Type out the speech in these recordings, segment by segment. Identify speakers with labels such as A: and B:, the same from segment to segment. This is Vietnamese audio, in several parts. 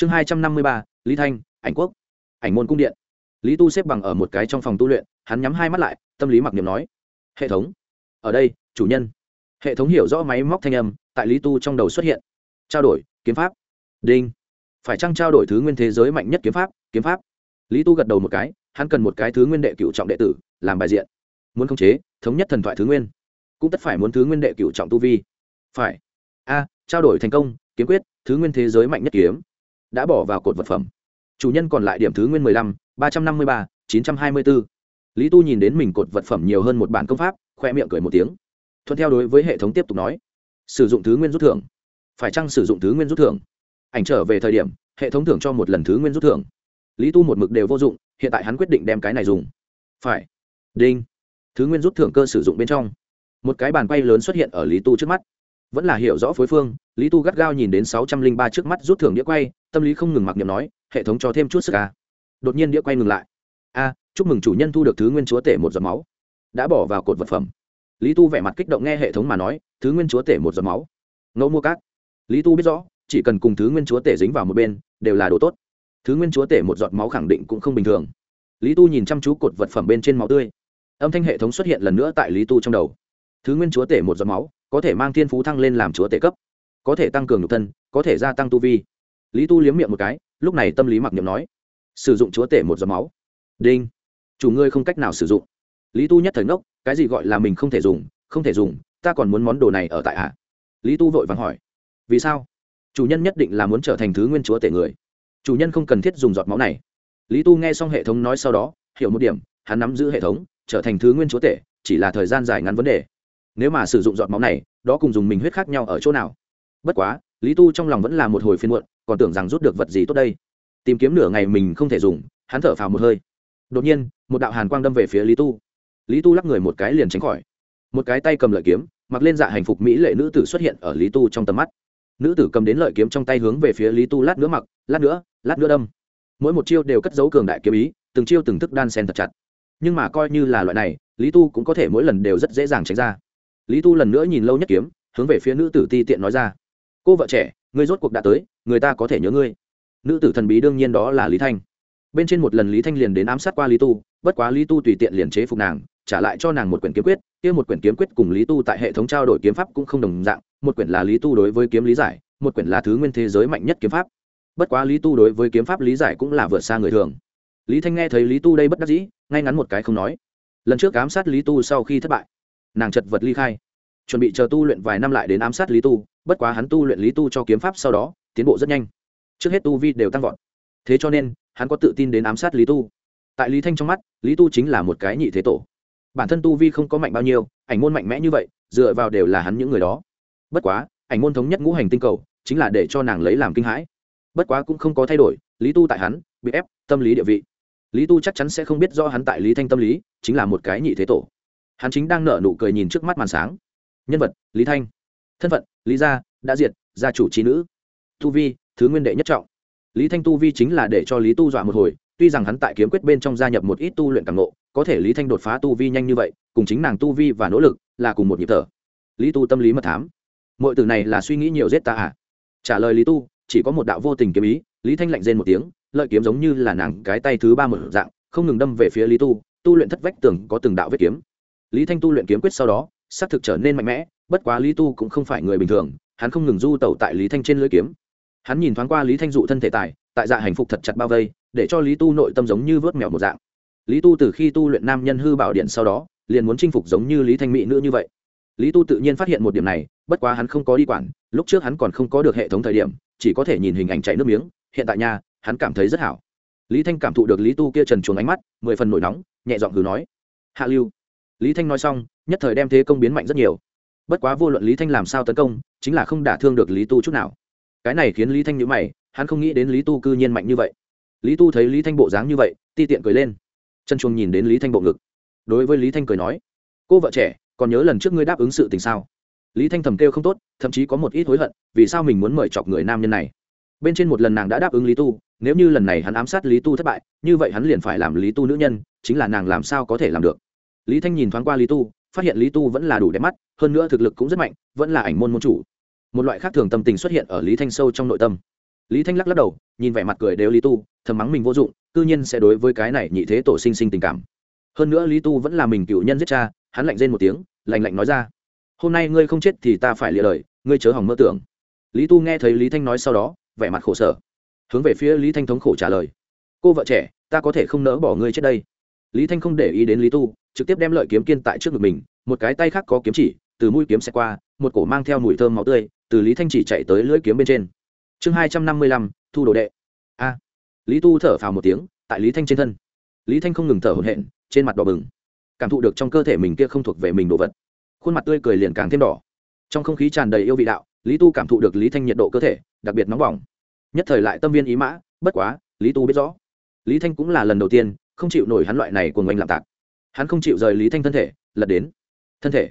A: chương hai trăm năm mươi ba, lý thanh, ảnh quốc, ảnh môn cung điện. Lý tu xếp bằng ở một cái trong phòng tu luyện, hắn nhắm hai mắt lại, tâm lý mặc niệm nói, hệ thống, ở đây, chủ nhân. Hệ thống hiểu rõ máy móc thanh âm, tại lý tu trong đầu xuất hiện. Trao đổi, kiếm pháp. Đinh. Phải chăng trao đổi thứ nguyên thế giới mạnh nhất kiếm pháp? Kiếm pháp. Lý tu gật đầu một cái, hắn cần một cái thứ nguyên đệ cựu trọng đệ tử, làm bài diện. Muốn khống chế, thống nhất thần thoại thứ nguyên. Cũng tất phải muốn thứ nguyên đệ cựu trọng tu vi. Phải. A, trao đổi thành công, kiếm quyết, thứ nguyên thế giới mạnh nhất kiếm đã bỏ vào cột vật phẩm. Chủ nhân còn lại điểm thứ nguyên mười lăm, ba trăm năm mươi ba, chín trăm hai mươi bốn lý tu nhìn đến mình cột vật phẩm nhiều hơn một bản công pháp, khoe miệng cười một tiếng. Thuận theo đối với hệ thống tiếp tục nói, sử dụng thứ nguyên rút thưởng. Phải chăng sử dụng thứ nguyên rút thưởng? Ảnh trở về thời điểm, hệ thống thưởng cho một lần thứ nguyên rút thưởng. Lý tu một mực đều vô dụng, hiện tại hắn quyết định đem cái này dùng. Phải. Đinh. Thứ nguyên rút thưởng cơ sử dụng bên trong. Một cái bàn quay lớn xuất hiện ở lý tu trước mắt vẫn là hiểu rõ phối phương, lý tu gắt gao nhìn đến sáu trăm linh ba trước mắt rút thưởng đĩa quay, tâm lý không ngừng mặc niệm nói, hệ thống cho thêm chút sức à? đột nhiên đĩa quay ngừng lại. A, chúc mừng chủ nhân thu được thứ nguyên chúa tể một giọt máu. Đã bỏ vào cột vật phẩm. Lý tu vẻ mặt kích động nghe hệ thống mà nói, thứ nguyên chúa tể một giọt máu. Ngẫu mua cát lý tu biết rõ, chỉ cần cùng thứ nguyên chúa tể dính vào một bên, đều là đồ tốt. Thứ nguyên chúa tể một giọt máu khẳng định cũng không bình thường. Lý tu nhìn chăm chú cột vật phẩm bên trên máu tươi. Âm thanh hệ thống xuất hiện lần nữa tại lý tu trong đầu. Thứ nguyên chúa tể một giọt máu có thể mang thiên phú thăng lên làm chúa tể cấp, có thể tăng cường nhục thân, có thể gia tăng tu vi. Lý tu liếm miệng một cái, lúc này tâm lý mặc niệm nói, sử dụng chúa tể một giọt máu. Đinh. Chủ ngươi không cách nào sử dụng. Lý tu nhất thời ngốc, cái gì gọi là mình không thể dùng, không thể dùng, ta còn muốn món đồ này ở tại hạ lý tu vội vàng hỏi, vì sao? Chủ nhân nhất định là muốn trở thành thứ nguyên chúa tể người. Chủ nhân không cần thiết dùng giọt máu này. Lý tu nghe xong hệ thống nói sau đó, hiểu một điểm, hắn nắm giữ hệ thống, trở thành thứ nguyên chúa tể, chỉ là thời gian dài ngắn vấn đề nếu mà sử dụng giọt máu này, đó cùng dùng mình huyết khác nhau ở chỗ nào? Bất quá, lý tu trong lòng vẫn là một hồi phiên muộn, còn tưởng rằng rút được vật gì tốt đây. Tìm kiếm nửa ngày mình không thể dùng, hắn thở phào một hơi. Đột nhiên, một đạo hàn quang đâm về phía lý tu. Lý tu lắc người một cái liền tránh khỏi. Một cái tay cầm lợi kiếm, mặc lên dạ hành phục mỹ lệ nữ tử xuất hiện ở lý tu trong tầm mắt. Nữ tử cầm đến lợi kiếm trong tay hướng về phía lý tu lát nữa mặc, lát nữa lát nữa đâm. Mỗi một chiêu đều cất dấu cường đại kiếm ý, từng chiêu từng thức đan sen thật chặt. Nhưng mà coi như là loại này, lý tu cũng có thể mỗi lần đều rất dễ dàng tránh ra lý tu lần nữa nhìn lâu nhất kiếm, hướng về phía nữ tử ti tiện nói ra. Cô vợ trẻ, ngươi rốt cuộc đã tới, người ta có thể nhớ ngươi. Nữ tử thần bí đương nhiên đó là lý thanh. Bên trên một lần lý thanh liền đến ám sát qua lý tu, bất quá lý tu tùy tiện liền chế phục nàng, trả lại cho nàng một quyển kiếm quyết, kia một quyển kiếm quyết cùng lý tu tại hệ thống trao đổi kiếm pháp cũng không đồng dạng, một quyển là lý tu đối với kiếm lý giải, một quyển là thứ nguyên thế giới mạnh nhất kiếm pháp. Bất quá lý tu đối với kiếm pháp lý giải cũng là vượt xa người thường. Lý thanh nghe thấy lý tu đây bất đắc dĩ, ngay ngắn một cái không nói. Lần trước ám sát lý tu sau khi thất bại nàng chật vật ly khai. Chuẩn bị chờ tu luyện vài năm lại đến ám sát lý tu, bất quá hắn tu luyện lý tu cho kiếm pháp sau đó, tiến bộ rất nhanh. Trước hết tu vi đều tăng vọt. Thế cho nên, hắn có tự tin đến ám sát lý tu. Tại lý thanh trong mắt, lý tu chính là một cái nhị thế tổ. Bản thân tu vi không có mạnh bao nhiêu, ảnh môn mạnh mẽ như vậy, dựa vào đều là hắn những người đó. Bất quá, ảnh môn thống nhất ngũ hành tinh cầu, chính là để cho nàng lấy làm kinh hãi. Bất quá cũng không có thay đổi, lý tu tại hắn, bị ép, tâm lý địa vị. Lý tu chắc chắn sẽ không biết do hắn tại lý thanh tâm lý, chính là một cái nhị thế tổ hắn chính đang nở nụ cười nhìn trước mắt màn sáng. Nhân vật, lý thanh. Thân phận, lý gia, đã diệt, gia chủ trí nữ. Tu vi, thứ nguyên đệ nhất trọng. Lý thanh tu vi chính là để cho lý tu dọa một hồi, tuy rằng hắn tại kiếm quyết bên trong gia nhập một ít tu luyện càng ngộ, có thể lý thanh đột phá tu vi nhanh như vậy, cùng chính nàng tu vi và nỗ lực là cùng một nhịp thở. Lý tu tâm lý mật thám. Mọi từ này là suy nghĩ nhiều giết ta à? Trả lời lý tu, chỉ có một đạo vô tình kiếm ý, lý thanh lạnh rên một tiếng, lợi kiếm giống như là nàng cái tay thứ ba một dạng, không ngừng đâm về phía lý tu tu luyện thất vách tường có từng đạo vết kiếm lý thanh tu luyện kiếm quyết sau đó, xác thực trở nên mạnh mẽ, bất quá lý tu cũng không phải người bình thường, hắn không ngừng du tẩu tại lý thanh trên lưỡi kiếm. Hắn nhìn thoáng qua lý thanh dụ thân thể tài, tại dạ hành phục thật chặt bao vây, để cho lý tu nội tâm giống như vớt mèo một dạng. Lý tu từ khi tu luyện nam nhân hư bảo điện sau đó, liền muốn chinh phục giống như lý thanh mỹ nữ như vậy. Lý tu tự nhiên phát hiện một điểm này, bất quá hắn không có đi quản, lúc trước hắn còn không có được hệ thống thời điểm, chỉ có thể nhìn hình ảnh chạy nước miếng, hiện tại nhà hắn cảm thấy rất hảo. Lý thanh cảm thụ được lý tu kia trần chuồng ánh mắt, mười phần nổi nóng, nhẹ giọng hừ nói, hạ lưu lý thanh nói xong, nhất thời đem thế công biến mạnh rất nhiều. Bất quá vô luận lý thanh làm sao tấn công, chính là không đả thương được lý tu chút nào. Cái này khiến lý thanh nhữ mày, hắn không nghĩ đến lý tu cư nhiên mạnh như vậy. Lý tu thấy lý thanh bộ dáng như vậy, ti tiện cười lên. Chân chuông nhìn đến lý thanh bộ ngực. Đối với lý thanh cười nói, cô vợ trẻ, còn nhớ lần trước ngươi đáp ứng sự tình sao? Lý thanh thầm kêu không tốt, thậm chí có một ít hối hận, vì sao mình muốn mời chọc người nam nhân này. Bên trên một lần nàng đã đáp ứng lý tu, nếu như lần này hắn ám sát lý tu thất bại, như vậy hắn liền phải làm lý tu nữ nhân, chính là nàng làm sao có thể làm được? Lý thanh nhìn thoáng qua lý tu, phát hiện lý tu vẫn là đủ đẹp mắt, hơn nữa thực lực cũng rất mạnh, vẫn là ảnh môn môn chủ. Một loại khác thường tâm tình xuất hiện ở lý thanh sâu trong nội tâm. Lý thanh lắc lắc đầu, nhìn vẻ mặt cười đều lý tu, thầm mắng mình vô dụng, cư nhiên sẽ đối với cái này nhị thế tổ sinh sinh tình cảm. Hơn nữa lý tu vẫn là mình cựu nhân giết cha, hắn lạnh rên một tiếng, lạnh lạnh nói ra, hôm nay ngươi không chết thì ta phải lịa lời ngươi chớ hỏng mơ tưởng. Lý tu nghe thấy lý thanh nói sau đó, vẻ mặt khổ sở. Hướng về phía lý thanh thống khổ trả lời, cô vợ trẻ, ta có thể không nỡ bỏ ngươi chết đây. Lý thanh không để ý đến lý tu trực tiếp đem lợi kiếm kiên tại trước ngực mình, một cái tay khác có kiếm chỉ, từ mũi kiếm xe qua, một cổ mang theo mùi thơm máu tươi, từ lý thanh chỉ chạy tới lưỡi kiếm bên trên. Chương hai trăm năm mươi lăm, thu đồ đệ. A. Lý tu thở phào một tiếng, tại lý thanh trên thân. Lý thanh không ngừng thở hổn hển, trên mặt đỏ bừng. Cảm thụ được trong cơ thể mình kia không thuộc về mình đồ vật. Khuôn mặt tươi cười liền càng thêm đỏ. Trong không khí tràn đầy yêu vị đạo, lý tu cảm thụ được lý thanh nhiệt độ cơ thể, đặc biệt nóng bỏng. Nhất thời lại tâm viên ý mã, bất quá, lý tu biết rõ. Lý thanh cũng là lần đầu tiên, không chịu nổi hắn loại này của ngoanh làm tạc hắn không chịu rời lý thanh thân thể, lật đến. Thân thể.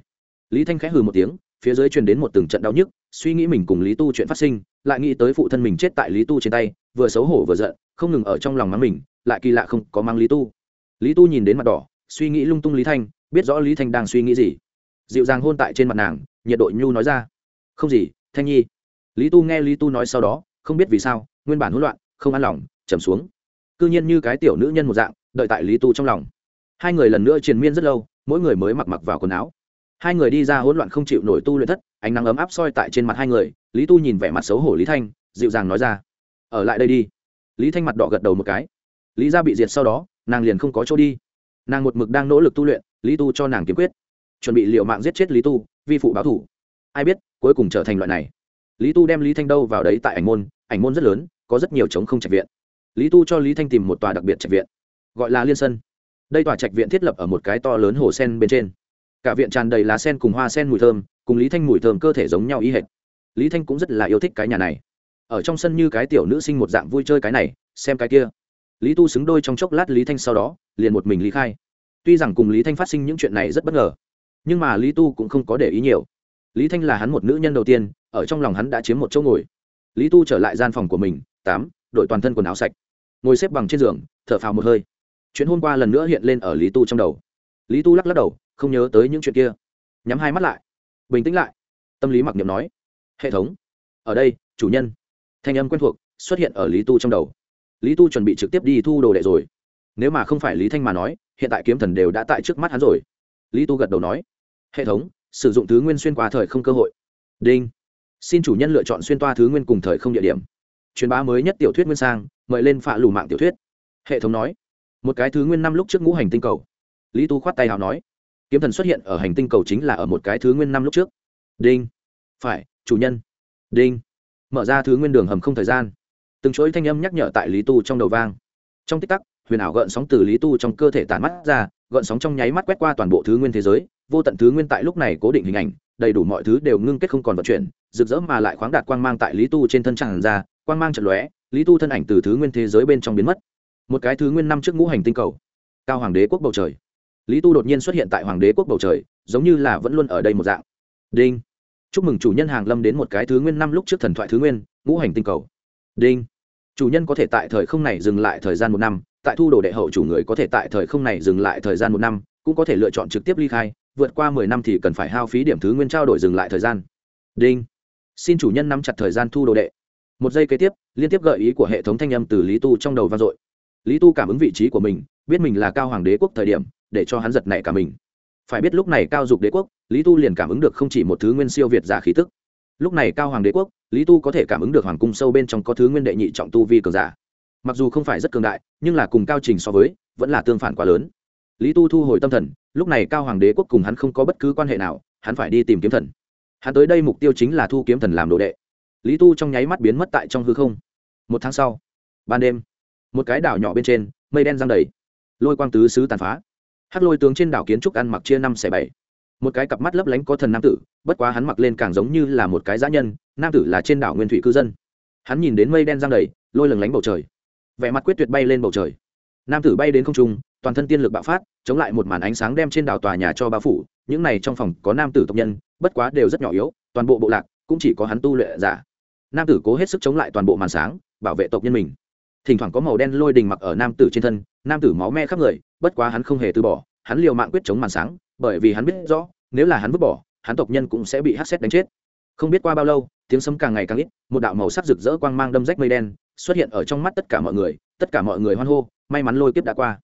A: Lý thanh khẽ hừ một tiếng, phía dưới truyền đến một từng trận đau nhức, suy nghĩ mình cùng lý tu chuyện phát sinh, lại nghĩ tới phụ thân mình chết tại lý tu trên tay, vừa xấu hổ vừa giận, không ngừng ở trong lòng mắng mình, lại kỳ lạ không có mang lý tu. Lý tu nhìn đến mặt đỏ, suy nghĩ lung tung lý thanh, biết rõ lý thanh đang suy nghĩ gì. Dịu dàng hôn tại trên mặt nàng, nhiệt độ nhu nói ra. Không gì, thanh nhi. Lý tu nghe lý tu nói sau đó, không biết vì sao, nguyên bản hỗn loạn, không an lòng, trầm xuống. Cư nhiên như cái tiểu nữ nhân một dạng, đợi tại lý tu trong lòng hai người lần nữa triền miên rất lâu, mỗi người mới mặc mặc vào quần áo. Hai người đi ra hỗn loạn không chịu nổi tu luyện thất, ánh nắng ấm áp soi tại trên mặt hai người, lý tu nhìn vẻ mặt xấu hổ lý thanh, dịu dàng nói ra, ở lại đây đi. Lý thanh mặt đỏ gật đầu một cái. Lý ra bị diệt sau đó, nàng liền không có chỗ đi. Nàng một mực đang nỗ lực tu luyện, lý tu cho nàng kiếm quyết. Chuẩn bị liệu mạng giết chết lý tu, vi phụ báo thủ. Ai biết, cuối cùng trở thành loại này. Lý tu đem lý thanh đâu vào đấy tại ảnh môn ảnh môn rất lớn, có rất nhiều chống không trạch viện. Lý tu cho lý thanh tìm một tòa đặc biệt trạch viện, gọi là liên sân đây tòa trạch viện thiết lập ở một cái to lớn hồ sen bên trên. Cả viện tràn đầy lá sen cùng hoa sen mùi thơm, cùng lý thanh mùi thơm cơ thể giống nhau ý hệt. Lý thanh cũng rất là yêu thích cái nhà này. Ở trong sân như cái tiểu nữ sinh một dạng vui chơi cái này, xem cái kia. Lý tu xứng đôi trong chốc lát lý thanh sau đó, liền một mình lý khai. Tuy rằng cùng lý thanh phát sinh những chuyện này rất bất ngờ, nhưng mà lý tu cũng không có để ý nhiều. Lý thanh là hắn một nữ nhân đầu tiên, ở trong lòng hắn đã chiếm một chỗ ngồi. Lý tu trở lại gian phòng của mình, tám đội toàn thân quần áo sạch. Ngồi xếp bằng trên giường, thở phào một hơi chuyện hôm qua lần nữa hiện lên ở lý tu trong đầu. Lý tu lắc lắc đầu, không nhớ tới những chuyện kia. Nhắm hai mắt lại. Bình tĩnh lại. Tâm lý mặc niệm nói. Hệ thống. Ở đây, chủ nhân. Thanh âm quen thuộc, xuất hiện ở lý tu trong đầu. Lý tu chuẩn bị trực tiếp đi thu đồ đệ rồi. Nếu mà không phải lý thanh mà nói, hiện tại kiếm thần đều đã tại trước mắt hắn rồi. Lý tu gật đầu nói. Hệ thống, sử dụng thứ nguyên xuyên qua thời không cơ hội. Đinh. Xin chủ nhân lựa chọn xuyên toa thứ nguyên cùng thời không địa điểm. Truyền bá mới nhất tiểu thuyết nguyên sang, mời lên phạ lù mạng tiểu thuyết. Hệ thống nói một cái thứ nguyên năm lúc trước ngũ hành tinh cầu. Lý tu khoát tay hào nói, kiếm thần xuất hiện ở hành tinh cầu chính là ở một cái thứ nguyên năm lúc trước. Đinh. Phải, chủ nhân. Đinh. Mở ra thứ nguyên đường hầm không thời gian. Từng chuỗi thanh âm nhắc nhở tại lý tu trong đầu vang. Trong tích tắc, huyền ảo gợn sóng từ lý tu trong cơ thể tản mắt ra, gợn sóng trong nháy mắt quét qua toàn bộ thứ nguyên thế giới, vô tận thứ nguyên tại lúc này cố định hình ảnh, đầy đủ mọi thứ đều ngưng kết không còn vận chuyển, rực rỡ mà lại khoáng đạt quang mang tại lý tu trên thân tràn ra, quang mang trận lóe, lý tu thân ảnh từ thứ nguyên thế giới bên trong biến mất một cái thứ nguyên năm trước ngũ hành tinh cầu. Cao hoàng đế quốc bầu trời. Lý tu đột nhiên xuất hiện tại hoàng đế quốc bầu trời, giống như là vẫn luôn ở đây một dạng. Đinh. Chúc mừng chủ nhân hàng lâm đến một cái thứ nguyên năm lúc trước thần thoại thứ nguyên, ngũ hành tinh cầu. Đinh. Chủ nhân có thể tại thời không này dừng lại thời gian một năm, tại thu đồ đệ hậu chủ người có thể tại thời không này dừng lại thời gian một năm, cũng có thể lựa chọn trực tiếp ly khai, vượt qua mười năm thì cần phải hao phí điểm thứ nguyên trao đổi dừng lại thời gian. Đinh. Xin chủ nhân nắm chặt thời gian thu đồ đệ. Một giây kế tiếp, liên tiếp gợi ý của hệ thống thanh âm từ lý tu trong đầu vang dội lý tu cảm ứng vị trí của mình, biết mình là cao hoàng đế quốc thời điểm, để cho hắn giật nảy cả mình. Phải biết lúc này cao dục đế quốc, lý tu liền cảm ứng được không chỉ một thứ nguyên siêu việt giả khí tức. Lúc này cao hoàng đế quốc, lý tu có thể cảm ứng được hoàng cung sâu bên trong có thứ nguyên đệ nhị trọng tu vi cường giả. Mặc dù không phải rất cường đại, nhưng là cùng cao trình so với, vẫn là tương phản quá lớn. Lý tu thu hồi tâm thần, lúc này cao hoàng đế quốc cùng hắn không có bất cứ quan hệ nào, hắn phải đi tìm kiếm thần. Hắn tới đây mục tiêu chính là thu kiếm thần làm đồ đệ. Lý tu trong nháy mắt biến mất tại trong hư không. Một tháng sau, ban đêm một cái đảo nhỏ bên trên, mây đen giăng đầy. Lôi quang tứ sứ tàn phá. Hát lôi tướng trên đảo kiến trúc ăn mặc chia năm xẻ bảy. Một cái cặp mắt lấp lánh có thần nam tử, bất quá hắn mặc lên càng giống như là một cái giã nhân, nam tử là trên đảo nguyên thủy cư dân. Hắn nhìn đến mây đen giăng đầy, lôi lừng lánh bầu trời. Vẻ mặt quyết tuyệt bay lên bầu trời. Nam tử bay đến không trung, toàn thân tiên lực bạo phát, chống lại một màn ánh sáng đem trên đảo tòa nhà cho bao phủ. Những này trong phòng có nam tử tộc nhân, bất quá đều rất nhỏ yếu, toàn bộ bộ lạc cũng chỉ có hắn tu luyện giả. Nam tử cố hết sức chống lại toàn bộ màn sáng, bảo vệ tộc nhân mình thỉnh thoảng có màu đen lôi đình mặc ở nam tử trên thân, nam tử máu me khắp người, bất quá hắn không hề từ bỏ, hắn liều mạng quyết chống màn sáng, bởi vì hắn biết rõ, nếu là hắn vứt bỏ, hắn tộc nhân cũng sẽ bị hát xét đánh chết. Không biết qua bao lâu, tiếng sấm càng ngày càng ít, một đạo màu sắc rực rỡ quang mang đâm rách mây đen xuất hiện ở trong mắt tất cả mọi người, tất cả mọi người hoan hô, may mắn lôi kiếp đã qua.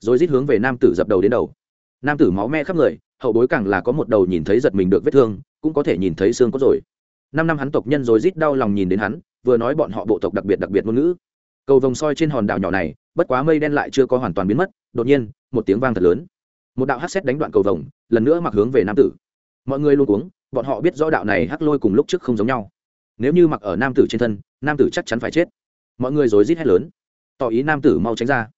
A: Rồi rít hướng về nam tử dập đầu đến đầu. Nam tử máu me khắp người, hậu bối càng là có một đầu nhìn thấy giật mình được vết thương, cũng có thể nhìn thấy xương có rồi. Năm năm hắn tộc nhân rồi rít đau lòng nhìn đến hắn, vừa nói bọn họ bộ tộc đặc biệt đặc biệt ngôn ngữ cầu vồng soi trên hòn đảo nhỏ này, bất quá mây đen lại chưa có hoàn toàn biến mất, đột nhiên, một tiếng vang thật lớn. Một đạo hát xét đánh đoạn cầu vồng, lần nữa mặc hướng về nam tử. Mọi người luôn uống bọn họ biết rõ đạo này hắc lôi cùng lúc trước không giống nhau. Nếu như mặc ở nam tử trên thân, nam tử chắc chắn phải chết. Mọi người rối rít hét lớn. Tỏ ý nam tử mau tránh ra.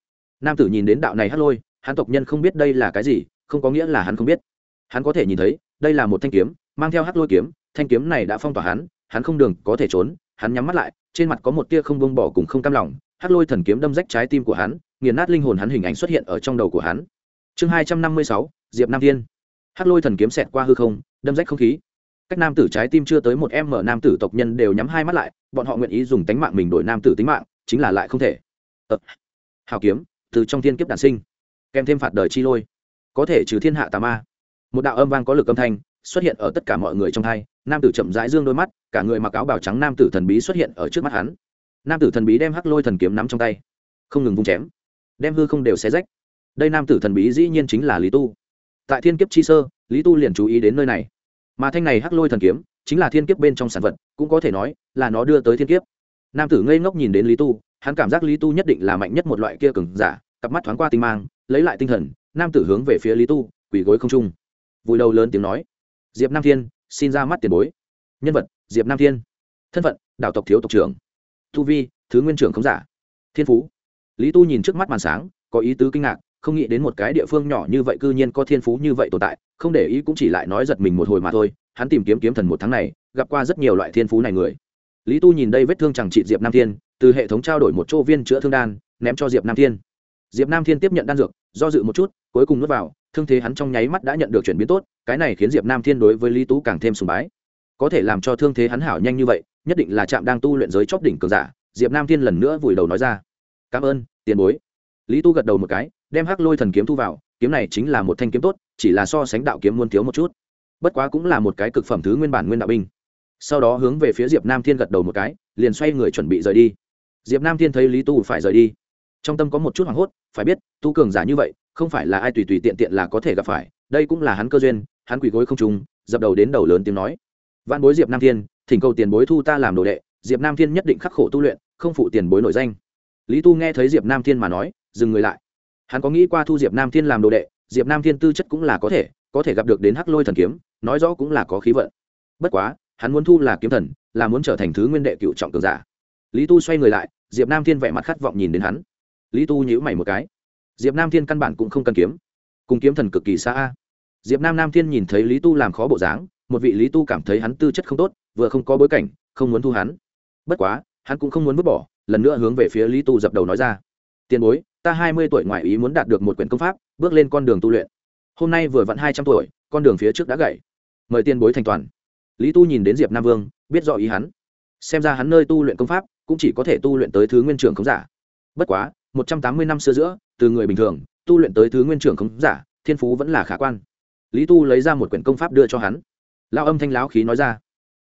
A: Nam tử nhìn đến đạo này hắc lôi, hắn tộc nhân không biết đây là cái gì, không có nghĩa là hắn không biết. Hắn có thể nhìn thấy, đây là một thanh kiếm, mang theo hắc lôi kiếm, thanh kiếm này đã phong tỏa hắn hắn không đường có thể trốn hắn nhắm mắt lại trên mặt có một tia không bông bỏ cùng không cam lòng hắc lôi thần kiếm đâm rách trái tim của hắn nghiền nát linh hồn hắn hình ảnh xuất hiện ở trong đầu của hắn. Chương hai trăm năm mươi sáu diệp nam thiên. Hắc lôi thần kiếm xẹt qua hư không đâm rách không khí. Cách nam tử trái tim chưa tới một em mở nam tử tộc nhân đều nhắm hai mắt lại bọn họ nguyện ý dùng tánh mạng mình đổi nam tử tính mạng chính là lại không thể. Ờ, hào kiếm từ trong thiên kiếp đản sinh kèm thêm phạt đời chi lôi. Có thể trừ thiên hạ tà ma. Một đạo âm vang có lực âm thanh xuất hiện ở tất cả mọi người trong thai nam tử chậm rãi dương đôi mắt, cả người mặc áo bào trắng nam tử thần bí xuất hiện ở trước mắt hắn. Nam tử thần bí đem hắc lôi thần kiếm nắm trong tay, không ngừng vung chém, đem hư không đều xé rách. Đây nam tử thần bí dĩ nhiên chính là lý tu. Tại thiên kiếp chi sơ, lý tu liền chú ý đến nơi này. Mà thanh này hắc lôi thần kiếm, chính là thiên kiếp bên trong sản vật, cũng có thể nói là nó đưa tới thiên kiếp. Nam tử ngây ngốc nhìn đến lý tu, hắn cảm giác lý tu nhất định là mạnh nhất một loại kia cừng giả, cặp mắt thoáng qua tinh mang, lấy lại tinh thần, nam tử hướng về phía lý tu, quỳ gối không trung. Vùi đầu lớn tiếng nói, diệp nam thiên xin ra mắt tiền bối. Nhân vật, diệp nam thiên. Thân phận đạo tộc thiếu tộc trưởng. Tu vi, thứ nguyên trưởng không giả. Thiên phú. Lý tu nhìn trước mắt màn sáng, có ý tứ kinh ngạc, không nghĩ đến một cái địa phương nhỏ như vậy cư nhiên có thiên phú như vậy tồn tại, không để ý cũng chỉ lại nói giật mình một hồi mà thôi, hắn tìm kiếm kiếm thần một tháng này, gặp qua rất nhiều loại thiên phú này người. Lý tu nhìn đây vết thương chẳng trị diệp nam thiên, từ hệ thống trao đổi một chỗ viên chữa thương đan, ném cho diệp nam thiên diệp nam thiên tiếp nhận đan dược, do dự một chút, cuối cùng nuốt vào, thương thế hắn trong nháy mắt đã nhận được chuyển biến tốt, cái này khiến diệp nam thiên đối với lý tú càng thêm sùng bái. Có thể làm cho thương thế hắn hảo nhanh như vậy, nhất định là trạm đang tu luyện giới chóp đỉnh cường giả, diệp nam thiên lần nữa vùi đầu nói ra. Cảm ơn, tiền bối. Lý tu gật đầu một cái, đem hắc lôi thần kiếm thu vào, kiếm này chính là một thanh kiếm tốt, chỉ là so sánh đạo kiếm muôn thiếu một chút. Bất quá cũng là một cái cực phẩm thứ nguyên bản nguyên đạo binh. Sau đó hướng về phía diệp nam thiên gật đầu một cái, liền xoay người chuẩn bị rời đi. Diệp nam thiên thấy lý tu phải rời đi trong tâm có một chút hoảng hốt, phải biết, tu cường giả như vậy, không phải là ai tùy tùy tiện tiện là có thể gặp phải, đây cũng là hắn cơ duyên, hắn quỳ gối không trung, dập đầu đến đầu lớn tiếng nói. Văn bối diệp nam thiên, thỉnh cầu tiền bối thu ta làm đồ đệ, diệp nam thiên nhất định khắc khổ tu luyện, không phụ tiền bối nổi danh. Lý tu nghe thấy diệp nam thiên mà nói, dừng người lại. Hắn có nghĩ qua thu diệp nam thiên làm đồ đệ, diệp nam thiên tư chất cũng là có thể có thể gặp được đến hắc lôi thần kiếm, nói rõ cũng là có khí vận. Bất quá, hắn muốn thu là kiếm thần, là muốn trở thành thứ nguyên đệ cựu trọng cường giả. Lý tu xoay người lại, diệp nam thiên vẻ mặt khát vọng nhìn đến hắn lý tu nhíu mày một cái. Diệp nam thiên căn bản cũng không cần kiếm. Cùng kiếm thần cực kỳ xa a. Diệp nam nam thiên nhìn thấy lý tu làm khó bộ dáng, một vị lý tu cảm thấy hắn tư chất không tốt, vừa không có bối cảnh, không muốn thu hắn. Bất quá, hắn cũng không muốn vứt bỏ, lần nữa hướng về phía lý tu dập đầu nói ra. Tiền bối, ta hai mươi tuổi ngoại ý muốn đạt được một quyển công pháp, bước lên con đường tu luyện. Hôm nay vừa vặn hai trăm tuổi, con đường phía trước đã gãy. Mời tiền bối thành toàn. Lý tu nhìn đến diệp nam vương, biết rõ ý hắn. Xem ra hắn nơi tu luyện công pháp, cũng chỉ có thể tu luyện tới thứ nguyên trưởng không giả. Bất quá một trăm tám mươi năm xưa giữa, từ người bình thường, tu luyện tới thứ nguyên trưởng không giả, thiên phú vẫn là khả quan. Lý tu lấy ra một quyển công pháp đưa cho hắn. Lao âm thanh láo khí nói ra,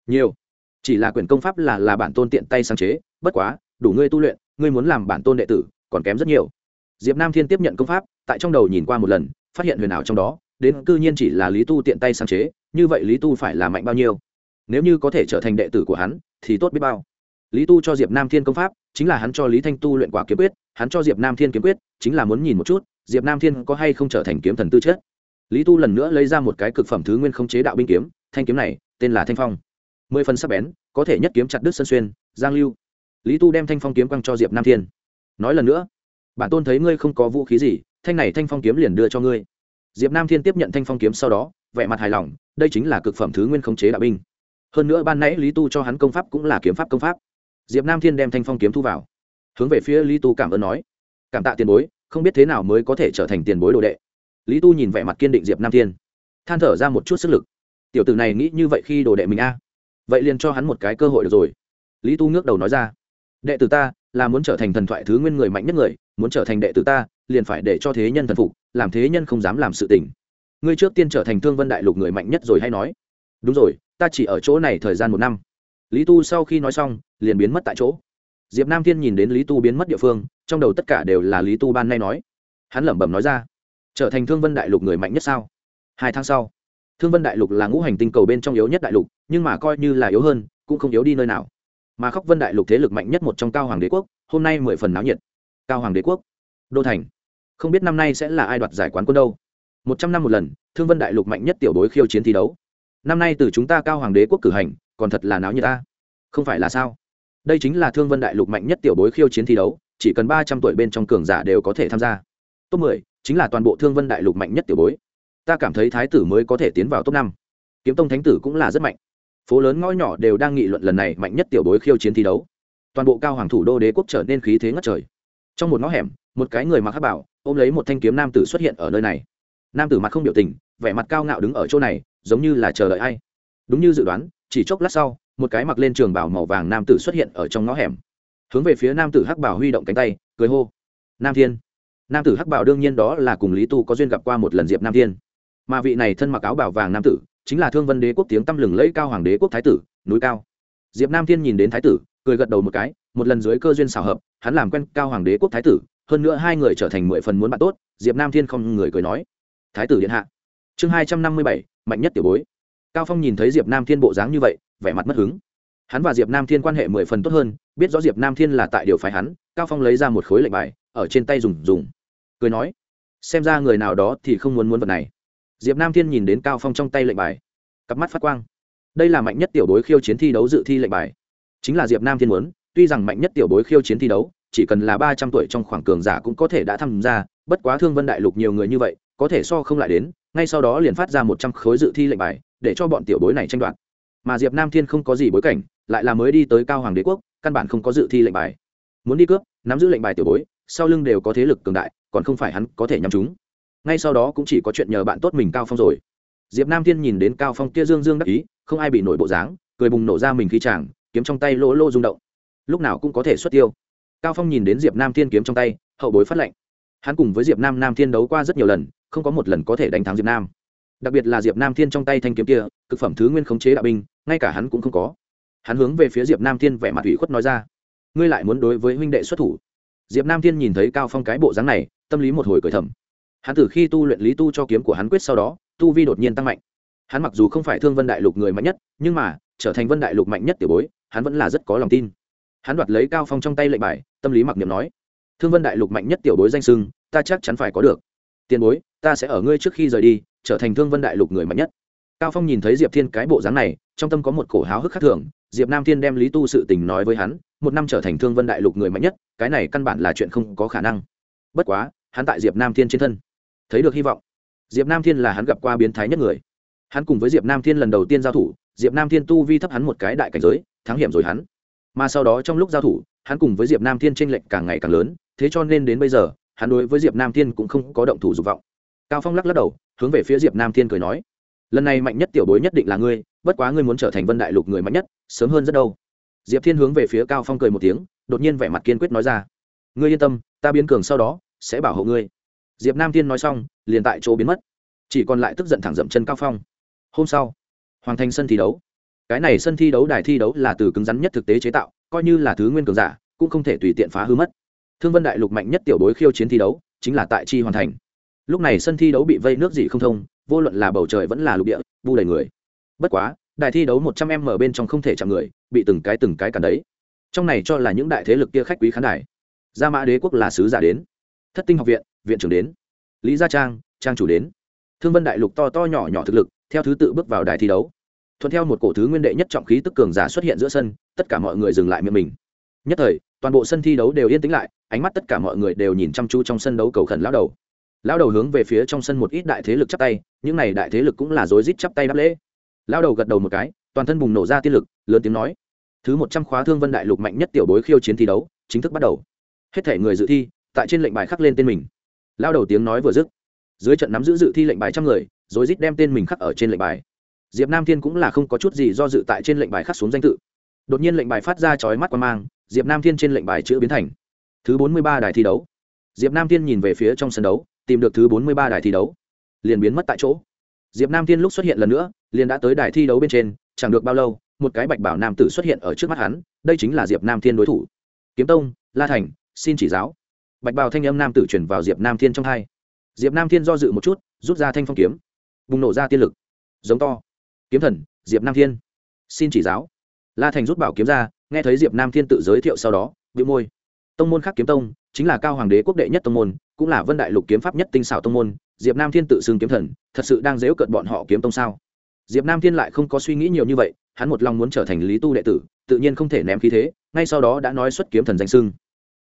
A: nhiều, chỉ là quyển công pháp là là bản tôn tiện tay sáng chế, bất quá, đủ ngươi tu luyện, ngươi muốn làm bản tôn đệ tử, còn kém rất nhiều. Diệp nam thiên tiếp nhận công pháp, tại trong đầu nhìn qua một lần, phát hiện huyền ảo trong đó, đến cư nhiên chỉ là lý tu tiện tay sáng chế, như vậy lý tu phải là mạnh bao nhiêu? Nếu như có thể trở thành đệ tử của hắn, thì tốt biết bao lý tu cho diệp nam thiên công pháp, chính là hắn cho lý thanh tu luyện quả kiếm quyết, hắn cho diệp nam thiên kiếm quyết, chính là muốn nhìn một chút, diệp nam thiên có hay không trở thành kiếm thần tư chất. Lý tu lần nữa lấy ra một cái cực phẩm thứ nguyên không chế đạo binh kiếm, thanh kiếm này, tên là thanh phong. Mười phần sắc bén, có thể nhất kiếm chặt đứt sân xuyên, giang lưu. Lý tu đem thanh phong kiếm quăng cho diệp nam thiên. Nói lần nữa, bản tôn thấy ngươi không có vũ khí gì, thanh này thanh phong kiếm liền đưa cho ngươi. Diệp nam thiên tiếp nhận thanh phong kiếm sau đó, vẻ mặt hài lòng, đây chính là cực phẩm thứ nguyên khống chế đạo binh. Hơn nữa ban nãy lý tu cho hắn công pháp cũng là kiếm pháp công pháp diệp nam thiên đem thanh phong kiếm thu vào. Hướng về phía lý tu cảm ơn nói, cảm tạ tiền bối, không biết thế nào mới có thể trở thành tiền bối đồ đệ. Lý tu nhìn vẻ mặt kiên định diệp nam thiên, than thở ra một chút sức lực. Tiểu tử này nghĩ như vậy khi đồ đệ mình a? Vậy liền cho hắn một cái cơ hội được rồi. Lý tu ngước đầu nói ra, đệ tử ta là muốn trở thành thần thoại thứ nguyên người mạnh nhất người, muốn trở thành đệ tử ta, liền phải để cho thế nhân thần phục, làm thế nhân không dám làm sự tình. Ngươi trước tiên trở thành thương vân đại lục người mạnh nhất rồi hay nói. Đúng rồi, ta chỉ ở chỗ này thời gian một năm lý tu sau khi nói xong, liền biến mất tại chỗ. Diệp nam thiên nhìn đến lý tu biến mất địa phương, trong đầu tất cả đều là lý tu ban nay nói. Hắn lẩm bẩm nói ra, trở thành thương vân đại lục người mạnh nhất sao? Hai tháng sau, thương vân đại lục là ngũ hành tinh cầu bên trong yếu nhất đại lục, nhưng mà coi như là yếu hơn, cũng không yếu đi nơi nào. Mà khóc vân đại lục thế lực mạnh nhất một trong cao hoàng đế quốc, hôm nay mười phần náo nhiệt. Cao hoàng đế quốc, đô thành. Không biết năm nay sẽ là ai đoạt giải quán quân đâu. Một trăm năm một lần, thương vân đại lục mạnh nhất tiểu đối khiêu chiến thi đấu. Năm nay từ chúng ta cao hoàng đế quốc cử hành còn thật là náo như ta. Không phải là sao? Đây chính là thương vân đại lục mạnh nhất tiểu bối khiêu chiến thi đấu, chỉ cần ba trăm tuổi bên trong cường giả đều có thể tham gia. Top mười chính là toàn bộ thương vân đại lục mạnh nhất tiểu bối. Ta cảm thấy thái tử mới có thể tiến vào top năm. Kiếm tông thánh tử cũng là rất mạnh. Phố lớn ngõ nhỏ đều đang nghị luận lần này mạnh nhất tiểu bối khiêu chiến thi đấu. Toàn bộ cao hoàng thủ đô đế quốc trở nên khí thế ngất trời. Trong một ngõ hẻm, một cái người mặc hát bảo, ôm lấy một thanh kiếm nam tử xuất hiện ở nơi này. Nam tử mặt không biểu tình, vẻ mặt cao ngạo đứng ở chỗ này, giống như là chờ đợi ai. Đúng như dự đoán chỉ chốc lát sau, một cái mặc lên trường bảo màu vàng nam tử xuất hiện ở trong ngõ hẻm. Hướng về phía nam tử hắc bảo huy động cánh tay, cười hô. Nam thiên. Nam tử hắc bảo đương nhiên đó là cùng lý tu có duyên gặp qua một lần diệp nam thiên. Mà vị này thân mặc áo bảo vàng nam tử, chính là thương vân đế quốc tiếng tăm lừng lẫy cao hoàng đế quốc thái tử, núi cao. Diệp nam thiên nhìn đến thái tử, cười gật đầu một cái, một lần dưới cơ duyên xảo hợp, hắn làm quen cao hoàng đế quốc thái tử, hơn nữa hai người trở thành mười phần muốn bạn tốt, diệp nam thiên không người cười nói. Thái tử điện hạ. Chương hai trăm năm mươi bảy, mạnh nhất tiểu bối cao phong nhìn thấy diệp nam thiên bộ dáng như vậy, vẻ mặt mất hứng. Hắn và diệp nam thiên quan hệ mười phần tốt hơn, biết rõ diệp nam thiên là tại điều phái hắn, cao phong lấy ra một khối lệnh bài, ở trên tay dùng dùng. Cười nói, xem ra người nào đó thì không muốn muốn vật này. Diệp nam thiên nhìn đến cao phong trong tay lệnh bài, cặp mắt phát quang. Đây là mạnh nhất tiểu bối khiêu chiến thi đấu dự thi lệnh bài. Chính là diệp nam thiên muốn, tuy rằng mạnh nhất tiểu bối khiêu chiến thi đấu, chỉ cần là ba trăm tuổi trong khoảng cường giả cũng có thể đã tham gia, bất quá thương vân đại lục nhiều người như vậy, có thể so không lại đến, ngay sau đó liền phát ra một trăm khối dự thi lệnh bài để cho bọn tiểu bối này tranh đoạt. Mà diệp nam thiên không có gì bối cảnh, lại là mới đi tới cao hoàng đế quốc, căn bản không có dự thi lệnh bài. Muốn đi cướp, nắm giữ lệnh bài tiểu bối, sau lưng đều có thế lực cường đại, còn không phải hắn có thể nhắm chúng. Ngay sau đó cũng chỉ có chuyện nhờ bạn tốt mình cao phong rồi. Diệp nam thiên nhìn đến cao phong kia dương dương đắc ý, không ai bị nổi bộ dáng, cười bùng nổ ra mình khí chàng, kiếm trong tay lỗ lô rung động. Lúc nào cũng có thể xuất tiêu. Cao phong nhìn đến diệp nam thiên kiếm trong tay, hậu bối phát lệnh. Hắn cùng với diệp nam nam thiên đấu qua rất nhiều lần, không có một lần có thể đánh thắng diệp nam đặc biệt là diệp nam thiên trong tay thanh kiếm kia cực phẩm thứ nguyên khống chế đạo binh ngay cả hắn cũng không có hắn hướng về phía diệp nam thiên vẻ mặt ủy khuất nói ra ngươi lại muốn đối với huynh đệ xuất thủ diệp nam thiên nhìn thấy cao phong cái bộ dáng này tâm lý một hồi cởi thầm hắn từ khi tu luyện lý tu cho kiếm của hắn quyết sau đó tu vi đột nhiên tăng mạnh hắn mặc dù không phải thương vân đại lục người mạnh nhất nhưng mà trở thành vân đại lục mạnh nhất tiểu bối hắn vẫn là rất có lòng tin hắn đoạt lấy cao phong trong tay lệnh bài tâm lý mặc niệm nói thương vân đại lục mạnh nhất tiểu bối danh sưng ta chắc chắn phải có được tiền bối ta sẽ ở ngươi trước khi rời đi trở thành thương vân đại lục người mạnh nhất. Cao phong nhìn thấy diệp thiên cái bộ dáng này, trong tâm có một cổ háo hức khác thường, diệp nam thiên đem lý tu sự tình nói với hắn, một năm trở thành thương vân đại lục người mạnh nhất, cái này căn bản là chuyện không có khả năng. Bất quá, hắn tại diệp nam thiên trên thân, thấy được hy vọng. Diệp nam thiên là hắn gặp qua biến thái nhất người. Hắn cùng với diệp nam thiên lần đầu tiên giao thủ, diệp nam thiên tu vi thấp hắn một cái đại cảnh giới, thắng hiểm rồi hắn. Mà sau đó trong lúc giao thủ, hắn cùng với diệp nam thiên tranh lệch càng ngày càng lớn, thế cho nên đến bây giờ, hắn đối với diệp nam thiên cũng không có động thủ dục vọng. Cao phong lắc lắc đầu hướng về phía diệp nam thiên cười nói, lần này mạnh nhất tiểu bối nhất định là ngươi, bất quá ngươi muốn trở thành vân đại lục người mạnh nhất, sớm hơn rất đâu. Diệp thiên hướng về phía cao phong cười một tiếng, đột nhiên vẻ mặt kiên quyết nói ra, ngươi yên tâm, ta biến cường sau đó sẽ bảo hộ ngươi. Diệp nam thiên nói xong, liền tại chỗ biến mất. Chỉ còn lại tức giận thẳng dậm chân cao phong. Hôm sau hoàn thành sân thi đấu. Cái này sân thi đấu đài thi đấu là từ cứng rắn nhất thực tế chế tạo, coi như là thứ nguyên cường giả, cũng không thể tùy tiện phá hư mất. Thương vân đại lục mạnh nhất tiểu bối khiêu chiến thi đấu, chính là tại chi hoàn thành lúc này sân thi đấu bị vây nước dị không thông, vô luận là bầu trời vẫn là lục địa, bu đầy người. Bất quá đại thi đấu một trăm em mở bên trong không thể chạm người, bị từng cái từng cái cản đấy. Trong này cho là những đại thế lực kia khách quý khán đài. Gia mã đế quốc là sứ giả đến. Thất tinh học viện viện trưởng đến. Lý gia trang trang chủ đến. Thương vân đại lục to to nhỏ nhỏ thực lực, theo thứ tự bước vào đài thi đấu. Thuận theo một cổ thứ nguyên đệ nhất trọng khí tức cường giả xuất hiện giữa sân, tất cả mọi người dừng lại miệng mình. Nhất thời, toàn bộ sân thi đấu đều yên tĩnh lại, ánh mắt tất cả mọi người đều nhìn chăm chú trong sân đấu cầu khẩn lao đầu lao đầu hướng về phía trong sân một ít đại thế lực chắp tay, những này đại thế lực cũng là rối rít chắp tay đáp lễ. Lao đầu gật đầu một cái, toàn thân bùng nổ ra tiên lực, lớn tiếng nói, thứ một trăm khóa thương vân đại lục mạnh nhất tiểu bối khiêu chiến thi đấu, chính thức bắt đầu. Hết thể người dự thi, tại trên lệnh bài khắc lên tên mình. Lao đầu tiếng nói vừa dứt, dưới trận nắm giữ dự thi lệnh bài trăm người, rối rít đem tên mình khắc ở trên lệnh bài. Diệp nam thiên cũng là không có chút gì do dự tại trên lệnh bài khắc xuống danh tự. Đột nhiên lệnh bài phát ra chói mắt qua mang, diệp nam thiên trên lệnh bài chữ biến thành thứ bốn mươi ba đài thi đấu. Diệp nam thiên nhìn về phía trong sân đấu tìm được thứ bốn mươi ba đài thi đấu, liền biến mất tại chỗ. Diệp nam thiên lúc xuất hiện lần nữa, liền đã tới đài thi đấu bên trên, chẳng được bao lâu, một cái bạch bảo nam tử xuất hiện ở trước mắt hắn, đây chính là diệp nam thiên đối thủ. Kiếm tông, la thành, xin chỉ giáo. Bạch bảo thanh âm nam tử chuyển vào diệp nam thiên trong hai. Diệp nam thiên do dự một chút, rút ra thanh phong kiếm, bùng nổ ra tiên lực. Giống to. Kiếm thần, diệp nam thiên. Xin chỉ giáo. La thành rút bảo kiếm ra, nghe thấy diệp nam thiên tự giới thiệu sau đó bị môi. Tông môn khác kiếm tông, chính là cao hoàng đế quốc đệ nhất tông môn cũng là vân đại lục kiếm pháp nhất tinh xảo tông môn, diệp nam thiên tự xưng kiếm thần, thật sự đang dễu cợt bọn họ kiếm tông sao? Diệp nam thiên lại không có suy nghĩ nhiều như vậy, hắn một lòng muốn trở thành lý tu đệ tử, tự nhiên không thể ném khí thế, ngay sau đó đã nói xuất kiếm thần danh xưng.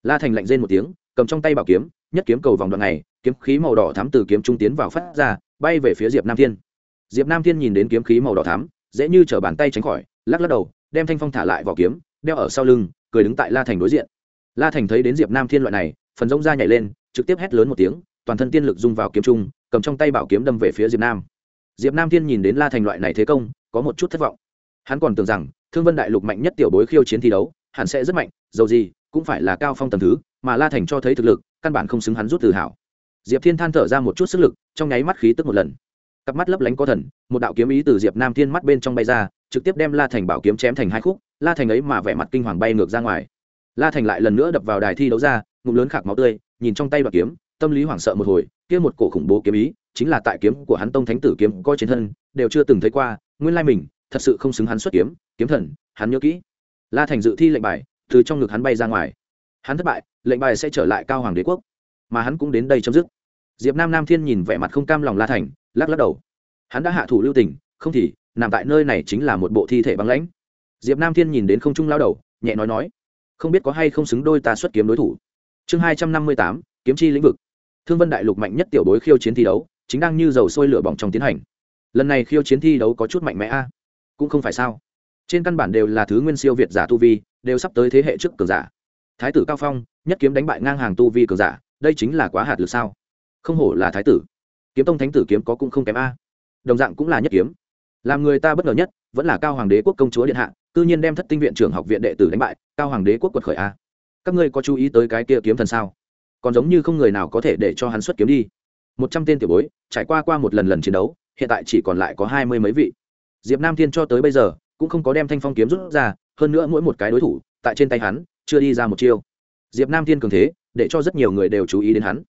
A: La thành lạnh rên một tiếng, cầm trong tay bảo kiếm, nhất kiếm cầu vòng đoạn này, kiếm khí màu đỏ thắm từ kiếm trung tiến vào phát ra, bay về phía diệp nam thiên. Diệp nam thiên nhìn đến kiếm khí màu đỏ thắm, dễ như chở bàn tay tránh khỏi, lắc lắc đầu, đem thanh phong thả lại vào kiếm, đeo ở sau lưng, cười đứng tại la thành đối diện. La thành thấy đến diệp nam thiên loại này, phần rông ra nhảy lên trực tiếp hét lớn một tiếng, toàn thân tiên lực dung vào kiếm trung, cầm trong tay bảo kiếm đâm về phía diệp nam. Diệp nam thiên nhìn đến la thành loại này thế công, có một chút thất vọng. Hắn còn tưởng rằng, thương vân đại lục mạnh nhất tiểu bối khiêu chiến thi đấu, hẳn sẽ rất mạnh, dầu gì, cũng phải là cao phong tầm thứ, mà la thành cho thấy thực lực, căn bản không xứng hắn rút từ hảo. Diệp thiên than thở ra một chút sức lực, trong nháy mắt khí tức một lần. Cặp mắt lấp lánh có thần, một đạo kiếm ý từ diệp nam thiên mắt bên trong bay ra, trực tiếp đem la thành bảo kiếm chém thành hai khúc, la thành ấy mà vẻ mặt kinh hoàng bay ngược ra ngoài. La thành lại lần nữa đập vào đài thi đấu ra, ngụm lớn khạc máu tươi nhìn trong tay đoạn kiếm, tâm lý hoảng sợ một hồi, kia một cổ khủng bố kiếm ý, chính là tại kiếm của hắn tông thánh tử kiếm coi chiến thân, đều chưa từng thấy qua, nguyên lai mình, thật sự không xứng hắn xuất kiếm kiếm thần, hắn nhớ kỹ. La thành dự thi lệnh bài, từ trong ngực hắn bay ra ngoài. Hắn thất bại, lệnh bài sẽ trở lại cao hoàng đế quốc. Mà hắn cũng đến đây chấm dứt. Diệp nam nam thiên nhìn vẻ mặt không cam lòng la thành, lắc lắc đầu. Hắn đã hạ thủ lưu tình, không thì, nằm tại nơi này chính là một bộ thi thể băng lãnh. Diệp nam thiên nhìn đến không trung lao đầu, nhẹ nói nói, không biết có hay không xứng đôi ta xuất kiếm đối thủ? Chương hai trăm năm mươi tám, kiếm chi lĩnh vực. Thương vân đại lục mạnh nhất tiểu bối khiêu chiến thi đấu, chính đang như dầu sôi lửa bỏng trong tiến hành. Lần này khiêu chiến thi đấu có chút mạnh mẽ a? Cũng không phải sao? Trên căn bản đều là thứ nguyên siêu việt giả tu vi, đều sắp tới thế hệ trước cường giả. Thái tử cao phong, nhất kiếm đánh bại ngang hàng tu vi cường giả, đây chính là quá hạt lực sao? Không hổ là thái tử. Kiếm tông thánh tử kiếm có cũng không kém a. Đồng dạng cũng là nhất kiếm. Làm người ta bất ngờ nhất, vẫn là cao hoàng đế quốc công chúa điện hạ, cư nhiên đem thất tinh viện trưởng học viện đệ tử đánh bại, cao hoàng đế quốc quật khởi a các ngươi có chú ý tới cái kia kiếm thần sao? Còn giống như không người nào có thể để cho hắn xuất kiếm đi. Một trăm tên tiểu bối, trải qua qua một lần lần chiến đấu, hiện tại chỉ còn lại có hai mươi mấy vị. Diệp nam thiên cho tới bây giờ, cũng không có đem thanh phong kiếm rút ra, hơn nữa mỗi một cái đối thủ, tại trên tay hắn, chưa đi ra một chiêu. Diệp nam thiên cường thế, để cho rất nhiều người đều chú ý đến hắn.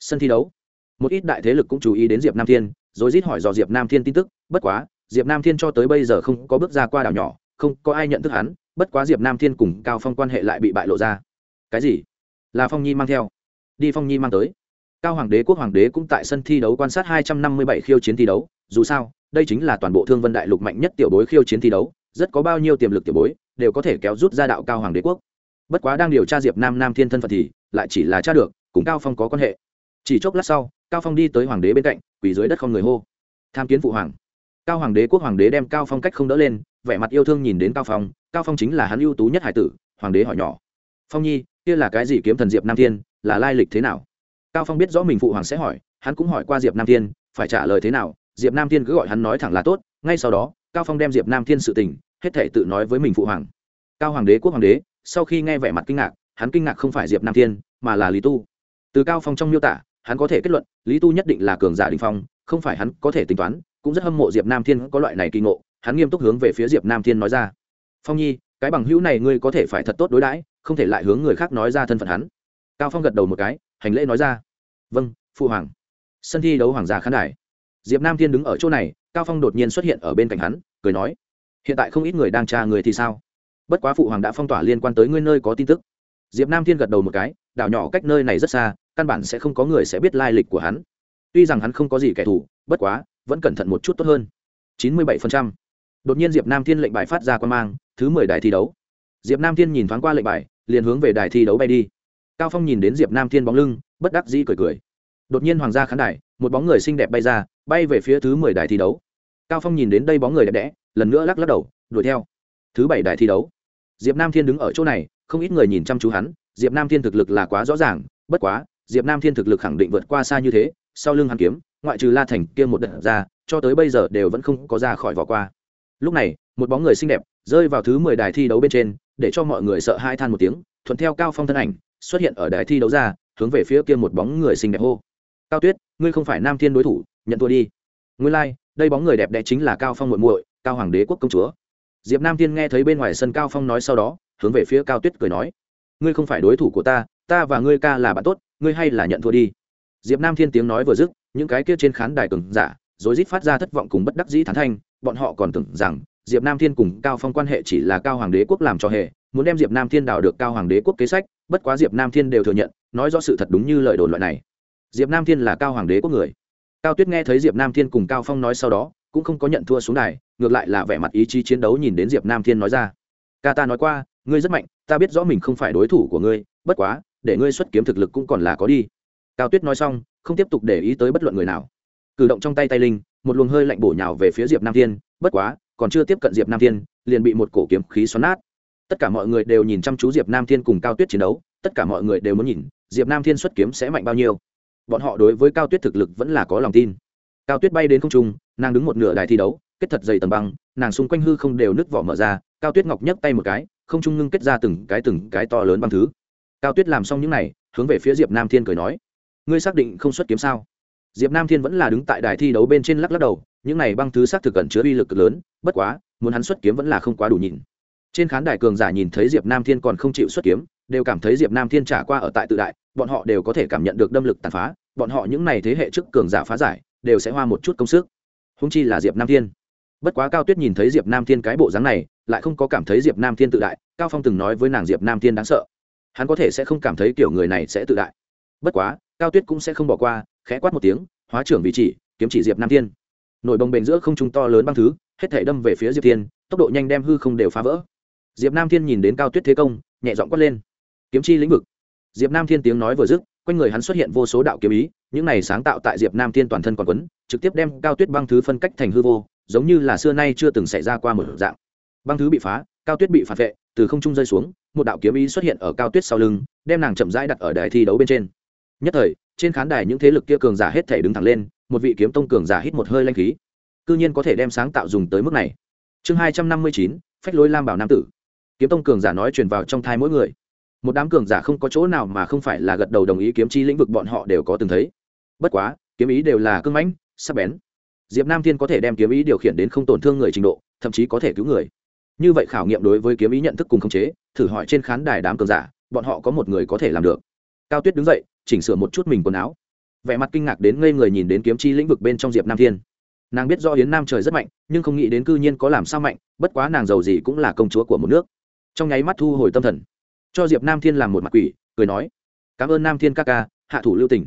A: Sân thi đấu. Một ít đại thế lực cũng chú ý đến diệp nam thiên, rồi rít hỏi dò diệp nam thiên tin tức, bất quá, diệp nam thiên cho tới bây giờ không có bước ra qua đảo nhỏ, không có ai nhận thức hắn, bất quá diệp nam thiên cùng cao phong quan hệ lại bị bại lộ ra cái gì? Là phong nhi mang theo. Đi phong nhi mang tới. Cao hoàng đế, quốc hoàng đế cũng tại sân thi đấu quan sát hai trăm năm mươi bảy khiêu chiến thi đấu. Dù sao, đây chính là toàn bộ thương vân đại lục mạnh nhất tiểu bối khiêu chiến thi đấu. Rất có bao nhiêu tiềm lực tiểu bối đều có thể kéo rút ra đạo cao hoàng đế quốc. Bất quá đang điều tra diệp nam nam thiên thân phận thì lại chỉ là tra được, cùng cao phong có quan hệ. Chỉ chốc lát sau, cao phong đi tới hoàng đế bên cạnh, quỳ dưới đất không người hô. Tham kiến phụ hoàng. Cao hoàng đế, quốc hoàng đế đem cao phong cách không đỡ lên, vẻ mặt yêu thương nhìn đến cao phong. Cao phong chính là hắn ưu tú nhất hải tử, hoàng đế hỏi nhỏ. Phong nhi kia là cái gì kiếm thần diệp nam thiên, là lai lịch thế nào? Cao phong biết rõ mình phụ hoàng sẽ hỏi, hắn cũng hỏi qua diệp nam thiên, phải trả lời thế nào? Diệp nam thiên cứ gọi hắn nói thẳng là tốt, ngay sau đó, cao phong đem diệp nam thiên sự tình, hết thể tự nói với mình phụ hoàng. Cao hoàng đế, quốc hoàng đế, sau khi nghe vẻ mặt kinh ngạc, hắn kinh ngạc không phải diệp nam thiên, mà là lý tu. Từ cao phong trong miêu tả, hắn có thể kết luận, lý tu nhất định là cường giả đình phong, không phải hắn có thể tính toán, cũng rất hâm mộ diệp nam thiên có loại này kỳ ngộ, hắn nghiêm túc hướng về phía diệp nam thiên nói ra. Phong nhi, cái bằng hữu này ngươi có thể phải thật tốt đối đãi không thể lại hướng người khác nói ra thân phận hắn. Cao phong gật đầu một cái, hành lễ nói ra. Vâng phụ hoàng. Sân thi đấu hoàng gia khán đài. Diệp nam thiên đứng ở chỗ này, cao phong đột nhiên xuất hiện ở bên cạnh hắn, cười nói, hiện tại không ít người đang tra người thì sao? Bất quá phụ hoàng đã phong tỏa liên quan tới ngươi nơi có tin tức. Diệp nam thiên gật đầu một cái, đảo nhỏ cách nơi này rất xa, căn bản sẽ không có người sẽ biết lai lịch của hắn. Tuy rằng hắn không có gì kẻ thù, bất quá, vẫn cẩn thận một chút tốt hơn. Chín mươi bảy phần trăm. Đột nhiên diệp nam thiên lệnh bài phát ra quan mang, thứ mười đài thi đấu. Diệp nam thiên nhìn thoáng qua lệnh bài liền hướng về đài thi đấu bay đi. Cao phong nhìn đến diệp nam thiên bóng lưng, bất đắc dĩ cười cười. Đột nhiên hoàng gia khán đài, một bóng người xinh đẹp bay ra, bay về phía thứ mười đài thi đấu. Cao phong nhìn đến đây bóng người đẹp đẽ, lần nữa lắc lắc đầu, đuổi theo. Thứ bảy đài thi đấu. Diệp nam thiên đứng ở chỗ này, không ít người nhìn chăm chú hắn, diệp nam thiên thực lực là quá rõ ràng, bất quá, diệp nam thiên thực lực khẳng định vượt qua xa như thế, sau lưng hắn kiếm, ngoại trừ la thành kia một đợt ra, cho tới bây giờ đều vẫn không có ra khỏi vỏ qua lúc này một bóng người xinh đẹp rơi vào thứ mười đài thi đấu bên trên để cho mọi người sợ hai than một tiếng thuận theo cao phong thân ảnh xuất hiện ở đài thi đấu ra hướng về phía kia một bóng người xinh đẹp hô. Cao tuyết ngươi không phải nam thiên đối thủ nhận thua đi. Ngươi lai、like, đây bóng người đẹp đẽ chính là cao phong muội muội cao hoàng đế quốc công chúa. Diệp nam thiên nghe thấy bên ngoài sân cao phong nói sau đó hướng về phía cao tuyết cười nói ngươi không phải đối thủ của ta ta và ngươi ca là bạn tốt ngươi hay là nhận thua đi. Diệp nam thiên tiếng nói vừa dứt những cái kia trên khán đài cường giả rồi rít phát ra thất vọng cùng bất đắc dĩ thán thanh bọn họ còn tưởng rằng diệp nam thiên cùng cao phong quan hệ chỉ là cao hoàng đế quốc làm cho hệ muốn đem diệp nam thiên đào được cao hoàng đế quốc kế sách, bất quá diệp nam thiên đều thừa nhận, nói rõ sự thật đúng như lời đồn loại này. Diệp nam thiên là cao hoàng đế quốc người. Cao tuyết nghe thấy diệp nam thiên cùng cao phong nói sau đó, cũng không có nhận thua xuống đài, ngược lại là vẻ mặt ý chí chiến đấu nhìn đến diệp nam thiên nói ra. Ca ta nói qua, ngươi rất mạnh, ta biết rõ mình không phải đối thủ của ngươi, bất quá, để ngươi xuất kiếm thực lực cũng còn là có đi. Cao tuyết nói xong, không tiếp tục để ý tới bất luận người nào cử động trong tay tay linh, một luồng hơi lạnh bổ nhào về phía diệp nam thiên, bất quá, còn chưa tiếp cận diệp nam thiên, liền bị một cổ kiếm khí xoắn nát. Tất cả mọi người đều nhìn chăm chú diệp nam thiên cùng cao tuyết chiến đấu, tất cả mọi người đều muốn nhìn, diệp nam thiên xuất kiếm sẽ mạnh bao nhiêu. Bọn họ đối với cao tuyết thực lực vẫn là có lòng tin. Cao tuyết bay đến không trung, nàng đứng một nửa đài thi đấu, kết thật dày tầm băng, nàng xung quanh hư không đều nứt vỏ mở ra, cao tuyết ngọc nhấc tay một cái, không trung ngưng kết ra từng cái từng cái to lớn băng thứ. Cao tuyết làm xong những này, hướng về phía diệp nam thiên cười nói, ngươi xác định không xuất kiếm sao? Diệp nam thiên vẫn là đứng tại đài thi đấu bên trên lắc lắc đầu, những này băng thứ xác thực cẩn chứa uy lực cực lớn, bất quá, muốn hắn xuất kiếm vẫn là không quá đủ nhìn. Trên khán đài cường giả nhìn thấy diệp nam thiên còn không chịu xuất kiếm, đều cảm thấy diệp nam thiên trả qua ở tại tự đại, bọn họ đều có thể cảm nhận được đâm lực tàn phá, bọn họ những này thế hệ trước cường giả phá giải, đều sẽ hoa một chút công sức. Húng chi là diệp nam thiên. Bất quá cao tuyết nhìn thấy diệp nam thiên cái bộ dáng này, lại không có cảm thấy diệp nam thiên tự đại, cao phong từng nói với nàng diệp nam thiên đáng sợ. Hắn có thể sẽ không cảm thấy kiểu người này sẽ tự đại. Bất quá, cao tuyết cũng sẽ không bỏ qua khẽ quát một tiếng, hóa trưởng vị chỉ, kiếm chỉ diệp nam thiên. Nội bồng bềnh giữa không trung to lớn băng thứ, hết thể đâm về phía diệp thiên, tốc độ nhanh đem hư không đều phá vỡ. Diệp nam thiên nhìn đến cao tuyết thế công, nhẹ giọng quát lên. Kiếm chi lĩnh vực. Diệp nam thiên tiếng nói vừa dứt, quanh người hắn xuất hiện vô số đạo kiếm ý, những này sáng tạo tại diệp nam thiên toàn thân còn quấn, trực tiếp đem cao tuyết băng thứ phân cách thành hư vô, giống như là xưa nay chưa từng xảy ra qua một dạng. Băng thứ bị phá, cao tuyết bị phản vệ, từ không trung rơi xuống, một đạo kiếm ý xuất hiện ở cao tuyết sau lưng, đem nàng chậm rãi đặt ở đài thi đấu bên trên nhất thời, trên khán đài những thế lực kia cường giả hết thể đứng thẳng lên, một vị kiếm tông cường giả hít một hơi lanh khí. Cư nhiên có thể đem sáng tạo dùng tới mức này. Chương hai trăm năm mươi chín, phách lối lam bảo nam tử. Kiếm tông cường giả nói truyền vào trong thai mỗi người. Một đám cường giả không có chỗ nào mà không phải là gật đầu đồng ý kiếm chi lĩnh vực bọn họ đều có từng thấy. Bất quá, kiếm ý đều là cưng mãnh, sắc bén. Diệp nam thiên có thể đem kiếm ý điều khiển đến không tổn thương người trình độ, thậm chí có thể cứu người. Như vậy khảo nghiệm đối với kiếm ý nhận thức cùng khống chế, thử hỏi trên khán đài đám cường giả, bọn họ có một người có thể làm được. Cao tuyết đứng dậy chỉnh sửa một chút mình quần áo. Vẻ mặt kinh ngạc đến ngây người nhìn đến kiếm chi lĩnh vực bên trong diệp nam thiên. Nàng biết do yến nam trời rất mạnh, nhưng không nghĩ đến cư nhiên có làm sao mạnh, bất quá nàng giàu gì cũng là công chúa của một nước. Trong nháy mắt thu hồi tâm thần, cho diệp nam thiên làm một mặt quỷ, cười nói, cảm ơn nam thiên ca ca, hạ thủ lưu tỉnh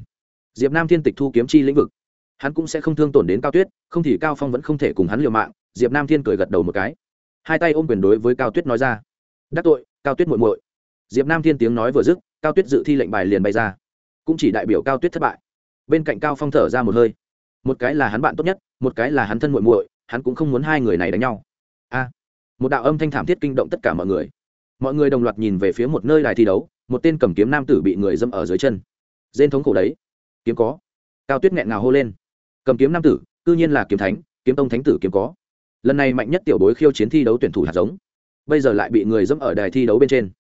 A: diệp nam thiên tịch thu kiếm chi lĩnh vực. Hắn cũng sẽ không thương tổn đến cao tuyết, không thì cao phong vẫn không thể cùng hắn liều mạng, diệp nam thiên cười gật đầu một cái. Hai tay ôm quyền đối với cao tuyết nói ra, đắc tội, cao tuyết muội muội. Diệp nam thiên tiếng nói vừa dứt, cao tuyết dự thi lệnh bài liền bay ra cũng chỉ đại biểu cao tuyết thất bại. Bên cạnh cao phong thở ra một hơi. Một cái là hắn bạn tốt nhất, một cái là hắn thân muội muội, hắn cũng không muốn hai người này đánh nhau. A. Một đạo âm thanh thảm thiết kinh động tất cả mọi người. Mọi người đồng loạt nhìn về phía một nơi đài thi đấu, một tên cầm kiếm nam tử bị người dâm ở dưới chân. Dên thống khổ đấy. Kiếm có. Cao tuyết nghẹn ngào hô lên. Cầm kiếm nam tử, cư nhiên là kiếm thánh, kiếm tông thánh tử kiếm có. Lần này mạnh nhất tiểu bối khiêu chiến thi đấu tuyển thủ hạt giống. Bây giờ lại bị người dẫm ở đài thi đấu bên trên.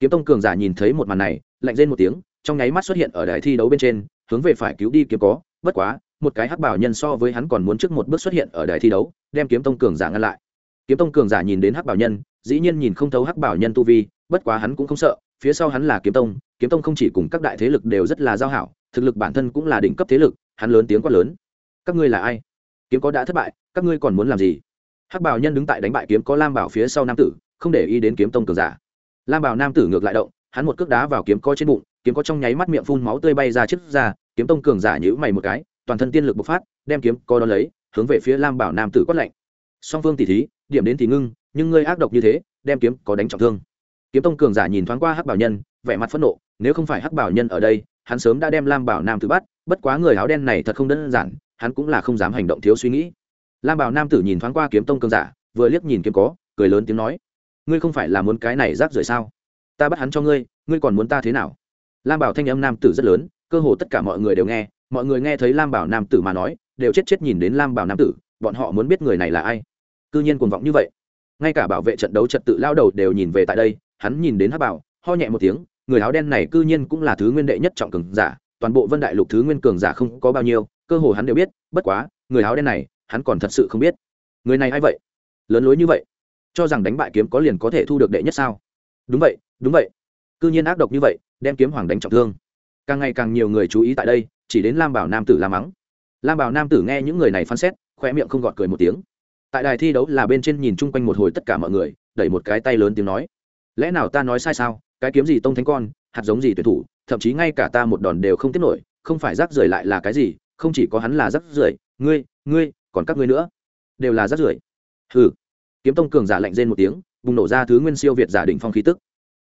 A: Kiếm tông cường giả nhìn thấy một màn này, lạnh rên một tiếng trong nháy mắt xuất hiện ở đài thi đấu bên trên, hướng về phải cứu đi kiếm có. Bất quá, một cái hắc bảo nhân so với hắn còn muốn trước một bước xuất hiện ở đài thi đấu, đem kiếm tông cường giả ngăn lại. Kiếm tông cường giả nhìn đến hắc bảo nhân, dĩ nhiên nhìn không thấu hắc bảo nhân tu vi, bất quá hắn cũng không sợ, phía sau hắn là kiếm tông kiếm tông không chỉ cùng các đại thế lực đều rất là giao hảo, thực lực bản thân cũng là đỉnh cấp thế lực, hắn lớn tiếng quát lớn. Các ngươi là ai? Kiếm có đã thất bại, các ngươi còn muốn làm gì? Hắc bảo nhân đứng tại đánh bại kiếm có lam bảo phía sau nam tử, không để ý đến kiếm tông cường giả. Lam bảo nam tử ngược lại động, hắn một cước đá vào kiếm có trên bụng kiếm có trong nháy mắt miệng phun máu tươi bay ra chiếc ra, kiếm tông cường giả nhữ mày một cái, toàn thân tiên lực bộc phát, đem kiếm có ó lấy, hướng về phía lam bảo nam tử quất lạnh. Song phương tỉ thí, điểm đến thì ngưng, nhưng ngươi ác độc như thế, đem kiếm có đánh trọng thương. Kiếm tông cường giả nhìn thoáng qua hắc bảo nhân, vẻ mặt phẫn nộ, nếu không phải hắc bảo nhân ở đây, hắn sớm đã đem lam bảo nam tử bắt, bất quá người áo đen này thật không đơn giản, hắn cũng là không dám hành động thiếu suy nghĩ. Lam bảo nam tử nhìn thoáng qua kiếm tông cường giả, vừa liếc nhìn kiếm có, cười lớn tiếng nói, ngươi không phải là muốn cái này rác rưởi sao? Ta bắt hắn cho ngươi ngươi còn muốn ta thế nào? Lam bảo thanh âm nam tử rất lớn, cơ hồ tất cả mọi người đều nghe, mọi người nghe thấy lam bảo nam tử mà nói, đều chết chết nhìn đến lam bảo nam tử, bọn họ muốn biết người này là ai. Cư nhiên cuồng vọng như vậy. Ngay cả bảo vệ trận đấu trật tự lao đầu đều nhìn về tại đây, hắn nhìn đến hắc bảo, ho nhẹ một tiếng, người áo đen này cư nhiên cũng là thứ nguyên đệ nhất trọng cường giả, toàn bộ vân đại lục thứ nguyên cường giả không có bao nhiêu, cơ hồ hắn đều biết, bất quá, người áo đen này, hắn còn thật sự không biết. Người này a i vậy? Lớn lối như vậy? Cho rằng đánh bại kiếm có liền có thể thu được đệ nhất sao? Đúng vậy đúng vậy cư nhiên ác độc như vậy, đem kiếm hoàng đánh trọng thương. Càng ngày càng nhiều người chú ý tại đây, chỉ đến lam bảo nam tử la mắng. Lam bảo nam tử nghe những người này phán xét khoe miệng không gọt cười một tiếng. Tại đài thi đấu là bên trên nhìn chung quanh một hồi tất cả mọi người, đẩy một cái tay lớn tiếng nói. Lẽ nào ta nói sai sao? Cái kiếm gì tông thánh con, hạt giống gì tuyệt thủ, thậm chí ngay cả ta một đòn đều không tiếp nổi, không phải rác rưởi lại là cái gì, không chỉ có hắn là rác rưởi, ngươi ngươi, còn các ngươi nữa, đều là rác rưởi. Hừ. Kiếm tông cường giả lạnh rên một tiếng, bùng nổ ra thứ nguyên siêu việt giả định phong khí tức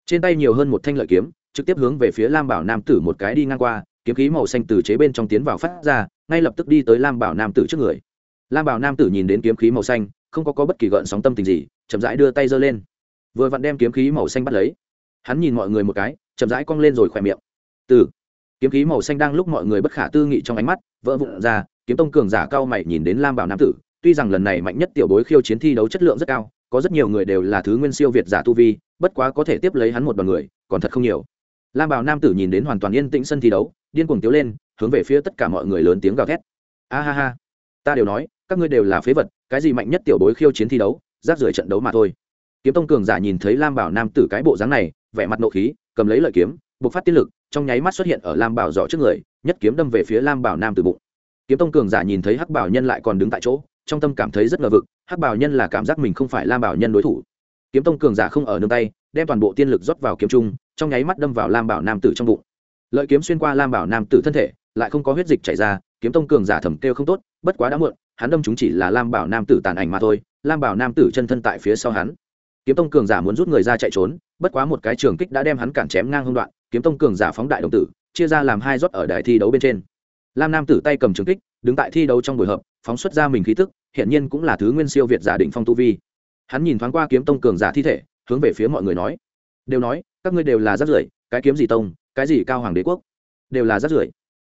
A: trên tay nhiều hơn một thanh lợi kiếm trực tiếp hướng về phía lam bảo nam tử một cái đi ngang qua kiếm khí màu xanh từ chế bên trong tiến vào phát ra ngay lập tức đi tới lam bảo nam tử trước người. Lam bảo nam tử nhìn đến kiếm khí màu xanh không có, có bất kỳ gợn sóng tâm tình gì chậm rãi đưa tay giơ lên. Vừa vặn đem kiếm khí màu xanh bắt lấy. Hắn nhìn mọi người một cái chậm rãi cong lên rồi khỏe miệng. Từ. Kiếm khí màu xanh đang lúc mọi người bất khả tư nghị trong ánh mắt vỡ vụn ra kiếm tông cường giả cao mày nhìn đến lam bảo nam tử tuy rằng lần này mạnh nhất tiểu bối khiêu chiến thi đấu chất lượng rất cao có rất nhiều người đều là thứ nguyên siêu việt giả tu vi, bất quá có thể tiếp lấy hắn một đoàn người, còn thật không nhiều. Lam bảo nam tử nhìn đến hoàn toàn yên tĩnh sân thi đấu, điên cuồng tiếu lên, hướng về phía tất cả mọi người lớn tiếng gào thét. A ha ha, ta đều nói, các ngươi đều là phế vật, cái gì mạnh nhất tiểu bối khiêu chiến thi đấu, rác rưởi trận đấu mà thôi. Kiếm tông cường giả nhìn thấy lam bảo nam tử cái bộ dáng này, vẻ mặt nộ khí, cầm lấy lợi kiếm, bộc phát tiên lực, trong nháy mắt xuất hiện ở lam bảo giỏ trước người, nhất kiếm đâm về phía lam bảo nam tử bụng. Kiếm tông cường giả nhìn thấy hắc bảo nhân lại còn đứng tại chỗ trong tâm cảm thấy rất ngờ vực, hắc bảo nhân là cảm giác mình không phải lam bảo nhân đối thủ. Kiếm tông cường giả không ở nương tay, đem toàn bộ tiên lực rót vào kiếm trung, trong nháy mắt đâm vào lam bảo nam tử trong bụng. Lợi kiếm xuyên qua lam bảo nam tử thân thể, lại không có huyết dịch chảy ra, kiếm tông cường giả thầm kêu không tốt, bất quá đã muộn, hắn đâm chúng chỉ là lam bảo nam tử tàn ảnh mà thôi, lam bảo nam tử chân thân tại phía sau hắn. Kiếm tông cường giả muốn rút người ra chạy trốn, bất quá một cái trường kích đã đem hắn cản chém ngang hông đoạn, kiếm tông cường giả phóng đại đồng tử, chia ra làm hai rót ở đài thi đấu bên trên. Lam nam tử tay cầm trường kích, đứng tại thi đấu trong buổi hợp phóng xuất ra mình khí tức hiện nhiên cũng là thứ nguyên siêu việt giả định phong tu vi. Hắn nhìn thoáng qua kiếm tông cường giả thi thể, hướng về phía mọi người nói, đều nói, các ngươi đều là rác rưởi, cái kiếm gì tông, cái gì cao hoàng đế quốc? Đều là rác rưởi.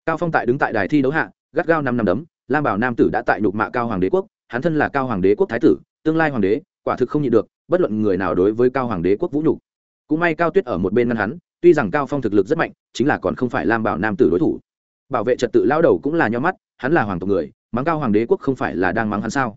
A: Cao phong tại đứng tại đài thi đấu hạ, gắt gao năm năm đấm, lam bảo nam tử đã tại nhục mạ cao hoàng đế quốc, hắn thân là cao hoàng đế quốc thái tử, tương lai hoàng đế, quả thực không nhịn được, bất luận người nào đối với cao hoàng đế quốc vũ nhục. Cũng may cao tuyết ở một bên ngăn hắn, tuy rằng cao phong thực lực rất mạnh, chính là còn không phải lam bảo nam tử đối thủ. Bảo vệ trật tự lao đầu cũng là nho mắt, hắn là hoàng tộc người mắng cao hoàng đế quốc không phải là đang mắng hắn sao?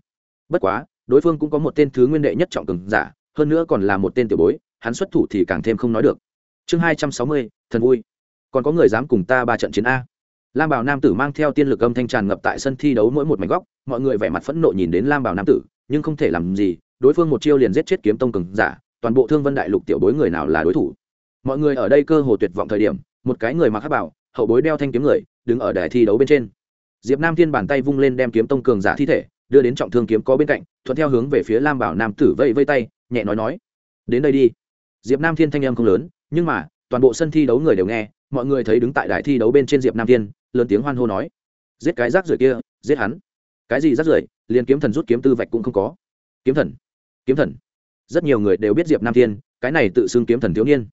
A: Bất quá, đối phương cũng có một tên thứ nguyên đệ nhất trọng cường giả, hơn nữa còn là một tên tiểu bối, hắn xuất thủ thì càng thêm không nói được. Chương hai trăm sáu mươi, thần vui. Còn có người dám cùng ta ba trận chiến a? Lam bảo nam tử mang theo tiên lực âm thanh tràn ngập tại sân thi đấu mỗi một mảnh góc, mọi người vẻ mặt phẫn nộ nhìn đến lam bảo nam tử, nhưng không thể làm gì, đối phương một chiêu liền giết chết kiếm tông cường giả, toàn bộ thương vân đại lục tiểu bối người nào là đối thủ? Mọi người ở đây cơ hồ tuyệt vọng thời điểm, một cái người mặc hát bảo, hậu bối đeo thanh kiếm người, đứng ở đài thi đấu bên trên diệp nam thiên bàn tay vung lên đem kiếm tông cường giả thi thể, đưa đến trọng thương kiếm có bên cạnh, thuận theo hướng về phía lam bảo nam tử vây vây tay, nhẹ nói nói, đến đây đi. Diệp nam thiên thanh âm không lớn, nhưng mà, toàn bộ sân thi đấu người đều nghe, mọi người thấy đứng tại đài thi đấu bên trên diệp nam thiên, lớn tiếng hoan hô nói, giết cái rác rưởi kia, giết hắn. Cái gì rác rưởi? Liền kiếm thần rút kiếm tư vạch cũng không có. Kiếm thần? Kiếm thần? Rất nhiều người đều biết diệp nam thiên, cái này tự xưng kiếm thần thiếu niên.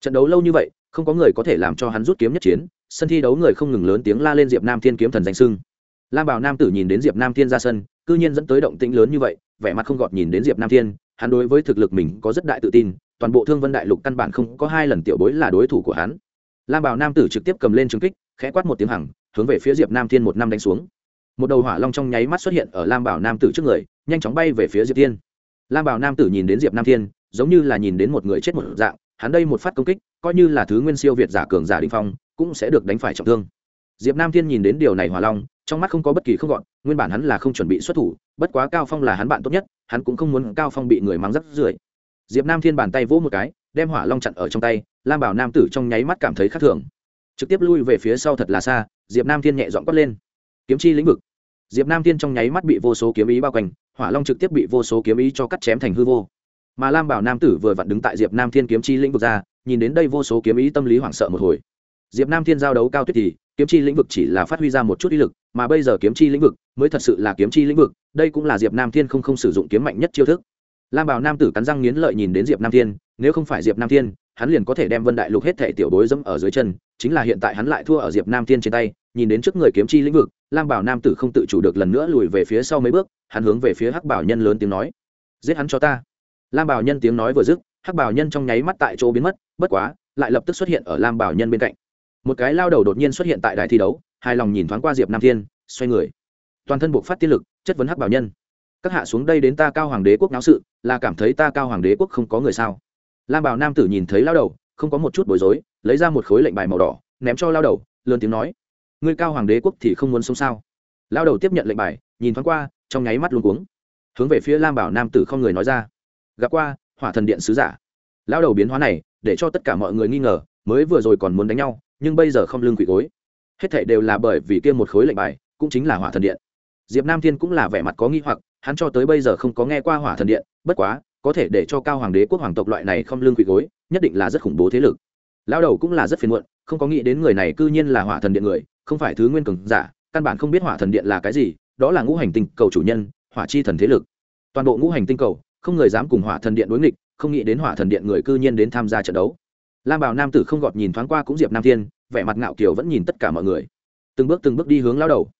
A: Trận đấu lâu như vậy, không có người có thể làm cho hắn rút kiếm nhất chiến sân thi đấu người không ngừng lớn tiếng la lên diệp nam thiên kiếm thần danh sưng. Lam bảo nam tử nhìn đến diệp nam thiên ra sân, cư nhiên dẫn tới động tĩnh lớn như vậy, vẻ mặt không gọt nhìn đến diệp nam thiên, hắn đối với thực lực mình có rất đại tự tin, toàn bộ thương vân đại lục căn bản không có hai lần tiểu bối là đối thủ của hắn. Lam bảo nam tử trực tiếp cầm lên trừng kích, khẽ quát một tiếng hằng, hướng về phía diệp nam thiên một năm đánh xuống. Một đầu hỏa long trong nháy mắt xuất hiện ở lam bảo nam tử trước người, nhanh chóng bay về phía diệp thiên. Lam bảo nam tử nhìn đến diệp nam thiên, giống như là nhìn đến một người chết một dạng, hắn đây một phát công kích, coi như là thứ nguyên siêu việt giả cường giả đình phong cũng sẽ được đánh phải trọng thương. Diệp nam thiên nhìn đến điều này hỏa long, trong mắt không có bất kỳ không gọn, nguyên bản hắn là không chuẩn bị xuất thủ, bất quá cao phong là hắn bạn tốt nhất, hắn cũng không muốn cao phong bị người mắng rắc rưởi. Diệp nam thiên bàn tay vỗ một cái, đem hỏa long chặn ở trong tay, lam bảo nam tử trong nháy mắt cảm thấy khác thường. Trực tiếp lui về phía sau thật là xa, diệp nam thiên nhẹ dọn quất lên. Kiếm chi lĩnh vực. Diệp nam thiên trong nháy mắt bị vô số kiếm ý bao quanh, hỏa long trực tiếp bị vô số kiếm ý cho cắt chém thành hư vô. Mà lam bảo nam tử vừa vặn đứng tại diệp nam thiên kiếm chi lĩnh vực ra, nhìn đến đây vô số kiếm ý tâm lý hoảng sợ một hồi diệp nam thiên giao đấu cao tuyết thì, kiếm chi lĩnh vực chỉ là phát huy ra một chút ý lực, mà bây giờ kiếm chi lĩnh vực mới thật sự là kiếm chi lĩnh vực, đây cũng là diệp nam thiên không không sử dụng kiếm mạnh nhất chiêu thức. Lam bảo nam tử cắn răng nghiến lợi nhìn đến diệp nam thiên, nếu không phải diệp nam thiên, hắn liền có thể đem vân đại lục hết thể tiểu bối dẫm ở dưới chân, chính là hiện tại hắn lại thua ở diệp nam thiên trên tay, nhìn đến trước người kiếm chi lĩnh vực, lam bảo nam tử không tự chủ được lần nữa lùi về phía sau mấy bước, hắn hướng về phía hắc bảo nhân lớn tiếng nói, giết hắn cho ta. Lam bảo nhân tiếng nói vừa dứt, hắc bảo nhân trong nháy mắt tại chỗ biến mất, bất quá, lại lập tức xuất hiện ở lam bảo nhân bên cạnh một cái lao đầu đột nhiên xuất hiện tại đài thi đấu, hài lòng nhìn thoáng qua diệp nam thiên, xoay người. Toàn thân buộc phát tiên lực, chất vấn hắc bảo nhân. Các hạ xuống đây đến ta cao hoàng đế quốc náo sự, là cảm thấy ta cao hoàng đế quốc không có người sao? Lam bảo nam tử nhìn thấy lao đầu, không có một chút bối rối, lấy ra một khối lệnh bài màu đỏ, ném cho lao đầu, lớn tiếng nói, ngươi cao hoàng đế quốc thì không muốn sống sao? Lao đầu tiếp nhận lệnh bài, nhìn thoáng qua, trong nháy mắt luôn cuống. Hướng về phía lam bảo nam tử không người nói ra, gặp qua, hỏa thần điện sứ giả. Lao đầu biến hóa này, để cho tất cả mọi người nghi ngờ, mới vừa rồi còn muốn đánh nhau nhưng bây giờ không lưng quỷ gối. Hết thảy đều là bởi vì kia một khối lệnh bài, cũng chính là hỏa thần điện. Diệp nam thiên cũng là vẻ mặt có nghi hoặc, hắn cho tới bây giờ không có nghe qua hỏa thần điện, bất quá, có thể để cho cao hoàng đế quốc hoàng tộc loại này không lương quỷ gối, nhất định là rất khủng bố thế lực. Lao đầu cũng là rất phiền muộn, không có nghĩ đến người này cư nhiên là hỏa thần điện người, không phải thứ nguyên cường giả, căn bản không biết hỏa thần điện là cái gì, đó là ngũ hành tinh cầu chủ nhân, hỏa chi thần thế lực. Toàn bộ ngũ hành tinh cầu, không người dám cùng hỏa thần điện đối nghịch, không nghĩ đến hỏa thần điện người cư nhiên đến tham gia trận đấu lam bảo nam tử không gọt nhìn thoáng qua cũng diệp nam thiên, vẻ mặt ngạo kiều vẫn nhìn tất cả mọi người. Từng bước từng bước đi hướng lao đầu.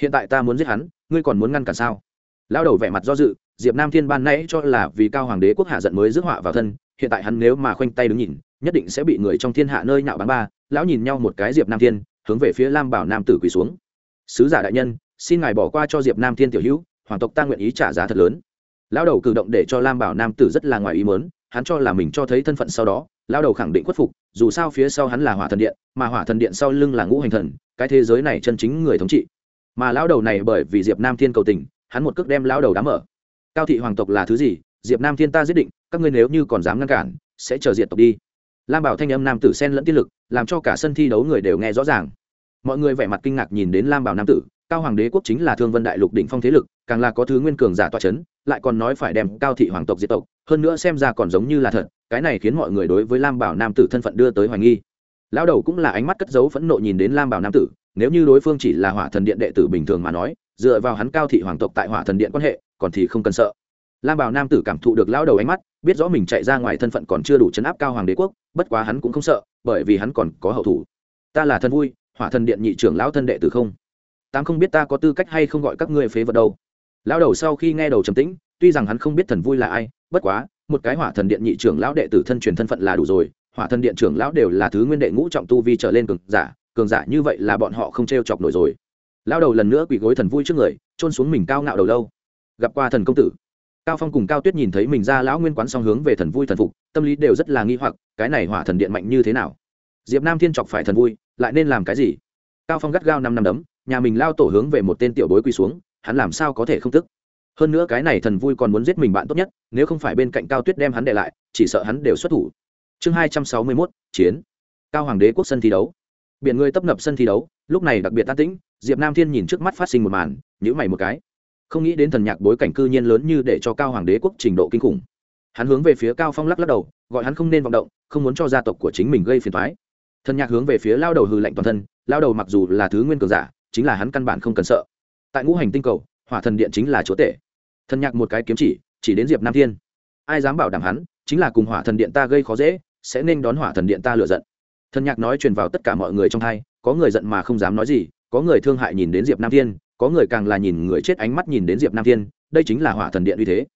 A: Hiện tại ta muốn giết hắn, ngươi còn muốn ngăn cản sao? Lao đầu vẻ mặt do dự, diệp nam thiên ban nãy cho là vì cao hoàng đế quốc hạ giận mới rước họa vào thân, hiện tại hắn nếu mà khoanh tay đứng nhìn, nhất định sẽ bị người trong thiên hạ nơi nạo bán ba, lão nhìn nhau một cái diệp nam thiên, hướng về phía lam bảo nam tử quỳ xuống. Sứ giả đại nhân, xin ngài bỏ qua cho diệp nam thiên tiểu hữu, hoàng tộc ta nguyện ý trả giá thật lớn. Lão đầu cử động để cho lam bảo nam tử rất là ngoài ý mớn hắn cho là mình cho thấy thân phận sau đó lão đầu khẳng định khuất phục, dù sao phía sau hắn là hỏa thần điện, mà hỏa thần điện sau lưng là ngũ hành thần, cái thế giới này chân chính người thống trị. Mà lão đầu này bởi vì diệp nam thiên cầu tình, hắn một cước đem lão đầu đám mở. Cao thị hoàng tộc là thứ gì? Diệp nam thiên ta giết định, các ngươi nếu như còn dám ngăn cản, sẽ chờ diệt tộc đi. Lam bảo thanh âm nam tử sen lẫn tiên lực, làm cho cả sân thi đấu người đều nghe rõ ràng. Mọi người vẻ mặt kinh ngạc nhìn đến lam bảo nam tử, cao hoàng đế quốc chính là thương vân đại lục đỉnh phong thế lực, càng là có thứ nguyên cường giả toa c h ấ n lại còn nói phải đem cao thị hoàng tộc diệt tộc, hơn nữa xem ra còn giống như là thật cái này khiến mọi người đối với lam bảo nam tử thân phận đưa tới hoài nghi. Lão đầu cũng là ánh mắt cất giấu phẫn nộ nhìn đến lam bảo nam tử, nếu như đối phương chỉ là hỏa thần điện đệ tử bình thường mà nói, dựa vào hắn cao thị hoàng tộc tại hỏa thần điện quan hệ, còn thì không cần sợ. Lam bảo nam tử cảm thụ được lão đầu ánh mắt, biết rõ mình chạy ra ngoài thân phận còn chưa đủ chấn áp cao hoàng đế quốc, bất quá hắn cũng không sợ, bởi vì hắn còn có hậu thủ. Ta là thân vui, hỏa thần điện nhị trưởng lão thân đệ tử không? Tám không biết ta có tư cách hay không gọi các ngươi phế vật đâu. Lão đầu sau khi nghe đầu trầm tĩnh, tuy rằng hắn không biết thần vui là ai, bất quá một cái hỏa thần điện nhị trưởng lão đệ tử thân truyền thân phận là đủ rồi, hỏa thần điện trưởng lão đều là thứ nguyên đệ ngũ trọng tu vi trở lên cường giả cường giả như vậy là bọn họ không t r e o chọc nổi rồi. Lao đầu lần nữa quỳ gối thần vui trước người trôn xuống mình cao ngạo đầu lâu. Gặp qua thần công tử, cao phong cùng cao tuyết nhìn thấy mình ra lão nguyên quán song hướng về thần vui thần phục, tâm lý đều rất là nghi hoặc, cái này hỏa thần điện mạnh như thế nào? Diệp nam thiên chọc phải thần vui, lại nên làm cái gì? Cao phong gắt gao năm năm đấm, nhà mình lao tổ hướng về một tên tiểu bối quỳ xuống, hắn làm sao có thể không tức? Hơn nữa cái này thần vui còn muốn giết mình bạn tốt nhất, nếu không phải bên cạnh cao tuyết đem hắn để lại, chỉ sợ hắn đều xuất thủ. Chương hai trăm sáu mươi mốt, chiến. Cao hoàng đế quốc sân thi đấu. Biển người tấp nập sân thi đấu, lúc này đặc biệt tan tĩnh, diệp nam thiên nhìn trước mắt phát sinh một màn nhữ mày một cái. Không nghĩ đến thần nhạc bối cảnh cư nhiên lớn như để cho cao hoàng đế quốc trình độ kinh khủng. Hắn hướng về phía cao phong lắc lắc đầu, gọi hắn không nên vọng động, không muốn cho gia tộc của chính mình gây phiền thoái thần nhạc hướng về phía lao đầu hư lạnh toàn thân, lao đầu mặc dù là thứ nguyên cường giả, chính là hắn căn bản không cần sợ. Tại ngũ hành tinh cầu, hỏa thần điện chính là chúa tể thần nhạc một cái kiếm chỉ chỉ đến diệp nam thiên. Ai dám bảo đảm hắn, chính là cùng hỏa thần điện ta gây khó dễ, sẽ nên đón hỏa thần điện ta lựa giận. Thần nhạc nói truyền vào tất cả mọi người trong hai, có người giận mà không dám nói gì, có người thương hại nhìn đến diệp nam thiên, có người càng là nhìn người chết ánh mắt nhìn đến diệp nam thiên, đây chính là hỏa thần điện uy thế.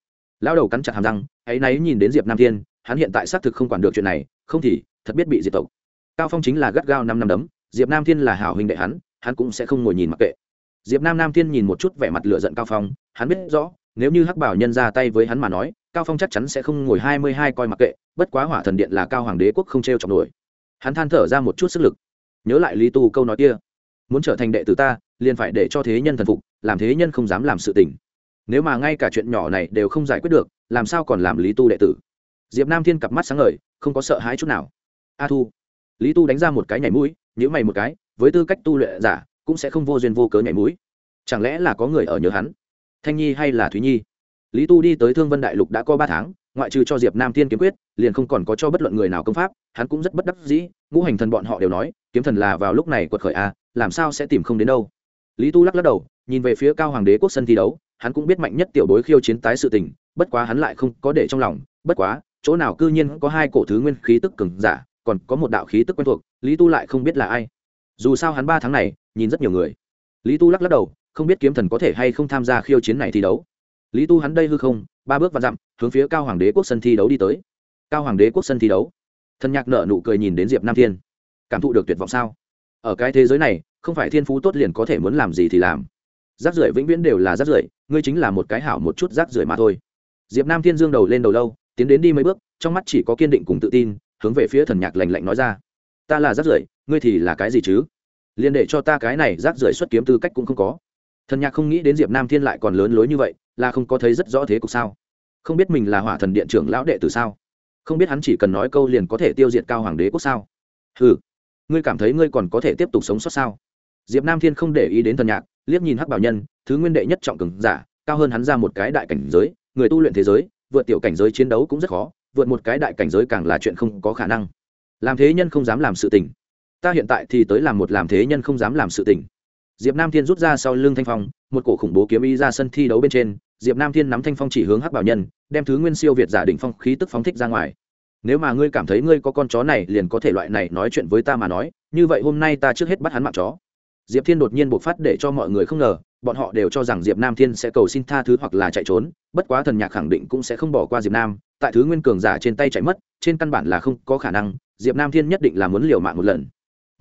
A: Lao đầu cắn chặt hàm răng hãy náy nhìn đến diệp nam thiên, hắn hiện tại xác thực không quản được chuyện này, không thì, thật biết bị diệp tộc. Cao phong chính là gắt gao năm năm đấm, diệp nam thiên là hảo huynh đệ hắn hắn cũng sẽ không ngồi nhìn mặc kệ. Diệp nam nam thiên nhìn một chút vẻ mặt lửa giận cao phong, hắn biết rõ nếu như hắc bảo nhân ra tay với hắn mà nói, cao phong chắc chắn sẽ không ngồi hai mươi hai coi mặc kệ, bất quá hỏa thần điện là cao hoàng đế quốc không t r e o chọc nổi. Hắn than thở ra một chút sức lực. Nhớ lại lý tu câu nói kia, muốn trở thành đệ tử ta, liền phải để cho thế nhân thần phục, làm thế nhân không dám làm sự tình. Nếu mà ngay cả chuyện nhỏ này đều không giải quyết được, làm sao còn làm lý tu đệ tử? Diệp nam thiên cặp mắt sáng ngời, không có sợ hãi chút nào. A thu. Lý tu đánh ra một cái nhảy mũi nhữ mày một cái, với tư cách tu luyện giả, cũng sẽ không vô duyên vô cớ nhảy mũi. Chẳng lẽ là có người ở nhớ hắn? Thanh nhi hay là thúy nhi? Lý tu đi tới thương vân đại lục đã có ba tháng ngoại trừ cho diệp nam thiên kiếm quyết liền không còn có cho bất luận người nào công pháp hắn cũng rất bất đắc dĩ ngũ hành thần bọn họ đều nói kiếm thần là vào lúc này quật khởi a à, làm sao sẽ tìm không đến đâu. Lý tu lắc lắc đầu nhìn về phía cao hoàng đế quốc sân thi đấu hắn cũng biết mạnh nhất tiểu bối khiêu chiến tái sự tình bất quá hắn lại không có để trong lòng bất quá chỗ nào cư nhiên có hai cổ thứ nguyên khí tức cường giả còn có một đạo khí tức quen thuộc lý tu lại không biết là ai. Dù sao hắn ba tháng này nhìn rất nhiều người. Lý tu lắc lắc đầu không biết kiếm thần có thể hay không tham gia khiêu chiến này thi đấu. Lý tu hắn đây hư không, ba bước và dặm, hướng phía cao hoàng đế quốc sân thi đấu đi tới. Cao hoàng đế quốc sân thi đấu. Thần nhạc nợ nụ cười nhìn đến diệp nam thiên. Cảm thụ được tuyệt vọng sao? Ở cái thế giới này, không phải thiên phú tốt liền có thể muốn làm gì thì làm. Rác rưởi vĩnh viễn đều là rác rưởi, ngươi chính là một cái hảo một chút rác rưởi mà thôi. Diệp nam thiên dương đầu lên đầu lâu, tiến đến đi mấy bước, trong mắt chỉ có kiên định cùng tự tin, hướng về phía thần nhạc lành lạnh nói ra. Ta là rác rưởi, ngươi thì là cái gì chứ? Liền để cho ta cái này rác rưởi xuất kiếm tư cách cũng không có thần nhạc không nghĩ đến diệp nam thiên lại còn lớn lối như vậy, là không có thấy rất rõ thế cục sao? Không biết mình là hỏa thần điện trưởng lão đệ từ sao? Không biết hắn chỉ cần nói câu liền có thể tiêu diệt cao hoàng đế quốc sao? Ừ ngươi cảm thấy ngươi còn có thể tiếp tục sống sót sao? Diệp nam thiên không để ý đến thần nhạc, liếc nhìn hắc bảo nhân, thứ nguyên đệ nhất trọng cường giả, cao hơn hắn ra một cái đại cảnh giới, người tu luyện thế giới, vượt tiểu cảnh giới chiến đấu cũng rất khó, vượt một cái đại cảnh giới càng là chuyện không có khả năng. Làm thế nhân không dám làm sự tình. Ta hiện tại thì tới làm một làm thế nhân không dám làm sự tình diệp nam thiên rút ra sau lưng thanh phong, một cổ khủng bố kiếm ý ra sân thi đấu bên trên, diệp nam thiên nắm thanh phong chỉ hướng hắc bảo nhân, đem thứ nguyên siêu việt giả định phong khí tức phóng thích ra ngoài. Nếu mà ngươi cảm thấy ngươi có con chó này, liền có thể loại này nói chuyện với ta mà nói, như vậy hôm nay ta trước hết bắt hắn mạng chó. Diệp thiên đột nhiên bộc phát để cho mọi người không ngờ, bọn họ đều cho rằng diệp nam thiên sẽ cầu xin tha thứ hoặc là chạy trốn, bất quá thần nhạc khẳng định cũng sẽ không bỏ qua diệp nam, tại thứ nguyên cường giả trên tay chạy mất, trên căn bản là không có khả năng, diệp nam thiên nhất định là muốn liều mạng một lần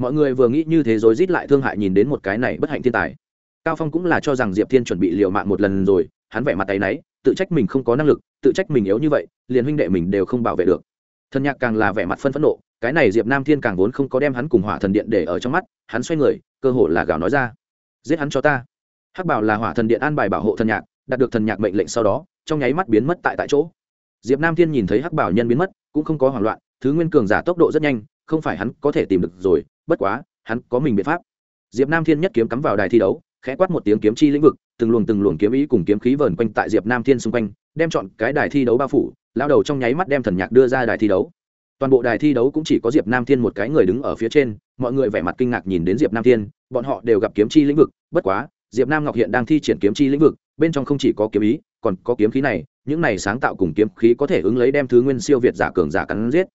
A: mọi người vừa nghĩ như thế rồi rít lại thương hại nhìn đến một cái này bất hạnh thiên tài. Cao phong cũng là cho rằng diệp thiên chuẩn bị liều mạng một lần rồi, hắn vẻ mặt tay náy, tự trách mình không có năng lực, tự trách mình yếu như vậy, liền huynh đệ mình đều không bảo vệ được. Thần nhạc càng là vẻ mặt phân phẫn nộ, cái này diệp nam thiên càng vốn không có đem hắn cùng hỏa thần điện để ở trong mắt, hắn xoay người, cơ hội là gào nói ra. Giết hắn cho ta. Hắc bảo là hỏa thần điện an bài bảo hộ thần nhạc, đạt được thần nhạc mệnh lệnh sau đó, trong nháy mắt biến mất tại tại chỗ. Diệp nam thiên nhìn thấy hắc bảo nhân biến mất, cũng không có hoảng loạn, thứ nguyên cường giả tốc độ rất nhanh, không phải hắn có thể tìm được rồi bất quá, hắn có mình biện pháp. Diệp nam thiên nhất kiếm cắm vào đài thi đấu, khẽ quát một tiếng kiếm chi lĩnh vực, từng luồng từng luồng kiếm ý cùng kiếm khí vờn quanh tại diệp nam thiên xung quanh, đem chọn cái đài thi đấu bao phủ lao đầu trong nháy mắt đem thần nhạc đưa ra đài thi đấu. Toàn bộ đài thi đấu cũng chỉ có diệp nam thiên một cái người đứng ở phía trên, mọi người vẻ mặt kinh ngạc nhìn đến diệp nam thiên, bọn họ đều gặp kiếm chi lĩnh vực, bất quá, diệp nam ngọc hiện đang thi triển kiếm chi lĩnh vực, bên trong không chỉ có kiếm ý, còn có kiếm khí này, những này sáng tạo cùng kiếm khí có thể ứng lấy đem thứ nguyên siêu việt giả cường giả cắn giết.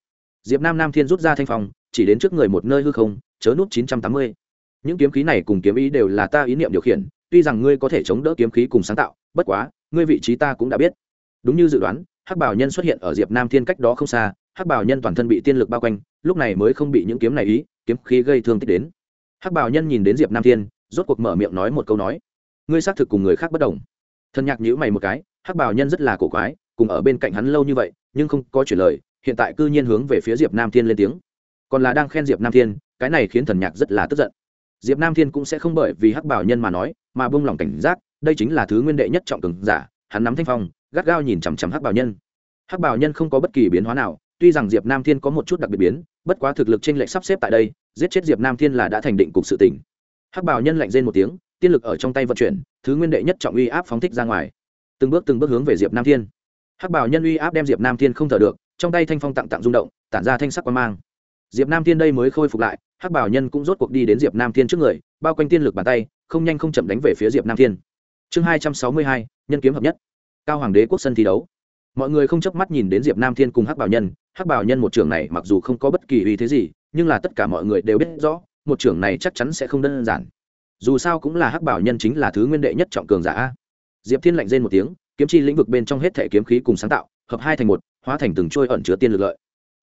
A: Diệp nam nam thiên rút ra thanh phòng chỉ đến trước người một nơi hư không chớ nút chín trăm tám mươi. Những kiếm khí này cùng kiếm ý đều là ta ý niệm điều khiển, tuy rằng ngươi có thể chống đỡ kiếm khí cùng sáng tạo, bất quá, ngươi vị trí ta cũng đã biết. Đúng như dự đoán, hắc bảo nhân xuất hiện ở diệp nam thiên cách đó không xa, hắc bảo nhân toàn thân bị tiên lực bao quanh, lúc này mới không bị những kiếm này ý, kiếm khí gây thương tích đến. Hắc bảo nhân nhìn đến diệp nam thiên, rốt cuộc mở miệng nói một câu nói. Ngươi xác thực cùng người khác bất đồng. Thân nhạc nhíu mày một cái, hắc bảo nhân rất là cổ quái, cùng ở bên cạnh hắn lâu như vậy, nhưng không có chuyển lời, hiện tại cư nhiên hướng về phía diệp nam thiên lên tiếng. Còn là đang khen diệp nam thiên cái này khiến thần nhạc rất là tức giận. Diệp nam thiên cũng sẽ không bởi vì hắc bảo nhân mà nói, mà buông lỏng cảnh giác, đây chính là thứ nguyên đệ nhất trọng cường giả, hắn nắm thanh phong, gắt gao nhìn chằm chằm hắc bảo nhân. Hắc bảo nhân không có bất kỳ biến hóa nào, tuy rằng diệp nam thiên có một chút đặc biệt biến, bất quá thực lực t r ê n lệch sắp xếp tại đây, giết chết diệp nam thiên là đã thành định cục sự tỉnh hắc bảo nhân lạnh rên một tiếng, tiên lực ở trong tay vận chuyển, thứ nguyên đệ nhất trọng uy áp phóng thích ra ngoài. Từng bước từng bước hướng về diệp nam thiên. Hắc bảo nhân uy áp đem diệp nam thiên không thở được, trong tay thanh phong tặng tặng rung động, tản ra thanh sắc quan mang diệp nam thiên đây mới khôi phục lại, hắc bảo nhân cũng rốt cuộc đi đến diệp nam thiên trước người, bao quanh tiên lực bàn tay, không nhanh không chậm đánh về phía diệp nam thiên. Chương hai trăm sáu mươi hai, nhân kiếm hợp nhất. Cao hoàng đế quốc sân thi đấu. Mọi người không chớp mắt nhìn đến diệp nam thiên cùng hắc bảo nhân. Hắc bảo nhân một trưởng này mặc dù không có bất kỳ uy thế gì, nhưng là tất cả mọi người đều biết rõ, một trưởng này chắc chắn sẽ không đơn giản. Dù sao cũng là hắc bảo nhân chính là thứ nguyên đệ nhất trọng cường giả diệp thiên lạnh rên một tiếng, kiếm chi lĩnh vực bên trong hết thể kiếm khí cùng sáng tạo, hợp hai thành một, hóa thành từng trôi ẩn chứa tiên lực lợi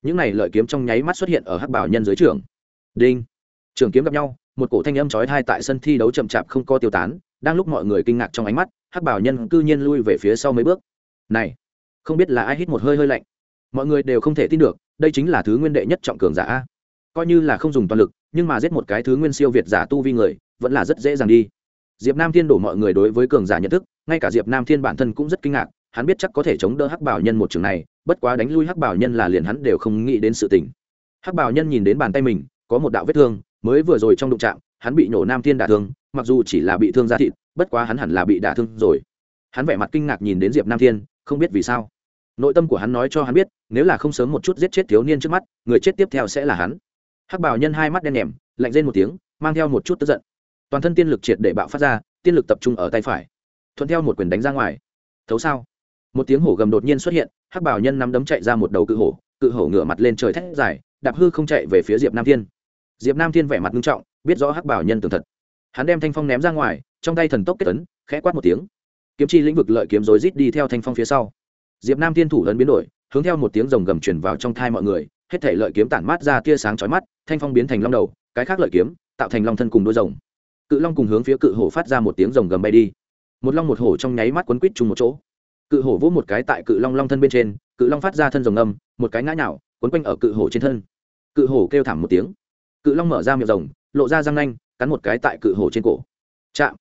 A: những này lợi kiếm trong nháy mắt xuất hiện ở hắc bảo nhân dưới trường. Đinh. Trường kiếm gặp nhau, một cổ thanh âm chói tai tại sân thi đấu chậm chạp không có tiêu tán, đang lúc mọi người kinh ngạc trong ánh mắt, hắc bảo nhân cư nhiên lui về phía sau mấy bước. Này, không biết là ai hít một hơi hơi lạnh. Mọi người đều không thể tin được, đây chính là thứ nguyên đệ nhất trọng cường giả coi như là không dùng toàn lực, nhưng mà giết một cái thứ nguyên siêu việt giả tu vi người, vẫn là rất dễ dàng đi. Diệp nam thiên đổ mọi người đối với cường giả nhận thức, ngay cả diệp nam thiên bản thân cũng rất kinh ngạc hắn biết chắc có thể chống đỡ hắc bảo nhân một trường này, bất quá đánh lui hắc bảo nhân là liền hắn đều không nghĩ đến sự tình. Hắc bảo nhân nhìn đến bàn tay mình, có một đạo vết thương, mới vừa rồi trong đụng trạm hắn bị Nhổ nam thiên đả thương, mặc dù chỉ là bị thương da thịt, bất quá hắn hẳn là bị đả thương rồi. Hắn vẻ mặt kinh ngạc nhìn đến diệp nam thiên, không biết vì sao. Nội tâm của hắn nói cho hắn biết, nếu là không sớm một chút giết chết thiếu niên trước mắt, người chết tiếp theo sẽ là hắn. Hắc bảo nhân hai mắt đen nhèm, lạnh rên một tiếng, mang theo một chút tức giận. Toàn thân tiên lực triệt để bạo phát ra, tiên lực tập trung ở tay phải, thuận theo một quyền đánh ra ngoài. Thấu sao? Một tiếng hổ gầm đột nhiên xuất hiện, hắc bảo nhân nắm đấm chạy ra một đầu cự hổ cự hổ ngửa mặt lên trời thét dài, đạp hư không chạy về phía diệp nam thiên. Diệp nam thiên vẻ mặt nghiêm trọng, biết rõ hắc bảo nhân tường thật. Hắn đem thanh phong ném ra ngoài, trong tay thần tốc kết tấn khẽ quát một tiếng. Kiếm chi lĩnh vực lợi kiếm rối rít đi theo thanh phong phía sau. Diệp nam thiên thủ lớn biến đổi, hướng theo một tiếng rồng gầm truyền vào trong thai mọi người, hết thể lợi kiếm tản mát ra tia sáng chói mắt, thanh phong biến thành long đầu, cái khác lợi kiếm, tạo thành long thân cùng đuôi rồng. Cự long cùng hướng phía cự hổ phát ra một tiếng rồng gầm bay đi. Một long một hổ trong nháy mắt quấn quít chung một chỗ cự hổ vỗ một cái tại cự long long thân bên trên, cự long phát ra thân rồng ngầm một cái ngã nhạo quấn quanh ở cự hổ trên thân. Cự hổ kêu thảm một tiếng. Cự long mở ra miệng rồng, lộ ra răng nanh, cắn một cái tại cự hổ trên cổ. Chạm.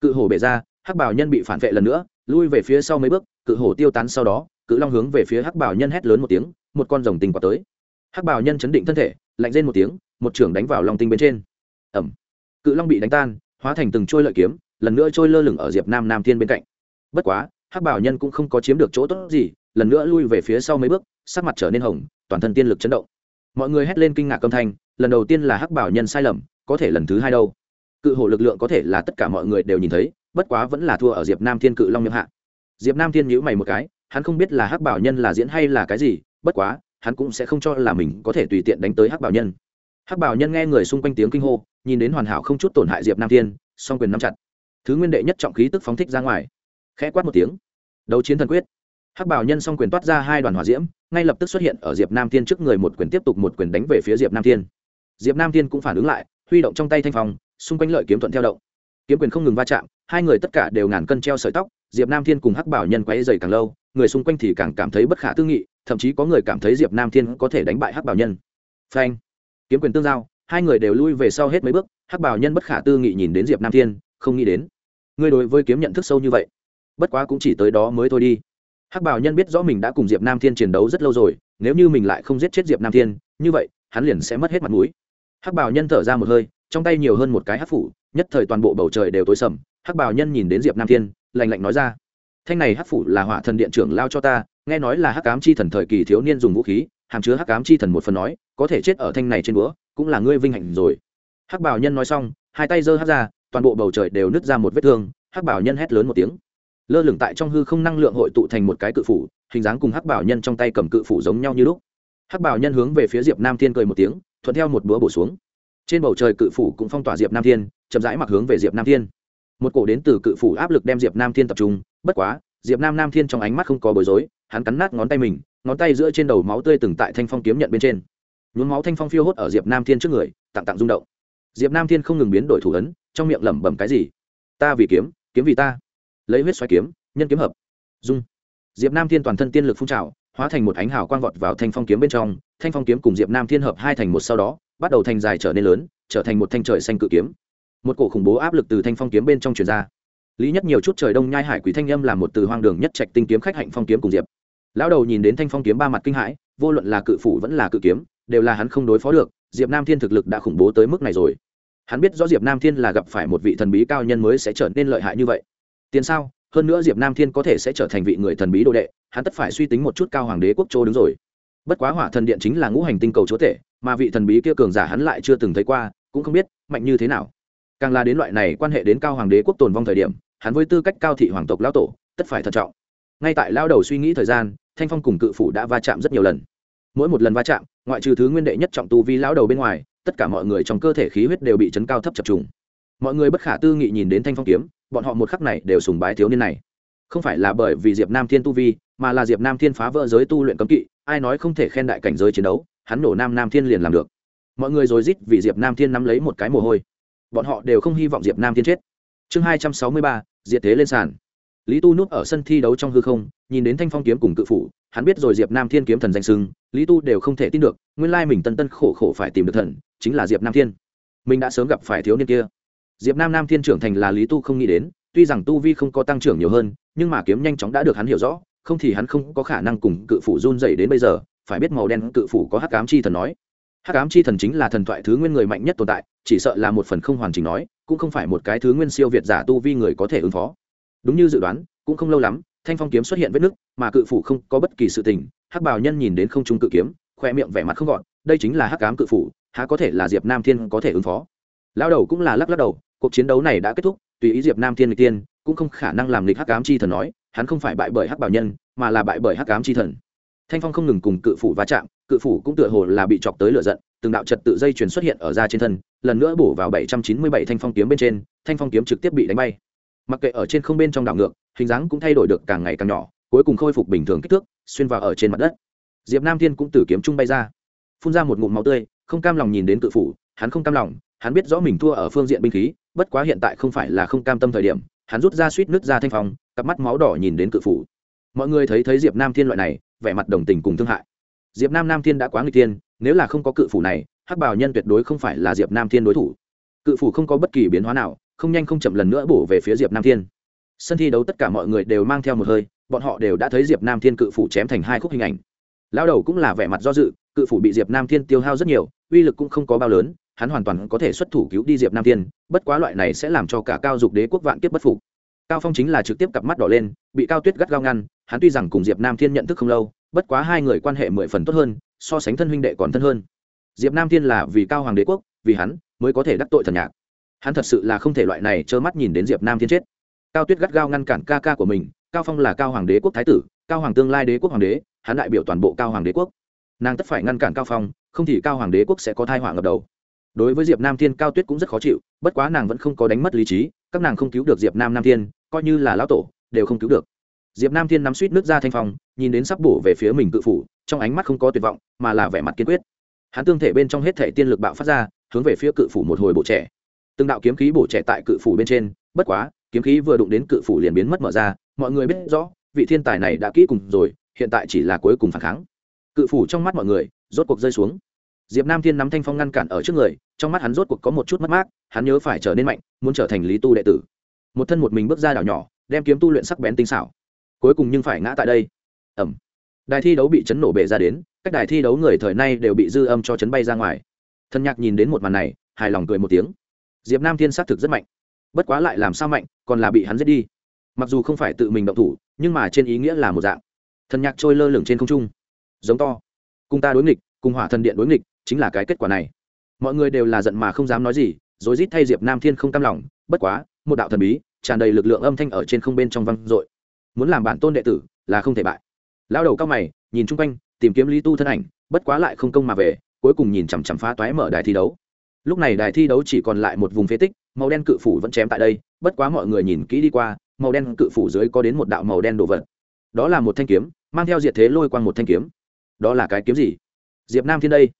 A: Cự hổ bể ra, hắc bảo nhân bị phản vệ lần nữa, lui về phía sau mấy bước, cự hổ tiêu tán sau đó, cự long hướng về phía hắc bảo nhân hét lớn một tiếng, một con rồng tình quả tới. Hắc bảo nhân chấn định thân thể, lạnh rên một tiếng, một trưởng đánh vào lòng tinh bên trên. Ẩm. Cự long bị đánh tan, hóa thành từng trôi lợi kiếm, lần nữa trôi lơ lửng ở diệp nam nam thiên bên cạnh. Bất quá hắc bảo nhân cũng không có chiếm được chỗ tốt gì, lần nữa lui về phía sau mấy bước, sắc mặt trở nên hồng, toàn thân tiên lực chấn động. Mọi người hét lên kinh ngạc âm thanh, lần đầu tiên là hắc bảo nhân sai lầm, có thể lần thứ hai đâu. Cự hổ lực lượng có thể là tất cả mọi người đều nhìn thấy, bất quá vẫn là thua ở diệp nam thiên cự long nhậm hạ. Diệp nam thiên nhữ mày một cái, hắn không biết là hắc bảo nhân là diễn hay là cái gì, bất quá, hắn cũng sẽ không cho là mình có thể tùy tiện đánh tới hắc bảo nhân. Hắc bảo nhân nghe người xung quanh tiếng kinh hô, nhìn đến hoàn hảo không chút tổn hại diệp nam thiên, song quyền nắm chặt. Thứ nguyên đệ nhất trọng khí tức phóng thích ra ngoài khẽ quát một tiếng. Đấu chiến thần quyết. Hắc bảo nhân song quyền toát ra hai đoàn hỏa diễm, ngay lập tức xuất hiện ở diệp nam thiên trước người một quyền tiếp tục một quyền đánh về phía diệp nam thiên. Diệp nam thiên cũng phản ứng lại, huy động trong tay thanh phong, xung quanh lợi kiếm thuận theo động. Kiếm quyền không ngừng va chạm, hai người tất cả đều ngàn cân treo sợi tóc, diệp nam thiên cùng hắc bảo nhân quay dày càng lâu, người xung quanh thì càng cảm thấy bất khả tư nghị, thậm chí có người cảm thấy diệp nam thiên có thể đánh bại hắc bảo nhân. Phanh! Kiếm quyền tương giao, hai người đều lui về sau hết mấy bước, hắc bảo nhân bất khả tư nghị nhìn đến diệp nam thiên, không nghĩ đến. Ngươi đối với kiếm nhận thức sâu như vậy bất quá cũng chỉ tới đó mới thôi đi. Hắc bảo nhân biết rõ mình đã cùng diệp nam thiên chiến đấu rất lâu rồi, nếu như mình lại không giết chết diệp nam thiên, như vậy, hắn liền sẽ mất hết mặt mũi. Hắc bảo nhân thở ra một hơi, trong tay nhiều hơn một cái hắc phủ, nhất thời toàn bộ bầu trời đều tối sầm. Hắc bảo nhân nhìn đến diệp nam thiên, lạnh lạnh nói ra, thanh này hắc phủ là hỏa thần điện trưởng lao cho ta, nghe nói là hắc ám chi thần thời kỳ thiếu niên dùng vũ khí, hàm chứa hắc ám chi thần một phần nói, có thể chết ở thanh này trên búa, cũng là ngươi vinh hạnh rồi. Hắc bảo nhân nói xong, hai tay giơ hắc ra, toàn bộ bầu trời đều nứt ra một vết thương. Hắc bảo nhân hét lớn một tiếng lơ lửng tại trong hư không năng lượng hội tụ thành một cái cự phủ, hình dáng cùng hắc bảo nhân trong tay cầm cự phủ giống nhau như lúc. Hắc bảo nhân hướng về phía diệp nam thiên cười một tiếng, thuận theo một búa bổ xuống. Trên bầu trời cự phủ cũng phong tỏa diệp nam thiên, chậm rãi mặc hướng về diệp nam thiên. Một cổ đến từ cự phủ áp lực đem diệp nam thiên tập trung, bất quá, diệp nam nam thiên trong ánh mắt không có bối rối, hắn cắn nát ngón tay mình, ngón tay giữa trên đầu máu tươi từng tại thanh phong kiếm nhận bên trên. Nhuốm máu thanh phong phiêu hốt ở diệp nam thiên trước người, tặng tặng rung động. Diệp nam thiên không ngừng biến đổi thủ ấn, trong miệng lẩm bẩm cái gì? Ta vì kiếm kiếm vì ta lấy huyết xoáy kiếm, nhân kiếm hợp. Dung. Diệp nam thiên toàn thân tiên lực phun trào, hóa thành một ánh hào quang vọt vào thanh phong kiếm bên trong, thanh phong kiếm cùng diệp nam thiên hợp hai thành một sau đó, bắt đầu thành dài trở nên lớn, trở thành một thanh trời xanh cự kiếm. Một cổ khủng bố áp lực từ thanh phong kiếm bên trong truyền ra. Lý nhất nhiều chút trời đông nhai hải quý thanh âm là một từ hoang đường nhất trạch tinh kiếm khách hạnh phong kiếm cùng diệp. Lão đầu nhìn đến thanh phong kiếm ba mặt kinh hãi, vô luận là cự phủ vẫn là cự kiếm, đều là hắn không đối phó được, diệp nam thiên thực lực đã khủng bố tới mức này rồi. Hắn biết rõ diệp nam thiên là gặp phải một vị thần bí cao nhân mới sẽ trở nên lợi hại như vậy tiền sao? Hơn nữa diệp nam thiên có thể sẽ trở thành vị người thần bí đồ đệ, hắn tất phải suy tính một chút cao hoàng đế quốc châu đứng rồi. Bất quá hỏa thần điện chính là ngũ hành tinh cầu chúa tể, mà vị thần bí kia cường giả hắn lại chưa từng thấy qua, cũng không biết mạnh như thế nào. Càng là đến loại này quan hệ đến cao hoàng đế quốc tồn vong thời điểm, hắn với tư cách cao thị hoàng tộc lao tổ, tất phải thận trọng. Ngay tại lao đầu suy nghĩ thời gian, thanh phong cùng cự phủ đã va chạm rất nhiều lần. Mỗi một lần va chạm, ngoại trừ thứ nguyên đệ nhất trọng tu vi lão đầu bên ngoài, tất cả mọi người trong cơ thể khí huyết đều bị chấn cao thấp chập trùng. Mọi người bất khả tư nghị nhìn đến thanh phong kiếm bọn họ một khắc này đều sùng bái thiếu niên này. Không phải là bởi vì diệp nam thiên tu vi, mà là diệp nam thiên phá vỡ giới tu luyện cấm kỵ, ai nói không thể khen đại cảnh giới chiến đấu, hắn nổ nam nam thiên liền làm được. Mọi người rồi rít vì diệp nam thiên nắm lấy một cái mồ hôi. Bọn họ đều không hy vọng diệp nam thiên chết. Chương hai trăm sáu mươi ba, diệt thế lên sàn. Lý tu núp ở sân thi đấu trong hư không, nhìn đến thanh phong kiếm cùng cự phủ, hắn biết rồi diệp nam thiên kiếm thần danh sưng, lý tu đều không thể tin được, nguyên lai mình tân tân khổ khổ phải tìm được thần, chính là diệp nam thiên. Mình đã sớm gặp phải thiếu niên kia diệp nam nam thiên trưởng thành là lý tu không nghĩ đến, tuy rằng tu vi không có tăng trưởng nhiều hơn, nhưng mà kiếm nhanh chóng đã được hắn hiểu rõ, không thì hắn không có khả năng cùng cự phủ run dày đến bây giờ, phải biết màu đen cự phủ có hắc ám chi thần nói. Hắc ám chi thần chính là thần thoại thứ nguyên người mạnh nhất tồn tại, chỉ sợ là một phần không hoàn chỉnh nói, cũng không phải một cái thứ nguyên siêu việt giả tu vi người có thể ứng phó. Đúng như dự đoán, cũng không lâu lắm, thanh phong kiếm xuất hiện vết nứt, mà cự phủ không có bất kỳ sự tình, hắc bào nhân nhìn đến không trung cự kiếm, khoe miệng vẻ mặt không gọn, đây chính là hắc ám cự phủ, há có thể là diệp nam thiên có thể ứng phó. Lao đầu cũng là lắc lắc đầu cuộc chiến đấu này đã kết thúc, tùy ý diệp nam thiên lịch tiên, cũng không khả năng làm lịch hắc ám chi thần nói, hắn không phải bại bởi hắc bảo nhân, mà là bại bởi hắc ám chi thần. Thanh phong không ngừng cùng cự phủ va chạm, cự phủ cũng tựa hồ là bị chọc tới lửa giận, từng đạo trật tự dây chuyển xuất hiện ở ra trên thân, lần nữa bổ vào bảy trăm chín mươi bảy thanh phong kiếm bên trên, thanh phong kiếm trực tiếp bị đánh bay. Mặc kệ ở trên không bên trong đảo ngược, hình dáng cũng thay đổi được càng ngày càng nhỏ, cuối cùng khôi phục bình thường kích thước, xuyên vào ở trên mặt đất. Diệp nam thiên cũng từ kiếm trung bay ra, phun ra một ngụm máu tươi, không cam lòng nhìn đến cự phủ, hắn không cam lòng, hắn biết rõ mình thua ở phương diện binh khí bất quá hiện tại không phải là không cam tâm thời điểm, hắn rút ra suýt nước ra thanh phong, cặp mắt máu đỏ nhìn đến cự phủ. Mọi người thấy thấy diệp nam thiên loại này, vẻ mặt đồng tình cùng thương hại. Diệp nam nam thiên đã quá người tiên nếu là không có cự phủ này, hắc bảo nhân tuyệt đối không phải là diệp nam thiên đối thủ. Cự phủ không có bất kỳ biến hóa nào, không nhanh không chậm lần nữa bổ về phía diệp nam thiên. Sân thi đấu tất cả mọi người đều mang theo một hơi, bọn họ đều đã thấy diệp nam thiên cự phủ chém thành hai khúc hình ảnh. Lao đầu cũng là vẻ mặt do dự, cự phủ bị diệp nam thiên tiêu hao rất nhiều, uy lực cũng không có bao lớn hắn hoàn toàn có thể xuất thủ cứu đi diệp nam thiên, bất quá loại này sẽ làm cho cả cao dục đế quốc vạn kiếp bất phục. Cao phong chính là trực tiếp cặp mắt đỏ lên, bị cao tuyết gắt gao ngăn, hắn tuy rằng cùng diệp nam thiên nhận thức không lâu, bất quá hai người quan hệ mười phần tốt hơn, so sánh thân huynh đệ còn thân hơn. Diệp nam thiên là vì cao hoàng đế quốc, vì hắn mới có thể đắc tội thần nhạc. Hắn thật sự là không thể loại này trơ mắt nhìn đến diệp nam thiên chết. Cao tuyết gắt gao ngăn cản ca ca của mình, cao phong là cao hoàng đế quốc thái tử, cao hoàng tương lai đế quốc hoàng đế, hắn đại biểu toàn bộ cao hoàng đế quốc. Nàng tất phải ngăn cản cao phong, không thì cao hoàng đế quốc sẽ có thai họa ngập đầu đối với diệp nam thiên cao tuyết cũng rất khó chịu bất quá nàng vẫn không có đánh mất lý trí các nàng không cứu được diệp nam nam thiên coi như là lão tổ đều không cứu được diệp nam thiên nắm suýt nước ra thanh phong nhìn đến sắp bổ về phía mình cự phủ trong ánh mắt không có tuyệt vọng mà là vẻ mặt kiên quyết hắn tương thể bên trong hết thể tiên lực bạo phát ra hướng về phía cự phủ một hồi bộ trẻ từng đạo kiếm khí bổ trẻ tại cự phủ bên trên bất quá kiếm khí vừa đụng đến cự phủ liền biến mất mở ra mọi người biết rõ vị thiên tài này đã kỹ cùng rồi hiện tại chỉ là cuối cùng phản kháng cự phủ trong mắt mọi người rốt cuộc rơi xuống diệp nam thiên nắm thanh phong ngăn cản ở trước người, trong mắt hắn rốt cuộc có một chút mất mát, hắn nhớ phải trở nên mạnh, muốn trở thành lý tu đệ tử. Một thân một mình bước ra đảo nhỏ, đem kiếm tu luyện sắc bén tinh xảo. Cuối cùng nhưng phải ngã tại đây. Ẩm đài thi đấu bị chấn nổ bể ra đến, cách đài thi đấu người thời nay đều bị dư âm cho chấn bay ra ngoài. Thân nhạc nhìn đến một màn này, hài lòng cười một tiếng. Diệp nam thiên xác thực rất mạnh. Bất quá lại làm sao mạnh, còn là bị hắn giết đi. Mặc dù không phải tự mình động thủ, nhưng mà trên ý nghĩa là một dạng. Thần nhạc trôi lơ lửng trên không trung. Giống to. Cùng ta đối nghịch, cùng hỏa thần điện đối nghịch chính là cái kết quả này. Mọi người đều là giận mà không dám nói gì rồi rít thay diệp nam thiên không cam lòng, bất quá, một đạo thần bí, tràn đầy lực lượng âm thanh ở trên không bên trong văng dội. Muốn làm bản tôn đệ tử, là không thể bại. Lao đầu cao mày, nhìn chung quanh, tìm kiếm lý tu thân ảnh, bất quá lại không công mà về, cuối cùng nhìn chằm chằm phá toái mở đài thi đấu. Lúc này đài thi đấu chỉ còn lại một vùng phế tích, màu đen cự phủ vẫn chém tại đây, bất quá mọi người nhìn kỹ đi qua, màu đen cự phủ dưới có đến một đạo màu đen đồ vật. Đó là một thanh kiếm, mang theo diệt thế lôi quang một thanh kiếm. Đó là cái kiếm gì? Diệp nam thiên đây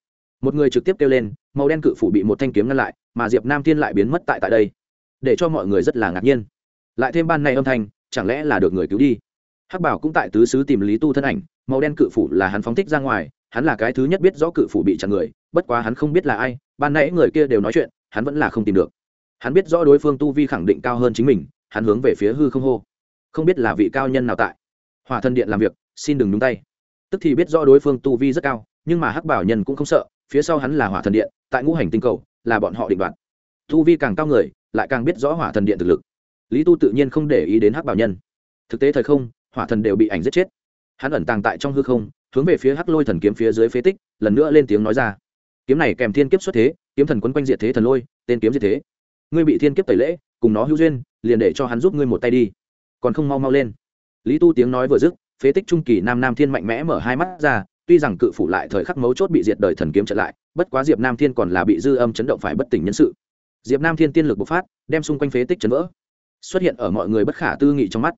A: một người trực tiếp kêu lên, màu đen cự phủ bị một thanh kiếm ngăn lại, mà diệp nam thiên lại biến mất tại tại đây. Để cho mọi người rất là ngạc nhiên. Lại thêm ban này âm thanh, chẳng lẽ là được người cứu đi? Hắc bảo cũng tại tứ xứ tìm lý tu thân ảnh, màu đen cự phủ là hắn phóng thích ra ngoài, hắn là cái thứ nhất biết rõ cự phủ bị chặn người, bất quá hắn không biết là ai, ban nãy người kia đều nói chuyện, hắn vẫn là không tìm được. Hắn biết rõ đối phương tu vi khẳng định cao hơn chính mình, hắn hướng về phía hư không hô. Không biết là vị cao nhân nào tại. Hòa thân điện làm việc, xin đừng nhúng tay. Tức thì biết rõ đối phương tu vi rất cao, nhưng mà hắc bảo nhân cũng không sợ phía sau hắn là hỏa thần điện, tại ngũ hành tinh cầu, là bọn họ định đoạt. Tu vi càng cao người, lại càng biết rõ hỏa thần điện thực lực. Lý tu tự nhiên không để ý đến hắc bảo nhân. Thực tế thời không, hỏa thần đều bị ảnh giết chết. Hắn ẩn tàng tại trong hư không, hướng về phía hắc lôi thần kiếm phía dưới phế tích, lần nữa lên tiếng nói ra. Kiếm này kèm thiên kiếp xuất thế, kiếm thần quấn quanh diệt thế thần lôi, tên kiếm diệt thế. Ngươi bị thiên kiếp tẩy lễ, cùng nó hữu duyên, liền để cho hắn giúp ngươi một tay đi. Còn không mau mau lên. Lý tu tiếng nói vừa dứt, phế tích trung kỳ nam nam thiên mạnh mẽ mở hai mắt ra tuy rằng cự phủ lại thời khắc mấu chốt bị diệt đời thần kiếm trở lại, bất quá diệp nam thiên còn là bị dư âm chấn động phải bất tỉnh nhân sự. Diệp nam thiên tiên lực bộc phát, đem xung quanh phế tích chấn vỡ. Xuất hiện ở mọi người bất khả tư nghị trong mắt.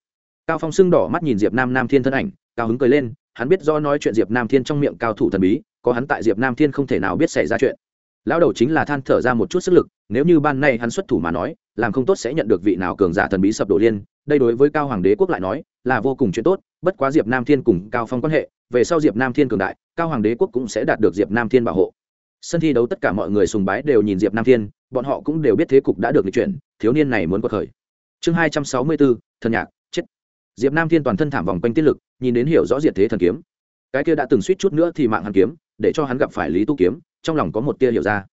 A: Cao phong sưng đỏ mắt nhìn diệp nam nam thiên thân ảnh, cao hứng cười lên, hắn biết do nói chuyện diệp nam thiên trong miệng cao thủ thần bí, có hắn tại diệp nam thiên không thể nào biết xảy ra chuyện. Lão đầu chính là than thở ra một chút sức lực, nếu như ban nay hắn xuất thủ mà nói, làm không tốt sẽ nhận được vị nào cường giả thần bí sập đổ liên, đây đối với cao hoàng đế quốc lại nói, là vô cùng chuyện tốt bất quá diệp nam thiên cùng cao phong quan hệ, về sau diệp nam thiên cường đại, cao hoàng đế quốc cũng sẽ đạt được diệp nam thiên bảo hộ. Sân thi đấu tất cả mọi người sùng bái đều nhìn diệp nam thiên, bọn họ cũng đều biết thế cục đã được lịch chuyển, thiếu niên này muốn quật khởi. Chương hai trăm sáu mươi bốn, thần nhạc, chết. Diệp nam thiên toàn thân thảm vòng quanh tiết lực, nhìn đến hiểu rõ diệt thế thần kiếm. Cái kia đã từng suýt chút nữa thì mạng hắn kiếm, để cho hắn gặp phải lý tu kiếm, trong lòng có một tia hiểu ra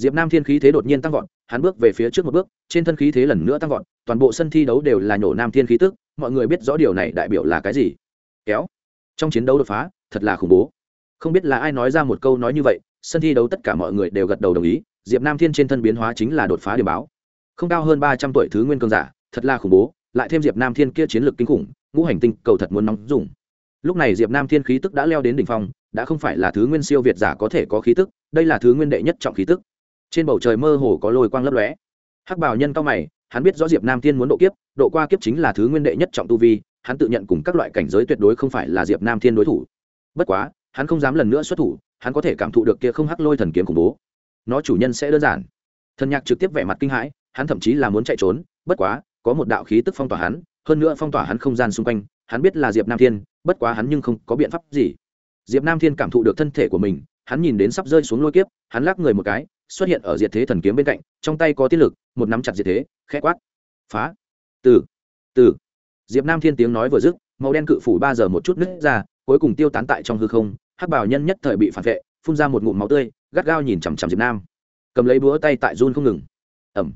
A: diệp nam thiên khí thế đột nhiên tăng vọt, hắn bước về phía trước một bước, trên thân khí thế lần nữa tăng vọt, toàn bộ sân thi đấu đều là nhổ nam thiên khí tức, mọi người biết rõ điều này đại biểu là cái gì. Kéo. Trong chiến đấu đột phá, thật là khủng bố. Không biết là ai nói ra một câu nói như vậy, sân thi đấu tất cả mọi người đều gật đầu đồng ý, diệp nam thiên trên thân biến hóa chính là đột phá điểm báo. Không cao hơn ba trăm tuổi thứ nguyên cương giả, thật là khủng bố, lại thêm diệp nam thiên kia chiến lược kinh khủng, ngũ hành tinh cầu thật muốn nóng dùng. Lúc này diệp nam thiên khí tức đã leo đến đỉnh phong, đã không phải là thứ nguyên siêu việt giả có thể có khí tức, đây là thứ nguyên đệ nhất trọng khí tức trên bầu trời mơ hồ có lôi quang lấp lóe. Hắc bảo nhân cao mày, hắn biết rõ diệp nam thiên muốn độ kiếp, độ qua kiếp chính là thứ nguyên đệ nhất trọng tu vi, hắn tự nhận cùng các loại cảnh giới tuyệt đối không phải là diệp nam thiên đối thủ. Bất quá, hắn không dám lần nữa xuất thủ, hắn có thể cảm thụ được kia không hắc lôi thần kiếm khủng bố. Nó chủ nhân sẽ đơn giản. Thần nhạc trực tiếp vẻ mặt kinh hãi, hắn thậm chí là muốn chạy trốn, bất quá, có một đạo khí tức phong tỏa hắn, hơn nữa phong tỏa hắn không gian xung quanh, hắn biết là diệp nam thiên, bất quá hắn nhưng không có biện pháp gì. Diệp nam thiên cảm thụ được thân thể của mình, hắn nhìn đến sắp rơi xuống lôi kiếp, hắn lắc người một cái xuất hiện ở diệt thế thần kiếm bên cạnh, trong tay có tiết lực, một nắm chặt diệt thế, khẽ quát. Phá. Từ. Từ. Diệp nam thiên tiếng nói vừa dứt, màu đen cự phủ ba giờ một chút nứt ra, cuối cùng tiêu tán tại trong hư không, hắc bảo nhân nhất thời bị phản vệ, phun ra một ngụm máu tươi, gắt gao nhìn chằm chằm diệp nam. Cầm lấy búa tay tại run không ngừng. Ẩm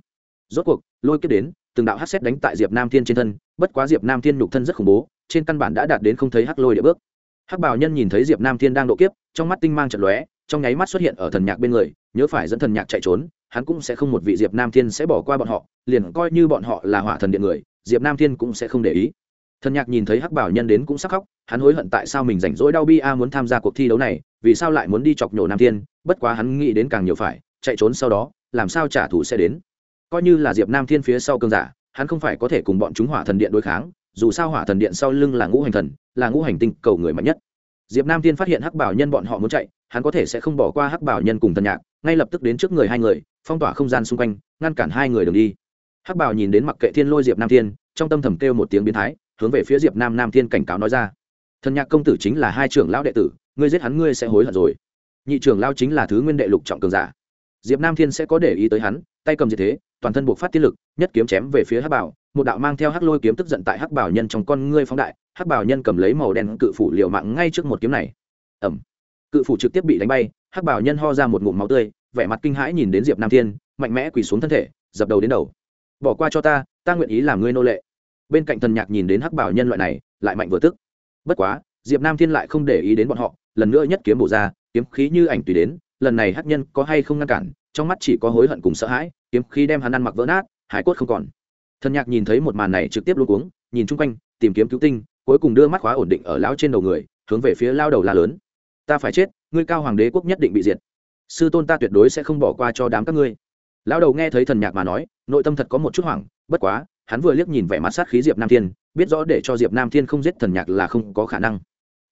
A: rốt cuộc, lôi kiếp đến, từng đạo hắc xét đánh tại diệp nam thiên trên thân, bất quá diệp nam thiên nhục thân rất khủng bố, trên căn bản đã đạt đến không thấy hắc lôi địa bước. Hắc bảo nhân nhìn thấy diệp nam thiên đang độ kiếp, trong mắt tinh mang trận lóe trong nháy mắt xuất hiện ở thần nhạc bên người, nhớ phải dẫn thần nhạc chạy trốn, hắn cũng sẽ không một vị diệp nam thiên sẽ bỏ qua bọn họ, liền coi như bọn họ là hỏa thần điện người, diệp nam thiên cũng sẽ không để ý. Thần nhạc nhìn thấy hắc bảo nhân đến cũng sắc khóc, hắn hối hận tại sao mình rảnh rỗi đau bi a muốn tham gia cuộc thi đấu này, vì sao lại muốn đi chọc nhổ nam thiên, bất quá hắn nghĩ đến càng nhiều phải, chạy trốn sau đó, làm sao trả thù sẽ đến. Coi như là diệp nam thiên phía sau cơn giả, hắn không phải có thể cùng bọn chúng hỏa thần điện đối kháng, dù sao hỏa thần điện sau lưng là ngũ hành thần, là ngũ hành tinh cầu người mạnh nhất. Diệp nam thiên phát hiện hắc bảo nhân bọn họ muốn chạy hắn có thể sẽ không bỏ qua hắc bảo nhân cùng thần nhạc, ngay lập tức đến trước người hai người, phong tỏa không gian xung quanh, ngăn cản hai người đường đi. Hắc bảo nhìn đến mặc kệ thiên lôi diệp nam thiên, trong tâm thầm kêu một tiếng biến thái, hướng về phía diệp nam nam thiên cảnh cáo nói ra. Thần nhạc công tử chính là hai trưởng lão đệ tử, ngươi giết hắn ngươi sẽ hối hận rồi. Nhị trưởng lão chính là thứ nguyên đệ lục trọng cường giả. Diệp nam thiên sẽ có để ý tới hắn, tay cầm gì thế, toàn thân buộc phát tiết lực, nhất kiếm chém về phía hắc bảo, một đạo mang theo hắc lôi kiếm tức giận tại hắc bảo nhân trong con ngươi phóng đại, hắc bảo nhân cầm lấy màu đen cự phủ liều mạng ngay trước một kiếm này. Ẩm cự phủ trực tiếp bị đánh bay, hắc bảo nhân ho ra một ngụm máu tươi, vẻ mặt kinh hãi nhìn đến diệp nam thiên, mạnh mẽ quỳ xuống thân thể, dập đầu đến đầu. Bỏ qua cho ta ta nguyện ý làm ngươi nô lệ. Bên cạnh thần nhạc nhìn đến hắc bảo nhân loại này, lại mạnh vừa tức. Bất quá, diệp nam thiên lại không để ý đến bọn họ, lần nữa nhất kiếm bổ ra, kiếm khí như ảnh tùy đến, lần này hắc nhân có hay không ngăn cản, trong mắt chỉ có hối hận cùng sợ hãi, kiếm khí đem hắn ăn mặc vỡ nát, hải cốt không còn. Thần nhạc nhìn thấy một màn này trực tiếp luôn cuống, nhìn chung quanh, tìm kiếm cứu tinh, cuối cùng đưa mắt khóa ổn định ở lão trên đầu người, hướng về phía lao đầu la lớn ta phải chết, ngươi cao hoàng đế quốc nhất định bị diệt. Sư tôn ta tuyệt đối sẽ không bỏ qua cho đám các ngươi. Lão đầu nghe thấy thần nhạc mà nói, nội tâm thật có một chút hoảng, bất quá, hắn vừa liếc nhìn vẻ mặt sát khí diệp nam thiên, biết rõ để cho diệp nam thiên không giết thần nhạc là không có khả năng.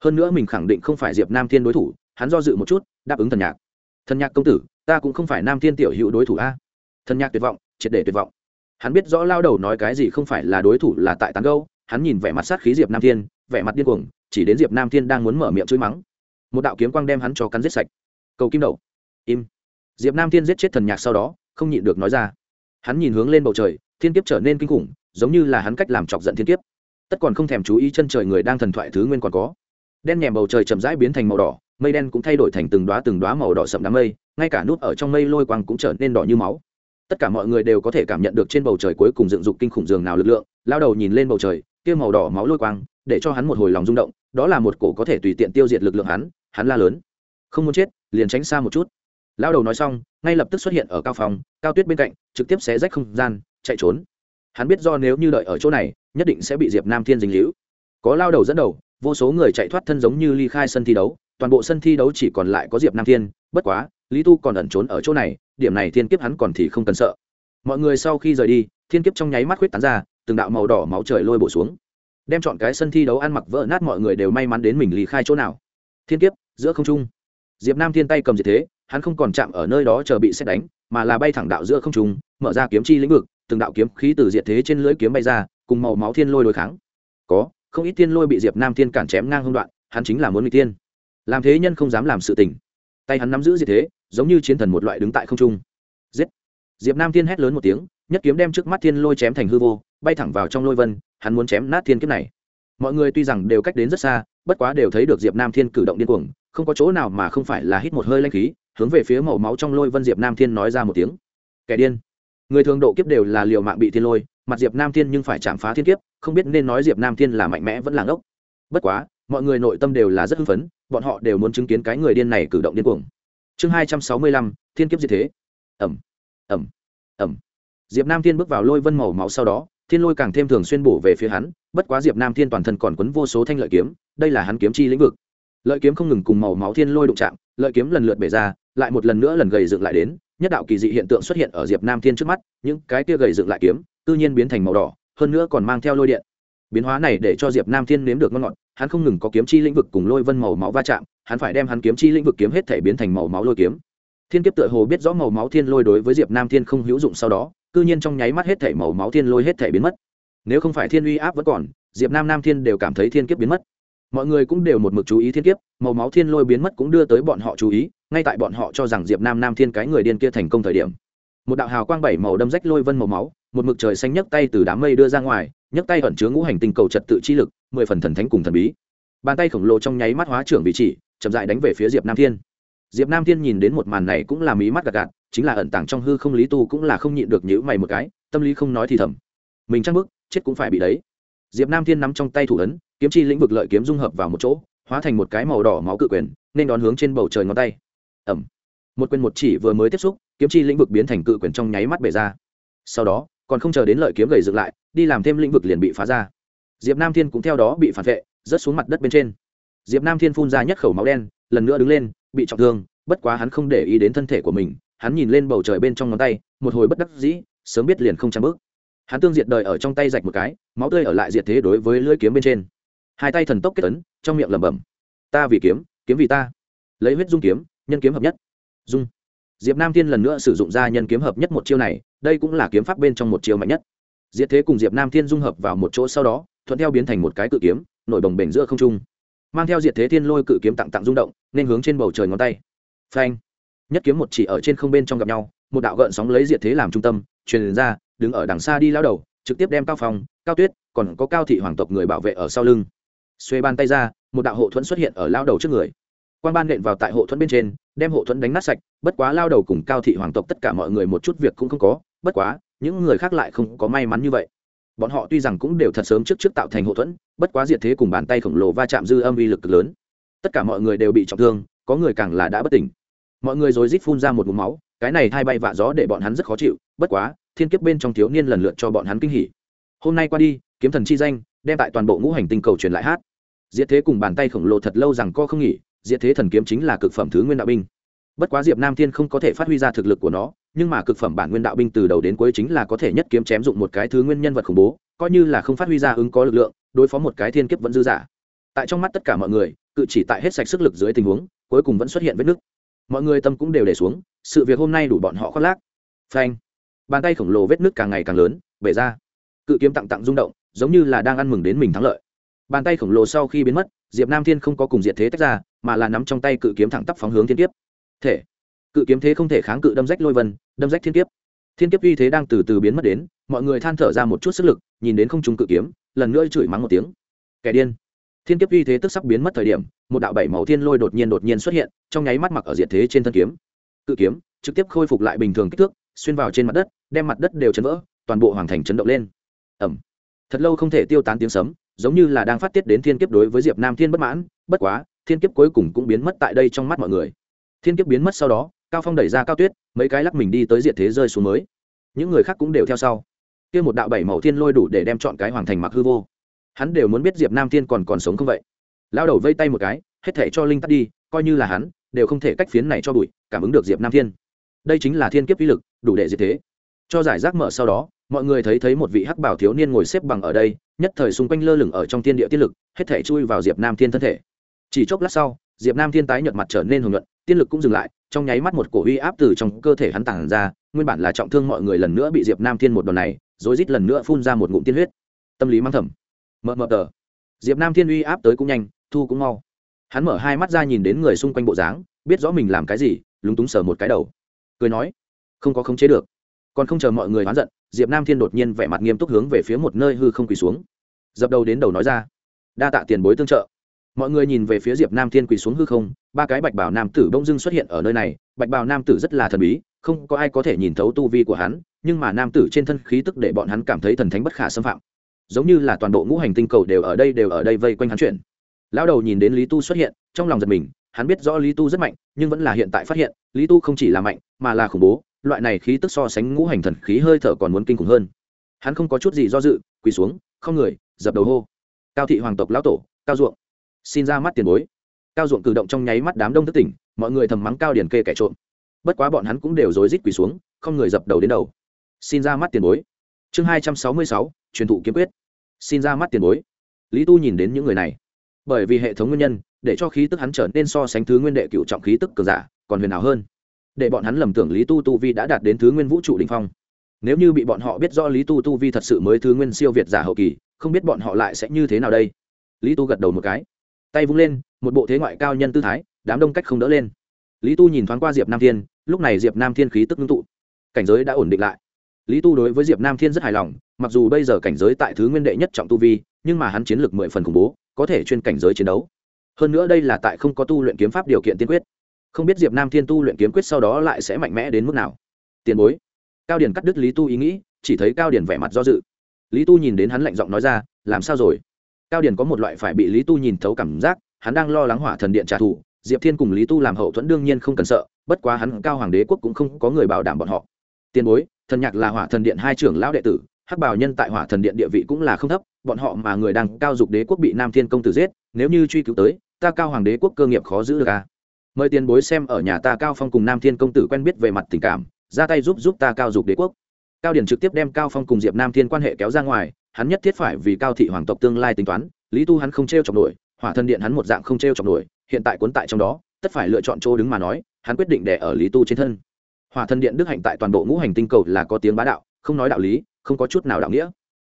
A: Hơn nữa mình khẳng định không phải diệp nam thiên đối thủ, hắn do dự một chút, đáp ứng thần nhạc. Thần nhạc công tử, ta cũng không phải nam thiên tiểu hữu đối thủ a. Thần nhạc tuyệt vọng, triệt để tuyệt vọng. Hắn biết rõ lao đầu nói cái gì không phải là đối thủ là tại tán gâu hắn nhìn vẻ mặt sát khí diệp nam thiên, vẻ mặt điên cuồng, chỉ đến diệp nam thiên đang muốn mở miệng chửi mắng một đạo kiếm quang đem hắn cho cắn giết sạch. Cầu kim đậu im. Diệp nam thiên giết chết thần nhạc sau đó, không nhịn được nói ra. Hắn nhìn hướng lên bầu trời, thiên kiếp trở nên kinh khủng, giống như là hắn cách làm chọc giận thiên kiếp. Tất còn không thèm chú ý chân trời người đang thần thoại thứ nguyên còn có. Đen nhèm bầu trời chậm rãi biến thành màu đỏ, mây đen cũng thay đổi thành từng đoá từng đoá màu đỏ sậm đám mây, ngay cả nút ở trong mây lôi quang cũng trở nên đỏ như máu. Tất cả mọi người đều có thể cảm nhận được trên bầu trời cuối cùng dựng dục kinh khủng dường nào lực lượng, lao đầu nhìn lên bầu trời, kia màu đỏ máu lôi quang, để cho hắn một hồi lòng rung động, đó là một cổ có thể tùy tiện tiêu diệt lực lượng hắn hắn la lớn. Không muốn chết, liền tránh xa một chút. Lao đầu nói xong, ngay lập tức xuất hiện ở cao phòng, cao tuyết bên cạnh, trực tiếp xé rách không gian, chạy trốn. Hắn biết do nếu như đợi ở chỗ này, nhất định sẽ bị diệp nam thiên dính hữu có lao đầu dẫn đầu, vô số người chạy thoát thân giống như ly khai sân thi đấu, toàn bộ sân thi đấu chỉ còn lại có diệp nam thiên, bất quá, lý tu còn ẩn trốn ở chỗ này, điểm này thiên kiếp hắn còn thì không cần sợ. Mọi người sau khi rời đi, thiên kiếp trong nháy mắt khuyết tán ra, từng đạo màu đỏ máu trời lôi bổ xuống. Đem chọn cái sân thi đấu ăn mặc vỡ nát mọi người đều may mắn đến mình lý khai chỗ nào thiên kiếp, giữa không trung. Diệp nam thiên tay cầm diệt thế, hắn không còn chạm ở nơi đó chờ bị xét đánh, mà là bay thẳng đạo giữa không trung, mở ra kiếm chi lĩnh vực, từng đạo kiếm khí từ diệt thế trên lưỡi kiếm bay ra, cùng màu máu thiên lôi đối kháng. Có, không ít thiên lôi bị diệp nam thiên cản chém ngang hông đoạn, hắn chính là muốn bị tiên làm thế nhân không dám làm sự tình. Tay hắn nắm giữ diệt thế, giống như chiến thần một loại đứng tại không trung. Giết. Diệp nam thiên hét lớn một tiếng, nhất kiếm đem trước mắt thiên lôi chém thành hư vô, bay thẳng vào trong lôi vân, hắn muốn chém nát thiên kiếp này. Mọi người tuy rằng đều cách đến rất xa bất quá đều thấy được diệp nam thiên cử động điên cuồng, không có chỗ nào mà không phải là hít một hơi lanh khí, hướng về phía màu máu trong lôi vân diệp nam thiên nói ra một tiếng. Kẻ điên. Người thường độ kiếp đều là liều mạng bị thiên lôi, mặt diệp nam thiên nhưng phải chạm phá thiên kiếp, không biết nên nói diệp nam thiên là mạnh mẽ vẫn là ngốc. Bất quá, mọi người nội tâm đều là rất hưng phấn, bọn họ đều muốn chứng kiến cái người điên này cử động điên cuồng. Chương hai trăm sáu mươi lăm, thiên kiếp gì thế. Ẩm ẩm ẩm diệp nam thiên bước vào lôi vân màu máu sau đó thiên lôi càng thêm thường xuyên bổ về phía hắn, bất quá diệp nam thiên toàn thân còn quấn vô số thanh lợi kiếm, đây là hắn kiếm chi lĩnh vực. Lợi kiếm không ngừng cùng màu máu thiên lôi đụng chạm, lợi kiếm lần lượt bể ra, lại một lần nữa lần gầy dựng lại đến, nhất đạo kỳ dị hiện tượng xuất hiện ở diệp nam thiên trước mắt, những cái kia gầy dựng lại kiếm tự nhiên biến thành màu đỏ, hơn nữa còn mang theo lôi điện. Biến hóa này để cho diệp nam thiên nếm được ngon ngọt, hắn không ngừng có kiếm chi lĩnh vực cùng lôi vân màu máu va chạm, hắn phải đem hắn kiếm chi lĩnh vực kiếm hết thể biến thành màu máu lôi kiếm. Thiên kiếp tựa hồ biết rõ màu máu thiên lôi đối với diệp nam thiên không hữu dụng sau đó cư nhiên trong nháy mắt hết thảy màu máu thiên lôi hết thảy biến mất. Nếu không phải thiên uy áp vẫn còn, diệp nam nam thiên đều cảm thấy thiên kiếp biến mất. Mọi người cũng đều một mực chú ý thiên kiếp, màu máu thiên lôi biến mất cũng đưa tới bọn họ chú ý, ngay tại bọn họ cho rằng diệp nam nam thiên cái người điên kia thành công thời điểm. Một đạo hào quang bảy màu đâm rách lôi vân màu máu, một mực trời xanh nhấc tay từ đám mây đưa ra ngoài, nhấc tay ẩn chứa ngũ hành tinh cầu trật tự chi lực, mười phần thần thánh cùng thần bí. Bàn tay khổng lồ trong nháy mắt hóa trưởng vị chỉ, chậm dại đánh về phía diệp nam thiên. Diệp nam thiên nhìn đến một màn này cũng là mí mắt gạt gạt chính là ẩn tàng trong hư không lý tu cũng là không nhịn được nhữ mày một cái, tâm lý không nói thì thầm. Mình chắc bức, chết cũng phải bị đấy. Diệp nam thiên nắm trong tay thủ ấn, kiếm chi lĩnh vực lợi kiếm dung hợp vào một chỗ, hóa thành một cái màu đỏ máu cự quyền, nên đón hướng trên bầu trời ngón tay. Ẩm. Một quyền một chỉ vừa mới tiếp xúc, kiếm chi lĩnh vực biến thành cự quyền trong nháy mắt bể ra. Sau đó, còn không chờ đến lợi kiếm gầy dựng lại, đi làm thêm lĩnh vực liền bị phá ra. Diệp nam thiên cũng theo đó bị phản vệ, rớt xuống mặt đất bên trên. Diệp nam thiên phun ra nhất khẩu máu đen, lần nữa đứng lên, bị trọng thương, bất quá hắn không để ý đến thân thể của mình hắn nhìn lên bầu trời bên trong ngón tay, một hồi bất đắc dĩ, sớm biết liền không trang bước. Hắn tương diệt đời ở trong tay rạch một cái, máu tươi ở lại diệt thế đối với lưỡi kiếm bên trên. Hai tay thần tốc kết ấn, trong miệng lẩm bẩm, ta vì kiếm kiếm vì ta. Lấy huyết dung kiếm, nhân kiếm hợp nhất. Dung. Diệp nam thiên lần nữa sử dụng ra nhân kiếm hợp nhất một chiêu này, đây cũng là kiếm pháp bên trong một chiêu mạnh nhất. Diệt thế cùng diệp nam thiên dung hợp vào một chỗ sau đó, thuận theo biến thành một cái cự kiếm, nổi bồng bềnh giữa không trung. Mang theo diệt thế thiên lôi cự kiếm tặng tặng rung động, nên hướng trên bầu trời ngón tay. Phanh nhất kiếm một chỉ ở trên không bên trong gặp nhau, một đạo gợn sóng lấy diệt thế làm trung tâm, truyền ra, đứng ở đằng xa đi lao đầu, trực tiếp đem cao phòng cao tuyết, còn có cao thị hoàng tộc người bảo vệ ở sau lưng. Xuê ban tay ra, một đạo hộ thuẫn xuất hiện ở lao đầu trước người. Quan ban nện vào tại hộ thuẫn bên trên, đem hộ thuẫn đánh nát sạch, bất quá lao đầu cùng cao thị hoàng tộc tất cả mọi người một chút việc cũng không có, bất quá, những người khác lại không có may mắn như vậy. Bọn họ tuy rằng cũng đều thật sớm trước trước tạo thành hộ thuẫn, bất quá diệt thế cùng bàn tay khổng lồ va chạm dư âm uy lực lớn. Tất cả mọi người đều bị trọng thương, có người càng là đã bất tỉnh mọi người rồi rít phun ra một mũ máu, cái này thay bay vạ gió để bọn hắn rất khó chịu, bất quá, thiên kiếp bên trong thiếu niên lần lượt cho bọn hắn kinh hỉ. Hôm nay qua đi, kiếm thần chi danh, đem tại toàn bộ ngũ hành tinh cầu truyền lại hát. Diệt thế cùng bàn tay khổng lồ thật lâu rằng co không nghỉ, diệt thế thần kiếm chính là cực phẩm thứ nguyên đạo binh. Bất quá diệp nam thiên không có thể phát huy ra thực lực của nó, nhưng mà cực phẩm bản nguyên đạo binh từ đầu đến cuối chính là có thể nhất kiếm chém dụng một cái thứ nguyên nhân vật khủng bố, coi như là không phát huy ra ứng có lực lượng, đối phó một cái thiên kiếp vẫn dư giả tại trong mắt tất cả mọi người, cự chỉ tại hết sạch sức lực dưới tình huống, cuối cùng vẫn xuất hiện vết nứt mọi người tâm cũng đều để xuống, sự việc hôm nay đủ bọn họ khoác lác. Phanh. Bàn tay khổng lồ vết nứt càng ngày càng lớn, bể ra. Cự kiếm tặng tặng rung động, giống như là đang ăn mừng đến mình thắng lợi. Bàn tay khổng lồ sau khi biến mất, diệp nam thiên không có cùng diệt thế tách ra, mà là nắm trong tay cự kiếm thẳng tắp phóng hướng thiên kiếp. Thể. Cự kiếm thế không thể kháng cự đâm rách lôi vân, đâm rách thiên kiếp. Thiên kiếp uy thế đang từ từ biến mất đến, mọi người than thở ra một chút sức lực, nhìn đến không trung cự kiếm, lần nữa chửi mắng một tiếng. Kẻ điên thiên kiếp uy thế tức sắp biến mất thời điểm, một đạo bảy màu thiên lôi đột nhiên đột nhiên xuất hiện, trong nháy mắt mặc ở diệt thế trên thân kiếm. Cự kiếm trực tiếp khôi phục lại bình thường kích thước, xuyên vào trên mặt đất, đem mặt đất đều chấn vỡ, toàn bộ hoàng thành chấn động lên. Ẩm thật lâu không thể tiêu tán tiếng sấm, giống như là đang phát tiết đến thiên kiếp đối với diệp nam thiên bất mãn, bất quá, thiên kiếp cuối cùng cũng biến mất tại đây trong mắt mọi người. Thiên kiếp biến mất sau đó, cao phong đẩy ra cao tuyết, mấy cái lắc mình đi tới diệt thế rơi xuống mới. Những người khác cũng đều theo sau. Kia một đạo bảy màu thiên lôi đủ để đem chọn cái hoàng thành mặc hư vô hắn đều muốn biết diệp nam thiên còn còn sống không vậy? Lao đầu vây tay một cái, hết thể cho linh tắt đi, coi như là hắn, đều không thể cách phiến này cho bụi, cảm ứng được diệp nam thiên. Đây chính là thiên kiếp uy lực, đủ để diệt thế. Cho giải rác mở sau đó, mọi người thấy thấy một vị hắc bảo thiếu niên ngồi xếp bằng ở đây, nhất thời xung quanh lơ lửng ở trong thiên địa tiên lực, hết thể chui vào diệp nam thiên thân thể. Chỉ chốc lát sau, diệp nam thiên tái nhợt mặt trở nên hồng nhuận, tiên lực cũng dừng lại, trong nháy mắt một cổ uy áp từ trong cơ thể hắn tản ra, nguyên bản là trọng thương mọi người lần nữa bị diệp nam thiên một đòn này rồi rít lần nữa phun ra một ngụm tiên huyết. Tâm lý mang thầm mờ mờ tờ. Diệp nam thiên uy áp tới cũng nhanh, thu cũng mau. Hắn mở hai mắt ra nhìn đến người xung quanh bộ dáng, biết rõ mình làm cái gì, lúng túng sờ một cái đầu. Cười nói, không có khống chế được. Còn không chờ mọi người oán giận, diệp nam thiên đột nhiên vẻ mặt nghiêm túc hướng về phía một nơi hư không quỳ xuống. Dập đầu đến đầu nói ra, đa tạ tiền bối tương trợ. Mọi người nhìn về phía diệp nam thiên quỳ xuống hư không, ba cái bạch bảo nam tử bỗng dưng xuất hiện ở nơi này. Bạch bảo nam tử rất là thần bí, không có ai có thể nhìn thấu tu vi của hắn, nhưng mà nam tử trên thân khí tức để bọn hắn cảm thấy thần thánh bất khả xâm phạm giống như là toàn bộ ngũ hành tinh cầu đều ở đây đều ở đây vây quanh hắn chuyển. Lão đầu nhìn đến lý tu xuất hiện, trong lòng giật mình, hắn biết rõ lý tu rất mạnh, nhưng vẫn là hiện tại phát hiện, lý tu không chỉ là mạnh, mà là khủng bố, loại này khí tức so sánh ngũ hành thần khí hơi thở còn muốn kinh khủng hơn. Hắn không có chút gì do dự, quỳ xuống, không người, dập đầu hô. Cao thị hoàng tộc lão tổ, cao ruộng. Xin ra mắt tiền bối. Cao ruộng cử động trong nháy mắt đám đông thất tỉnh, mọi người thầm mắng cao điển kê kẻ trộm. Bất quá bọn hắn cũng đều rối rít quỳ xuống, không người dập đầu đến đầu. Xin ra mắt tiền bối. Chương hai trăm sáu mươi sáu, truyền thụ kiếm quyết xin ra mắt tiền bối. Lý tu nhìn đến những người này. Bởi vì hệ thống nguyên nhân, để cho khí tức hắn trở nên so sánh thứ nguyên đệ cựu trọng khí tức cường giả, còn huyền ảo hơn. Để bọn hắn lầm tưởng lý tu tu vi đã đạt đến thứ nguyên vũ trụ đình phong. Nếu như bị bọn họ biết rõ lý tu tu vi thật sự mới thứ nguyên siêu việt giả hậu kỳ, không biết bọn họ lại sẽ như thế nào đây? Lý tu gật đầu một cái. Tay vung lên, một bộ thế ngoại cao nhân tư thái, đám đông cách không đỡ lên. Lý tu nhìn thoáng qua diệp nam thiên, lúc này diệp nam thiên khí tức ngưng tụ. Cảnh giới đã ổn định lại lý tu đối với diệp nam thiên rất hài lòng, mặc dù bây giờ cảnh giới tại thứ nguyên đệ nhất trọng tu vi, nhưng mà hắn chiến lược mười phần khủng bố, có thể chuyên cảnh giới chiến đấu. Hơn nữa đây là tại không có tu luyện kiếm pháp điều kiện tiên quyết. Không biết diệp nam thiên tu luyện kiếm quyết sau đó lại sẽ mạnh mẽ đến mức nào. Tiền bối. Cao điển cắt đứt lý tu ý nghĩ, chỉ thấy cao điển vẻ mặt do dự. Lý tu nhìn đến hắn lạnh giọng nói ra, làm sao rồi? Cao điển có một loại phải bị lý tu nhìn thấu cảm giác, hắn đang lo lắng hỏa thần điện trả thù, diệp thiên cùng lý tu làm hậu thuẫn đương nhiên không cần sợ, bất quá hắn cao hoàng đế quốc cũng không có người bảo đảm bọn họ. Tiền bối thần nhạc là hỏa thần điện hai trưởng lão đệ tử, hắc bảo nhân tại hỏa thần điện địa vị cũng là không thấp, bọn họ mà người đang cao dục đế quốc bị nam thiên công tử giết, nếu như truy cứu tới, ta cao hoàng đế quốc cơ nghiệp khó giữ được à. mời tiền bối xem ở nhà ta cao phong cùng nam thiên công tử quen biết về mặt tình cảm, ra tay giúp giúp ta cao dục đế quốc cao điển trực tiếp đem cao phong cùng diệp nam thiên quan hệ kéo ra ngoài, hắn nhất thiết phải vì cao thị hoàng tộc tương lai tính toán, lý tu hắn không t r e o chọc nổi, hỏa thần điện hắn một dạng không t r e o chọc nổi, hiện tại cuốn tại trong đó, tất phải lựa chọn chỗ đứng mà nói, hắn quyết định để ở lý tu trên thân hỏa thần điện đức hạnh tại toàn bộ ngũ hành tinh cầu là có tiếng bá đạo, không nói đạo lý, không có chút nào đạo nghĩa.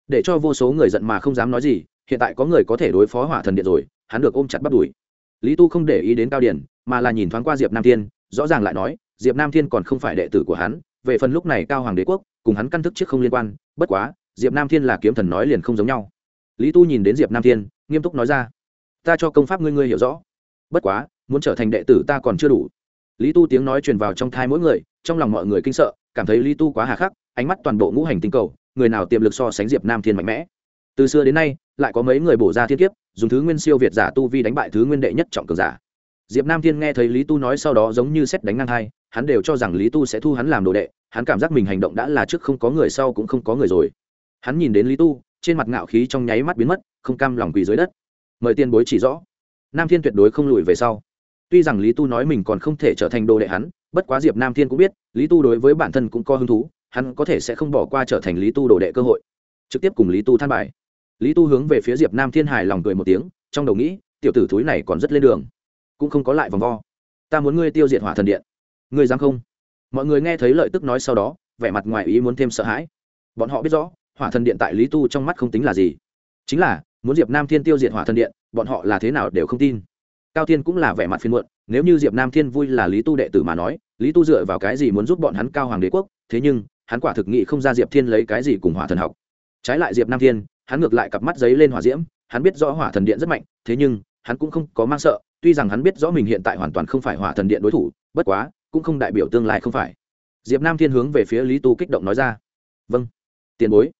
A: Để cho vô số người giận mà không dám nói gì, hiện tại có người có thể đối phó hỏa thần điện rồi, hắn được ôm chặt bắt đuổi. Lý tu không để ý đến cao điển, mà là nhìn thoáng qua diệp nam thiên, rõ ràng lại nói, diệp nam thiên còn không phải đệ tử của hắn, về phần lúc này cao hoàng đế quốc, cùng hắn căn thức trước không liên quan, bất quá, diệp nam thiên là kiếm thần nói liền không giống nhau. Lý tu nhìn đến diệp nam thiên, nghiêm túc nói ra, ta cho công pháp ngươi ngươi hiểu rõ. Bất quá, muốn trở thành đệ tử ta còn chưa đủ. Lý tu tiếng nói truyền vào trong thai mỗi người trong lòng mọi người kinh sợ, cảm thấy lý tu quá hà khắc, ánh mắt toàn bộ ngũ hành tinh cầu, người nào tiềm lực so sánh diệp nam thiên mạnh mẽ. Từ xưa đến nay, lại có mấy người bổ ra thiên kiếp, dùng thứ nguyên siêu việt giả tu vi đánh bại thứ nguyên đệ nhất trọng cường giả. Diệp nam thiên nghe thấy lý tu nói sau đó giống như xét đánh ngang hai, hắn đều cho rằng lý tu sẽ thu hắn làm đồ đệ, hắn cảm giác mình hành động đã là trước không có người sau cũng không có người rồi. Hắn nhìn đến lý tu, trên mặt ngạo khí trong nháy mắt biến mất, không cam lòng quỳ dưới đất. Mời tiên bối chỉ rõ. Nam thiên tuyệt đối không lùi về sau tuy rằng lý tu nói mình còn không thể trở thành đồ đệ hắn, bất quá diệp nam thiên cũng biết, lý tu đối với bản thân cũng có hứng thú, hắn có thể sẽ không bỏ qua trở thành lý tu đồ đệ cơ hội. Trực tiếp cùng lý tu than bài. Lý tu hướng về phía diệp nam thiên hài lòng cười một tiếng, trong đầu nghĩ, tiểu tử thúi này còn rất lên đường. Cũng không có lại vòng vo. Ta muốn ngươi tiêu diệt hỏa thần điện. Ngươi dám không? Mọi người nghe thấy lợi tức nói sau đó, vẻ mặt ngoài ý muốn thêm sợ hãi. Bọn họ biết rõ, hỏa thần điện tại lý tu trong mắt không tính là gì. Chính là, muốn diệp nam thiên tiêu diệt hỏa thần điện, bọn họ là thế nào đều không tin cao thiên cũng là vẻ mặt phiên muộn, nếu như diệp nam thiên vui là lý tu đệ tử mà nói, lý tu dựa vào cái gì muốn giúp bọn hắn cao hoàng đế quốc? Thế nhưng, hắn quả thực nghị không ra diệp thiên lấy cái gì cùng hỏa thần học. Trái lại diệp nam thiên, hắn ngược lại cặp mắt giấy lên hỏa diễm, hắn biết rõ hỏa thần điện rất mạnh, thế nhưng, hắn cũng không có mang sợ, tuy rằng hắn biết rõ mình hiện tại hoàn toàn không phải hỏa thần điện đối thủ, bất quá, cũng không đại biểu tương lai không phải. Diệp nam thiên hướng về phía lý tu kích động nói ra. Vâng tiền bối.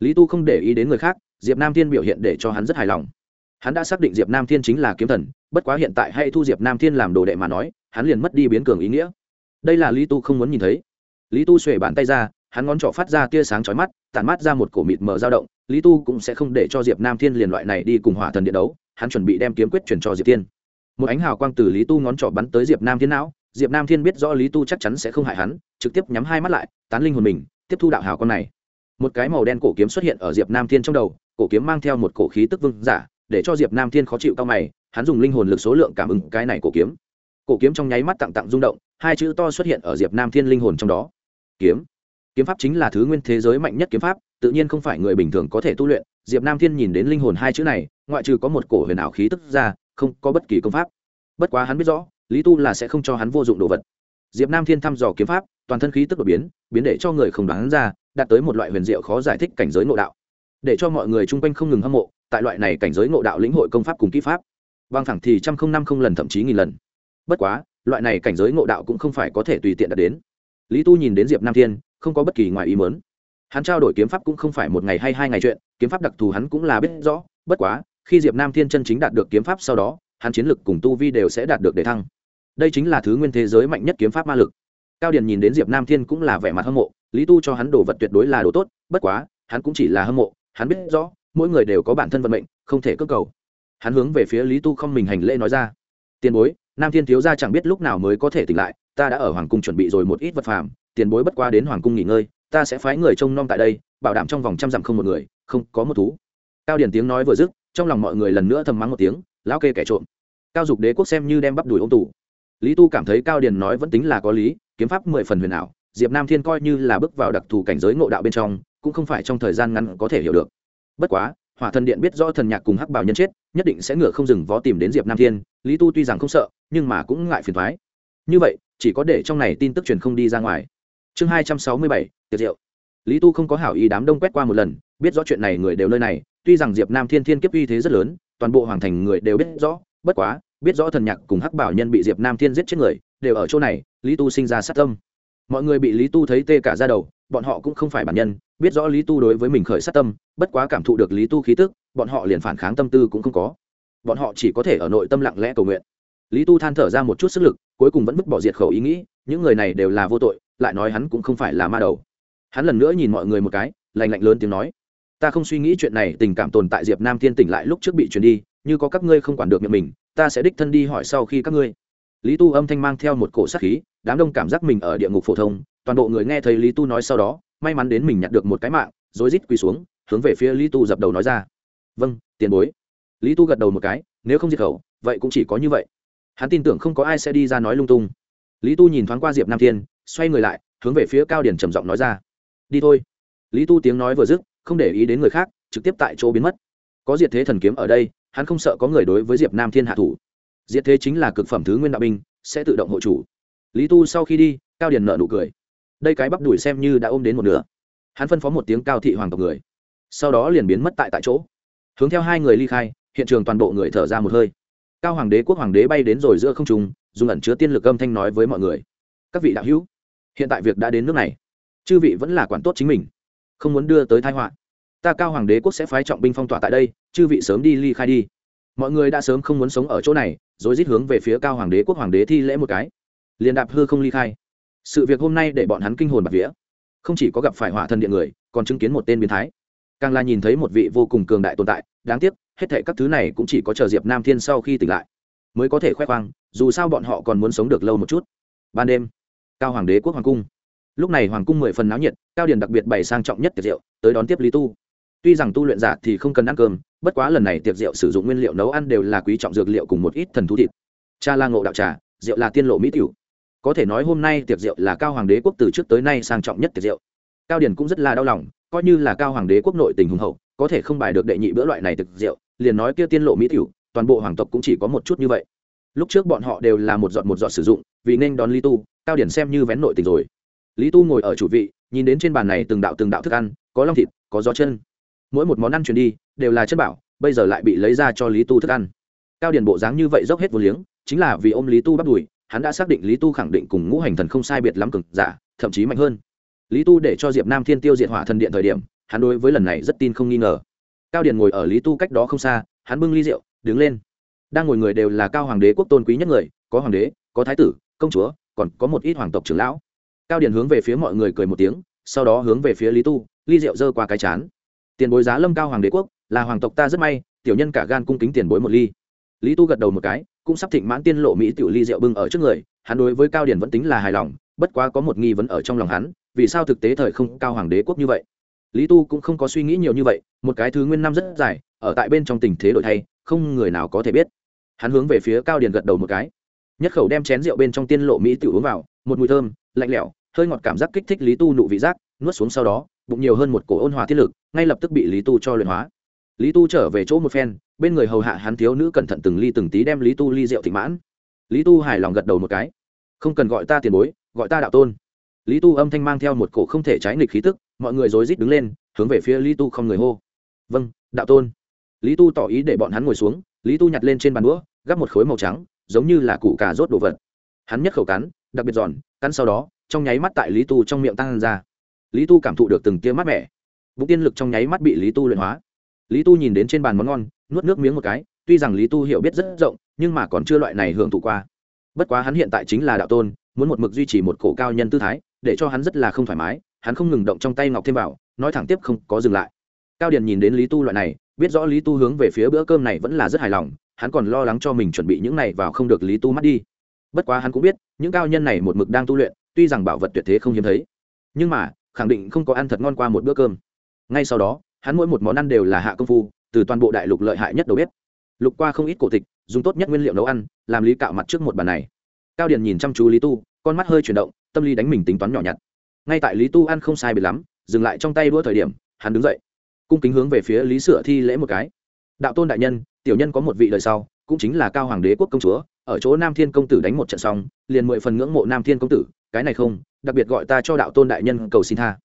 A: Lý tu không để ý đến người khác, diệp nam thiên biểu hiện để cho hắn rất hài lòng hắn đã xác định diệp nam thiên chính là kiếm thần, bất quá hiện tại hay thu diệp nam thiên làm đồ đệ mà nói, hắn liền mất đi biến cường ý nghĩa. Đây là lý tu không muốn nhìn thấy. Lý tu xuể bàn tay ra, hắn ngón trỏ phát ra tia sáng chói mắt, tản mát ra một cổ mịt mờ dao động, lý tu cũng sẽ không để cho diệp nam thiên liền loại này đi cùng hỏa thần điện đấu, hắn chuẩn bị đem kiếm quyết chuyển cho diệp tiên một ánh hào quang từ lý tu ngón trỏ bắn tới diệp nam thiên não, diệp nam thiên biết rõ lý tu chắc chắn sẽ không hại hắn, trực tiếp nhắm hai mắt lại, tán linh hồn mình, tiếp thu đạo hào quang này. Một cái màu đen cổ kiếm xuất hiện ở diệp nam thiên trong đầu, cổ kiếm mang theo một cổ khí tức vương giả để cho diệp nam thiên khó chịu cao mày, hắn dùng linh hồn lực số lượng cảm ứng cái này cổ kiếm. Cổ kiếm trong nháy mắt tặng tặng rung động, hai chữ to xuất hiện ở diệp nam thiên linh hồn trong đó. Kiếm. Kiếm pháp chính là thứ nguyên thế giới mạnh nhất kiếm pháp, tự nhiên không phải người bình thường có thể tu luyện. Diệp nam thiên nhìn đến linh hồn hai chữ này, ngoại trừ có một cổ huyền ảo khí tức ra, không có bất kỳ công pháp. Bất quá hắn biết rõ, lý tu là sẽ không cho hắn vô dụng đồ vật. Diệp nam thiên thăm dò kiếm pháp, toàn thân khí tức đột biến biến để cho người không đoán ra, đạt tới một loại huyền diệu khó giải thích cảnh giới ngộ đạo. Để cho mọi người chung quanh không ngừng hâm mộ tại loại này cảnh giới ngộ đạo lĩnh hội công pháp cùng kỹ pháp. Bằng thẳng thì trăm không năm không lần thậm chí nghìn lần. Bất quá, loại này cảnh giới ngộ đạo cũng không phải có thể tùy tiện đạt đến. Lý tu nhìn đến diệp nam thiên, không có bất kỳ ngoài ý mớn hắn trao đổi kiếm pháp cũng không phải một ngày hay hai ngày chuyện, kiếm pháp đặc thù hắn cũng là biết rõ, bất quá, khi diệp nam thiên chân chính đạt được kiếm pháp sau đó, hắn chiến lực cùng tu vi đều sẽ đạt được để thăng. Đây chính là thứ nguyên thế giới mạnh nhất kiếm pháp ma lực. Cao điền nhìn đến diệp nam thiên cũng là vẻ mặt hâm mộ, lý tu cho hắn đồ vật tuyệt đối là đồ tốt, bất quá, hắn cũng chỉ là hâm mộ, hắn biết rõ mỗi người đều có bản thân vận mệnh, không thể cơ cầu. Hắn hướng về phía lý tu không mình hành lễ nói ra, tiền bối, nam thiên thiếu gia chẳng biết lúc nào mới có thể tỉnh lại, ta đã ở hoàng cung chuẩn bị rồi một ít vật phàm, tiền bối bất qua đến hoàng cung nghỉ ngơi, ta sẽ phái người trông nom tại đây, bảo đảm trong vòng trăm dặm không một người, không có một thú. Cao điển tiếng nói vừa dứt, trong lòng mọi người lần nữa thầm mắng một tiếng, lão kê kẻ trộm. Cao dục đế quốc xem như đem bắp đùi ô tủ lý tu cảm thấy cao điền nói vẫn tính là có lý, kiếm pháp mười phần huyền ảo, diệp nam thiên coi như là bước vào đặc thù cảnh giới ngộ đạo bên trong, cũng không phải trong thời gian ngắn có thể hiểu được bất quá, hỏa thần điện biết rõ thần nhạc cùng hắc bảo nhân chết, nhất định sẽ ngựa không dừng vó tìm đến diệp nam thiên, lý tu tuy rằng không sợ, nhưng mà cũng ngại phiền thoái như vậy, chỉ có để trong này tin tức truyền không đi ra ngoài. Chương hai trăm sáu mươi bảy tiệc rượu lý tu không có hảo ý đám đông quét qua một lần, biết rõ chuyện này người đều nơi này, tuy rằng diệp nam thiên thiên kiếp uy thế rất lớn, toàn bộ hoàng thành người đều biết rõ, bất quá, biết rõ thần nhạc cùng hắc bảo nhân bị diệp nam thiên giết chết người, đều ở chỗ này, lý tu sinh ra sát tâm. Mọi người bị lý tu thấy tê cả ra đầu bọn họ cũng không phải bản nhân, biết rõ lý tu đối với mình khởi sát tâm, bất quá cảm thụ được lý tu khí tức, bọn họ liền phản kháng tâm tư cũng không có. Bọn họ chỉ có thể ở nội tâm lặng lẽ cầu nguyện. Lý tu than thở ra một chút sức lực, cuối cùng vẫn vứt bỏ diệt khẩu ý nghĩ, những người này đều là vô tội, lại nói hắn cũng không phải là ma đầu. Hắn lần nữa nhìn mọi người một cái lành lạnh lớn tiếng nói, ta không suy nghĩ chuyện này, tình cảm tồn tại diệp nam thiên tỉnh lại lúc trước bị truyền đi, như có các ngươi không quản được miệng mình, ta sẽ đích thân đi hỏi sau khi các ngươi. Lý tu âm thanh mang theo một cổ sát khí đám đông cảm giác mình ở địa ngục phổ thông, toàn bộ người nghe thấy lý tu nói sau đó, may mắn đến mình nhặt được một cái mạng rối rít quỳ xuống, hướng về phía lý tu dập đầu nói ra. Vâng tiền bối. Lý tu gật đầu một cái, nếu không diệt khẩu, vậy cũng chỉ có như vậy. Hắn tin tưởng không có ai sẽ đi ra nói lung tung. Lý tu nhìn thoáng qua diệp nam thiên, xoay người lại, hướng về phía cao điển trầm giọng nói ra. Đi thôi. Lý tu tiếng nói vừa dứt, không để ý đến người khác, trực tiếp tại chỗ biến mất. Có diệt thế thần kiếm ở đây, hắn không sợ có người đối với diệp nam thiên hạ thủ. Diệt thế chính là cực phẩm thứ nguyên đạo binh, sẽ tự động hộ chủ lý tu sau khi đi, cao Điền nợ nụ cười. Đây cái bắp đùi xem như đã ôm đến một nửa. Hắn phân phó một tiếng cao thị hoàng tộc người. Sau đó liền biến mất tại tại chỗ. Hướng theo hai người ly khai, hiện trường toàn bộ người thở ra một hơi. Cao hoàng đế, quốc hoàng đế bay đến rồi giữa không trung, dùng ẩn chứa tiên lực âm thanh nói với mọi người. Các vị đạo hữu, hiện tại việc đã đến nước này. Chư vị vẫn là quản tốt chính mình. Không muốn đưa tới thái họa. Ta cao hoàng đế, quốc sẽ phái trọng binh phong tỏa tại đây, chư vị sớm đi ly khai đi. Mọi người đã sớm không muốn sống ở chỗ này, rồi rít hướng về phía cao hoàng đế, quốc hoàng đế thi lễ một cái liền đạp hư không ly khai. Sự việc hôm nay để bọn hắn kinh hồn bạc vía. Không chỉ có gặp phải hỏa thần điện người, còn chứng kiến một tên biến thái. Càng là nhìn thấy một vị vô cùng cường đại tồn tại, đáng tiếc, hết thệ các thứ này cũng chỉ có chờ diệp nam thiên sau khi tỉnh lại, mới có thể khoe khoang, dù sao bọn họ còn muốn sống được lâu một chút. Ban đêm, cao hoàng đế quốc hoàng cung. Lúc này hoàng cung mười phần náo nhiệt, cao điền đặc biệt bày sang trọng nhất tiệc rượu, tới đón tiếp lý tu. Tuy rằng tu luyện giả thì không cần ăn cơm, bất quá lần này tiệc rượu sử dụng nguyên liệu nấu ăn đều là quý trọng dược liệu cùng một ít thần thú thịt. Cha la ngộ đạo trà, rượu là tiên lộ mỹ tiểu có thể nói hôm nay tiệc rượu là cao hoàng đế quốc từ trước tới nay sang trọng nhất tiệc rượu. Cao điển cũng rất là đau lòng, coi như là cao hoàng đế quốc nội tình hùng hậu, có thể không bài được đệ nhị bữa loại này tiệc rượu, liền nói kia tiên lộ mỹ tiểu, toàn bộ hoàng tộc cũng chỉ có một chút như vậy. Lúc trước bọn họ đều là một giọt một giọt sử dụng, vì nên đón lý tu, cao điển xem như vén nội tình rồi. Lý tu ngồi ở chủ vị, nhìn đến trên bàn này từng đạo từng đạo thức ăn, có long thịt, có gió chân. Mỗi một món ăn chuyển đi, đều là chất bảo, bây giờ lại bị lấy ra cho lý tu thức ăn. Cao điển bộ dáng như vậy dốc hết vô liếng, chính là vì ôm lý tu bắt đùi hắn đã xác định lý tu khẳng định cùng ngũ hành thần không sai biệt lắm cực giả, thậm chí mạnh hơn. Lý tu để cho diệp nam thiên tiêu diệt hỏa thần điện thời điểm, hắn đối với lần này rất tin không nghi ngờ. Cao Điền ngồi ở lý tu cách đó không xa, hắn bưng ly rượu, đứng lên. Đang ngồi người đều là cao hoàng đế quốc tôn quý nhất người, có hoàng đế, có thái tử, công chúa, còn có một ít hoàng tộc trưởng lão. Cao Điền hướng về phía mọi người cười một tiếng, sau đó hướng về phía lý tu, ly rượu dơ qua cái chán. Tiền bối giá lâm cao hoàng đế quốc, là hoàng tộc ta rất may, tiểu nhân cả gan cung kính tiền bối một ly lý tu gật đầu một cái, cũng sắp thịnh mãn tiên lộ mỹ tiểu ly rượu bưng ở trước người, hắn đối với cao điển vẫn tính là hài lòng, bất quá có một nghi vấn ở trong lòng hắn, vì sao thực tế thời không cao hoàng đế quốc như vậy? Lý tu cũng không có suy nghĩ nhiều như vậy, một cái thứ nguyên năm rất dài, ở tại bên trong tình thế đổi thay, không người nào có thể biết. Hắn hướng về phía cao điển gật đầu một cái. Nhất khẩu đem chén rượu bên trong tiên lộ mỹ tiểu uống vào, một mùi thơm, lạnh lẽo, hơi ngọt cảm giác kích thích lý tu nụ vị giác, nuốt xuống sau đó, bụng nhiều hơn một cổ ôn hòa thiết lực, ngay lập tức bị lý tu cho luyện hóa lý tu trở về chỗ một phen bên người hầu hạ hắn thiếu nữ cẩn thận từng ly từng tí đem lý tu ly rượu thịnh mãn lý tu hài lòng gật đầu một cái không cần gọi ta tiền bối gọi ta đạo tôn lý tu âm thanh mang theo một cổ không thể trái nghịch khí tức mọi người rối rít đứng lên hướng về phía lý tu không người hô vâng đạo tôn lý tu tỏ ý để bọn hắn ngồi xuống lý tu nhặt lên trên bàn đũa gắp một khối màu trắng giống như là củ cà rốt đồ vật hắn nhất khẩu cắn đặc biệt giòn cắn sau đó trong nháy mắt tại lý tu trong miệng tăng ra lý tu cảm thụ được từng tia mát mẻ vũ tiên lực trong nháy mắt bị lý tu luyện hóa lý tu nhìn đến trên bàn món ngon, nuốt nước miếng một cái, tuy rằng lý tu hiểu biết rất rộng, nhưng mà còn chưa loại này hưởng thụ qua. Bất quá hắn hiện tại chính là đạo tôn, muốn một mực duy trì một cổ cao nhân tư thái, để cho hắn rất là không thoải mái, hắn không ngừng động trong tay ngọc thêm vào, nói thẳng tiếp không có dừng lại. Cao điền nhìn đến lý tu loại này, biết rõ lý tu hướng về phía bữa cơm này vẫn là rất hài lòng, hắn còn lo lắng cho mình chuẩn bị những này vào không được lý tu mắt đi. Bất quá hắn cũng biết, những cao nhân này một mực đang tu luyện, tuy rằng bảo vật tuyệt thế không hiếm thấy, nhưng mà khẳng định không có ăn thật ngon qua một bữa cơm. Ngay sau đó hắn mỗi một món ăn đều là hạ công phu, từ toàn bộ đại lục lợi hại nhất đầu bếp. Lục qua không ít cổ tịch, dùng tốt nhất nguyên liệu nấu ăn, làm lý cạo mặt trước một bàn này. Cao điền nhìn chăm chú lý tu, con mắt hơi chuyển động, tâm lý đánh mình tính toán nhỏ nhặt. Ngay tại lý tu ăn không sai biệt lắm, dừng lại trong tay đua thời điểm, hắn đứng dậy, cung kính hướng về phía lý sửa thi lễ một cái. Đạo tôn đại nhân, tiểu nhân có một vị đời sau, cũng chính là cao hoàng đế quốc công chúa, ở chỗ nam thiên công tử đánh một trận xong, liền mười phần ngưỡng mộ nam thiên công tử, cái này không, đặc biệt gọi ta cho đạo tôn đại nhân cầu xin tha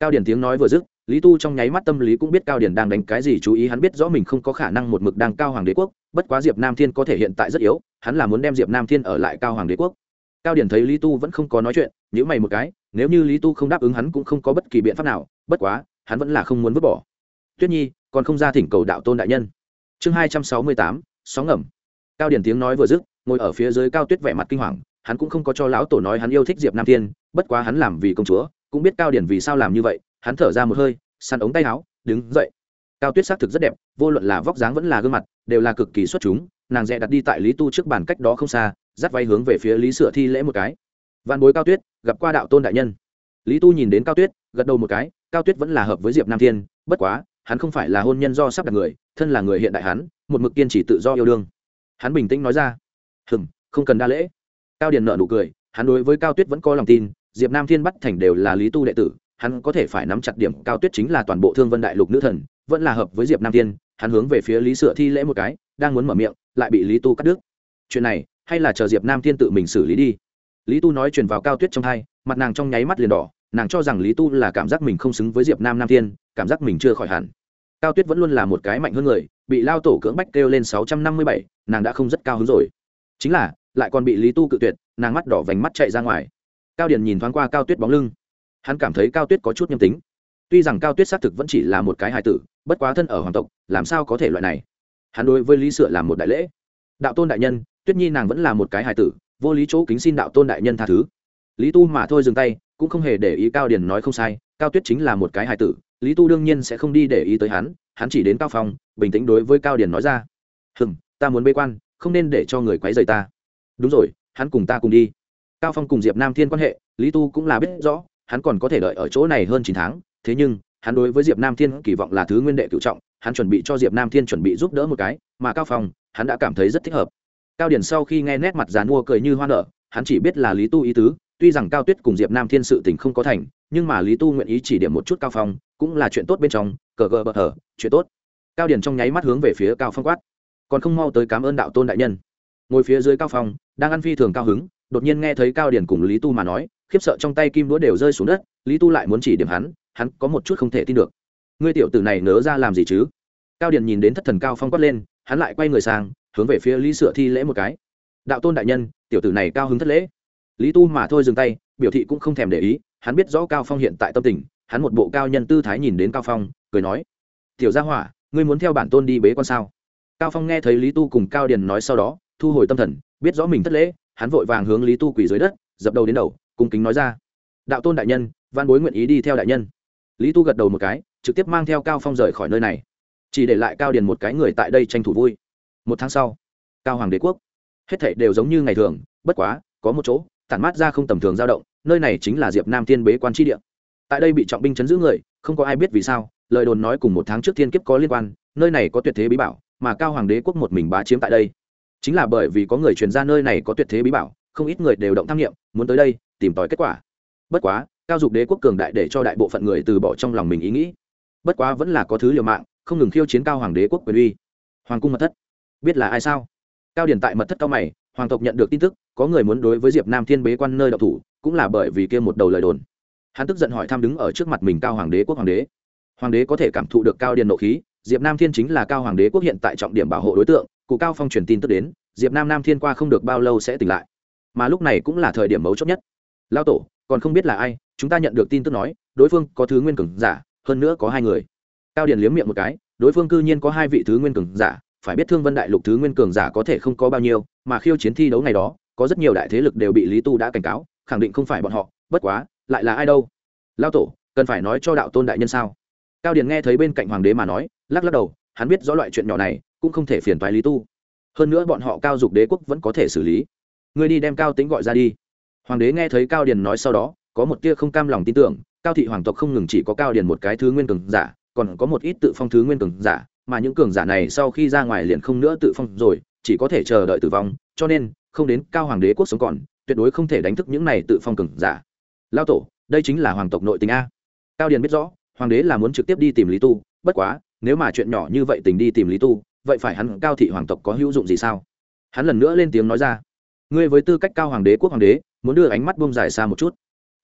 A: cao điển tiếng nói vừa dứt, lý tu trong nháy mắt tâm lý cũng biết cao điển đang đánh cái gì, chú ý hắn biết rõ mình không có khả năng một mực đang cao hoàng đế quốc, bất quá diệp nam thiên có thể hiện tại rất yếu, hắn là muốn đem diệp nam thiên ở lại cao hoàng đế quốc. Cao điển thấy lý tu vẫn không có nói chuyện nhữ mày một cái, nếu như lý tu không đáp ứng hắn cũng không có bất kỳ biện pháp nào, bất quá, hắn vẫn là không muốn vứt bỏ. Tuyết nhi, còn không ra thỉnh cầu đạo tôn đại nhân. Chương hai trăm sáu mươi tám, sóng ngầm. Cao điển tiếng nói vừa dứt, ngồi ở phía dưới cao tuyết vẻ mặt kinh hoàng, hắn cũng không có cho lão tổ nói hắn yêu thích diệp nam thiên, bất quá hắn làm vì công chúa cũng biết cao điển vì sao làm như vậy, hắn thở ra một hơi, săn ống tay áo, đứng dậy. Cao tuyết xác thực rất đẹp, vô luận là vóc dáng vẫn là gương mặt, đều là cực kỳ xuất chúng, nàng dẹ đặt đi tại lý tu trước bàn cách đó không xa, dắt vay hướng về phía lý sửa thi lễ một cái. Văn bối cao tuyết, gặp qua đạo tôn đại nhân. Lý tu nhìn đến cao tuyết, gật đầu một cái, cao tuyết vẫn là hợp với diệp nam thiên, bất quá, hắn không phải là hôn nhân do sắp đặt người, thân là người hiện đại hắn, một mực kiên trì tự do yêu đương. Hắn bình tĩnh nói ra hừng không cần đa lễ. Cao điền nợ nụ cười, hắn đối với cao tuyết vẫn có lòng tin diệp nam thiên bắt thành đều là lý tu đệ tử, hắn có thể phải nắm chặt điểm cao tuyết chính là toàn bộ thương vân đại lục nữ thần, vẫn là hợp với diệp nam thiên, hắn hướng về phía lý sửa thi lễ một cái, đang muốn mở miệng, lại bị lý tu cắt đứt. Chuyện này, hay là chờ diệp nam thiên tự mình xử lý đi. Lý tu nói truyền vào cao tuyết trong hai, mặt nàng trong nháy mắt liền đỏ, nàng cho rằng lý tu là cảm giác mình không xứng với diệp nam nam thiên, cảm giác mình chưa khỏi hẳn. Cao tuyết vẫn luôn là một cái mạnh hơn người, bị lao tổ cưỡng bách kêu lên sáu trăm năm mươi bảy, nàng đã không rất cao hứng rồi. Chính là, lại còn bị lý tu cự tuyệt, nàng mắt đỏ vành mắt chạy ra ngoài cao điền nhìn thoáng qua cao tuyết bóng lưng. Hắn cảm thấy cao tuyết có chút nhâm tính. Tuy rằng cao tuyết xác thực vẫn chỉ là một cái hài tử, bất quá thân ở hoàng tộc, làm sao có thể loại này? Hắn đối với lý sửa làm một đại lễ. Đạo tôn đại nhân, tuyết nhi nàng vẫn là một cái hài tử, vô lý chỗ kính xin đạo tôn đại nhân tha thứ. Lý tu mà thôi dừng tay, cũng không hề để ý cao điền nói không sai, cao tuyết chính là một cái hài tử, lý tu đương nhiên sẽ không đi để ý tới hắn hắn chỉ đến cao phong, bình tĩnh đối với cao điền nói ra. Hừng ta muốn bế quan, không nên để cho người quấy rầy ta. Đúng rồi, hắn cùng ta cùng đi cao phong cùng diệp nam thiên quan hệ, lý tu cũng là biết rõ, hắn còn có thể đợi ở chỗ này hơn chín tháng. Thế nhưng, hắn đối với diệp nam thiên kỳ vọng là thứ nguyên đệ cựu trọng, hắn chuẩn bị cho diệp nam thiên chuẩn bị giúp đỡ một cái, mà cao phong, hắn đã cảm thấy rất thích hợp. Cao điển sau khi nghe nét mặt dàn mua cười như hoa nở, hắn chỉ biết là lý tu ý tứ, tuy rằng cao tuyết cùng diệp nam thiên sự tình không có thành, nhưng mà lý tu nguyện ý chỉ điểm một chút cao phong, cũng là chuyện tốt bên trong, cờ gờ bờ hở chuyện tốt. Cao điển trong nháy mắt hướng về phía cao phong quát. Còn không mau tới cảm ơn đạo tôn đại nhân. Ngồi phía dưới cao phong, đang ăn phi thường cao hứng đột nhiên nghe thấy cao điển cùng lý tu mà nói, khiếp sợ trong tay kim đũa đều rơi xuống đất, lý tu lại muốn chỉ điểm hắn hắn có một chút không thể tin được. Ngươi tiểu tử này nớ ra làm gì chứ? Cao điển nhìn đến thất thần cao phong quát lên, hắn lại quay người sang, hướng về phía lý sửa thi lễ một cái. Đạo tôn đại nhân, tiểu tử này cao hứng thất lễ. Lý tu mà thôi dừng tay, biểu thị cũng không thèm để ý, hắn biết rõ cao phong hiện tại tâm tình, hắn một bộ cao nhân tư thái nhìn đến cao phong, cười nói, tiểu gia hỏa, ngươi muốn theo bản tôn đi bế quan sao? Cao phong nghe thấy lý tu cùng cao điền nói sau đó, thu hồi tâm thần, biết rõ mình thất lễ hắn vội vàng hướng lý tu quỳ dưới đất, dập đầu đến đầu, cung kính nói ra. Đạo tôn đại nhân, văn bối nguyện ý đi theo đại nhân. Lý tu gật đầu một cái, trực tiếp mang theo cao phong rời khỏi nơi này. Chỉ để lại cao điền một cái người tại đây tranh thủ vui. Một tháng sau, cao hoàng đế quốc. Hết thảy đều giống như ngày thường, bất quá, có một chỗ, tản mát ra không tầm thường dao động, nơi này chính là diệp nam thiên bế quan tri địa. Tại đây bị trọng binh chấn giữ người, không có ai biết vì sao, lời đồn nói cùng một tháng trước thiên kiếp có liên quan, nơi này có tuyệt thế bí bảo, mà cao hoàng đế quốc một mình bá chiếm tại đây chính là bởi vì có người truyền ra nơi này có tuyệt thế bí bảo, không ít người đều động tham nghiệm, muốn tới đây, tìm tòi kết quả. Bất quá, cao dục đế quốc cường đại để cho đại bộ phận người từ bỏ trong lòng mình ý nghĩ. Bất quá vẫn là có thứ liều mạng, không ngừng khiêu chiến cao hoàng đế quốc quyền uy. Hoàng cung mật thất. Biết là ai sao? Cao điển tại mật thất cao mày, hoàng tộc nhận được tin tức, có người muốn đối với diệp nam thiên bế quan nơi đậu thủ, cũng là bởi vì kia một đầu lời đồn. Hắn tức giận hỏi tham đứng ở trước mặt mình cao hoàng đế quốc hoàng đế. Hoàng đế có thể cảm thụ được cao điền nộ khí, diệp nam thiên chính là cao hoàng đế quốc hiện tại trọng điểm bảo hộ đối tượng cụ cao phong truyền tin tức đến, diệp nam nam thiên qua không được bao lâu sẽ tỉnh lại. Mà lúc này cũng là thời điểm mấu chốt nhất. Lao tổ, còn không biết là ai, chúng ta nhận được tin tức nói, đối phương có thứ nguyên cường giả, hơn nữa có hai người. Cao điền liếm miệng một cái, đối phương cư nhiên có hai vị thứ nguyên cường giả, phải biết thương vân đại lục thứ nguyên cường giả có thể không có bao nhiêu, mà khiêu chiến thi đấu ngày đó, có rất nhiều đại thế lực đều bị lý tu đã cảnh cáo, khẳng định không phải bọn họ, bất quá, lại là ai đâu? Lao tổ, cần phải nói cho đạo tôn đại nhân sao? Cao điền nghe thấy bên cạnh hoàng đế mà nói, lắc lắc đầu hắn biết rõ loại chuyện nhỏ này, cũng không thể phiền toái lý tu. Hơn nữa bọn họ cao dục đế quốc vẫn có thể xử lý. Ngươi đi đem cao tính gọi ra đi. Hoàng đế nghe thấy cao điền nói sau đó, có một tia không cam lòng tin tưởng, cao thị hoàng tộc không ngừng chỉ có cao điền một cái thứ nguyên cường giả, còn có một ít tự phong thứ nguyên cường giả, mà những cường giả này sau khi ra ngoài liền không nữa tự phong rồi, chỉ có thể chờ đợi tử vong, cho nên, không đến cao hoàng đế quốc sống còn, tuyệt đối không thể đánh thức những này tự phong cường giả. Lao tổ, đây chính là hoàng tộc nội tình a. Cao điền biết rõ, hoàng đế là muốn trực tiếp đi tìm lý tu, bất quá nếu mà chuyện nhỏ như vậy tình đi tìm lý tu, vậy phải hắn cao thị hoàng tộc có hữu dụng gì sao? Hắn lần nữa lên tiếng nói ra. Ngươi với tư cách cao hoàng đế, quốc hoàng đế, muốn đưa ánh mắt bông dài xa một chút.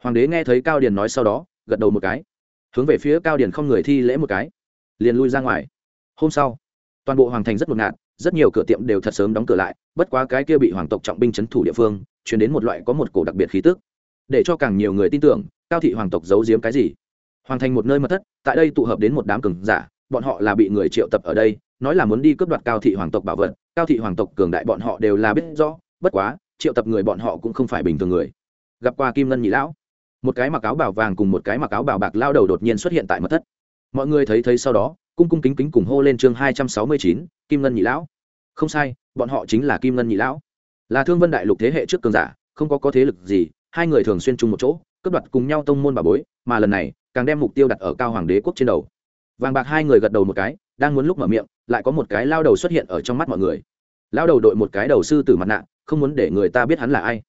A: Hoàng đế nghe thấy cao điền nói sau đó, gật đầu một cái. Hướng về phía cao điền không người thi lễ một cái. Liền lui ra ngoài. Hôm sau, toàn bộ hoàng thành rất ngột ngạt, rất nhiều cửa tiệm đều thật sớm đóng cửa lại, bất quá cái kia bị hoàng tộc trọng binh c h ấ n thủ địa phương chuyển đến một loại có một cổ đặc biệt khí tức. Để cho càng nhiều người tin tưởng, cao thị hoàng tộc giấu giếm cái gì? Hoàng thành một nơi mật thất, tại đây tụ hợp đến một đám cường giả bọn họ là bị người triệu tập ở đây, nói là muốn đi cướp đoạt cao thị hoàng tộc bảo vật. Cao thị hoàng tộc cường đại bọn họ đều là biết rõ, bất quá, triệu tập người bọn họ cũng không phải bình thường người. Gặp qua kim ngân nhị lão. Một cái mặc áo bảo vàng cùng một cái mặc áo bảo bạc lao đầu đột nhiên xuất hiện tại mật thất. Mọi người thấy thấy sau đó, cung cung kính kính cùng hô lên chương hai trăm sáu mươi chín, kim ngân nhị lão. Không sai, bọn họ chính là kim ngân nhị lão. Là thương vân đại lục thế hệ trước cường giả, không có có thế lực gì, hai người thường xuyên chung một chỗ, cướp đoạt cùng nhau tông môn bà bối, mà lần này, càng đem mục tiêu đặt ở cao hoàng đế quốc trên đầu vàng bạc hai người gật đầu một cái, đang muốn lúc mở miệng, lại có một cái lao đầu xuất hiện ở trong mắt mọi người. Lao đầu đội một cái đầu sư tử mặt nạ, không muốn để người ta biết hắn là ai.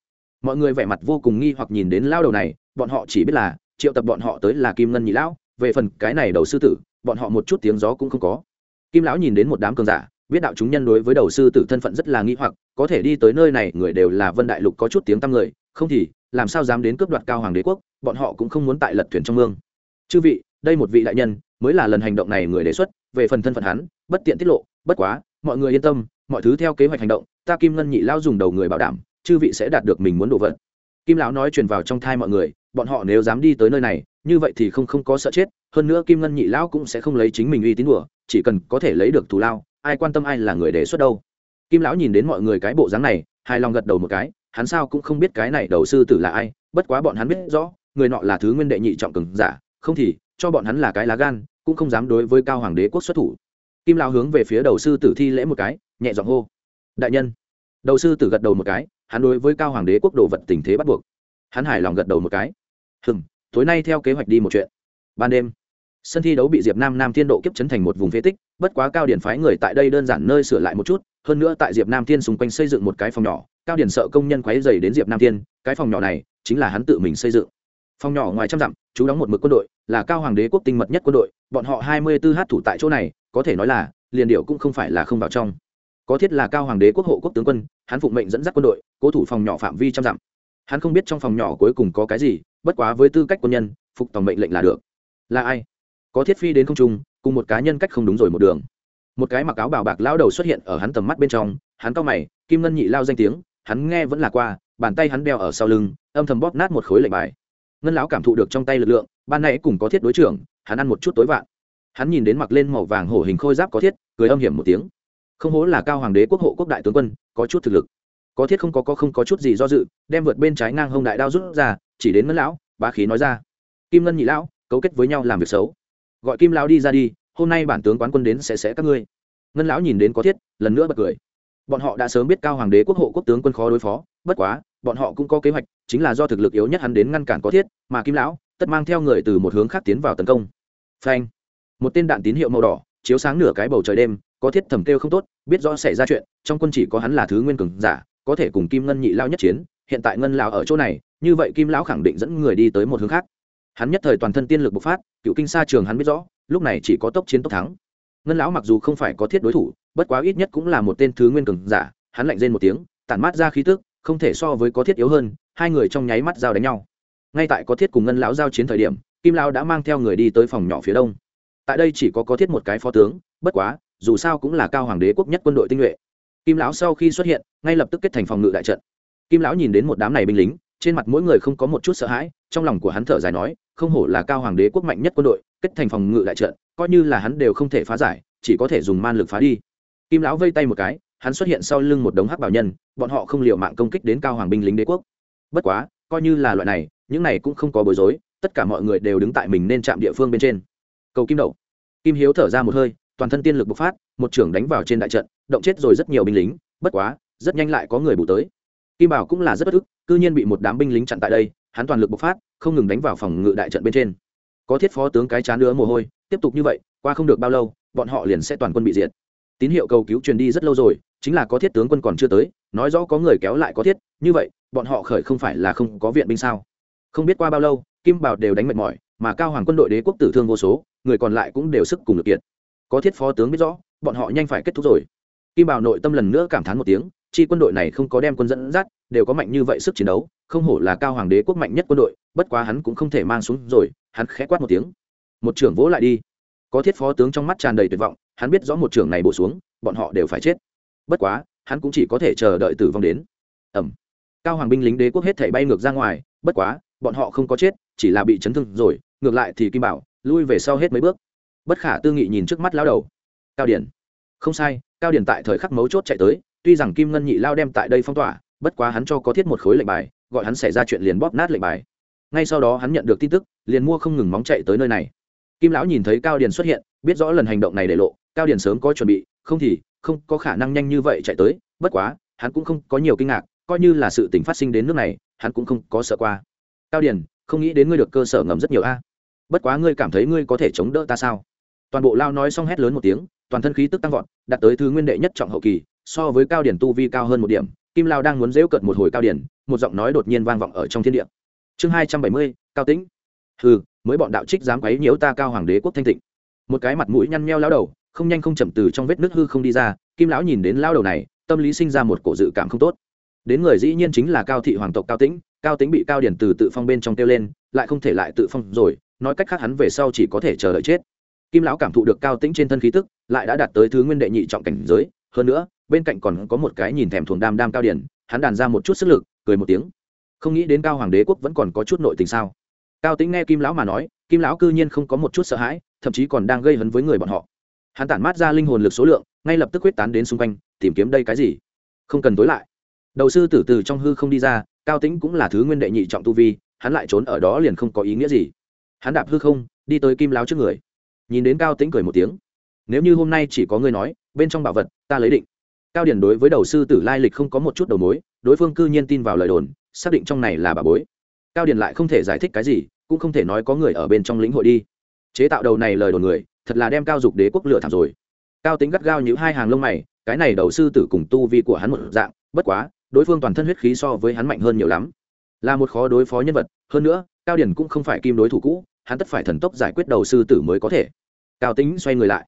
A: Mọi người vẻ mặt vô cùng nghi hoặc nhìn đến lao đầu này, bọn họ chỉ biết là, triệu tập bọn họ tới là kim ngân nhị lão, về phần cái này đầu sư tử, bọn họ một chút tiếng gió cũng không có. Kim lão nhìn đến một đám cường giả, biết đạo chúng nhân đối với đầu sư tử thân phận rất là nghi hoặc, có thể đi tới nơi này, người đều là vân đại lục có chút tiếng tăm người, không thì, làm sao dám đến cướp đoạt cao hoàng đế quốc, bọn họ cũng không muốn tại lật thuyền trong mương. Chư vị, đây một vị đại nhân mới là lần hành động này người đề xuất, về phần thân phận hắn, bất tiện tiết lộ, bất quá, mọi người yên tâm, mọi thứ theo kế hoạch hành động, ta kim ngân nhị lao dùng đầu người bảo đảm, chư vị sẽ đạt được mình muốn đồ vật. Kim lão nói truyền vào trong thai mọi người, bọn họ nếu dám đi tới nơi này, như vậy thì không không có sợ chết, hơn nữa kim ngân nhị lão cũng sẽ không lấy chính mình uy tín đùa, chỉ cần có thể lấy được thù lao, ai quan tâm ai là người đề xuất đâu. Kim lão nhìn đến mọi người cái bộ dáng này, hài lòng gật đầu một cái, hắn sao cũng không biết cái này đầu sư tử là ai, bất quá bọn hắn biết rõ, người nọ là thứ nguyên đệ nhị trọng cường giả, không thì cho bọn hắn là cái lá gan, cũng không dám đối với cao hoàng đế quốc xuất thủ. Kim lao hướng về phía đầu sư tử thi lễ một cái, nhẹ giọng hô, đại nhân. Đầu sư tử gật đầu một cái, hắn đối với cao hoàng đế quốc đồ vật tình thế bắt buộc. Hắn hài lòng gật đầu một cái hừng tối nay theo kế hoạch đi một chuyện. Ban đêm, sân thi đấu bị diệp nam nam thiên độ kiếp chấn thành một vùng phế tích, bất quá cao điển phái người tại đây đơn giản nơi sửa lại một chút, hơn nữa tại diệp nam thiên xung quanh xây dựng một cái phòng nhỏ, cao điển sợ công nhân quấy dày đến diệp nam thiên, cái phòng nhỏ này chính là hắn tự mình xây dựng phòng nhỏ ngoài trăm dặm, chú đóng một mực quân đội, là cao hoàng đế quốc tinh mật nhất quân đội, bọn họ hai mươi 24 hát thủ tại chỗ này, có thể nói là, liền điệu cũng không phải là không vào trong. Có thiết là cao hoàng đế quốc hộ quốc tướng quân, hắn phụng mệnh dẫn dắt quân đội, cố thủ phòng nhỏ phạm vi trăm dặm. Hắn không biết trong phòng nhỏ cuối cùng có cái gì, bất quá với tư cách quân nhân, phục tòng mệnh lệnh là được. Là ai? Có thiết phi đến không trung, cùng một cá nhân cách không đúng rồi một đường. Một cái mặc áo bào bạc lao đầu xuất hiện ở hắn tầm mắt bên trong, hắn cao mày, kim ngân nhị lao danh tiếng, hắn nghe vẫn là qua, bàn tay hắn đeo ở sau lưng, âm thầm bóp nát một khối lệnh bài ngân lão cảm thụ được trong tay lực lượng, ban nãy cùng có thiết đối trưởng, hắn ăn một chút tối vạn. Hắn nhìn đến mặc lên màu vàng hổ hình khôi giáp có thiết, cười âm hiểm một tiếng. Không hố là cao hoàng đế quốc hộ quốc đại tướng quân, có chút thực lực. Có thiết không có có không có chút gì do dự, đem vượt bên trái ngang hông đại đao rút ra, chỉ đến ngân lão, bá khí nói ra. Kim ngân nhị lão, cấu kết với nhau làm việc xấu. Gọi kim lão đi ra đi, hôm nay bản tướng quán quân đến sẽ sẽ các ngươi. Ngân lão nhìn đến có thiết, lần nữa bật cười. Bọn họ đã sớm biết cao hoàng đế quốc hộ quốc tướng quân khó đối phó, bất quá bọn họ cũng có kế hoạch, chính là do thực lực yếu nhất hắn đến ngăn cản có thiết, mà kim lão, tất mang theo người từ một hướng khác tiến vào tấn công. Phanh! Một tên đạn tín hiệu màu đỏ, chiếu sáng nửa cái bầu trời đêm, có thiết thầm kêu không tốt, biết rõ xảy ra chuyện, trong quân chỉ có hắn là thứ nguyên cường giả, có thể cùng kim ngân nhị lao nhất chiến, hiện tại ngân lão ở chỗ này, như vậy kim lão khẳng định dẫn người đi tới một hướng khác. Hắn nhất thời toàn thân tiên lực bộc phát, cựu kinh sa trường hắn biết rõ, lúc này chỉ có tốc chiến tốc thắng. Ngân lão mặc dù không phải có thiết đối thủ, bất quá ít nhất cũng là một tên thứ nguyên cường giả, hắn lạnh rên một tiếng, tản mát ra khí tức không thể so với có thiết yếu hơn, hai người trong nháy mắt giao đánh nhau. Ngay tại có thiết cùng ngân lão giao chiến thời điểm, kim lão đã mang theo người đi tới phòng nhỏ phía đông. Tại đây chỉ có có thiết một cái phó tướng, bất quá, dù sao cũng là cao hoàng đế quốc nhất quân đội tinh nhuệ. Kim lão sau khi xuất hiện, ngay lập tức kết thành phòng ngự đại trận. Kim lão nhìn đến một đám này binh lính, trên mặt mỗi người không có một chút sợ hãi, trong lòng của hắn thở dài nói, không hổ là cao hoàng đế quốc mạnh nhất quân đội, kết thành phòng ngự đại trận, coi như là hắn đều không thể phá giải, chỉ có thể dùng man lực phá đi. Kim lão vây tay một cái hắn xuất hiện sau lưng một đống hắc bảo nhân, bọn họ không liều mạng công kích đến cao hoàng binh lính đế quốc. Bất quá, coi như là loại này, những này cũng không có bối rối, tất cả mọi người đều đứng tại mình nên chạm địa phương bên trên. Cầu kim đậu kim hiếu thở ra một hơi, toàn thân tiên lực bộc phát, một trưởng đánh vào trên đại trận, động chết rồi rất nhiều binh lính, bất quá, rất nhanh lại có người bù tới. Kim bảo cũng là rất bất ức, cư nhiên bị một đám binh lính chặn tại đây, hắn toàn lực bộc phát, không ngừng đánh vào phòng ngự đại trận bên trên. Có thiết phó tướng cái chán nữa mồ hôi, tiếp tục như vậy, qua không được bao lâu, bọn họ liền sẽ toàn quân bị diệt. Tín hiệu cầu cứu truyền đi rất lâu rồi chính là có thiết tướng quân còn chưa tới, nói rõ có người kéo lại có thiết, như vậy, bọn họ khởi không phải là không có viện binh sao? Không biết qua bao lâu, kim bảo đều đánh mệt mỏi, mà cao hoàng quân đội đế quốc tử thương vô số, người còn lại cũng đều sức cùng lực kiệt. Có thiết phó tướng biết rõ, bọn họ nhanh phải kết thúc rồi. Kim bảo nội tâm lần nữa cảm thán một tiếng, chi quân đội này không có đem quân dẫn dắt, đều có mạnh như vậy sức chiến đấu, không hổ là cao hoàng đế quốc mạnh nhất quân đội, bất quá hắn cũng không thể mang xuống rồi, hắn khẽ quát một tiếng. Một trưởng vỗ lại đi. Có thiết phó tướng trong mắt tràn đầy tuyệt vọng, hắn biết rõ một trưởng này bổ xuống, bọn họ đều phải chết bất quá, hắn cũng chỉ có thể chờ đợi tử vong đến. Ẩm. Cao hoàng binh lính đế quốc hết thể bay ngược ra ngoài, bất quá, bọn họ không có chết, chỉ là bị chấn thương rồi, ngược lại thì kim bảo, lui về sau hết mấy bước. Bất khả tư nghị nhìn trước mắt lao đầu. Cao điển. Không sai, cao điển tại thời khắc mấu chốt chạy tới, tuy rằng kim ngân nhị lao đem tại đây phong tỏa, bất quá hắn cho có thiết một khối lệnh bài, gọi hắn xảy ra chuyện liền bóp nát lệnh bài. Ngay sau đó hắn nhận được tin tức, liền mua không ngừng móng chạy tới nơi này. Kim lão nhìn thấy cao điền xuất hiện, biết rõ lần hành động này để lộ, cao điền sớm có chuẩn bị, không thì không có khả năng nhanh như vậy chạy tới, bất quá, hắn cũng không có nhiều kinh ngạc, coi như là sự tình phát sinh đến nước này, hắn cũng không có sợ qua. Cao điền, không nghĩ đến ngươi được cơ sở ngầm rất nhiều a. Bất quá ngươi cảm thấy ngươi có thể chống đỡ ta sao? Toàn bộ lao nói xong hét lớn một tiếng, toàn thân khí tức tăng vọt, đạt tới thứ nguyên đệ nhất trọng hậu kỳ, so với cao điển tu vi cao hơn một điểm, kim lao đang muốn dễu cận một hồi cao điển một giọng nói đột nhiên vang vọng ở trong thiên địa. Chương hai trăm bảy mươi, cao tĩnh. Hừ, mới bọn đạo trích dám quấy nhiễu ta cao hoàng đế quốc thanh tịnh. Một cái mặt mũi nhăn nheo lao đầu không nhanh không chậm từ trong vết nước hư không đi ra, kim lão nhìn đến lao đầu này, tâm lý sinh ra một cổ dự cảm không tốt. Đến người dĩ nhiên chính là cao thị hoàng tộc cao tĩnh cao tĩnh bị cao điển từ tự phong bên trong kêu lên, lại không thể lại tự phong rồi, nói cách khác hắn về sau chỉ có thể chờ đợi chết. Kim lão cảm thụ được cao tĩnh trên thân khí tức, lại đã đạt tới thứ nguyên đệ nhị trọng cảnh giới, hơn nữa, bên cạnh còn có một cái nhìn thèm thuồng đam đam cao điển, hắn đàn ra một chút sức lực, cười một tiếng. Không nghĩ đến cao hoàng đế quốc vẫn còn có chút nội tình sao? Cao tĩnh nghe kim lão mà nói, kim lão cư nhiên không có một chút sợ hãi, thậm chí còn đang gây hấn với người bọn họ hắn tản mát ra linh hồn lực số lượng, ngay lập tức quyết tán đến xung quanh, tìm kiếm đây cái gì? Không cần tối lại. Đầu sư tử từ trong hư không đi ra, cao tĩnh cũng là thứ nguyên đệ nhị trọng tu vi, hắn lại trốn ở đó liền không có ý nghĩa gì. Hắn đạp hư không, đi tới kim láo trước người. Nhìn đến cao tĩnh cười một tiếng. Nếu như hôm nay chỉ có ngươi nói, bên trong bảo vật, ta lấy định. Cao điển đối với đầu sư tử lai lịch không có một chút đầu mối, đối phương cư nhiên tin vào lời đồn, xác định trong này là bà bối. Cao điển lại không thể giải thích cái gì, cũng không thể nói có người ở bên trong lĩnh hội đi. Chế tạo đầu này lời đồn người thật là đem cao dục đế quốc lửa thảm rồi. Cao tính gắt gao như hai hàng lông mày, cái này đầu sư tử cùng tu vi của hắn một dạng, bất quá, đối phương toàn thân huyết khí so với hắn mạnh hơn nhiều lắm. Là một khó đối phó nhân vật, hơn nữa, cao điển cũng không phải kim đối thủ cũ, hắn tất phải thần tốc giải quyết đầu sư tử mới có thể. Cao tính xoay người lại,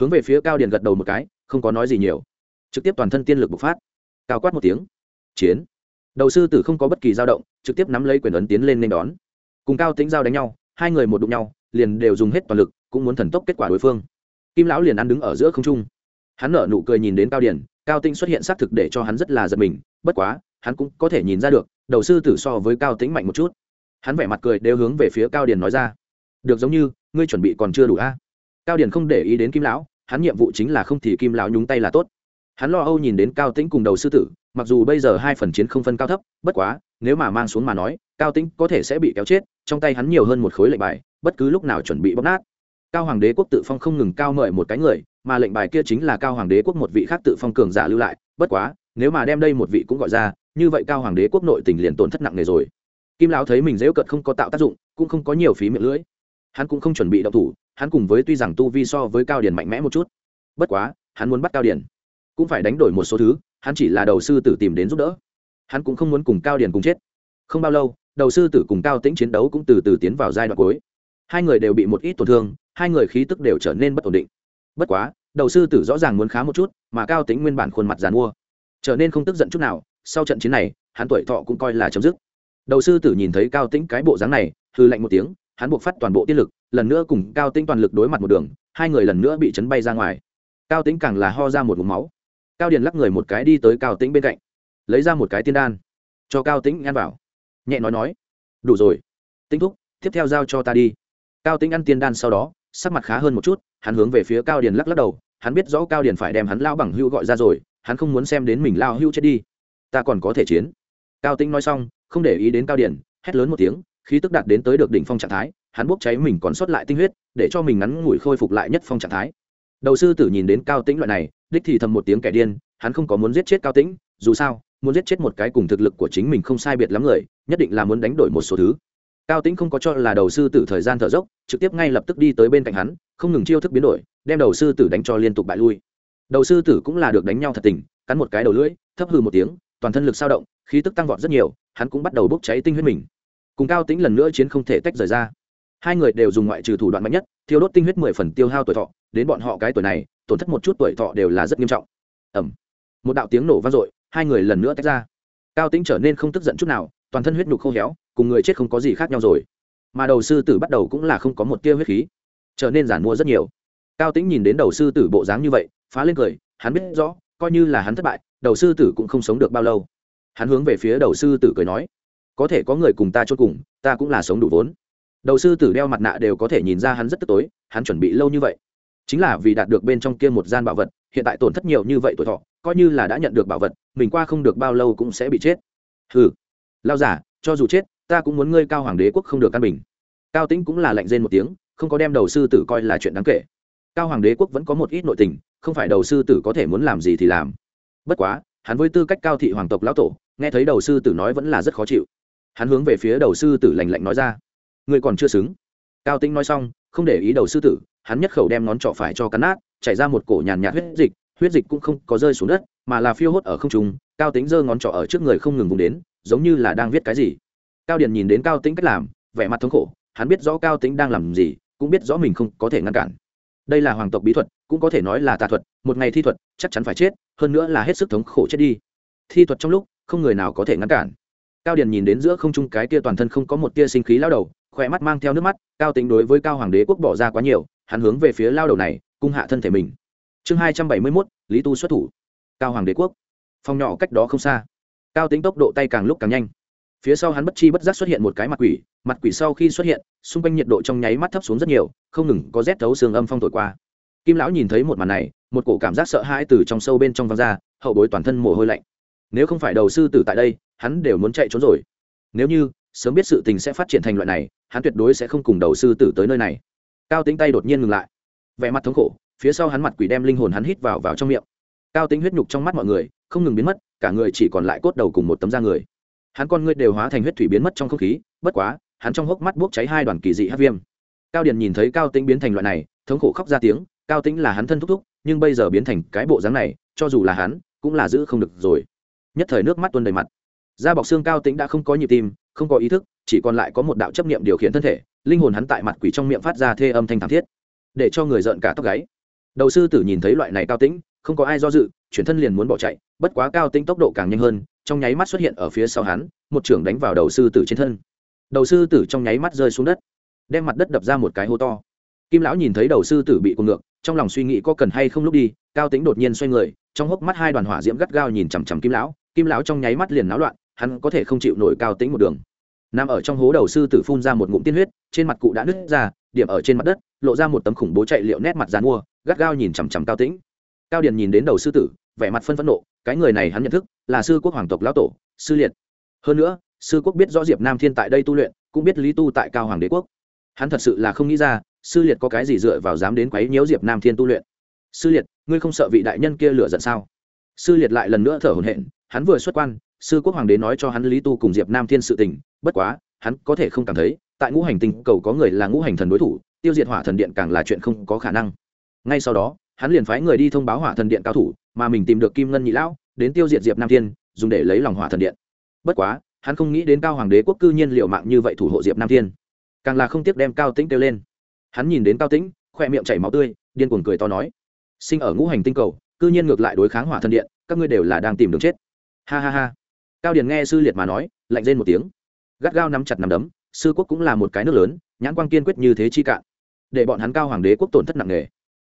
A: hướng về phía cao điển gật đầu một cái, không có nói gì nhiều. Trực tiếp toàn thân tiên lực bộc phát. Cao quát một tiếng. Chiến. Đầu sư tử không có bất kỳ dao động, trực tiếp nắm lấy quyền ấn tiến lên nên đón. Cùng cao tính giao đánh nhau, hai người một đụng nhau, liền đều dùng hết toàn lực cũng muốn thần tốc kết quả đối phương. Kim lão liền ăn đứng ở giữa không trung. Hắn nở nụ cười nhìn đến cao điển cao tĩnh xuất hiện xác thực để cho hắn rất là giật mình, bất quá, hắn cũng có thể nhìn ra được, đầu sư tử so với cao tĩnh mạnh một chút. Hắn vẻ mặt cười đều hướng về phía cao điển nói ra. Được giống như, ngươi chuẩn bị còn chưa đủ a? Cao điển không để ý đến kim lão, hắn nhiệm vụ chính là không thì kim lão nhúng tay là tốt. Hắn lo âu nhìn đến cao tĩnh cùng đầu sư tử, mặc dù bây giờ hai phần chiến không phân cao thấp, bất quá, nếu mà mang xuống mà nói, cao tĩnh có thể sẽ bị kéo chết, trong tay hắn nhiều hơn một khối lệnh bài, bất cứ lúc nào chuẩn bị bóc nát cao hoàng đế quốc tự phong không ngừng cao mời một cái người, mà lệnh bài kia chính là cao hoàng đế quốc một vị khác tự phong cường giả lưu lại. Bất quá, nếu mà đem đây một vị cũng gọi ra, như vậy cao hoàng đế quốc nội tình liền tổn thất nặng nề rồi. Kim lão thấy mình dễ cợt không có tạo tác dụng, cũng không có nhiều phí miệng lưỡi. Hắn cũng không chuẩn bị động thủ, hắn cùng với tuy rằng tu vi so với cao điển mạnh mẽ một chút, bất quá, hắn muốn bắt cao điển cũng phải đánh đổi một số thứ, hắn chỉ là đầu sư tử tìm đến giúp đỡ. Hắn cũng không muốn cùng cao điển cùng chết. Không bao lâu, đầu sư tử cùng cao tĩnh chiến đấu cũng từ từ tiến vào giai đoạn cuối. Hai người đều bị một ít tổn thương hai người khí tức đều trở nên bất ổn định. Bất quá, đầu sư tử rõ ràng muốn khá một chút, mà cao tĩnh nguyên bản khuôn mặt giàn mua, trở nên không tức giận chút nào, sau trận chiến này, hắn tuổi thọ cũng coi là chấm dứt. Đầu sư tử nhìn thấy cao tĩnh cái bộ dáng này hư lạnh một tiếng, hắn buộc phát toàn bộ tiết lực, lần nữa cùng cao tĩnh toàn lực đối mặt một đường, hai người lần nữa bị chấn bay ra ngoài. Cao tĩnh càng là ho ra một mục máu. Cao điền lắc người một cái đi tới cao tĩnh bên cạnh, lấy ra một cái tiên đan, cho cao tĩnh ăn vào. Nhẹ nói nói, đủ rồi tinh thúc, tiếp theo giao cho ta đi. Cao tĩnh ăn tiên đan sau đó sắc mặt khá hơn một chút, hắn hướng về phía cao điền lắc lắc đầu, hắn biết rõ cao điền phải đem hắn lao bằng hưu gọi ra rồi, hắn không muốn xem đến mình lao hưu chết đi. Ta còn có thể chiến. Cao tĩnh nói xong, không để ý đến cao điền, hét lớn một tiếng, khí tức đạt đến tới được đỉnh phong trạng thái, hắn bốc cháy mình còn sót lại tinh huyết, để cho mình ngắn ngủi khôi phục lại nhất phong trạng thái. Đầu sư tử nhìn đến cao tĩnh loại này, đích thì thầm một tiếng kẻ điên, hắn không có muốn giết chết cao tĩnh, dù sao, muốn giết chết một cái cùng thực lực của chính mình không sai biệt lắm người, nhất định là muốn đánh đổi một số thứ cao tĩnh không có cho là đầu sư tử thời gian thở dốc, trực tiếp ngay lập tức đi tới bên cạnh hắn, không ngừng chiêu thức biến đổi, đem đầu sư tử đánh cho liên tục bại lui. Đầu sư tử cũng là được đánh nhau thật tình, cắn một cái đầu lưỡi, thấp hư một tiếng, toàn thân lực sao động, khí tức tăng vọt rất nhiều, hắn cũng bắt đầu bốc cháy tinh huyết mình. Cùng cao tĩnh lần nữa chiến không thể tách rời ra. Hai người đều dùng ngoại trừ thủ đoạn mạnh nhất, thiêu đốt tinh huyết mười phần tiêu hao tuổi thọ, đến bọn họ cái tuổi này, tổn thất một chút tuổi thọ đều là rất nghiêm trọng. Ẩm một đạo tiếng nổ vang dội, hai người lần nữa tách ra. Cao tĩnh trở nên không tức giận chút nào, toàn thân huyết nhục khô héo cùng người chết không có gì khác nhau rồi. Mà đầu sư tử bắt đầu cũng là không có một tia huyết khí, trở nên giản mua rất nhiều. Cao tĩnh nhìn đến đầu sư tử bộ dáng như vậy, phá lên cười, hắn biết rõ, coi như là hắn thất bại, đầu sư tử cũng không sống được bao lâu. Hắn hướng về phía đầu sư tử cười nói, có thể có người cùng ta chốt cùng, ta cũng là sống đủ vốn. Đầu sư tử đeo mặt nạ đều có thể nhìn ra hắn rất tức tối, hắn chuẩn bị lâu như vậy. Chính là vì đạt được bên trong kia một gian bảo vật, hiện tại tổn thất nhiều như vậy tuổi thọ, coi như là đã nhận được bảo vật, mình qua không được bao lâu cũng sẽ bị chết. Ừ lao giả, cho dù chết ta cũng muốn ngươi cao hoàng đế quốc không được căn bình. Cao tĩnh cũng là lạnh rên một tiếng, không có đem đầu sư tử coi là chuyện đáng kể. Cao hoàng đế quốc vẫn có một ít nội tình, không phải đầu sư tử có thể muốn làm gì thì làm. Bất quá, hắn với tư cách cao thị hoàng tộc lão tổ, nghe thấy đầu sư tử nói vẫn là rất khó chịu. Hắn hướng về phía đầu sư tử lành lạnh nói ra, ngươi còn chưa xứng. Cao tĩnh nói xong, không để ý đầu sư tử, hắn nhất khẩu đem ngón trỏ phải cho cắn nát, chảy ra một cổ nhàn nhạt huyết dịch huyết dịch cũng không có rơi xuống đất, mà là phiêu hốt ở không trung. Cao tính giơ ngón trỏ ở trước người không ngừng vùng đến, giống như là đang viết cái gì cao điền nhìn đến cao tính cách làm, vẻ mặt thống khổ, hắn biết rõ cao tính đang làm gì, cũng biết rõ mình không có thể ngăn cản. Đây là hoàng tộc bí thuật, cũng có thể nói là tà thuật, một ngày thi thuật, chắc chắn phải chết, hơn nữa là hết sức thống khổ chết đi. Thi thuật trong lúc, không người nào có thể ngăn cản. Cao điền nhìn đến giữa không trung cái tia toàn thân không có một tia sinh khí lao đầu, khỏe mắt mang theo nước mắt, cao tính đối với cao hoàng đế quốc bỏ ra quá nhiều, hắn hướng về phía lao đầu này, cung hạ thân thể mình. Chương hai trăm bảy mươi mốt, lý tu xuất thủ. Cao hoàng đế quốc. Phòng nhỏ cách đó không xa. Cao tính tốc độ tay càng lúc càng nhanh phía sau hắn bất chi bất giác xuất hiện một cái mặt quỷ mặt quỷ sau khi xuất hiện, xung quanh nhiệt độ trong nháy mắt thấp xuống rất nhiều, không ngừng có rét thấu xương âm phong thổi qua. Kim lão nhìn thấy một màn này, một cổ cảm giác sợ hãi từ trong sâu bên trong văng ra, hậu bối toàn thân mồ hôi lạnh. Nếu không phải đầu sư tử tại đây, hắn đều muốn chạy trốn rồi. Nếu như, sớm biết sự tình sẽ phát triển thành loại này, hắn tuyệt đối sẽ không cùng đầu sư tử tới nơi này. Cao tính tay đột nhiên ngừng lại. Vẻ mặt thống khổ, phía sau hắn mặt quỷ đem linh hồn hắn hít vào vào trong miệng. Cao tính huyết nhục trong mắt mọi người, không ngừng biến mất, cả người chỉ còn lại cốt đầu cùng một tấm da người hắn con ngươi đều hóa thành huyết thủy biến mất trong không khí, bất quá, hắn trong hốc mắt bốc cháy hai đoàn kỳ dị hát viêm. Cao điền nhìn thấy cao tĩnh biến thành loại này, thống khổ khóc ra tiếng, cao tĩnh là hắn thân thúc thúc, nhưng bây giờ biến thành cái bộ dáng này, cho dù là hắn, cũng là giữ không được rồi. Nhất thời nước mắt tuôn đầy mặt. Da bọc xương cao tĩnh đã không có nhịp tim, không có ý thức, chỉ còn lại có một đạo chấp niệm điều khiển thân thể, linh hồn hắn tại mặt quỷ trong miệng phát ra thê âm thanh thảm thiết, để cho người giận cả tóc gáy. Đầu sư tử nhìn thấy loại này cao tĩnh không có ai do dự, chuyển thân liền muốn bỏ chạy, bất quá cao tĩnh tốc độ càng nhanh hơn, trong nháy mắt xuất hiện ở phía sau hắn, một trưởng đánh vào đầu sư tử trên thân. Đầu sư tử trong nháy mắt rơi xuống đất, đem mặt đất đập ra một cái hố to. Kim lão nhìn thấy đầu sư tử bị cuồng ngược, trong lòng suy nghĩ có cần hay không lúc đi, cao tĩnh đột nhiên xoay người, trong hốc mắt hai đoàn hỏa diễm gắt gao nhìn chằm chằm kim lão kim lão trong nháy mắt liền náo loạn, hắn có thể không chịu nổi cao tĩnh một đường. Nằm ở trong hố đầu sư tử phun ra một ngụm tiên huyết, trên mặt cụ đã nứt ra, điểm ở trên mặt đất, lộ ra một tấm khủng bố chạy liệu nét mặt dàn mua, gắt gao nhìn chằm chằm cao tĩnh cao điền nhìn đến đầu sư tử, vẻ mặt phân phẫn nộ, cái người này hắn nhận thức, là sư quốc hoàng tộc lão tổ, sư liệt. Hơn nữa, sư quốc biết rõ diệp nam thiên tại đây tu luyện, cũng biết lý tu tại cao hoàng đế quốc. Hắn thật sự là không nghĩ ra, sư liệt có cái gì dựa vào dám đến quấy nhiễu diệp nam thiên tu luyện. Sư liệt, ngươi không sợ vị đại nhân kia lựa giận sao? Sư liệt lại lần nữa thở hổn hển, hắn vừa xuất quan, sư quốc hoàng đế nói cho hắn lý tu cùng diệp nam thiên sự tình, bất quá, hắn có thể không cảm thấy, tại ngũ hành tinh, cầu có người là ngũ hành thần đối thủ, tiêu diệt hỏa thần điện càng là chuyện không có khả năng. Ngay sau đó hắn liền phái người đi thông báo hỏa thần điện cao thủ, mà mình tìm được kim ngân nhị lão, đến tiêu diệt diệp nam thiên, dùng để lấy lòng hỏa thần điện. Bất quá, hắn không nghĩ đến cao hoàng đế quốc cư nhiên liệu mạng như vậy thủ hộ diệp nam thiên. Càng là không tiếc đem cao tĩnh kêu lên. Hắn nhìn đến cao tĩnh khoe miệng chảy máu tươi, điên cuồng cười to nói, sinh ở ngũ hành tinh cầu, cư nhiên ngược lại đối kháng hỏa thần điện, các ngươi đều là đang tìm đường chết. Ha ha ha. Cao điền nghe sư liệt mà nói, lạnh rên một tiếng. Gắt gao nắm chặt nắm đấm, sư quốc cũng là một cái nước lớn, nhãn quang kiên quyết như thế chi cạn. Để bọn hắn cao hoàng đế quốc tổn thất nặng nề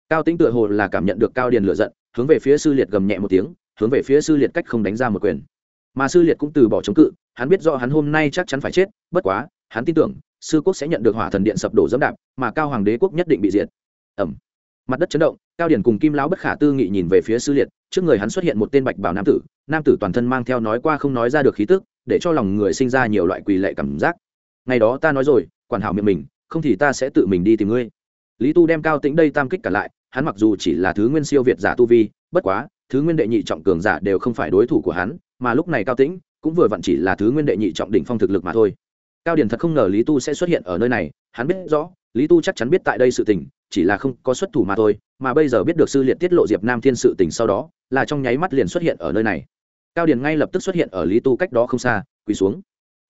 A: cao tĩnh tựa hồ là cảm nhận được cao điền lựa giận, hướng về phía sư liệt gầm nhẹ một tiếng, hướng về phía sư liệt cách không đánh ra một quyền. Mà sư liệt cũng từ bỏ chống cự, hắn biết rõ hắn hôm nay chắc chắn phải chết, bất quá, hắn tin tưởng, sư quốc sẽ nhận được hỏa thần điện sập đổ dẫm đạp, mà cao hoàng đế quốc nhất định bị diệt. Ẩm mặt đất chấn động, cao điển cùng kim lão bất khả tư nghị nhìn về phía sư liệt, trước người hắn xuất hiện một tên bạch bảo nam tử nam tử toàn thân mang theo nói qua không nói ra được khí tức, để cho lòng người sinh ra nhiều loại quỳ lệ cảm giác. Ngày đó ta nói rồi, quản hảo miệng mình, không thì ta sẽ tự mình đi tìm ngươi. Lý tu đem cao tĩnh đây tam kích cả lại hắn mặc dù chỉ là thứ nguyên siêu việt giả tu vi, bất quá, thứ nguyên đệ nhị trọng cường giả đều không phải đối thủ của hắn, mà lúc này cao tĩnh cũng vừa vặn chỉ là thứ nguyên đệ nhị trọng đỉnh phong thực lực mà thôi. Cao điển thật không ngờ lý tu sẽ xuất hiện ở nơi này, hắn biết rõ, lý tu chắc chắn biết tại đây sự tình, chỉ là không có xuất thủ mà thôi, mà bây giờ biết được sư liệt tiết lộ diệp nam thiên sự tình sau đó, là trong nháy mắt liền xuất hiện ở nơi này. Cao điền ngay lập tức xuất hiện ở lý tu cách đó không xa, quỳ xuống.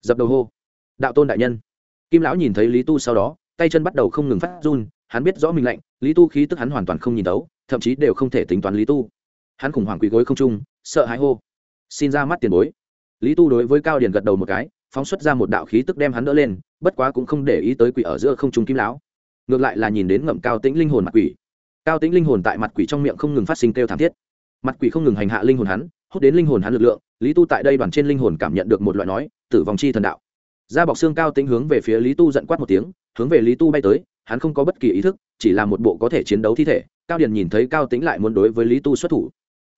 A: Dập đầu hô. Đạo tôn đại nhân. Kim lão nhìn thấy lý tu sau đó, tay chân bắt đầu không ngừng phát run hắn biết rõ mình lạnh, lý tu khí tức hắn hoàn toàn không nhìn đấu thậm chí đều không thể tính toán lý tu. Hắn khủng hoảng quỳ gối không trung, sợ hãi hô. Xin ra mắt tiền bối. Lý tu đối với cao điền gật đầu một cái, phóng xuất ra một đạo khí tức đem hắn đỡ lên, bất quá cũng không để ý tới quỷ ở giữa không trung kim lão. Ngược lại là nhìn đến ngậm cao tĩnh linh hồn mặt quỷ. Cao tĩnh linh hồn tại mặt quỷ trong miệng không ngừng phát sinh kêu thảm thiết. Mặt quỷ không ngừng hành hạ linh hồn hắn, hút đến linh hồn hắn lực lượng, lý tu tại đây đoàn trên linh hồn cảm nhận được một loại nói, tử vong chi thần đạo. Da bọc xương cao tĩnh hướng về phía lý tu giận quát một tiếng, hướng về lý tu bay tới hắn không có bất kỳ ý thức, chỉ là một bộ có thể chiến đấu thi thể. Cao điền nhìn thấy cao tĩnh lại muốn đối với lý tu xuất thủ.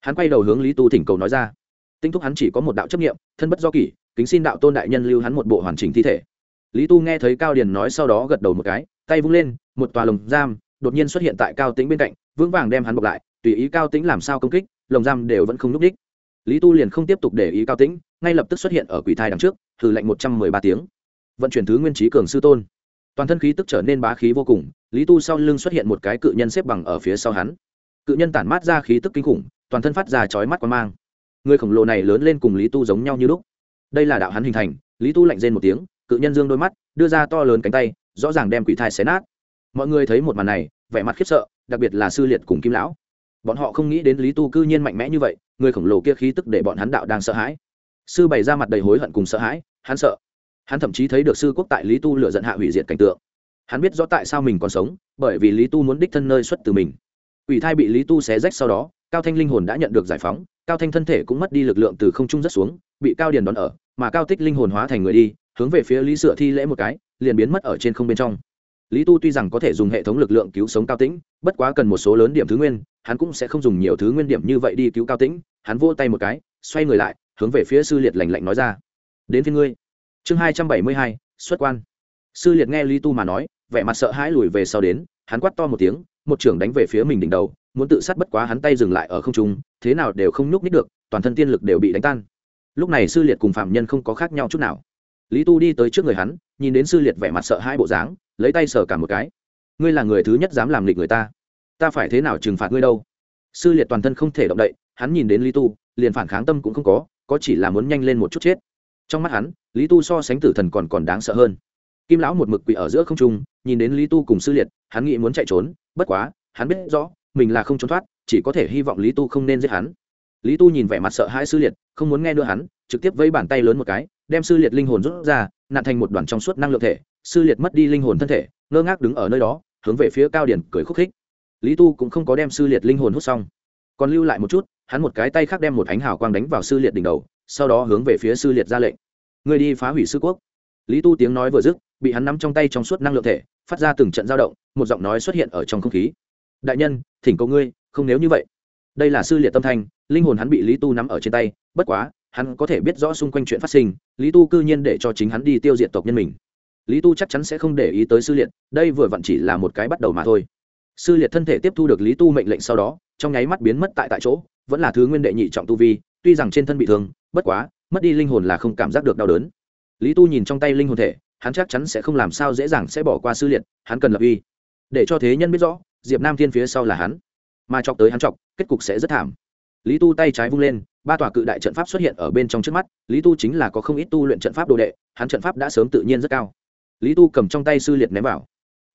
A: Hắn quay đầu hướng lý tu thỉnh cầu nói ra. Tinh thúc hắn chỉ có một đạo chấp nghiệm thân bất do kỷ, kính xin đạo tôn đại nhân lưu hắn một bộ hoàn chỉnh thi thể. Lý tu nghe thấy cao điền nói sau đó gật đầu một cái, tay vung lên, một tòa lồng giam đột nhiên xuất hiện tại cao tĩnh bên cạnh, vững vàng đem hắn bọc lại, tùy ý cao tĩnh làm sao công kích, lồng giam đều vẫn không n ú c đích. Lý tu liền không tiếp tục để ý cao tĩnh, ngay lập tức xuất hiện ở quỷ thai đằng trước thử lệnh một trăm mười ba tiếng. Vận chuyển thứ nguyên trí cường sư tôn toàn thân khí tức trở nên bá khí vô cùng, lý tu sau lưng xuất hiện một cái cự nhân xếp bằng ở phía sau hắn. Cự nhân tản mát ra khí tức kinh khủng, toàn thân phát ra chói mắt quan mang. Người khổng lồ này lớn lên cùng lý tu giống nhau như lúc. Đây là đạo hắn hình thành, lý tu lạnh rên một tiếng, cự nhân dương đôi mắt, đưa ra to lớn cánh tay, rõ ràng đem quỷ thai xé nát. Mọi người thấy một màn này, vẻ mặt khiếp sợ, đặc biệt là sư liệt cùng kim lão. Bọn họ không nghĩ đến lý tu cư nhiên mạnh mẽ như vậy, người khổng lồ kia khí tức để bọn hắn đạo đang sợ hãi. Sư bày ra mặt đầy hối hận cùng sợ hãi, hắn sợ hắn thậm chí thấy được sư quốc tại lý tu lựa giận hạ hủy diệt cảnh tượng. Hắn biết rõ tại sao mình còn sống, bởi vì lý tu muốn đích thân nơi xuất từ mình. Ủy thai bị lý tu xé rách sau đó, cao thanh linh hồn đã nhận được giải phóng, cao thanh thân thể cũng mất đi lực lượng từ không trung rất xuống, bị cao điền đón ở, mà cao tích linh hồn hóa thành người đi, hướng về phía lý sửa thi lễ một cái, liền biến mất ở trên không bên trong. Lý tu tuy rằng có thể dùng hệ thống lực lượng cứu sống cao tĩnh, bất quá cần một số lớn điểm thứ nguyên, hắn cũng sẽ không dùng nhiều thứ nguyên điểm như vậy đi cứu cao tĩnh. Hắn vô tay một cái, xoay người lại, hướng về phía sư liệt lành lạnh nói ra, đến phía ngươi chương hai trăm bảy mươi hai, xuất quan. Sư liệt nghe lý tu mà nói, vẻ mặt sợ hãi lùi về sau đến, hắn quát to một tiếng, một trưởng đánh về phía mình đỉnh đầu, muốn tự sát bất quá hắn tay dừng lại ở không trung, thế nào đều không nhúc nhích được, toàn thân tiên lực đều bị đánh tan. Lúc này sư liệt cùng phạm nhân không có khác nhau chút nào. Lý tu đi tới trước người hắn, nhìn đến sư liệt vẻ mặt sợ hãi bộ dáng, lấy tay sờ cả một cái. Ngươi là người thứ nhất dám làm lịch người ta. Ta phải thế nào trừng phạt ngươi đâu? Sư liệt toàn thân không thể động đậy, hắn nhìn đến lý tu, liền phản kháng tâm cũng không có có chỉ là muốn nhanh lên một chút chết trong mắt hắn, lý tu so sánh tử thần còn còn đáng sợ hơn. Kim lão một mực quỷ ở giữa không trung, nhìn đến lý tu cùng sư liệt, hắn nghĩ muốn chạy trốn, bất quá, hắn biết rõ, mình là không trốn thoát, chỉ có thể hy vọng lý tu không nên giết hắn. Lý tu nhìn vẻ mặt sợ hãi sư liệt, không muốn nghe nữa hắn, trực tiếp vây bàn tay lớn một cái, đem sư liệt linh hồn rút ra nạn thành một đoàn trong suốt năng lượng thể. Sư liệt mất đi linh hồn thân thể, ngơ ngác đứng ở nơi đó, hướng về phía cao điển cười khúc khích. Lý tu cũng không có đem sư liệt linh hồn hút xong. Còn lưu lại một chút, hắn một cái tay khác đem một ánh hào quang đánh vào sư liệt đỉnh đầu sau đó hướng về phía sư liệt ra lệnh. Người đi phá hủy sư quốc. Lý tu tiếng nói vừa dứt, bị hắn nắm trong tay trong suốt năng lượng thể, phát ra từng trận dao động, một giọng nói xuất hiện ở trong không khí. Đại nhân, thỉnh cầu ngươi, không nếu như vậy. Đây là sư liệt tâm thanh, linh hồn hắn bị lý tu nắm ở trên tay, bất quá, hắn có thể biết rõ xung quanh chuyện phát sinh, lý tu cư nhiên để cho chính hắn đi tiêu diệt tộc nhân mình. Lý tu chắc chắn sẽ không để ý tới sư liệt, đây vừa vặn chỉ là một cái bắt đầu mà thôi. Sư liệt thân thể tiếp thu được lý tu mệnh lệnh sau đó, trong nháy mắt biến mất tại tại chỗ, vẫn là thứ nguyên đệ nhị trọng tu vi, tuy rằng trên thân bị thương bất quá, mất đi linh hồn là không cảm giác được đau đớn. Lý tu nhìn trong tay linh hồn thể, hắn chắc chắn sẽ không làm sao dễ dàng sẽ bỏ qua sư liệt, hắn cần lập uy. Để cho thế nhân biết rõ, diệp nam thiên phía sau là hắn. Mà chọc tới hắn chọc, kết cục sẽ rất thảm. Lý tu tay trái vung lên, ba tòa cự đại trận pháp xuất hiện ở bên trong trước mắt, lý tu chính là có không ít tu luyện trận pháp đồ đệ, hắn trận pháp đã sớm tự nhiên rất cao. Lý tu cầm trong tay sư liệt ném vào.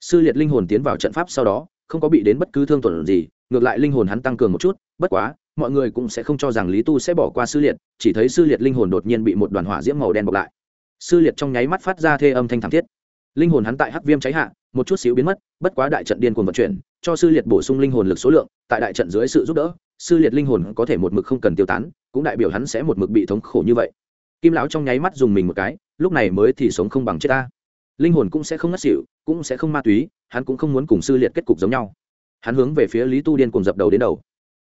A: Sư liệt linh hồn tiến vào trận pháp sau đó, không có bị đến bất cứ thương tổn gì, ngược lại linh hồn hắn tăng cường một chút, bất quá mọi người cũng sẽ không cho rằng lý tu sẽ bỏ qua sư liệt, chỉ thấy sư liệt linh hồn đột nhiên bị một đoàn hỏa diễm màu đen bọc lại. Sư liệt trong nháy mắt phát ra thê âm thanh thảm thiết. Linh hồn hắn tại hắc viêm cháy hạ, một chút xíu biến mất, bất quá đại trận điên cuồng vận chuyển, cho sư liệt bổ sung linh hồn lực số lượng, tại đại trận dưới sự giúp đỡ, sư liệt linh hồn có thể một mực không cần tiêu tán, cũng đại biểu hắn sẽ một mực bị thống khổ như vậy. Kim lão trong nháy mắt dùng mình một cái, lúc này mới thì sống không bằng chết ta. Linh hồn cũng sẽ không ngất xỉu, cũng sẽ không ma túy, hắn cũng không muốn cùng sư liệt kết cục giống nhau. Hắn hướng về phía lý tu điên cùng dập đầu đến đầu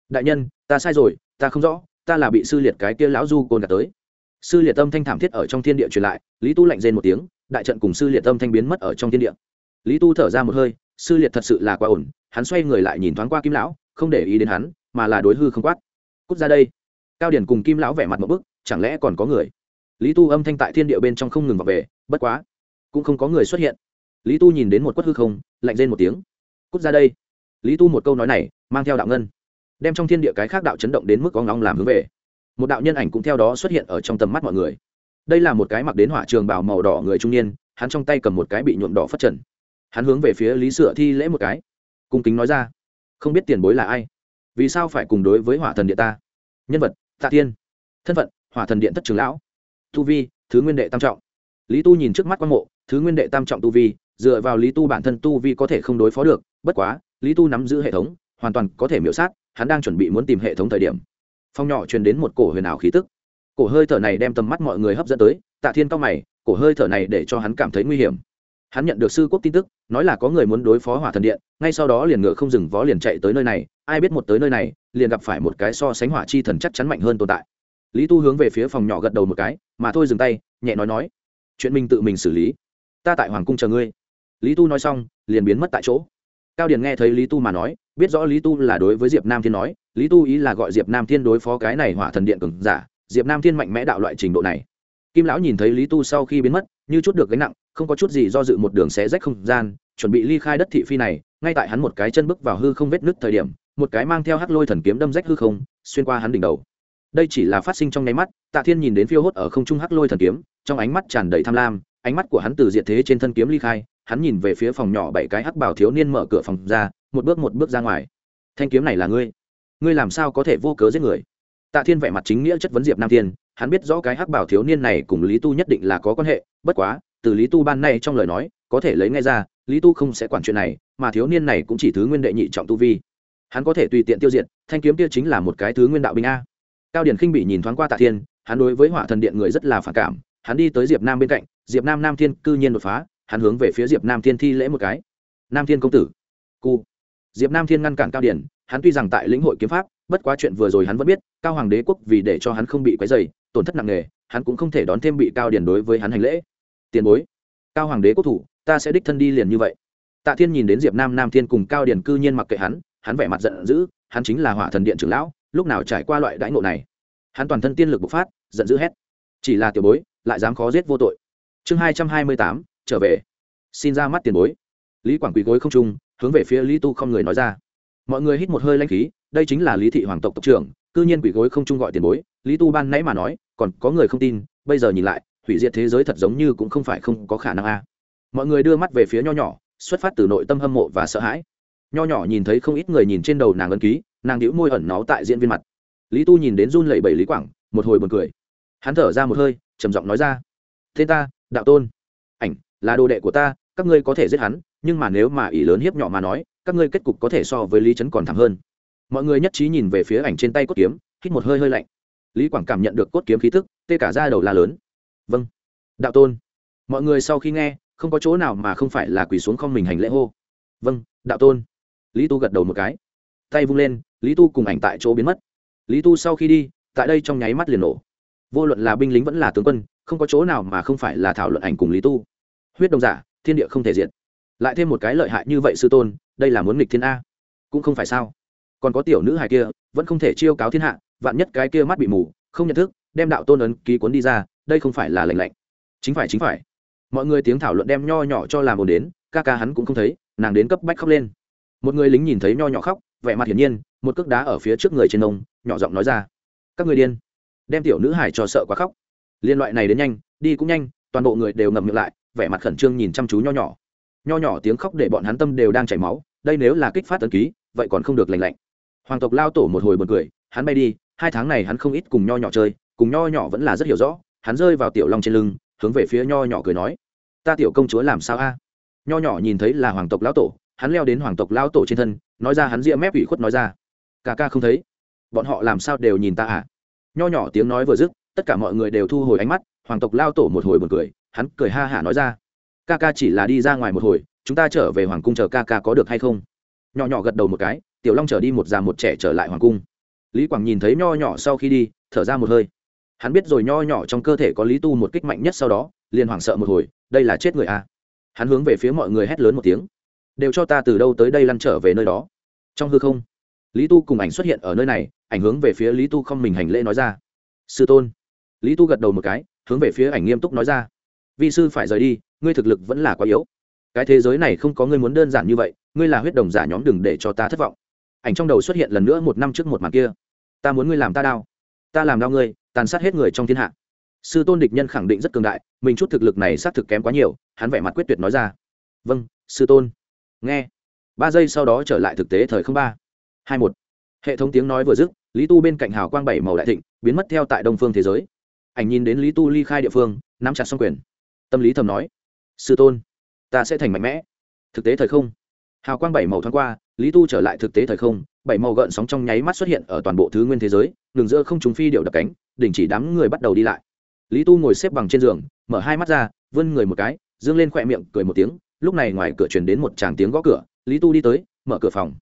A: đại nhân, ta sai rồi, ta không rõ, ta là bị sư liệt cái kia lão du côn gạt tới. Sư liệt tâm thanh thảm thiết ở trong thiên địa truyền lại, lý tu lạnh rên một tiếng, đại trận cùng sư liệt tâm thanh biến mất ở trong thiên địa. Lý tu thở ra một hơi, sư liệt thật sự là quá ổn, hắn xoay người lại nhìn thoáng qua kim lão, không để ý đến hắn, mà là đối hư không quát. Cút ra đây. Cao điển cùng kim lão vẻ mặt một bức, chẳng lẽ còn có người? Lý tu âm thanh tại thiên địa bên trong không ngừng vào về, bất quá, cũng không có người xuất hiện. Lý tu nhìn đến một quất hư không, lạnh rên một tiếng. Cút ra đây. Lý tu một câu nói này, mang theo đạo ngân đem trong thiên địa cái khác đạo chấn động đến mức có ngóng làm hướng về. Một đạo nhân ảnh cũng theo đó xuất hiện ở trong tầm mắt mọi người. Đây là một cái mặc đến hỏa trường bào màu đỏ người trung niên, hắn trong tay cầm một cái bị nhuộm đỏ phất trần. Hắn hướng về phía lý sửa thi lễ một cái. Cung kính nói ra, không biết tiền bối là ai? Vì sao phải cùng đối với hỏa thần điện ta? Nhân vật, tạ tiên thân phận, hỏa thần điện thất trường lão. Tu vi, thứ nguyên đệ tam trọng. Lý tu nhìn trước mắt quan mộ, thứ nguyên đệ tam trọng tu vi, dựa vào lý tu bản thân tu vi có thể không đối phó được, bất quá, lý tu nắm giữ hệ thống hoàn toàn có thể miễu sát, hắn đang chuẩn bị muốn tìm hệ thống thời điểm. Phong nhỏ truyền đến một cổ huyền ảo khí tức. Cổ hơi thở này đem tầm mắt mọi người hấp dẫn tới, tạ thiên cao mày, cổ hơi thở này để cho hắn cảm thấy nguy hiểm. Hắn nhận được sư quốc tin tức, nói là có người muốn đối phó hỏa thần điện, ngay sau đó liền ngựa không dừng vó liền chạy tới nơi này, ai biết một tới nơi này, liền gặp phải một cái so sánh hỏa chi thần chắc chắn mạnh hơn tồn tại. Lý tu hướng về phía phòng nhỏ gật đầu một cái, mà thôi dừng tay, nhẹ nói nói, chuyện mình tự mình xử lý. Ta tại hoàng cung chờ ngươi. Lý tu nói xong, liền biến mất tại chỗ cao điền nghe thấy lý tu mà nói, biết rõ lý tu là đối với diệp nam thiên nói, lý tu ý là gọi diệp nam thiên đối phó cái này hỏa thần điện cường giả, diệp nam thiên mạnh mẽ đạo loại trình độ này. Kim lão nhìn thấy lý tu sau khi biến mất, như chút được gánh nặng, không có chút gì do dự một đường xé rách không gian, chuẩn bị ly khai đất thị phi này, ngay tại hắn một cái chân bước vào hư không vết nứt thời điểm, một cái mang theo hắc lôi thần kiếm đâm rách hư không, xuyên qua hắn đỉnh đầu. Đây chỉ là phát sinh trong nháy mắt, tạ thiên nhìn đến phiêu hốt ở không trung hắc lôi thần kiếm, trong ánh mắt tràn đầy tham lam, ánh mắt của hắn từ diệt thế trên thân kiếm ly khai hắn nhìn về phía phòng nhỏ bảy cái hắc bảo thiếu niên mở cửa phòng ra, một bước một bước ra ngoài. Thanh kiếm này là ngươi. Ngươi làm sao có thể vô cớ giết người? Tạ thiên vẻ mặt chính nghĩa chất vấn diệp nam thiên, hắn biết rõ cái hắc bảo thiếu niên này cùng lý tu nhất định là có quan hệ, bất quá, từ lý tu ban nay trong lời nói, có thể lấy ngay ra, lý tu không sẽ quản chuyện này, mà thiếu niên này cũng chỉ thứ nguyên đệ nhị trọng tu vi. Hắn có thể tùy tiện tiêu diệt, thanh kiếm kia chính là một cái thứ nguyên đạo binh a. Cao điển khinh bị nhìn thoáng qua tạ thiên, hắn đối với hỏa thần điện người rất là phản cảm, hắn đi tới diệp nam bên cạnh, diệp nam nam thiên cư nhiên đột phá hắn hướng về phía diệp nam thiên thi lễ một cái. Nam thiên công tử, cu. Diệp nam thiên ngăn cản cao điển, hắn tuy rằng tại lĩnh hội kiếm pháp, bất quá chuyện vừa rồi hắn vẫn biết, cao hoàng đế quốc vì để cho hắn không bị quấy dày tổn thất nặng nề, hắn cũng không thể đón thêm bị cao điển đối với hắn hành lễ. Tiền bối, cao hoàng đế quốc thủ, ta sẽ đích thân đi liền như vậy. Tạ thiên nhìn đến diệp nam nam thiên cùng cao điển cư nhiên mặc kệ hắn hắn vẻ mặt giận dữ, hắn chính là hỏa thần điện trưởng lão, lúc nào trải qua loại đãi ngộ này. Hắn toàn thân tiên lực bộc phát, giận dữ hét. Chỉ là tiểu bối, lại dám khó giết vô tội. Chương hai trăm hai mươi tám trở về. Xin ra mắt tiền bối. Lý quảng quỳ gối không trung, hướng về phía lý tu không người nói ra. Mọi người hít một hơi lanh khí, đây chính là lý thị hoàng tộc tộc trưởng, cư nhiên quỷ gối không trung gọi tiền bối. Lý tu ban nãy mà nói, còn có người không tin, bây giờ nhìn lại, hủy diệt thế giới thật giống như cũng không phải không có khả năng a. Mọi người đưa mắt về phía nho nhỏ, xuất phát từ nội tâm hâm mộ và sợ hãi. Nho nhỏ nhìn thấy không ít người nhìn trên đầu nàng ân ký, nàng đĩu môi ẩn náu tại diễn viên mặt. Lý tu nhìn đến run lẩy bẩy lý quảng, một hồi buồn cười. Hắn thở ra một hơi, trầm giọng nói ra. Thế ta, đạo tôn là đồ đệ của ta, các ngươi có thể giết hắn, nhưng mà nếu mà ỷ lớn hiếp nhỏ mà nói, các ngươi kết cục có thể so với lý trấn còn thảm hơn. Mọi người nhất trí nhìn về phía ảnh trên tay cốt kiếm, hít một hơi hơi lạnh. Lý quảng cảm nhận được cốt kiếm khí thức tê cả ra đầu la lớn. Vâng. Đạo tôn. Mọi người sau khi nghe, không có chỗ nào mà không phải là quỳ xuống không mình hành lễ hô. Vâng đạo tôn. Lý tu gật đầu một cái. Tay vung lên, lý tu cùng ảnh tại chỗ biến mất. Lý tu sau khi đi, tại đây trong nháy mắt liền nổ. Vô luận là binh lính vẫn là tướng quân, không có chỗ nào mà không phải là thảo luận ảnh cùng lý tu huyết đồng giả, thiên địa không thể diệt. Lại thêm một cái lợi hại như vậy sư tôn, đây là muốn nghịch thiên a. Cũng không phải sao. Còn có tiểu nữ hài kia, vẫn không thể chiêu cáo thiên hạ, vạn nhất cái kia mắt bị mù, không nhận thức, đem đạo tôn ấn ký cuốn đi ra, đây không phải là lệnh lệnh. Chính phải chính phải. Mọi người tiếng thảo luận đem nho nhỏ cho làm ồn đến, ca ca hắn cũng không thấy, nàng đến cấp bách khóc lên. Một người lính nhìn thấy nho nhỏ khóc, vẻ mặt hiển nhiên, một cước đá ở phía trước người trên nông nhỏ giọng nói ra. Các người điên. Đem tiểu nữ hải cho sợ quá khóc. Liên loại này đến nhanh, đi cũng nhanh, toàn bộ người đều ngậm miệng lại vẻ mặt khẩn trương nhìn chăm chú nho nhỏ. Nho nhỏ tiếng khóc để bọn hắn tâm đều đang chảy máu, đây nếu là kích phát tấn ký, vậy còn không được lành lạnh. Hoàng tộc lao tổ một hồi buồn cười, hắn bay đi, hai tháng này hắn không ít cùng nho nhỏ chơi, cùng nho nhỏ vẫn là rất hiểu rõ, hắn rơi vào tiểu long trên lưng, hướng về phía nho nhỏ cười nói, ta tiểu công chúa làm sao a? Nho nhỏ nhìn thấy là hoàng tộc lão tổ, hắn leo đến hoàng tộc lão tổ trên thân, nói ra hắn ria mép ủy khuất nói ra, ca ca không thấy, bọn họ làm sao đều nhìn ta à? Nho nhỏ tiếng nói vừa dứt, tất cả mọi người đều thu hồi ánh mắt, hoàng tộc lao tổ một hồi buồn cười hắn cười ha hả nói ra ca ca chỉ là đi ra ngoài một hồi, chúng ta trở về hoàng cung chờ ca ca có được hay không? Nhỏ nhỏ gật đầu một cái, tiểu long trở đi một già một trẻ trở lại hoàng cung. Lý quảng nhìn thấy nho nhỏ sau khi đi, thở ra một hơi. Hắn biết rồi nho nhỏ trong cơ thể có lý tu một kích mạnh nhất sau đó, liền hoảng sợ một hồi, đây là chết người à. hắn hướng về phía mọi người hét lớn một tiếng, đều cho ta từ đâu tới đây lăn trở về nơi đó? Trong hư không, lý tu cùng ảnh xuất hiện ở nơi này, ảnh hướng về phía lý tu không mình hành lễ nói ra, sư tôn. Lý tu gật đầu một cái, hướng về phía ảnh nghiêm túc nói ra vi sư phải rời đi, ngươi thực lực vẫn là quá yếu. Cái thế giới này không có ngươi muốn đơn giản như vậy, ngươi là huyết đồng giả nhóm đừng để cho ta thất vọng. Ảnh trong đầu xuất hiện lần nữa một năm trước một màn kia. Ta muốn ngươi làm ta đau. Ta làm đau ngươi, tàn sát hết người trong thiên hạ. Sư tôn địch nhân khẳng định rất cường đại, mình chút thực lực này xác thực kém quá nhiều, hắn vẻ mặt quyết tuyệt nói ra. Vâng sư tôn. Nghe. Ba giây sau đó trở lại thực tế thời không ba. Hai một. Hệ thống tiếng nói vừa dứt, lý tu bên cạnh hào quang bảy màu đại thịnh, biến mất theo tại đông phương thế giới. Ảnh nhìn đến lý tu ly khai địa phương, nắm chặt xong quyền tâm lý thầm nói, sư tôn, ta sẽ thành mạnh mẽ. Thực tế thời không. Hào quang bảy màu thoáng qua, lý tu trở lại thực tế thời không, bảy màu gợn sóng trong nháy mắt xuất hiện ở toàn bộ thứ nguyên thế giới, ngừng giữa không chúng phi điệu đập cánh, đình chỉ đám người bắt đầu đi lại. Lý tu ngồi xếp bằng trên giường, mở hai mắt ra, vươn người một cái, dương lên khỏe miệng, cười một tiếng, lúc này ngoài cửa truyền đến một tràng tiếng gõ cửa, lý tu đi tới, mở cửa phòng.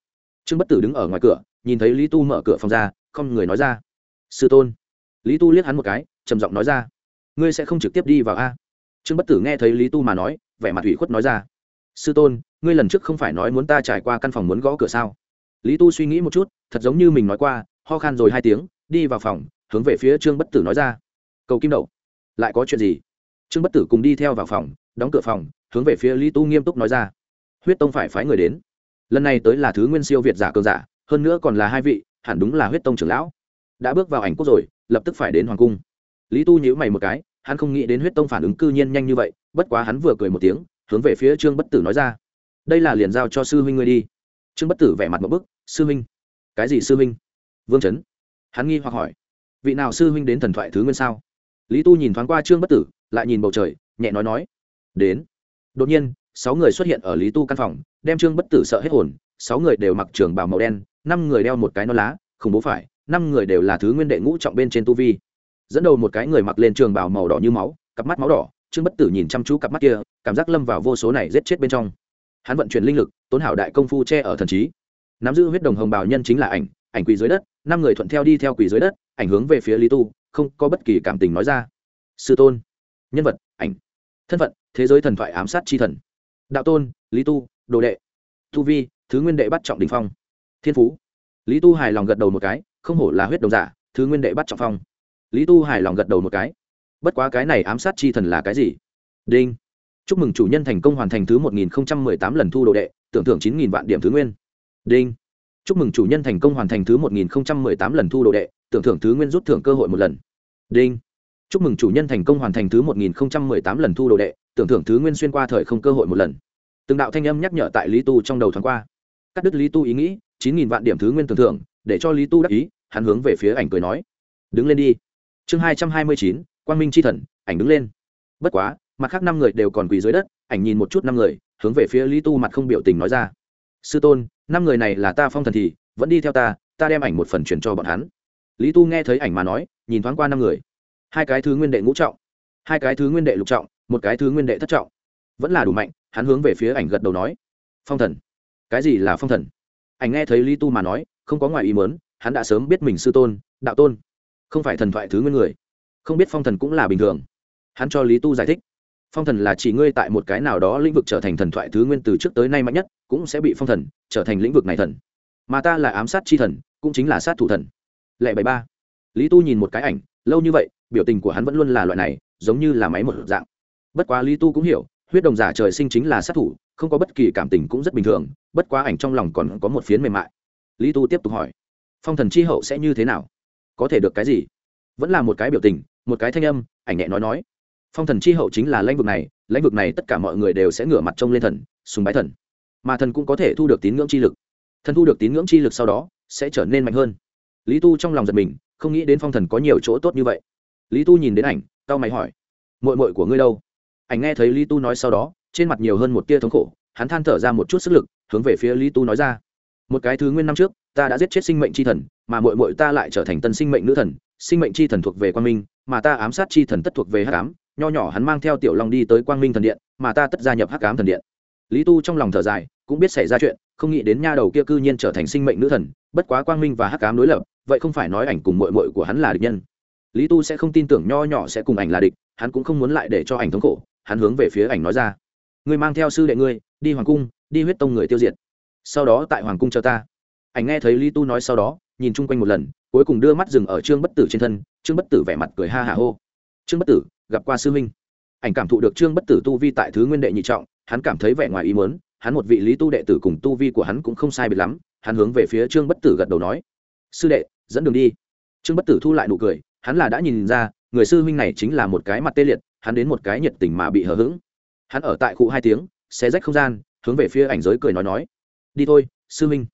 A: Trương bất tử đứng ở ngoài cửa, nhìn thấy lý tu mở cửa phòng ra, không người nói ra, sư tôn. Lý tu liếc hắn một cái, trầm giọng nói ra, ngươi sẽ không trực tiếp đi vào a? Trương bất tử nghe thấy lý tu mà nói, vẻ mặt ủy khuất nói ra. Sư tôn, ngươi lần trước không phải nói muốn ta trải qua căn phòng muốn gõ cửa sao? Lý tu suy nghĩ một chút, thật giống như mình nói qua, ho khan rồi hai tiếng, đi vào phòng, hướng về phía trương bất tử nói ra. Cầu kim đậu, lại có chuyện gì? Trương bất tử cùng đi theo vào phòng, đóng cửa phòng, hướng về phía lý tu nghiêm túc nói ra. Huyết tông phải phái người đến. Lần này tới là thứ nguyên siêu việt giả cường giả, hơn nữa còn là hai vị, hẳn đúng là huyết tông trưởng lão. Đã bước vào ảnh quốc rồi, lập tức phải đến hoàng cung. Lý tu nhíu mày một cái hắn không nghĩ đến huyết tông phản ứng cư nhiên nhanh như vậy, bất quá hắn vừa cười một tiếng, hướng về phía trương bất tử nói ra. Đây là liền giao cho sư huynh ngươi đi. Trương bất tử vẻ mặt một bức, sư huynh? Cái gì sư huynh? Vương trấn hắn nghi hoặc hỏi. Vị nào sư huynh đến thần thoại thứ nguyên sao? Lý tu nhìn thoáng qua trương bất tử, lại nhìn bầu trời, nhẹ nói nói. Đến. Đột nhiên, sáu người xuất hiện ở lý tu căn phòng, đem trương bất tử sợ hết hồn, sáu người đều mặc trường bào màu đen, năm người đeo một cái non lá, khủng bố phải, năm người đều là thứ nguyên đệ ngũ trọng bên trên tu vi dẫn đầu một cái người mặc lên trường bào màu đỏ như máu, cặp mắt máu đỏ, trương bất tử nhìn chăm chú cặp mắt kia, cảm giác lâm vào vô số này giết chết bên trong. Hắn vận chuyển linh lực, tốn hảo đại công phu che ở thần trí. Nắm giữ huyết đồng hồng bào nhân chính là ảnh ảnh quỳ dưới đất, năm người thuận theo đi theo quỳ dưới đất, ảnh hướng về phía lý tu, không có bất kỳ cảm tình nói ra. Sư tôn, nhân vật, ảnh. Thân phận, thế giới thần thoại ám sát chi thần. Đạo tôn, lý tu, đồ đệ. Tu vi, thứ nguyên đệ bắt trọng đình phong. Thiên phú. Lý tu hài lòng gật đầu một cái, không hổ là huyết đồng giả, thứ nguyên đệ bắt trọng phong lý tu hài lòng gật đầu một cái. Bất quá cái này ám sát chi thần là cái gì? Đinh. Chúc mừng chủ nhân thành công hoàn thành thứ một nghìn tám lần thu đồ đệ, tưởng thưởng chín nghìn vạn điểm thứ nguyên. Đinh. Chúc mừng chủ nhân thành công hoàn thành thứ một nghìn tám lần thu đồ đệ, tưởng thưởng thứ nguyên rút thưởng cơ hội một lần. Đinh. Chúc mừng chủ nhân thành công hoàn thành thứ một nghìn tám lần thu đồ đệ, tưởng thưởng thứ nguyên xuyên qua thời không cơ hội một lần. Từng đạo thanh âm nhắc nhở tại lý tu trong đầu thoáng qua. Cắt đứt lý tu ý nghĩ, chín nghìn vạn điểm thứ nguyên tưởng thưởng, để cho lý tu đắc ý, hắn hướng về phía ảnh cười nói. Đứng lên đi chương hai trăm hai mươi chín, quang minh c h i thần, ảnh đứng lên. Bất quá, mặt khác năm người đều còn quỳ dưới đất, ảnh nhìn một chút năm người, hướng về phía lý tu mặt không biểu tình nói ra. Sư tôn, năm người này là ta phong thần thì, vẫn đi theo ta ta đem ảnh một phần chuyển cho bọn hắn. Lý tu nghe thấy ảnh mà nói, nhìn thoáng qua năm người. Hai cái thứ nguyên đệ ngũ trọng, hai cái thứ nguyên đệ lục trọng, một cái thứ nguyên đệ thất trọng. Vẫn là đủ mạnh, hắn hướng về phía ảnh gật đầu nói. Phong thần. Cái gì là phong thần? Ảnh nghe thấy lý tu mà nói, không có ngoài ý mớn hắn đã sớm biết mình sư tôn, đạo tôn không phải thần thoại thứ nguyên người. Không biết phong thần cũng là bình thường. Hắn cho lý tu giải thích. Phong thần là chỉ ngươi tại một cái nào đó lĩnh vực trở thành thần thoại thứ nguyên từ trước tới nay mạnh nhất, cũng sẽ bị phong thần trở thành lĩnh vực này thần. Mà ta là ám sát chi thần, cũng chính là sát thủ thần. Lệ bảy ba. Lý tu nhìn một cái ảnh, lâu như vậy, biểu tình của hắn vẫn luôn là loại này, giống như là máy một dạng. Bất quá lý tu cũng hiểu, huyết đồng giả trời sinh chính là sát thủ, không có bất kỳ cảm tình cũng rất bình thường, bất quá ảnh trong lòng còn có một phiến mềm mại. Lý tu tiếp tục hỏi, phong thần chi hậu sẽ như thế nào? Có thể được cái gì? Vẫn là một cái biểu tình, một cái thanh âm, ảnh nhẹ nói nói. Phong thần chi hậu chính là lãnh vực này, lãnh vực này tất cả mọi người đều sẽ ngửa mặt trông lên thần, sùng bái thần. Mà thần cũng có thể thu được tín ngưỡng chi lực. Thần thu được tín ngưỡng chi lực sau đó, sẽ trở nên mạnh hơn. Lý tu trong lòng giật mình, không nghĩ đến phong thần có nhiều chỗ tốt như vậy. Lý tu nhìn đến ảnh tao mày hỏi mội mội của ngươi đâu? Ảnh nghe thấy lý tu nói sau đó, trên mặt nhiều hơn một tia thống khổ, hắn than thở ra một chút sức lực, hướng về phía lý tu nói ra, một cái thứ nguyên năm trước, ta đã giết chết sinh mệnh c h i thần mà muội muội ta lại trở thành tân sinh mệnh nữ thần, sinh mệnh chi thần thuộc về quang minh, mà ta ám sát chi thần tất thuộc về hắc ám, nho nhỏ hắn mang theo tiểu long đi tới quang minh thần điện, mà ta tất gia nhập hắc ám thần điện. Lý tu trong lòng thở dài, cũng biết xảy ra chuyện, không nghĩ đến nha đầu kia cư nhiên trở thành sinh mệnh nữ thần, bất quá quang minh và hắc ám đối lập, vậy không phải nói ảnh cùng muội muội của hắn là địch nhân. Lý tu sẽ không tin tưởng nho nhỏ sẽ cùng ảnh là địch, hắn cũng không muốn lại để cho ảnh thống khổ, hắn hướng về phía ảnh nói ra. Ngươi mang theo sư đệ ngươi, đi hoàng cung, đi huyết tông người tiêu diệt. Sau đó tại hoàng cung chờ ta. Ảnh nghe thấy lý tu nói sau đó nhìn chung quanh một lần, cuối cùng đưa mắt dừng ở trương bất tử trên thân, trương bất tử vẻ mặt cười ha hả hô. Trương bất tử, gặp qua sư huynh. Ảnh cảm thụ được trương bất tử tu vi tại thứ nguyên đệ nhị trọng, hắn cảm thấy vẻ ngoài ý mớn hắn một vị lý tu đệ tử cùng tu vi của hắn cũng không sai biệt lắm, hắn hướng về phía trương bất tử gật đầu nói, sư đệ, dẫn đường đi. Trương bất tử thu lại nụ cười, hắn là đã nhìn ra, người sư huynh này chính là một cái mặt tê liệt, hắn đến một cái nhiệt tình mà bị hờ hững. Hắn ở tại khu hai tiếng, xé rách không gian, hướng về phía ảnh giới cười nói nói, đi thôi, sư huynh.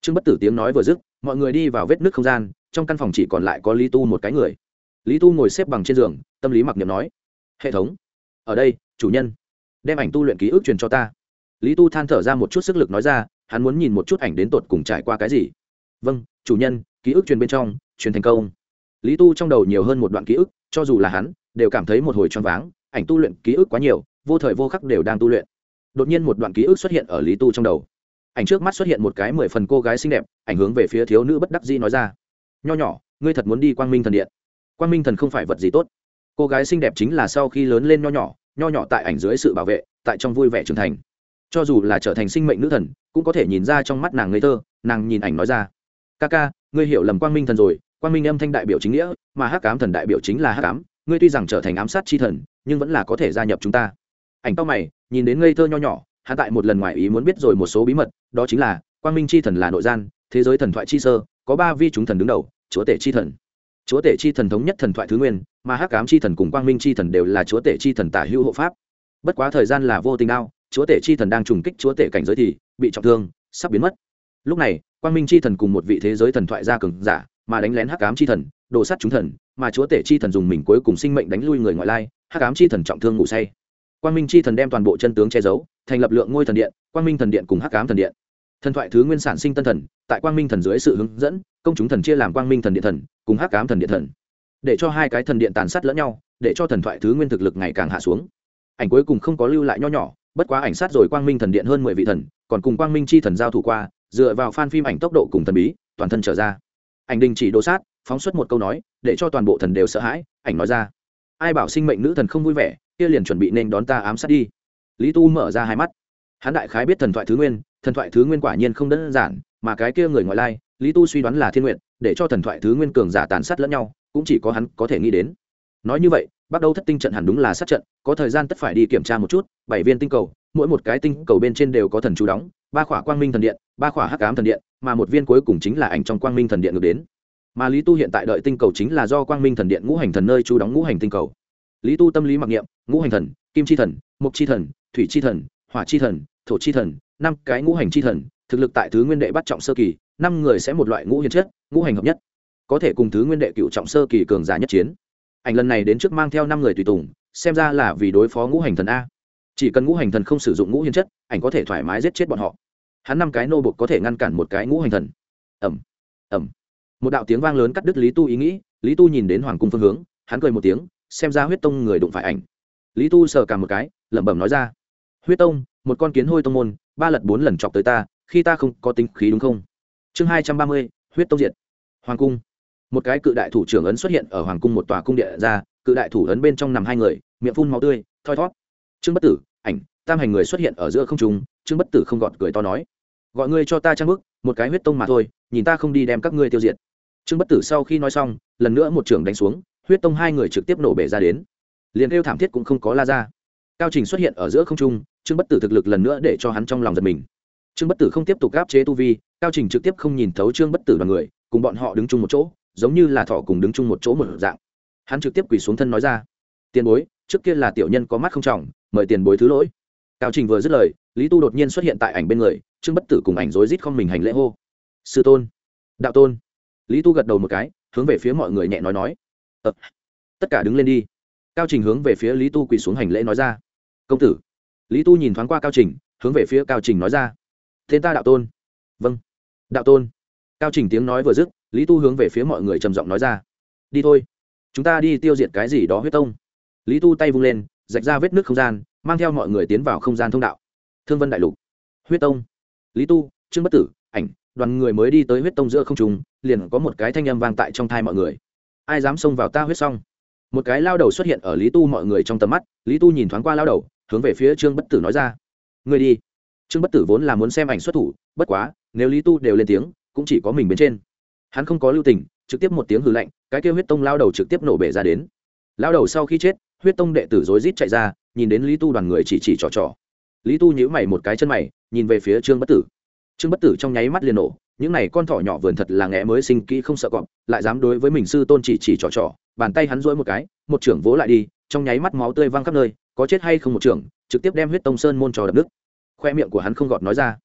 A: Trương bất tử tiếng nói vừa dứt mọi người đi vào vết nước không gian, trong căn phòng chỉ còn lại có lý tu một cái người. Lý tu ngồi xếp bằng trên giường, tâm lý mặc niệm nói, hệ thống, ở đây, chủ nhân, đem ảnh tu luyện ký ức truyền cho ta. Lý tu than thở ra một chút sức lực nói ra, hắn muốn nhìn một chút ảnh đến tột cùng trải qua cái gì. Vâng chủ nhân, ký ức truyền bên trong, truyền thành công. Lý tu trong đầu nhiều hơn một đoạn ký ức, cho dù là hắn, đều cảm thấy một hồi choáng váng, ảnh tu luyện ký ức quá nhiều, vô thời vô khắc đều đang tu luyện. Đột nhiên một đoạn ký ức xuất hiện ở lý tu trong đầu ảnh trước mắt xuất hiện một cái mười phần cô gái xinh đẹp, ảnh hướng về phía thiếu nữ bất đắc dĩ nói ra. Nho nhỏ, ngươi thật muốn đi quang minh thần điện? Quang minh thần không phải vật gì tốt. Cô gái xinh đẹp chính là sau khi lớn lên nho nhỏ nho nhỏ tại ảnh dưới sự bảo vệ, tại trong vui vẻ trưởng thành. Cho dù là trở thành sinh mệnh nữ thần, cũng có thể nhìn ra trong mắt nàng ngây thơ, nàng nhìn ảnh nói ra. Ca ca, ngươi hiểu lầm quang minh thần rồi, quang minh âm thanh đại biểu chính nghĩa, mà hắc cám thần đại biểu chính là hắc cám ngươi tuy rằng trở thành ám sát chi thần, nhưng vẫn là có thể gia nhập chúng ta. Ảnh tao mày, nhìn đến ngây thơ nho nhỏ hạ tại một lần ngoài ý muốn biết rồi một số bí mật, đó chính là, quang minh chi thần là nội gian, thế giới thần thoại chi sơ, có ba vi chúng thần đứng đầu, chúa tể chi thần. Chúa tể chi thần thống nhất thần thoại thứ nguyên, mà hắc cám chi thần cùng quang minh chi thần đều là chúa tể chi thần tả hữu hộ pháp. Bất quá thời gian là vô tình ao, chúa tể chi thần đang trùng kích chúa tể cảnh giới thì, bị trọng thương, sắp biến mất. Lúc này, quang minh chi thần cùng một vị thế giới thần thoại ra cường giả, mà đánh lén hắc cám chi thần đồ sát chúng thần, mà chúa tể chi thần dùng mình cuối cùng sinh mệnh đánh lui người ngoại lai, hắc cám chi thần trọng thương ngủ say quang minh chi thần đem toàn bộ chân tướng che giấu, thành lập lượng ngôi thần điện, quang minh thần điện cùng hắc cám thần điện. Thần thoại thứ nguyên sản sinh tân thần, tại quang minh thần dưới sự hướng dẫn, công chúng thần chia làm quang minh thần điện thần cùng hắc cám thần điện thần. Để cho hai cái thần điện tàn sát lẫn nhau, để cho thần thoại thứ nguyên thực lực ngày càng hạ xuống. Ảnh cuối cùng không có lưu lại nho nhỏ, bất quá ảnh sát rồi quang minh thần điện hơn mười vị thần, còn cùng quang minh chi thần giao thủ qua, dựa vào fan phim ảnh tốc độ cùng thần bí, toàn thân trở ra. Ảnh đình chỉ đồ sát, phóng xuất một câu nói, để cho toàn bộ thần đều sợ hãi, ảnh nói ra ai bảo sinh mệnh nữ thần không vui vẻ, kia liền chuẩn bị nên đón ta ám sát đi. Lý tu mở ra hai mắt. Hắn đại khái biết thần thoại thứ nguyên, thần thoại thứ nguyên quả nhiên không đơn giản, mà cái kia người ngoại lai, lý tu suy đoán là thiên nguyện, để cho thần thoại thứ nguyên cường giả tàn sát lẫn nhau, cũng chỉ có hắn có thể nghĩ đến. Nói như vậy bắt đầu thất tinh trận hẳn đúng là sát trận, có thời gian tất phải đi kiểm tra một chút, bảy viên tinh cầu, mỗi một cái tinh cầu bên trên đều có thần chú đóng, ba khỏa quang minh thần điện, ba khỏa hắc ám thần điện, mà một viên cuối cùng chính là ảnh trong quang minh thần điện ngược đến mà lý tu hiện tại đợi tinh cầu chính là do quang minh thần điện ngũ hành thần nơi chú đóng ngũ hành tinh cầu. Lý tu tâm lý mặc niệm, ngũ hành thần, kim chi thần mục chi thần, thủy chi thần, hỏa chi thần, thổ chi thần, năm cái ngũ hành chi thần, thực lực tại thứ nguyên đệ bắt trọng sơ kỳ, năm người sẽ một loại ngũ hiền chất, ngũ hành hợp nhất, có thể cùng thứ nguyên đệ cựu trọng sơ kỳ cường giả nhất chiến. Ảnh lần này đến trước mang theo năm người tùy tùng, xem ra là vì đối phó ngũ hành thần a. Chỉ cần ngũ hành thần không sử dụng ngũ hiền chất, ảnh có thể thoải mái giết chết bọn họ. Hắn năm cái nô bục có thể ngăn cản một cái ngũ hành thần. Ẩm ẩm một đạo tiếng vang lớn cắt đứt lý tu ý nghĩ, lý tu nhìn đến hoàng cung phương hướng, hắn cười một tiếng, xem ra huyết tông người đụng phải ảnh. Lý tu sờ cả một cái, lẩm bẩm nói ra, huyết tông, một con kiến hôi tông môn, ba lật bốn lần chọc tới ta, khi ta không có tính khí đúng không? Chương hai trăm ba mươi, huyết tông diện hoàng cung. Một cái cự đại thủ trưởng ấn xuất hiện ở hoàng cung một tòa cung địa ra, cự đại thủ ấn bên trong nằm hai người, miệng phun máu tươi, thoi thót. Trương bất tử, ảnh, tam hành người xuất hiện ở giữa không trung, trương bất tử không gọt cười to nói, gọi ngươi cho ta trang bức, một cái huyết tông mà thôi, nhìn ta không đi đem các ngươi tiêu diệt trương bất tử sau khi nói xong, lần nữa một trưởng đánh xuống, huyết tông hai người trực tiếp nổ bể ra đến. Liền kêu thảm thiết cũng không có la ra. Cao trình xuất hiện ở giữa không trung, trương bất tử thực lực lần nữa để cho hắn trong lòng giật mình. Trương bất tử không tiếp tục gáp chế tu vi, cao trình trực tiếp không nhìn thấu trương bất tử đoàn người, cùng bọn họ đứng chung một chỗ, giống như là thọ cùng đứng chung một chỗ một dạng. Hắn trực tiếp quỳ xuống thân nói ra, tiền bối, trước kia là tiểu nhân có mắt không trọng, mời tiền bối thứ lỗi. Cao trình vừa dứt lời, lý tu đột nhiên xuất hiện tại ảnh bên người, trương bất tử cùng ảnh rối rít không mình hành lễ hô. Sư tôn, đạo tôn lý tu gật đầu một cái hướng về phía mọi người nhẹ nói nói. Ờ, tất cả đứng lên đi. Cao trình hướng về phía lý tu quỳ xuống hành lễ nói ra. Công tử. Lý tu nhìn thoáng qua cao trình hướng về phía cao trình nói ra. Tên ta đạo tôn. Vâng. Đạo tôn. Cao trình tiếng nói vừa dứt lý tu hướng về phía mọi người trầm giọng nói ra. Đi thôi. Chúng ta đi tiêu diệt cái gì đó huyết tông. Lý tu tay vung lên rạch ra vết nước không gian mang theo mọi người tiến vào không gian thông đạo. Thương vân đại lục. Huyết tông. Lý tu trương bất tử ảnh đoàn người mới đi tới huyết tông giữa không trùng liền có một cái thanh âm vang tại trong thai mọi người. Ai dám xông vào ta huyết xong một cái lao đầu xuất hiện ở lý tu mọi người trong tầm mắt, lý tu nhìn thoáng qua lao đầu, hướng về phía trương bất tử nói ra. Người đi. Trương bất tử vốn là muốn xem ảnh xuất thủ, bất quá, nếu lý tu đều lên tiếng, cũng chỉ có mình bên trên. Hắn không có lưu tình, trực tiếp một tiếng hư lạnh, cái kêu huyết tông lao đầu trực tiếp nổ bể ra đến. Lao đầu sau khi chết, huyết tông đệ tử rối rít chạy ra, nhìn đến lý tu đoàn người chỉ chỉ trò trò. Lý tu nhíu mày một cái chân mày, nhìn về phía trương bất tử trương bất tử trong nháy mắt liền nổ, những này con thỏ nhỏ vườn thật là nghẽ mới sinh kỹ không sợ cọp, lại dám đối với mình sư tôn chỉ chỉ trò trò, bàn tay hắn rỗi một cái, một trưởng vỗ lại đi, trong nháy mắt máu tươi văng khắp nơi, có chết hay không một trưởng, trực tiếp đem huyết tông sơn môn trò đập nước khoe miệng của hắn không gọt nói ra.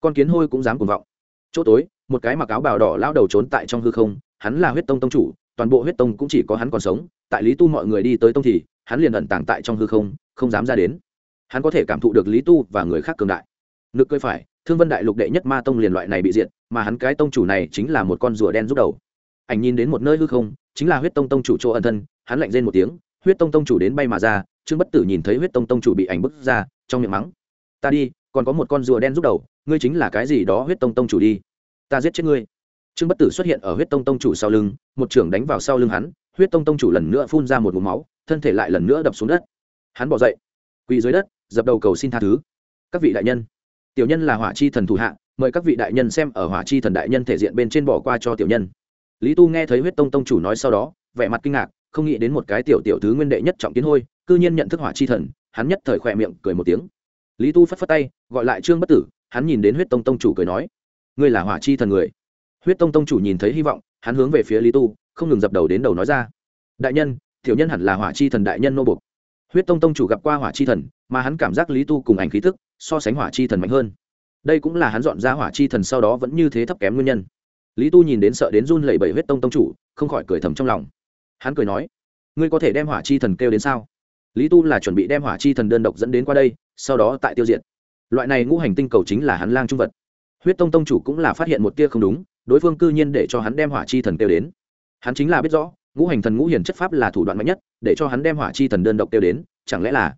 A: Con kiến hôi cũng dám cuồng vọng. Chỗ tối, một cái mặc áo bào đỏ lao đầu trốn tại trong hư không, hắn là huyết tông tông chủ, toàn bộ huyết tông cũng chỉ có hắn còn sống, tại lý tu mọi người đi tới tông thì, hắn liền ẩn tàng tại trong hư không không dám ra đến. Hắn có thể cảm thụ được lý tu và người khác cường đại. Nực cơi phải thương vân đại lục đệ nhất ma tông liền loại này bị diệt, mà hắn cái tông chủ này chính là một con rùa đen rút đầu. Ảnh nhìn đến một nơi hư không chính là huyết tông tông chủ chỗ ẩn thân hắn lạnh rên một tiếng huyết tông tông chủ đến bay mà ra. Trương bất tử nhìn thấy huyết tông tông chủ bị ảnh bức ra trong miệng mắng ta đi còn có một con rùa đen rút đầu ngươi chính là cái gì đó huyết tông tông chủ đi. Ta giết chết ngươi. Trương bất tử xuất hiện ở huyết tông tông chủ sau lưng một trưởng đánh vào sau lưng hắn huyết tông tông chủ lần nữa phun ra một vùng máu thân thể lại lần nữa đập xuống đất. Hắn bỏ dậy quỳ dưới đất dập đầu cầu xin tha thứ. Các vị đại nhân tiểu nhân là hỏa chi thần thủ hạ, mời các vị đại nhân xem ở hỏa chi thần đại nhân thể diện bên trên bỏ qua cho tiểu nhân. Lý tu nghe thấy huyết tông tông chủ nói sau đó, vẻ mặt kinh ngạc, không nghĩ đến một cái tiểu tiểu thứ nguyên đệ nhất trọng kiến hôi, cư nhiên nhận thức hỏa chi thần, hắn nhất thời khỏe miệng cười một tiếng. Lý tu phất phất tay, gọi lại trương bất tử, hắn nhìn đến huyết tông tông chủ cười nói, ngươi là hỏa chi thần người. Huyết tông tông chủ nhìn thấy hy vọng, hắn hướng về phía lý tu, không ngừng dập đầu đến đầu nói ra, đại nhân, tiểu nhân hẳn là hỏa chi thần đại nhân nô bục huyết tông tông chủ gặp qua hỏa chi thần, mà hắn cảm giác lý tu cùng ảnh khí thức so sánh hỏa chi thần mạnh hơn. Đây cũng là hắn dọn ra hỏa chi thần sau đó vẫn như thế thấp kém nguyên nhân. Lý tu nhìn đến sợ đến run lẩy bẩy huyết tông tông chủ, không khỏi cười thầm trong lòng. Hắn cười nói, ngươi có thể đem hỏa chi thần kêu đến sao? Lý tu là chuẩn bị đem hỏa chi thần đơn độc dẫn đến qua đây, sau đó tại tiêu diệt. Loại này ngũ hành tinh cầu chính là hắn lang trung vật. Huyết tông tông chủ cũng là phát hiện một tia không đúng, đối phương cư nhiên để cho hắn đem hỏa chi thần kêu đến. Hắn chính là biết rõ, ngũ hành thần ngũ hiền chất pháp là thủ đoạn mạnh nhất, để cho hắn đem hỏa chi thần đơn độc kêu đến, chẳng lẽ là?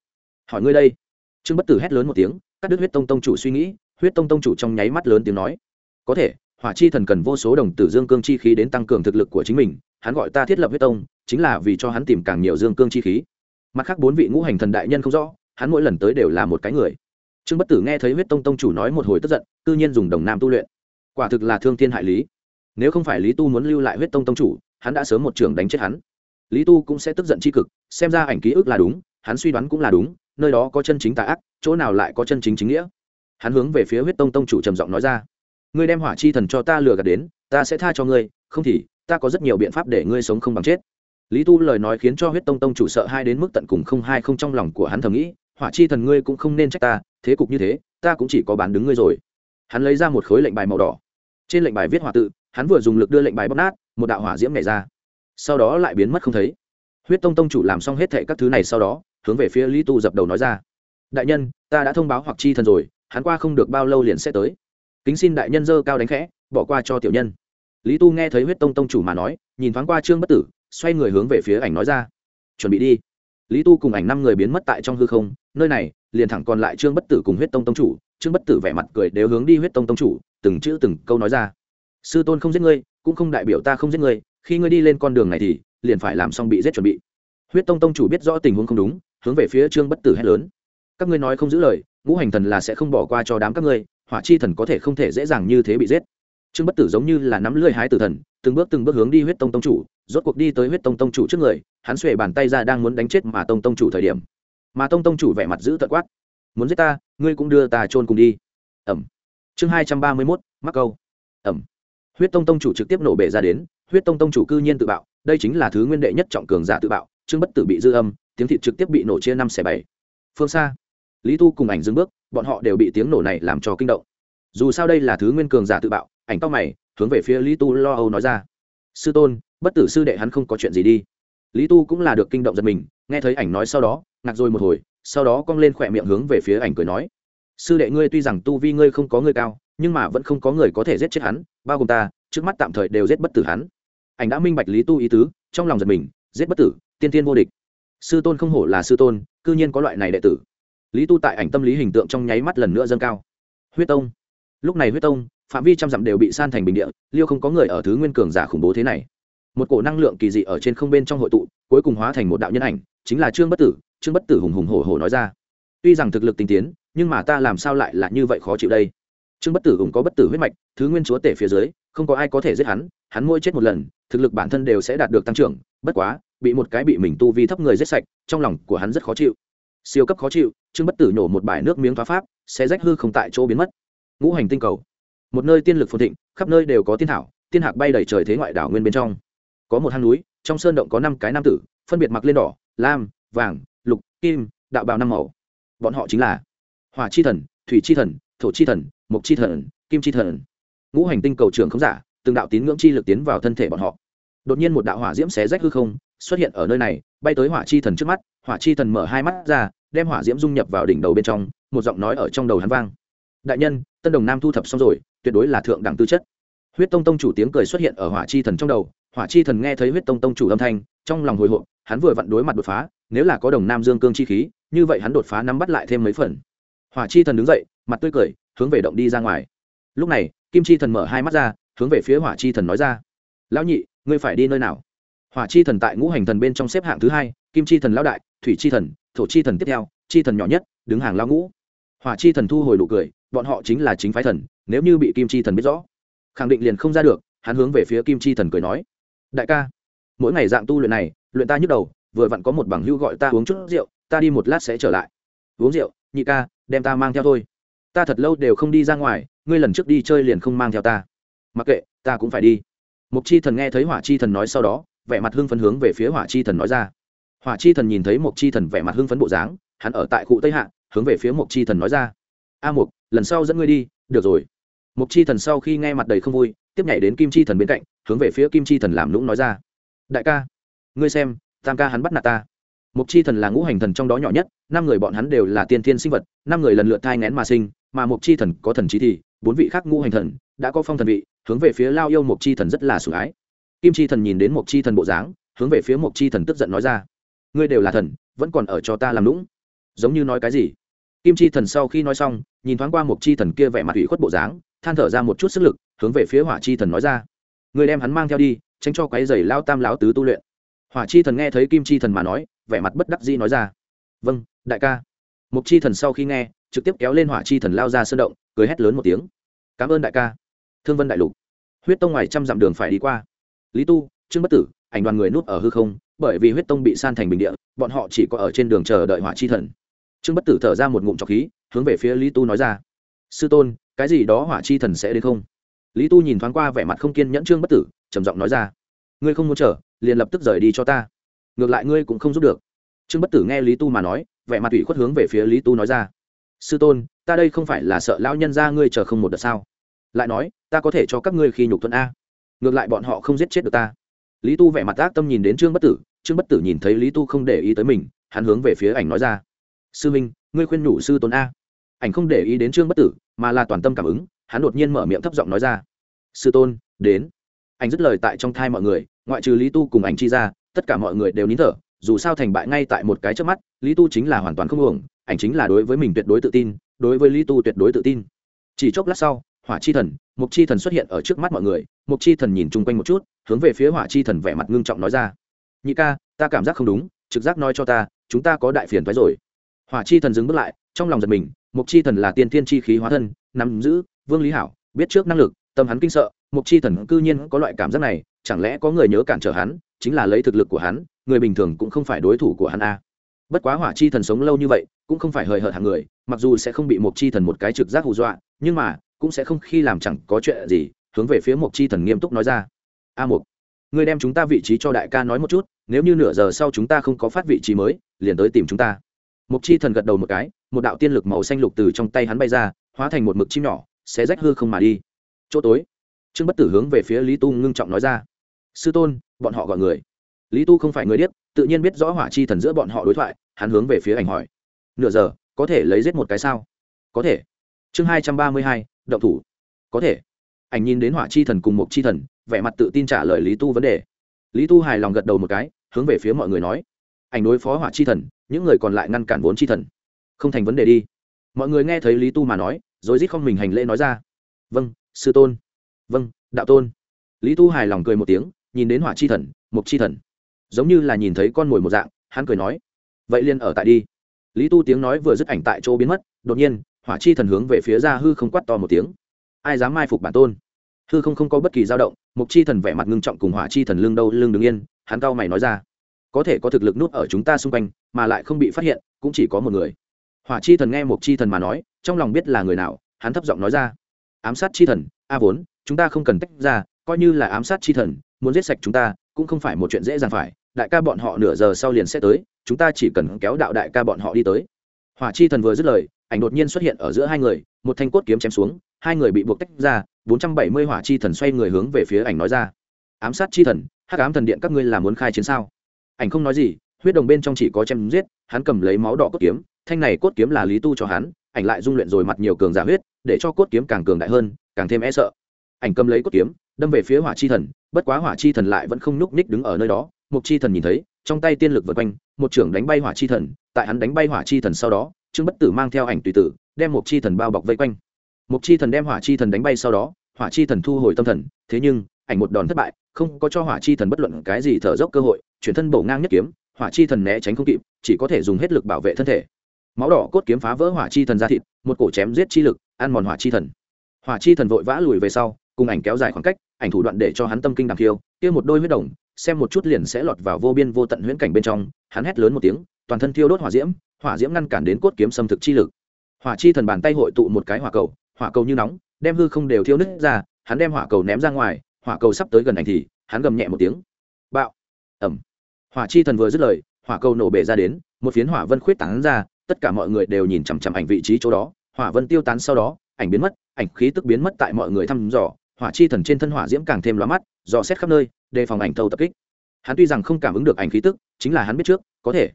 A: Hỏi ngươi đây. Trương bất tử hét lớn một tiếng cắt đứt huyết tông tông chủ suy nghĩ, huyết tông tông chủ trong nháy mắt lớn tiếng nói. Có thể, hỏa chi thần cần vô số đồng tử dương cương chi khí đến tăng cường thực lực của chính mình, hắn gọi ta thiết lập huyết tông, chính là vì cho hắn tìm càng nhiều dương cương chi khí. Mặt khác bốn vị ngũ hành thần đại nhân không rõ, hắn mỗi lần tới đều là một cái người. Trương bất tử nghe thấy huyết tông tông chủ nói một hồi tức giận, cư nhiên dùng đồng nam tu luyện. Quả thực là thương thiên hại lý. Nếu không phải lý tu muốn lưu lại huyết tông tông chủ, hắn đã sớm một trường đánh chết hắn. Lý tu cũng sẽ tức giận tri cực, xem ra ảnh ký ức là đúng, hắn suy đoán cũng là đúng nơi đó có chân chính tà ác, chỗ nào lại có chân chính chính nghĩa? Hắn hướng về phía huyết tông tông chủ trầm giọng nói ra. Ngươi đem hỏa chi thần cho ta lừa gạt đến, ta sẽ tha cho ngươi, không thì, ta có rất nhiều biện pháp để ngươi sống không bằng chết. Lý tu lời nói khiến cho huyết tông tông chủ sợ hai đến mức tận cùng không hai không trong lòng của hắn thầm nghĩ, hỏa chi thần ngươi cũng không nên trách ta, thế cục như thế, ta cũng chỉ có bán đứng ngươi rồi. Hắn lấy ra một khối lệnh bài màu đỏ. Trên lệnh bài viết hỏa tự, hắn vừa dùng lực đưa lệnh bài bóc nát, một đạo hỏa diễm nhảy ra. Sau đó lại biến mất không thấy. Huyết tông tông chủ làm xong hết thệ các thứ này sau đó hướng về phía lý tu dập đầu nói ra. Đại nhân, ta đã thông báo hoặc chi thần rồi, hắn qua không được bao lâu liền sẽ tới. Kính xin đại nhân dơ cao đánh khẽ, bỏ qua cho tiểu nhân. Lý tu nghe thấy huyết tông tông chủ mà nói, nhìn thoáng qua trương bất tử, xoay người hướng về phía ảnh nói ra. Chuẩn bị đi. Lý tu cùng ảnh năm người biến mất tại trong hư không, nơi này, liền thẳng còn lại trương bất tử cùng huyết tông tông chủ. Trương bất tử vẻ mặt cười đều hướng đi huyết tông tông chủ, từng chữ từng câu nói ra. Sư tôn không giết ngươi, cũng không đại biểu ta không giết ngươi, khi ngươi đi lên con đường này thì, liền phải làm xong bị giết chuẩn bị. Huyết tông tông chủ biết rõ tình huống không đúng hướng về phía trương bất tử hét lớn. Các ngươi nói không giữ lời, ngũ hành thần là sẽ không bỏ qua cho đám các ngươi, hỏa chi thần có thể không thể dễ dàng như thế bị giết. Trương bất tử giống như là nắm lưỡi hái tử thần, từng bước từng bước hướng đi huyết tông tông chủ, rốt cuộc đi tới huyết tông tông chủ trước người, hắn xuề bàn tay ra đang muốn đánh chết mà tông tông chủ thời điểm. Mà tông tông chủ vẻ mặt giữ tợn quát, muốn giết ta, ngươi cũng đưa ta chôn cùng đi. Ẩm. Chương hai trăm ba mươi mốt, mắc câu. Ẩm. Huyết tông tông chủ trực tiếp nổ bể ra đến, huyết tông tông chủ cư nhiên tự bạo, đây chính là thứ nguyên đệ nhất trọng cường giả tự bạo, trương bất tử bị dư âm tiếng thịt trực tiếp bị nổ chia năm xẻ bảy. Phương xa, lý tu cùng ảnh dừng bước, bọn họ đều bị tiếng nổ này làm cho kinh động. Dù sao đây là thứ nguyên cường giả tự bạo, ảnh tóc mày, hướng về phía lý tu lo âu nói ra. Sư tôn, bất tử sư đệ hắn không có chuyện gì đi. Lý tu cũng là được kinh động giật mình, nghe thấy ảnh nói sau đó, ngạc rồi một hồi, sau đó cong lên khỏe miệng hướng về phía ảnh cười nói. Sư đệ ngươi tuy rằng tu vi ngươi không có ngươi cao, nhưng mà vẫn không có người có thể giết chết hắn, bao gồm ta, trước mắt tạm thời đều giết bất tử hắn. Ảnh đã minh bạch lý tu ý tứ, trong lòng giật mình, giết bất tử, tiên tiên vô địch sư tôn không hổ là sư tôn, cư nhiên có loại này đệ tử. Lý tu tại ảnh tâm lý hình tượng trong nháy mắt lần nữa dâng cao. Huyết tông. Lúc này huyết tông, phạm vi trăm dặm đều bị san thành bình địa, liêu không có người ở thứ nguyên cường giả khủng bố thế này. Một cổ năng lượng kỳ dị ở trên không bên trong hội tụ, cuối cùng hóa thành một đạo nhân ảnh, chính là trương bất tử, trương bất tử hùng hùng hổ hổ nói ra. Tuy rằng thực lực tinh tiến, nhưng mà ta làm sao lại là như vậy khó chịu đây? Trương bất tử hùng có bất tử huyết mạch, thứ nguyên chúa tể phía dưới, không có ai có thể giết hắn hắn mỗi chết một lần, thực lực bản thân đều sẽ đạt được tăng trưởng, bất quá bị một cái bị mình tu vi thấp người giết sạch, trong lòng của hắn rất khó chịu. Siêu cấp khó chịu, trương bất tử nhổ một bài nước miếng phá pháp, sẽ rách hư không tại chỗ biến mất. Ngũ hành tinh cầu. Một nơi tiên lực phồn thịnh, khắp nơi đều có tiên thảo, tiên hạc bay đầy trời thế ngoại đảo nguyên bên trong. Có một hang núi, trong sơn động có năm cái nam tử, phân biệt mặc lên đỏ, lam, vàng, lục, kim, đạo bào năm màu. Bọn họ chính là hỏa chi thần, thủy chi thần, thổ chi thần, mộc chi thần, kim chi thần. Ngũ hành tinh cầu trưởng không giả, từng đạo tín ngưỡng chi lực tiến vào thân thể bọn họ đột nhiên một đạo hỏa diễm xé rách hư không, xuất hiện ở nơi này, bay tới hỏa chi thần trước mắt, hỏa chi thần mở hai mắt ra, đem hỏa diễm dung nhập vào đỉnh đầu bên trong, một giọng nói ở trong đầu hắn vang. Đại nhân, tân đồng nam thu thập xong rồi, tuyệt đối là thượng đẳng tư chất. Huyết tông tông chủ tiếng cười xuất hiện ở hỏa chi thần trong đầu, hỏa chi thần nghe thấy huyết tông tông chủ âm thanh, trong lòng hồi hộp, hắn vừa vặn đối mặt đột phá, nếu là có đồng nam dương cương chi khí, như vậy hắn đột phá nắm bắt lại thêm mấy phần. Hỏa chi thần đứng dậy, mặt tươi cười, hướng về động đi ra ngoài. Lúc này, kim chi thần mở hai mắt ra, hướng về phía hỏa chi thần nói ra. Lão nhị ngươi phải đi nơi nào? Hỏa chi thần tại ngũ hành thần bên trong xếp hạng thứ hai, kim chi thần lão đại, thủy chi thần, thổ chi thần tiếp theo, chi thần nhỏ nhất, đứng hàng lao ngũ. Hỏa chi thần thu hồi nụ cười, bọn họ chính là chính phái thần, nếu như bị kim chi thần biết rõ, khẳng định liền không ra được, hắn hướng về phía kim chi thần cười nói. Đại ca, mỗi ngày dạng tu luyện này, luyện ta nhức đầu, vừa vặn có một bằng hưu gọi ta uống chút rượu, ta đi một lát sẽ trở lại. Uống rượu, nhị ca, đem ta mang theo thôi. Ta thật lâu đều không đi ra ngoài, ngươi lần trước đi chơi liền không mang theo ta. Mặc kệ, ta cũng phải đi mục chi thần nghe thấy hỏa chi thần nói sau đó vẻ mặt hưng phấn hướng về phía hỏa chi thần nói ra hỏa chi thần nhìn thấy mục chi thần vẻ mặt hưng phấn bộ dáng hắn ở tại cụ tây hạ hướng về phía mục chi thần nói ra a mục lần sau dẫn ngươi đi được rồi mục chi thần sau khi nghe mặt đầy không vui tiếp nhảy đến kim chi thần bên cạnh hướng về phía kim chi thần làm lũng nói ra đại ca ngươi xem tam ca hắn bắt nạt ta mục chi thần là ngũ hành thần trong đó nhỏ nhất năm người bọn hắn đều là tiên thiên sinh vật năm người lần lượt thai ngén mà sinh mà mục chi thần có thần trí thì bốn vị khác ngũ hành thần đã có phong thần vị hướng về phía lao yêu mục chi thần rất là sủng ái kim chi thần nhìn đến mục chi thần bộ dáng hướng về phía mục chi thần tức giận nói ra ngươi đều là thần vẫn còn ở cho ta làm lũng giống như nói cái gì kim chi thần sau khi nói xong nhìn thoáng qua mục chi thần kia vẻ mặt ủy khuất bộ dáng than thở ra một chút sức lực hướng về phía hỏa chi thần nói ra người đem hắn mang theo đi tránh cho quái dày lao tam lão tứ tu luyện hỏa chi thần nghe thấy kim chi thần mà nói vẻ mặt bất đắc dĩ nói ra vâng đại ca mục chi thần sau khi nghe trực tiếp kéo lên hỏa chi thần lao ra sơn động cười hét lớn một tiếng. Cảm ơn đại ca. Thương vân đại lục. Huyết tông ngoài trăm dặm đường phải đi qua. Lý tu, trương bất tử, ảnh đoàn người núp ở hư không, bởi vì huyết tông bị san thành bình địa, bọn họ chỉ có ở trên đường chờ đợi hỏa chi thần. Trương bất tử thở ra một ngụm trọc khí, hướng về phía lý tu nói ra, sư tôn, cái gì đó hỏa chi thần sẽ đến không? Lý tu nhìn thoáng qua vẻ mặt không kiên nhẫn trương bất tử, trầm giọng nói ra, ngươi không muốn chờ, liền lập tức rời đi cho ta. Ngược lại ngươi cũng không giúp được. Trương bất tử nghe lý tu mà nói, vẻ mặt ủy khuất hướng về phía lý tu nói ra, sư tôn ta đây không phải là sợ lão nhân ra ngươi chờ không một đợt sao? Lại nói, ta có thể cho các ngươi khi nhục thuận a. Ngược lại bọn họ không giết chết được ta. Lý tu vẻ mặt ác tâm nhìn đến trương bất tử, trương bất tử nhìn thấy lý tu không để ý tới mình, hắn hướng về phía ảnh nói ra. Sư minh, ngươi khuyên nhủ sư tôn a. Ảnh không để ý đến trương bất tử, mà là toàn tâm cảm ứng, hắn đột nhiên mở miệng thấp giọng nói ra. Sư tôn, đến. Ảnh dứt lời tại trong thai mọi người, ngoại trừ lý tu cùng ảnh chi ra, tất cả mọi người đều nín thở, dù sao thành bại ngay tại một cái trước mắt, lý tu chính là hoàn toàn không uổng, ảnh chính là đối với mình tuyệt đối tự tin đối với lý tu tuyệt đối tự tin. Chỉ chốc lát sau, hỏa chi thần mục chi thần xuất hiện ở trước mắt mọi người. Mục chi thần nhìn chung quanh một chút, hướng về phía hỏa chi thần vẻ mặt ngưng trọng nói ra. Nhị ca, ta cảm giác không đúng, trực giác nói cho ta, chúng ta có đại phiền thoái rồi. Hỏa chi thần dừng bước lại, trong lòng giật mình mục chi thần là tiên thiên chi khí hóa thân, nắm giữ, vương lý hảo, biết trước năng lực, tâm hắn kinh sợ mục chi thần cư nhiên có loại cảm giác này, chẳng lẽ có người nhớ cản trở hắn, chính là lấy thực lực của hắn, người bình thường cũng không phải đối thủ của hắn a bất quá hỏa chi thần sống lâu như vậy, cũng không phải hời hợt hàng người, mặc dù sẽ không bị một chi thần một cái trực giác hù dọa, nhưng mà, cũng sẽ không khi làm chẳng có chuyện gì, hướng về phía một chi thần nghiêm túc nói ra. A một người đem chúng ta vị trí cho đại ca nói một chút, nếu như nửa giờ sau chúng ta không có phát vị trí mới, liền tới tìm chúng ta. Mục chi thần gật đầu một cái, một đạo tiên lực màu xanh lục từ trong tay hắn bay ra, hóa thành một mực chim nhỏ sẽ rách hư không mà đi. Chỗ tối, trương bất tử hướng về phía lý tu ngưng trọng nói ra. Sư tôn, bọn họ gọi người lý tu không phải người điếc, tự nhiên biết rõ hỏa chi thần giữa bọn họ đối thoại, hắn hướng về phía ảnh hỏi. Nửa giờ, có thể lấy giết một cái sao? Có thể. Chương hai trăm ba mươi hai, động thủ. Có thể. Ảnh nhìn đến hỏa chi thần cùng một chi thần, vẻ mặt tự tin trả lời lý tu vấn đề. Lý tu hài lòng gật đầu một cái, hướng về phía mọi người nói. Ảnh đối phó hỏa chi thần, những người còn lại ngăn cản vốn chi thần. Không thành vấn đề đi. Mọi người nghe thấy lý tu mà nói, rồi rít không mình hành lễ nói ra. Vâng sư tôn. Vâng đạo tôn. Lý tu hài lòng cười một tiếng, nhìn đến hỏa chi thần, mục chi thần giống như là nhìn thấy con mồi một dạng, hắn cười nói, vậy liền ở tại đi. Lý tu tiếng nói vừa dứt ảnh tại chỗ biến mất, đột nhiên, hỏa chi thần hướng về phía ra hư không quát to một tiếng. Ai dám mai phục bản tôn? Hư không không có bất kỳ dao động, mục chi thần vẻ mặt ngưng trọng cùng hỏa chi thần lương đâu lương đứng yên, hắn cao mày nói ra, có thể có thực lực nút ở chúng ta xung quanh, mà lại không bị phát hiện, cũng chỉ có một người. Hỏa chi thần nghe mục chi thần mà nói, trong lòng biết là người nào, hắn thấp giọng nói ra, ám sát chi thần, a vốn, chúng ta không cần tách ra, coi như là ám sát chi thần, muốn giết sạch chúng ta, cũng không phải một chuyện dễ dàng phải đại ca bọn họ nửa giờ sau liền sẽ tới, chúng ta chỉ cần kéo đạo đại ca bọn họ đi tới. Hỏa chi thần vừa dứt lời, ảnh đột nhiên xuất hiện ở giữa hai người, một thanh cốt kiếm chém xuống, hai người bị buộc tách ra, bốn trăm bảy mươi hỏa chi thần xoay người hướng về phía ảnh nói ra. Ám sát chi thần, hắc ám thần điện các ngươi là muốn khai chiến sao? Ảnh không nói gì, huyết đồng bên trong chỉ có chém giết, hắn cầm lấy máu đỏ cốt kiếm, thanh này cốt kiếm là lý tu cho hắn, ảnh lại dung luyện rồi mặt nhiều cường giả huyết, để cho cốt kiếm càng cường đại hơn, càng thêm e sợ. Ảnh cầm lấy cốt kiếm, đâm về phía hỏa chi thần, bất quá hỏa chi thần lại vẫn không nhúc ních đứng ở nơi đó mục chi thần nhìn thấy trong tay tiên lực vượt quanh một trưởng đánh bay hỏa chi thần tại hắn đánh bay hỏa chi thần sau đó trương bất tử mang theo ảnh tùy tử đem mục chi thần bao bọc vây quanh mục chi thần đem hỏa chi thần đánh bay sau đó hỏa chi thần thu hồi tâm thần thế nhưng ảnh một đòn thất bại không có cho hỏa chi thần bất luận cái gì thở dốc cơ hội chuyển thân bổ ngang nhất kiếm hỏa chi thần né tránh không kịp chỉ có thể dùng hết lực bảo vệ thân thể máu đỏ cốt kiếm phá vỡ hỏa chi thần ra thịt một cổ chém giết chi lực ăn mòn hỏa chi thần hỏa chi thần vội vã lùi về sau cùng ảnh kéo dài khoảng cách ảnh thủ đoạn để cho hắn tâm kinh đằng khiêu kia một đôi huyết đồng xem một chút liền sẽ lọt vào vô biên vô tận huyễn cảnh bên trong, hắn hét lớn một tiếng, toàn thân thiêu đốt hỏa diễm hỏa diễm ngăn cản đến cốt kiếm xâm thực chi lực. Hỏa chi thần bàn tay hội tụ một cái hỏa cầu hỏa cầu như nóng, đem hư không đều thiêu nứt ra, hắn đem hỏa cầu ném ra ngoài, hỏa cầu sắp tới gần ảnh thì, hắn gầm nhẹ một tiếng. Bạo. Ẩm hỏa chi thần vừa dứt lời, hỏa cầu nổ bể ra đến, một phiến hỏa vân khuyết tán ra, tất cả mọi người đều nhìn chằm chằm ảnh vị trí chỗ đó, hỏa vân tiêu tán sau đó, ảnh biến mất, ảnh khí tức biến mất tại mọi người thăm dò hỏa chi thần trên thân hỏa diễm càng thêm loa mắt, dò xét khắp nơi, đề phòng ảnh thâu tập kích. Hắn tuy rằng không cảm ứng được ảnh khí tức, chính là hắn biết trước, có thể.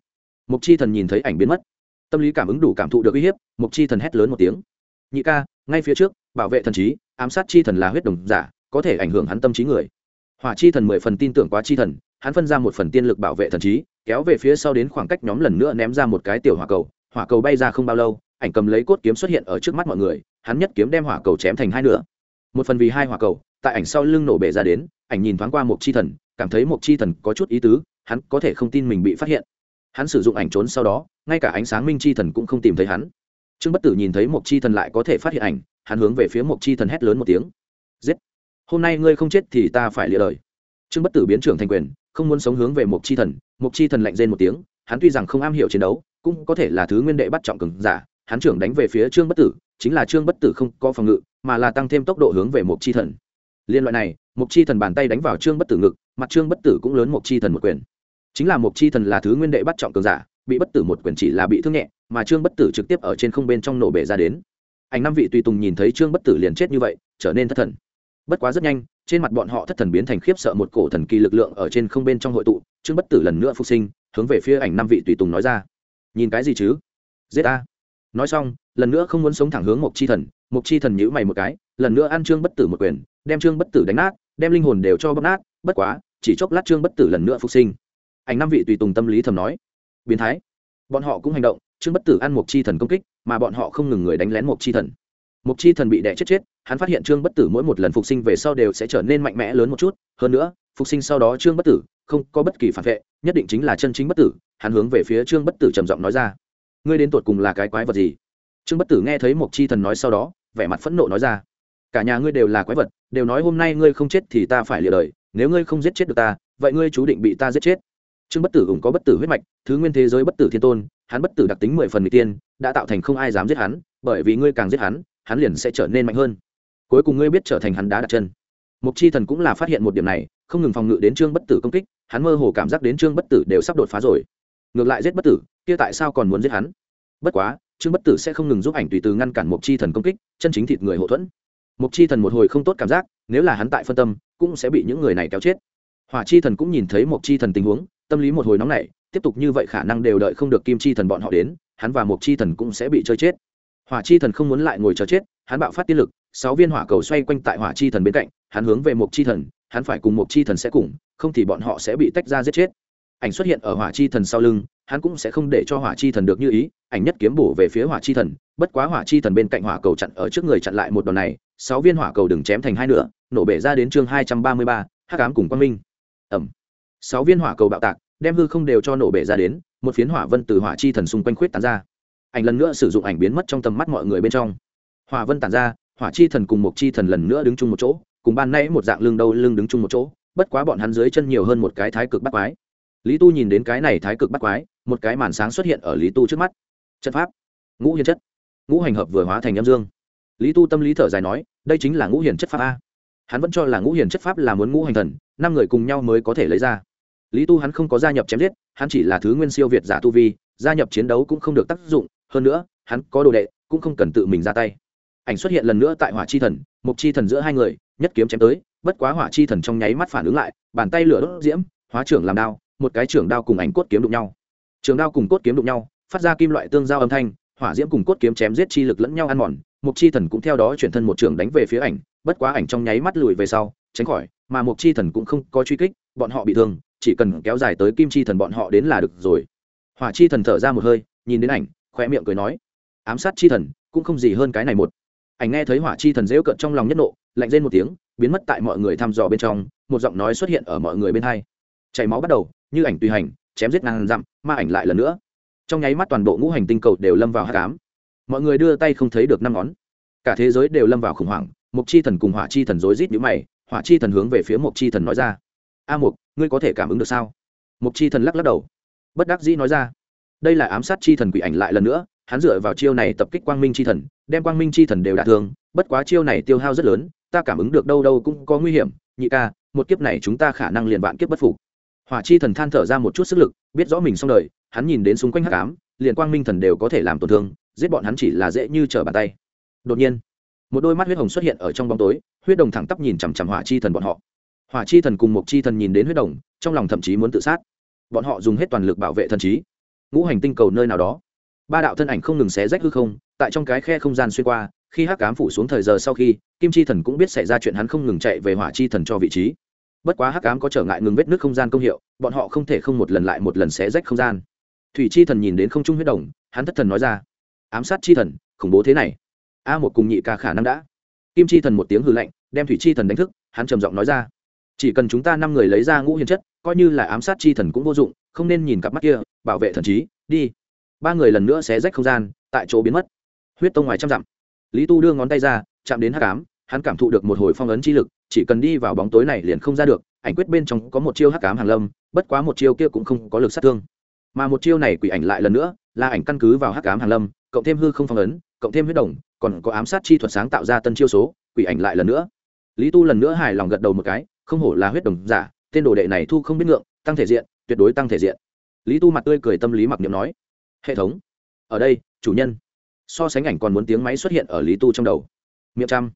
A: Mục chi thần nhìn thấy ảnh biến mất. Tâm lý cảm ứng đủ cảm thụ được uy hiếp mục chi thần hét lớn một tiếng. Nhị ca, ngay phía trước, bảo vệ thần trí, ám sát chi thần là huyết đồng giả, có thể ảnh hưởng hắn tâm trí người. Hỏa chi thần mười phần tin tưởng quá chi thần, hắn phân ra một phần tiên lực bảo vệ thần trí, kéo về phía sau đến khoảng cách nhóm lần nữa ném ra một cái tiểu hỏa cầu. Hỏa cầu bay ra không bao lâu, ảnh cầm lấy cốt kiếm xuất hiện ở trước mắt mọi người, hắn nhất kiếm đem hỏa cầu chém thành hai nửa một phần vì hai hỏa cầu, tại ảnh sau lưng nổ bể ra đến, ảnh nhìn thoáng qua một chi thần, cảm thấy một chi thần có chút ý tứ, hắn có thể không tin mình bị phát hiện. Hắn sử dụng ảnh trốn sau đó, ngay cả ánh sáng minh chi thần cũng không tìm thấy hắn. Trương bất tử nhìn thấy một chi thần lại có thể phát hiện ảnh, hắn hướng về phía một chi thần hét lớn một tiếng. Giết! Hôm nay ngươi không chết thì ta phải lịa đời. Trương bất tử biến trưởng thành quyền, không muốn sống hướng về một chi thần. Một chi thần lạnh rên một tiếng, hắn tuy rằng không am hiểu chiến đấu, cũng có thể là thứ nguyên đệ bắt trọng cường giả, hắn trưởng đánh về phía trương bất tử chính là trương bất tử không có phòng ngự, mà là tăng thêm tốc độ hướng về một chi thần. Liên loại này một chi thần bàn tay đánh vào trương bất tử ngực, mặt trương bất tử cũng lớn một chi thần một quyền. Chính là một chi thần là thứ nguyên đệ bắt trọng cường giả, bị bất tử một quyền chỉ là bị thương nhẹ, mà trương bất tử trực tiếp ở trên không bên trong nổ bể ra đến. Ảnh năm vị tùy tùng nhìn thấy trương bất tử liền chết như vậy, trở nên thất thần. Bất quá rất nhanh, trên mặt bọn họ thất thần biến thành khiếp sợ một cổ thần kỳ lực lượng ở trên không bên trong hội tụ, trương bất tử lần nữa phục sinh, hướng về phía ảnh năm vị tùy tùng nói ra. Nhìn cái gì chứ? Giết ta. Nói xong lần nữa không muốn sống thẳng hướng một chi thần một chi thần nhữ mày một cái, lần nữa ăn trương bất tử một quyền, đem trương bất tử đánh nát, đem linh hồn đều cho bóc nát, bất quá, chỉ chốc lát trương bất tử lần nữa phục sinh. Ảnh năm vị tùy tùng tâm lý thầm nói, biến thái. Bọn họ cũng hành động, trương bất tử ăn một chi thần công kích, mà bọn họ không ngừng người đánh lén một chi thần. Một chi thần bị đẻ chết chết, hắn phát hiện trương bất tử mỗi một lần phục sinh về sau đều sẽ trở nên mạnh mẽ lớn một chút, hơn nữa, phục sinh sau đó trương bất tử không có bất kỳ phản vệ, nhất định chính là chân chính bất tử, hắn hướng về phía trương bất tử trầm giọng nói ra, ngươi đến tột cùng là cái quái vật gì? Trương bất tử nghe thấy một chi thần nói sau đó, vẻ mặt phẫn nộ nói ra, cả nhà ngươi đều là quái vật, đều nói hôm nay ngươi không chết thì ta phải lìa đời, nếu ngươi không giết chết được ta, vậy ngươi chú định bị ta giết chết. Trương bất tử cũng có bất tử huyết mạch, thứ nguyên thế giới bất tử thiên tôn, hắn bất tử đặc tính mười phần mỹ tiên, đã tạo thành không ai dám giết hắn, bởi vì ngươi càng giết hắn hắn liền sẽ trở nên mạnh hơn. Cuối cùng ngươi biết trở thành hắn đá đặt chân. Mục chi thần cũng là phát hiện một điểm này, không ngừng phòng ngự đến trương bất tử công kích, hắn mơ hồ cảm giác đến trương bất tử đều sắp đột phá rồi. Ngược lại giết bất tử, kia tại sao còn muốn giết hắn? Bất quá trương bất tử sẽ không ngừng giúp ảnh tùy từ ngăn cản mục chi thần công kích chân chính thịt người hậu thuẫn mục chi thần một hồi không tốt cảm giác nếu là hắn tại phân tâm cũng sẽ bị những người này kéo chết hỏa chi thần cũng nhìn thấy mục chi thần tình huống tâm lý một hồi nóng nảy tiếp tục như vậy khả năng đều đợi không được kim chi thần bọn họ đến hắn và mục chi thần cũng sẽ bị chơi chết hỏa chi thần không muốn lại ngồi chờ chết hắn bạo phát tiên lực sáu viên hỏa cầu xoay quanh tại hỏa chi thần bên cạnh hắn hướng về mục chi thần hắn phải cùng mục chi thần sẽ cùng không thì bọn họ sẽ bị tách ra giết chết ảnh xuất hiện ở hỏa chi thần sau lưng hắn cũng sẽ không để cho hỏa chi thần được như ý, ảnh nhất kiếm bổ về phía hỏa chi thần, bất quá hỏa chi thần bên cạnh hỏa cầu chặn ở trước người chặn lại một đòn này, sáu viên hỏa cầu đừng chém thành hai nửa, nổ bể ra đến chương hai trăm ba mươi ba, hắc ám cùng quang minh. Ẩm sáu viên hỏa cầu bạo tạc, đem hư không đều cho nổ bể ra đến, một phiến hỏa vân từ hỏa chi thần xung quanh khuyết tán ra. Ảnh lần nữa sử dụng ảnh biến mất trong tầm mắt mọi người bên trong. Hỏa vân tản ra, hỏa chi thần cùng một chi thần lần nữa đứng chung một chỗ, cùng ban nãy một dạng lưng đâu lưng đứng chung một chỗ, bất quá bọn hắn dưới chân nhiều hơn một cái thái cực bắt quái lý tu nhìn đến cái này thái cực bắt quái, một cái màn sáng xuất hiện ở lý tu trước mắt. Chất pháp. Ngũ hiền chất. Ngũ hành hợp vừa hóa thành âm dương. Lý tu tâm lý thở dài nói, đây chính là ngũ hiền chất pháp a. Hắn vẫn cho là ngũ hiền chất pháp là muốn ngũ hành thần, năm người cùng nhau mới có thể lấy ra. Lý tu hắn không có gia nhập chém giết, hắn chỉ là thứ nguyên siêu việt giả tu vi, gia nhập chiến đấu cũng không được tác dụng, hơn nữa, hắn có đồ đệ, cũng không cần tự mình ra tay. Ảnh xuất hiện lần nữa tại hỏa chi thần mục chi thần giữa hai người, nhất kiếm chém tới, bất quá hỏa chi thần trong nháy mắt phản ứng lại, bàn tay lửa đốt diễm, hóa trưởng làm đao một cái trưởng đao cùng ảnh cốt kiếm đụng nhau. Trường đao cùng cốt kiếm đụng nhau, phát ra kim loại tương giao âm thanh, hỏa diễm cùng cốt kiếm chém giết chi lực lẫn nhau ăn mòn, mục chi thần cũng theo đó chuyển thân một trường đánh về phía ảnh, bất quá ảnh trong nháy mắt lùi về sau, tránh khỏi, mà mục chi thần cũng không có truy kích, bọn họ bị thương, chỉ cần kéo dài tới kim chi thần bọn họ đến là được rồi. Hỏa chi thần thở ra một hơi, nhìn đến ảnh khoe miệng cười nói, ám sát chi thần, cũng không gì hơn cái này một. Ảnh nghe thấy hỏa chi thần dễu cợt trong lòng nhất nộ, lạnh lên một tiếng, biến mất tại mọi người thăm dò bên trong, một giọng nói xuất hiện ở mọi người bên hai. Chảy máu bắt đầu như ảnh tùy hành, chém giết ngàn dặm, ma ảnh lại lần nữa. Trong nháy mắt toàn bộ ngũ hành tinh cầu đều lâm vào hát cám mọi người đưa tay không thấy được năm ngón. Cả thế giới đều lâm vào khủng hoảng mục chi thần cùng hỏa chi thần rối rít nhũ mày, hỏa chi thần hướng về phía mục chi thần nói ra. A mục ngươi có thể cảm ứng được sao? Mục chi thần lắc lắc đầu. Bất đắc dĩ nói ra. Đây là ám sát chi thần quỷ ảnh lại lần nữa, hắn dựa vào chiêu này tập kích quang minh chi thần, đem quang minh chi thần đều đả thương, bất quá chiêu này tiêu hao rất lớn, ta cảm ứng được đâu đâu cũng có nguy hiểm, nhị ca, một kiếp này chúng ta khả năng liền vạn kiếp bất phục hỏa chi thần than thở ra một chút sức lực, biết rõ mình xong đời, hắn nhìn đến xung quanh hắc ám, liền quang minh thần đều có thể làm tổn thương, giết bọn hắn chỉ là dễ như trở bàn tay. Đột nhiên, một đôi mắt huyết hồng xuất hiện ở trong bóng tối, huyết đồng thẳng tắp nhìn chằm chằm hỏa chi thần bọn họ. Hỏa chi thần cùng một chi thần nhìn đến huyết đồng, trong lòng thậm chí muốn tự sát. Bọn họ dùng hết toàn lực bảo vệ thần trí. Ngũ hành tinh cầu nơi nào đó. Ba đạo thân ảnh không ngừng xé rách hư không, tại trong cái khe không gian xuyên qua, khi hắc cám phủ xuống thời giờ sau khi, kim chi thần cũng biết xảy ra chuyện hắn không ngừng chạy về hỏa chi thần cho vị trí bất quá hắc ám có trở ngại ngừng vết nước không gian công hiệu, bọn họ không thể không một lần lại một lần xé rách không gian. Thủy chi thần nhìn đến không trung huyết đồng hắn thất thần nói ra, ám sát chi thần, khủng bố thế này. A một cùng nhị ca khả năng đã. Kim chi thần một tiếng hư lạnh, đem thủy chi thần đánh thức, hắn trầm giọng nói ra, chỉ cần chúng ta năm người lấy ra ngũ hiền chất, coi như là ám sát chi thần cũng vô dụng, không nên nhìn cặp mắt kia, bảo vệ thần trí, đi. Ba người lần nữa xé rách không gian, tại chỗ biến mất. Huyết tông ngoài trăm dặm. Lý tu đưa ngón tay ra, chạm đến hắc ám hắn cảm thụ được một hồi phong ấn chi lực, chỉ cần đi vào bóng tối này liền không ra được, ảnh quyết bên trong có một chiêu hắc cám hàng lâm, bất quá một chiêu kia cũng không có lực sát thương. Mà một chiêu này quỷ ảnh lại lần nữa, là ảnh căn cứ vào hắc cám hàng lâm, cộng thêm hư không phong ấn, cộng thêm huyết đồng, còn có ám sát chi thuật sáng tạo ra tân chiêu số, quỷ ảnh lại lần nữa. Lý tu lần nữa hài lòng gật đầu một cái, không hổ là huyết đồng giả, tên đồ đệ này thu không biết ngượng, tăng thể diện, tuyệt đối tăng thể diện. Lý tu mặt tươi cười tâm lý mặc niệm nói, hệ thống, ở đây, chủ nhân. So sánh ảnh còn muốn tiếng máy xuất hiện ở lý tu trong đầu. Miệng trăm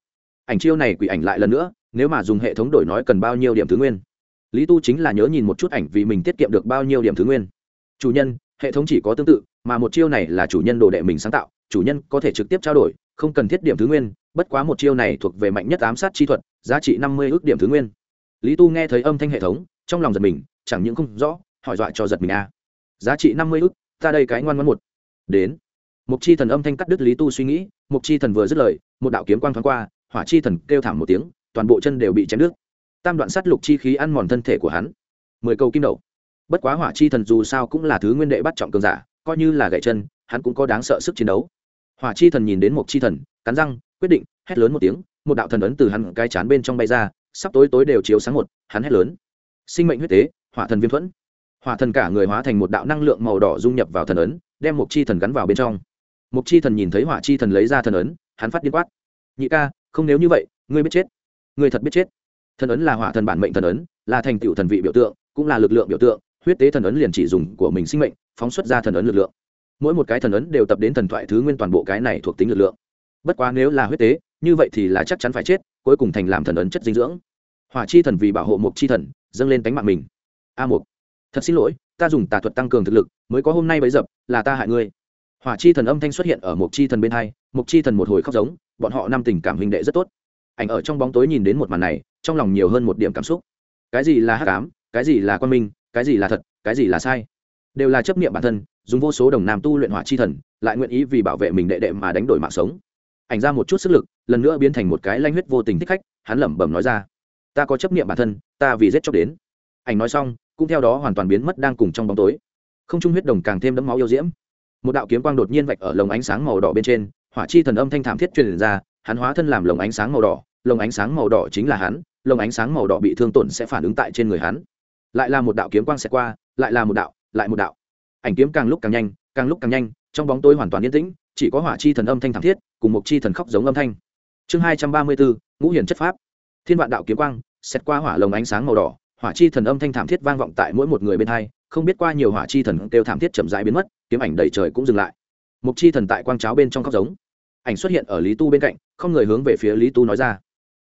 A: ảnh chiêu này quỷ ảnh lại lần nữa, nếu mà dùng hệ thống đổi nói cần bao nhiêu điểm thứ nguyên. Lý tu chính là nhớ nhìn một chút ảnh vì mình tiết kiệm được bao nhiêu điểm thứ nguyên. Chủ nhân, hệ thống chỉ có tương tự, mà một chiêu này là chủ nhân đồ đệ mình sáng tạo, chủ nhân có thể trực tiếp trao đổi, không cần thiết điểm thứ nguyên, bất quá một chiêu này thuộc về mạnh nhất ám sát chi thuật, giá trị năm mươi ước điểm thứ nguyên. Lý tu nghe thấy âm thanh hệ thống, trong lòng giật mình, chẳng những không rõ, hỏi dọa cho giật mình a. À. giá trị năm mươi ước, ta đây cái ngoan ngoan một. Đến. Mục chi thần âm thanh cắt đứt lý tu suy nghĩ, mục chi thần vừa dứt lời, một đạo kiếm quang thoáng qua hỏa chi thần kêu thảm một tiếng, toàn bộ chân đều bị chém nước. tam đoạn sắt lục chi khí ăn mòn thân thể của hắn. Mười câu kim đầu. Bất quá hỏa chi thần dù sao cũng là thứ nguyên đệ bắt trọng cường giả, coi như là gậy chân, hắn cũng có đáng sợ sức chiến đấu. Hỏa chi thần nhìn đến một chi thần, cắn răng, quyết định, hét lớn một tiếng, một đạo thần ấn từ hắn cái chán bên trong bay ra, sắp tối tối đều chiếu sáng một, hắn hét lớn. Sinh mệnh huyết tế, hỏa thần viêm thuẫn. Hỏa thần cả người hóa thành một đạo năng lượng màu đỏ dung nhập vào thần ấn, đem một chi thần gắn vào bên trong. Một chi thần nhìn thấy hỏa chi thần lấy ra thần ấn, hắn phát điên quát. Nhị ca không nếu như vậy, ngươi biết chết. Ngươi thật biết chết. Thần ấn là hỏa thần bản mệnh thần ấn, là thành tựu thần vị biểu tượng, cũng là lực lượng biểu tượng, huyết tế thần ấn liền chỉ dùng của mình sinh mệnh, phóng xuất ra thần ấn lực lượng. Mỗi một cái thần ấn đều tập đến thần thoại thứ nguyên toàn bộ cái này thuộc tính lực lượng. Bất quá nếu là huyết tế, như vậy thì là chắc chắn phải chết, cuối cùng thành làm thần ấn chất dinh dưỡng. Hỏa chi thần vì bảo hộ mục chi thần, dâng lên tánh mạng mình. A mục, thật xin lỗi, ta dùng tà thuật tăng cường thực lực, mới có hôm nay bấy dập, là ta hại ngươi. Hỏa chi thần âm thanh xuất hiện ở mục chi thần bên hai, mục chi thần một hồi khóc giống bọn họ năm tình cảm huynh đệ rất tốt. Ảnh ở trong bóng tối nhìn đến một màn này, trong lòng nhiều hơn một điểm cảm xúc. Cái gì là hắc ám, cái gì là quan minh, cái gì là thật, cái gì là sai? Đều là chấp niệm bản thân, dùng vô số đồng nam tu luyện hỏa chi thần, lại nguyện ý vì bảo vệ mình đệ đệ mà đánh đổi mạng sống. Ảnh ra một chút sức lực, lần nữa biến thành một cái lanh huyết vô tình thích khách, hắn lẩm bẩm nói ra. Ta có chấp niệm bản thân, ta vì giết chóc đến. Ảnh nói xong, cũng theo đó hoàn toàn biến mất đang cùng trong bóng tối. Không trung huyết đồng càng thêm đẫm máu yêu diễm. Một đạo kiếm quang đột nhiên vạch ở lồng ánh sáng màu đỏ bên trên hỏa chi thần âm thanh thảm thiết truyền ra, hắn hóa thân làm lồng ánh sáng màu đỏ, lồng ánh sáng màu đỏ chính là hắn, lồng ánh sáng màu đỏ bị thương tổn sẽ phản ứng tại trên người hắn. Lại là một đạo kiếm quang sẽ qua, lại là một đạo, lại một đạo. Ảnh kiếm càng lúc càng nhanh, càng lúc càng nhanh, trong bóng tối hoàn toàn yên tĩnh, chỉ có hỏa chi thần âm thanh thảm thiết, cùng một chi thần khóc giống âm thanh. Chương hai trăm ba mươi bốn, ngũ hiển chất pháp. Thiên vạn đạo kiếm quang xét qua hỏa lồng ánh sáng màu đỏ, hỏa chi thần âm thanh thảm thiết vang vọng tại mỗi một người bên hai, không biết qua nhiều hỏa chi thần kêu thảm thiết chậm rãi biến mất, kiếm ảnh đầy trời cũng dừng lại mục chi thần tại quang cháo bên trong khóc giống. Ảnh xuất hiện ở lý tu bên cạnh, không người hướng về phía lý tu nói ra.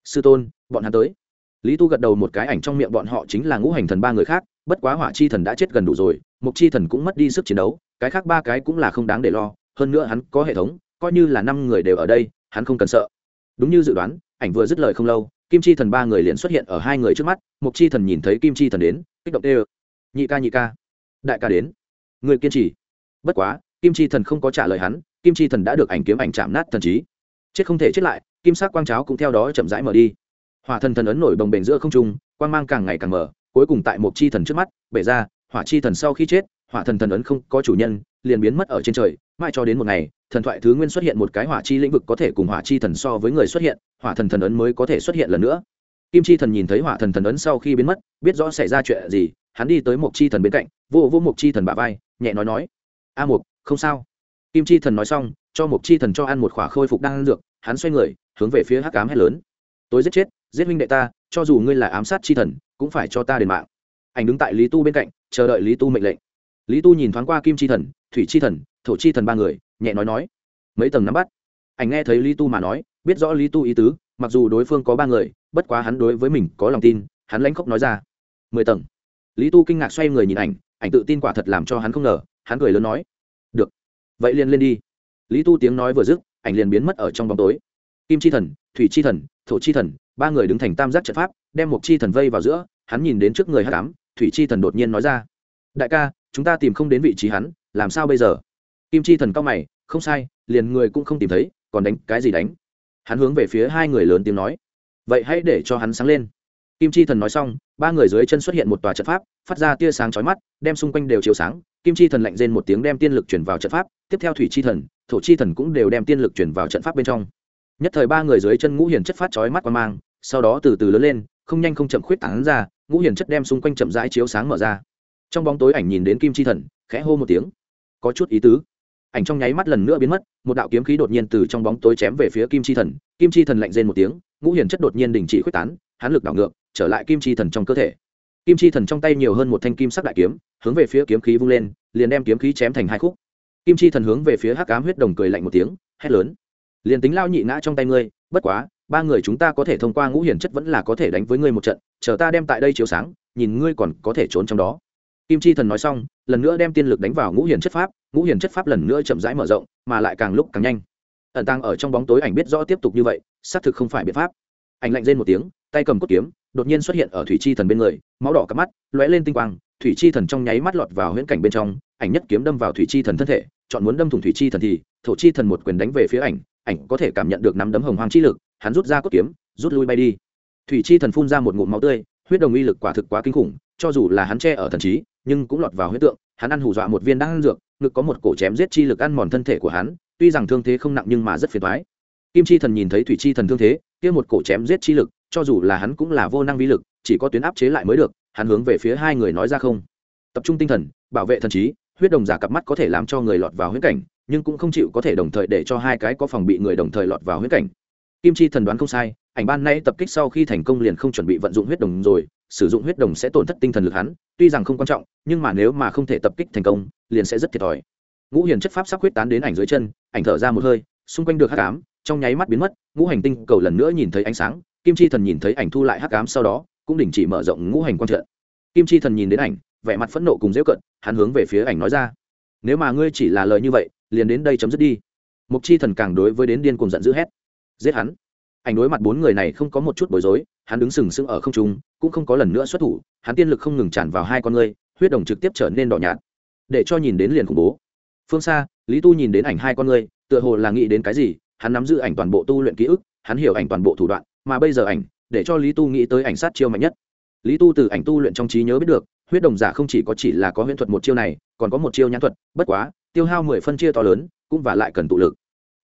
A: Sư tôn, bọn hắn tới. Lý tu gật đầu một cái ảnh trong miệng bọn họ chính là ngũ hành thần ba người khác, bất quá hỏa chi thần đã chết gần đủ rồi, mục chi thần cũng mất đi sức chiến đấu, cái khác ba cái cũng là không đáng để lo, hơn nữa hắn có hệ thống, coi như là năm người đều ở đây, hắn không cần sợ. Đúng như dự đoán, ảnh vừa dứt lời không lâu, kim chi thần ba người liền xuất hiện ở hai người trước mắt, mục chi thần nhìn thấy kim chi thần đến, kích động tê nhị ca nhị ca. Đại ca đến. Người kiên trì. Bất quá kim chi thần không có trả lời hắn, kim chi thần đã được ảnh kiếm ảnh chạm nát thần trí. Chết không thể chết lại, kim sắc quang cháo cũng theo đó chậm rãi mở đi. Hỏa thần thần ấn nổi bồng bềnh giữa không trung, quang mang càng ngày càng mở, cuối cùng tại một chi thần trước mắt, bể ra, hỏa chi thần sau khi chết, hỏa thần thần ấn không có chủ nhân, liền biến mất ở trên trời, mãi cho đến một ngày, thần thoại thứ nguyên xuất hiện một cái hỏa chi lĩnh vực có thể cùng hỏa chi thần so với người xuất hiện, hỏa thần thần ấn mới có thể xuất hiện lần nữa. Kim chi thần nhìn thấy hỏa thần thần ấn sau khi biến mất, biết rõ xảy ra chuyện gì, hắn đi tới một chi thần bên cạnh, vô vô một chi thần bả vai, nhẹ nói nói, a mục không sao. Kim chi thần nói xong, cho một chi thần cho ăn một khỏa khôi phục đang ăn dược, hắn xoay người, hướng về phía hắc ám hét lớn. Tôi giết chết, giết huynh đệ ta, cho dù ngươi là ám sát chi thần, cũng phải cho ta đền mạng. Anh đứng tại lý tu bên cạnh, chờ đợi lý tu mệnh lệnh. Lý tu nhìn thoáng qua kim chi thần, thủy chi thần, thổ chi thần ba người, nhẹ nói nói. Mấy tầng nắm bắt. Anh nghe thấy lý tu mà nói, biết rõ lý tu ý tứ, mặc dù đối phương có ba người, bất quá hắn đối với mình có lòng tin, hắn lãnh khóc nói ra. Mười tầng. Lý tu kinh ngạc xoay người nhìn ảnh ảnh tự tin quả thật làm cho hắn không ngờ, hắn cười lớn nói được. Vậy liền lên đi. Lý tu tiếng nói vừa dứt, ảnh liền biến mất ở trong bóng tối. Kim chi thần, thủy chi thần, thổ chi thần, ba người đứng thành tam giác trận pháp, đem một chi thần vây vào giữa, hắn nhìn đến trước người hát cám thủy chi thần đột nhiên nói ra, đại ca, chúng ta tìm không đến vị trí hắn, làm sao bây giờ? Kim chi thần cao mày, không sai, liền người cũng không tìm thấy, còn đánh cái gì đánh? Hắn hướng về phía hai người lớn tiếng nói, vậy hãy để cho hắn sáng lên. Kim chi thần nói xong, ba người dưới chân xuất hiện một tòa trận pháp, phát ra tia sáng chói mắt, đem xung quanh đều chiếu sáng kim chi thần lạnh rên một tiếng đem tiên lực chuyển vào trận pháp, tiếp theo thủy chi thần, thổ chi thần cũng đều đem tiên lực chuyển vào trận pháp bên trong. Nhất thời ba người dưới chân ngũ hiền chất phát chói mắt qua mang, sau đó từ từ lớn lên, không nhanh không chậm khuyết tảng ra, ngũ hiền chất đem xung quanh chậm rãi chiếu sáng mở ra. Trong bóng tối ảnh nhìn đến kim chi thần, khẽ hô một tiếng. Có chút ý tứ. Ảnh trong nháy mắt lần nữa biến mất, một đạo kiếm khí đột nhiên từ trong bóng tối chém về phía kim chi thần. Kim chi thần lạnh rên một tiếng, ngũ hiền chất đột nhiên đình chỉ khuyết tán hán lực đảo ngược, trở lại kim chi thần trong cơ thể kim chi thần trong tay nhiều hơn một thanh kim sắc đại kiếm, hướng về phía kiếm khí vung lên, liền đem kiếm khí chém thành hai khúc. Kim chi thần hướng về phía hắc cám huyết đồng cười lạnh một tiếng, hét lớn. Liền tính lao nhị ngã trong tay ngươi, bất quá, ba người chúng ta có thể thông qua ngũ hiển chất vẫn là có thể đánh với ngươi một trận, chờ ta đem tại đây chiếu sáng, nhìn ngươi còn có thể trốn trong đó. Kim chi thần nói xong, lần nữa đem tiên lực đánh vào ngũ hiển chất pháp, ngũ hiển chất pháp lần nữa chậm rãi mở rộng, mà lại càng lúc càng nhanh. Ẩn tăng ở trong bóng tối ảnh biết rõ tiếp tục như vậy, xác thực không phải biện pháp. Ảnh lạnh rên một tiếng tay cầm cốt kiếm, đột nhiên xuất hiện ở thủy chi thần bên người, máu đỏ cắp mắt, lóe lên tinh quang, thủy chi thần trong nháy mắt lọt vào huyễn cảnh bên trong, ảnh nhất kiếm đâm vào thủy chi thần thân thể, chọn muốn đâm thủng thủy chi thần thì, thổ chi thần một quyền đánh về phía ảnh ảnh có thể cảm nhận được nắm đấm hồng hoang chi lực, hắn rút ra cốt kiếm, rút lui bay đi. Thủy chi thần phun ra một ngụm máu tươi, huyết đồng uy lực quả thực quá kinh khủng, cho dù là hắn che ở thần trí, nhưng cũng lọt vào huyết tượng, hắn ăn hù dọa một viên đang ăn dược, ngực có một cổ chém giết chi lực ăn mòn thân thể của hắn, tuy rằng thương thế không nặng nhưng mà rất phiền toái. Kim chi thần nhìn thấy thủy chi thần thương thế, kia một cổ chém giết chi lực cho dù là hắn cũng là vô năng vi lực, chỉ có tuyến áp chế lại mới được, hắn hướng về phía hai người nói ra không. Tập trung tinh thần, bảo vệ thần trí, huyết đồng giả cặp mắt có thể làm cho người lọt vào huyết cảnh, nhưng cũng không chịu có thể đồng thời để cho hai cái có phòng bị người đồng thời lọt vào huyết cảnh. Kim chi thần đoán không sai, ảnh ban nay tập kích sau khi thành công liền không chuẩn bị vận dụng huyết đồng rồi, sử dụng huyết đồng sẽ tổn thất tinh thần lực hắn, tuy rằng không quan trọng, nhưng mà nếu mà không thể tập kích thành công, liền sẽ rất thiệt thòi. Ngũ hiền chất pháp sắc huyết tán đến ảnh dưới chân, ảnh thở ra một hơi, xung quanh được hắc ám, trong nháy mắt biến mất, ngũ hành tinh cầu lần nữa nhìn thấy ánh sáng kim chi thần nhìn thấy ảnh thu lại hắc ám sau đó, cũng đình chỉ mở rộng ngũ hành quan trận. Kim chi thần nhìn đến ảnh, vẻ mặt phẫn nộ cùng dễ cận, hắn hướng về phía ảnh nói ra, nếu mà ngươi chỉ là lời như vậy, liền đến đây chấm dứt đi. Mục chi thần càng đối với đến điên cùng giận dữ hét, giết hắn! Ảnh đối mặt bốn người này không có một chút bối rối, hắn đứng sừng sững ở không trung, cũng không có lần nữa xuất thủ, hắn tiên lực không ngừng tràn vào hai con ngươi, huyết đồng trực tiếp trở nên đỏ nhạt. Để cho nhìn đến liền khủng bố. Phương xa, lý tu nhìn đến ảnh hai con ngươi, tựa hồ là nghĩ đến cái gì, hắn nắm giữ ảnh toàn bộ tu luyện ký ức, hắn hiểu ảnh toàn bộ thủ đoạn mà bây giờ ảnh, để cho lý tu nghĩ tới ảnh sát chiêu mạnh nhất. Lý tu từ ảnh tu luyện trong trí nhớ biết được, huyết đồng giả không chỉ có chỉ là có huyễn thuật một chiêu này, còn có một chiêu nhãn thuật, bất quá, tiêu hao mười phân chia to lớn, cũng và lại cần tụ lực.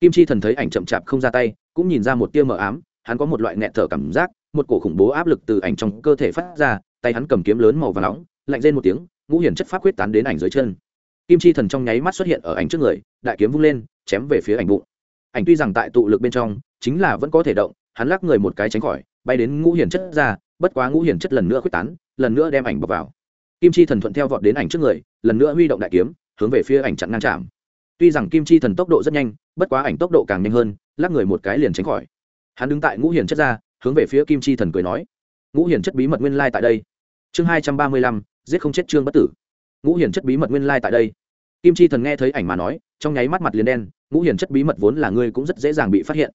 A: Kim chi thần thấy ảnh chậm chạp không ra tay, cũng nhìn ra một tia mờ ám, hắn có một loại nghẹt thở cảm giác, một cổ khủng bố áp lực từ ảnh trong cơ thể phát ra, tay hắn cầm kiếm lớn màu và nóng, lạnh lên một tiếng, ngũ hiển chất pháp quyết tán đến ảnh dưới chân. Kim chi thần trong nháy mắt xuất hiện ở ảnh trước người, đại kiếm vung lên, chém về phía ảnh bụng. Ảnh tuy rằng tại tụ lực bên trong, chính là vẫn có thể động hắn lắc người một cái tránh khỏi, bay đến ngũ hiển chất ra, bất quá ngũ hiển chất lần nữa quyết tán, lần nữa đem ảnh bọc vào. Kim chi thần thuận theo vọt đến ảnh trước người, lần nữa huy động đại kiếm, hướng về phía ảnh chặn ngang chạm. Tuy rằng kim chi thần tốc độ rất nhanh, bất quá ảnh tốc độ càng nhanh hơn, lắc người một cái liền tránh khỏi. Hắn đứng tại ngũ hiển chất ra, hướng về phía kim chi thần cười nói, ngũ hiển chất bí mật nguyên lai tại đây. Chương hai trăm ba mươi lăm, giết không chết trương bất tử. Ngũ hiển chất bí mật nguyên lai tại đây. Kim chi thần nghe thấy ảnh mà nói, trong nháy mắt mặt liền đen, ngũ hiển chất bí mật vốn là ngươi cũng rất dễ dàng bị phát hiện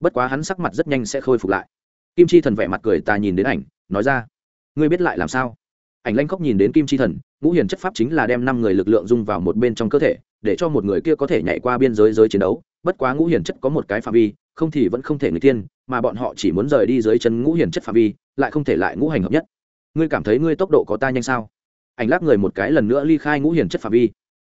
A: bất quá hắn sắc mặt rất nhanh sẽ khôi phục lại. Kim chi thần vẻ mặt cười ta nhìn đến ảnh, nói ra, ngươi biết lại làm sao? Ảnh lanh khóc nhìn đến kim chi thần, ngũ hiền chất pháp chính là đem năm người lực lượng dung vào một bên trong cơ thể, để cho một người kia có thể nhảy qua biên giới giới chiến đấu. Bất quá ngũ hiền chất có một cái phạm vi, không thì vẫn không thể người tiên, mà bọn họ chỉ muốn rời đi dưới chân ngũ hiền chất phạm vi, lại không thể lại ngũ hành hợp nhất. Ngươi cảm thấy ngươi tốc độ có ta nhanh sao? Ảnh lắc người một cái lần nữa ly khai ngũ hiền chất phạm vi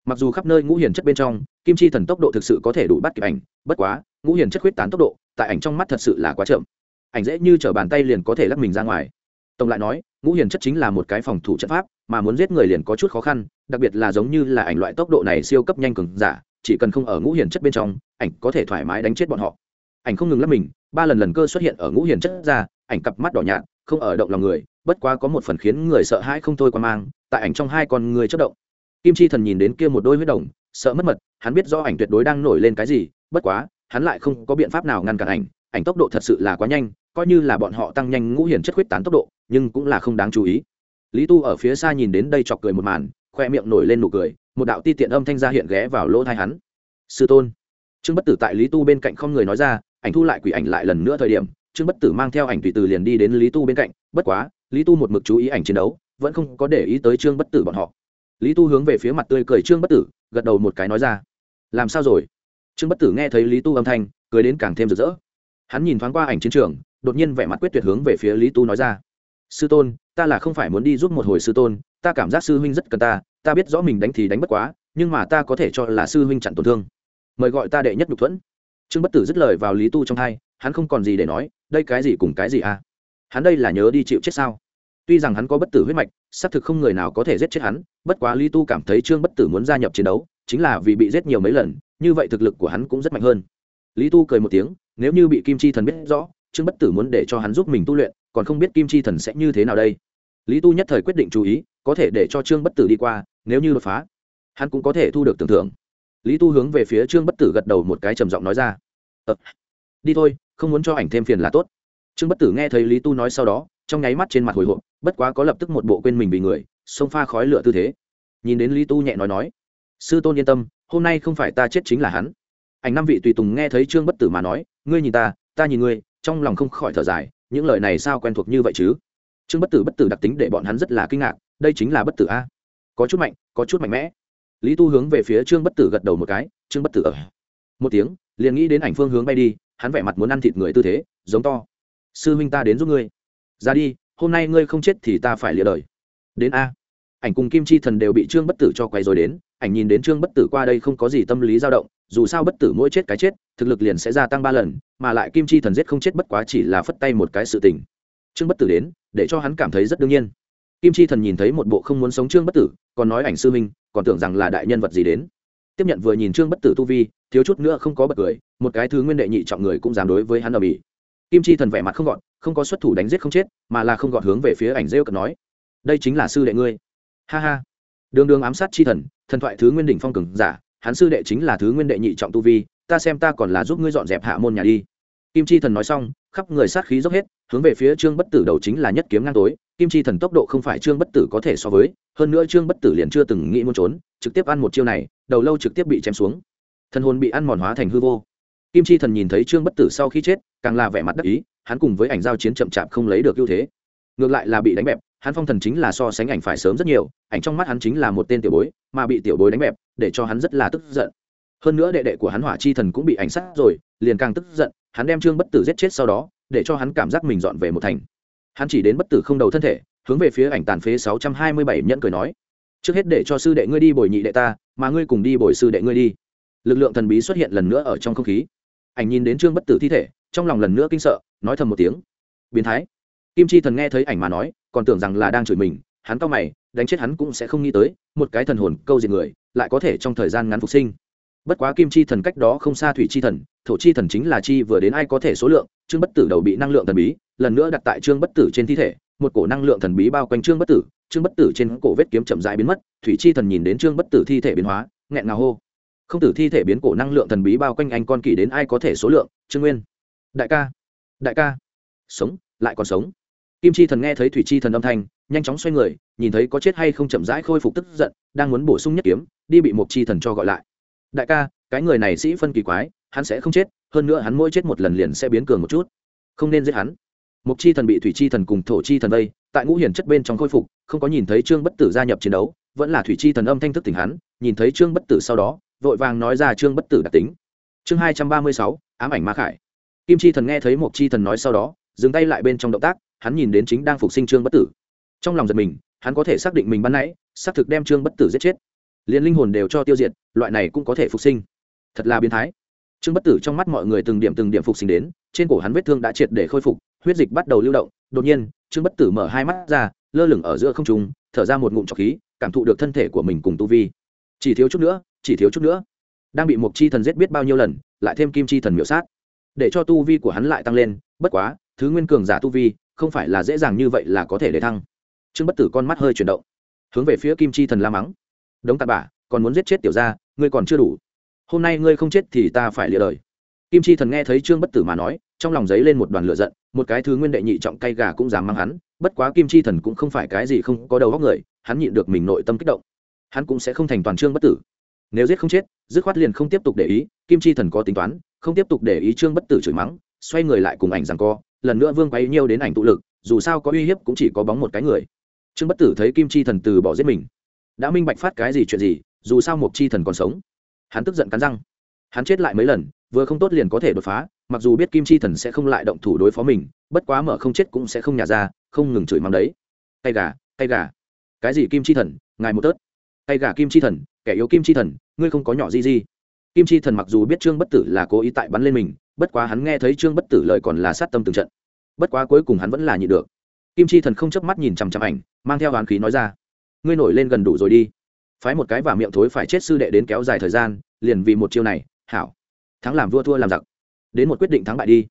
A: mặc dù khắp nơi ngũ hiển chất bên trong, kim chi thần tốc độ thực sự có thể đủ bắt kịp ảnh, bất quá, ngũ hiển chất huyết tán tốc độ, tại ảnh trong mắt thật sự là quá chậm. Ảnh dễ như t r ở bàn tay liền có thể lắc mình ra ngoài. Tổng lại nói, ngũ hiển chất chính là một cái phòng thủ chất pháp, mà muốn giết người liền có chút khó khăn, đặc biệt là giống như là ảnh loại tốc độ này siêu cấp nhanh cường giả, chỉ cần không ở ngũ hiển chất bên trong, ảnh có thể thoải mái đánh chết bọn họ. Ảnh không ngừng lắc mình, ba lần lần cơ xuất hiện ở ngũ hiển chất ra, ảnh cặp mắt đỏ nhạt, không ở động lòng người, bất quá có một phần khiến người sợ hãi không thôi qua mang, tại ảnh trong hai con người chất động kim chi thần nhìn đến kia một đôi huyết đồng, sợ mất mật, hắn biết do ảnh tuyệt đối đang nổi lên cái gì, bất quá, hắn lại không có biện pháp nào ngăn cản ảnh ảnh tốc độ thật sự là quá nhanh, coi như là bọn họ tăng nhanh ngũ hiển chất huyết tán tốc độ, nhưng cũng là không đáng chú ý. Lý tu ở phía xa nhìn đến đây chọc cười một màn, khoe miệng nổi lên nụ cười, một đạo ti tiện âm thanh ra hiện ghé vào lỗ thai hắn. Sư tôn. Trương bất tử tại lý tu bên cạnh không người nói ra, ảnh thu lại quỷ ảnh lại lần nữa thời điểm, trương bất tử mang theo ảnh tùy từ liền đi đến lý tu bên cạnh, bất quá, lý tu một mực chú ý ảnh chiến đấu, vẫn không có để ý tới trương bất tử bọn họ lý tu hướng về phía mặt tươi cười trương bất tử, gật đầu một cái nói ra. Làm sao rồi? Trương bất tử nghe thấy lý tu âm thanh, cười đến càng thêm rực rỡ. Hắn nhìn thoáng qua ảnh chiến trường, đột nhiên vẻ mặt quyết tuyệt hướng về phía lý tu nói ra. Sư tôn, ta là không phải muốn đi giúp một hồi sư tôn, ta cảm giác sư huynh rất cần ta ta biết rõ mình đánh thì đánh bất quá, nhưng mà ta có thể cho là sư huynh chặn tổn thương. Mời gọi ta đệ nhất nhục thuẫn. Trương bất tử dứt lời vào lý tu trong hai, hắn không còn gì để nói, đây cái gì cùng cái gì à? Hắn đây là nhớ đi chịu chết sao? Tuy rằng hắn có bất tử huyết mạch xác thực không người nào có thể giết chết hắn bất quá lý tu cảm thấy trương bất tử muốn gia nhập chiến đấu chính là vì bị giết nhiều mấy lần như vậy thực lực của hắn cũng rất mạnh hơn. Lý tu cười một tiếng nếu như bị kim chi thần biết rõ trương bất tử muốn để cho hắn giúp mình tu luyện còn không biết kim chi thần sẽ như thế nào đây. Lý tu nhất thời quyết định chú ý có thể để cho trương bất tử đi qua nếu như đột phá hắn cũng có thể thu được tưởng thưởng. Lý tu hướng về phía trương bất tử gật đầu một cái trầm giọng nói ra. Ờ, đi thôi không muốn cho ảnh thêm phiền là tốt. Trương bất tử nghe thấy lý tu nói sau đó trong nháy mắt trên mặt hồi hộp bất quá có lập tức một bộ quên mình vì người xông pha khói lửa tư thế. Nhìn đến lý tu nhẹ nói nói, sư tôn yên tâm, hôm nay không phải ta chết chính là hắn. Ảnh năm vị tùy tùng nghe thấy trương bất tử mà nói, ngươi nhìn ta ta nhìn ngươi. Trong lòng không khỏi thở dài, những lời này sao quen thuộc như vậy chứ? Trương bất tử bất tử đặc tính để bọn hắn rất là kinh ngạc, đây chính là bất tử a. Có chút mạnh, có chút mạnh mẽ. Lý tu hướng về phía trương bất tử gật đầu một cái, trương bất tử ở. Một tiếng, liền nghĩ đến ảnh phương hướng bay đi, hắn vẻ mặt muốn ăn thịt người tư thế, giống to. Sư huynh ta đến giúp ngươi. Ra đi hôm nay ngươi không chết thì ta phải lìa đời. Đến a. Ảnh cùng kim chi thần đều bị trương bất tử cho quay rồi đến, ảnh nhìn đến trương bất tử qua đây không có gì tâm lý dao động, dù sao bất tử mỗi chết cái chết, thực lực liền sẽ gia tăng ba lần, mà lại kim chi thần giết không chết bất quá chỉ là phất tay một cái sự tình. Trương bất tử đến, để cho hắn cảm thấy rất đương nhiên. Kim chi thần nhìn thấy một bộ không muốn sống trương bất tử, còn nói ảnh sư minh, còn tưởng rằng là đại nhân vật gì đến. Tiếp nhận vừa nhìn trương bất tử tu vi, thiếu chút nữa không có bật cười, một cái thứ nguyên đệ nhị trọng người cũng dám đối với hắn ở bỉ kim chi thần vẻ mặt không gọn, không có xuất thủ đánh giết không chết, mà là không gọn hướng về phía ảnh rêu cận nói. Đây chính là sư đệ ngươi. Ha ha. Đường đường ám sát chi thần thần thoại thứ nguyên đỉnh phong cường giả, hắn sư đệ chính là thứ nguyên đệ nhị trọng tu vi, ta xem ta còn là giúp ngươi dọn dẹp hạ môn nhà đi. Kim chi thần nói xong, khắp người sát khí dốc hết, hướng về phía trương bất tử đầu chính là nhất kiếm ngang tối. Kim chi thần tốc độ không phải trương bất tử có thể so với, hơn nữa trương bất tử liền chưa từng nghĩ muốn trốn, trực tiếp ăn một chiêu này, đầu lâu trực tiếp bị chém xuống. Thần hồn bị ăn mòn hóa thành hư vô. Kim chi thần nhìn thấy trương bất tử sau khi chết càng là vẻ mặt đắc ý, hắn cùng với ảnh giao chiến chậm chạp không lấy được ưu thế. Ngược lại là bị đánh bẹp, hắn phong thần chính là so sánh ảnh phải sớm rất nhiều, ảnh trong mắt hắn chính là một tên tiểu bối, mà bị tiểu bối đánh bẹp, để cho hắn rất là tức giận. Hơn nữa đệ đệ của hắn hỏa chi thần cũng bị ảnh sát rồi, liền càng tức giận, hắn đem trương bất tử giết chết sau đó, để cho hắn cảm giác mình dọn về một thành. Hắn chỉ đến bất tử không đầu thân thể, hướng về phía ảnh tàn phế sáu trăm hai mươi bảy nhẫn cười nói, trước hết để cho sư đệ ngươi đi bồi nhị đệ ta, mà ngươi cùng đi bồi sư đệ ngươi đi. Lực lượng thần bí xuất hiện lần nữa ở trong không khí. Ảnh nhìn đến trương bất tử thi thể trong lòng lần nữa kinh sợ, nói thầm một tiếng. Biến thái. Kim chi thần nghe thấy ảnh mà nói, còn tưởng rằng là đang chửi mình, hắn cao mày, đánh chết hắn cũng sẽ không nghĩ tới, một cái thần hồn câu diệt người, lại có thể trong thời gian ngắn phục sinh. Bất quá kim chi thần cách đó không xa thủy chi thần, thổ chi thần chính là chi vừa đến ai có thể số lượng, trương bất tử đầu bị năng lượng thần bí, lần nữa đặt tại trương bất tử trên thi thể, một cổ năng lượng thần bí bao quanh trương bất tử, trương bất tử trên cổ vết kiếm chậm rãi biến mất, thủy chi thần nhìn đến trương bất tử thi thể biến hóa, nghẹn ngào hô. Không tử thi thể biến cổ năng lượng thần bí bao quanh anh con kỳ đến ai có thể số lượng, trương nguyên đại ca đại ca. Sống, lại còn sống. Kim chi thần nghe thấy thủy chi thần âm thanh, nhanh chóng xoay người, nhìn thấy có chết hay không chậm rãi khôi phục tức giận, đang muốn bổ sung nhất kiếm, đi bị một chi thần cho gọi lại. Đại ca, cái người này sĩ phân kỳ quái, hắn sẽ không chết, hơn nữa hắn mỗi chết một lần liền sẽ biến cường một chút. Không nên giết hắn. Mục chi thần bị thủy chi thần cùng thổ chi thần vây, tại ngũ hiển chất bên trong khôi phục, không có nhìn thấy trương bất tử gia nhập chiến đấu, vẫn là thủy chi thần âm thanh thức tỉnh hắn, nhìn thấy trương bất tử sau đó, vội vàng nói ra trương bất tử đặc tính. Chương hai trăm ba mươi sáu, ám ảnh ma khải kim chi thần nghe thấy một chi thần nói sau đó, dừng tay lại bên trong động tác, hắn nhìn đến chính đang phục sinh trương bất tử. Trong lòng giật mình, hắn có thể xác định mình ban nãy, xác thực đem trương bất tử giết chết. Liền linh hồn đều cho tiêu diệt, loại này cũng có thể phục sinh. Thật là biến thái. Trương bất tử trong mắt mọi người từng điểm từng điểm phục sinh đến, trên cổ hắn vết thương đã triệt để khôi phục, huyết dịch bắt đầu lưu động. Đột nhiên, trương bất tử mở hai mắt ra, lơ lửng ở giữa không trung, thở ra một ngụm trọc khí, cảm thụ được thân thể của mình cùng tu vi. Chỉ thiếu chút nữa, chỉ thiếu chút nữa. Đang bị Mục chi thần giết biết bao nhiêu lần, lại thêm kim chi thần miểu sát để cho tu vi của hắn lại tăng lên, bất quá, thứ nguyên cường giả tu vi, không phải là dễ dàng như vậy là có thể để thăng. Trương bất tử con mắt hơi chuyển động, hướng về phía kim chi thần la mắng. Đống tạt bả còn muốn giết chết tiểu gia, ngươi còn chưa đủ. Hôm nay ngươi không chết thì ta phải lịa đời. Kim chi thần nghe thấy trương bất tử mà nói, trong lòng giấy lên một đoàn lửa giận, một cái thứ nguyên đệ nhị trọng cay gà cũng dám mang hắn, bất quá kim chi thần cũng không phải cái gì không có đầu góc người, hắn nhịn được mình nội tâm kích động. Hắn cũng sẽ không thành toàn trương bất tử nếu giết không chết, dứt khoát liền không tiếp tục để ý, kim chi thần có tính toán, không tiếp tục để ý trương bất tử chửi mắng, xoay người lại cùng ảnh rằng co, lần nữa vương quay nhiêu đến ảnh tụ lực, dù sao có uy hiếp cũng chỉ có bóng một cái người. Trương bất tử thấy kim chi thần từ bỏ giết mình. Đã minh bạch phát cái gì chuyện gì, dù sao một chi thần còn sống. Hắn tức giận cắn răng. Hắn chết lại mấy lần, vừa không tốt liền có thể đột phá, mặc dù biết kim chi thần sẽ không lại động thủ đối phó mình, bất quá mở không chết cũng sẽ không nhả ra, không ngừng chửi mắng đấy. Tay gà tay gà. Cái gì kim chi thần, ngài một tớt. Tay gà kim chi thần kẻ yếu kim chi thần, ngươi không có nhỏ gì gì kim chi thần mặc dù biết trương bất tử là cố ý tại bắn lên mình, bất quá hắn nghe thấy trương bất tử lời còn là sát tâm từng trận. Bất quá cuối cùng hắn vẫn là nhịn được. Kim chi thần không chớp mắt nhìn chằm chằm ảnh, mang theo hoán khí nói ra, ngươi nổi lên gần đủ rồi đi. Phái một cái và miệng thối phải chết sư đệ đến kéo dài thời gian, liền vì một chiêu này, hảo. Thắng làm vua thua làm giặc. Đến một quyết định thắng bại đi.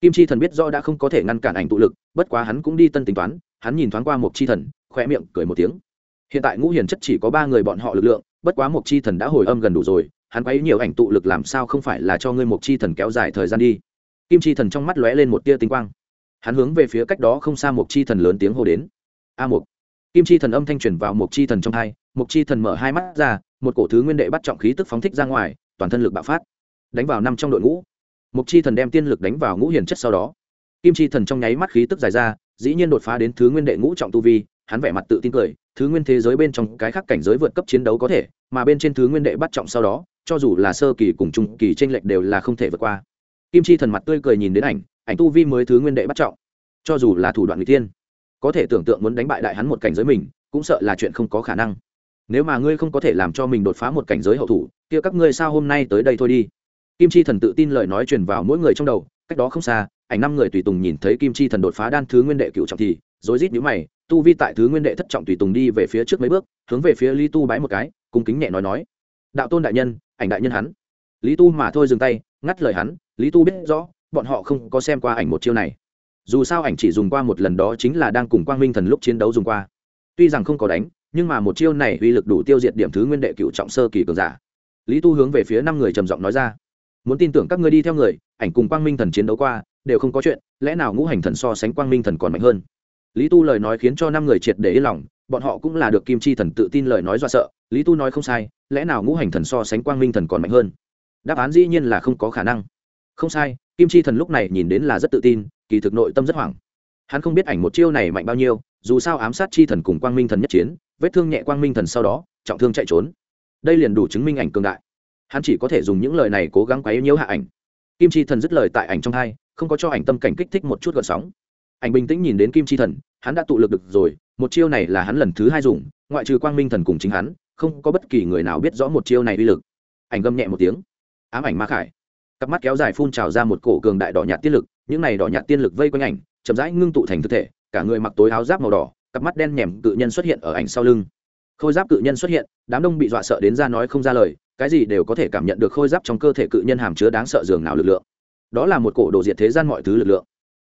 A: Kim chi thần biết rõ đã không có thể ngăn cản ảnh tụ lực, bất quá hắn cũng đi tân tính toán, hắn nhìn thoáng qua một chi thần khoe miệng cười một tiếng. Hiện tại ngũ hiền chất chỉ có ba người bọn họ lực lượng bất quá một chi thần đã hồi âm gần đủ rồi, hắn quấy nhiều ảnh tụ lực làm sao không phải là cho ngươi một chi thần kéo dài thời gian đi. Kim chi thần trong mắt lóe lên một tia tinh quang. Hắn hướng về phía cách đó không xa một chi thần lớn tiếng hô đến. A một kim chi thần âm thanh truyền vào một chi thần trong hai một chi thần mở hai mắt ra, một cổ thứ nguyên đệ bắt trọng khí tức phóng thích ra ngoài, toàn thân lực bạo phát, đánh vào năm trong đội ngũ. Một chi thần đem tiên lực đánh vào ngũ hiền chất sau đó. Kim chi thần trong nháy mắt khí tức dài ra, dĩ nhiên đột phá đến thứ nguyên đệ ngũ trọng tu vi, hắn vẻ mặt tự tin cười thứ nguyên thế giới bên trong cái khác cảnh giới vượt cấp chiến đấu có thể, mà bên trên thứ nguyên đệ bắt trọng sau đó, cho dù là sơ kỳ cùng trung kỳ tranh lệch đều là không thể vượt qua. Kim chi thần mặt tươi cười nhìn đến ảnh ảnh tu vi mới thứ nguyên đệ bắt trọng. Cho dù là thủ đoạn người tiên có thể tưởng tượng muốn đánh bại đại hắn một cảnh giới mình, cũng sợ là chuyện không có khả năng. Nếu mà ngươi không có thể làm cho mình đột phá một cảnh giới hậu thủ, kia các ngươi sao hôm nay tới đây thôi đi? Kim chi thần tự tin lời nói truyền vào mỗi người trong đầu, cách đó không xa, ảnh năm người tùy tùng nhìn thấy kim chi thần đột phá đan thứ nguyên đệ cựu trọng thì, rối rít nhíu mày tu vi tại thứ nguyên đệ thất trọng tùy tùng đi về phía trước mấy bước, hướng về phía lý tu bái một cái, cung kính nhẹ nói nói. Đạo tôn đại nhân, ảnh đại nhân hắn. Lý tu mà thôi dừng tay, ngắt lời hắn, lý tu biết rõ, bọn họ không có xem qua ảnh một chiêu này. Dù sao ảnh chỉ dùng qua một lần đó chính là đang cùng quang minh thần lúc chiến đấu dùng qua. Tuy rằng không có đánh, nhưng mà một chiêu này uy lực đủ tiêu diệt điểm thứ nguyên đệ cựu trọng sơ kỳ cường giả. Lý tu hướng về phía năm người trầm giọng nói ra. Muốn tin tưởng các ngươi đi theo người, ảnh cùng quang minh thần chiến đấu qua, đều không có chuyện, lẽ nào ngũ hành thần so sánh quang minh thần còn mạnh hơn? Lý tu lời nói khiến cho năm người triệt để yên lòng, bọn họ cũng là được kim chi thần tự tin lời nói do sợ. Lý tu nói không sai, lẽ nào ngũ hành thần so sánh quang minh thần còn mạnh hơn? Đáp án dĩ nhiên là không có khả năng. Không sai, kim chi thần lúc này nhìn đến là rất tự tin, kỳ thực nội tâm rất hoảng. Hắn không biết ảnh một chiêu này mạnh bao nhiêu, dù sao ám sát chi thần cùng quang minh thần nhất chiến, vết thương nhẹ quang minh thần sau đó, trọng thương chạy trốn. Đây liền đủ chứng minh ảnh cường đại. Hắn chỉ có thể dùng những lời này cố gắng quấy nhiễu hạ ảnh. Kim chi thần dứt lời tại ảnh trong hai, không có cho ảnh tâm cảnh kích thích một chút gợn sóng ảnh bình tĩnh nhìn đến kim chi thần, hắn đã tụ lực được rồi, một chiêu này là hắn lần thứ hai dùng, ngoại trừ quang minh thần cùng chính hắn, không có bất kỳ người nào biết rõ một chiêu này uy lực. Ảnh gầm nhẹ một tiếng, ám ảnh ma khải. Cặp mắt kéo dài phun trào ra một cổ cường đại đỏ nhạt tiên lực, những này đỏ nhạt tiên lực vây quanh ảnh, chậm rãi ngưng tụ thành thực thể, cả người mặc tối áo giáp màu đỏ, cặp mắt đen nhèm cự nhân xuất hiện ở ảnh sau lưng. Khôi giáp cự nhân xuất hiện, đám đông bị dọa sợ đến ra nói không ra lời, cái gì đều có thể cảm nhận được khôi giáp trong cơ thể cự nhân hàm chứa đáng sợ dường nào lực lượng. Đó là một cổ đồ diệt thế gian mọi thứ lực lượng.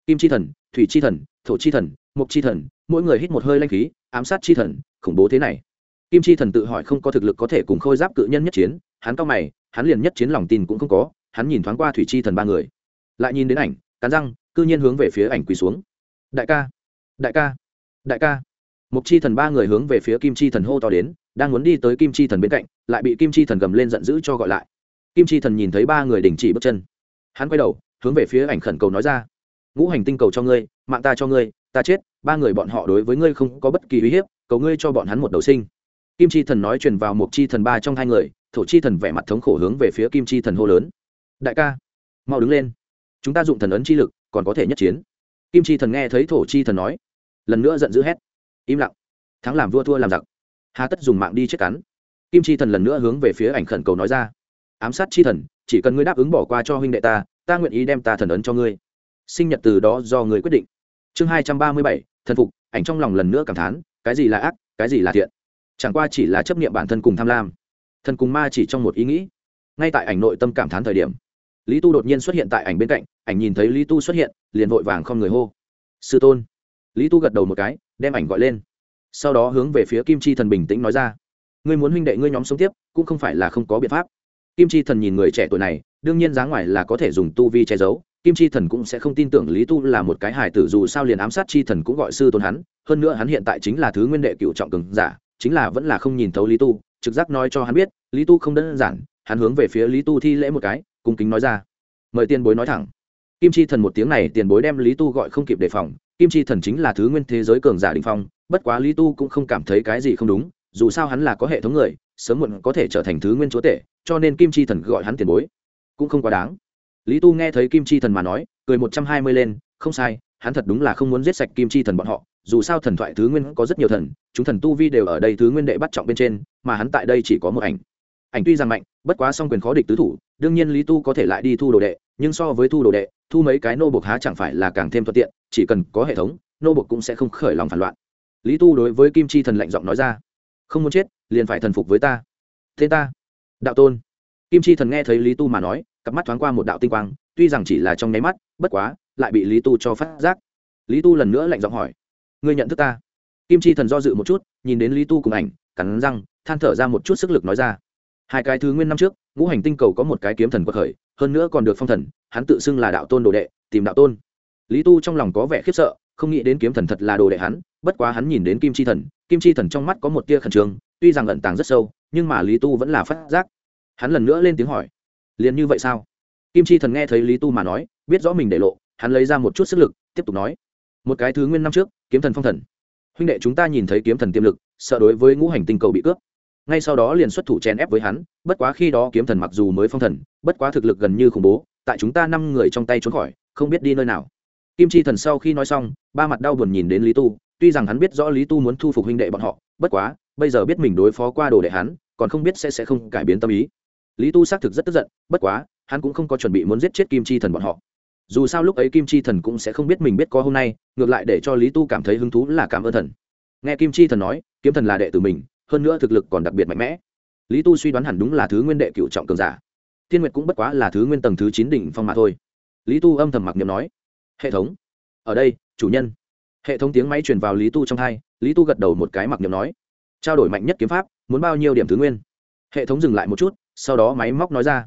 A: Kim chi thần thủy chi thần, thổ chi thần, mộc chi thần, mỗi người hít một hơi lanh khí, ám sát chi thần, khủng bố thế này. Kim chi thần tự hỏi không có thực lực có thể cùng khôi giáp cự nhân nhất chiến, hắn cao mày, hắn liền nhất chiến lòng tin cũng không có, hắn nhìn thoáng qua thủy chi thần ba người. Lại nhìn đến ảnh, cắn răng, cư nhiên hướng về phía ảnh quỳ xuống. Đại ca đại ca đại ca. Mục chi thần ba người hướng về phía kim chi thần hô to đến, đang muốn đi tới kim chi thần bên cạnh, lại bị kim chi thần gầm lên giận dữ cho gọi lại. Kim chi thần nhìn thấy ba người đình chỉ bước chân. Hắn quay đầu, hướng về phía ảnh khẩn cầu nói ra ngũ hành tinh cầu cho ngươi, mạng ta cho ngươi, ta chết, ba người bọn họ đối với ngươi không có bất kỳ uy hiếp, cầu ngươi cho bọn hắn một đầu sinh. Kim chi thần nói truyền vào một chi thần ba trong hai người, thổ chi thần vẻ mặt thống khổ hướng về phía kim chi thần hô lớn. Đại ca, mau đứng lên. Chúng ta dụng thần ấn chi lực, còn có thể nhất chiến. Kim chi thần nghe thấy thổ chi thần nói, lần nữa giận dữ hét. Im lặng. Thắng làm vua thua làm giặc. Hà tất dùng mạng đi chết cắn. Kim chi thần lần nữa hướng về phía ảnh khẩn cầu nói ra. Ám sát chi thần, chỉ cần ngươi đáp ứng bỏ qua cho huynh đệ ta ta nguyện ý đem ta thần ấn cho ngươi sinh nhật từ đó do người quyết định. Chương hai trăm ba mươi bảy, thần phục, ảnh trong lòng lần nữa cảm thán, cái gì là ác, cái gì là thiện? Chẳng qua chỉ là chấp niệm bản thân cùng tham lam. Thần cùng ma chỉ trong một ý nghĩ. Ngay tại ảnh nội tâm cảm thán thời điểm, lý tu đột nhiên xuất hiện tại ảnh bên cạnh, ảnh nhìn thấy lý tu xuất hiện, liền vội vàng không người hô. Sư tôn. Lý tu gật đầu một cái, đem ảnh gọi lên. Sau đó hướng về phía kim chi thần bình tĩnh nói ra. Ngươi muốn huynh đệ ngươi nhóm sống tiếp, cũng không phải là không có biện pháp. Kim chi thần nhìn người trẻ tuổi này, đương nhiên giá ngoài là có thể dùng tu vi che giấu kim chi thần cũng sẽ không tin tưởng lý tu là một cái hài tử, dù sao liền ám sát chi thần cũng gọi sư tôn hắn. Hơn nữa hắn hiện tại chính là thứ nguyên đệ cựu trọng cường giả, chính là vẫn là không nhìn thấu lý tu, trực giác nói cho hắn biết, lý tu không đơn giản. Hắn hướng về phía lý tu thi lễ một cái, cung kính nói ra. Mời tiền bối nói thẳng. Kim chi thần một tiếng này, tiền bối đem lý tu gọi không kịp đề phòng. Kim chi thần chính là thứ nguyên thế giới cường giả đình phong, bất quá lý tu cũng không cảm thấy cái gì không đúng. Dù sao hắn là có hệ thống người, sớm muộn có thể trở thành thứ nguyên chúa tể, cho nên kim chi thần gọi hắn tiền bối cũng không quá đáng lý tu nghe thấy kim chi thần mà nói, cười một trăm hai mươi lên, không sai, hắn thật đúng là không muốn giết sạch kim chi thần bọn họ, dù sao thần thoại thứ nguyên có rất nhiều thần, chúng thần tu vi đều ở đây thứ nguyên đệ bắt trọng bên trên, mà hắn tại đây chỉ có một ảnh. Ảnh tuy rằng mạnh, bất quá song quyền khó địch tứ thủ, đương nhiên lý tu có thể lại đi thu đồ đệ, nhưng so với thu đồ đệ, thu mấy cái nô bộc há chẳng phải là càng thêm thuận tiện, chỉ cần có hệ thống, nô bộc cũng sẽ không khởi lòng phản loạn. Lý tu đối với kim chi thần lạnh giọng nói ra, không muốn chết, liền phải thần phục với ta. Thế ta. Đạo tôn. Kim chi thần nghe thấy lý tu mà nói cặp mắt thoáng qua một đạo tinh quang, tuy rằng chỉ là trong nháy mắt, bất quá, lại bị lý tu cho phát giác. Lý tu lần nữa lạnh giọng hỏi, ngươi nhận thức ta? Kim chi thần do dự một chút, nhìn đến lý tu cùng ảnh, cắn răng, than thở ra một chút sức lực nói ra, hai cái thứ nguyên năm trước, ngũ hành tinh cầu có một cái kiếm thần quật khởi, hơn nữa còn được phong thần, hắn tự xưng là đạo tôn đồ đệ, tìm đạo tôn. Lý tu trong lòng có vẻ khiếp sợ, không nghĩ đến kiếm thần thật là đồ đệ hắn, bất quá hắn nhìn đến kim chi thần, kim chi thần trong mắt có một tia khẩn trương, tuy rằng ẩn tàng rất sâu, nhưng mà lý tu vẫn là phát giác. Hắn lần nữa lên tiếng hỏi liền như vậy sao? Kim chi thần nghe thấy lý tu mà nói, biết rõ mình để lộ, hắn lấy ra một chút sức lực, tiếp tục nói. Một cái thứ nguyên năm trước, kiếm thần phong thần. Huynh đệ chúng ta nhìn thấy kiếm thần tiềm lực, sợ đối với ngũ hành tinh cầu bị cướp. Ngay sau đó liền xuất thủ chèn ép với hắn, bất quá khi đó kiếm thần mặc dù mới phong thần, bất quá thực lực gần như khủng bố, tại chúng ta năm người trong tay trốn khỏi, không biết đi nơi nào. Kim chi thần sau khi nói xong, ba mặt đau buồn nhìn đến lý tu, tuy rằng hắn biết rõ lý tu muốn thu phục huynh đệ bọn họ, bất quá, bây giờ biết mình đối phó qua đồ đệ hắn, còn không biết sẽ sẽ không cải biến tâm ý lý tu xác thực rất tức giận, bất quá, hắn cũng không có chuẩn bị muốn giết chết kim chi thần bọn họ. Dù sao lúc ấy kim chi thần cũng sẽ không biết mình biết có hôm nay, ngược lại để cho lý tu cảm thấy hứng thú là cảm ơn thần. Nghe kim chi thần nói, kiếm thần là đệ tử mình, hơn nữa thực lực còn đặc biệt mạnh mẽ. Lý tu suy đoán hẳn đúng là thứ nguyên đệ cựu trọng cường giả. Thiên nguyệt cũng bất quá là thứ nguyên tầng thứ chín đỉnh phong mà thôi. Lý tu âm thầm mặc niệm nói, hệ thống, ở đây, chủ nhân. Hệ thống tiếng máy truyền vào lý tu trong hai lý tu gật đầu một cái mặc niệm nói, trao đổi mạnh nhất kiếm pháp, muốn bao nhiêu điểm thứ nguyên? Hệ thống dừng lại một chút sau đó máy móc nói ra.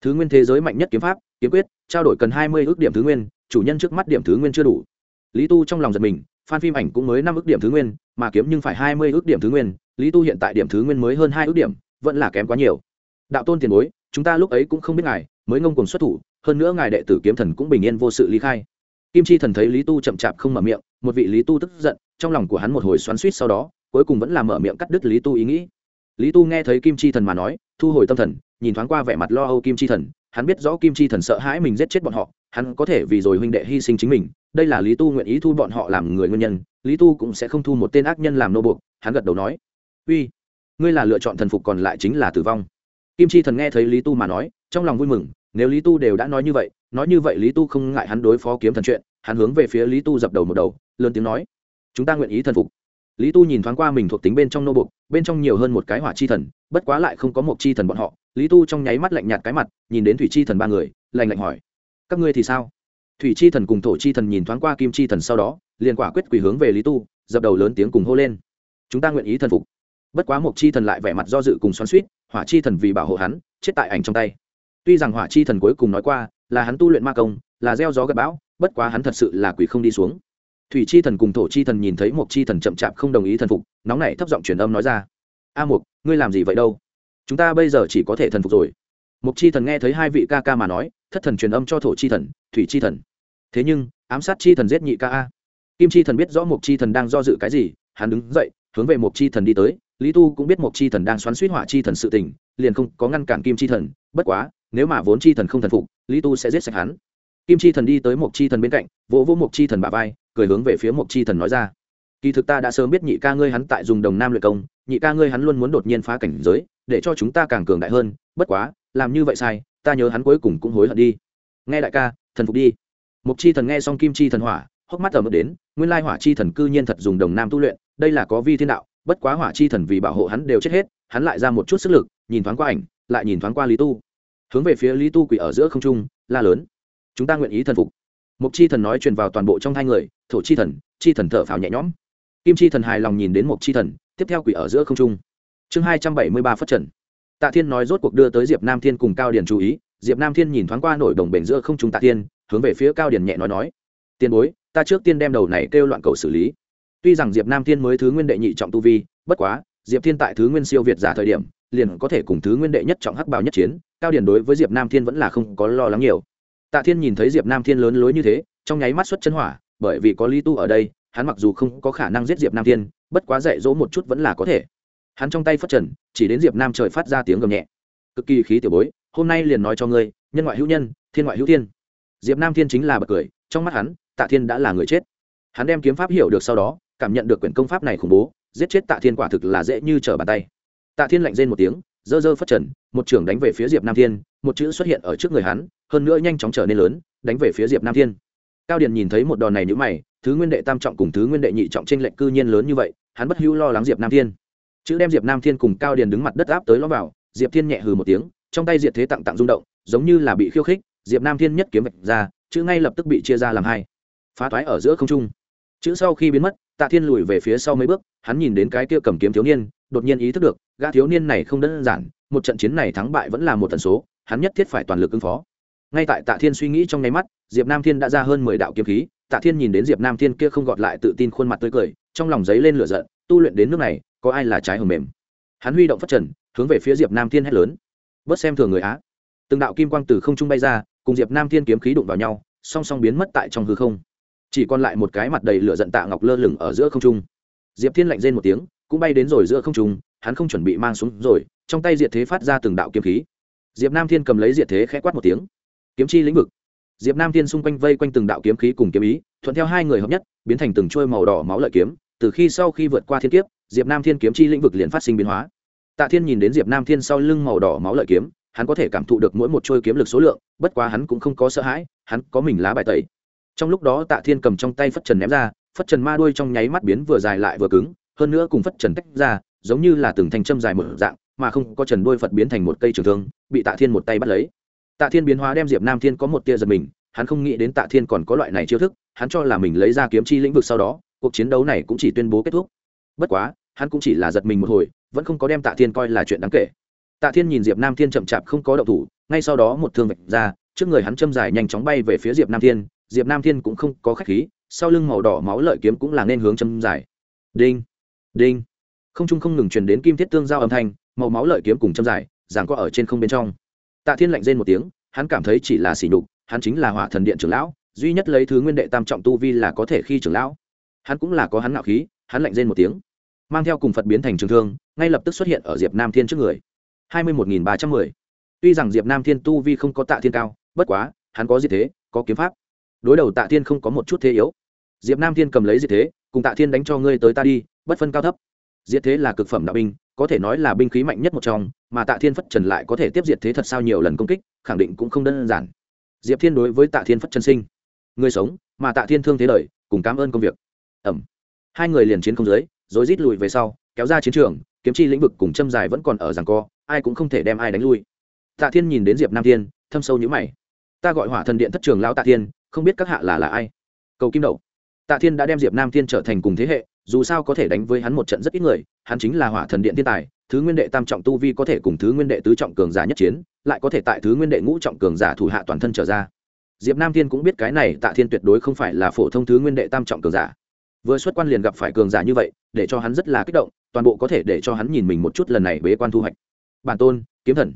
A: Thứ nguyên thế giới mạnh nhất kiếm pháp, kiếm quyết, trao đổi cần hai mươi ước điểm thứ nguyên, chủ nhân trước mắt điểm thứ nguyên chưa đủ. Lý tu trong lòng giật mình phan phim ảnh cũng mới năm ước điểm thứ nguyên, mà kiếm nhưng phải hai mươi ước điểm thứ nguyên, lý tu hiện tại điểm thứ nguyên mới hơn hai ước điểm, vẫn là kém quá nhiều. Đạo tôn tiền bối, chúng ta lúc ấy cũng không biết ngài, mới ngông cùng xuất thủ, hơn nữa ngài đệ tử kiếm thần cũng bình yên vô sự lý khai. Kim chi thần thấy lý tu chậm chạp không mở miệng, một vị lý tu tức giận, trong lòng của hắn một hồi xoắn suýt sau đó, cuối cùng vẫn là mở miệng cắt đứt lý tu ý nghĩ. Lý tu nghe thấy kim chi thần mà nói thu hồi tâm thần, nhìn thoáng qua vẻ mặt lo âu kim chi thần, hắn biết rõ kim chi thần sợ hãi mình giết chết bọn họ, hắn có thể vì rồi huynh đệ hy sinh chính mình, đây là lý tu nguyện ý thu bọn họ làm người nguyên nhân, lý tu cũng sẽ không thu một tên ác nhân làm nô buộc, hắn gật đầu nói, uy, ngươi là lựa chọn thần phục còn lại chính là tử vong. Kim chi thần nghe thấy lý tu mà nói, trong lòng vui mừng, nếu lý tu đều đã nói như vậy, nói như vậy lý tu không ngại hắn đối phó kiếm thần chuyện, hắn hướng về phía lý tu dập đầu một đầu, lớn tiếng nói, chúng ta nguyện ý thần phục lý tu nhìn thoáng qua mình thuộc tính bên trong nô bục, bên trong nhiều hơn một cái hỏa chi thần, bất quá lại không có một chi thần bọn họ. Lý tu trong nháy mắt lạnh nhạt cái mặt, nhìn đến thủy chi thần ba người, lạnh lạnh hỏi, các ngươi thì sao? Thủy chi thần cùng thổ chi thần nhìn thoáng qua kim chi thần sau đó, liền quả quyết quỳ hướng về lý tu, dập đầu lớn tiếng cùng hô lên, chúng ta nguyện ý thần phục. Bất quá một chi thần lại vẻ mặt do dự cùng xoắn suýt hỏa chi thần vì bảo hộ hắn, chết tại ảnh trong tay. Tuy rằng hỏa chi thần cuối cùng nói qua là hắn tu luyện ma công, là gieo gió gặp bão, bất quá hắn thật sự là quỷ không đi xuống thủy chi thần cùng thổ chi thần nhìn thấy một chi thần chậm chạp không đồng ý thần phục nóng nảy thấp giọng truyền âm nói ra a mục ngươi làm gì vậy đâu chúng ta bây giờ chỉ có thể thần phục rồi mục chi thần nghe thấy hai vị ca ca mà nói thất thần truyền âm cho thổ chi thần thủy chi thần thế nhưng ám sát chi thần giết nhị ca a kim chi thần biết rõ mục chi thần đang do dự cái gì hắn đứng dậy hướng về mục chi thần đi tới lý tu cũng biết mục chi thần đang xoắn suýt hỏa chi thần sự tình liền không có ngăn cản kim chi thần bất quá nếu mà vốn chi thần không thần phục lý tu sẽ giết sạch hắn kim chi thần đi tới mộc chi thần bên cạnh, vỗ vỗ mộc chi thần bả vai, cười hướng về phía mộc chi thần nói ra. Kỳ thực ta đã sớm biết nhị ca ngươi hắn tại dùng đồng nam luyện công, nhị ca ngươi hắn luôn muốn đột nhiên phá cảnh giới, để cho chúng ta càng cường đại hơn, bất quá, làm như vậy sai, ta nhớ hắn cuối cùng cũng hối hận đi. Nghe đại ca, thần phục đi. Mộc chi thần nghe xong kim chi thần hỏa, hốc mắt ở mức đến, nguyên lai hỏa chi thần cư nhiên thật dùng đồng nam tu luyện, đây là có vi thiên đạo, bất quá hỏa chi thần vì bảo hộ hắn đều chết hết, hắn lại ra một chút sức lực, nhìn thoáng qua ảnh, lại nhìn thoáng qua lý tu. Hướng về phía lý tu quỷ ở giữa không trung, la lớn chúng ta nguyện ý thần phục. Mục chi thần nói truyền vào toàn bộ trong hai người, thổ chi thần chi thần thở phào nhẹ nhõm. Kim chi thần hài lòng nhìn đến mục chi thần, tiếp theo quỷ ở giữa không trung. Chương hai trăm bảy mươi ba phất trần tạ thiên nói rốt cuộc đưa tới diệp nam thiên cùng cao điền chú ý, diệp nam thiên nhìn thoáng qua nổi đồng bể giữa không trung tạ thiên, hướng về phía cao điền nhẹ nói nói tiền bối, ta trước tiên đem đầu này kêu loạn cầu xử lý. Tuy rằng diệp nam thiên mới thứ nguyên đệ nhị trọng tu vi, bất quá, diệp thiên tại thứ nguyên siêu việt giả thời điểm, liền có thể cùng thứ nguyên đệ nhất trọng hắc bào nhất chiến. Cao điển đối với diệp nam thiên vẫn là không có lo lắng nhiều tạ thiên nhìn thấy diệp nam thiên lớn lối như thế, trong nháy mắt xuất chân hỏa, bởi vì có lý tu ở đây, hắn mặc dù không có khả năng giết diệp nam thiên, bất quá dạy dỗ một chút vẫn là có thể. Hắn trong tay phất trần, chỉ đến diệp nam trời phát ra tiếng gầm nhẹ. Cực kỳ khí tiểu bối, hôm nay liền nói cho ngươi, nhân ngoại hữu nhân, thiên ngoại hữu thiên. Diệp nam thiên chính là bật cười, trong mắt hắn, tạ thiên đã là người chết. Hắn đem kiếm pháp hiểu được sau đó, cảm nhận được quyển công pháp này khủng bố, giết chết tạ thiên quả thực là dễ như trở bàn tay. Tạ thiên lạnh rên một tiếng dơ dơ phất trần, một trưởng đánh về phía diệp nam thiên, một chữ xuất hiện ở trước người hắn hơn nữa nhanh chóng trở nên lớn, đánh về phía diệp nam thiên. Cao điền nhìn thấy một đòn này nhữ mày, thứ nguyên đệ tam trọng cùng thứ nguyên đệ nhị trọng trên lệnh cư nhiên lớn như vậy, hắn bất hữu lo lắng diệp nam thiên. Chữ đem diệp nam thiên cùng cao điền đứng mặt đất áp tới lõm vào, diệp thiên nhẹ hừ một tiếng, trong tay diệt thế tặng tặng rung động, giống như là bị khiêu khích, diệp nam thiên nhất kiếm vạch ra, chữ ngay lập tức bị chia ra làm hai. Phá toái ở giữa không trung. Chữ sau khi biến mất, tạ thiên lùi về phía sau mấy bước, hắn nhìn đến cái kia cầm kiếm thiếu niên, đột nhiên ý thức được, gã thiếu niên này không đơn giản, một trận chiến này thắng bại vẫn là một tần số, hắn nhất thiết phải toàn lực ứng phó ngay tại tạ thiên suy nghĩ trong nháy mắt, diệp nam thiên đã ra hơn mười đạo kiếm khí. Tạ thiên nhìn đến diệp nam thiên kia không gọt lại tự tin khuôn mặt tươi cười, trong lòng giấy lên lửa giận, tu luyện đến nước này, có ai là trái hầm mềm? Hắn huy động phát trần, hướng về phía diệp nam thiên hét lớn. Bớt xem thường người á. Từng đạo kim quang từ không trung bay ra, cùng diệp nam thiên kiếm khí đụng vào nhau, song song biến mất tại trong hư không. Chỉ còn lại một cái mặt đầy lửa giận tạ ngọc lơ lửng ở giữa không trung. Diệp thiên lạnh rên một tiếng, cũng bay đến rồi giữa không trung, hắn không chuẩn bị mang xuống rồi, trong tay diệt thế phát ra từng đạo kiếm khí. Diệp nam thiên cầm lấy diệt thế khẽ quát một tiếng kiếm chi lĩnh vực. Diệp nam thiên xung quanh vây quanh từng đạo kiếm khí cùng kiếm ý, thuận theo hai người hợp nhất, biến thành từng trôi màu đỏ máu lợi kiếm. Từ khi sau khi vượt qua thiên kiếp, diệp nam thiên kiếm chi lĩnh vực liền phát sinh biến hóa. Tạ thiên nhìn đến diệp nam thiên sau lưng màu đỏ máu lợi kiếm, hắn có thể cảm thụ được mỗi một trôi kiếm lực số lượng, bất quá hắn cũng không có sợ hãi, hắn có mình lá bài tẩy. Trong lúc đó tạ thiên cầm trong tay phất trần ném ra, phất trần ma đuôi trong nháy mắt biến vừa dài lại vừa cứng, hơn nữa cùng phất trần tách ra, giống như là từng thành châm dài một dạng, mà không có trần đuôi phật biến thành một cây trường thương, bị tạ thiên một tay bắt lấy tạ thiên biến hóa đem diệp nam thiên có một tia giật mình, hắn không nghĩ đến tạ thiên còn có loại này chiêu thức, hắn cho là mình lấy ra kiếm chi lĩnh vực sau đó, cuộc chiến đấu này cũng chỉ tuyên bố kết thúc. Bất quá, hắn cũng chỉ là giật mình một hồi, vẫn không có đem tạ thiên coi là chuyện đáng kể. Tạ thiên nhìn diệp nam thiên chậm chạp không có động thủ, ngay sau đó một thương vạch ra, trước người hắn châm dài nhanh chóng bay về phía diệp nam thiên, diệp nam thiên cũng không có khách khí, sau lưng màu đỏ máu lợi kiếm cũng là nên hướng châm dài. Đinh đinh. Không trung không ngừng truyền đến kim thiết tương giao âm thanh, màu máu lợi kiếm cùng châm dài, giảng có ở trên không bên trong tạ thiên lạnh rên một tiếng, hắn cảm thấy chỉ là sỉ nhục, hắn chính là hỏa thần điện trưởng lão, duy nhất lấy thứ nguyên đệ tam trọng tu vi là có thể khi trưởng lão. Hắn cũng là có hắn ngạo khí, hắn lạnh rên một tiếng. Mang theo cùng phật biến thành trường thương, ngay lập tức xuất hiện ở diệp nam thiên trước người. Hai mươi một nghìn ba trăm mười. Tuy rằng diệp nam thiên tu vi không có tạ thiên cao, bất quá, hắn có gì thế, có kiếm pháp. Đối đầu tạ thiên không có một chút thế yếu. Diệp nam thiên cầm lấy diệt thế, cùng tạ thiên đánh cho ngươi tới ta đi, bất phân cao thấp. Diệt thế là cực phẩm đạo binh có thể nói là binh khí mạnh nhất một trong, mà tạ thiên phất trần lại có thể tiếp diệt thế thật sao nhiều lần công kích, khẳng định cũng không đơn giản. Diệp thiên đối với tạ thiên phất trần sinh người sống, mà tạ thiên thương thế đời, cùng cảm ơn công việc. Ẩm. Hai người liền chiến không dưới, rồi rít lùi về sau, kéo ra chiến trường, kiếm chi lĩnh vực cùng châm dài vẫn còn ở rằng co, ai cũng không thể đem ai đánh lui. Tạ thiên nhìn đến diệp nam thiên, thâm sâu nhữ mày. Ta gọi hỏa thần điện thất trường lão tạ thiên, không biết các hạ là là ai? Cầu kim đậu tạ thiên đã đem diệp nam thiên trở thành cùng thế hệ, dù sao có thể đánh với hắn một trận rất ít người, hắn chính là hỏa thần điện thiên tài, thứ nguyên đệ tam trọng tu vi có thể cùng thứ nguyên đệ tứ trọng cường giả nhất chiến, lại có thể tại thứ nguyên đệ ngũ trọng cường giả thủ hạ toàn thân trở ra. Diệp nam thiên cũng biết cái này tạ thiên tuyệt đối không phải là phổ thông thứ nguyên đệ tam trọng cường giả. Vừa xuất quan liền gặp phải cường giả như vậy, để cho hắn rất là kích động, toàn bộ có thể để cho hắn nhìn mình một chút lần này bế quan thu hoạch. Bản tôn, kiếm thần.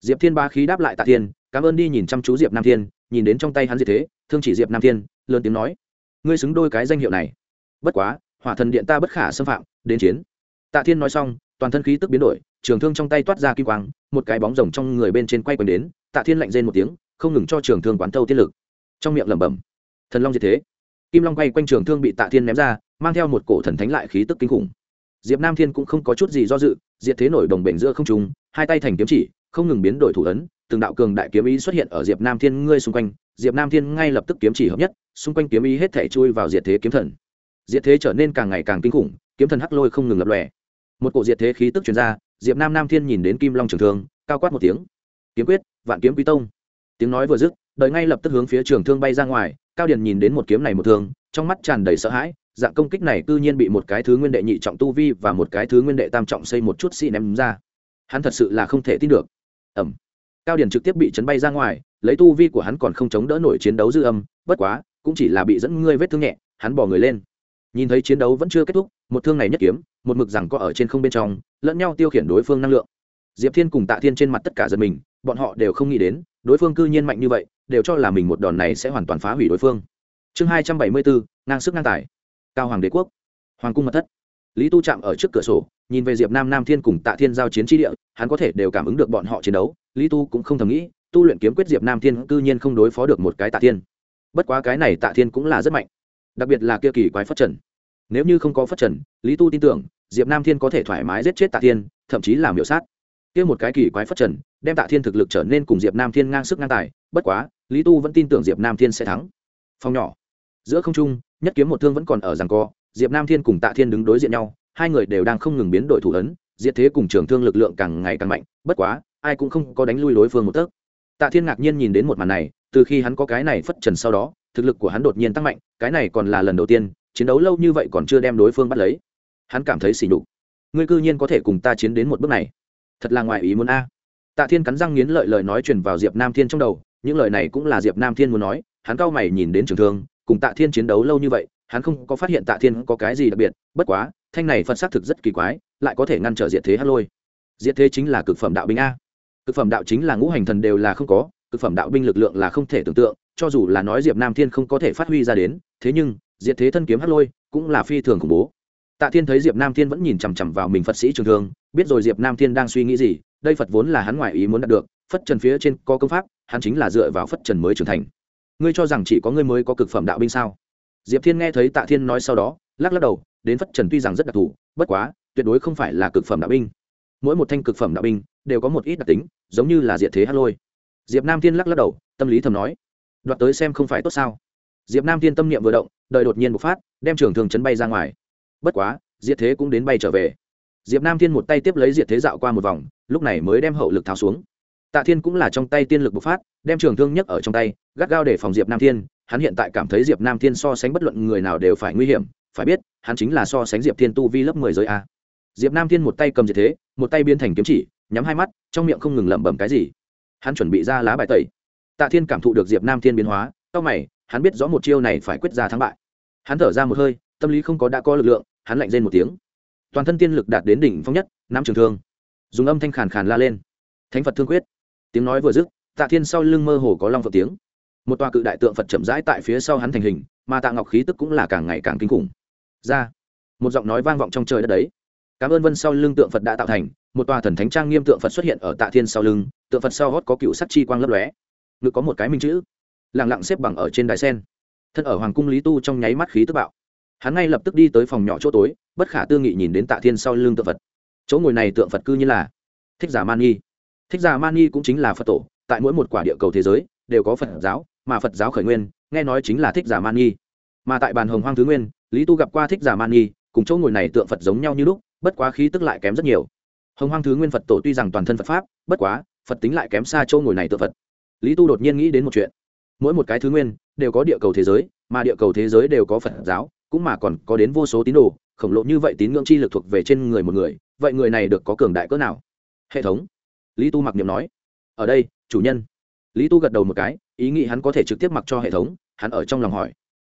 A: Diệp thiên ba khí đáp lại tạ thiên, cảm ơn đi nhìn chăm chú diệp nam thiên, nhìn đến trong tay hắn gì thế? Thương chỉ diệp nam thiên, lớn tiếng nói ngươi xứng đôi cái danh hiệu này. Bất quá, hỏa thần điện ta bất khả xâm phạm, đến chiến. Tạ thiên nói xong, toàn thân khí tức biến đổi, trường thương trong tay toát ra kim quang, một cái bóng rồng trong người bên trên quay quần đến, tạ thiên lạnh rên một tiếng, không ngừng cho trường thương quán thâu tiết lực. Trong miệng lẩm bẩm, thần long diệt thế. Kim long quay quanh trường thương bị tạ thiên ném ra, mang theo một cổ thần thánh lại khí tức kinh khủng. Diệp nam thiên cũng không có chút gì do dự, diệt thế nổi đồng bể giữa không trung, hai tay thành kiếm chỉ, không ngừng biến đổi thủ ấn, từng đạo cường đại kiếm ý xuất hiện ở diệp nam thiên ngươi xung quanh diệp nam thiên ngay lập tức kiếm chỉ hợp nhất, xung quanh kiếm ý hết thể chui vào diệt thế kiếm thần. Diệt thế trở nên càng ngày càng kinh khủng, kiếm thần hắc lôi không ngừng lập lòe. Một cổ diệt thế khí tức truyền ra, diệp nam nam thiên nhìn đến kim long trường thương, cao quát một tiếng. Kiếm quyết, vạn kiếm quý tông. Tiếng nói vừa dứt, đời ngay lập tức hướng phía trường thương bay ra ngoài, cao điền nhìn đến một kiếm này một thương, trong mắt tràn đầy sợ hãi, dạng công kích này cư nhiên bị một cái thứ nguyên đệ nhị trọng tu vi và một cái thứ nguyên đệ tam trọng xây một chút xị ném ra. Hắn thật sự là không thể tin được. Ẩm cao điền trực tiếp bị chấn bay ra ngoài lấy tu vi của hắn còn không chống đỡ nổi chiến đấu dư âm, bất quá, cũng chỉ là bị dẫn ngươi vết thương nhẹ, hắn bỏ người lên. Nhìn thấy chiến đấu vẫn chưa kết thúc, một thương này nhất kiếm, một mực rằng có ở trên không bên trong, lẫn nhau tiêu khiển đối phương năng lượng. Diệp thiên cùng tạ thiên trên mặt tất cả giật mình, bọn họ đều không nghĩ đến, đối phương cư nhiên mạnh như vậy, đều cho là mình một đòn này sẽ hoàn toàn phá hủy đối phương. Chương hai trăm bảy mươi bốn, ngang sức ngang tài. Cao hoàng đế quốc. Hoàng cung mật thất. Lý tu chạm ở trước cửa sổ, nhìn về diệp nam nam thiên cùng tạ thiên giao chiến tri địa, hắn có thể đều cảm ứng được bọn họ chiến đấu, lý tu cũng không thầm nghĩ tu luyện kiếm quyết diệp nam thiên cư nhiên không đối phó được một cái tạ thiên. Bất quá cái này tạ thiên cũng là rất mạnh, đặc biệt là kia kỳ quái phất trần. Nếu như không có phất trần, lý tu tin tưởng, diệp nam thiên có thể thoải mái giết chết tạ thiên, thậm chí làm hiệu sát. Kia một cái kỳ quái phất trần, đem tạ thiên thực lực trở nên cùng diệp nam thiên ngang sức ngang tài, bất quá, lý tu vẫn tin tưởng diệp nam thiên sẽ thắng. Phong nhỏ, giữa không trung, nhất kiếm một thương vẫn còn ở rằng co, diệp nam thiên cùng tạ thiên đứng đối diện nhau, hai người đều đang không ngừng biến đổi thủ ấn, diệt thế cùng trường thương lực lượng càng ngày càng mạnh, bất quá, ai cũng không có đánh lui đối phương một tấc tạ thiên ngạc nhiên nhìn đến một màn này, từ khi hắn có cái này phất trần sau đó, thực lực của hắn đột nhiên tăng mạnh, cái này còn là lần đầu tiên, chiến đấu lâu như vậy còn chưa đem đối phương bắt lấy. Hắn cảm thấy xỉ nhục. Ngươi cư nhiên có thể cùng ta chiến đến một bước này. Thật là ngoài ý muốn a. Tạ thiên cắn răng nghiến lợi lời nói truyền vào diệp nam thiên trong đầu, những lời này cũng là diệp nam thiên muốn nói, hắn cao mày nhìn đến trường thương, cùng tạ thiên chiến đấu lâu như vậy, hắn không có phát hiện tạ thiên có cái gì đặc biệt, bất quá, thanh này phật xác thực rất kỳ quái, lại có thể ngăn trở diệt thế hát lôi. Diệt thế chính là cực phẩm đạo binh a cực phẩm đạo chính là ngũ hành thần đều là không có, cực phẩm đạo binh lực lượng là không thể tưởng tượng, cho dù là nói diệp nam thiên không có thể phát huy ra đến, thế nhưng diệt thế thân kiếm hát lôi cũng là phi thường khủng bố. Tạ thiên thấy diệp nam thiên vẫn nhìn chằm chằm vào mình phật sĩ trường thương, biết rồi diệp nam thiên đang suy nghĩ gì, đây phật vốn là hắn ngoại ý muốn đạt được, phất trần phía trên có công pháp, hắn chính là dựa vào phất trần mới trưởng thành. Ngươi cho rằng chỉ có ngươi mới có cực phẩm đạo binh sao? Diệp thiên nghe thấy tạ thiên nói sau đó, lắc lắc đầu, đến phất trần tuy rằng rất đặc thù, bất quá, tuyệt đối không phải là cực phẩm đạo binh mỗi một thanh cực phẩm đạo binh đều có một ít đặc tính, giống như là diệt thế hát lôi. Diệp nam thiên lắc lắc đầu, tâm lý thầm nói, đoạt tới xem không phải tốt sao? Diệp nam thiên tâm niệm vừa động đợi đột nhiên một phát, đem trường thường chấn bay ra ngoài. Bất quá, diệt thế cũng đến bay trở về. Diệp nam thiên một tay tiếp lấy diệt thế dạo qua một vòng, lúc này mới đem hậu lực tháo xuống. Tạ thiên cũng là trong tay tiên lực bộc phát, đem trường thương nhấc ở trong tay, gắt gao để phòng diệp nam thiên. Hắn hiện tại cảm thấy diệp nam thiên so sánh bất luận người nào đều phải nguy hiểm, phải biết, hắn chính là so sánh diệp thiên tu vi lớp mười giới a diệp nam thiên một tay cầm diệt thế, một tay biến thành kiếm chỉ, nhắm hai mắt, trong miệng không ngừng lẩm bẩm cái gì. Hắn chuẩn bị ra lá bài tẩy. Tạ thiên cảm thụ được diệp nam thiên biến hóa tao mày, hắn biết rõ một chiêu này phải quyết ra thắng bại. Hắn thở ra một hơi, tâm lý không có đã có lực lượng, hắn lạnh rên một tiếng. Toàn thân tiên lực đạt đến đỉnh phong nhất nam trường thương. Dùng âm thanh khàn khàn la lên. Thánh phật thương quyết. Tiếng nói vừa dứt, tạ thiên sau lưng mơ hồ có long phật tiếng. Một tòa cự đại tượng phật chậm rãi tại phía sau hắn thành hình, mà tạ ngọc khí tức cũng là càng ngày càng kinh khủng. Ra. Một giọng nói vang vọng trong trời đất đấy cảm ơn vân sau lưng tượng phật đã tạo thành, một tòa thần thánh trang nghiêm tượng phật xuất hiện ở tạ thiên sau lưng, tượng phật sau hót có cựu sắc chi quang lấp lóe. Ngự có một cái minh chữ. Lẳng lặng xếp bằng ở trên đài sen. Thân ở hoàng cung lý tu trong nháy mắt khí tức bạo. Hắn ngay lập tức đi tới phòng nhỏ chỗ tối, bất khả tư nghị nhìn đến tạ thiên sau lưng tượng phật. Chỗ ngồi này tượng phật cư như là thích giả man nghi. Thích giả man nghi cũng chính là phật tổ, tại mỗi một quả địa cầu thế giới, đều có phật giáo, mà phật giáo khởi nguyên, nghe nói chính là thích giả man nghi. Mà tại bàn hồng hoang thứ nguyên, lý tu gặp qua thích giả man nghi, cùng chỗ ngồi này tượng phật giống nhau như lúc bất quá khí tức lại kém rất nhiều. Hồng hoang thứ nguyên phật tổ tuy rằng toàn thân phật pháp, bất quá, phật tính lại kém xa chỗ ngồi này tự phật. Lý tu đột nhiên nghĩ đến một chuyện. Mỗi một cái thứ nguyên đều có địa cầu thế giới, mà địa cầu thế giới đều có phật giáo, cũng mà còn có đến vô số tín đồ, khổng lồ như vậy tín ngưỡng chi lực thuộc về trên người một người, vậy người này được có cường đại cỡ nào? Hệ thống. Lý tu mặc niệm nói. Ở đây, chủ nhân. Lý tu gật đầu một cái, ý nghĩ hắn có thể trực tiếp mặc cho hệ thống, hắn ở trong lòng hỏi.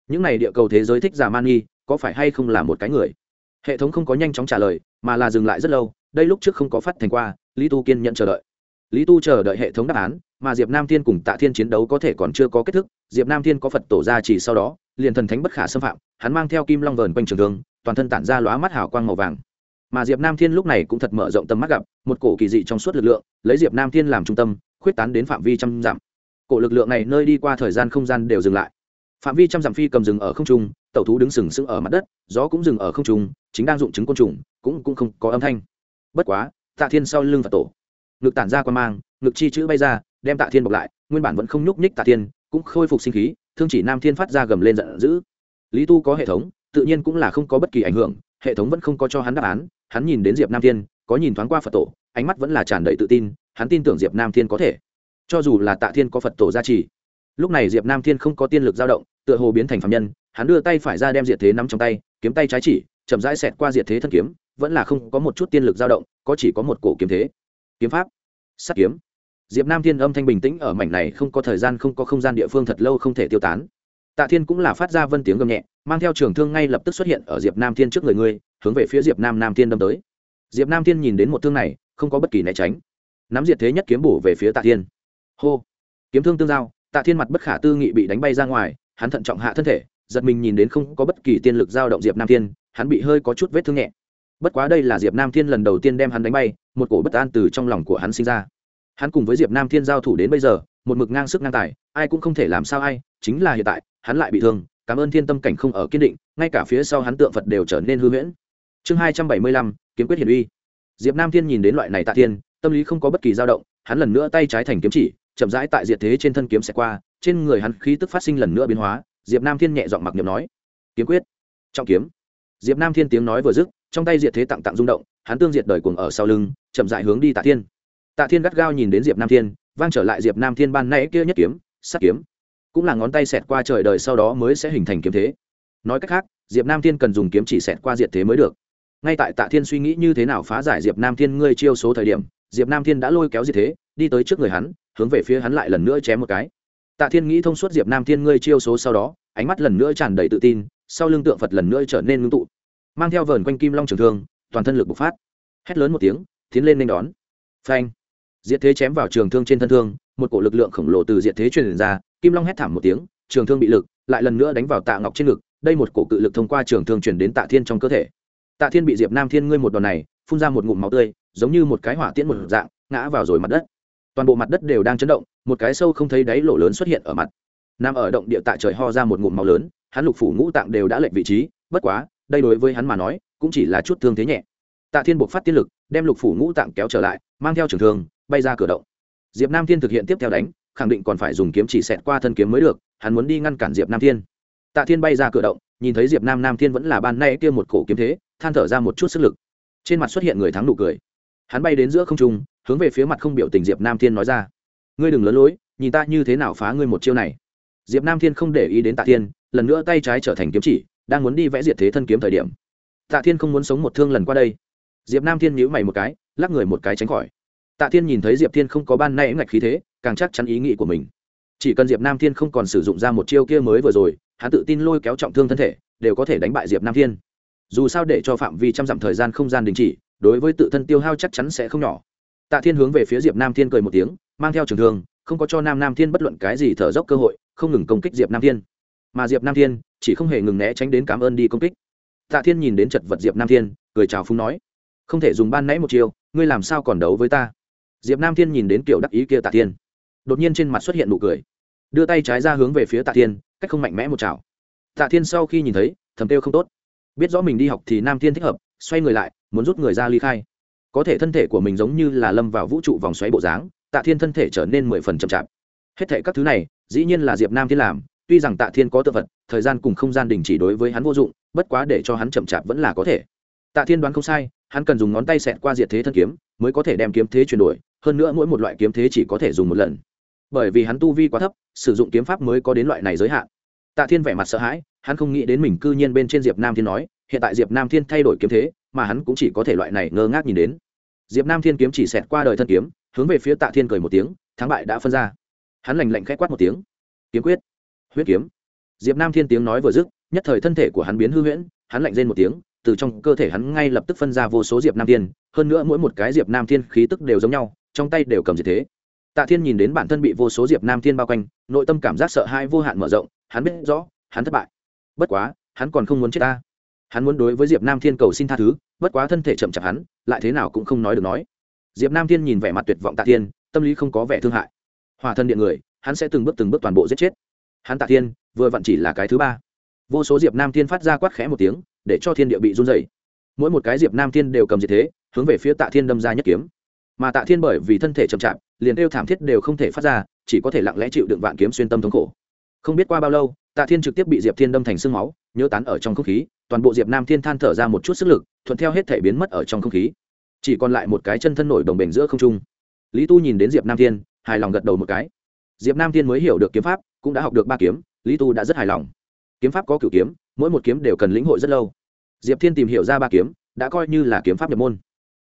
A: Những này địa cầu thế giới thích giả man nghi, có phải hay không là một cái người? Hệ thống không có nhanh chóng trả lời, mà là dừng lại rất lâu, đây lúc trước không có phát thành qua, lý tu kiên nhận chờ đợi. Lý tu chờ đợi hệ thống đáp án, mà diệp nam thiên cùng tạ thiên chiến đấu có thể còn chưa có kết thúc, diệp nam thiên có phật tổ ra chỉ sau đó, liền thần thánh bất khả xâm phạm, hắn mang theo kim long vờn quanh trường thương, toàn thân tản ra lóa mắt hào quang màu vàng. Mà diệp nam thiên lúc này cũng thật mở rộng tầm mắt gặp, một cổ kỳ dị trong suốt lực lượng, lấy diệp nam thiên làm trung tâm, khuyết tán đến phạm vi trăm dặm. Cổ lực lượng này nơi đi qua thời gian không gian đều dừng lại. Phạm vi trăm dặm phi cầm rừng ở không trung tẩu thú đứng sừng sững ở mặt đất, gió cũng dừng ở không trung, chính đang dụng chứng côn trùng, cũng cũng không có âm thanh. Bất quá, tạ thiên sau lưng phật tổ. Ngực tản ra quan mang, ngực chi chữ bay ra, đem tạ thiên bọc lại, nguyên bản vẫn không nhúc nhích tạ thiên, cũng khôi phục sinh khí, thương chỉ nam thiên phát ra gầm lên giận dữ. Lý tu có hệ thống, tự nhiên cũng là không có bất kỳ ảnh hưởng, hệ thống vẫn không có cho hắn đáp án, hắn nhìn đến diệp nam thiên, có nhìn thoáng qua phật tổ, ánh mắt vẫn là tràn đầy tự tin, hắn tin tưởng diệp nam thiên có thể. Cho dù là tạ thiên có phật tổ gia trì, lúc này diệp nam thiên không có tiên lực dao động, tựa hồ biến thành phạm nhân hắn đưa tay phải ra đem diệt thế nắm trong tay, kiếm tay trái chỉ, chậm rãi xẹt qua diệt thế thân kiếm, vẫn là không có một chút tiên lực dao động, có chỉ có một cổ kiếm thế. Kiếm pháp. Sắt kiếm. Diệp nam thiên âm thanh bình tĩnh ở mảnh này không có thời gian, không có không gian địa phương thật lâu không thể tiêu tán. Tạ thiên cũng là phát ra vân tiếng gầm nhẹ, mang theo trường thương ngay lập tức xuất hiện ở diệp nam thiên trước người ngươi, hướng về phía diệp nam nam thiên đâm tới. Diệp nam thiên nhìn đến một thương này, không có bất kỳ né tránh. Nắm diệt thế nhất kiếm bổ về phía tạ thiên. Hô. Kiếm thương tương giao, tạ thiên mặt bất khả tư nghị bị đánh bay ra ngoài, hắn thận trọng hạ thân thể giật mình nhìn đến không có bất kỳ tiên lực dao động diệp nam thiên, hắn bị hơi có chút vết thương nhẹ. Bất quá đây là diệp nam thiên lần đầu tiên đem hắn đánh bay, một cổ bất an từ trong lòng của hắn sinh ra. Hắn cùng với diệp nam thiên giao thủ đến bây giờ, một mực ngang sức ngang tài, ai cũng không thể làm sao ai, chính là hiện tại, hắn lại bị thương, cảm ơn thiên tâm cảnh không ở kiên định, ngay cả phía sau hắn tượng phật đều trở nên hư huyễn. Chương hai trăm bảy mươi lăm, kiếm quyết hiển uy. Diệp nam thiên nhìn đến loại này tạ thiên, tâm lý không có bất kỳ dao động, hắn lần nữa tay trái thành kiếm chỉ, chậm rãi tại diệt thế trên thân kiếm sẽ qua, trên người hắn khí tức phát sinh lần nữa biến hóa diệp nam thiên nhẹ giọng mặc niệm nói, kiếm quyết. Trọng kiếm, diệp nam thiên tiếng nói vừa dứt, trong tay diệt thế tặng tặng rung động, hắn tương diệt đời cuồng ở sau lưng, chậm dại hướng đi tạ thiên. Tạ thiên gắt gao nhìn đến diệp nam thiên, vang trở lại diệp nam thiên ban nãy kia nhất kiếm, sắt kiếm. Cũng là ngón tay xẹt qua trời đời sau đó mới sẽ hình thành kiếm thế. Nói cách khác, diệp nam thiên cần dùng kiếm chỉ xẹt qua diệt thế mới được. Ngay tại tạ thiên suy nghĩ như thế nào phá giải diệp nam thiên ngươi chiêu số thời điểm, diệp nam thiên đã lôi kéo diệt thế, đi tới trước người hắn, hướng về phía hắn lại lần nữa chém một cái tạ thiên nghĩ thông suốt diệp nam thiên ngươi chiêu số sau đó, ánh mắt lần nữa tràn đầy tự tin, sau lưng tượng phật lần nữa trở nên ngưng tụ. Mang theo vờn quanh kim long trường thương, toàn thân lực bộc phát. Hét lớn một tiếng, tiến lên nên đón. Phanh. Diệt thế chém vào trường thương trên thân thương, một cổ lực lượng khổng lồ từ diệt thế truyền ra, kim long hét thảm một tiếng, trường thương bị lực, lại lần nữa đánh vào tạ ngọc trên ngực, đây một cổ cự lực thông qua trường thương truyền đến tạ thiên trong cơ thể. Tạ thiên bị diệp nam thiên ngươi một đòn này, phun ra một ngụm máu tươi, giống như một cái hỏa tiễn một dạng, ngã vào rồi mặt đất. Toàn bộ mặt đất đều đang chấn động một cái sâu không thấy đáy lỗ lớn xuất hiện ở mặt. Nằm ở động địa tạ trời ho ra một ngụm máu lớn, hắn lục phủ ngũ tạng đều đã lệch vị trí, bất quá, đây đối với hắn mà nói, cũng chỉ là chút thương thế nhẹ. Tạ thiên buộc phát tiên lực, đem lục phủ ngũ tạng kéo trở lại, mang theo trường thương, bay ra cửa động. Diệp nam thiên thực hiện tiếp theo đánh, khẳng định còn phải dùng kiếm chỉ xẹt qua thân kiếm mới được, hắn muốn đi ngăn cản diệp nam thiên. Tạ thiên bay ra cửa động, nhìn thấy diệp nam nam thiên vẫn là ban nay kia một cổ kiếm thế, than thở ra một chút sức lực. Trên mặt xuất hiện người thắng nụ cười. Hắn bay đến giữa không trung, hướng về phía mặt không biểu tình diệp nam thiên nói ra ngươi đừng lớn lối, nhìn ta như thế nào phá ngươi một chiêu này. Diệp nam thiên không để ý đến tạ thiên, lần nữa tay trái trở thành kiếm chỉ, đang muốn đi vẽ diệt thế thân kiếm thời điểm. Tạ thiên không muốn sống một thương lần qua đây. Diệp nam thiên nhíu mày một cái, lắc người một cái tránh khỏi. Tạ thiên nhìn thấy diệp thiên không có ban nay ngạch khí thế, càng chắc chắn ý nghĩ của mình. Chỉ cần diệp nam thiên không còn sử dụng ra một chiêu kia mới vừa rồi, hắn tự tin lôi kéo trọng thương thân thể, đều có thể đánh bại diệp nam thiên. Dù sao để cho phạm vi trăm dặm thời gian không gian đình chỉ, đối với tự thân tiêu hao chắc chắn sẽ không nhỏ tạ thiên hướng về phía diệp nam thiên cười một tiếng, mang theo trường thương, không có cho nam nam thiên bất luận cái gì thở dốc cơ hội, không ngừng công kích diệp nam thiên. Mà diệp nam thiên chỉ không hề ngừng né tránh đến cảm ơn đi công kích. Tạ thiên nhìn đến chật vật diệp nam thiên, cười chào phúng nói, không thể dùng ban nãy một chiêu, ngươi làm sao còn đấu với ta? Diệp nam thiên nhìn đến kiểu đắc ý kia tạ thiên, đột nhiên trên mặt xuất hiện nụ cười, đưa tay trái ra hướng về phía tạ thiên, cách không mạnh mẽ một chảo. Tạ thiên sau khi nhìn thấy, thầm kêu không tốt. Biết rõ mình đi học thì nam thiên thích hợp, xoay người lại, muốn rút người ra ly khai có thể thân thể của mình giống như là lâm vào vũ trụ vòng xoáy bộ dáng, tạ thiên thân thể trở nên mười phần chậm chạp. Hết thể các thứ này, dĩ nhiên là diệp nam thiên làm, tuy rằng tạ thiên có tự vật, thời gian cùng không gian đình chỉ đối với hắn vô dụng, bất quá để cho hắn chậm chạp vẫn là có thể. Tạ thiên đoán không sai, hắn cần dùng ngón tay xẹt qua diệt thế thân kiếm, mới có thể đem kiếm thế chuyển đổi, hơn nữa mỗi một loại kiếm thế chỉ có thể dùng một lần. Bởi vì hắn tu vi quá thấp, sử dụng kiếm pháp mới có đến loại này giới hạn. Tạ thiên vẻ mặt sợ hãi, hắn không nghĩ đến mình cư nhiên bên trên diệp nam thiên nói, hiện tại diệp nam thiên thay đổi kiếm thế, mà hắn cũng chỉ có thể loại này ngơ ngác nhìn đến diệp nam thiên kiếm chỉ xẹt qua đời thân kiếm, hướng về phía tạ thiên cười một tiếng, thắng bại đã phân ra. Hắn lành lạnh k h á c quát một tiếng. Kiếm quyết. Huyết kiếm. Diệp nam thiên tiếng nói vừa dứt, nhất thời thân thể của hắn biến hư huyễn, hắn lạnh rên một tiếng, từ trong cơ thể hắn ngay lập tức phân ra vô số diệp nam thiên, hơn nữa mỗi một cái diệp nam thiên khí tức đều giống nhau, trong tay đều cầm gì thế. Tạ thiên nhìn đến bản thân bị vô số diệp nam thiên bao quanh, nội tâm cảm giác sợ hãi vô hạn mở rộng, hắn biết rõ, hắn thất bại. Bất quá, hắn còn không muốn chết ta hắn muốn đối với diệp nam thiên cầu xin tha thứ, bất quá thân thể chậm chạp hắn, lại thế nào cũng không nói được nói. Diệp nam thiên nhìn vẻ mặt tuyệt vọng tạ thiên, tâm lý không có vẻ thương hại. Hòa thân điện người, hắn sẽ từng bước từng bước toàn bộ giết chết. Hắn tạ thiên, vừa vặn chỉ là cái thứ ba. Vô số diệp nam thiên phát ra quát khẽ một tiếng, để cho thiên địa bị run dày mỗi một cái diệp nam thiên đều cầm diệt thế, hướng về phía tạ thiên đâm ra nhất kiếm. Mà tạ thiên bởi vì thân thể chậm chạp, liền kêu thảm thiết đều không thể phát ra, chỉ có thể lặng lẽ chịu đựng vạn kiếm xuyên tâm thống khổ. Không biết qua bao lâu, tạ thiên trực tiếp bị diệp thiên đâm thành sương máu, nhớ tán ở trong không khí toàn bộ diệp nam thiên than thở ra một chút sức lực, thuận theo hết thể biến mất ở trong không khí. Chỉ còn lại một cái chân thân nổi đồng bền giữa không trung. Lý tu nhìn đến diệp nam thiên, hài lòng gật đầu một cái. Diệp nam thiên mới hiểu được kiếm pháp, cũng đã học được ba kiếm, lý tu đã rất hài lòng. Kiếm pháp có cửu kiếm, mỗi một kiếm đều cần lĩnh hội rất lâu. Diệp thiên tìm hiểu ra ba kiếm, đã coi như là kiếm pháp nhập môn.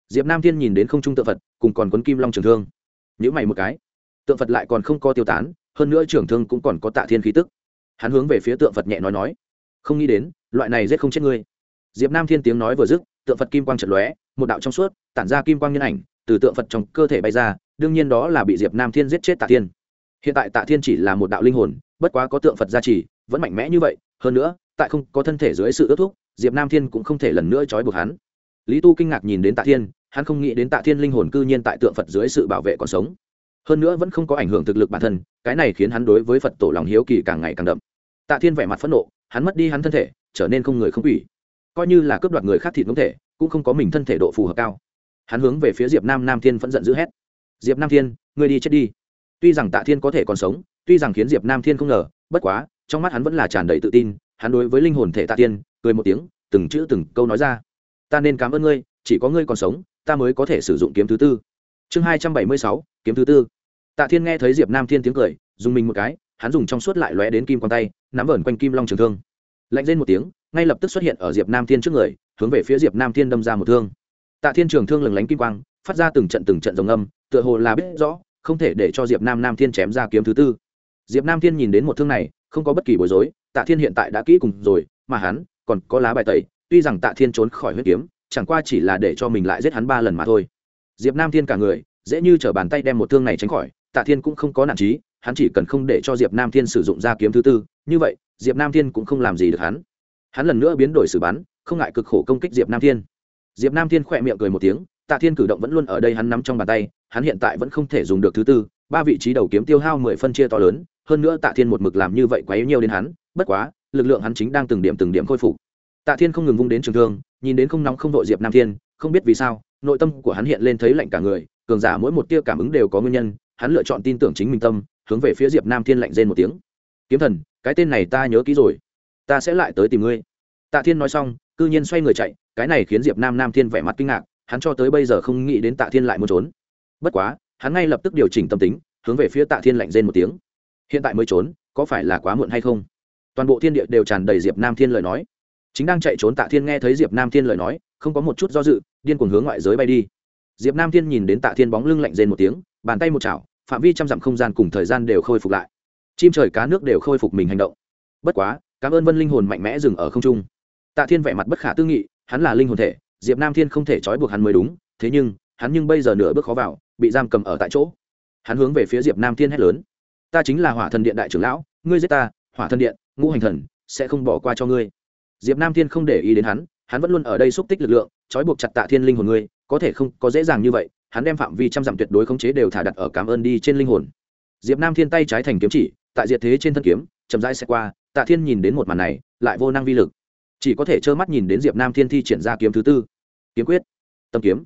A: Diệp nam thiên nhìn đến không trung tượng phật, cùng còn quấn kim long trường thương. Nhữ mày một cái. Tượng phật lại còn không có tiêu tán, hơn nữa trường thương cũng còn có tạ thiên khí tức. Hắn hướng về phía tượng phật nhẹ nói nói. Không nghĩ đến loại này giết không chết ngươi. Diệp nam thiên tiếng nói vừa dứt, tượng phật kim quang trận lóe, một đạo trong suốt, tản ra kim quang nhân ảnh, từ tượng phật trong cơ thể bay ra, đương nhiên đó là bị diệp nam thiên giết chết tạ thiên. Hiện tại tạ thiên chỉ là một đạo linh hồn, bất quá có tượng phật gia trì, vẫn mạnh mẽ như vậy, hơn nữa, tại không có thân thể dưới sự ước thúc, diệp nam thiên cũng không thể lần nữa trói buộc hắn. Lý tu kinh ngạc nhìn đến tạ thiên, hắn không nghĩ đến tạ thiên linh hồn cư nhiên tại tượng phật dưới sự bảo vệ còn sống. Hơn nữa vẫn không có ảnh hưởng thực lực bản thân, cái này khiến hắn đối với phật tổ lòng hiếu kỳ càng ngày càng đậm. Tạ thiên vẻ mặt phẫn nộ, hắn mất đi hắn thân thể trở nên không người không ủy coi như là cướp đoạt người khác thịt ngỗng thể, cũng không có mình thân thể độ phù hợp cao. Hắn hướng về phía diệp nam nam thiên phẫn giận d ữ hét. Diệp nam thiên, ngươi đi chết đi. Tuy rằng tạ thiên có thể còn sống, tuy rằng khiến diệp nam thiên không ngờ, bất quá, trong mắt hắn vẫn là tràn đầy tự tin, hắn đối với linh hồn thể tạ thiên, cười một tiếng, từng chữ từng câu nói ra. Ta nên cảm ơn ngươi, chỉ có ngươi còn sống, ta mới có thể sử dụng kiếm thứ tư. Chương hai trăm bảy mươi sáu, kiếm thứ tư. Tạ thiên nghe thấy diệp nam thiên tiếng cười, dùng mình một cái, hắn dùng trong suốt lại lóe đến kim con tay, nắm vẩn quanh kim long trường thương lạnh lên một tiếng, ngay lập tức xuất hiện ở diệp nam thiên trước người, hướng về phía diệp nam thiên đâm ra một thương. Tạ thiên trường thương lừng lánh kim quang, phát ra từng trận từng trận rồng âm, tựa hồ là biết rõ, không thể để cho diệp nam nam thiên chém ra kiếm thứ tư. Diệp nam thiên nhìn đến một thương này, không có bất kỳ bối rối, tạ thiên hiện tại đã kỹ cùng rồi, mà hắn còn có lá bài tẩy, tuy rằng tạ thiên trốn khỏi huyết kiếm, chẳng qua chỉ là để cho mình lại giết hắn ba lần mà thôi. Diệp nam thiên cả người, dễ như t r ở bàn tay đem một thương này tránh khỏi, tạ thiên cũng không có nản trí hắn chỉ cần không để cho diệp nam thiên sử dụng ra kiếm thứ tư, như vậy, diệp nam thiên cũng không làm gì được hắn. Hắn lần nữa biến đổi xử bắn, không ngại cực khổ công kích diệp nam thiên. Diệp nam thiên khỏe miệng cười một tiếng, tạ thiên cử động vẫn luôn ở đây hắn nắm trong bàn tay, hắn hiện tại vẫn không thể dùng được thứ tư, ba vị trí đầu kiếm tiêu hao mười phân chia to lớn, hơn nữa tạ thiên một mực làm như vậy quá yếu nhiều đến hắn, bất quá, lực lượng hắn chính đang từng điểm từng điểm khôi phục. Tạ thiên không ngừng vung đến trường thương, nhìn đến không nóng không đội diệp nam thiên, không biết vì sao, nội tâm của hắn hiện lên thấy lạnh cả người, cường giả mỗi một tia cảm ứng đều có nguyên nhân, hắn lựa chọn tin tưởng chính mình tâm hướng về phía diệp nam thiên lạnh rên một tiếng. Kiếm thần, cái tên này ta nhớ kỹ rồi. Ta sẽ lại tới tìm ngươi. Tạ thiên nói xong, cư nhiên xoay người chạy, cái này khiến diệp nam nam thiên vẻ mặt kinh ngạc, hắn cho tới bây giờ không nghĩ đến tạ thiên lại muốn trốn. Bất quá, hắn ngay lập tức điều chỉnh tâm tính, hướng về phía tạ thiên lạnh rên một tiếng. Hiện tại mới trốn, có phải là quá muộn hay không? Toàn bộ thiên địa đều tràn đầy diệp nam thiên lời nói. Chính đang chạy trốn tạ thiên nghe thấy diệp nam thiên lời nói, không có một chút do dự, điên cuồng hướng ngoại giới bay đi. Diệp nam thiên nhìn đến tạ thiên bóng lưng lạnh rên một tiếng, bàn tay một chảo phạm vi trăm dặm không gian cùng thời gian đều khôi phục lại. Chim trời cá nước đều khôi phục mình hành động. Bất quá, cảm ơn vân linh hồn mạnh mẽ dừng ở không trung. Tạ thiên vẻ mặt bất khả tư nghị, hắn là linh hồn thể, diệp nam thiên không thể trói buộc hắn mới đúng, thế nhưng, hắn nhưng bây giờ nửa bước khó vào, bị giam cầm ở tại chỗ. Hắn hướng về phía diệp nam thiên hét lớn. Ta chính là hỏa thần điện đại trưởng lão, ngươi giết ta, hỏa thần điện, ngũ hành thần, sẽ không bỏ qua cho ngươi. Diệp nam thiên không để ý đến hắn hắn vẫn luôn ở đây xúc tích lực lượng, trói buộc chặt tạ thiên linh hồn ngươi, có thể không, có dễ dàng như vậy hắn đem phạm vi trăm dặm tuyệt đối khống chế đều thả đặt ở cảm ơn đi trên linh hồn. Diệp nam thiên tay trái thành kiếm chỉ, tại diệt thế trên thân kiếm, chậm rãi xe qua, tạ thiên nhìn đến một màn này, lại vô năng vi lực. Chỉ có thể trơ mắt nhìn đến diệp nam thiên thi triển ra kiếm thứ tư. Kiếm quyết. Tâm kiếm.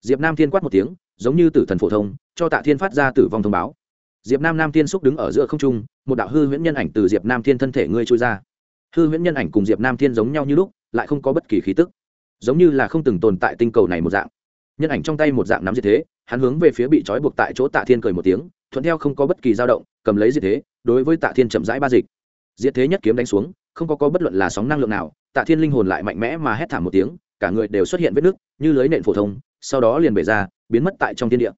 A: Diệp nam thiên quát một tiếng, giống như tử thần phổ thông, cho tạ thiên phát ra tử vong thông báo. Diệp nam nam thiên xúc đứng ở giữa không trung, một đạo hư huyễn nhân ảnh từ diệp nam thiên thân thể ngươi trôi ra. Hư huyễn nhân ảnh cùng diệp nam thiên giống nhau như lúc, lại không có bất kỳ khí tức. Giống như là không từng tồn tại tinh cầu này một dạng nhân ảnh trong tay một dạng nắm diệt thế, hắn hướng về phía bị trói buộc tại chỗ tạ thiên cười một tiếng, thuận theo không có bất kỳ dao động, cầm lấy diệt thế, đối với tạ thiên chậm rãi ba dịch. Diệt thế nhất kiếm đánh xuống, không có có bất luận là sóng năng lượng nào, tạ thiên linh hồn lại mạnh mẽ mà hét thảm một tiếng, cả người đều xuất hiện vết nứt, như lưới nện phổ thông, sau đó liền bể ra, biến mất tại trong thiên địa.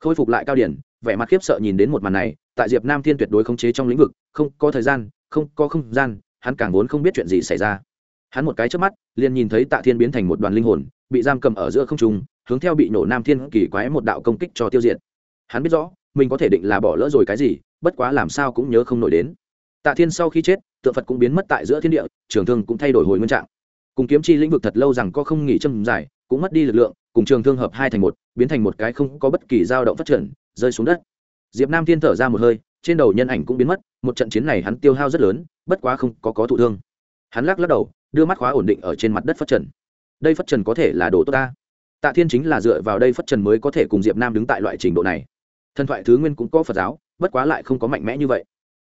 A: Khôi phục lại cao điển, vẻ mặt khiếp sợ nhìn đến một màn này, tại diệp nam thiên tuyệt đối khống chế trong lĩnh vực, không có thời gian, không có không gian, hắn càng vốn không biết chuyện gì xảy ra. Hắn một cái trước mắt, liền nhìn thấy tạ thiên biến thành một đoàn linh hồn, bị giam cầm ở giữa không trung hướng theo bị nổ nam thiên kỳ quái một đạo công kích cho tiêu diệt. Hắn biết rõ, mình có thể định là bỏ lỡ rồi cái gì, bất quá làm sao cũng nhớ không nổi đến. Tạ thiên sau khi chết, tượng phật cũng biến mất tại giữa thiên địa, trường thương cũng thay đổi hồi nguyên trạng. Cùng kiếm chi lĩnh vực thật lâu rằng có không nghỉ châm dài, cũng mất đi lực lượng, cùng trường thương hợp hai thành một, biến thành một cái không có bất kỳ dao động phát triển, rơi xuống đất. Diệp nam thiên thở ra một hơi, trên đầu nhân ảnh cũng biến mất, một trận chiến này hắn tiêu hao rất lớn, bất quá không có có thụ thương. Hắn lắc lắc đầu, đưa mắt khóa ổn định ở trên mặt đất phát trần đây phát trần có thể là đồ tốt ta tạ thiên chính là dựa vào đây phát trần mới có thể cùng diệp nam đứng tại loại trình độ này. Thần thoại thứ nguyên cũng có phật giáo, bất quá lại không có mạnh mẽ như vậy.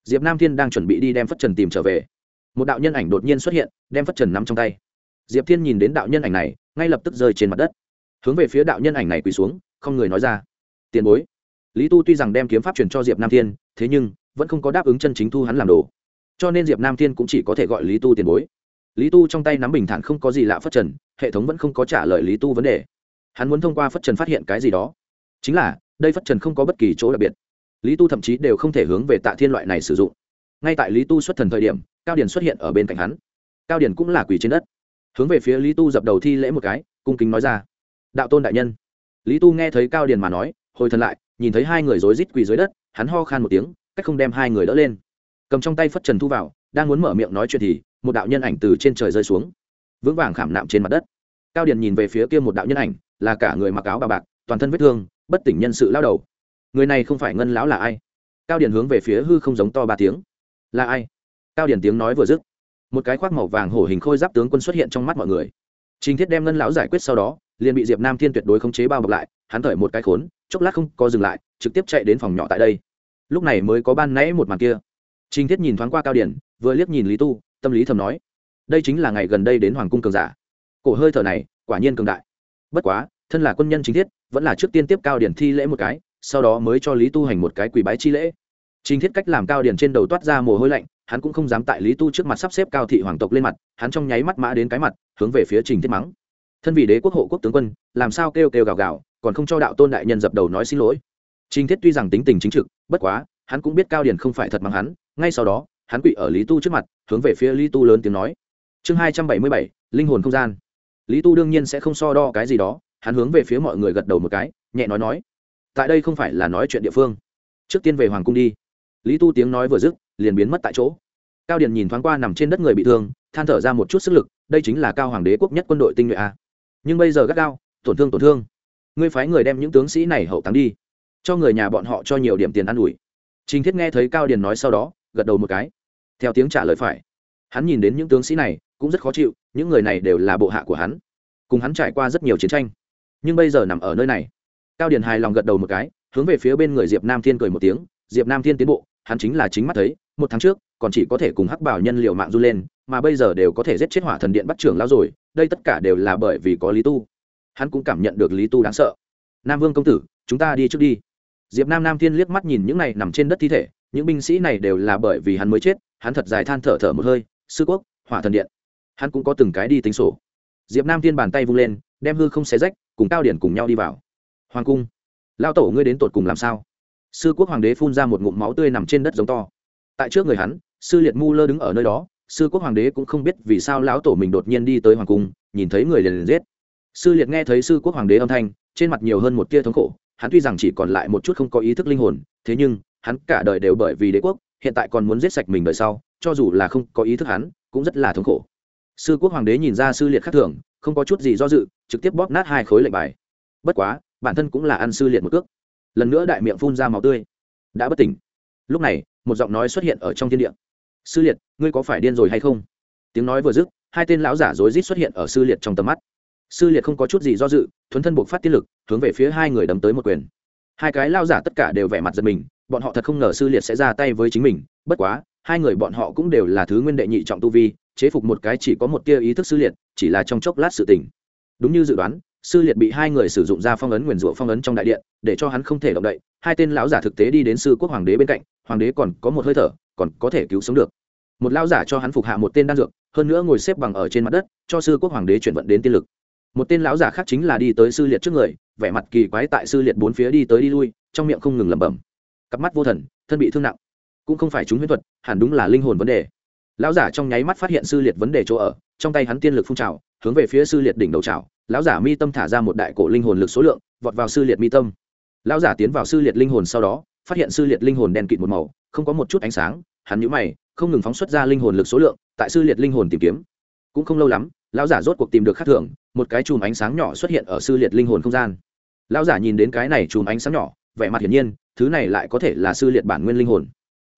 A: Diệp nam thiên đang chuẩn bị đi đem phất trần tìm trở về. Một đạo nhân ảnh đột nhiên xuất hiện, đem phất trần nắm trong tay. Diệp thiên nhìn đến đạo nhân ảnh này, ngay lập tức rơi trên mặt đất. Hướng về phía đạo nhân ảnh này quỳ xuống, không người nói ra. Tiền bối. Lý tu tuy rằng đem kiếm pháp truyền cho diệp nam thiên, thế nhưng vẫn không có đáp ứng chân chính thu hắn làm đồ. Cho nên diệp nam thiên cũng chỉ có thể gọi lý tu tiền bối. Lý tu trong tay nắm bình thản không có gì lạ phất trần, hệ thống vẫn không có trả lời lý tu vấn đề hắn muốn thông qua phất trần phát hiện cái gì đó. Chính là, đây phất trần không có bất kỳ chỗ đặc biệt. Lý tu thậm chí đều không thể hướng về tạ thiên loại này sử dụng. Ngay tại lý tu xuất thần thời điểm, cao điển xuất hiện ở bên cạnh hắn. Cao điển cũng là quỷ trên đất. Hướng về phía lý tu dập đầu thi lễ một cái, cung kính nói ra, đạo tôn đại nhân. Lý tu nghe thấy cao điển mà nói, hồi thần lại, nhìn thấy hai người rối rít quỳ dưới đất, hắn ho khan một tiếng, cách không đem hai người đỡ lên. Cầm trong tay phất trần thu vào, đang muốn mở miệng nói chuyện thì, một đạo nhân ảnh từ trên trời rơi xuống, vững vàng khảm nạm trên mặt đất. Cao điển nhìn về phía kia một đạo nhân ảnh là cả người mặc áo bà bạc, toàn thân vết thương, bất tỉnh nhân sự lao đầu. Người này không phải ngân lão là ai? Cao điển hướng về phía hư không giống to ba tiếng. Là ai? Cao điển tiếng nói vừa dứt, một cái khoác màu vàng hổ hình khôi giáp tướng quân xuất hiện trong mắt mọi người. Trình thiết đem ngân lão giải quyết sau đó, liền bị diệp nam thiên tuyệt đối khống chế bao bọc lại, hắn thởi một cái khốn, chốc lát không có dừng lại, trực tiếp chạy đến phòng nhỏ tại đây. Lúc này mới có ban nãy một màn kia. Trình thiết nhìn thoáng qua cao điển vừa liếc nhìn lý tu, tâm lý thầm nói, đây chính là ngày gần đây đến hoàng cung cường giả. Cổ hơi thở này, quả nhiên cường đại bất quá, thân là quân nhân chính thiết, vẫn là trước tiên tiếp cao điển thi lễ một cái, sau đó mới cho lý tu hành một cái quỳ bái chi lễ. Chính thiết cách làm cao điển trên đầu toát ra mồ hôi lạnh, hắn cũng không dám tại lý tu trước mặt sắp xếp cao thị hoàng tộc lên mặt, hắn trong nháy mắt mã đến cái mặt, hướng về phía trình thiết mắng. Thân vị đế quốc hộ quốc tướng quân, làm sao kêu kêu gào gào, còn không cho đạo tôn đại nhân dập đầu nói xin lỗi. Trình thiết tuy rằng tính tình chính trực, bất quá, hắn cũng biết cao điển không phải thật mắng hắn, ngay sau đó, hắn quỵ ở lý tu trước mặt, hướng về phía lý tu lớn tiếng nói. Chương hai trăm bảy mươi bảy, linh hồn không gian lý tu đương nhiên sẽ không so đo cái gì đó, hắn hướng về phía mọi người gật đầu một cái, nhẹ nói nói, tại đây không phải là nói chuyện địa phương. Trước tiên về hoàng cung đi. Lý tu tiếng nói vừa dứt, liền biến mất tại chỗ. Cao điền nhìn thoáng qua nằm trên đất người bị thương, than thở ra một chút sức lực, đây chính là cao hoàng đế quốc nhất quân đội tinh nhuệ a. Nhưng bây giờ gắt gao, tổn thương tổn thương. Ngươi phái người đem những tướng sĩ này hậu táng đi, cho người nhà bọn họ cho nhiều điểm tiền ăn ủi. Trình thiết nghe thấy cao điền nói sau đó, gật đầu một cái. Theo tiếng trả lời phải, hắn nhìn đến những tướng sĩ này cũng rất khó chịu, những người này đều là bộ hạ của hắn, cùng hắn trải qua rất nhiều chiến tranh. Nhưng bây giờ nằm ở nơi này, cao điền hài lòng gật đầu một cái, hướng về phía bên người diệp nam thiên cười một tiếng, diệp nam thiên tiến bộ, hắn chính là chính mắt thấy, một tháng trước, còn chỉ có thể cùng hắc bảo nhân liệu mạng du lên, mà bây giờ đều có thể giết chết hỏa thần điện bắt trưởng lao rồi, đây tất cả đều là bởi vì có lý tu. Hắn cũng cảm nhận được lý tu đáng sợ. Nam vương công tử, chúng ta đi trước đi. Diệp nam nam thiên liếc mắt nhìn những này nằm trên đất thi thể, những binh sĩ này đều là bởi vì hắn mới chết, hắn thật dài than thở thở một hơi, sư quốc, hỏa thần điện hắn cũng có từng cái đi tính sổ. Diệp nam thiên bàn tay vung lên, đem hư không xé rách, cùng cao điển cùng nhau đi vào. Hoàng cung. Lao tổ ngươi đến tột cùng làm sao? Sư quốc hoàng đế phun ra một ngụm máu tươi nằm trên đất giống to. Tại trước người hắn, sư liệt mu lơ đứng ở nơi đó, sư quốc hoàng đế cũng không biết vì sao lão tổ mình đột nhiên đi tới hoàng cung, nhìn thấy người liền liền giết. Sư liệt nghe thấy sư quốc hoàng đế âm thanh, trên mặt nhiều hơn một tia thống khổ, hắn tuy rằng chỉ còn lại một chút không có ý thức linh hồn, thế nhưng, hắn cả đời đều bởi vì đế quốc, hiện tại còn muốn giết sạch mình đời sau, cho dù là không có ý thức hắn, cũng rất là thống khổ sư quốc hoàng đế nhìn ra sư liệt khắc thường, không có chút gì do dự, trực tiếp bóp nát hai khối lệnh bài. Bất quá, bản thân cũng là ăn sư liệt một cước. Lần nữa đại miệng phun ra màu tươi. Đã bất tỉnh. Lúc này, một giọng nói xuất hiện ở trong thiên địa. Sư liệt, ngươi có phải điên rồi hay không? Tiếng nói vừa dứt, hai tên lão giả rối rít xuất hiện ở sư liệt trong tầm mắt. Sư liệt không có chút gì do dự, thuấn thân buộc phát tiết lực, hướng về phía hai người đấm tới một quyền. Hai cái lao giả tất cả đều vẻ mặt giật mình, bọn họ thật không ngờ sư liệt sẽ ra tay với chính mình. Bất quá, hai người bọn họ cũng đều là thứ nguyên đệ nhị trọng tu vi chế phục một cái chỉ có một tia ý thức sư liệt, chỉ là trong chốc lát sự tình. Đúng như dự đoán, sư liệt bị hai người sử dụng ra phong ấn nguyền rủa phong ấn trong đại điện, để cho hắn không thể động đậy. Hai tên lão giả thực tế đi đến sư quốc hoàng đế bên cạnh, hoàng đế còn có một hơi thở, còn có thể cứu sống được. Một lão giả cho hắn phục hạ một tên đan dược, hơn nữa ngồi xếp bằng ở trên mặt đất, cho sư quốc hoàng đế chuyển vận đến tiên lực. Một tên lão giả khác chính là đi tới sư liệt trước người, vẻ mặt kỳ quái tại sư liệt bốn phía đi tới đi lui, trong miệng không ngừng lẩm bẩm. Cặp mắt vô thần, thân bị thương nặng. Cũng không phải chúng huyễn thuật, hẳn đúng là linh hồn vấn đề lão giả trong nháy mắt phát hiện sư liệt vấn đề chỗ ở, trong tay hắn tiên lực phun trào, hướng về phía sư liệt đỉnh đầu trào lão giả mi tâm thả ra một đại cổ linh hồn lực số lượng, vọt vào sư liệt mi tâm. Lão giả tiến vào sư liệt linh hồn sau đó, phát hiện sư liệt linh hồn đen kịt một màu, không có một chút ánh sáng, hắn nhũ mày, không ngừng phóng xuất ra linh hồn lực số lượng, tại sư liệt linh hồn tìm kiếm. Cũng không lâu lắm, lão giả rốt cuộc tìm được khắc thưởng, một cái chùm ánh sáng nhỏ xuất hiện ở sư liệt linh hồn không gian. Lão giả nhìn đến cái này chùm ánh sáng nhỏ, vẻ mặt hiển nhiên, thứ này lại có thể là sư liệt bản nguyên linh hồn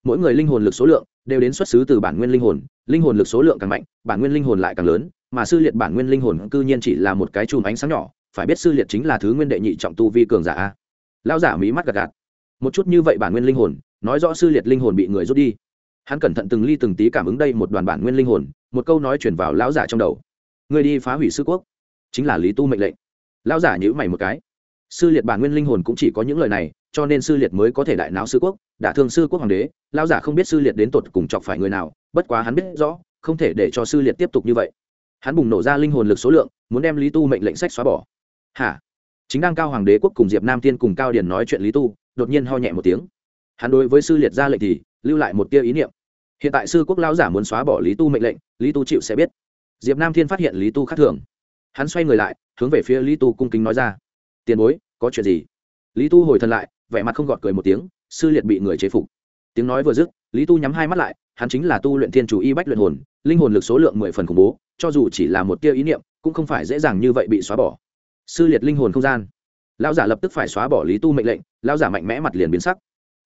A: mỗi người linh hồn lực số lượng đều đến xuất xứ từ bản nguyên linh hồn linh hồn lực số lượng càng mạnh, bản nguyên linh hồn lại càng lớn, mà sư liệt bản nguyên linh hồn cư nhiên chỉ là một cái chùm ánh sáng nhỏ, phải biết sư liệt chính là thứ nguyên đệ nhị trọng tu vi cường giả a. Lão giả mí mắt gạt gạt một chút như vậy bản nguyên linh hồn, nói rõ sư liệt linh hồn bị người rút đi. Hắn cẩn thận từng ly từng tí cảm ứng đây một đoàn bản nguyên linh hồn, một câu nói chuyển vào lão giả trong đầu. Người đi phá hủy sư quốc. Chính là lý tu mệnh lệnh. Lão giả nhữ mày một cái. Sư liệt bản nguyên linh hồn cũng chỉ có những lời này cho nên sư liệt mới có thể đại náo sư quốc, đả thương sư quốc hoàng đế, lão giả không biết sư liệt đến tột cùng chọc phải người nào, bất quá hắn biết rõ, không thể để cho sư liệt tiếp tục như vậy. Hắn bùng nổ ra linh hồn lực số lượng, muốn đem lý tu mệnh lệnh sách xóa bỏ. Hả? Chính đang cao hoàng đế quốc cùng diệp nam tiên cùng cao điền nói chuyện lý tu, đột nhiên ho nhẹ một tiếng. Hắn đối với sư liệt ra lệnh thì, lưu lại một tia ý niệm. Hiện tại sư quốc lão giả muốn xóa bỏ lý tu mệnh lệnh, lý tu chịu sẽ biết. Diệp nam thiên phát hiện lý tu khác thường. Hắn xoay người lại, hướng về phía lý tu cung kính nói ra. Tiền bối, có chuyện gì? Lý tu hồi thân lại vẻ mặt không gọt cười một tiếng, sư liệt bị người chế phục. Tiếng nói vừa dứt, lý tu nhắm hai mắt lại, hắn chính là tu luyện thiên chủ y bách luyện hồn, linh hồn lực số lượng mười phần khủng bố, cho dù chỉ là một tia ý niệm, cũng không phải dễ dàng như vậy bị xóa bỏ. Sư liệt linh hồn không gian. Lão giả lập tức phải xóa bỏ lý tu mệnh lệnh, lão giả mạnh mẽ mặt liền biến sắc.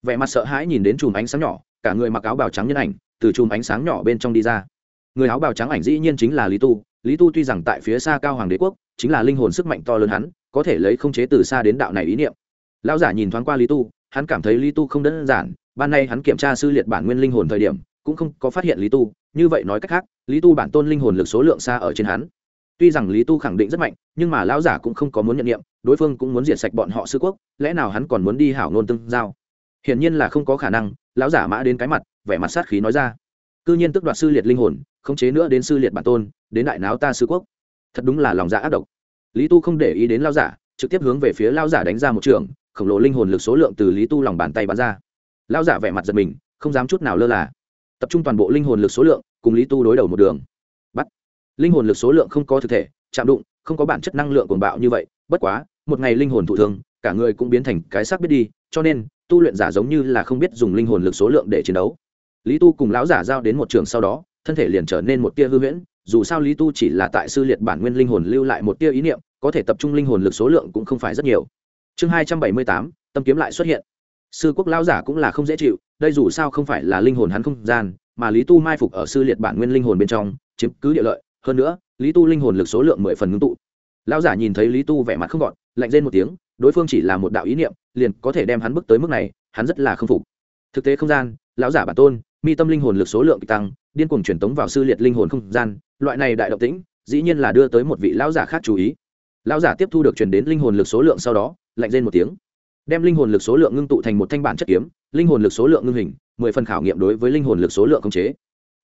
A: Vẻ mặt sợ hãi nhìn đến chùm ánh sáng nhỏ, cả người mặc áo bào trắng nhân ảnh, từ chùm ánh sáng nhỏ bên trong đi ra. Người áo bào trắng ảnh dĩ nhiên chính là lý tu lý tu tuy rằng tại phía xa cao hoàng đế quốc, chính là linh hồn sức mạnh to lớn hắn, có thể lấy không chế từ xa đến đạo này ý niệm lão giả nhìn thoáng qua lý tu, hắn cảm thấy lý tu không đơn giản, ban nay hắn kiểm tra sư liệt bản nguyên linh hồn thời điểm, cũng không có phát hiện lý tu, như vậy nói cách khác, lý tu bản tôn linh hồn lực số lượng xa ở trên hắn. Tuy rằng lý tu khẳng định rất mạnh, nhưng mà lão giả cũng không có muốn nhận nhiệm đối phương cũng muốn diệt sạch bọn họ sư quốc, lẽ nào hắn còn muốn đi hảo nôn tương giao? Hiển nhiên là không có khả năng, lão giả mã đến cái mặt, vẻ mặt sát khí nói ra. Cư nhiên tức đoạt sư liệt linh hồn, khống chế nữa đến sư liệt bản tôn, đến đại náo ta sư quốc. Thật đúng là lòng dạ ác độc. Lý tu không để ý đến lao giả, trực tiếp hướng về phía lao giả đánh ra một trường khổng lồ linh hồn lực số lượng từ lý tu lòng bàn tay bắn ra. Lao giả vẻ mặt giật mình, không dám chút nào lơ là. Tập trung toàn bộ linh hồn lực số lượng, cùng lý tu đối đầu một đường. Bắt. Linh hồn lực số lượng không có thực thể, chạm đụng, không có bản chất năng lượng cuồng bạo như vậy, bất quá, một ngày linh hồn thụ thương, cả người cũng biến thành cái xác biết đi, cho nên, tu luyện giả giống như là không biết dùng linh hồn lực số lượng để chiến đấu. Lý tu cùng lão giả giao đến một trường sau đó, thân thể liền trở nên một tia hư huyễn, dù sao lý tu chỉ là tại sư liệt bản nguyên linh hồn lưu lại một tia ý niệm, có thể tập trung linh hồn lực số lượng cũng không phải rất nhiều chương hai trăm bảy mươi tám, tâm kiếm lại xuất hiện. Sư quốc lão giả cũng là không dễ chịu, đây dù sao không phải là linh hồn hắn không gian, mà lý tu mai phục ở sư liệt bản nguyên linh hồn bên trong, chiếm cứ địa lợi. Hơn nữa, lý tu linh hồn lực số lượng mười phần ngưng tụ. Lão giả nhìn thấy lý tu vẻ mặt không gọn, lạnh lên một tiếng, đối phương chỉ là một đạo ý niệm, liền có thể đem hắn bước tới mức này, hắn rất là k phục. Thực tế không gian, lão giả bản tôn, mi tâm linh hồn lực số lượng tăng, điên cuồng truyền tống vào sư liệt linh hồn không gian, loại này đại động tĩnh, dĩ nhiên là đưa tới một vị lão giả khác chú ý lão giả tiếp thu được truyền đến linh hồn lực số lượng sau đó, lạnh lên một tiếng. Đem linh hồn lực số lượng ngưng tụ thành một thanh bản chất kiếm, linh hồn lực số lượng ngưng hình, mười phần khảo nghiệm đối với linh hồn lực số lượng khống chế.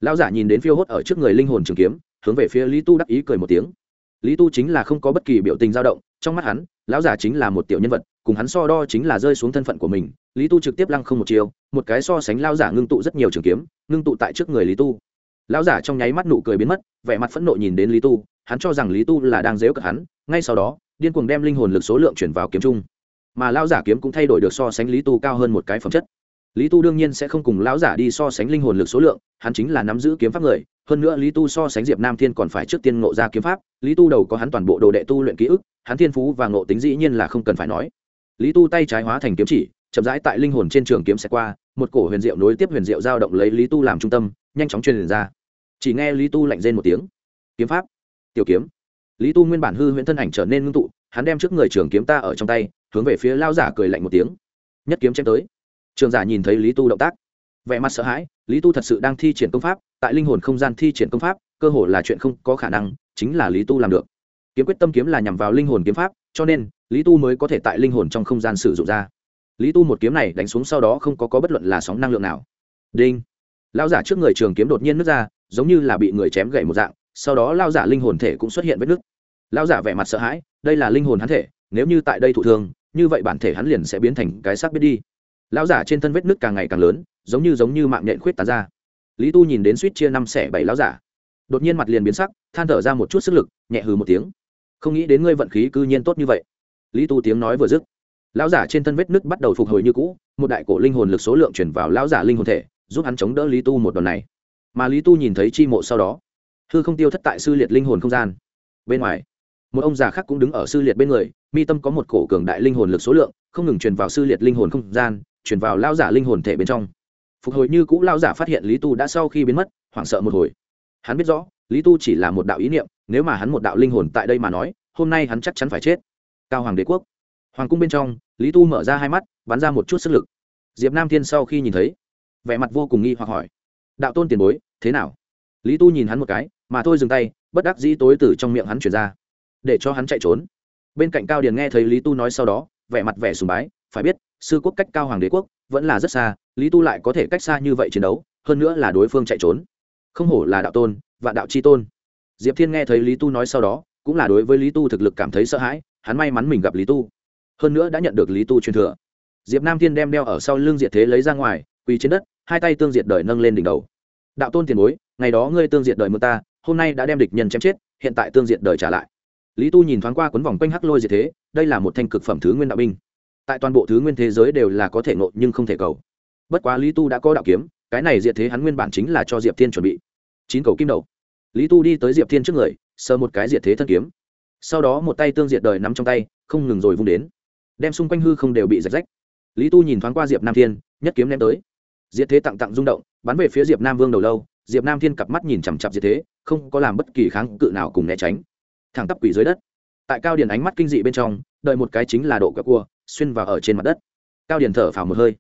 A: Lão giả nhìn đến phiêu hốt ở trước người linh hồn trường kiếm, hướng về phía lý tu đắc ý cười một tiếng. Lý tu chính là không có bất kỳ biểu tình dao động, trong mắt hắn, lão giả chính là một tiểu nhân vật, cùng hắn so đo chính là rơi xuống thân phận của mình. Lý tu trực tiếp lăng không một chiều một cái so sánh lão giả ngưng tụ rất nhiều trường kiếm, ngưng tụ tại trước người lý tu. Lão giả trong nháy mắt nụ cười biến mất, vẻ mặt phẫn nộ nhìn đến lý tu hắn cho rằng lý tu là đang dếu cật hắn, ngay sau đó, điên cuồng đem linh hồn lực số lượng chuyển vào kiếm trung. Mà lão giả kiếm cũng thay đổi được so sánh lý tu cao hơn một cái phẩm chất. Lý tu đương nhiên sẽ không cùng lão giả đi so sánh linh hồn lực số lượng, hắn chính là nắm giữ kiếm pháp người, hơn nữa lý tu so sánh diệp nam thiên còn phải trước tiên ngộ ra kiếm pháp, lý tu đầu có hắn toàn bộ đồ đệ tu luyện ký ức, hắn thiên phú và ngộ tính dĩ nhiên là không cần phải nói. Lý tu tay trái hóa thành kiếm chỉ, chậm rãi tại linh hồn trên trường kiếm sẽ qua, một cổ huyền diệu nối tiếp huyền diệu giao động lấy lý tu làm trung tâm, nhanh chóng truyền ra. Chỉ nghe lý tu lạnh rên một tiếng. Kiếm pháp tiểu kiếm. Lý tu nguyên bản hư huyễn thân ảnh trở nên ngưng tụ hắn đem trước người trường kiếm ta ở trong tay hướng về phía lao giả cười lạnh một tiếng. Nhất kiếm chém tới. Trường giả nhìn thấy lý tu động tác vẻ mặt sợ hãi lý tu thật sự đang thi triển công pháp tại linh hồn không gian thi triển công pháp cơ hồ là chuyện không có khả năng chính là lý tu làm được. Kiếm quyết tâm kiếm là nhằm vào linh hồn kiếm pháp cho nên lý tu mới có thể tại linh hồn trong không gian sử dụng ra. Lý tu một kiếm này đánh xuống sau đó không có, có bất luận là sóng năng lượng nào. Đinh. Lao giả trước người trường kiếm đột nhiên nứt ra giống như là bị người chém gậy một dạng sau đó lao giả linh hồn thể cũng xuất hiện vết nứt. Lao giả vẻ mặt sợ hãi, đây là linh hồn hắn thể, nếu như tại đây thụ thương, như vậy bản thể hắn liền sẽ biến thành cái xác biết đi. Lao giả trên thân vết nứt càng ngày càng lớn, giống như giống như mạng nhện khuyết tán ra. Lý tu nhìn đến suýt chia năm xẻ bảy lao giả. Đột nhiên mặt liền biến sắc, than thở ra một chút sức lực, nhẹ hừ một tiếng. Không nghĩ đến ngươi vận khí cư nhiên tốt như vậy. Lý tu tiếng nói vừa dứt lão giả trên thân vết nứt bắt đầu phục hồi như cũ, một đại cổ linh hồn lực số lượng chuyển vào lão giả linh hồn thể, giúp hắn chống đỡ lý tu một đòn này. Mà lý tu nhìn thấy chi mộ sau đó hư không tiêu thất tại sư liệt linh hồn không gian. Bên ngoài, một ông già khác cũng đứng ở sư liệt bên người, mi tâm có một cổ cường đại linh hồn lực số lượng, không ngừng truyền vào sư liệt linh hồn không gian, truyền vào lao giả linh hồn thể bên trong. Phục hồi như cũ lao giả phát hiện lý tu đã sau khi biến mất, hoảng sợ một hồi. Hắn biết rõ, lý tu chỉ là một đạo ý niệm, nếu mà hắn một đạo linh hồn tại đây mà nói, hôm nay hắn chắc chắn phải chết. Cao hoàng đế quốc. Hoàng cung bên trong, lý tu mở ra hai mắt, bắn ra một chút sức lực. Diệp nam thiên sau khi nhìn thấy, vẻ mặt vô cùng nghi hoặc hỏi, đạo tôn tiền bối, thế nào? Lý tu nhìn hắn một cái mà thôi dừng tay, bất đắc dĩ tối từ trong miệng hắn chuyển ra. Để cho hắn chạy trốn. Bên cạnh cao điền nghe thấy lý tu nói sau đó, vẻ mặt vẻ sùng bái, phải biết, sư quốc cách cao hoàng đế quốc vẫn là rất xa, lý tu lại có thể cách xa như vậy chiến đấu, hơn nữa là đối phương chạy trốn. Không hổ là đạo tôn và đạo c h i tôn. Diệp thiên nghe thấy lý tu nói sau đó, cũng là đối với lý tu thực lực cảm thấy sợ hãi, hắn may mắn mình gặp lý tu. Hơn nữa đã nhận được lý tu truyền thừa. Diệp nam thiên đem đeo ở sau lưng diệt thế lấy ra ngoài, quỳ trên đất, hai tay tương diệt đời nâng lên đỉnh đầu. Đạo tôn tiền bối, ngày đó ngươi tương diệt đời mưa ta hôm nay đã đem địch nhân chém chết, hiện tại tương diện đời trả lại. Lý tu nhìn thoáng qua quấn vòng quanh hắc lôi diệt thế, đây là một thanh cực phẩm thứ nguyên đạo binh. Tại toàn bộ thứ nguyên thế giới đều là có thể nộ nhưng không thể cầu. Bất quá lý tu đã có đạo kiếm, cái này diệt thế hắn nguyên bản chính là cho diệp thiên chuẩn bị. Chín cầu kim đầu. Lý tu đi tới diệp thiên trước người, sờ một cái diệt thế thân kiếm. Sau đó một tay tương diệt đời nắm trong tay, không ngừng rồi vung đến. Đem xung quanh hư không đều bị rạch rách. Lý tu nhìn thoáng qua diệp nam thiên, nhất kiếm ném tới. Diệt thế tặng tặng rung động, bắn về phía diệp nam vương đầu lâu. Diệp nam thiên cặp mắt nhìn chằm chặp diệt thế không có làm bất kỳ kháng cự nào cùng né tránh. Thẳng tắp quỷ dưới đất. Tại cao điền ánh mắt kinh dị bên trong, đợi một cái chính là độ cặp cua, xuyên vào ở trên mặt đất. Cao điền thở phào một hơi.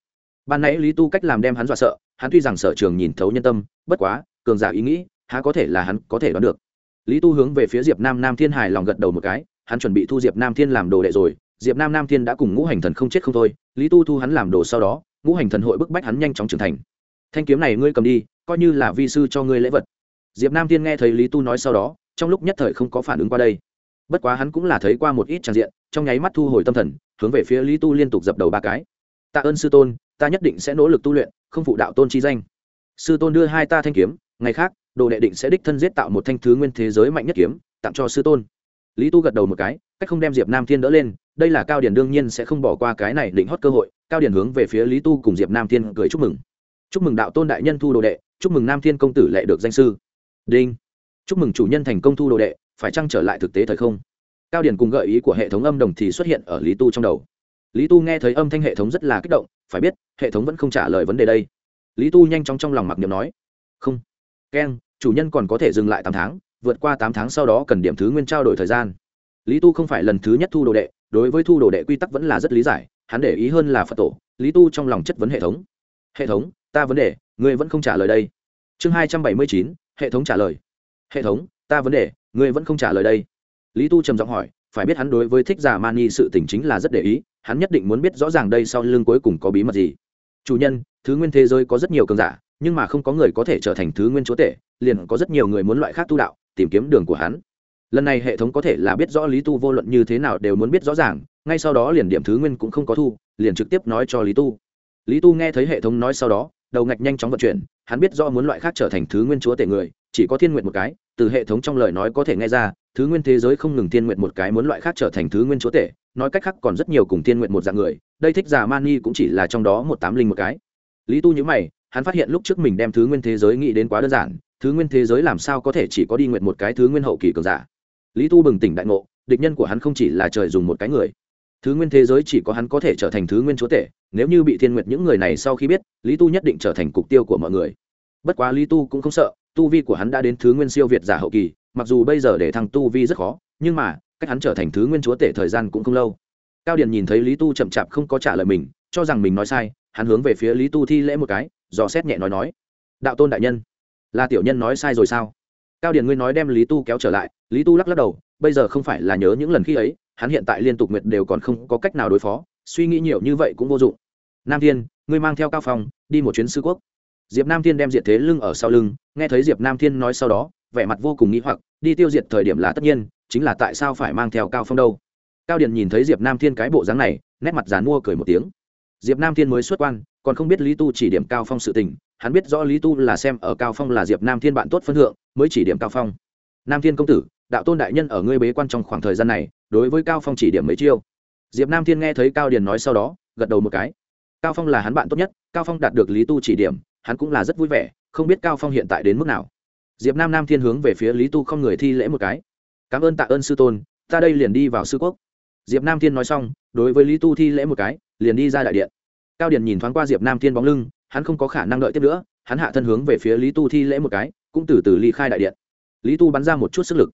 A: Ban nãy lý tu cách làm đem hắn dọa sợ, hắn tuy rằng sở trường nhìn thấu nhân tâm, bất quá, cường giả ý nghĩ, há có thể là hắn có thể đoán được. Lý tu hướng về phía diệp nam nam thiên hài lòng gật đầu một cái, hắn chuẩn bị thu diệp nam thiên làm đồ đệ rồi, diệp nam nam thiên đã cùng ngũ hành thần không chết không thôi, lý tu thu hắn làm đồ sau đó, ngũ hành thần hội bức bách hắn nhanh chóng trưởng thành. Thanh kiếm này ngươi cầm đi, coi như là vi sư cho ngươi lễ vật diệp nam thiên nghe thấy lý tu nói sau đó, trong lúc nhất thời không có phản ứng qua đây. Bất quá hắn cũng là thấy qua một ít trang diện, trong nháy mắt thu hồi tâm thần, hướng về phía lý tu liên tục dập đầu ba cái. Tạ ơn sư tôn, ta nhất định sẽ nỗ lực tu luyện, không phụ đạo tôn chi danh. Sư tôn đưa hai ta thanh kiếm, ngày khác, đồ đệ định sẽ đích thân giết tạo một thanh thứ nguyên thế giới mạnh nhất kiếm, tặng cho sư tôn. Lý tu gật đầu một cái, cách không đem diệp nam thiên đỡ lên, đây là cao điển đương nhiên sẽ không bỏ qua cái này định hót cơ hội. Cao điển hướng về phía lý tu cùng diệp nam thiên cười chúc mừng. Chúc mừng đạo tôn đại nhân thu đồ đệ, chúc mừng nam thiên công tử lệ được danh sư đinh. Chúc mừng chủ nhân thành công thu đồ đệ, phải chăng trở lại thực tế thời không? Cao điển cùng gợi ý của hệ thống âm đồng thì xuất hiện ở lý tu trong đầu. Lý tu nghe thấy âm thanh hệ thống rất là kích động, phải biết, hệ thống vẫn không trả lời vấn đề đây. Lý tu nhanh chóng trong lòng mặc niệm nói, không. Keng chủ nhân còn có thể dừng lại tám tháng, vượt qua tám tháng sau đó cần điểm thứ nguyên trao đổi thời gian. Lý tu không phải lần thứ nhất thu đồ đệ, đối với thu đồ đệ quy tắc vẫn là rất lý giải, hắn để ý hơn là phật tổ, lý tu trong lòng chất vấn hệ thống. Hệ thống, ta vấn đề, ngươi vẫn không trả lời đây. Chương hai trăm bảy mươi chín hệ thống trả lời. Hệ thống, ta vấn đề, ngươi vẫn không trả lời đây. Lý tu trầm giọng hỏi, phải biết hắn đối với thích giả mani sự tình chính là rất để ý, hắn nhất định muốn biết rõ ràng đây sau lưng cuối cùng có bí mật gì. Chủ nhân, thứ nguyên thế giới có rất nhiều cường giả, nhưng mà không có người có thể trở thành thứ nguyên chúa tể, liền có rất nhiều người muốn loại khác tu đạo, tìm kiếm đường của hắn. Lần này hệ thống có thể là biết rõ lý tu vô luận như thế nào đều muốn biết rõ ràng, ngay sau đó liền điểm thứ nguyên cũng không có thu, liền trực tiếp nói cho lý tu. Lý tu nghe thấy hệ thống nói sau đó đầu ngạch nhanh chóng vận chuyển, hắn biết do muốn loại khác trở thành thứ nguyên chúa tể người, chỉ có thiên nguyện một cái, từ hệ thống trong lời nói có thể nghe ra, thứ nguyên thế giới không ngừng thiên nguyện một cái muốn loại khác trở thành thứ nguyên chúa tể, nói cách khác còn rất nhiều cùng thiên nguyện một dạng người, đây thích giả mani cũng chỉ là trong đó một tám linh một cái. Lý tu nhữ mày, hắn phát hiện lúc trước mình đem thứ nguyên thế giới nghĩ đến quá đơn giản, thứ nguyên thế giới làm sao có thể chỉ có đi nguyện một cái thứ nguyên hậu kỳ cường giả. Lý tu bừng tỉnh đại ngộ, địch nhân của hắn không chỉ là trời dùng một cái người thứ nguyên thế giới chỉ có hắn có thể trở thành thứ nguyên chúa tể, nếu như bị thiên nguyệt những người này sau khi biết, lý tu nhất định trở thành cục tiêu của mọi người. Bất quá lý tu cũng không sợ, tu vi của hắn đã đến thứ nguyên siêu việt giả hậu kỳ, mặc dù bây giờ để thăng tu vi rất khó, nhưng mà, cách hắn trở thành thứ nguyên chúa tể thời gian cũng không lâu. Cao điền nhìn thấy lý tu chậm chạp không có trả lời mình, cho rằng mình nói sai, hắn hướng về phía lý tu thi lễ một cái, dò xét nhẹ nói nói. Đạo tôn đại nhân, là tiểu nhân nói sai rồi sao? Cao điền ngươi nói đem lý tu kéo trở lại, lý tu lắc lắc đầu, bây giờ không phải là nhớ những lần khi ấy hắn hiện tại liên tục nguyệt đều còn không có cách nào đối phó, suy nghĩ nhiều như vậy cũng vô dụng. Nam thiên, ngươi mang theo cao phong, đi một chuyến sư quốc. Diệp nam thiên đem diệt thế lưng ở sau lưng, nghe thấy diệp nam thiên nói sau đó, vẻ mặt vô cùng nghĩ hoặc, đi tiêu diệt thời điểm là tất nhiên, chính là tại sao phải mang theo cao phong đâu? Cao điền nhìn thấy diệp nam thiên cái bộ dáng này, nét mặt dán mua cười một tiếng. Diệp nam thiên mới xuất quan, còn không biết lý tu chỉ điểm cao phong sự tình, hắn biết rõ lý tu là xem ở cao phong là diệp nam thiên bạn tốt phân thượng, mới chỉ điểm cao phong. Nam thiên công tử, đạo tôn đại nhân ở ngươi bế quan trong khoảng thời gian này đối với cao phong chỉ điểm mấy chiêu. Diệp nam thiên nghe thấy cao điền nói sau đó, gật đầu một cái. Cao phong là hắn bạn tốt nhất, cao phong đạt được lý tu chỉ điểm, hắn cũng là rất vui vẻ, không biết cao phong hiện tại đến mức nào. Diệp nam nam thiên hướng về phía lý tu không người thi lễ một cái. Cảm ơn tạ ơn sư tôn, ta đây liền đi vào sư quốc. Diệp nam thiên nói xong, đối với lý tu thi lễ một cái, liền đi ra đại điện. Cao điền nhìn thoáng qua diệp nam thiên bóng lưng, hắn không có khả năng đợi tiếp nữa, hắn hạ thân hướng về phía lý tu thi lễ một cái, cũng từ từ ly khai đại điện. Lý tu bắn ra một chút sức lực.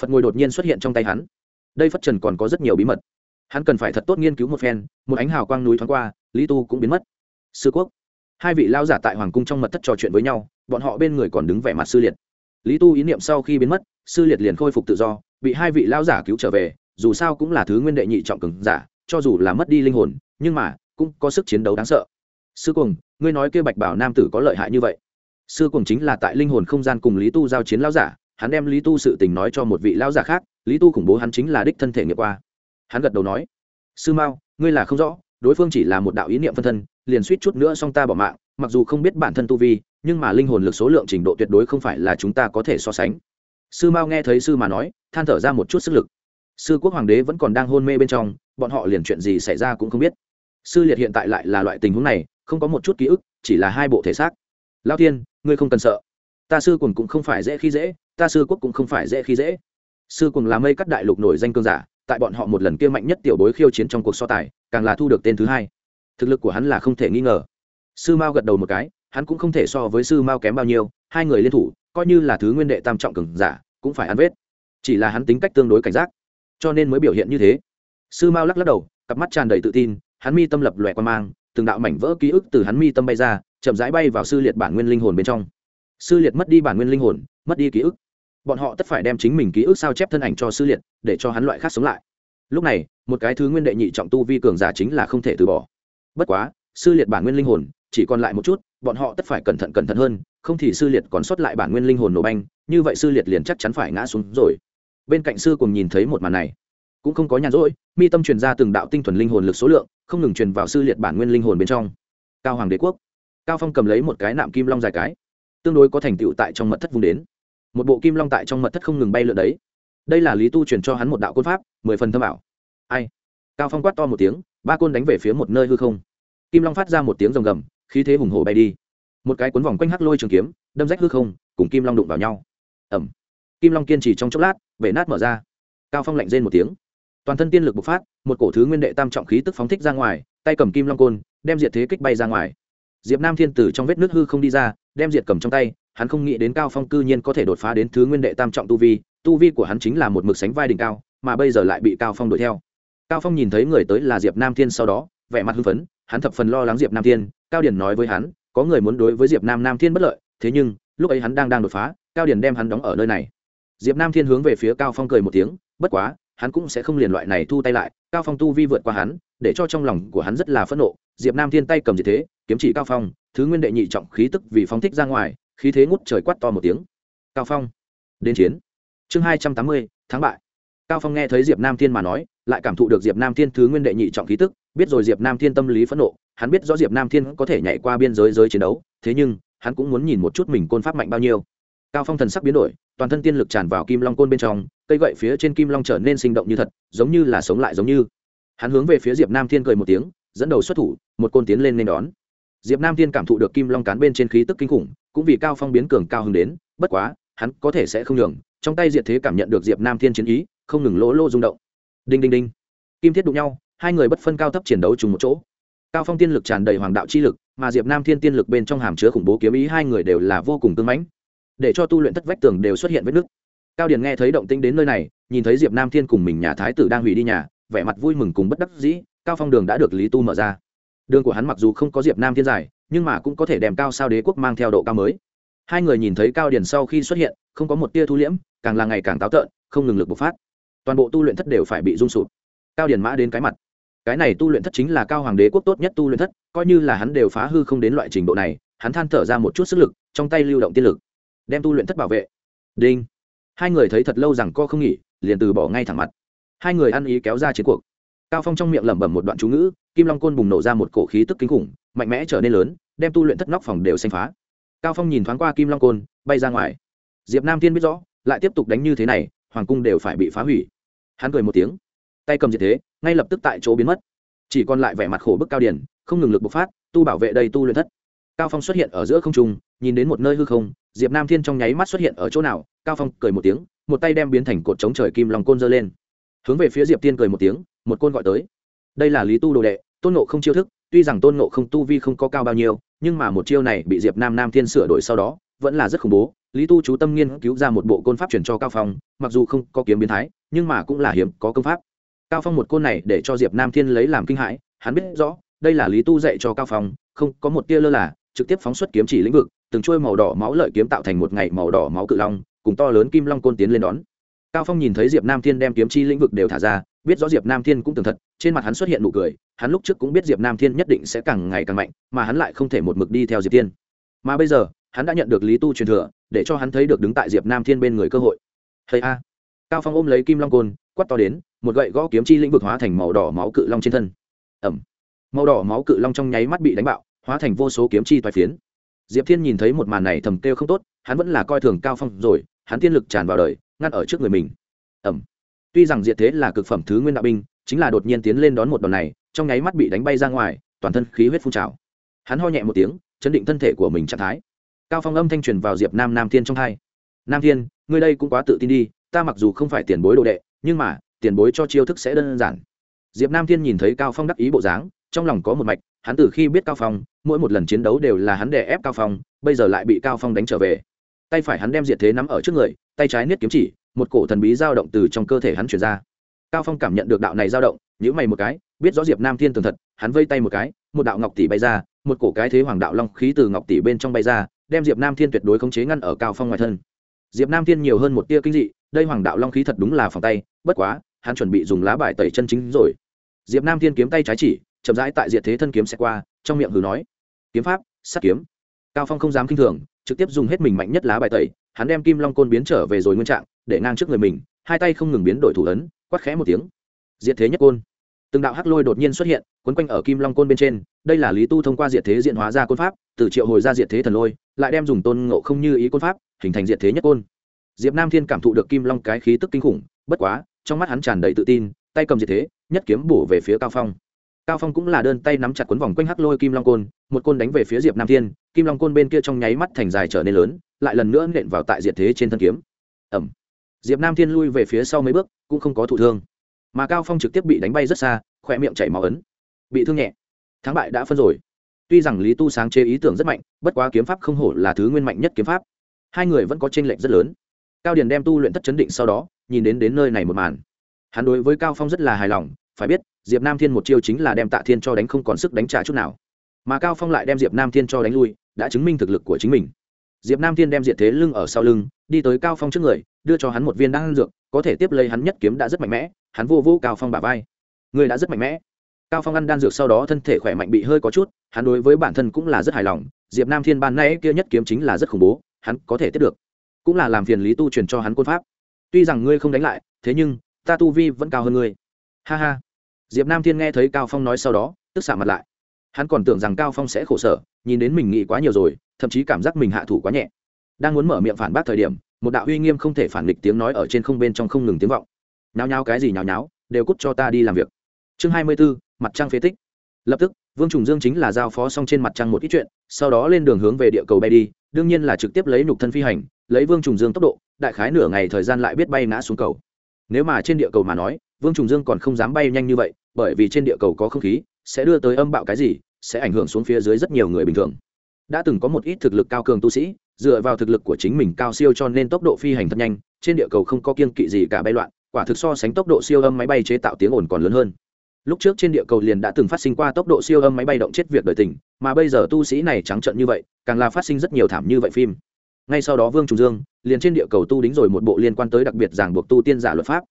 A: Phật ngồi đột nhiên xuất hiện trong tay hắn đây phất trần còn có rất nhiều bí mật. Hắn cần phải thật tốt nghiên cứu một phen, một ánh hào quang núi thoáng qua, lý tu cũng biến mất. Sư quốc. Hai vị lao giả tại hoàng cung trong mật thất trò chuyện với nhau, bọn họ bên người còn đứng vẻ mặt sư liệt. Lý tu ý niệm sau khi biến mất, sư liệt liền khôi phục tự do, bị hai vị lao giả cứu trở về, dù sao cũng là thứ nguyên đệ nhị trọng cường giả, cho dù là mất đi linh hồn, nhưng mà, cũng có sức chiến đấu đáng sợ. Sư cùng ngươi nói kêu bạch bảo nam tử có lợi hại như vậy. Sư cùng chính là tại linh hồn không gian cùng lý tu giao chiến lao giả hắn đem lý tu sự tình nói cho một vị lão giả khác, lý tu khủng bố hắn chính là đích thân thể nghiệp qua. Hắn gật đầu nói, sư mao, ngươi là không rõ, đối phương chỉ là một đạo ý niệm phân thân, liền suýt chút nữa xong ta bỏ mạng, mặc dù không biết bản thân tu vi, nhưng mà linh hồn lực số lượng trình độ tuyệt đối không phải là chúng ta có thể so sánh. Sư mao nghe thấy sư mà nói, than thở ra một chút sức lực. Sư quốc hoàng đế vẫn còn đang hôn mê bên trong, bọn họ liền chuyện gì xảy ra cũng không biết. Sư liệt hiện tại lại là loại tình huống này, không có một chút ký ức, chỉ là hai bộ thể xác. Lao tiên ngươi không cần sợ ta sư cùng cũng không phải dễ khi dễ, ta sư quốc cũng không phải dễ khi dễ. Sư cùng là mây cắt đại lục nổi danh cương giả, tại bọn họ một lần kia mạnh nhất tiểu bối khiêu chiến trong cuộc so tài, càng là thu được tên thứ hai. Thực lực của hắn là không thể nghi ngờ. Sư mao gật đầu một cái, hắn cũng không thể so với sư mao kém bao nhiêu, hai người liên thủ, coi như là thứ nguyên đệ tam trọng cường giả, cũng phải ăn vết. Chỉ là hắn tính cách tương đối cảnh giác, cho nên mới biểu hiện như thế. Sư mao lắc lắc đầu, cặp mắt tràn đầy tự tin, hắn mi tâm lập lòe quan mang, từng đạo mảnh vỡ ký ức từ hắn mi tâm bay ra, chậm rãi bay vào sư liệt bản nguyên linh hồn bên trong sư liệt mất đi bản nguyên linh hồn, mất đi ký ức. Bọn họ tất phải đem chính mình ký ức sao chép thân ảnh cho sư liệt, để cho hắn loại khác sống lại. Lúc này, một cái thứ nguyên đệ nhị trọng tu vi cường giả chính là không thể từ bỏ. Bất quá, sư liệt bản nguyên linh hồn, chỉ còn lại một chút, bọn họ tất phải cẩn thận cẩn thận hơn, không thì sư liệt còn sót lại bản nguyên linh hồn nổ banh, như vậy sư liệt liền chắc chắn phải ngã xuống rồi. Bên cạnh sư cùng nhìn thấy một màn này, cũng không có nhàn rỗi, mi tâm truyền ra từng đạo tinh thuần linh hồn lực số lượng, không ngừng truyền vào sư liệt bản nguyên linh hồn bên trong. Cao hoàng đế quốc. Cao phong cầm lấy một cái nạm kim long dài cái tương đối có thành tựu tại trong mật thất vùng đến. Một bộ kim long tại trong mật thất không ngừng bay lượn đấy. Đây là lý tu truyền cho hắn một đạo côn pháp, mười phần thâm ảo. Ai? Cao phong quát to một tiếng, ba côn đánh về phía một nơi hư không. Kim long phát ra một tiếng rồng gầm, khí thế hùng hổ bay đi. Một cái cuốn vòng quanh hắc lôi trường kiếm, đâm rách hư không, cùng kim long đụng vào nhau. Ẩm kim long kiên trì trong chốc lát, bể nát mở ra. Cao phong lạnh rên một tiếng. Toàn thân tiên lực bộc phát, một cổ thứ nguyên đệ tam trọng khí tức phóng thích ra ngoài, tay cầm kim long côn, đem diệt thế kích bay ra ngoài diệp nam thiên tử trong vết nước hư không đi ra, đem diệt cầm trong tay, hắn không nghĩ đến cao phong cư nhiên có thể đột phá đến thứ nguyên đệ tam trọng tu vi tu vi của hắn chính là một mực sánh vai đỉnh cao, mà bây giờ lại bị cao phong đuổi theo. Cao phong nhìn thấy người tới là diệp nam thiên sau đó, vẻ mặt hưng phấn, hắn thập phần lo lắng diệp nam thiên, cao điển nói với hắn, có người muốn đối với diệp nam nam thiên bất lợi, thế nhưng, lúc ấy hắn đang đang đột phá, cao điển đem hắn đóng ở nơi này. Diệp nam thiên hướng về phía cao phong cười một tiếng, bất quá hắn cũng sẽ không liền loại này thu tay lại, cao phong tu vi vượt qua hắn, để cho trong lòng của hắn rất là phẫn nộ. Diệp nam thiên tay cầm gì thế, kiếm chỉ cao phong, thứ nguyên đệ nhị trọng khí tức vì phóng thích ra ngoài, khí thế ngút trời quát to một tiếng. Cao phong, đến chiến. Chương hai trăm tám mươi tháng bại. Cao phong nghe thấy diệp nam thiên mà nói, lại cảm thụ được diệp nam thiên thứ nguyên đệ nhị trọng khí tức, biết rồi diệp nam thiên tâm lý phẫn nộ, hắn biết rõ diệp nam thiên có thể nhảy qua biên giới giới chiến đấu, thế nhưng, hắn cũng muốn nhìn một chút mình côn pháp mạnh bao nhiêu. Cao phong thần sắc biến đổi, toàn thân tiên lực tràn vào kim long côn bên trong cây gậy phía trên kim long trở nên sinh động như thật, giống như là sống lại giống như. Hắn hướng về phía diệp nam thiên cười một tiếng, dẫn đầu xuất thủ, một côn tiến lên nên đón. Diệp nam thiên cảm thụ được kim long cán bên trên khí tức kinh khủng, cũng vì cao phong biến cường cao hứng đến, bất quá, hắn có thể sẽ không nhường, trong tay diệt thế cảm nhận được diệp nam thiên chiến ý, không ngừng lỗ lô rung động. Đinh đinh đinh. Kim thiết đụng nhau, hai người bất phân cao thấp chiến đấu chung một chỗ. Cao phong tiên lực tràn đầy hoàng đạo chi lực, mà diệp nam thiên tiên lực bên trong hàm chứa khủng bố kiếm ý hai người đều là vô cùng tương mãnh. Để cho tu luyện thất vách tường đều xuất hiện vết nứt cao điền nghe thấy động tĩnh đến nơi này, nhìn thấy diệp nam thiên cùng mình nhà thái tử đang hủy đi nhà, vẻ mặt vui mừng cùng bất đắc dĩ, cao phong đường đã được lý tu mở ra. Đường của hắn mặc dù không có diệp nam thiên dài, nhưng mà cũng có thể đem cao sao đế quốc mang theo độ cao mới. Hai người nhìn thấy cao điền sau khi xuất hiện, không có một tia thu liễm, càng là ngày càng táo tợn, không ngừng lực bộc phát. Toàn bộ tu luyện thất đều phải bị rung sụp. Cao điền mã đến cái mặt. Cái này tu luyện thất chính là cao hoàng đế quốc tốt nhất tu luyện thất, coi như là hắn đều phá hư không đến loại trình độ này, hắn than thở ra một chút sức lực, trong tay lưu động tiên lực, đem tu luyện thất bảo vệ. Đinh hai người thấy thật lâu rằng co không nghỉ, liền từ bỏ ngay thẳng mặt. Hai người ăn ý kéo ra chiến cuộc. Cao phong trong miệng lẩm bẩm một đoạn chú ngữ, kim long côn bùng nổ ra một cổ khí tức kinh khủng, mạnh mẽ trở nên lớn, đem tu luyện thất nóc phòng đều xanh phá. Cao phong nhìn thoáng qua kim long côn, bay ra ngoài. Diệp nam tiên biết rõ, lại tiếp tục đánh như thế này, hoàng cung đều phải bị phá hủy. Hắn cười một tiếng, tay cầm diệt thế, ngay lập tức tại chỗ biến mất. Chỉ còn lại vẻ mặt khổ bức cao điển, không ngừng lực bộc phát, tu bảo vệ đây tu luyện thất. Cao phong xuất hiện ở giữa không trung, nhìn đến một nơi hư không diệp nam thiên trong nháy mắt xuất hiện ở chỗ nào, cao phong cười một tiếng, một tay đem biến thành cột chống trời kim long côn giơ lên. Hướng về phía diệp tiên cười một tiếng, một côn gọi tới. Đây là lý tu đồ đệ, tôn nộ không chiêu thức, tuy rằng tôn nộ không tu vi không có cao bao nhiêu, nhưng mà một chiêu này bị diệp nam nam thiên sửa đổi sau đó, vẫn là rất khủng bố. Lý tu chú tâm nghiên cứu ra một bộ côn pháp chuyển cho cao phong, mặc dù không có kiếm biến thái, nhưng mà cũng là hiếm có công pháp. Cao phong một côn này để cho diệp nam thiên lấy làm kinh hãi, hắn biết rõ, đây là lý tu dạy cho cao phong, không có một tia lơ là, trực tiếp phóng xuất kiếm chỉ lĩnh vực từng chuôi màu đỏ máu lợi kiếm tạo thành một ngày màu đỏ máu cự long, cùng to lớn kim long côn tiến lên đón. Cao phong nhìn thấy diệp nam thiên đem kiếm chi lĩnh vực đều thả ra, biết rõ diệp nam thiên cũng tường thật, trên mặt hắn xuất hiện nụ cười, hắn lúc trước cũng biết diệp nam thiên nhất định sẽ càng ngày càng mạnh, mà hắn lại không thể một mực đi theo diệp thiên. Mà bây giờ, hắn đã nhận được lý tu truyền thừa, để cho hắn thấy được đứng tại diệp nam thiên bên người cơ hội. Hay a! Cao phong ôm lấy kim long côn, quát to đến, một gậy gõ kiếm chi lĩnh vực hóa thành màu đỏ máu cự long trên thân. Ẩm! Màu đỏ máu cự long trong nháy mắt bị đánh bạo, hóa thành vô số kiếm chi toái phiến diệp thiên nhìn thấy một màn này thầm kêu không tốt, hắn vẫn là coi thường cao phong rồi, hắn tiên lực tràn vào đời, ngăn ở trước người mình. Ẩm tuy rằng diệt thế là cực phẩm thứ nguyên đạo binh, chính là đột nhiên tiến lên đón một đòn này, trong nháy mắt bị đánh bay ra ngoài, toàn thân khí huyết phun trào. Hắn ho nhẹ một tiếng, chấn định thân thể của mình trạng thái. Cao phong âm thanh truyền vào diệp nam nam thiên trong hai. Nam thiên, ngươi đây cũng quá tự tin đi, ta mặc dù không phải tiền bối đồ đệ, nhưng mà, tiền bối cho chiêu thức sẽ đơn giản. Diệp nam thiên nhìn thấy cao phong đắc ý bộ dáng, trong lòng có một mạch hắn từ khi biết cao phong, mỗi một lần chiến đấu đều là hắn đè ép cao phong, bây giờ lại bị cao phong đánh trở về. Tay phải hắn đem diệt thế nắm ở trước người, tay trái niết kiếm chỉ, một cổ thần bí dao động từ trong cơ thể hắn chuyển ra. Cao phong cảm nhận được đạo này dao động nhữ mày một cái, biết rõ diệp nam thiên tường thật, hắn vây tay một cái, một đạo ngọc tỷ bay ra, một cổ cái thế hoàng đạo long khí từ ngọc tỷ bên trong bay ra, đem diệp nam thiên tuyệt đối khống chế ngăn ở cao phong ngoài thân. Diệp nam thiên nhiều hơn một tia kinh dị, đây hoàng đạo long khí thật đúng là phòng tay, bất quá, hắn chuẩn bị dùng lá bài tẩy chân chính rồi. Diệp nam thiên kiếm tay trái chỉ chậm rãi tại diệt thế thân kiếm sẽ qua, trong miệng hừ nói, kiếm pháp, sắt kiếm. Cao phong không dám kinh thường, trực tiếp dùng hết mình mạnh nhất lá bài tẩy, hắn đem kim long côn biến trở về rồi nguyên trạng, để ngang trước người mình, hai tay không ngừng biến đổi thủ ấn, quát khẽ một tiếng. Diệt thế nhất côn. Từng đạo hắc lôi đột nhiên xuất hiện, quấn quanh ở kim long côn bên trên, đây là lý tu thông qua diệt thế diện hóa ra côn pháp, từ triệu hồi ra diệt thế thần lôi, lại đem dùng tôn ngộ không như ý côn pháp, hình thành diệt thế nhất côn. Diệp nam thiên cảm thụ được kim long cái khí tức kinh khủng, bất quá, trong mắt hắn tràn đầy tự tin, tay cầm diệt thế, nhất kiếm bổ về phía cao phong cao phong cũng là đơn tay nắm chặt cuốn vòng quanh hắc lôi kim long côn, một côn đánh về phía diệp nam thiên, kim long côn bên kia trong nháy mắt thành dài trở nên lớn, lại lần nữa nện vào tại diệt thế trên thân kiếm. Ẩm diệp nam thiên lui về phía sau mấy bước, cũng không có thụ thương. Mà cao phong trực tiếp bị đánh bay rất xa, khỏe miệng chảy máu ấn. Bị thương nhẹ. Thắng bại đã phân rồi. Tuy rằng lý tu sáng chế ý tưởng rất mạnh, bất quá kiếm pháp không hổ là thứ nguyên mạnh nhất kiếm pháp. Hai người vẫn có tranh lệch rất lớn. Cao điền đem tu luyện tất chấn định sau đó, nhìn đến đến nơi này một màn. Hắn đối với cao phong rất là hài lòng phải biết, diệp nam thiên một chiêu chính là đem tạ thiên cho đánh không còn sức đánh trả chút nào. Mà cao phong lại đem diệp nam thiên cho đánh lui, đã chứng minh thực lực của chính mình. Diệp nam thiên đem diệt thế lưng ở sau lưng, đi tới cao phong trước người, đưa cho hắn một viên đan dược, có thể tiếp lấy hắn nhất kiếm đã rất mạnh mẽ, hắn vô vô cao phong bả vai. Người đã rất mạnh mẽ. Cao phong ăn đan dược sau đó thân thể khỏe mạnh bị hơi có chút, hắn đối với bản thân cũng là rất hài lòng, diệp nam thiên ban nay kia nhất kiếm chính là rất khủng bố, hắn có thể tiếp được. Cũng là làm phiền lý tu truyền cho hắn côn pháp. Tuy rằng ngươi không đánh lại, thế nhưng, ta tu vi vẫn cao hơn ngươi. Ha ha diệp nam thiên nghe thấy cao phong nói sau đó tức xạ mặt lại. Hắn còn tưởng rằng cao phong sẽ khổ sở nhìn đến mình nghĩ quá nhiều rồi thậm chí cảm giác mình hạ thủ quá nhẹ. Đang muốn mở miệng phản bác thời điểm một đạo uy nghiêm không thể phản nghịch tiếng nói ở trên không bên trong không ngừng tiếng vọng. Nháo nháo cái gì nháo nháo đều cút cho ta đi làm việc. Chương hai mươi 24, mặt trăng phế tích. Lập tức vương trùng dương chính là giao phó xong trên mặt trăng một ít chuyện sau đó lên đường hướng về địa cầu bay đi đương nhiên là trực tiếp lấy nhục thân phi hành lấy vương trùng dương tốc độ đại khái nửa ngày thời gian lại biết bay ngã xuống cầu. Nếu mà trên địa cầu mà nói vương trùng dương còn không dám bay nhanh như vậy, bởi vì trên địa cầu có không khí, sẽ đưa tới âm bạo cái gì, sẽ ảnh hưởng xuống phía dưới rất nhiều người bình thường. Đã từng có một ít thực lực cao cường tu sĩ, dựa vào thực lực của chính mình cao siêu cho nên tốc độ phi hành thật nhanh, trên địa cầu không có kiên kỵ gì cả bay loạn, quả thực so sánh tốc độ siêu âm máy bay chế tạo tiếng ồn còn lớn hơn. Lúc trước trên địa cầu liền đã từng phát sinh qua tốc độ siêu âm máy bay động chết việc đời tình, mà bây giờ tu sĩ này trắng trợn như vậy, càng là phát sinh rất nhiều thảm như vậy phim. Ngay sau đó vương trùng dương liền trên địa cầu tu đính rồi một bộ liên quan tới đặc biệt giảng buộc tu tiên giả luật pháp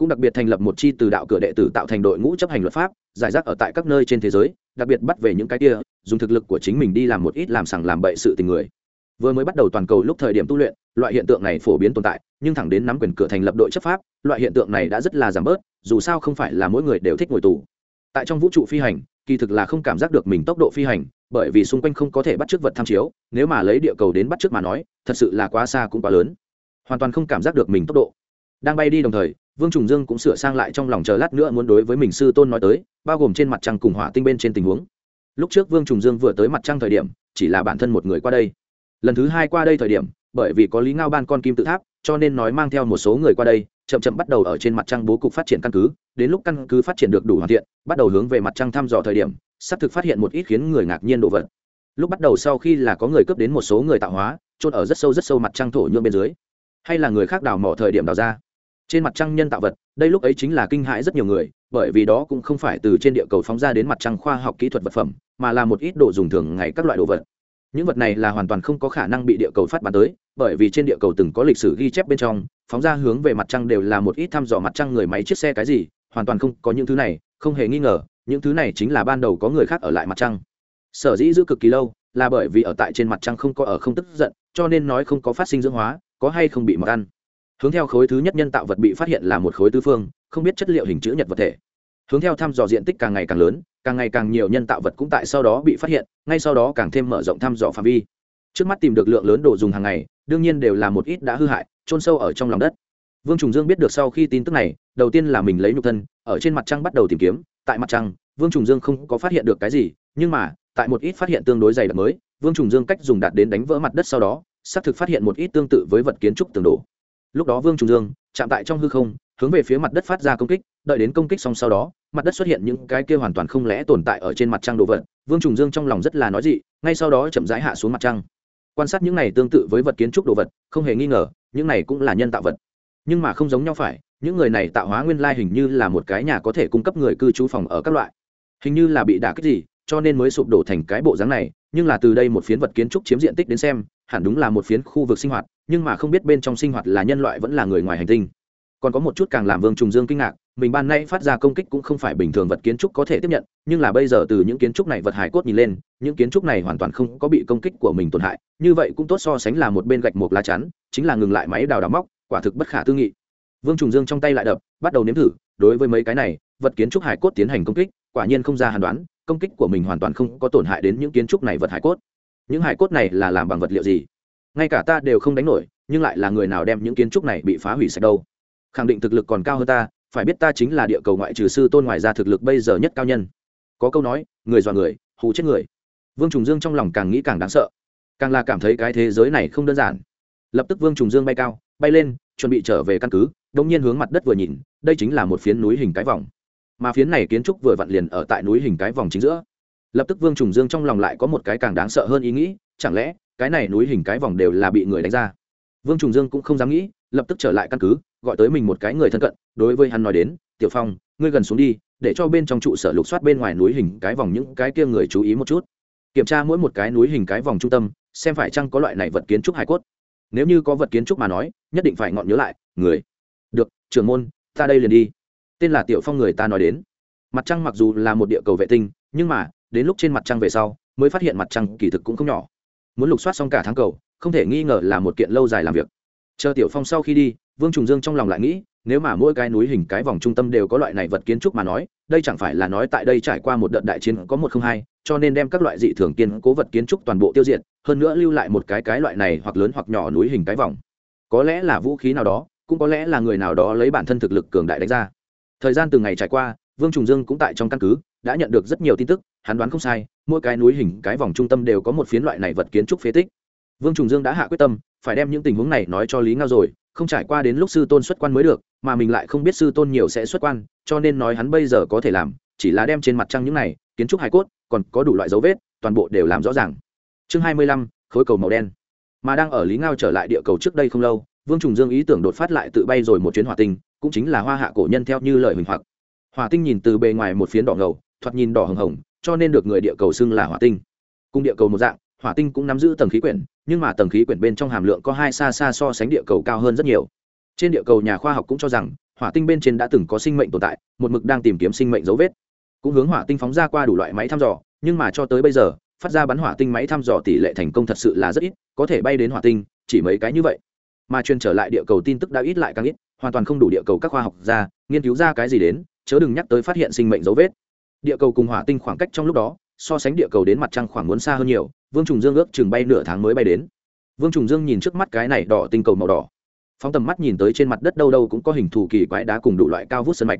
A: cũng đặc biệt thành lập một chi từ đạo cửa đệ tử tạo thành đội ngũ chấp hành luật pháp, giải rác ở tại các nơi trên thế giới, đặc biệt bắt về những cái kia, dùng thực lực của chính mình đi làm một ít làm sằng làm bậy sự tình người. Vừa mới bắt đầu toàn cầu lúc thời điểm tu luyện, loại hiện tượng này phổ biến tồn tại, nhưng thẳng đến nắm quyền cửa thành lập đội chấp pháp, loại hiện tượng này đã rất là giảm bớt, dù sao không phải là mỗi người đều thích ngồi tù. Tại trong vũ trụ phi hành, kỳ thực là không cảm giác được mình tốc độ phi hành, bởi vì xung quanh không có thể bắt chước vật tham chiếu, nếu mà lấy địa cầu đến bắt chước mà nói, thật sự là quá xa cũng quá lớn. Hoàn toàn không cảm giác được mình tốc độ. Đang bay đi đồng thời vương trùng dương cũng sửa sang lại trong lòng chờ lát nữa muốn đối với mình sư tôn nói tới, bao gồm trên mặt trăng cùng hỏa tinh bên trên tình huống. Lúc trước vương trùng dương vừa tới mặt trăng thời điểm, chỉ là bản thân một người qua đây. Lần thứ hai qua đây thời điểm, bởi vì có lý ngao ban con kim tự tháp, cho nên nói mang theo một số người qua đây, chậm chậm bắt đầu ở trên mặt trăng bố cục phát triển căn cứ. Đến lúc căn cứ phát triển được đủ hoàn thiện, bắt đầu hướng về mặt trăng thăm dò thời điểm, sắp thực phát hiện một ít khiến người ngạc nhiên đồ vật. Lúc bắt đầu sau khi là có người cướp đến một số người tạo hóa trôn ở rất sâu rất sâu mặt trăng thổ nhuộm bên dưới, hay là người khác đào mỏ thời điểm đào ra trên mặt trăng nhân tạo vật, đây lúc ấy chính là kinh hãi rất nhiều người, bởi vì đó cũng không phải từ trên địa cầu phóng ra đến mặt trăng khoa học kỹ thuật vật phẩm, mà là một ít đồ dùng thường ngày các loại đồ vật. Những vật này là hoàn toàn không có khả năng bị địa cầu phát bán tới, bởi vì trên địa cầu từng có lịch sử ghi chép bên trong, phóng ra hướng về mặt trăng đều là một ít thăm dò mặt trăng người máy chiếc xe cái gì, hoàn toàn không có những thứ này, không hề nghi ngờ, những thứ này chính là ban đầu có người khác ở lại mặt trăng. Sở dĩ giữ cực kỳ lâu, là bởi vì ở tại trên mặt trăng không có ở không tức giận, cho nên nói không có phát sinh dưỡng hóa, có hay không bị mọt ăn hướng theo khối thứ nhất nhân tạo vật bị phát hiện là một khối tư phương, không biết chất liệu hình chữ nhật vật thể. Hướng theo thăm dò diện tích càng ngày càng lớn, càng ngày càng nhiều nhân tạo vật cũng tại sau đó bị phát hiện, ngay sau đó càng thêm mở rộng thăm dò phạm vi. Trước mắt tìm được lượng lớn đồ dùng hàng ngày, đương nhiên đều là một ít đã hư hại trôn sâu ở trong lòng đất. Vương trùng dương biết được sau khi tin tức này, đầu tiên là mình lấy nhục thân, ở trên mặt trăng bắt đầu tìm kiếm, tại mặt trăng, vương trùng dương không có phát hiện được cái gì, nhưng mà, tại một ít phát hiện tương đối dày đặc mới, vương trùng dương cách dùng đạt đến đánh vỡ mặt đất sau đó, xác thực phát hiện một ít tương tự với vật kiến trúc tường đổ lúc đó vương trùng dương chạm tại trong hư không, hướng về phía mặt đất phát ra công kích, đợi đến công kích xong sau đó, mặt đất xuất hiện những cái kia hoàn toàn không lẽ tồn tại ở trên mặt trăng đồ vật. Vương trùng dương trong lòng rất là nói dị, ngay sau đó chậm rãi hạ xuống mặt trăng. Quan sát những này tương tự với vật kiến trúc đồ vật, không hề nghi ngờ, những này cũng là nhân tạo vật. Nhưng mà không giống nhau phải, những người này tạo hóa nguyên lai hình như là một cái nhà có thể cung cấp người cư trú phòng ở các loại. Hình như là bị đả kích gì, cho nên mới sụp đổ thành cái bộ dáng này, nhưng là từ đây một phiến vật kiến trúc chiếm diện tích đến xem hẳn đúng là một phiến khu vực sinh hoạt, nhưng mà không biết bên trong sinh hoạt là nhân loại vẫn là người ngoài hành tinh. Còn có một chút càng làm vương trùng dương kinh ngạc, mình ban nay phát ra công kích cũng không phải bình thường vật kiến trúc có thể tiếp nhận, nhưng là bây giờ từ những kiến trúc này vật hải cốt nhìn lên, những kiến trúc này hoàn toàn không có bị công kích của mình tổn hại, như vậy cũng tốt so sánh là một bên gạch một lá chắn, chính là ngừng lại máy đào đào móc, quả thực bất khả tư nghị. Vương trùng dương trong tay lại đập, bắt đầu nếm thử, đối với mấy cái này, vật kiến trúc hải cốt tiến hành công kích, quả nhiên không ra hàn đoán, công kích của mình hoàn toàn không có tổn hại đến những kiến trúc này vật hải cốt những hải cốt này là làm bằng vật liệu gì? Ngay cả ta đều không đánh nổi, nhưng lại là người nào đem những kiến trúc này bị phá hủy sạch đâu? Khẳng định thực lực còn cao hơn ta, phải biết ta chính là địa cầu ngoại trừ sư tôn ngoài ra thực lực bây giờ nhất cao nhân. Có câu nói, người dọa người, hù chết người. Vương trùng dương trong lòng càng nghĩ càng đáng sợ. Càng là cảm thấy cái thế giới này không đơn giản. Lập tức vương trùng dương bay cao, bay lên, chuẩn bị trở về căn cứ đông nhiên hướng mặt đất vừa nhìn, đây chính là một phiến núi hình cái vòng. Mà phiến này kiến trúc vừa vặn liền ở tại núi hình cái vòng chính giữa lập tức vương trùng dương trong lòng lại có một cái càng đáng sợ hơn ý nghĩ, chẳng lẽ cái này núi hình cái vòng đều là bị người đánh ra? Vương trùng dương cũng không dám nghĩ, lập tức trở lại căn cứ, gọi tới mình một cái người thân cận, đối với hắn nói đến, tiểu phong, ngươi gần xuống đi, để cho bên trong trụ sở lục soát bên ngoài núi hình cái vòng những cái kia người chú ý một chút. Kiểm tra mỗi một cái núi hình cái vòng trung tâm, xem phải chăng có loại này vật kiến trúc hải cốt. Nếu như có vật kiến trúc mà nói, nhất định phải ngọn nhớ lại, người. Được, trưởng môn, ta đây liền đi. Tên là tiểu phong người ta nói đến. Mặt trăng mặc dù là một địa cầu vệ tinh, nhưng mà đến lúc trên mặt trăng về sau, mới phát hiện mặt trăng kỳ thực cũng không nhỏ. Muốn lục soát xong cả tháng cầu, không thể nghi ngờ là một kiện lâu dài làm việc. Chờ tiểu phong sau khi đi, vương trùng dương trong lòng lại nghĩ, nếu mà mỗi cái núi hình cái vòng trung tâm đều có loại này vật kiến trúc mà nói, đây chẳng phải là nói tại đây trải qua một đợt đại chiến có một không hai, cho nên đem các loại dị thường kiên cố vật kiến trúc toàn bộ tiêu diệt, hơn nữa lưu lại một cái cái loại này hoặc lớn hoặc nhỏ núi hình cái vòng. Có lẽ là vũ khí nào đó, cũng có lẽ là người nào đó lấy bản thân thực lực cường đại đánh ra. Thời gian từng ngày trải qua, vương trùng dương cũng tại trong căn cứ đã nhận được rất nhiều tin tức, hắn đoán không sai, mỗi cái núi hình, cái vòng trung tâm đều có một phiến loại này vật kiến trúc phế tích. Vương trùng dương đã hạ quyết tâm, phải đem những tình huống này nói cho lý ngao rồi, không trải qua đến lúc sư tôn xuất quan mới được, mà mình lại không biết sư tôn nhiều sẽ xuất quan, cho nên nói hắn bây giờ có thể làm, chỉ là đem trên mặt trăng những này, kiến trúc hải cốt, còn có đủ loại dấu vết, toàn bộ đều làm rõ ràng. Chương hai mươi lăm, khối cầu màu đen. Mà đang ở lý ngao trở lại địa cầu trước đây không lâu, vương trùng dương ý tưởng đột phát lại tự bay rồi một chuyến hỏa tinh, cũng chính là hoa hạ cổ nhân theo như lời huỳnh hoặc. Hỏa tinh nhìn từ bề ngoài một phiến đỏ ngầu thoạt nhìn đỏ hồng hồng, cho nên được người địa cầu xưng là hỏa tinh. Cùng địa cầu một dạng, hỏa tinh cũng nắm giữ tầng khí quyển, nhưng mà tầng khí quyển bên trong hàm lượng có hai xa xa so sánh địa cầu cao hơn rất nhiều. Trên địa cầu nhà khoa học cũng cho rằng, hỏa tinh bên trên đã từng có sinh mệnh tồn tại, một mực đang tìm kiếm sinh mệnh dấu vết. Cũng hướng hỏa tinh phóng ra qua đủ loại máy thăm dò, nhưng mà cho tới bây giờ, phát ra bắn hỏa tinh máy thăm dò tỷ lệ thành công thật sự là rất ít, có thể bay đến hỏa tinh, chỉ mấy cái như vậy. Mà truyền trở lại địa cầu tin tức đã ít lại càng ít, hoàn toàn không đủ địa cầu các khoa học gia, nghiên cứu ra cái gì đến, chớ đừng nhắc tới phát hiện sinh mệnh dấu vết địa cầu cùng hỏa tinh khoảng cách trong lúc đó, so sánh địa cầu đến mặt trăng khoảng muốn xa hơn nhiều, vương trùng dương ước chừng bay nửa tháng mới bay đến. Vương trùng dương nhìn trước mắt cái này đỏ tinh cầu màu đỏ. Phóng tầm mắt nhìn tới trên mặt đất đâu đâu cũng có hình thù kỳ quái đá cùng đủ loại cao vút sân mạch.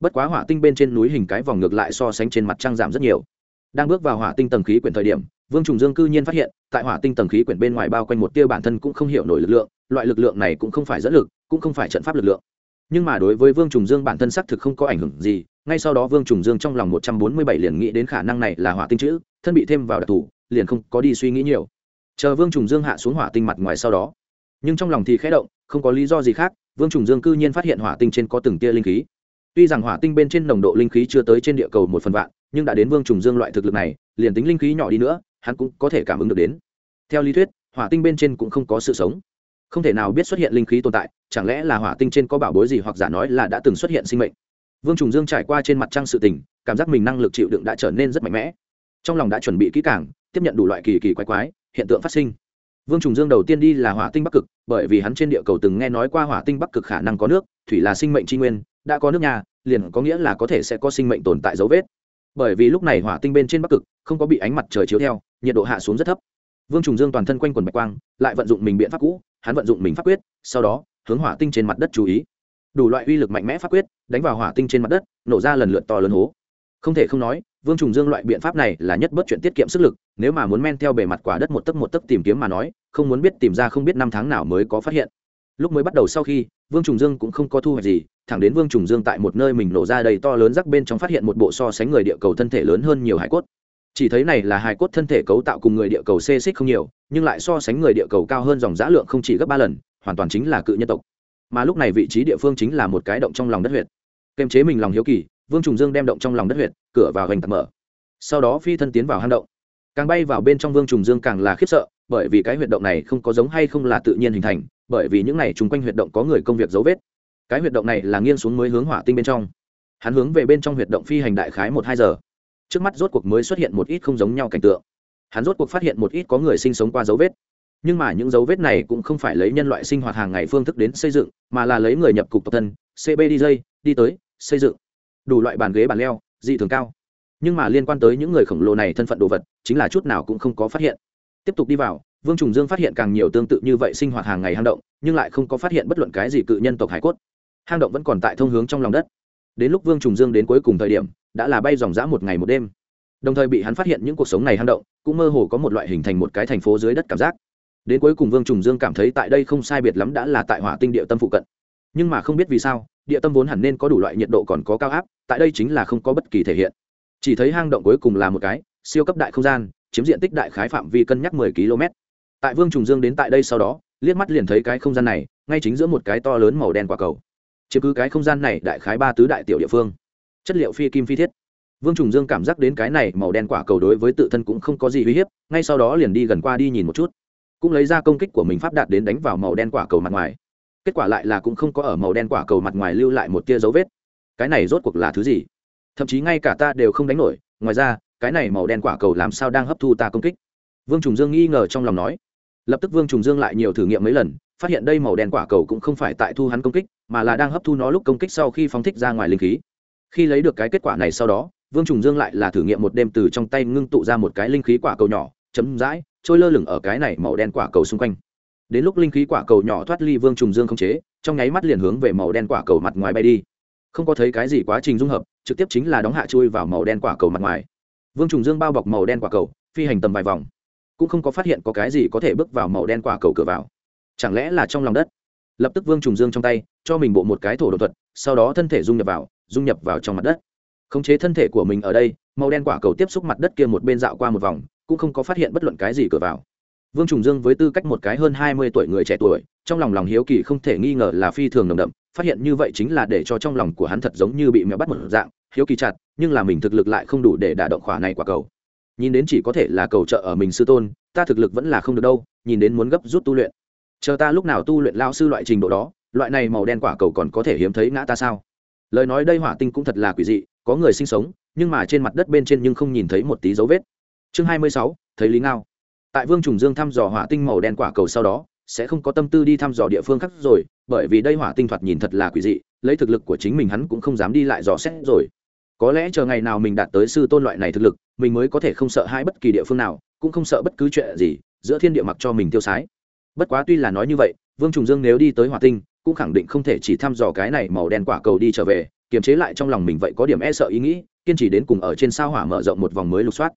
A: Bất quá hỏa tinh bên trên núi hình cái vòng ngược lại so sánh trên mặt trăng giảm rất nhiều. Đang bước vào hỏa tinh tầng khí quyển thời điểm, vương trùng dương cư nhiên phát hiện, tại hỏa tinh tầng khí quyển bên ngoài bao quanh một tia bản thân cũng không hiểu nổi lực lượng, loại lực lượng này cũng không phải dẫn lực, cũng không phải trận pháp lực lượng. Nhưng mà đối với vương trùng dương bản thân xác thực không có ảnh hưởng gì ngay sau đó vương trùng dương trong lòng một trăm bốn mươi bảy liền nghĩ đến khả năng này là hỏa tinh chữ, thân bị thêm vào đặc thù, liền không có đi suy nghĩ nhiều. Chờ vương trùng dương hạ xuống hỏa tinh mặt ngoài sau đó, nhưng trong lòng thì khẽ động, không có lý do gì khác, vương trùng dương cư nhiên phát hiện hỏa tinh trên có từng tia linh khí. Tuy rằng hỏa tinh bên trên nồng độ linh khí chưa tới trên địa cầu một phần vạn, nhưng đã đến vương trùng dương loại thực lực này, liền tính linh khí nhỏ đi nữa, hắn cũng có thể cảm ứng được đến. Theo lý thuyết, hỏa tinh bên trên cũng không có sự sống. Không thể nào biết xuất hiện linh khí tồn tại, chẳng lẽ là hỏa tinh trên có bảo bối gì hoặc giả nói là đã từng xuất hiện sinh mệnh vương trùng dương trải qua trên mặt trăng sự tình, cảm giác mình năng lực chịu đựng đã trở nên rất mạnh mẽ. Trong lòng đã chuẩn bị kỹ càng, tiếp nhận đủ loại kỳ kỳ quái quái, hiện tượng phát sinh. Vương trùng dương đầu tiên đi là hỏa tinh bắc cực, bởi vì hắn trên địa cầu từng nghe nói qua hỏa tinh bắc cực khả năng có nước, thủy là sinh mệnh tri nguyên, đã có nước nhà, liền có nghĩa là có thể sẽ có sinh mệnh tồn tại dấu vết. Bởi vì lúc này hỏa tinh bên trên bắc cực, không có bị ánh mặt trời chiếu theo, nhiệt độ hạ xuống rất thấp. Vương trùng dương toàn thân quanh quần bạch quang, lại vận dụng mình biện pháp cũ, hắn vận dụng mình pháp quyết, sau đó, hướng hỏa tinh trên mặt đất chú ý đủ loại uy lực mạnh mẽ pháp quyết, đánh vào hỏa tinh trên mặt đất, nổ ra lần lượt to lớn hố. Không thể không nói, vương trùng dương loại biện pháp này là nhất bất chuyện tiết kiệm sức lực, nếu mà muốn men theo bề mặt quả đất một tấc một tấc tìm kiếm mà nói, không muốn biết tìm ra không biết năm tháng nào mới có phát hiện. Lúc mới bắt đầu sau khi, vương trùng dương cũng không có thu hoạch gì, thẳng đến vương trùng dương tại một nơi mình nổ ra đầy to lớn rắc bên trong phát hiện một bộ so sánh người địa cầu thân thể lớn hơn nhiều hải cốt. Chỉ thấy này là hải cốt thân thể cấu tạo cùng người địa cầu xê xích không nhiều, nhưng lại so sánh người địa cầu cao hơn dòng giã lượng không chỉ gấp ba lần, hoàn toàn chính là cự nhân tộc mà lúc này vị trí địa phương chính là một cái động trong lòng đất huyệt. Kềm chế mình lòng hiếu kỳ, vương trùng dương đem động trong lòng đất huyệt, cửa vào hành tạc mở. Sau đó phi thân tiến vào hang động. Càng bay vào bên trong vương trùng dương càng là khiếp sợ, bởi vì cái huyệt động này không có giống hay không là tự nhiên hình thành, bởi vì những này chung quanh huyệt động có người công việc dấu vết. Cái huyệt động này là nghiêng xuống mới hướng hỏa tinh bên trong. Hắn hướng về bên trong huyệt động phi hành đại khái một hai giờ. Trước mắt rốt cuộc mới xuất hiện một ít không giống nhau cảnh tượng. Hắn rốt cuộc phát hiện một ít có người sinh sống qua dấu vết nhưng mà những dấu vết này cũng không phải lấy nhân loại sinh hoạt hàng ngày phương thức đến xây dựng, mà là lấy người nhập cục tộc thân cbdj đi dây đi tới, xây dựng. Đủ loại bàn ghế bàn leo, dị thường cao. Nhưng mà liên quan tới những người khổng lồ này thân phận đồ vật, chính là chút nào cũng không có phát hiện. Tiếp tục đi vào, vương trùng dương phát hiện càng nhiều tương tự như vậy sinh hoạt hàng ngày hang động, nhưng lại không có phát hiện bất luận cái gì cự nhân tộc hải cốt. Hang động vẫn còn tại thông hướng trong lòng đất. Đến lúc vương trùng dương đến cuối cùng thời điểm, đã là bay dòng dã một ngày một đêm. Đồng thời bị hắn phát hiện những cuộc sống này hang động, cũng mơ hồ có một loại hình thành một cái thành phố dưới đất cảm giác đến cuối cùng vương trùng dương cảm thấy tại đây không sai biệt lắm đã là tại hỏa tinh địa tâm phụ cận. Nhưng mà không biết vì sao, địa tâm vốn hẳn nên có đủ loại nhiệt độ còn có cao áp, tại đây chính là không có bất kỳ thể hiện. Chỉ thấy hang động cuối cùng là một cái, siêu cấp đại không gian, chiếm diện tích đại khái phạm vi cân nhắc mười km. Tại vương trùng dương đến tại đây sau đó, liếc mắt liền thấy cái không gian này, ngay chính giữa một cái to lớn màu đen quả cầu. Chiếm cứ cái không gian này đại khái ba tứ đại tiểu địa phương. Chất liệu phi kim phi thiết. Vương trùng dương cảm giác đến cái này màu đen quả cầu đối với tự thân cũng không có gì uy hiếp, ngay sau đó liền đi gần qua đi nhìn một chút cũng lấy ra công kích của mình pháp đạt đến đánh vào màu đen quả cầu mặt ngoài. Kết quả lại là cũng không có ở màu đen quả cầu mặt ngoài lưu lại một tia dấu vết. Cái này rốt cuộc là thứ gì? Thậm chí ngay cả ta đều không đánh nổi. Ngoài ra, cái này màu đen quả cầu làm sao đang hấp thu ta công kích? Vương trùng dương nghi ngờ trong lòng nói. Lập tức vương trùng dương lại nhiều thử nghiệm mấy lần, phát hiện đây màu đen quả cầu cũng không phải tại thu hắn công kích, mà là đang hấp thu nó lúc công kích sau khi phóng thích ra ngoài linh khí. Khi lấy được cái kết quả này sau đó, vương trùng dương lại là thử nghiệm một đêm từ trong tay ngưng tụ ra một cái linh khí quả cầu nhỏ, chấm dãi trôi lơ lửng ở cái này màu đen quả cầu xung quanh. Đến lúc linh khí quả cầu nhỏ thoát ly vương trùng dương không chế, trong nháy mắt liền hướng về màu đen quả cầu mặt ngoài bay đi. Không có thấy cái gì quá trình dung hợp, trực tiếp chính là đóng hạ chui vào màu đen quả cầu mặt ngoài. Vương trùng dương bao bọc màu đen quả cầu, phi hành tầm vài vòng. Cũng không có phát hiện có cái gì có thể bước vào màu đen quả cầu cửa vào. Chẳng lẽ là trong lòng đất? Lập tức vương trùng dương trong tay, cho mình bộ một cái thổ đột thuật, sau đó thân thể dung nhập vào, dung nhập vào trong mặt đất. Khống chế thân thể của mình ở đây, màu đen quả cầu tiếp xúc mặt đất kia một bên dạo qua một vòng cũng không có phát hiện bất luận cái gì cửa vào. Vương trùng dương với tư cách một cái hơn hai mươi tuổi người trẻ tuổi, trong lòng lòng hiếu kỳ không thể nghi ngờ là phi thường nồng đậm, phát hiện như vậy chính là để cho trong lòng của hắn thật giống như bị mèo bắt một dạng, hiếu kỳ chặt, nhưng là mình thực lực lại không đủ để đả động khỏa này quả cầu. Nhìn đến chỉ có thể là cầu trợ ở mình sư tôn, ta thực lực vẫn là không được đâu, nhìn đến muốn gấp rút tu luyện. Chờ ta lúc nào tu luyện lao sư loại trình độ đó, loại này màu đen quả cầu còn có thể hiếm thấy ngã ta sao? Lời nói đây hỏa tinh cũng thật là quỷ dị, có người sinh sống, nhưng mà trên mặt đất bên trên nhưng không nhìn thấy một tí dấu vết chương hai mươi sáu, thấy lý ngao. Tại vương trùng dương thăm dò hỏa tinh màu đen quả cầu sau đó, sẽ không có tâm tư đi thăm dò địa phương khác rồi, bởi vì đây hỏa tinh thoạt nhìn thật là quỷ dị, lấy thực lực của chính mình hắn cũng không dám đi lại dò xét rồi. Có lẽ chờ ngày nào mình đạt tới sư tôn loại này thực lực, mình mới có thể không sợ hai bất kỳ địa phương nào, cũng không sợ bất cứ chuyện gì, giữa thiên địa mặc cho mình tiêu sái. Bất quá tuy là nói như vậy, vương trùng dương nếu đi tới hỏa tinh, cũng khẳng định không thể chỉ thăm dò cái này màu đen quả cầu đi trở về, kiềm chế lại trong lòng mình vậy có điểm e sợ ý nghĩ, kiên trì đến cùng ở trên sao hỏa mở rộng một vòng mới lục soát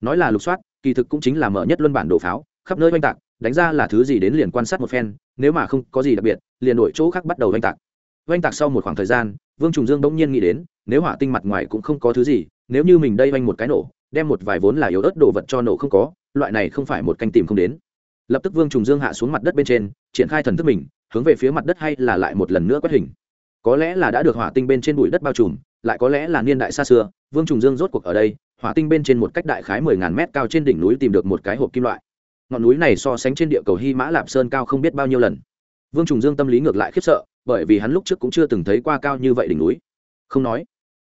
A: nói là lục soát, kỳ thực cũng chính là mở nhất luân bản đồ pháo, khắp nơi oanh tạc, đánh ra là thứ gì đến liền quan sát một phen, nếu mà không có gì đặc biệt, liền đổi chỗ khác bắt đầu oanh tạc. Oanh tạc sau một khoảng thời gian, vương trùng dương bỗng nhiên nghĩ đến, nếu hỏa tinh mặt ngoài cũng không có thứ gì, nếu như mình đây oanh một cái nổ, đem một vài vốn là yếu ớt đồ vật cho nổ không có, loại này không phải một canh tìm không đến. Lập tức vương trùng dương hạ xuống mặt đất bên trên, triển khai thần thức mình, hướng về phía mặt đất hay là lại một lần nữa quét hình. Có lẽ là đã được hỏa tinh bên trên bụi đất bao trùm, lại có lẽ là niên đại xa xưa, vương trùng dương rốt cuộc ở đây hỏa tinh bên trên một cách đại khái mười ngàn mét cao trên đỉnh núi tìm được một cái hộp kim loại. Ngọn núi này so sánh trên địa cầu hy mã lạp sơn cao không biết bao nhiêu lần. Vương trùng dương tâm lý ngược lại khiếp sợ, bởi vì hắn lúc trước cũng chưa từng thấy qua cao như vậy đỉnh núi. Không nói,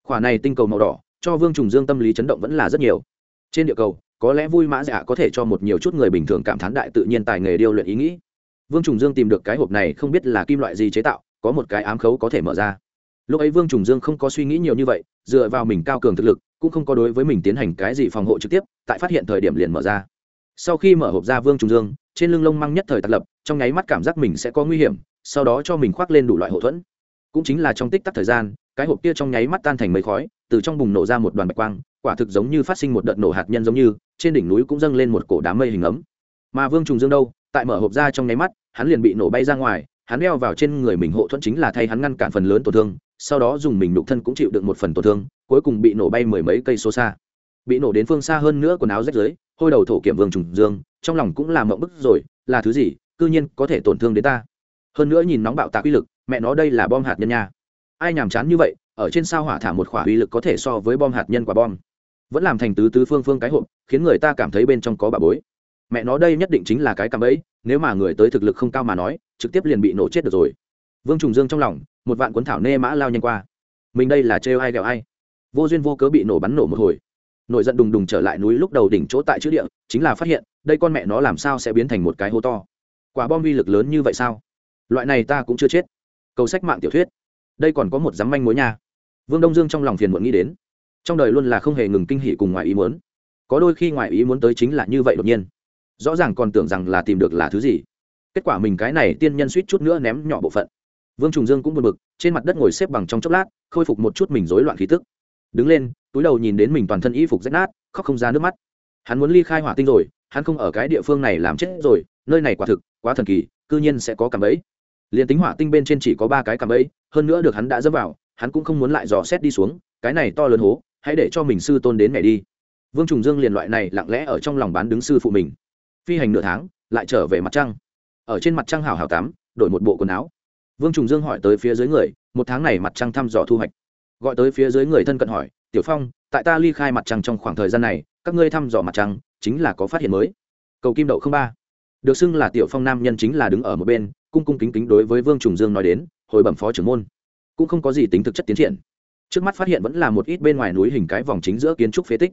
A: khỏa này tinh cầu màu đỏ, cho vương trùng dương tâm lý chấn động vẫn là rất nhiều. Trên địa cầu, có lẽ vui mã dạ có thể cho một nhiều chút người bình thường cảm thán đại tự nhiên tài nghề điêu luyện ý nghĩ. Vương trùng dương tìm được cái hộp này không biết là kim loại gì chế tạo, có một cái ám khấu có thể mở ra. Lúc ấy vương trùng dương không có suy nghĩ nhiều như vậy, dựa vào mình cao cường thực lực cũng không có đối với mình tiến hành cái gì phòng hộ trực tiếp, tại phát hiện thời điểm liền mở ra. Sau khi mở hộp ra vương trùng dương, trên lưng lông măng nhất thời tạc lập, trong nháy mắt cảm giác mình sẽ có nguy hiểm, sau đó cho mình khoác lên đủ loại hậu thuẫn. Cũng chính là trong tích tắc thời gian, cái hộp kia trong nháy mắt tan thành mấy khói, từ trong bùng nổ ra một đoàn bạch quang, quả thực giống như phát sinh một đợt nổ hạt nhân giống như, trên đỉnh núi cũng dâng lên một cổ đám mây hình ấm. Mà vương trùng dương đâu, tại mở hộp ra trong nháy mắt, hắn liền bị nổ bay ra ngoài, hắn đeo vào trên người mình hộ thuẫn chính là thay hắn ngăn cản phần lớn tổn thương sau đó dùng mình nục thân cũng chịu được một phần tổn thương, cuối cùng bị nổ bay mười mấy cây số xa. Bị nổ đến phương xa hơn nữa quần áo rách rưới, hôi đầu thổ kiểm vương trùng dương, trong lòng cũng là mộng bức rồi, là thứ gì, cư nhiên có thể tổn thương đến ta. Hơn nữa nhìn nóng bạo tạc uy lực, mẹ nó đây là bom hạt nhân nha. Ai nhàm chán như vậy, ở trên sao hỏa thả một khỏa uy lực có thể so với bom hạt nhân quả bom. Vẫn làm thành tứ tứ phương phương cái hộp, khiến người ta cảm thấy bên trong có bà bối. Mẹ nó đây nhất định chính là cái cạm ấy, nếu mà người tới thực lực không cao mà nói, trực tiếp liền bị nổ chết được rồi. Vương trùng dương trong lòng một vạn cuốn thảo nê mã lao nhanh qua. Mình đây là trêu ai ghẹo ai? Vô duyên vô cớ bị nổ bắn nổ một hồi. Nổi giận đùng đùng trở lại núi lúc đầu đỉnh chỗ tại chữ địa, chính là phát hiện, đây con mẹ nó làm sao sẽ biến thành một cái hố to? Quả bom vi lực lớn như vậy sao? Loại này ta cũng chưa chết. Cầu sách mạng tiểu thuyết. Đây còn có một dám manh mối nha. Vương đông dương trong lòng phiền muộn nghĩ đến. Trong đời luôn là không hề ngừng kinh hỉ cùng ngoài ý muốn. Có đôi khi ngoài ý muốn tới chính là như vậy đột nhiên. Rõ ràng còn tưởng rằng là tìm được là thứ gì. Kết quả mình cái này tiên nhân suýt chút nữa ném nhỏ bộ phận vương trùng dương cũng buồn bực, trên mặt đất ngồi xếp bằng trong chốc lát, khôi phục một chút mình rối loạn khí tức. Đứng lên, túi đầu nhìn đến mình toàn thân y phục rách nát, khóc không ra nước mắt. Hắn muốn ly khai hỏa tinh rồi, hắn không ở cái địa phương này làm chết rồi, nơi này quả thực, quá thần kỳ, cư nhiên sẽ có cảm ấy liền tính hỏa tinh bên trên chỉ có ba cái cảm ấy hơn nữa được hắn đã dẫm vào, hắn cũng không muốn lại dò xét đi xuống, cái này to lớn hố, hãy để cho mình sư tôn đến mẹ đi. Vương trùng dương liền loại này lặng lẽ ở trong lòng bán đứng sư phụ mình. Phi hành nửa tháng, lại trở về mặt trăng. Ở trên mặt trăng hào hào tắm, đổi một bộ quần áo vương trùng dương hỏi tới phía dưới người, một tháng này mặt trăng thăm dò thu hoạch. Gọi tới phía dưới người thân cận hỏi, tiểu phong, tại ta ly khai mặt trăng trong khoảng thời gian này, các ngươi thăm dò mặt trăng, chính là có phát hiện mới. Cầu kim đậu không ba. Được xưng là tiểu phong nam nhân chính là đứng ở một bên, cung cung kính kính đối với vương trùng dương nói đến, hồi bẩm phó trưởng môn. Cũng không có gì tính thực chất tiến triển. Trước mắt phát hiện vẫn là một ít bên ngoài núi hình cái vòng chính giữa kiến trúc phế tích.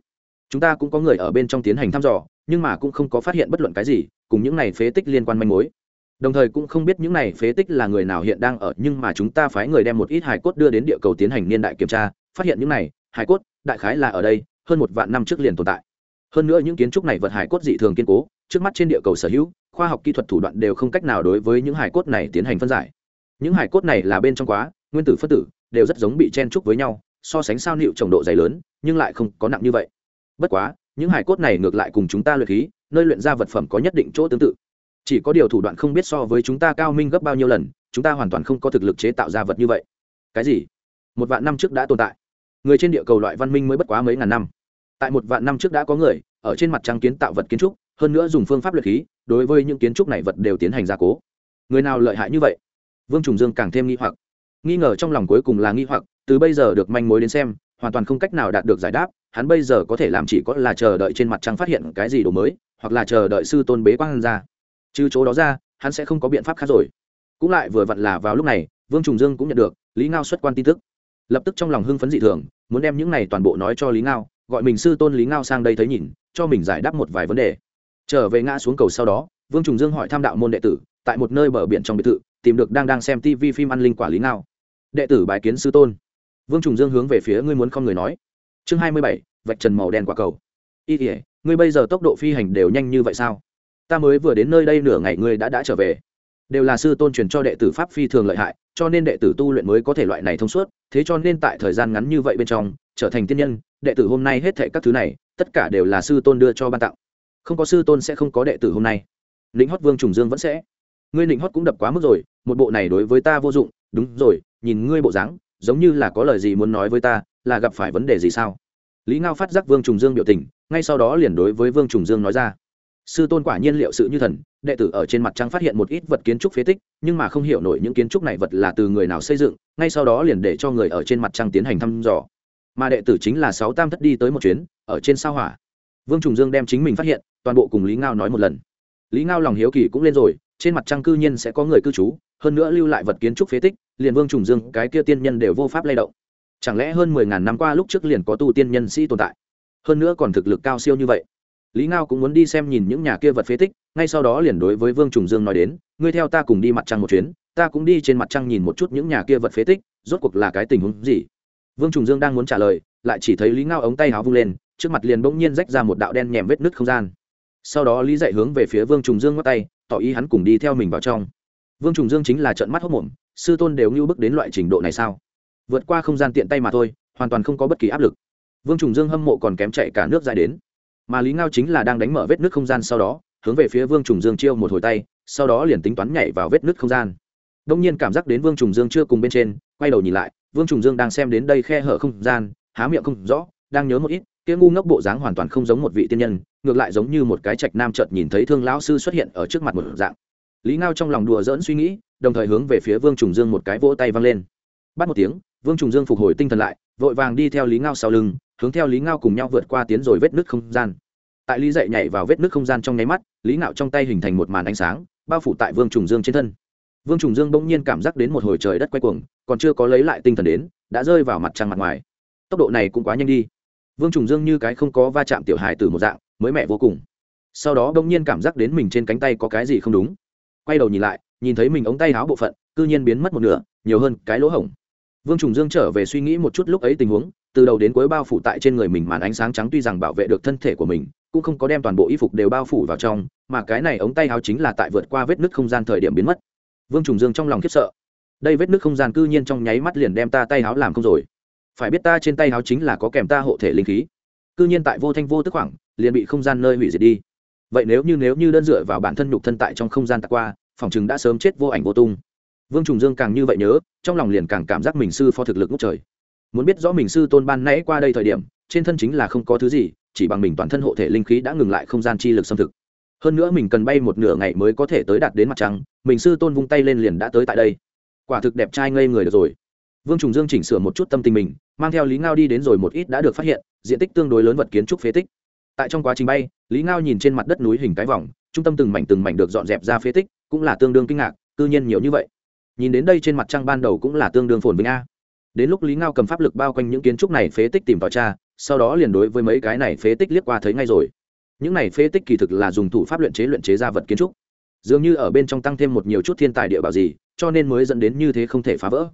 A: Chúng ta cũng có người ở bên trong tiến hành thăm dò, nhưng mà cũng không có phát hiện bất luận cái gì, cùng những này phế tích liên quan manh mối đồng thời cũng không biết những này phế tích là người nào hiện đang ở, nhưng mà chúng ta phái người đem một ít hài cốt đưa đến địa cầu tiến hành niên đại kiểm tra, phát hiện những này hài cốt, đại khái là ở đây, hơn một vạn năm trước liền tồn tại. Hơn nữa những kiến trúc này vật hài cốt dị thường kiên cố, trước mắt trên địa cầu sở hữu, khoa học kỹ thuật thủ đoạn đều không cách nào đối với những hài cốt này tiến hành phân giải. Những hài cốt này là bên trong quá, nguyên tử phân tử, đều rất giống bị chen trúc với nhau, so sánh sao nịu trồng độ dày lớn, nhưng lại không có nặng như vậy. Bất quá, những hài cốt này ngược lại cùng chúng ta luyện khí, nơi luyện ra vật phẩm có nhất định chỗ tương tự chỉ có điều thủ đoạn không biết so với chúng ta cao minh gấp bao nhiêu lần, chúng ta hoàn toàn không có thực lực chế tạo ra vật như vậy. Cái gì? Một vạn năm trước đã tồn tại. Người trên địa cầu loại văn minh mới bất quá mấy ngàn năm. Tại một vạn năm trước đã có người, ở trên mặt trăng kiến tạo vật kiến trúc, hơn nữa dùng phương pháp luyện khí, đối với những kiến trúc này vật đều tiến hành gia cố. Người nào lợi hại như vậy? Vương trùng dương càng thêm nghi hoặc. Nghi ngờ trong lòng cuối cùng là nghi hoặc, từ bây giờ được manh mối đến xem, hoàn toàn không cách nào đạt được giải đáp, hắn bây giờ có thể làm chỉ có là chờ đợi trên mặt trăng phát hiện cái gì đồ mới, hoặc là chờ đợi sư tôn bế quang ra trừ chỗ đó ra, hắn sẽ không có biện pháp khác rồi. Cũng lại vừa vặn là vào lúc này, vương trùng dương cũng nhận được lý ngao xuất quan tin tức. Lập tức trong lòng hưng phấn dị thường, muốn đem những này toàn bộ nói cho lý ngao, gọi mình sư tôn lý ngao sang đây thấy nhìn, cho mình giải đáp một vài vấn đề. Trở về ngã xuống cầu sau đó, vương trùng dương hỏi tham đạo môn đệ tử, tại một nơi bờ biển trong biệt thự, tìm được đang đang xem tv phim ăn linh quả lý ngao. Đệ tử bài kiến sư tôn. Vương trùng dương hướng về phía ngươi muốn không người nói. Chương hai mươi bảy, vạch trần màu đen quả cầu. Y tỉa ngươi bây giờ tốc độ phi hành đều nhanh như vậy sao? Ta mới vừa đến nơi đây nửa ngày ngươi đã đã trở về. Đều là sư tôn truyền cho đệ tử pháp phi thường lợi hại, cho nên đệ tử tu luyện mới có thể loại này thông suốt, thế cho nên tại thời gian ngắn như vậy bên trong, trở thành tiên nhân, đệ tử hôm nay hết thệ các thứ này, tất cả đều là sư tôn đưa cho ban tặng. Không có sư tôn sẽ không có đệ tử hôm nay. Lĩnh hót vương trùng dương vẫn sẽ. Ngươi Lĩnh hót cũng đập quá mức rồi, một bộ này đối với ta vô dụng. Đúng rồi, nhìn ngươi bộ dáng, giống như là có lời gì muốn nói với ta, là gặp phải vấn đề gì sao? Lý ngao phát giác vương trùng dương biểu tình, ngay sau đó liền đối với vương trùng dương nói ra sư tôn quả nhiên liệu sự như thần, đệ tử ở trên mặt trăng phát hiện một ít vật kiến trúc phế tích, nhưng mà không hiểu nổi những kiến trúc này vật là từ người nào xây dựng, ngay sau đó liền để cho người ở trên mặt trăng tiến hành thăm dò. Mà đệ tử chính là sáu tam thất đi tới một chuyến, ở trên sao hỏa. Vương trùng dương đem chính mình phát hiện, toàn bộ cùng lý ngao nói một lần. Lý ngao lòng hiếu kỳ cũng lên rồi, trên mặt trăng cư nhiên sẽ có người cư trú, hơn nữa lưu lại vật kiến trúc phế tích, liền vương trùng dương, cái kia tiên nhân đều vô pháp lay động. Chẳng lẽ hơn mười ngàn năm qua lúc trước liền có tu tiên nhân sĩ tồn tại? Hơn nữa còn thực lực cao siêu như vậy lý ngao cũng muốn đi xem nhìn những nhà kia vật phế tích, ngay sau đó liền đối với vương trùng dương nói đến, ngươi theo ta cùng đi mặt trăng một chuyến, ta cũng đi trên mặt trăng nhìn một chút những nhà kia vật phế tích, rốt cuộc là cái tình huống gì? Vương trùng dương đang muốn trả lời, lại chỉ thấy lý ngao ống tay háo vung lên, trước mặt liền bỗng nhiên rách ra một đạo đen nhèm vết nứt không gian. Sau đó lý dạy hướng về phía vương trùng dương ngắt tay, tỏ ý hắn cùng đi theo mình vào trong. Vương trùng dương chính là trận mắt hốc mồm sư tôn đều ngưu bức đến loại trình độ này sao? Vượt qua không gian tiện tay mà thôi, hoàn toàn không có bất kỳ áp lực. Vương trùng dương hâm mộ còn kém chạy cả nước dài đến mà lý ngao chính là đang đánh mở vết nước không gian sau đó hướng về phía vương trùng dương chiêu một hồi tay sau đó liền tính toán nhảy vào vết nước không gian đông nhiên cảm giác đến vương trùng dương chưa cùng bên trên quay đầu nhìn lại vương trùng dương đang xem đến đây khe hở không gian há miệng không rõ đang nhớ một ít kia ngu ngốc bộ dáng hoàn toàn không giống một vị tiên nhân ngược lại giống như một cái trạch nam chợt nhìn thấy thương lão sư xuất hiện ở trước mặt một dạng lý ngao trong lòng đùa dỡn suy nghĩ đồng thời hướng về phía vương trùng dương một cái vỗ tay văng lên bắt một tiếng vương trùng dương phục hồi tinh thần lại vội vàng đi theo lý ngao sau lưng hướng theo lý ngao cùng nhau vượt qua tiến rồi vết nước không gian. Tại lý dậy nhảy vào vết nước không gian trong nháy mắt, lý ngạo trong tay hình thành một màn ánh sáng, bao phủ tại vương trùng dương trên thân. Vương trùng dương bỗng nhiên cảm giác đến một hồi trời đất quay cuồng, còn chưa có lấy lại tinh thần đến, đã rơi vào mặt trăng mặt ngoài. Tốc độ này cũng quá nhanh đi. Vương trùng dương như cái không có va chạm tiểu hài từ một dạng, mới mẹ vô cùng. Sau đó bỗng nhiên cảm giác đến mình trên cánh tay có cái gì không đúng. Quay đầu nhìn lại, nhìn thấy mình ống tay áo bộ phận, cư nhiên biến mất một nửa, nhiều hơn cái lỗ hổng. Vương trùng dương trở về suy nghĩ một chút lúc ấy tình huống từ đầu đến cuối bao phủ tại trên người mình màn ánh sáng trắng tuy rằng bảo vệ được thân thể của mình, cũng không có đem toàn bộ y phục đều bao phủ vào trong, mà cái này ống tay áo chính là tại vượt qua vết nứt không gian thời điểm biến mất. Vương trùng dương trong lòng khiếp sợ. Đây vết nứt không gian cư nhiên trong nháy mắt liền đem ta tay áo làm không rồi. Phải biết ta trên tay áo chính là có kèm ta hộ thể linh khí. Cư nhiên tại vô thanh vô tức khoảng, liền bị không gian nơi hủy diệt đi. Vậy nếu như nếu như đơn dựa vào bản thân nhục thân tại trong không gian tạc qua, phòng chừng đã sớm chết vô ảnh vô tung. Vương trùng dương càng như vậy nhớ, trong lòng liền càng cảm giác mình sư phó thực lực ngốc trời muốn biết rõ mình sư tôn ban nãy qua đây thời điểm, trên thân chính là không có thứ gì, chỉ bằng mình toàn thân hộ thể linh khí đã ngừng lại không gian chi lực xâm thực. Hơn nữa mình cần bay một nửa ngày mới có thể tới đạt đến mặt trăng, mình sư tôn vung tay lên liền đã tới tại đây. Quả thực đẹp trai ngây người được rồi. Vương trùng dương chỉnh sửa một chút tâm tình mình, mang theo lý ngao đi đến rồi một ít đã được phát hiện, diện tích tương đối lớn vật kiến trúc phế tích. Tại trong quá trình bay, lý ngao nhìn trên mặt đất núi hình cái vòng, trung tâm từng mảnh từng mảnh được dọn dẹp ra phế tích, cũng là tương đương kinh ngạc tư nhiên nhiều như vậy. Nhìn đến đây trên mặt trăng ban đầu cũng là tương đương phồn vinh a đến lúc lý ngao cầm pháp lực bao quanh những kiến trúc này phế tích tìm tòi cha sau đó liền đối với mấy cái này phế tích liếc qua thấy ngay rồi. Những này phế tích kỳ thực là dùng thủ pháp luyện chế luyện chế ra vật kiến trúc. Dường như ở bên trong tăng thêm một nhiều chút thiên tài địa bảo gì, cho nên mới dẫn đến như thế không thể phá vỡ.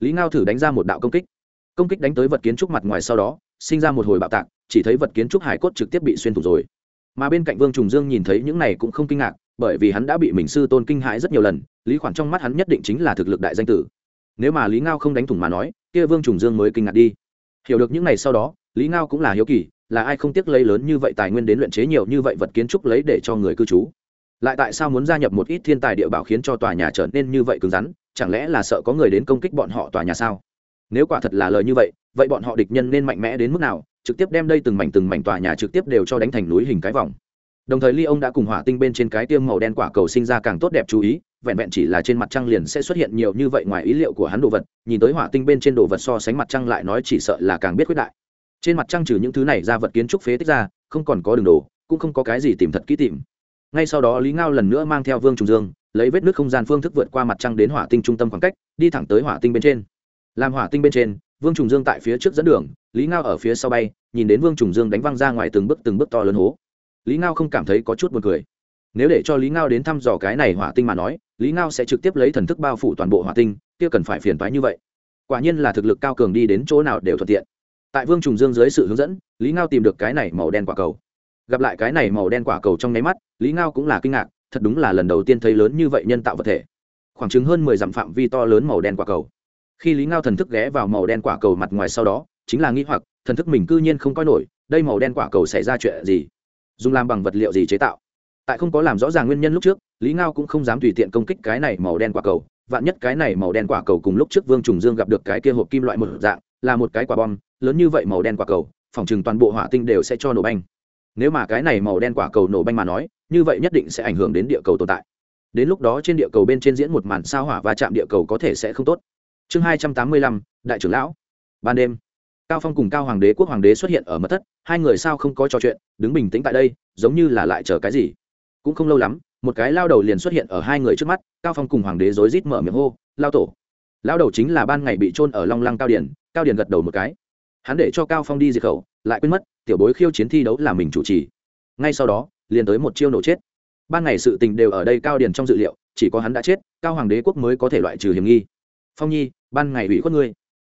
A: Lý ngao thử đánh ra một đạo công kích. Công kích đánh tới vật kiến trúc mặt ngoài sau đó, sinh ra một hồi bạo tạc, chỉ thấy vật kiến trúc hải cốt trực tiếp bị xuyên thủng rồi. Mà bên cạnh vương trùng dương nhìn thấy những này cũng không kinh ngạc, bởi vì hắn đã bị mình sư tôn kinh hãi rất nhiều lần, lý khoản trong mắt hắn nhất định chính là thực lực đại danh tử nếu mà lý ngao không đánh thủng mà nói, kia vương trùng dương mới kinh ngạc đi. Hiểu được những này sau đó, lý ngao cũng là hiếu kỳ, là ai không tiếc lấy lớn như vậy tài nguyên đến luyện chế nhiều như vậy vật kiến trúc lấy để cho người cư trú? Lại tại sao muốn gia nhập một ít thiên tài địa bảo khiến cho tòa nhà trở nên như vậy cứng rắn, chẳng lẽ là sợ có người đến công kích bọn họ tòa nhà sao? Nếu quả thật là lời như vậy vậy bọn họ địch nhân nên mạnh mẽ đến mức nào, trực tiếp đem đây từng mảnh từng mảnh tòa nhà trực tiếp đều cho đánh thành núi hình cái vòng. Đồng thời ly ông đã cùng hỏa tinh bên trên cái tiêm màu đen quả cầu sinh ra càng tốt đẹp chú ý vẹn vẹn chỉ là trên mặt trăng liền sẽ xuất hiện nhiều như vậy ngoài ý liệu của hắn đồ vật, nhìn tới hỏa tinh bên trên đồ vật so sánh mặt trăng lại nói chỉ sợ là càng biết quyết đại. Trên mặt trăng trừ những thứ này ra vật kiến trúc phế tích ra, không còn có đường đồ, cũng không có cái gì tìm thật kỹ tìm. Ngay sau đó lý ngao lần nữa mang theo vương trùng dương, lấy vết nước không gian phương thức vượt qua mặt trăng đến hỏa tinh trung tâm khoảng cách, đi thẳng tới hỏa tinh bên trên. Làm hỏa tinh bên trên, vương trùng dương tại phía trước dẫn đường, lý ngao ở phía sau bay, nhìn đến vương trùng dương đánh văng ra ngoài từng bước từng bước to lớn hố. Lý ngao không cảm thấy có chút b u ồ n cười nếu để cho lý ngao đến thăm dò cái này hỏa tinh mà nói, lý ngao sẽ trực tiếp lấy thần thức bao phủ toàn bộ hỏa tinh, kia cần phải phiền toái như vậy. Quả nhiên là thực lực cao cường đi đến chỗ nào đều thuận tiện. Tại vương trùng dương dưới sự hướng dẫn, lý ngao tìm được cái này màu đen quả cầu. Gặp lại cái này màu đen quả cầu trong nháy mắt, lý ngao cũng là kinh ngạc, thật đúng là lần đầu tiên thấy lớn như vậy nhân tạo vật thể. Khoảng chứng hơn mười dặm phạm vi to lớn màu đen quả cầu. Khi lý ngao thần thức ghé vào màu đen quả cầu mặt ngoài sau đó, chính là nghĩ hoặc, thần thức mình cư nhiên không coi nổi, đây màu đen quả cầu xảy ra chuyện gì? Dùng làm bằng vật liệu gì chế tạo? Tại không có làm rõ ràng nguyên nhân lúc trước, lý ngao cũng không dám tùy tiện công kích cái này màu đen quả cầu. Vạn nhất cái này màu đen quả cầu cùng lúc trước vương trùng dương gặp được cái kia hộp kim loại một dạng, là một cái quả bom, lớn như vậy màu đen quả cầu, phòng chừng toàn bộ hỏa tinh đều sẽ cho nổ banh. Nếu mà cái này màu đen quả cầu nổ banh mà nói, như vậy nhất định sẽ ảnh hưởng đến địa cầu tồn tại. Đến lúc đó trên địa cầu bên trên diễn một màn sao hỏa và chạm địa cầu có thể sẽ không tốt. Chương hai trăm tám mươi lăm, đại trưởng lão. Ban đêm, cao phong cùng cao hoàng đế, quốc hoàng đế xuất hiện ở mật thất, hai người sao không có trò chuyện, đứng bình tĩnh tại đây, giống như là lại chờ cái gì cũng không lâu lắm, một cái lao đầu liền xuất hiện ở hai người trước mắt, cao phong cùng hoàng đế rối rít mở miệng hô, lao tổ. Lao đầu chính là ban ngày bị trôn ở long lăng cao điển cao điển gật đầu một cái. Hắn để cho cao phong đi diệt khẩu, lại quên mất, tiểu bối khiêu chiến thi đấu là mình chủ trì. Ngay sau đó, liền tới một chiêu nổ chết. Ban ngày sự tình đều ở đây cao điển trong dự liệu, chỉ có hắn đã chết, cao hoàng đế quốc mới có thể loại trừ hiểm nghi. Phong nhi, ban ngày ủy khuất ngươi.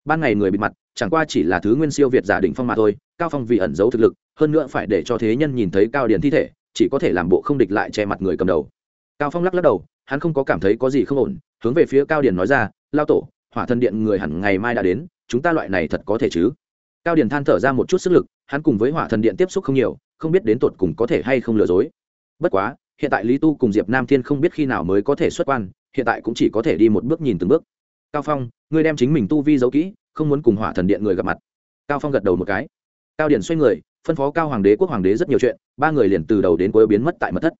A: Ban ngày người bị mặt, chẳng qua chỉ là thứ nguyên siêu việt giả định phong mà thôi, cao phong vì ẩn giấu thực lực, hơn nữa phải để cho thế nhân nhìn thấy cao điển thi thể chỉ có thể làm bộ không địch lại che mặt người cầm đầu. Cao phong lắc lắc đầu, hắn không có cảm thấy có gì không ổn, hướng về phía cao Điền nói ra, lao tổ, hỏa thân điện người hẳn ngày mai đã đến, chúng ta loại này thật có thể chứ? Cao Điền than thở ra một chút sức lực, hắn cùng với hỏa thần điện tiếp xúc không nhiều, không biết đến tột cùng có thể hay không lừa dối. Bất quá, hiện tại lý tu cùng diệp nam thiên không biết khi nào mới có thể xuất quan, hiện tại cũng chỉ có thể đi một bước nhìn từng bước. Cao phong, ngươi đem chính mình tu vi giấu kỹ, không muốn cùng hỏa thần điện người gặp mặt. Cao phong gật đầu một cái. Cao Điền xoay người phân phó cao hoàng đế quốc hoàng đế rất nhiều chuyện, ba người liền từ đầu đến cuối biến mất tại mật thất.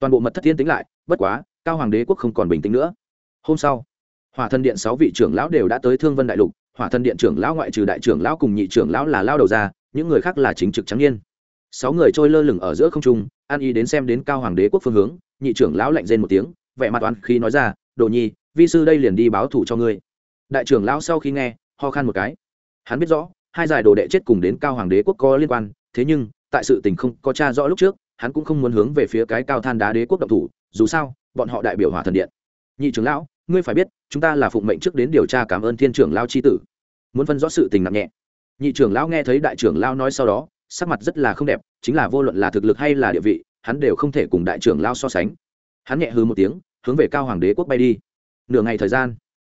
A: Toàn bộ mật thất thiên tính lại, bất quá, cao hoàng đế quốc không còn bình tĩnh nữa. Hôm sau, hỏa thần điện sáu vị trưởng lão đều đã tới thương vân đại lục. Hỏa thần điện trưởng lão ngoại trừ đại trưởng lão cùng nhị trưởng lão là lao đầu ra, những người khác là chính trực trắng n sáu người trôi lơ lửng ở giữa không trung, an y đến xem đến cao hoàng đế quốc phương hướng, nhị trưởng lão lạnh rên một tiếng, vẻ mặt oán khi nói ra, đồ nhi, vi sư đây liền đi báo thủ cho ngươi. Đại trưởng lão sau khi nghe, ho khan một cái. Hắn biết rõ, hai giải đồ đệ chết cùng đến cao hoàng đế quốc có liên quan thế nhưng, tại sự tình không có cha rõ lúc trước, hắn cũng không muốn hướng về phía cái cao than đá đế quốc động thủ, dù sao, bọn họ đại biểu hỏa thần điện. Nhị trưởng lão, ngươi phải biết, chúng ta là phụng mệnh trước đến điều tra cảm ơn thiên trưởng lao c h i tử. Muốn phân rõ sự tình nặng nhẹ. Nhị trưởng lão nghe thấy đại trưởng lao nói sau đó, sắc mặt rất là không đẹp, chính là vô luận là thực lực hay là địa vị, hắn đều không thể cùng đại trưởng lao so sánh. Hắn nhẹ hư một tiếng, hướng về cao hoàng đế quốc bay đi. Nửa ngày thời gian,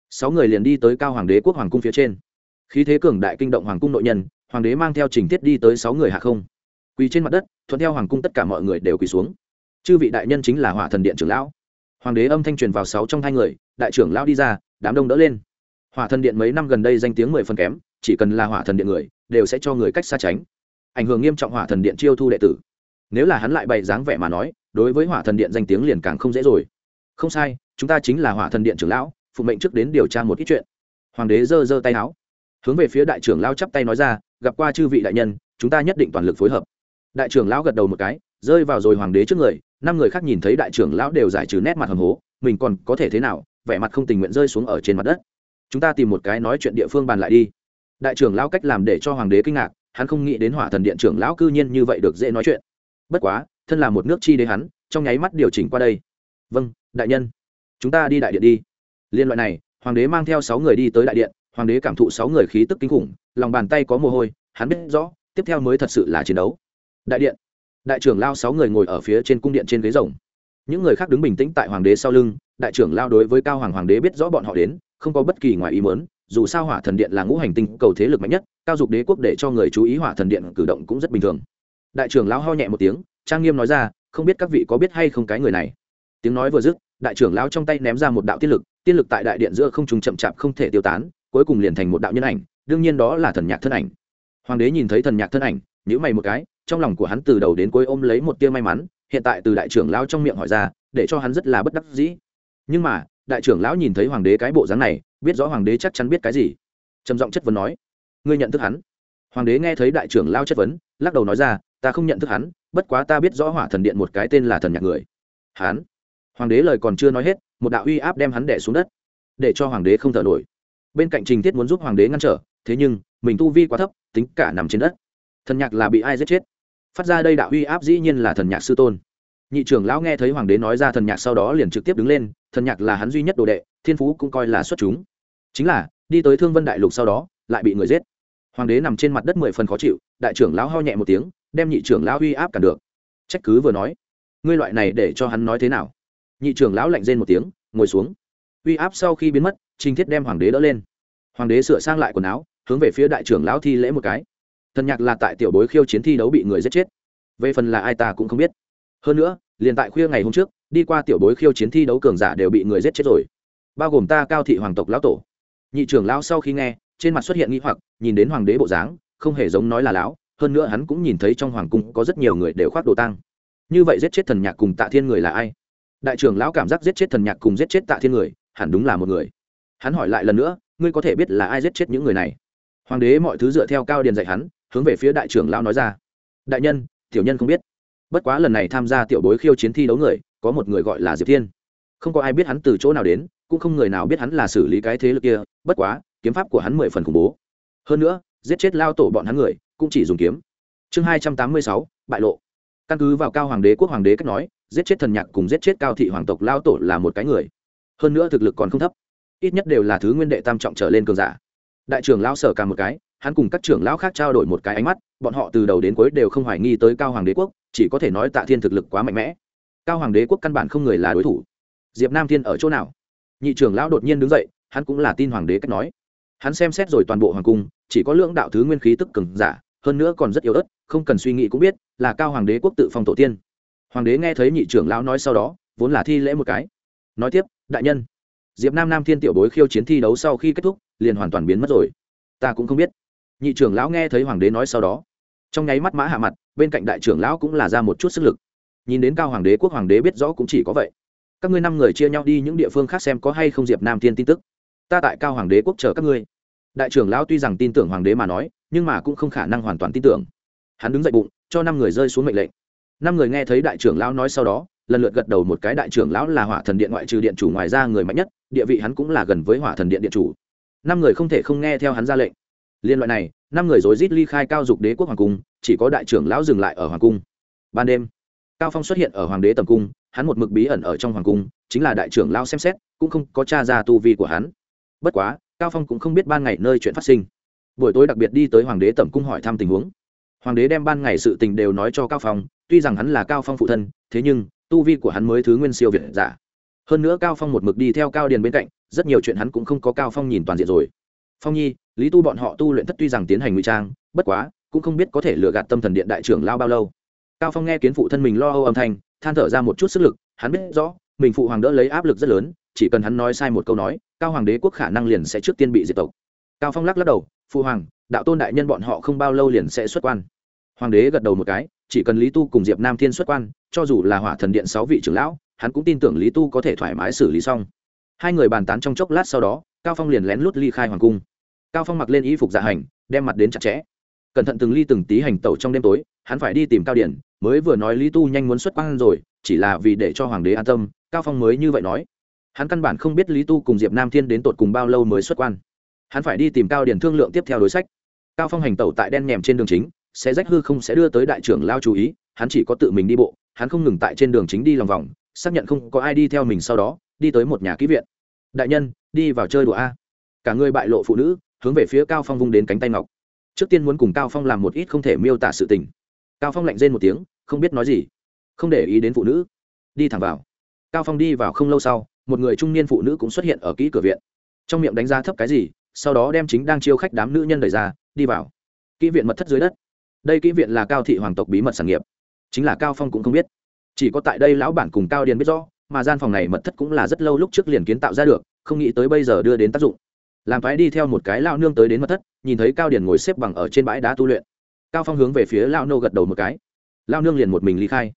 A: sáu người liền đi tới cao hoàng đế quốc hoàng cung phía trên. Khí thế cường đại kinh động hoàng cung nội nhân hoàng đế mang theo trình tiết đi tới sáu người hạ không. Quỳ trên mặt đất, thuận theo hoàng cung tất cả mọi người đều quỳ xuống. Chư vị đại nhân chính là hỏa thần điện trưởng lão. Hoàng đế âm thanh truyền vào sáu trong hai người, đại trưởng lão đi ra, đám đông đỡ lên. Hỏa thần điện mấy năm gần đây danh tiếng mười phần kém, chỉ cần là hỏa thần điện người, đều sẽ cho người cách xa tránh. Ảnh hưởng nghiêm trọng hỏa thần điện chiêu thu đệ tử. Nếu là hắn lại bày dáng vẻ mà nói, đối với hỏa thần điện danh tiếng liền càng không dễ rồi. Không sai, chúng ta chính là hỏa thần điện trưởng lão, phụ mệnh trước đến điều tra một ít chuyện. Hoàng đế giơ giơ tay áo. Hướng về phía đại trưởng lao chắp tay nói ra gặp qua chư vị đại nhân, chúng ta nhất định toàn lực phối hợp. Đại trưởng lão gật đầu một cái, rơi vào rồi hoàng đế trước người, năm người khác nhìn thấy đại trưởng lão đều giải trừ nét mặt hầm hố, mình còn có thể thế nào, vẻ mặt không tình nguyện rơi xuống ở trên mặt đất. Chúng ta tìm một cái nói chuyện địa phương bàn lại đi. Đại trưởng lão cách làm để cho hoàng đế kinh ngạc, hắn không nghĩ đến hỏa thần điện trưởng lão cư nhiên như vậy được dễ nói chuyện. Bất quá, thân là một nước chi đế hắn, trong nháy mắt điều chỉnh qua đây. Vâng đại nhân. Chúng ta đi đại điện đi. Liên loại này, hoàng đế mang theo sáu người đi tới đại điện, hoàng đế cảm thụ sáu người khí tức kinh khủng lòng bàn tay có mồ hôi, hắn biết rõ, tiếp theo mới thật sự là chiến đấu. Đại điện. Đại trưởng lao sáu người ngồi ở phía trên cung điện trên ghế rồng. Những người khác đứng bình tĩnh tại hoàng đế sau lưng, đại trưởng lao đối với cao hoàng hoàng đế biết rõ bọn họ đến, không có bất kỳ ngoài ý muốn, dù sao hỏa thần điện là ngũ hành tinh cầu thế lực mạnh nhất, cao dục đế quốc để cho người chú ý hỏa thần điện cử động cũng rất bình thường. Đại trưởng lao ho nhẹ một tiếng, trang nghiêm nói ra, không biết các vị có biết hay không cái người này. Tiếng nói vừa dứt, đại trưởng lao trong tay ném ra một đạo tiên lực tiên lực tại đại điện giữa không trùng chậm chạp không thể tiêu tán, cuối cùng liền thành một đạo nhân ảnh đương nhiên đó là thần nhạc thân ảnh. Hoàng đế nhìn thấy thần nhạc thân ảnh nhữ mày một cái, trong lòng của hắn từ đầu đến cuối ôm lấy một tia may mắn, hiện tại từ đại trưởng lão trong miệng hỏi ra, để cho hắn rất là bất đắc dĩ. Nhưng mà, đại trưởng lão nhìn thấy hoàng đế cái bộ dáng này, biết rõ hoàng đế chắc chắn biết cái gì. Trầm giọng chất vấn nói, ngươi nhận thức hắn? Hoàng đế nghe thấy đại trưởng lão chất vấn, lắc đầu nói ra, ta không nhận thức hắn, bất quá ta biết rõ hỏa thần điện một cái tên là thần nhạc người. Hắn? Hoàng đế lời còn chưa nói hết, một đạo uy áp đem hắn đẻ xuống đất, để cho hoàng đế không thở nổi. Bên cạnh trình tiết muốn giúp hoàng đế ngăn trở thế nhưng, mình tu vi quá thấp, tính cả nằm trên đất. Thần nhạc là bị ai giết chết? Phát ra đây đạo uy áp dĩ nhiên là thần nhạc sư tôn. Nhị trưởng lão nghe thấy hoàng đế nói ra thần nhạc sau đó liền trực tiếp đứng lên, thần nhạc là hắn duy nhất đồ đệ, thiên phú cũng coi là xuất chúng. Chính là, đi tới thương vân đại lục sau đó, lại bị người giết. Hoàng đế nằm trên mặt đất mười phần khó chịu, đại trưởng lão ho nhẹ một tiếng, đem nhị trưởng lão uy áp cản được. Trách cứ vừa nói, ngươi loại này để cho hắn nói thế nào? Nhị trưởng lão lạnh rên một tiếng, ngồi xuống. Uy áp sau khi biến mất trinh thiết đem hoàng đế đỡ lên. Hoàng đế sửa sang lại quần áo hướng về phía đại trưởng lão thi lễ một cái. Thần nhạc là tại tiểu bối khiêu chiến thi đấu bị người giết chết. Về phần là ai ta cũng không biết. Hơn nữa, liền tại khuya ngày hôm trước, đi qua tiểu bối khiêu chiến thi đấu cường giả đều bị người giết chết rồi. Bao gồm ta cao thị hoàng tộc lão tổ. Nhị trưởng lão sau khi nghe, trên mặt xuất hiện nghi hoặc, nhìn đến hoàng đế bộ dáng, không hề giống nói là lão, hơn nữa hắn cũng nhìn thấy trong hoàng cung có rất nhiều người đều khoác đồ tăng như vậy giết chết thần nhạc cùng tạ thiên người là ai? Đại trưởng lão cảm giác giết chết thần nhạc cùng giết chết tạ thiên người, hẳn đúng là một người. Hắn hỏi lại lần nữa, ngươi có thể biết là ai giết chết những người này? Hoàng đế mọi thứ dựa theo cao điền dạy hắn, hướng về phía đại trưởng lão nói ra. Đại nhân, tiểu nhân không biết. Bất quá lần này tham gia tiểu bối khiêu chiến thi đấu người, có một người gọi là diệp thiên. Không có ai biết hắn từ chỗ nào đến, cũng không người nào biết hắn là xử lý cái thế lực kia, bất quá, kiếm pháp của hắn mười phần khủng bố. Hơn nữa, giết chết lao tổ bọn hắn người, cũng chỉ dùng kiếm. Chương hai trăm tám mươi sáu, bại lộ. Căn cứ vào cao hoàng đế quốc hoàng đế cách nói, giết chết thần nhạc cùng giết chết cao thị hoàng tộc lao tổ là một cái người. Hơn nữa thực lực còn không thấp. Ít nhất đều là thứ nguyên đệ tam trọng trở lên cường giả đại trưởng lão sở cả một cái, hắn cùng các trưởng lão khác trao đổi một cái ánh mắt, bọn họ từ đầu đến cuối đều không hoài nghi tới cao hoàng đế quốc, chỉ có thể nói tạ thiên thực lực quá mạnh mẽ. Cao hoàng đế quốc căn bản không người là đối thủ. Diệp nam thiên ở chỗ nào? Nhị trưởng lão đột nhiên đứng dậy, hắn cũng là tin hoàng đế cách nói. Hắn xem xét rồi toàn bộ hoàng cung, chỉ có lưỡng đạo thứ nguyên khí tức cường giả, hơn nữa còn rất yếu ớt, không cần suy nghĩ cũng biết là cao hoàng đế quốc tự phong tổ tiên. Hoàng đế nghe thấy nhị trưởng lão nói sau đó, vốn là thi lễ một cái. Nói tiếp, đại nhân. Diệp nam nam thiên tiểu bối khiêu chiến thi đấu sau khi kết thúc liền hoàn toàn biến mất rồi. Ta cũng không biết. Nhị trưởng lão nghe thấy hoàng đế nói sau đó, trong nháy mắt mã hạ mặt, bên cạnh đại trưởng lão cũng là ra một chút sức lực. Nhìn đến cao hoàng đế, quốc hoàng đế biết rõ cũng chỉ có vậy. Các ngươi năm người chia nhau đi, những địa phương khác xem có hay không diệp nam thiên tin tức. Ta tại cao hoàng đế quốc chờ các ngươi. Đại trưởng lão tuy rằng tin tưởng hoàng đế mà nói, nhưng mà cũng không khả năng hoàn toàn tin tưởng. Hắn đứng dậy bụng, cho năm người rơi xuống mệnh lệnh. Năm người nghe thấy đại trưởng lão nói sau đó, lần lượt gật đầu một cái, đại trưởng lão là hỏa thần điện ngoại trừ điện chủ ngoài ra người mạnh nhất, địa vị hắn cũng là gần với hỏa thần điện điện chủ năm người không thể không nghe theo hắn ra lệnh. Liên loại này, năm người rối rít ly khai cao dục đế quốc hoàng cung, chỉ có đại trưởng lão dừng lại ở hoàng cung. Ban đêm, cao phong xuất hiện ở hoàng đế tầm cung, hắn một mực bí ẩn ở trong hoàng cung, chính là đại trưởng lão xem xét, cũng không có tra ra tu vi của hắn. Bất quá, cao phong cũng không biết ban ngày nơi chuyện phát sinh. Buổi tối đặc biệt đi tới hoàng đế tầm cung hỏi thăm tình huống. Hoàng đế đem ban ngày sự tình đều nói cho cao phong, tuy rằng hắn là cao phong phụ thân, thế nhưng, tu vi của hắn mới thứ nguyên siêu việt giả. Hơn nữa cao phong một mực đi theo cao điền bên cạnh rất nhiều chuyện hắn cũng không có cao phong nhìn toàn diện rồi. Phong nhi, lý tu bọn họ tu luyện thất tuy rằng tiến hành ngụy trang, bất quá, cũng không biết có thể lừa gạt tâm thần điện đại trưởng lao bao lâu. Cao phong nghe kiến phụ thân mình lo âu âm thanh, than thở ra một chút sức lực, hắn biết rõ, mình phụ hoàng đỡ lấy áp lực rất lớn, chỉ cần hắn nói sai một câu nói, cao hoàng đế quốc khả năng liền sẽ trước tiên bị diệt tộc. Cao phong lắc lắc đầu, phụ hoàng, đạo tôn đại nhân bọn họ không bao lâu liền sẽ xuất quan. Hoàng đế gật đầu một cái, chỉ cần lý tu cùng diệp nam thiên xuất quan, cho dù là hỏa thần điện sáu vị trưởng lão, hắn cũng tin tưởng lý tu có thể thoải mái xử lý xong hai người bàn tán trong chốc lát sau đó, cao phong liền lén lút ly khai hoàng cung. Cao phong mặc lên y phục dạ hành, đem mặt đến chặt chẽ. Cẩn thận từng ly từng tí hành tẩu trong đêm tối, hắn phải đi tìm cao điển, mới vừa nói lý tu nhanh muốn xuất quan rồi, chỉ là vì để cho hoàng đế an tâm, cao phong mới như vậy nói. Hắn căn bản không biết lý tu cùng diệp nam thiên đến tột cùng bao lâu mới xuất quan. Hắn phải đi tìm cao điển thương lượng tiếp theo đối sách. Cao phong hành tẩu tại đen nhèm trên đường chính, sẽ rách hư không sẽ đưa tới đại trưởng lao chú ý, hắn chỉ có tự mình đi bộ, hắn không ngừng tại trên đường chính đi lòng vòng, xác nhận không có ai đi theo mình sau đó đi tới một nhà kỹ viện. Đại nhân, đi vào chơi đùa a. Cả người bại lộ phụ nữ, hướng về phía cao phong vung đến cánh tay ngọc. Trước tiên muốn cùng cao phong làm một ít không thể miêu tả sự tình. Cao phong lạnh rên một tiếng, không biết nói gì. Không để ý đến phụ nữ, đi thẳng vào. Cao phong đi vào không lâu sau, một người trung niên phụ nữ cũng xuất hiện ở kỹ cửa viện. Trong miệng đánh giá thấp cái gì, sau đó đem chính đang chiêu khách đám nữ nhân đẩy ra, đi vào. Kỹ viện mật thất dưới đất. Đây kỹ viện là cao thị hoàng tộc bí mật sản nghiệp. Chính là cao phong cũng không biết. Chỉ có tại đây lão bản cùng cao điền biết rõ mà gian phòng này mật thất cũng là rất lâu lúc trước liền kiến tạo ra được, không nghĩ tới bây giờ đưa đến tác dụng. Làm phái đi theo một cái lao nương tới đến mật thất, nhìn thấy cao điền ngồi xếp bằng ở trên bãi đá tu luyện. Cao phong hướng về phía lao nô gật đầu một cái. Lao nương liền một mình ly khai.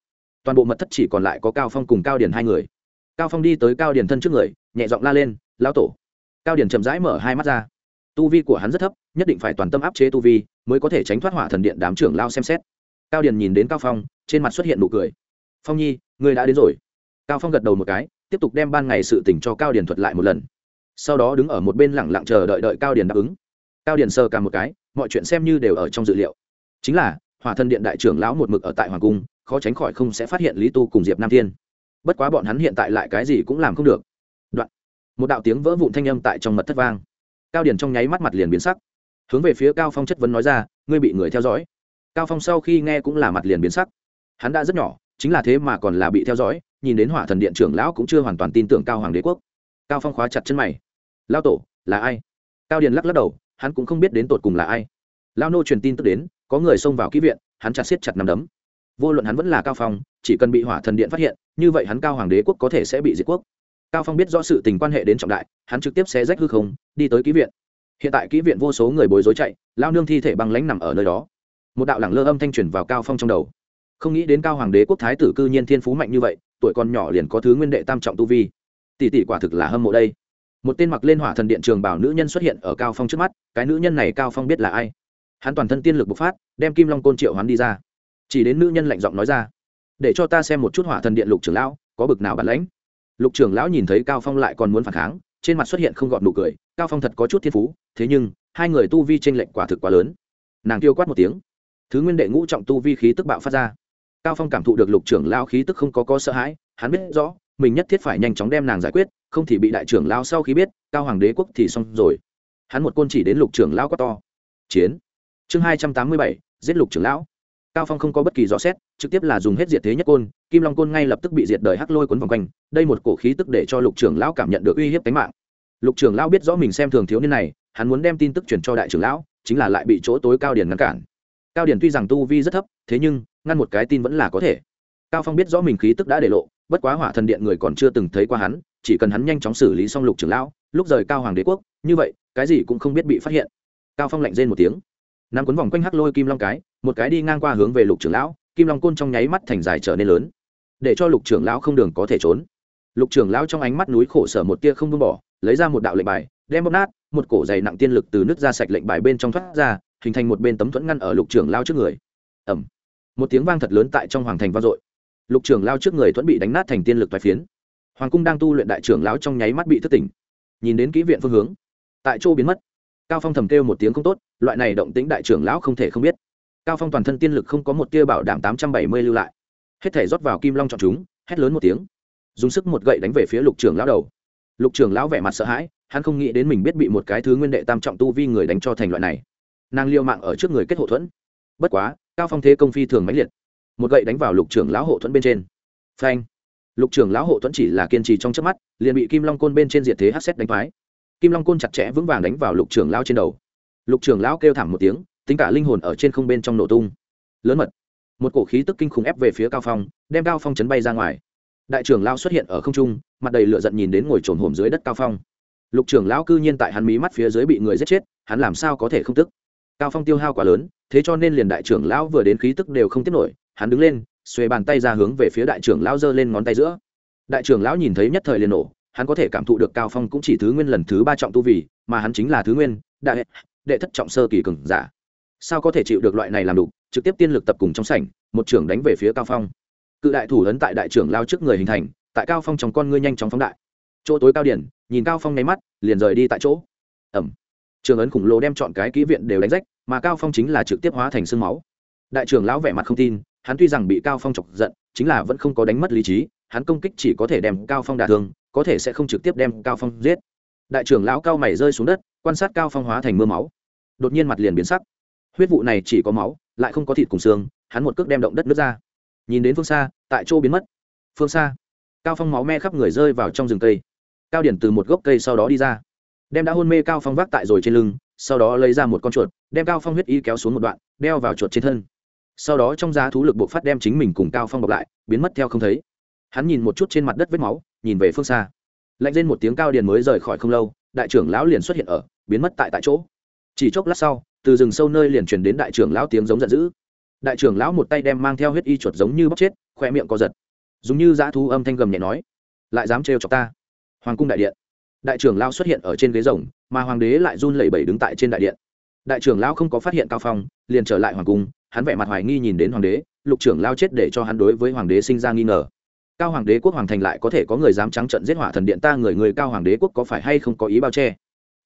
A: Toàn bộ mật thất chỉ còn lại có cao phong cùng cao điền hai người. Cao phong đi tới cao điền thân trước người, nhẹ giọng la lên lao tổ. Cao điền chậm rãi mở hai mắt ra. Tu vi của hắn rất thấp, nhất định phải toàn tâm áp chế tu vi mới có thể tránh thoát hỏa thần điện đám trưởng lao xem xét. Cao điền nhìn đến cao phong, trên mặt xuất hiện nụ cười. Phong nhi, người đã đến rồi cao phong gật đầu một cái, tiếp tục đem ban ngày sự tỉnh cho cao điền thuật lại một lần. Sau đó đứng ở một bên lẳng lặng chờ đợi đợi cao điền đáp ứng. Cao điền sơ cả một cái, mọi chuyện xem như đều ở trong dự liệu. Chính là, hỏa thần điện đại trưởng lão một mực ở tại hoàng cung, khó tránh khỏi không sẽ phát hiện lý tu cùng diệp nam thiên. Bất quá bọn hắn hiện tại lại cái gì cũng làm không được. Đoạn. Một đạo tiếng vỡ vụn thanh âm tại trong mật thất vang. Cao điền trong nháy mắt mặt liền biến sắc. Hướng về phía cao phong chất vấn nói ra, ngươi bị người theo dõi? Cao phong sau khi nghe cũng là mặt liền biến sắc. Hắn đã rất nhỏ, chính là thế mà còn là bị theo dõi nhìn đến hỏa thần điện trưởng lão cũng chưa hoàn toàn tin tưởng cao hoàng đế quốc. Cao phong khóa chặt chân mày. Lao tổ, là ai? Cao điền lắc lắc đầu, hắn cũng không biết đến tột cùng là ai. Lao nô truyền tin tức đến, có người xông vào ký viện, hắn chặt siết chặt nằm đấm. Vô luận hắn vẫn là cao phong, chỉ cần bị hỏa thần điện phát hiện, như vậy hắn cao hoàng đế quốc có thể sẽ bị diệt quốc. Cao phong biết rõ sự tình quan hệ đến trọng đại, hắn trực tiếp xé rách hư không, đi tới ký viện. Hiện tại ký viện vô số người bối rối chạy lao nương thi thể băng lãnh nằm ở nơi đó. Một đạo lẳng lơ âm thanh truyền vào cao phong trong đầu. Không nghĩ đến cao hoàng đế quốc thái tử cư nhiên thiên phú mạnh như vậy tuổi còn nhỏ liền có thứ nguyên đệ tam trọng tu vi. Tỷ tỷ quả thực là hâm mộ đây. Một tên mặc lên hỏa thần điện trường bảo nữ nhân xuất hiện ở cao phong trước mắt, cái nữ nhân này cao phong biết là ai? Hắn toàn thân tiên lực bộc phát, đem kim long côn triệu hắn đi ra. Chỉ đến nữ nhân lạnh giọng nói ra, để cho ta xem một chút hỏa thần điện lục trưởng lão, có bực nào bản lãnh? Lục trưởng lão nhìn thấy cao phong lại còn muốn phản kháng, trên mặt xuất hiện không gọn nụ cười, cao phong thật có chút thiên phú, thế nhưng, hai người tu vi tranh lệnh quả thực quá lớn. Nàng kêu quát một tiếng. Thứ nguyên đệ ngũ trọng tu vi khí tức bạo phát ra cao phong cảm thụ được lục trưởng lao khí tức không có có sợ hãi, hắn biết rõ, mình nhất thiết phải nhanh chóng đem nàng giải quyết, không thì bị đại trưởng lao sau khi biết, cao hoàng đế quốc thì xong rồi. Hắn một côn chỉ đến lục trưởng lao quá to. Chiến. Chương hai trăm tám mươi bảy, giết lục trưởng lão. Cao phong không có bất kỳ rõ xét, trực tiếp là dùng hết diệt thế nhất côn, kim long côn ngay lập tức bị diệt đời hắc lôi cuốn vòng quanh, đây một cổ khí tức để cho lục trưởng lão cảm nhận được uy hiếp tính mạng. Lục trưởng lão biết rõ mình xem thường thiếu niên này, hắn muốn đem tin tức truyền cho đại trưởng lão, chính là lại bị chỗ tối cao điển ngăn cản. Cao điển tuy rằng tu vi rất thấp, thế nhưng ngăn một cái tin vẫn là có thể. Cao phong biết rõ mình khí tức đã để lộ, bất quá hỏa thần điện người còn chưa từng thấy qua hắn, chỉ cần hắn nhanh chóng xử lý xong lục trưởng lão, lúc rời cao hoàng đế quốc, như vậy, cái gì cũng không biết bị phát hiện. Cao phong lạnh rên một tiếng. Nắm cuốn vòng quanh hắc lôi kim long cái, một cái đi ngang qua hướng về lục trưởng lão, kim long côn trong nháy mắt thành dài trở nên lớn. Để cho lục trưởng lão không đường có thể trốn. Lục trưởng lão trong ánh mắt núi khổ sở một tia không buông bỏ, lấy ra một đạo lệnh bài, đem bóp nát, một cổ dày nặng tiên lực từ nước ra sạch lệnh bài bên trong thoát ra, hình thành một bên tấm thuẫn ngăn ở lục trưởng lão trước người. Ẩm một tiếng vang thật lớn tại trong hoàng thành vang dội. Lục trưởng lao trước người thuẫn bị đánh nát thành tiên lực toái phiến. Hoàng cung đang tu luyện đại trưởng lão trong nháy mắt bị thất tỉnh. Nhìn đến kỹ viện phương hướng, tại chỗ biến mất. Cao phong thầm kêu một tiếng không tốt, loại này động tĩnh đại trưởng lão không thể không biết. Cao phong toàn thân tiên lực không có một tia bảo đảm tám trăm bảy mươi lưu lại. Hết thể rót vào kim long chọn chúng, hét lớn một tiếng. Dùng sức một gậy đánh về phía lục trưởng lão đầu. Lục trưởng lão vẻ mặt sợ hãi, hắn không nghĩ đến mình biết bị một cái thứ nguyên đệ tam trọng tu vi người đánh cho thành loại này. Nàng liêu mạng ở trước người kết hộ thuẫn. Bất quá cao phong thế công phi thường mãnh liệt. Một gậy đánh vào lục trưởng lão hộ thuẫn bên trên. Phanh. Lục trưởng lão hộ thuẫn chỉ là kiên trì trong chớp mắt, liền bị kim long côn bên trên diệt thế hát xét đánh phái kim long côn chặt chẽ vững vàng đánh vào lục trưởng lão trên đầu. Lục trưởng lão kêu thảm một tiếng, tính cả linh hồn ở trên không bên trong nổ tung. Lớn mật. Một cổ khí tức kinh khủng ép về phía cao phong, đem cao phong chấn bay ra ngoài. Đại trưởng lão xuất hiện ở không trung, mặt đầy lửa giận nhìn đến ngồi trồn hổm dưới đất cao phong. Lục trưởng lão cư nhiên tại hắn mí mắt phía dưới bị người giết chết, hắn làm sao có thể không tức? Cao phong tiêu hao quá lớn thế cho nên liền đại trưởng lão vừa đến khí tức đều không tiếp nổi, hắn đứng lên, xuề bàn tay ra hướng về phía đại trưởng lão giơ lên ngón tay giữa. Đại trưởng lão nhìn thấy nhất thời liền nổ, hắn có thể cảm thụ được cao phong cũng chỉ thứ nguyên lần thứ ba trọng tu vì, mà hắn chính là thứ nguyên, đại đệ thất trọng sơ kỳ cường giả. Sao có thể chịu được loại này làm đủ trực tiếp tiên lực tập cùng trong sảnh, một trưởng đánh về phía cao phong. Cự đại thủ lớn tại đại trưởng lao trước người hình thành, tại cao phong trong con ngươi nhanh chóng phóng đại. Chỗ tối cao điển, nhìn cao phong nháy mắt, liền rời đi tại chỗ. Ẩm trường ấn khủng lồ đem chọn cái kỹ viện đều đánh rách, mà cao phong chính là trực tiếp hóa thành sương máu. Đại trưởng lão vẻ mặt không tin, hắn tuy rằng bị cao phong chọc giận, chính là vẫn không có đánh mất lý trí, hắn công kích chỉ có thể đem cao phong đả thương, có thể sẽ không trực tiếp đem cao phong giết. Đại trưởng lão cao mày rơi xuống đất, quan sát cao phong hóa thành mưa máu. Đột nhiên mặt liền biến sắc. Huyết vụ này chỉ có máu, lại không có thịt cùng xương, hắn một cước đem động đất nước ra. Nhìn đến phương xa, tại chỗ biến mất. Phương xa. Cao phong máu me khắp người rơi vào trong rừng cây. Cao điển từ một gốc cây sau đó đi ra đem đã hôn mê cao phong vác tại rồi trên lưng, sau đó lấy ra một con chuột, đem cao phong huyết y kéo xuống một đoạn, đeo vào chuột trên thân. Sau đó trong giá thú lực buộc phát đem chính mình cùng cao phong bọc lại, biến mất theo không thấy. Hắn nhìn một chút trên mặt đất vết máu, nhìn về phương xa. Lạnh lên một tiếng cao điền mới rời khỏi không lâu, đại trưởng lão liền xuất hiện ở, biến mất tại tại chỗ. Chỉ chốc lát sau, từ rừng sâu nơi liền truyền đến đại trưởng lão tiếng giống giận dữ. Đại trưởng lão một tay đem mang theo huyết y chuột giống như bóc chết, khoe miệng co giật. Dùng như dã thú âm thanh gầm nhẹ nói, lại dám trêu chọc ta, hoàng cung đại điện đại trưởng lao xuất hiện ở trên ghế rồng, mà hoàng đế lại run lẩy bẩy đứng tại trên đại điện. Đại trưởng lão không có phát hiện cao phong, liền trở lại hoàng cung, hắn vẻ mặt hoài nghi nhìn đến hoàng đế, lục trưởng lao chết để cho hắn đối với hoàng đế sinh ra nghi ngờ. Cao hoàng đế quốc hoàng thành lại có thể có người dám trắng trận giết hỏa thần điện ta người người cao hoàng đế quốc có phải hay không có ý bao che?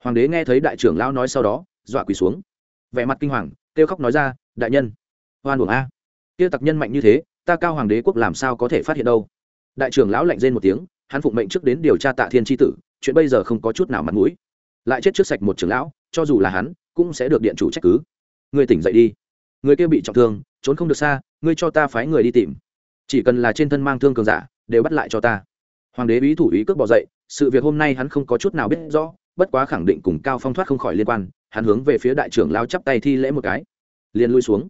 A: Hoàng đế nghe thấy đại trưởng lão nói sau đó, dọa quỳ xuống. Vẻ mặt kinh hoàng, kêu khóc nói ra, đại nhân hoan uổng a. Kia tặc nhân mạnh như thế, ta cao hoàng đế quốc làm sao có thể phát hiện đâu? Đại trưởng lão lạnh rên một tiếng, hắn phụng mệnh trước đến điều tra tạ thiên tri tử chuyện bây giờ không có chút nào mặt mũi. Lại chết trước sạch một trưởng lão, cho dù là hắn, cũng sẽ được điện chủ trách cứ. Người tỉnh dậy đi. Người kia bị trọng thương, trốn không được xa, ngươi cho ta phái người đi tìm. Chỉ cần là trên thân mang thương cường giả, đều bắt lại cho ta. Hoàng đế bí thủ ý cước bỏ dậy, sự việc hôm nay hắn không có chút nào biết rõ, bất quá khẳng định cùng cao phong thoát không khỏi liên quan, hắn hướng về phía đại trưởng lão chắp tay thi lễ một cái. Liền lui xuống.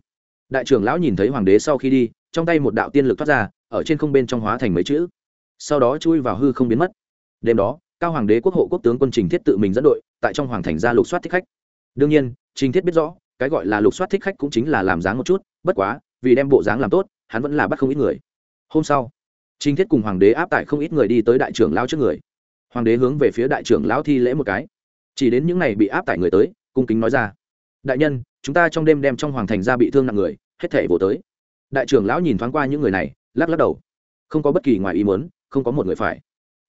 A: Đại trưởng lão nhìn thấy hoàng đế sau khi đi, trong tay một đạo tiên lực thoát ra, ở trên không bên trong hóa thành mấy chữ. Sau đó chui vào hư không biến mất. Đêm đó cao hoàng đế quốc hộ quốc tướng quân trình thiết tự mình dẫn đội, tại trong hoàng thành ra lục soát thích khách. Đương nhiên, trình thiết biết rõ, cái gọi là lục soát thích khách cũng chính là làm dáng một chút, bất quá, vì đem bộ dáng làm tốt, hắn vẫn là bắt không ít người. Hôm sau, trình thiết cùng hoàng đế áp tải không ít người đi tới đại trưởng lão trước người. Hoàng đế hướng về phía đại trưởng lão thi lễ một cái. Chỉ đến những ngày bị áp tải người tới, cung kính nói ra, đại nhân, chúng ta trong đêm đem trong hoàng thành ra bị thương nặng người, hết thể vỗ tới. Đại trưởng lão nhìn thoáng qua những người này, lắc lắc đầu. Không có bất kỳ ngoài ý muốn, không có một người phải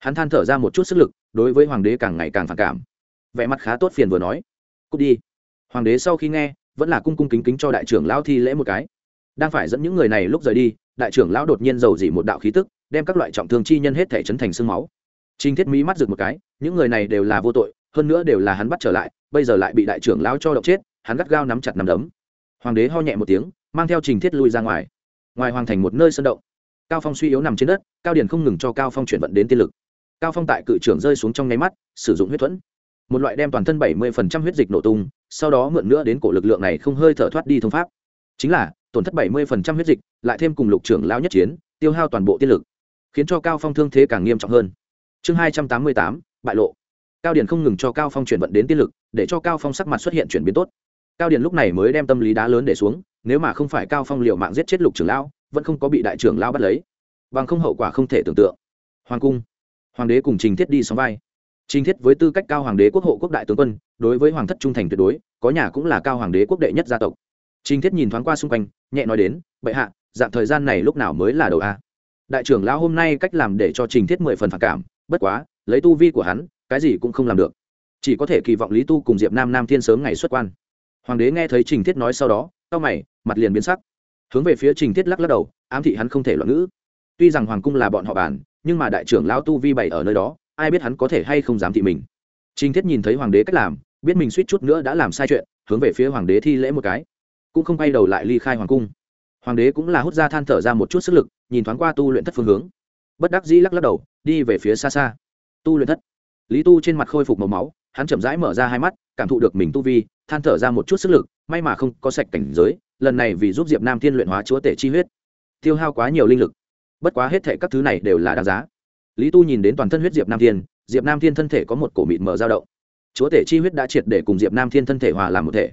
A: hắn than thở ra một chút sức lực, đối với hoàng đế càng ngày càng phản cảm. Vẻ mặt khá tốt phiền vừa nói. Cút đi. Hoàng đế sau khi nghe, vẫn là cung cung kính kính cho đại trưởng lão thi lễ một cái. Đang phải dẫn những người này lúc rời đi, đại trưởng lão đột nhiên giàu dỉ một đạo khí tức, đem các loại trọng thương chi nhân hết thể chấn thành sương máu. Trinh thiết mỹ mắt rực một cái, những người này đều là vô tội, hơn nữa đều là hắn bắt trở lại, bây giờ lại bị đại trưởng lão cho động chết, hắn gắt gao nắm chặt nắm đấm. Hoàng đế ho nhẹ một tiếng, mang theo trình thiết lui ra ngoài. Ngoài hoàng thành một nơi sân động, cao phong suy yếu nằm trên đất, cao điển không ngừng cho cao phong chuyển vận đến tiên lực cao phong tại cự trưởng rơi xuống trong nháy mắt sử dụng huyết thuẫn. Một loại đem toàn thân 70% huyết dịch nổ tung sau đó mượn nữa đến cổ lực lượng này không hơi thở thoát đi thông pháp. Chính là tổn thất 70% huyết dịch lại thêm cùng lục trưởng lao nhất chiến tiêu hao toàn bộ tiên lực khiến cho cao phong thương thế càng nghiêm trọng hơn. Chương 288, bại lộ. Cao điển không ngừng cho cao phong chuyển vận đến tiên lực để cho cao phong sắc mặt xuất hiện chuyển biến tốt. Cao điển lúc này mới đem tâm lý đá lớn để xuống nếu mà không phải cao phong liều mạng giết chết lục trưởng lão vẫn không có bị đại trưởng lão bắt lấy. Bằng không hậu quả không thể tưởng tượng. Hoàng cung hoàng đế cùng trình thiết đi sóng vai. Trình thiết với tư cách cao hoàng đế quốc hộ quốc đại tướng quân, đối với hoàng thất trung thành tuyệt đối, có nhà cũng là cao hoàng đế quốc đệ nhất gia tộc. Trình thiết nhìn thoáng qua xung quanh, nhẹ nói đến, bệ hạ, dạng thời gian này lúc nào mới là đầu a? Đại trưởng lão hôm nay cách làm để cho trình thiết mười phần phản cảm, bất quá, lấy tu vi của hắn, cái gì cũng không làm được. Chỉ có thể kỳ vọng lý tu cùng diệp nam nam thiên sớm ngày xuất quan. Hoàng đế nghe thấy trình thiết nói sau đó tao mày, mặt liền biến sắc. Hướng về phía trình thiết lắc lắc đầu, ám thị hắn không thể loạn ngữ. Tuy rằng hoàng cung là bọn họ bàn nhưng mà đại trưởng lão tu vi bảy ở nơi đó, ai biết hắn có thể hay không dám thị mình. Trình thiết nhìn thấy hoàng đế cách làm, biết mình suýt chút nữa đã làm sai chuyện, hướng về phía hoàng đế thi lễ một cái. Cũng không quay đầu lại ly khai hoàng cung. Hoàng đế cũng là hút ra than thở ra một chút sức lực, nhìn thoáng qua tu luyện thất phương hướng. Bất đắc dĩ lắc lắc đầu, đi về phía xa xa. Tu luyện thất. Lý tu trên mặt khôi phục màu máu, hắn chậm rãi mở ra hai mắt, cảm thụ được mình tu vi, than thở ra một chút sức lực, may mà không có sạch cảnh giới, lần này vì giúp diệp nam thiên luyện hóa chúa tể chi huyết. Tiêu hao quá nhiều linh lực bất quá hết thệ các thứ này đều là đáng giá. Lý tu nhìn đến toàn thân huyết diệp nam thiên, diệp nam thiên thân thể có một cổ mịt mở dao động. Chúa tể chi huyết đã triệt để cùng diệp nam thiên thân thể hòa làm một thể.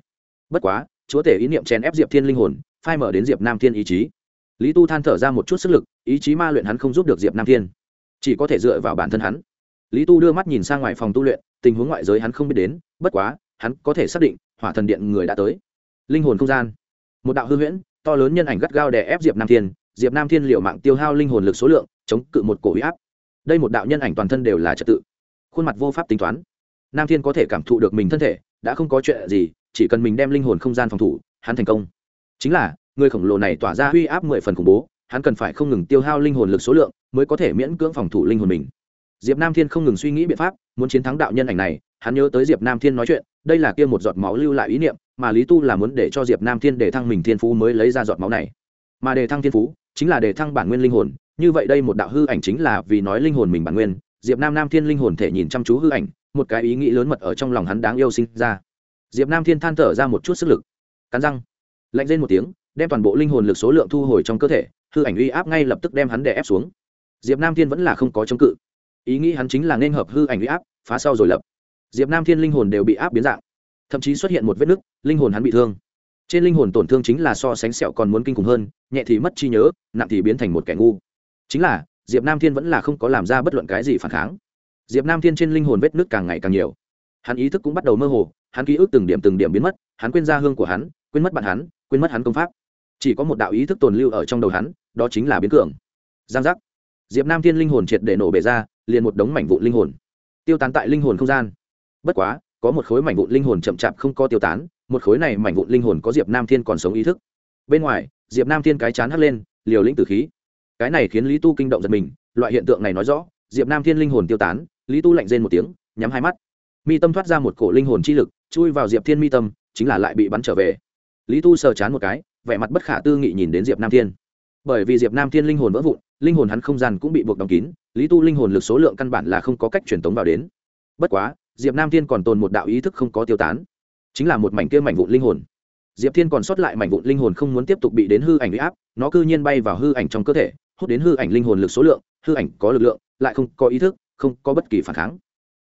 A: Bất quá, chúa tể ý niệm chèn ép diệp thiên linh hồn, phai mở đến diệp nam thiên ý chí. Lý tu than thở ra một chút sức lực, ý chí ma luyện hắn không giúp được diệp nam thiên. Chỉ có thể dựa vào bản thân hắn. Lý tu đưa mắt nhìn sang ngoài phòng tu luyện, tình huống ngoại giới hắn không biết đến, bất quá, hắn có thể xác định, hỏa thần điện người đã tới. Linh hồn không gian. Một đạo hư huyễn, to lớn nhân ảnh gắt gao đè ép diệp nam thiên diệp nam thiên liệu mạng tiêu hao linh hồn lực số lượng, chống cự một cổ huy áp. Đây một đạo nhân ảnh toàn thân đều là trật tự. Khuôn mặt vô pháp tính toán. Nam thiên có thể cảm thụ được mình thân thể, đã không có chuyện gì, chỉ cần mình đem linh hồn không gian phòng thủ, hắn thành công. Chính là, người khổng lồ này tỏa ra huy áp mười phần khủng bố, hắn cần phải không ngừng tiêu hao linh hồn lực số lượng mới có thể miễn cưỡng phòng thủ linh hồn mình. Diệp nam thiên không ngừng suy nghĩ biện pháp, muốn chiến thắng đạo nhân ảnh này, hắn nhớ tới diệp nam thiên nói chuyện, đây là kia một giọt máu lưu lại ý niệm, mà lý tu là muốn để cho diệp nam thiên để thăng mình thiên phú mới lấy ra giọt máu này mà để thăng thiên phú chính là để thăng bản nguyên linh hồn. Như vậy đây một đạo hư ảnh chính là vì nói linh hồn mình bản nguyên. Diệp nam nam thiên linh hồn thể nhìn chăm chú hư ảnh, một cái ý nghĩ lớn mật ở trong lòng hắn đáng yêu sinh ra. Diệp nam thiên than thở ra một chút sức lực, cắn răng, lạnh lên một tiếng, đem toàn bộ linh hồn lực số lượng thu hồi trong cơ thể, hư ảnh uy áp ngay lập tức đem hắn đè ép xuống. Diệp nam thiên vẫn là không có chống cự. Ý nghĩ hắn chính là nên hợp hư ảnh uy áp, phá sau rồi lập. Diệp nam thiên linh hồn đều bị áp biến dạng, thậm chí xuất hiện một vết nứt, linh hồn hắn bị thương trên linh hồn tổn thương chính là so sánh sẹo còn muốn kinh khủng hơn, nhẹ thì mất trí nhớ, nặng thì biến thành một kẻ ngu. Chính là, diệp nam thiên vẫn là không có làm ra bất luận cái gì phản kháng. Diệp nam thiên trên linh hồn vết nứt càng ngày càng nhiều. Hắn ý thức cũng bắt đầu mơ hồ, hắn ký ức từng điểm từng điểm biến mất, hắn quên ra hương của hắn, quên mất bạn hắn, quên mất hắn công pháp. Chỉ có một đạo ý thức tồn lưu ở trong đầu hắn, đó chính là biến cường. Giang giác. Diệp nam thiên linh hồn triệt để nổ bể ra, liền một đống mảnh vụn linh hồn. Tiêu tán tại linh hồn không gian. Bất quá có một khối mảnh vụn linh hồn chậm chạp không có tiêu tán, một khối này mảnh vụn linh hồn có diệp nam thiên còn sống ý thức. Bên ngoài, diệp nam thiên cái chán hắt lên, liều lĩnh tử khí. Cái này khiến lý tu kinh động giật mình, loại hiện tượng này nói rõ, diệp nam thiên linh hồn tiêu tán, lý tu lạnh rên một tiếng, nhắm hai mắt. Mi tâm thoát ra một cổ linh hồn chi lực, chui vào diệp thiên mi tâm, chính là lại bị bắn trở về. Lý tu sờ chán một cái, vẻ mặt bất khả tư nghị nhìn đến diệp nam thiên. Bởi vì diệp nam thiên linh hồn vỡ vụn, linh hồn hắn không gian cũng bị buộc đóng kín, lý tu linh hồn lực số lượng căn bản là không có cách truyền tống vào đến. Bất quá diệp nam thiên còn tồn một đạo ý thức không có tiêu tán. Chính là một mảnh kia mảnh vụn linh hồn. Diệp thiên còn sót lại mảnh vụn linh hồn không muốn tiếp tục bị đến hư ảnh bị áp, nó cư nhiên bay vào hư ảnh trong cơ thể, hút đến hư ảnh linh hồn lực số lượng, hư ảnh có lực lượng, lại không có ý thức, không có bất kỳ phản kháng.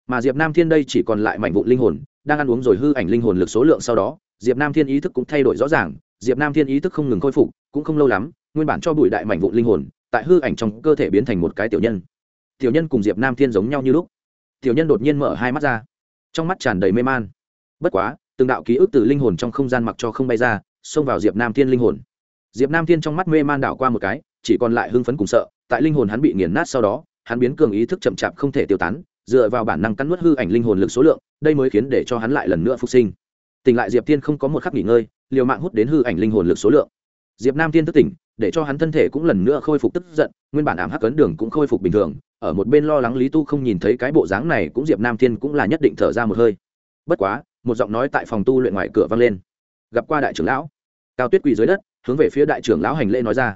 A: Mà diệp nam thiên đây chỉ còn lại mảnh vụn linh hồn, đang ăn uống rồi hư ảnh linh hồn lực số lượng sau đó, diệp nam thiên ý thức cũng thay đổi rõ ràng, diệp nam thiên ý thức không ngừng khôi phục, cũng không lâu lắm, nguyên bản cho bụi đại mảnh vụn linh hồn, tại hư ảnh trong cơ thể biến thành một cái tiểu nhân. Tiểu nhân cùng diệp nam thiên giống nhau như lúc tiểu nhân đột nhiên mở hai mắt ra. Trong mắt tràn đầy mê man. Bất quá, từng đạo ký ức từ linh hồn trong không gian mặc cho không bay ra, xông vào diệp nam thiên linh hồn. Diệp nam thiên trong mắt mê man đảo qua một cái, chỉ còn lại hưng phấn cùng sợ, tại linh hồn hắn bị nghiền nát sau đó, hắn biến cường ý thức chậm chạp không thể tiêu tán, dựa vào bản năng cắn nuốt hư ảnh linh hồn lực số lượng, đây mới khiến để cho hắn lại lần nữa phục sinh. Tỉnh lại diệp thiên không có một khắc nghỉ ngơi, liều mạng hút đến hư ảnh linh hồn lực số lượng diệp nam thiên thức tỉnh, để cho hắn thân thể cũng lần nữa khôi phục tức giận, nguyên bản ám hắc cấn đường cũng khôi phục bình thường, ở một bên lo lắng lý tu không nhìn thấy cái bộ dáng này cũng diệp nam thiên cũng là nhất định thở ra một hơi. Bất quá, một giọng nói tại phòng tu luyện ngoài cửa vang lên. Gặp qua đại trưởng lão. Cao tuyết quỳ dưới đất, hướng về phía đại trưởng lão hành lễ nói ra.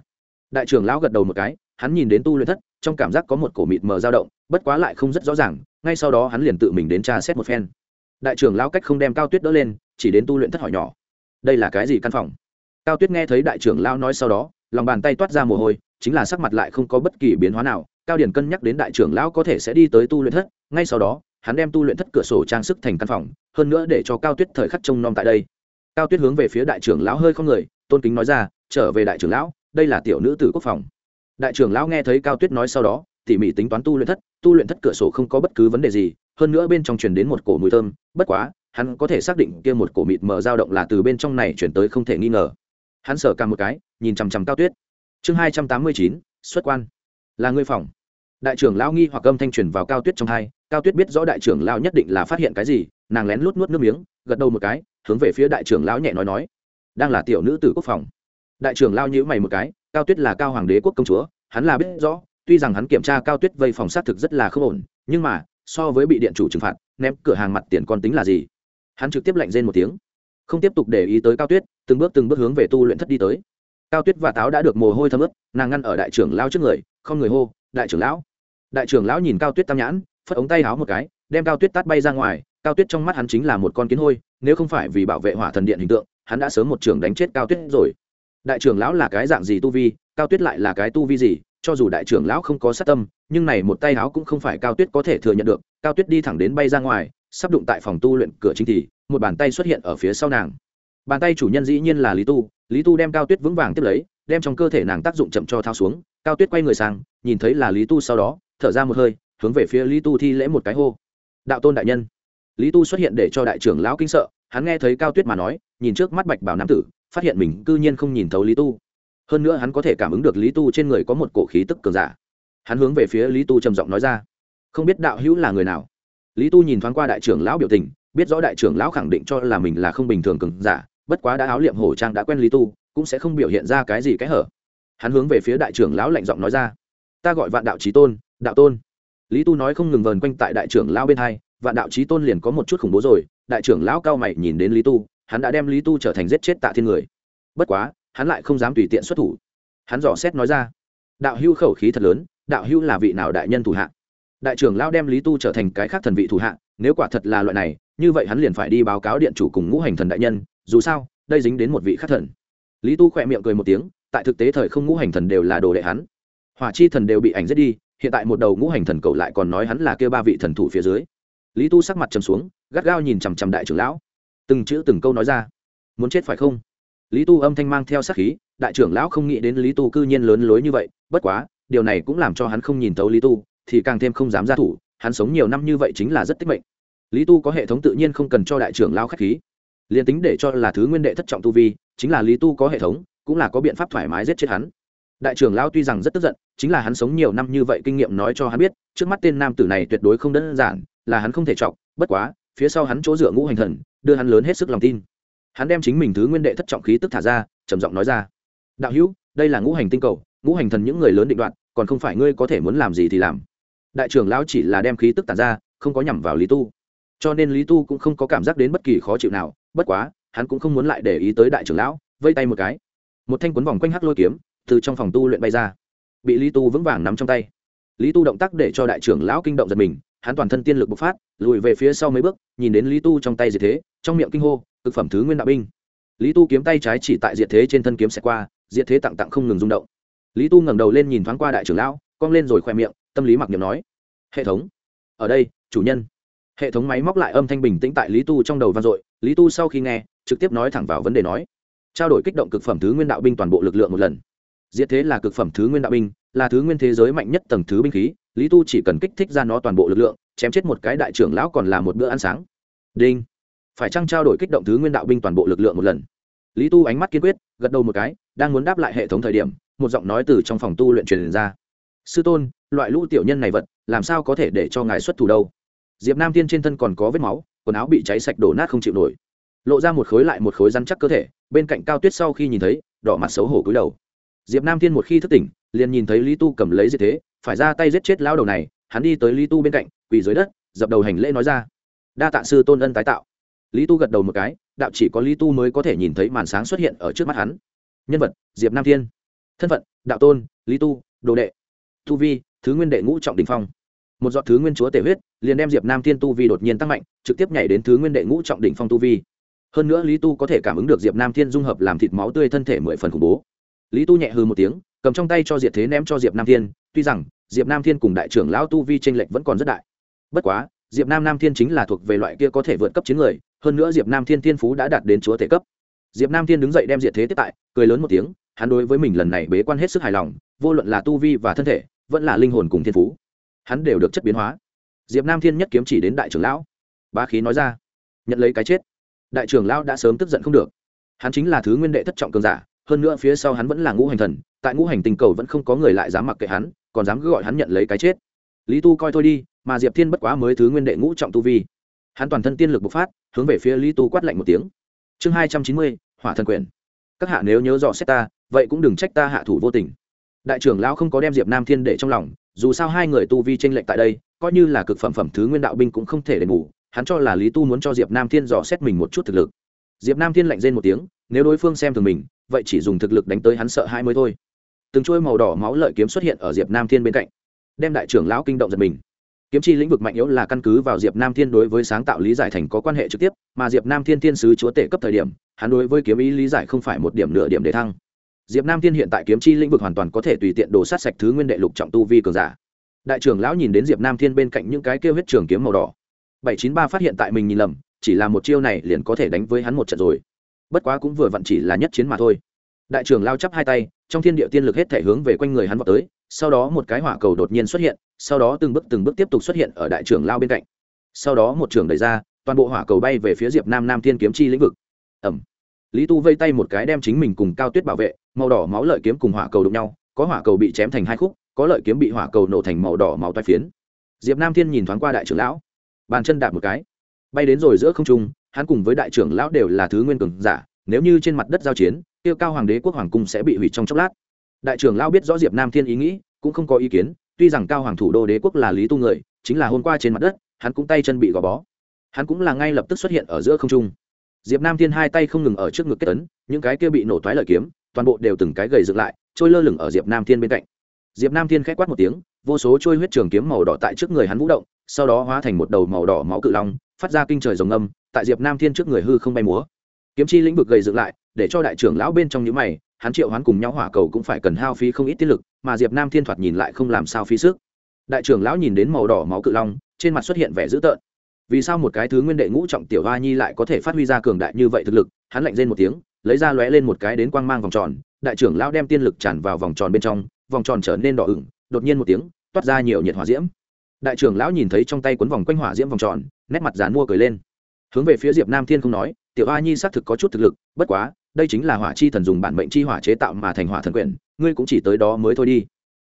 A: Đại trưởng lão gật đầu một cái, hắn nhìn đến tu luyện thất, trong cảm giác có một cổ mịt mờ dao động, bất quá lại không rất rõ ràng, ngay sau đó hắn liền tự mình đến tra xét một phen. Đại trưởng lão cách không đem cao tuyết đỡ lên, chỉ đến tu luyện thất hỏi nhỏ. Đây là cái gì căn phòng? Cao tuyết nghe thấy đại trưởng lão nói sau đó, lòng bàn tay toát ra mồ hôi, chính là sắc mặt lại không có bất kỳ biến hóa nào. Cao điển cân nhắc đến đại trưởng lão có thể sẽ đi tới tu luyện thất, ngay sau đó, hắn đem tu luyện thất cửa sổ trang sức thành căn phòng, hơn nữa để cho cao tuyết thời khắc trông nom tại đây. Cao tuyết hướng về phía đại trưởng lão hơi không người, tôn kính nói ra, trở về đại trưởng lão, đây là tiểu nữ tử quốc phòng. Đại trưởng lão nghe thấy cao tuyết nói sau đó, tỉ mỉ tính toán tu luyện thất, tu luyện thất cửa sổ không có bất cứ vấn đề gì, hơn nữa bên trong truyền đến một cổ mùi thơm, bất quá, hắn có thể xác định kia một cổ mịt mờ dao động là từ bên trong này chuyển tới không thể nghi ngờ hắn sở cả một cái, nhìn chằm chằm cao tuyết. Chương hai trăm tám mươi chín, xuất quan. Là ngươi phòng. Đại trưởng lão nghi hoặc âm thanh truyền vào cao tuyết trong hai, cao tuyết biết rõ đại trưởng lão nhất định là phát hiện cái gì, nàng lén lút nuốt nước miếng, gật đầu một cái, hướng về phía đại trưởng lão nhẹ nói nói. Đang là tiểu nữ tử quốc phòng. Đại trưởng lão nhíu mày một cái, cao tuyết là cao hoàng đế quốc công chúa, hắn là biết rõ, tuy rằng hắn kiểm tra cao tuyết vây phòng xác thực rất là không ổn, nhưng mà, so với bị điện chủ trừng phạt, ném cửa hàng mặt tiền còn tính là gì? Hắn trực tiếp lạnh rên một tiếng không tiếp tục để ý tới cao tuyết, từng bước từng bước hướng về tu luyện thất đi tới. Cao tuyết và táo đã được mồ hôi thấm ướt, nàng ngăn ở đại trưởng lao trước người, không người hô, đại trưởng lão. Đại trưởng lão nhìn cao tuyết tam nhãn, phất ống tay háo một cái, đem cao tuyết tát bay ra ngoài, cao tuyết trong mắt hắn chính là một con kiến hôi, nếu không phải vì bảo vệ hỏa thần điện hình tượng, hắn đã sớm một trường đánh chết cao tuyết rồi. Đại trưởng lão là cái dạng gì tu vi, cao tuyết lại là cái tu vi gì, cho dù đại trưởng lão không có sát tâm, nhưng này một tay áo cũng không phải cao tuyết có thể thừa nhận được, cao tuyết đi thẳng đến bay ra ngoài, sắp đụng tại phòng tu luyện cửa chính thì một bàn tay xuất hiện ở phía sau nàng. Bàn tay chủ nhân dĩ nhiên là lý tu lý tu đem cao tuyết vững vàng tiếp lấy, đem trong cơ thể nàng tác dụng chậm cho thao xuống, cao tuyết quay người sang, nhìn thấy là lý tu sau đó, thở ra một hơi, hướng về phía lý tu thi lễ một cái hô. Đạo tôn đại nhân. Lý tu xuất hiện để cho đại trưởng lão kinh sợ, hắn nghe thấy cao tuyết mà nói, nhìn trước mắt bạch bảo nam tử, phát hiện mình cư nhiên không nhìn thấu lý tu. Hơn nữa hắn có thể cảm ứng được lý tu trên người có một cổ khí tức cường giả. Hắn hướng về phía lý tu trầm giọng nói ra. Không biết đạo hữu là người nào. Lý tu nhìn thoáng qua đại trưởng lão biểu tình biết rõ đại trưởng lão khẳng định cho là mình là không bình thường cường giả, bất quá đã áo liệm hổ trang đã quen lý tu, cũng sẽ không biểu hiện ra cái gì cái hở. Hắn hướng về phía đại trưởng lão lạnh giọng nói ra, ta gọi vạn đạo trí tôn, đạo tôn. Lý tu nói không ngừng vờn quanh tại đại trưởng lão bên hai, vạn đạo trí tôn liền có một chút khủng bố rồi, đại trưởng lão cao mày nhìn đến lý tu, hắn đã đem lý tu trở thành giết chết tạ thiên người. Bất quá, hắn lại không dám tùy tiện xuất thủ. Hắn dò xét nói ra, đạo hưu khẩu khí thật lớn, đạo hưu là vị nào đại nhân thủ hạ? Đại trưởng lão đem lý tu trở thành cái khác thần vị thủ hạ nếu quả thật là loại này, như vậy hắn liền phải đi báo cáo điện chủ cùng ngũ hành thần đại nhân, dù sao, đây dính đến một vị khắc thần. Lý tu khỏe miệng cười một tiếng, tại thực tế thời không ngũ hành thần đều là đồ đệ hắn. Hỏa chi thần đều bị ảnh giết đi, hiện tại một đầu ngũ hành thần cậu lại còn nói hắn là kêu ba vị thần thủ phía dưới. Lý tu sắc mặt trầm xuống, gắt gao nhìn chằm chằm đại trưởng lão. Từng chữ từng câu nói ra. Muốn chết phải không? Lý tu âm thanh mang theo sát khí, đại trưởng lão không nghĩ đến lý tu cư nhiên lớn lối như vậy, bất quá, điều này cũng làm cho hắn không nhìn tấu lý tu, thì càng thêm không dám ra thủ hắn sống nhiều năm như vậy chính là rất tích mệnh. Lý tu có hệ thống tự nhiên không cần cho đại trưởng lão k h á c h khí. Liền tính để cho là thứ nguyên đệ thất trọng tu vi, chính là lý tu có hệ thống, cũng là có biện pháp thoải mái giết chết hắn. Đại trưởng lão tuy rằng rất tức giận, chính là hắn sống nhiều năm như vậy kinh nghiệm nói cho hắn biết, trước mắt tên nam tử này tuyệt đối không đơn giản, là hắn không thể chọc, bất quá, phía sau hắn chỗ dựa ngũ hành thần, đưa hắn lớn hết sức lòng tin. Hắn đem chính mình thứ nguyên đệ thất trọng khí tức thả ra, trầm giọng nói ra. Đạo hữu, đây là ngũ hành tinh cầu, ngũ hành thần những người lớn định đoạn, còn không phải ngươi có thể muốn làm gì thì làm đại trưởng lão chỉ là đem khí tức tản ra, không có nhằm vào lý tu. Cho nên lý tu cũng không có cảm giác đến bất kỳ khó chịu nào, bất quá, hắn cũng không muốn lại để ý tới đại trưởng lão, vây tay một cái. Một thanh quấn vòng quanh hắc lôi kiếm, từ trong phòng tu luyện bay ra. Bị lý tu vững vàng nắm trong tay. Lý tu động tác để cho đại trưởng lão kinh động giật mình, hắn toàn thân tiên lực bộc phát, lùi về phía sau mấy bước, nhìn đến lý tu trong tay diệt thế, trong miệng kinh hô thực phẩm thứ nguyên đạo binh. Lý tu kiếm tay trái chỉ tại diệt thế trên thân kiếm xẹt qua, diệt thế tặng tặng không ngừng rung động. Lý tu ngẩng đầu lên nhìn thoáng qua đại trưởng lão, cong lên rồi khoe miệng tâm lý mặc niệm nói, hệ thống, ở đây, chủ nhân. Hệ thống máy móc lại âm thanh bình tĩnh tại lý tu trong đầu vang dội. Lý tu sau khi nghe, trực tiếp nói thẳng vào vấn đề nói, trao đổi kích động cực phẩm thứ nguyên đạo binh toàn bộ lực lượng một lần. Diệt thế là cực phẩm thứ nguyên đạo binh, là thứ nguyên thế giới mạnh nhất tầng thứ binh khí. Lý tu chỉ cần kích thích ra nó toàn bộ lực lượng, chém chết một cái đại trưởng lão còn là một bữa ăn sáng. Đinh. Phải chăng trao đổi kích động thứ nguyên đạo binh toàn bộ lực lượng một lần? Lý tu ánh mắt kiên quyết, gật đầu một cái, đang muốn đáp lại hệ thống thời điểm, một giọng nói từ trong phòng tu luyện truyền ra. Sư tôn loại lũ tiểu nhân này vật, làm sao có thể để cho ngài xuất thủ đâu? Diệp nam tiên trên thân còn có vết máu, quần áo bị cháy sạch đổ nát không chịu nổi. Lộ ra một khối lại một khối rắn chắc cơ thể, bên cạnh cao tuyết sau khi nhìn thấy, đỏ mặt xấu hổ cúi đầu. Diệp nam tiên một khi thức tỉnh, liền nhìn thấy lý tu cầm lấy gì thế, phải ra tay giết chết lao đầu này, hắn đi tới lý tu bên cạnh, quỳ dưới đất, dập đầu hành lễ nói ra. Đa tạ sư tôn ân tái tạo. Lý tu gật đầu một cái, đạo chỉ có lý tu mới có thể nhìn thấy màn sáng xuất hiện ở trước mắt hắn. Nhân vật, diệp nam thiên. Thân phận, đạo tôn, lý tu, đồ đệ. Tu vi thứ nguyên đệ ngũ trọng đình phong. Một giọt thứ nguyên chúa tể huyết, liền đem diệp nam thiên tu vi đột nhiên tăng mạnh, trực tiếp nhảy đến thứ nguyên đệ ngũ trọng đỉnh phong tu vi. Hơn nữa lý tu có thể cảm ứng được diệp nam thiên dung hợp làm thịt máu tươi thân thể mười phần khủng bố. Lý tu nhẹ hư một tiếng, cầm trong tay cho diệp thế ném cho diệp nam thiên, tuy rằng, diệp nam thiên cùng đại trưởng lão tu vi tranh lệch vẫn còn rất đại. Bất quá, diệp nam nam thiên chính là thuộc về loại kia có thể vượt cấp chiến người, hơn nữa diệp nam thiên thiên phú đã đạt đến chúa tể cấp. Diệp nam thiên đứng dậy đem diệt thế tiếp tại, cười lớn một tiếng, hắn đối với mình lần này bế quan hết sức hài lòng, vô luận là tu vi và thân thể vẫn là linh hồn cùng thiên phú. Hắn đều được chất biến hóa. Diệp nam thiên nhất kiếm chỉ đến đại trưởng lão. Bá khí nói ra, nhận lấy cái chết. Đại trưởng lão đã sớm tức giận không được. Hắn chính là thứ nguyên đệ thất trọng cường giả, hơn nữa phía sau hắn vẫn là ngũ hành thần, tại ngũ hành tình cầu vẫn không có người lại dám mặc kệ hắn, còn dám cứ gọi hắn nhận lấy cái chết. Lý tu coi thôi đi, mà diệp thiên bất quá mới thứ nguyên đệ ngũ trọng tu vi. Hắn toàn thân tiên lực bộc phát, hướng về phía lý tu quát lạnh một tiếng. Chương hai trăm chín mươi, hỏa thần quyền. Các hạ nếu nhớ dò xét ta, vậy cũng đừng trách ta hạ thủ vô tình đại trưởng lão không có đem diệp nam thiên để trong lòng, dù sao hai người tu vi tranh lệch tại đây, coi như là cực phẩm phẩm thứ nguyên đạo binh cũng không thể đền bù, hắn cho là lý tu muốn cho diệp nam thiên dò xét mình một chút thực lực. Diệp nam thiên lạnh rên một tiếng, nếu đối phương xem thường mình, vậy chỉ dùng thực lực đánh tới hắn sợ hai mới thôi. Từng chuôi màu đỏ máu lợi kiếm xuất hiện ở diệp nam thiên bên cạnh, đem đại trưởng lão kinh động giật mình. Kiếm chi lĩnh vực mạnh yếu là căn cứ vào diệp nam thiên đối với sáng tạo lý giải thành có quan hệ trực tiếp, mà diệp nam thiên thiên sứ chúa tể cấp thời điểm, hắn đối với kiếm ý lý giải không phải một điểm nửa điểm để thăng diệp nam thiên hiện tại kiếm chi lĩnh vực hoàn toàn có thể tùy tiện đổ sát sạch thứ nguyên đệ lục trọng tu vi cường giả. Đại trưởng lão nhìn đến diệp nam thiên bên cạnh những cái kêu huyết trường kiếm màu đỏ. Bảy chín ba phát hiện tại mình nhìn lầm, chỉ là một chiêu này liền có thể đánh với hắn một trận rồi. Bất quá cũng vừa vặn chỉ là nhất chiến mà thôi. Đại trưởng lao chắp hai tay, trong thiên địa tiên lực hết thể hướng về quanh người hắn vào tới, sau đó một cái hỏa cầu đột nhiên xuất hiện, sau đó từng bước từng bước tiếp tục xuất hiện ở đại trưởng lao bên cạnh. Sau đó một trường đẩy ra, toàn bộ hỏa cầu bay về phía diệp nam nam thiên kiếm chi lĩnh vực. Ẩm lý tu vây tay một cái đem chính mình cùng cao tuyết bảo vệ, màu đỏ máu lợi kiếm cùng hỏa cầu đụng nhau, có hỏa cầu bị chém thành hai khúc, có lợi kiếm bị hỏa cầu nổ thành màu đỏ máu toai phiến. Diệp nam thiên nhìn thoáng qua đại trưởng lão, bàn chân đạp một cái. Bay đến rồi giữa không trung, hắn cùng với đại trưởng lão đều là thứ nguyên cường giả, nếu như trên mặt đất giao chiến, tiêu cao hoàng đế quốc hoàng cung sẽ bị hủy trong chốc lát. Đại trưởng lão biết rõ diệp nam thiên ý nghĩ, cũng không có ý kiến, tuy rằng cao hoàng thủ đô đế quốc là lý tu người, chính là hôm qua trên mặt đất, hắn cũng tay chân bị gò bó. Hắn cũng là ngay lập tức xuất hiện ở giữa không trung diệp nam thiên hai tay không ngừng ở trước ngực kết tấn những cái kia bị nổ toái lợi kiếm, toàn bộ đều từng cái gầy dựng lại, trôi lơ lửng ở diệp nam thiên bên cạnh. Diệp nam thiên k h á c quát một tiếng, vô số trôi huyết trường kiếm màu đỏ tại trước người hắn vũ động, sau đó hóa thành một đầu màu đỏ máu cự long, phát ra kinh trời rồng âm tại diệp nam thiên trước người hư không bay múa. Kiếm chi lĩnh vực gầy dựng lại, để cho đại trưởng lão bên trong những mày, hắn triệu hắn cùng nhau hỏa cầu cũng phải cần hao phí không ít tiết lực, mà diệp nam thiên thoạt nhìn lại không làm sao phí sức. Đại trưởng lão nhìn đến màu đỏ máu cự long, trên mặt xuất hiện vẻ dữ tợn vì sao một cái thứ nguyên đệ ngũ trọng tiểu hoa nhi lại có thể phát huy ra cường đại như vậy thực lực? Hắn lạnh rên một tiếng, lấy ra lóe lên một cái đến quang mang vòng tròn, đại trưởng lão đem tiên lực tràn vào vòng tròn bên trong, vòng tròn trở nên đỏ ửng, đột nhiên một tiếng, toát ra nhiều nhiệt hỏa diễm. Đại trưởng lão nhìn thấy trong tay cuốn vòng quanh hỏa diễm vòng tròn, nét mặt dán mua cười lên. Hướng về phía diệp nam thiên không nói, tiểu a nhi xác thực có chút thực lực, bất quá, đây chính là hỏa chi thần dùng bản mệnh chi hỏa chế tạo mà thành hỏa thần quyển, ngươi cũng chỉ tới đó mới thôi đi.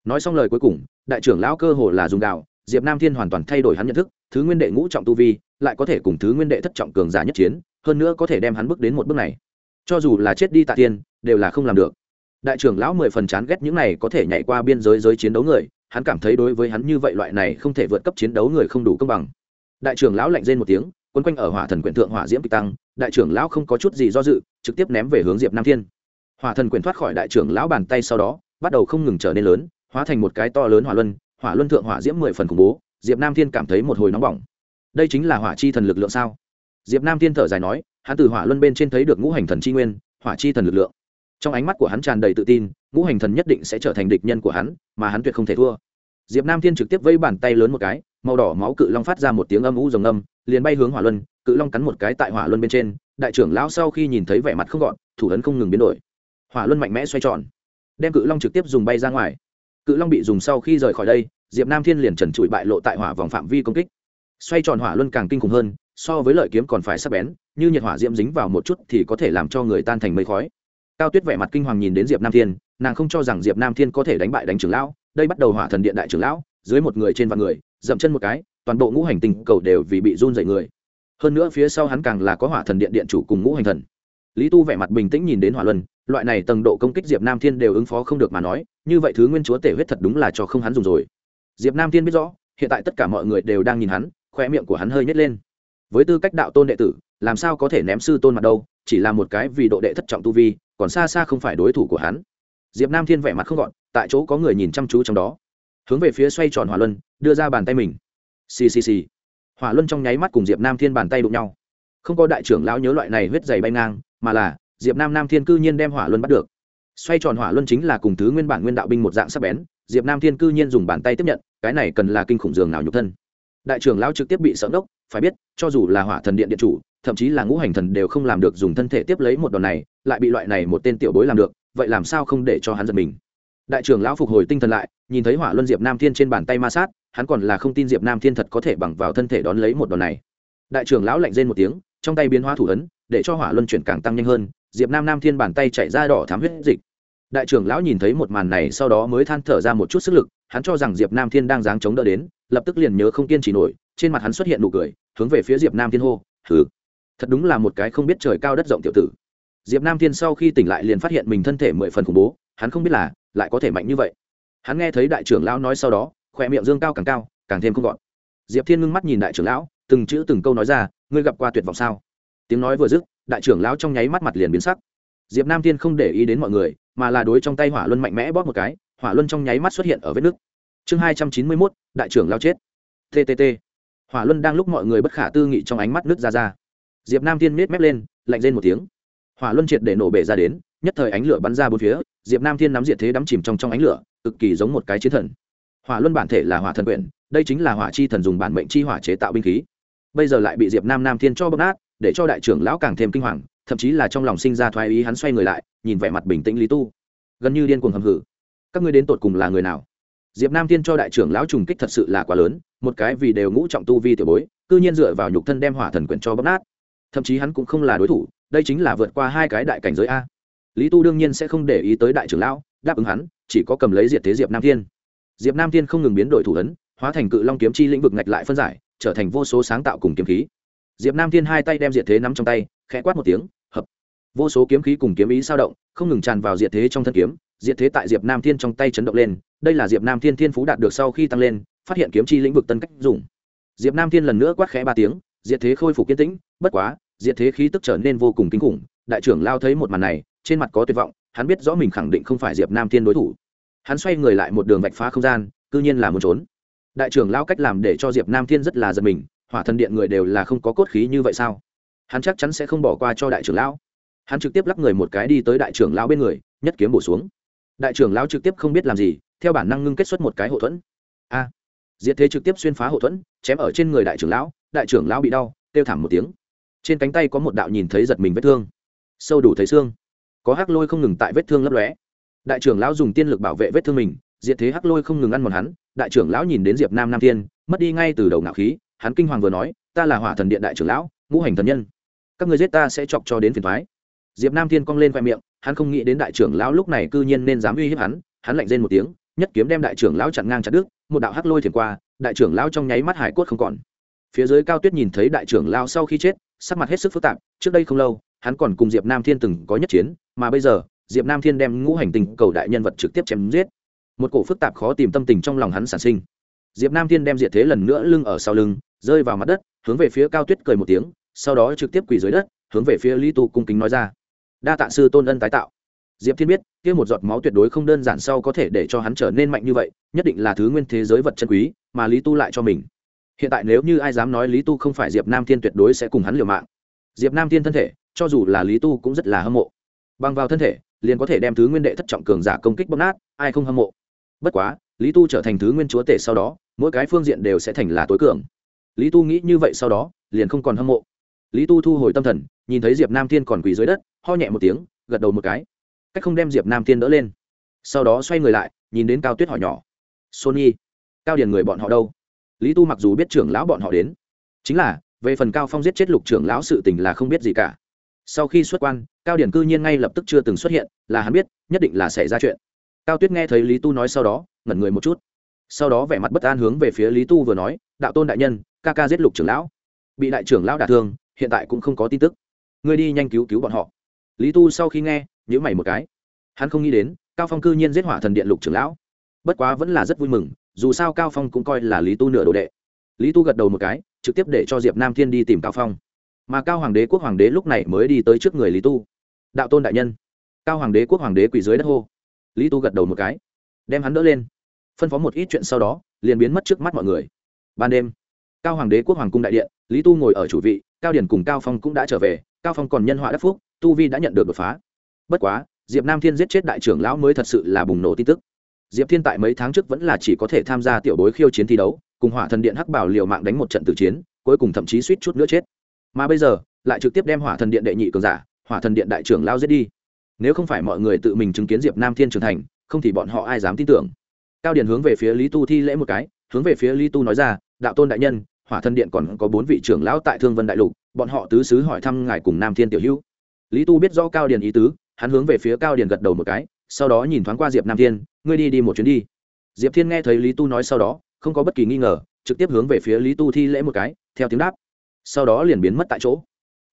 A: Nói xong lời cuối cùng, đại trưởng lão cơ hồ là dùng đạo diệp nam thiên hoàn toàn thay đổi hắn nhận thức thứ nguyên đệ ngũ trọng tu vi, lại có thể cùng thứ nguyên đệ thất trọng cường giả nhất chiến, hơn nữa có thể đem hắn bước đến một bước này. Cho dù là chết đi tạ tiên, đều là không làm được. Đại trưởng lão mười phần chán ghét những này có thể nhảy qua biên giới giới chiến đấu người, hắn cảm thấy đối với hắn như vậy loại này không thể vượt cấp chiến đấu người không đủ công bằng. Đại trưởng lão lạnh rên một tiếng, quấn quanh ở hỏa thần quyển thượng hỏa diễm kịch tăng, đại trưởng lão không có chút gì do dự, trực tiếp ném về hướng diệp nam thiên. Hỏa thần quyển thoát khỏi đại trưởng lão bàn tay sau đó, bắt đầu không ngừng trở nên lớn, hóa thành một cái to lớn hỏa luân hỏa luân thượng hỏa diễm mười phần khủng bố diệp nam thiên cảm thấy một hồi nóng bỏng. Đây chính là hỏa chi thần lực lượng sao? Diệp nam thiên thở dài nói, hắn từ hỏa luân bên trên thấy được ngũ hành thần chi nguyên, hỏa chi thần lực lượng. Trong ánh mắt của hắn tràn đầy tự tin, ngũ hành thần nhất định sẽ trở thành địch nhân của hắn, mà hắn tuyệt không thể thua. Diệp nam thiên trực tiếp vây bàn tay lớn một cái, màu đỏ máu cự long phát ra một tiếng âm u rồng âm, liền bay hướng hỏa luân, cự long cắn một cái tại hỏa luân bên trên, đại trưởng lão sau khi nhìn thấy vẻ mặt không gọn, thủ ấn không ngừng biến đổi. Hỏa luân mạnh mẽ xoay tròn, đem cự long trực tiếp dùng bay ra ngoài. Cự long bị dùng sau khi rời khỏi đây diệp nam thiên liền trần trụi bại lộ tại hỏa vòng phạm vi công kích xoay tròn hỏa luân càng kinh khủng hơn so với lợi kiếm còn phải sắc bén như nhiệt hỏa diễm dính vào một chút thì có thể làm cho người tan thành mây khói cao tuyết vẻ mặt kinh hoàng nhìn đến diệp nam thiên nàng không cho rằng diệp nam thiên có thể đánh bại đánh trưởng lão đây bắt đầu hỏa thần điện đại trưởng lão dưới một người trên vạn người dậm chân một cái toàn bộ ngũ hành tinh cầu đều vì bị run dậy người hơn nữa phía sau hắn càng là có hỏa thần điện điện chủ cùng ngũ hành thần lý tu vẻ mặt bình tĩnh nhìn đến hỏa luân loại này tầng độ công kích diệp nam thiên đều ứng phó không được mà nói như vậy thứ nguyên chúa tể huyết thật đúng là cho không hắn dùng rồi diệp nam thiên biết rõ, hiện tại tất cả mọi người đều đang nhìn hắn khoe miệng của hắn hơi nhét lên. Với tư cách đạo tôn đệ tử, làm sao có thể ném sư tôn mặt đâu, chỉ là một cái vì độ đệ thất trọng tu vi, còn xa xa không phải đối thủ của hắn. Diệp nam thiên vẻ mặt không gọn, tại chỗ có người nhìn chăm chú trong đó. Hướng về phía xoay tròn hỏa luân, đưa ra bàn tay mình. Xì xì xì. Hỏa luân trong nháy mắt cùng diệp nam thiên bàn tay đụng nhau. Không có đại trưởng lão nhớ loại này huyết dày bay ngang, mà là, diệp nam nam thiên cư nhiên đem hỏa luân bắt được. Xoay tròn hỏa luân chính là cùng thứ nguyên bản nguyên đạo binh một dạng sắc bén diệp nam thiên cư nhiên dùng bàn tay tiếp nhận cái này cần là kinh khủng dường nào nhục thân đại trưởng lão trực tiếp bị sợ ngốc, phải biết, cho dù là hỏa thần điện điện chủ, thậm chí là ngũ hành thần đều không làm được dùng thân thể tiếp lấy một đòn này, lại bị loại này một tên tiểu bối làm được, vậy làm sao không để cho hắn giật mình? Đại trưởng lão phục hồi tinh thần lại, nhìn thấy hỏa luân diệp nam thiên trên bàn tay ma sát, hắn còn là không tin diệp nam thiên thật có thể bằng vào thân thể đón lấy một đòn này. Đại trưởng lão lạnh rên một tiếng, trong tay biến hóa thủ ấn, để cho hỏa luân chuyển càng tăng nhanh hơn, diệp nam nam thiên bàn tay chạy ra đỏ thám huyết dịch đại trưởng lão nhìn thấy một màn này sau đó mới than thở ra một chút sức lực hắn cho rằng diệp nam thiên đang dáng chống đỡ đến lập tức liền nhớ không kiên trì nổi trên mặt hắn xuất hiện nụ cười hướng về phía diệp nam thiên hô Thứ, thật đúng là một cái không biết trời cao đất rộng tiểu tử. Diệp nam thiên sau khi tỉnh lại liền phát hiện mình thân thể mười phần khủng bố hắn không biết là lại có thể mạnh như vậy. Hắn nghe thấy đại trưởng lão nói sau đó khỏe miệng dương cao càng cao càng thêm không gọn. Diệp thiên ngưng mắt nhìn đại trưởng lão từng chữ từng câu nói ra ngươi gặp qua tuyệt vọng sao? Tiếng nói vừa dứt đại trưởng lão trong nháy mắt mặt liền biến sắc. Diệp nam thiên không để ý đến mọi người mà là đối trong tay hỏa luân mạnh mẽ bóp một cái, hỏa luân trong nháy mắt xuất hiện ở vết nước. Chương hai trăm chín mươi mốt, đại trưởng lao chết. Ttt hỏa luân đang lúc mọi người bất khả tư nghị trong ánh mắt nước ra ra. Diệp nam thiên miết mép lên, lạnh lên một tiếng. Hỏa luân triệt để nổ bể ra đến, nhất thời ánh lửa bắn ra bốn phía, diệp nam thiên nắm diệt thế đắm chìm trong trong ánh lửa, cực kỳ giống một cái chiến thần. Hỏa luân bản thể là hỏa thần quyển, đây chính là hỏa chi thần dùng bản mệnh chi hỏa chế tạo binh khí. Bây giờ lại bị diệp nam nam thiên cho bóc nát, để cho đại trưởng lão càng thêm kinh hoàng thậm chí là trong lòng sinh ra thoái ý hắn xoay người lại, nhìn vẻ mặt bình tĩnh lý tu. Gần như điên cuồng hầm hử. Các ngươi đến tột cùng là người nào? Diệp nam thiên cho đại trưởng lão trùng kích thật sự là quá lớn, một cái vì đều ngũ trọng tu vi tiểu bối, cư nhiên dựa vào nhục thân đem hỏa thần quyển cho bóp nát. Thậm chí hắn cũng không là đối thủ, đây chính là vượt qua hai cái đại cảnh giới a. Lý tu đương nhiên sẽ không để ý tới đại trưởng lão, đáp ứng hắn, chỉ có cầm lấy diệt thế diệp nam thiên. Diệp nam thiên không ngừng biến đổi thủ ấn, hóa thành cự long kiếm chi lĩnh vực ngạch lại phân giải, trở thành vô số sáng tạo cùng kiếm khí. Diệp nam thiên hai tay đem diệt thế nắm trong tay khẽ quát một tiếng, hợp. Vô số kiếm khí cùng kiếm ý sao động, không ngừng tràn vào diệt thế trong thân kiếm, diệt thế tại diệp nam thiên trong tay chấn động lên, đây là diệp nam thiên thiên phú đạt được sau khi tăng lên, phát hiện kiếm chi lĩnh vực tân cách dùng. Diệp nam thiên lần nữa quát khẽ ba tiếng, diệt thế khôi phục kiên tĩnh, bất quá, diệt thế khí tức trở nên vô cùng kinh khủng, đại trưởng lao thấy một màn này, trên mặt có tuyệt vọng, hắn biết rõ mình khẳng định không phải diệp nam thiên đối thủ. Hắn xoay người lại một đường vạch phá không gian, cư nhiên là muốn trốn. Đại trưởng lao cách làm để cho diệp nam thiên rất là giật mình, hỏa thần điện người đều là không có cốt khí như vậy sao? Hắn chắc chắn sẽ không bỏ qua cho đại trưởng lão. Hắn trực tiếp lắp người một cái đi tới đại trưởng lão bên người, nhất kiếm bổ xuống. Đại trưởng lão trực tiếp không biết làm gì, theo bản năng ngưng kết xuất một cái hậu thuẫn. A! Diệt thế trực tiếp xuyên phá hậu thuẫn, chém ở trên người đại trưởng lão, đại trưởng lão bị đau, kêu thảm một tiếng. Trên cánh tay có một đạo nhìn thấy giật mình vết thương. Sâu đủ thấy xương. Có hắc lôi không ngừng tại vết thương lấp lóe. Đại trưởng lão dùng tiên lực bảo vệ vết thương mình, diệt thế hắc lôi không ngừng ăn một hắn. Đại trưởng lão nhìn đến diệp nam nam tiên mất đi ngay từ đầu ngạo khí, hắn kinh hoàng vừa nói, ta là hỏa thần điện đại trưởng lão ngũ hành thần nhân. Các người giết ta sẽ chọc cho đến phiền thoái diệp nam thiên cong lên khoe miệng, hắn không nghĩ đến đại trưởng lão lúc này cư nhiên nên dám uy hiếp hắn hắn lạnh rên một tiếng, nhất kiếm đem đại trưởng lão chặn ngang chặt đứt, một đạo hắc lôi thiền qua, đại trưởng lão trong nháy mắt hải cốt không còn. Phía dưới cao tuyết nhìn thấy đại trưởng lão sau khi chết, sắc mặt hết sức phức tạp, trước đây không lâu, hắn còn cùng diệp nam thiên từng có nhất chiến, mà bây giờ, diệp nam thiên đem ngũ hành tình cầu đại nhân vật trực tiếp chém giết. Một cổ phức tạp khó tìm tâm tình trong lòng hắn sản sinh. Diệp nam thiên đem diệt thế lần nữa lưng ở sau lưng, rơi vào mặt đất, hướng về phía cao tuyết cười một tiếng sau đó trực tiếp quỳ dưới đất, hướng về phía lý tu cung kính nói ra. Đa tạ sư tôn ân tái tạo. Diệp thiên biết, kia một giọt máu tuyệt đối không đơn giản sau có thể để cho hắn trở nên mạnh như vậy, nhất định là thứ nguyên thế giới vật chân quý mà lý tu lại cho mình. Hiện tại nếu như ai dám nói lý tu không phải diệp nam thiên tuyệt đối sẽ cùng hắn liều mạng. Diệp nam thiên thân thể, cho dù là lý tu cũng rất là hâm mộ. Bằng vào thân thể, liền có thể đem thứ nguyên đệ thất trọng cường giả công kích bóc nát, ai không hâm mộ? Bất quá, lý tu trở thành thứ nguyên chúa tể sau đó, mỗi cái phương diện đều sẽ thành là tối cường. Lý tu nghĩ như vậy sau đó, liền không còn hâm mộ lý tu thu hồi tâm thần, nhìn thấy diệp nam thiên còn quỳ dưới đất, ho nhẹ một tiếng, gật đầu một cái. Cách không đem diệp nam thiên đỡ lên. Sau đó xoay người lại, nhìn đến cao tuyết hỏi nhỏ. Sony, cao điền người bọn họ đâu? Lý tu mặc dù biết trưởng lão bọn họ đến, chính là, về phần cao phong giết chết lục trưởng lão sự tình là không biết gì cả. Sau khi xuất quan, cao điển cư nhiên ngay lập tức chưa từng xuất hiện, là hắn biết, nhất định là xảy ra chuyện. Cao tuyết nghe thấy lý tu nói sau đó, ngẩn người một chút. Sau đó vẻ mặt bất an hướng về phía lý tu vừa nói, đạo tôn đại nhân, ca ca giết lục trưởng lão. Bị đại trưởng lão đả thương hiện tại cũng không có tin tức. Ngươi đi nhanh cứu cứu bọn họ. Lý tu sau khi nghe nhữ mày một cái. Hắn không nghĩ đến, cao phong cư nhiên giết hỏa thần điện lục trưởng lão. Bất quá vẫn là rất vui mừng, dù sao cao phong cũng coi là lý tu nửa đồ đệ. Lý tu gật đầu một cái, trực tiếp để cho diệp nam thiên đi tìm cao phong. Mà cao hoàng đế, quốc hoàng đế lúc này mới đi tới trước người lý tu. Đạo tôn đại nhân. Cao hoàng đế, quốc hoàng đế quỳ dưới đất hô. Lý tu gật đầu một cái, đem hắn đỡ lên. Phân phó một ít chuyện sau đó, liền biến mất trước mắt mọi người. Ban đêm, cao hoàng đế, quốc hoàng cung đại điện, lý tu ngồi ở chủ vị cao điển cùng cao phong cũng đã trở về, cao phong còn nhân họa đắc phúc, tu vi đã nhận được đột phá. Bất quá, diệp nam thiên giết chết đại trưởng lão mới thật sự là bùng nổ tin tức. Diệp thiên tại mấy tháng trước vẫn là chỉ có thể tham gia tiểu bối khiêu chiến thi đấu, cùng hỏa thần điện hắc bảo liều mạng đánh một trận tử chiến, cuối cùng thậm chí suýt chút nữa chết. Mà bây giờ, lại trực tiếp đem hỏa thần điện đệ nhị cường giả, hỏa thần điện đại trưởng lao giết đi. Nếu không phải mọi người tự mình chứng kiến diệp nam thiên trưởng thành, không thì bọn họ ai dám tin tưởng. Cao điển hướng về phía lý tu thi lễ một cái, hướng về phía lý tu nói ra, đạo tôn đại nhân hỏa thần điện còn có bốn vị trưởng lão tại thương vân đại lục, bọn họ tứ xứ hỏi thăm ngài cùng nam thiên tiểu hữu. Lý tu biết rõ cao Điền ý tứ, hắn hướng về phía cao Điền gật đầu một cái, sau đó nhìn thoáng qua diệp nam thiên, ngươi đi đi một chuyến đi. Diệp thiên nghe thấy lý tu nói sau đó, không có bất kỳ nghi ngờ, trực tiếp hướng về phía lý tu thi lễ một cái, theo tiếng đáp. Sau đó liền biến mất tại chỗ.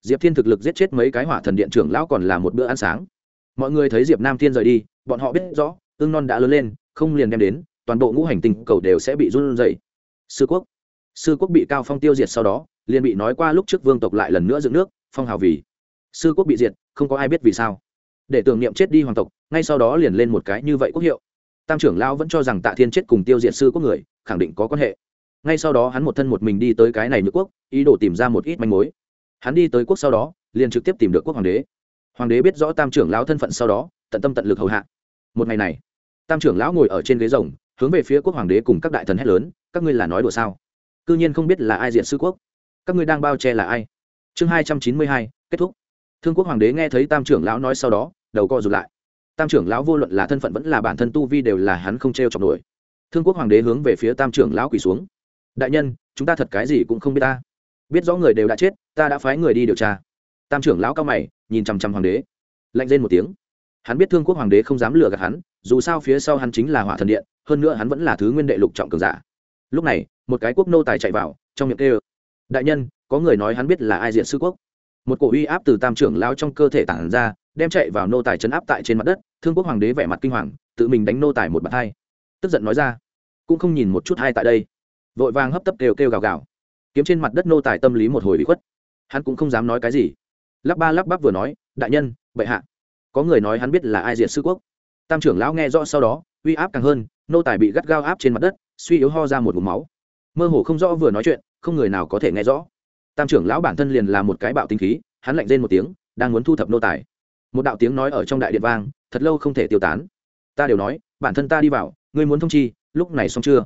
A: Diệp thiên thực lực giết chết mấy cái hỏa thần điện trưởng lão còn là một bữa ăn sáng. Mọi người thấy diệp nam thiên rời đi, bọn họ biết rõ, ương non đã lớn lên, không liền đem đến, toàn bộ ngũ hành tinh cầu đều sẽ bị run dậy sư quốc sư quốc bị cao phong tiêu diệt sau đó, liền bị nói qua lúc trước vương tộc lại lần nữa dựng nước, phong hào vì sư quốc bị diệt, không có ai biết vì sao. Để tưởng niệm chết đi hoàng tộc, ngay sau đó liền lên một cái như vậy quốc hiệu. Tam trưởng lão vẫn cho rằng tạ thiên chết cùng tiêu diệt sư quốc người, khẳng định có quan hệ. Ngay sau đó hắn một thân một mình đi tới cái này nước quốc, ý đồ tìm ra một ít manh mối. Hắn đi tới quốc sau đó, liền trực tiếp tìm được quốc hoàng đế. Hoàng đế biết rõ tam trưởng lão thân phận sau đó, tận tâm tận lực hầu hạ. Một ngày này, tam trưởng lão ngồi ở trên ghế rồng, hướng về phía quốc hoàng đế cùng các đại thần hét lớn, các ngươi là nói đùa sao? Cư nhiên không biết là ai diện sư quốc. Các ngươi đang bao che là ai? Chương hai trăm chín mươi hai, kết thúc. Thương quốc hoàng đế nghe thấy tam trưởng lão nói sau đó, đầu co rụt lại. Tam trưởng lão vô luận là thân phận vẫn là bản thân tu vi đều là hắn không t r e o chọc nổi. Thương quốc hoàng đế hướng về phía tam trưởng lão quỳ xuống. Đại nhân, chúng ta thật cái gì cũng không biết ta. Biết rõ người đều đã chết, ta đã phái người đi điều tra. Tam trưởng lão cao mày, nhìn chằm chằm hoàng đế. Lạnh lên một tiếng. Hắn biết thương quốc hoàng đế không dám lừa gạt hắn, dù sao phía sau hắn chính là hỏa thần điện, hơn nữa hắn vẫn là thứ nguyên đệ lục trọng cường giả. Lúc này một cái quốc nô tài chạy vào, trong miệng kêu, đại nhân, có người nói hắn biết là ai diện sư quốc. Một cổ uy áp từ tam trưởng lao trong cơ thể tản ra, đem chạy vào nô tài chấn áp tại trên mặt đất, thương quốc hoàng đế vẻ mặt kinh hoàng, tự mình đánh nô tài một bàn hai. Tức giận nói ra, cũng không nhìn một chút hai tại đây. Vội vàng hấp tấp kêu kêu gào gào. Kiếm trên mặt đất nô tài tâm lý một hồi bị khuất. Hắn cũng không dám nói cái gì. Lắp ba lắp bắp vừa nói, đại nhân, bệ hạ, có người nói hắn biết là ai diệt sư quốc. Tam trưởng lão nghe rõ sau đó, uy áp càng hơn, nô tài bị gắt gao áp trên mặt đất, suy yếu ho ra một vùng máu mơ hồ không rõ vừa nói chuyện, không người nào có thể nghe rõ. Tam trưởng lão bản thân liền là một cái bạo tinh khí, hắn lạnh rên một tiếng, đang muốn thu thập nô tài. Một đạo tiếng nói ở trong đại điện vang, thật lâu không thể tiêu tán. Ta đều nói, bản thân ta đi vào, ngươi muốn thông chi, lúc này xong chưa?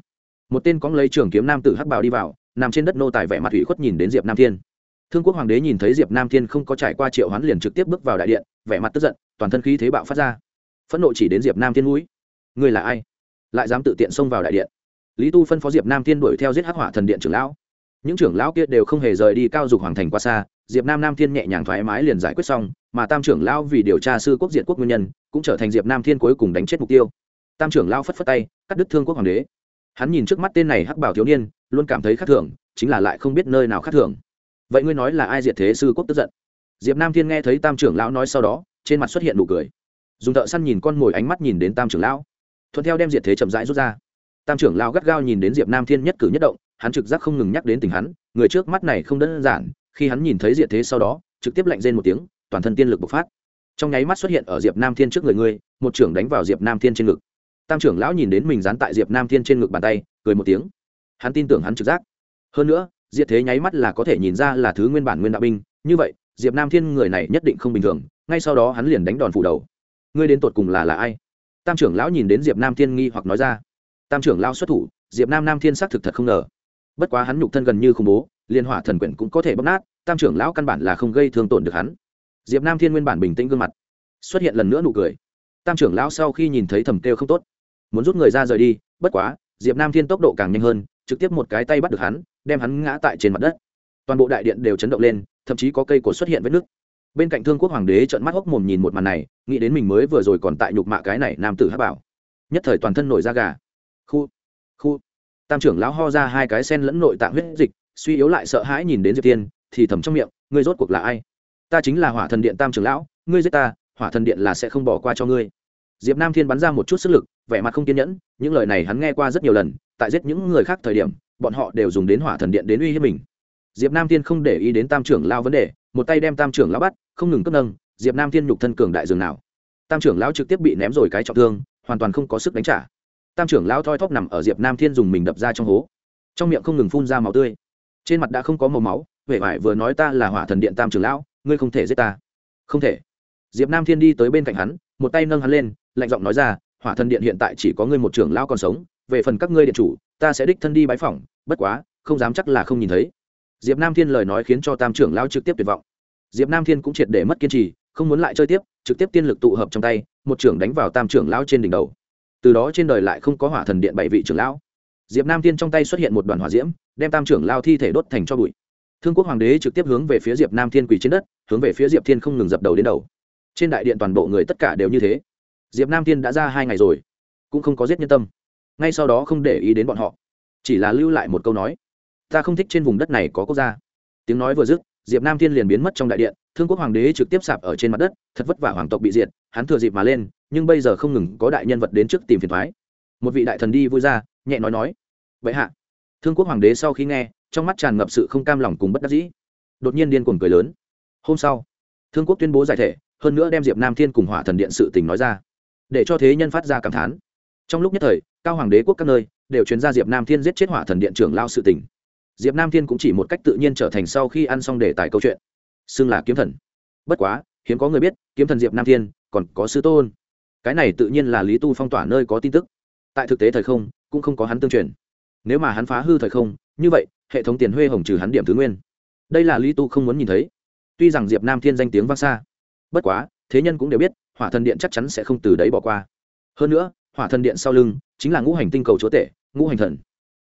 A: Một tên cóng lấy trường kiếm nam tử hắc bào đi vào, nằm trên đất nô tài vẻ mặt ủy khuất nhìn đến diệp nam thiên. Thương quốc hoàng đế nhìn thấy diệp nam thiên không có trải qua triệu hoán liền trực tiếp bước vào đại điện, vẻ mặt tức giận, toàn thân khí thế bạo phát ra. Phẫn nộ chỉ đến diệp nam thiên mũi. Ngươi là ai? Lại dám tự tiện xông vào đại điện lý tu phân phó diệp nam thiên đuổi theo giết hắc hỏa thần điện trưởng lão. Những trưởng lão kia đều không hề rời đi cao dục hoàng thành qua xa, diệp nam nam thiên nhẹ nhàng thoải mái liền giải quyết xong, mà tam trưởng lão vì điều tra sư quốc diệt quốc nguyên nhân, cũng trở thành diệp nam thiên cuối cùng đánh chết mục tiêu. Tam trưởng lão phất phất tay, cắt đứt thương quốc hoàng đế. Hắn nhìn trước mắt tên này hắc bảo thiếu niên, luôn cảm thấy khác thường, chính là lại không biết nơi nào khác thường. Vậy ngươi nói là ai diệt thế sư quốc tức giận? Diệp nam thiên nghe thấy tam trưởng lão nói sau đó, trên mặt xuất hiện nụ cười. Dùng thợ săn nhìn con mồi ánh mắt nhìn đến tam trưởng lão. Thuận theo đem diệt thế chậm rãi rút ra tam trưởng lão gắt gao nhìn đến diệp nam thiên nhất cử nhất động, hắn trực giác không ngừng nhắc đến tình hắn, người trước mắt này không đơn giản, khi hắn nhìn thấy diệt thế sau đó, trực tiếp lạnh rên một tiếng, toàn thân tiên lực bộc phát. Trong nháy mắt xuất hiện ở diệp nam thiên trước người ngươi, một trưởng đánh vào diệp nam thiên trên ngực. Tam trưởng lão nhìn đến mình dán tại diệp nam thiên trên ngực bàn tay, cười một tiếng. Hắn tin tưởng hắn trực giác. Hơn nữa, diệt thế nháy mắt là có thể nhìn ra là thứ nguyên bản nguyên đạo binh, như vậy, diệp nam thiên người này nhất định không bình thường, ngay sau đó hắn liền đánh đòn phủ đầu. Ngươi đến tột cùng là là ai? Tam trưởng lão nhìn đến diệp nam thiên nghi hoặc nói ra tam trưởng lão xuất thủ, diệp nam nam thiên xác thực thật không ngờ. Bất quá hắn nhục thân gần như khủng bố, liên hỏa thần quyển cũng có thể bóc nát, tam trưởng lão căn bản là không gây thương tổn được hắn. Diệp nam thiên nguyên bản bình tĩnh gương mặt, xuất hiện lần nữa nụ cười. Tam trưởng lão sau khi nhìn thấy thầm kêu không tốt, muốn rút người ra rời đi, bất quá, diệp nam thiên tốc độ càng nhanh hơn, trực tiếp một cái tay bắt được hắn, đem hắn ngã tại trên mặt đất. Toàn bộ đại điện đều chấn động lên, thậm chí có cây cột xuất hiện vết nứt. Bên cạnh thương quốc hoàng đế trợn mắt hốc mồm nhìn một màn này, nghĩ đến mình mới vừa rồi còn tại nhục mạ cái này nam tử hát bảo. Nhất thời toàn thân nổi da gà khu khu. Tam trưởng lão ho ra hai cái sen lẫn nội tạng huyết dịch, suy yếu lại sợ hãi nhìn đến diệp tiên, thì thầm trong miệng, ngươi rốt cuộc là ai? Ta chính là hỏa thần điện tam trưởng lão, ngươi giết ta, hỏa thần điện là sẽ không bỏ qua cho ngươi. Diệp nam thiên bắn ra một chút sức lực, vẻ mặt không kiên nhẫn, những lời này hắn nghe qua rất nhiều lần, tại giết những người khác thời điểm, bọn họ đều dùng đến hỏa thần điện đến uy hiếp mình. Diệp nam thiên không để ý đến tam trưởng lao vấn đề, một tay đem tam trưởng lão bắt, không ngừng cấp nâng, diệp nam thiên nhục thân cường đại dường nào. Tam trưởng lão trực tiếp bị ném rồi cái trọng thương, hoàn toàn không có sức đánh trả tam trưởng lão thoi thóp nằm ở diệp nam thiên dùng mình đập ra trong hố trong miệng không ngừng phun ra máu tươi trên mặt đã không có màu máu huệ vải vừa nói ta là hỏa thần điện tam trưởng lão ngươi không thể giết ta không thể diệp nam thiên đi tới bên cạnh hắn một tay nâng hắn lên lạnh giọng nói ra hỏa thần điện hiện tại chỉ có ngươi một trưởng lão còn sống về phần các ngươi điện chủ ta sẽ đích thân đi bái phỏng bất quá không dám chắc là không nhìn thấy diệp nam thiên lời nói khiến cho tam trưởng lão trực tiếp tuyệt vọng diệp nam thiên cũng triệt để mất kiên trì không muốn lại chơi tiếp trực tiếp tiên lực tụ hợp trong tay một trưởng đánh vào tam trưởng lão trên đỉnh đầu từ đó trên đời lại không có hỏa thần điện bảy vị trưởng lão. Diệp nam thiên trong tay xuất hiện một đoàn hỏa diễm, đem tam trưởng lao thi thể đốt thành cho bụi. Thương quốc hoàng đế trực tiếp hướng về phía diệp nam thiên quỳ trên đất, hướng về phía diệp thiên không ngừng dập đầu đến đầu. Trên đại điện toàn bộ người tất cả đều như thế. Diệp nam thiên đã ra hai ngày rồi, cũng không có giết nhân tâm. Ngay sau đó không để ý đến bọn họ, chỉ là lưu lại một câu nói, ta không thích trên vùng đất này có quốc gia. Tiếng nói vừa dứt, diệp nam thiên liền biến mất trong đại điện, thương quốc hoàng đế trực tiếp sạp ở trên mặt đất, thật vất vả hoàng tộc bị diệt, hắn thừa dịp mà lên nhưng bây giờ không ngừng có đại nhân vật đến trước tìm phiền thoái. Một vị đại thần đi vui ra, nhẹ nói nói, vậy hạ. Thương quốc hoàng đế sau khi nghe, trong mắt tràn ngập sự không cam lòng cùng bất đắc dĩ. Đột nhiên điên cuồng cười lớn. Hôm sau, thương quốc tuyên bố giải thể, hơn nữa đem diệp nam thiên cùng hỏa thần điện sự tình nói ra, để cho thế nhân phát ra cảm thán. Trong lúc nhất thời, cao hoàng đế quốc các nơi đều chuyên ra diệp nam thiên giết chết hỏa thần điện trưởng lao sự tình. Diệp nam thiên cũng chỉ một cách tự nhiên trở thành sau khi ăn xong đề tài câu chuyện, xưng là kiếm thần. Bất quá, hiếm có người biết, kiếm thần diệp nam thiên còn có sư tôn cái này tự nhiên là lý tu phong tỏa nơi có tin tức. Tại thực tế thời không, cũng không có hắn tương truyền. Nếu mà hắn phá hư thời không, như vậy, hệ thống tiền huê hồng trừ hắn điểm thứ nguyên. Đây là lý tu không muốn nhìn thấy. Tuy rằng diệp nam thiên danh tiếng vang xa, bất quá, thế nhân cũng đều biết, hỏa thần điện chắc chắn sẽ không từ đấy bỏ qua. Hơn nữa, hỏa thần điện sau lưng, chính là ngũ hành tinh cầu chúa tể, ngũ hành thần.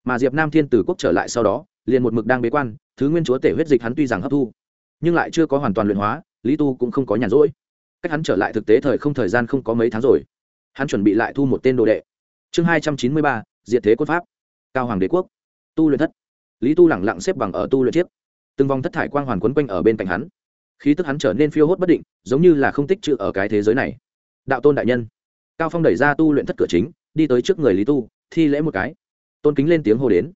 A: Mà diệp nam thiên từ quốc trở lại sau đó, liền một mực đang bế quan, thứ nguyên chúa tể huyết dịch hắn tuy rằng hấp thu, nhưng lại chưa có hoàn toàn luyện hóa, lý tu cũng không có nhàn rỗi cách hắn trở lại thực tế thời không thời gian không có mấy tháng rồi. Hắn chuẩn bị lại thu một tên đồ đệ. Chương hai trăm chín mươi ba, diệt thế quân pháp. Cao hoàng đế quốc. Tu luyện thất. Lý tu lẳng lặng xếp bằng ở tu luyện chiếc. Từng vòng thất thải quang hoàn quấn quanh ở bên cạnh hắn. Khí tức hắn trở nên phiêu hốt bất định, giống như là không tích chữ ở cái thế giới này. Đạo tôn đại nhân. Cao phong đẩy ra tu luyện thất cửa chính, đi tới trước người lý tu, thi lễ một cái. Tôn kính lên tiếng hô đến.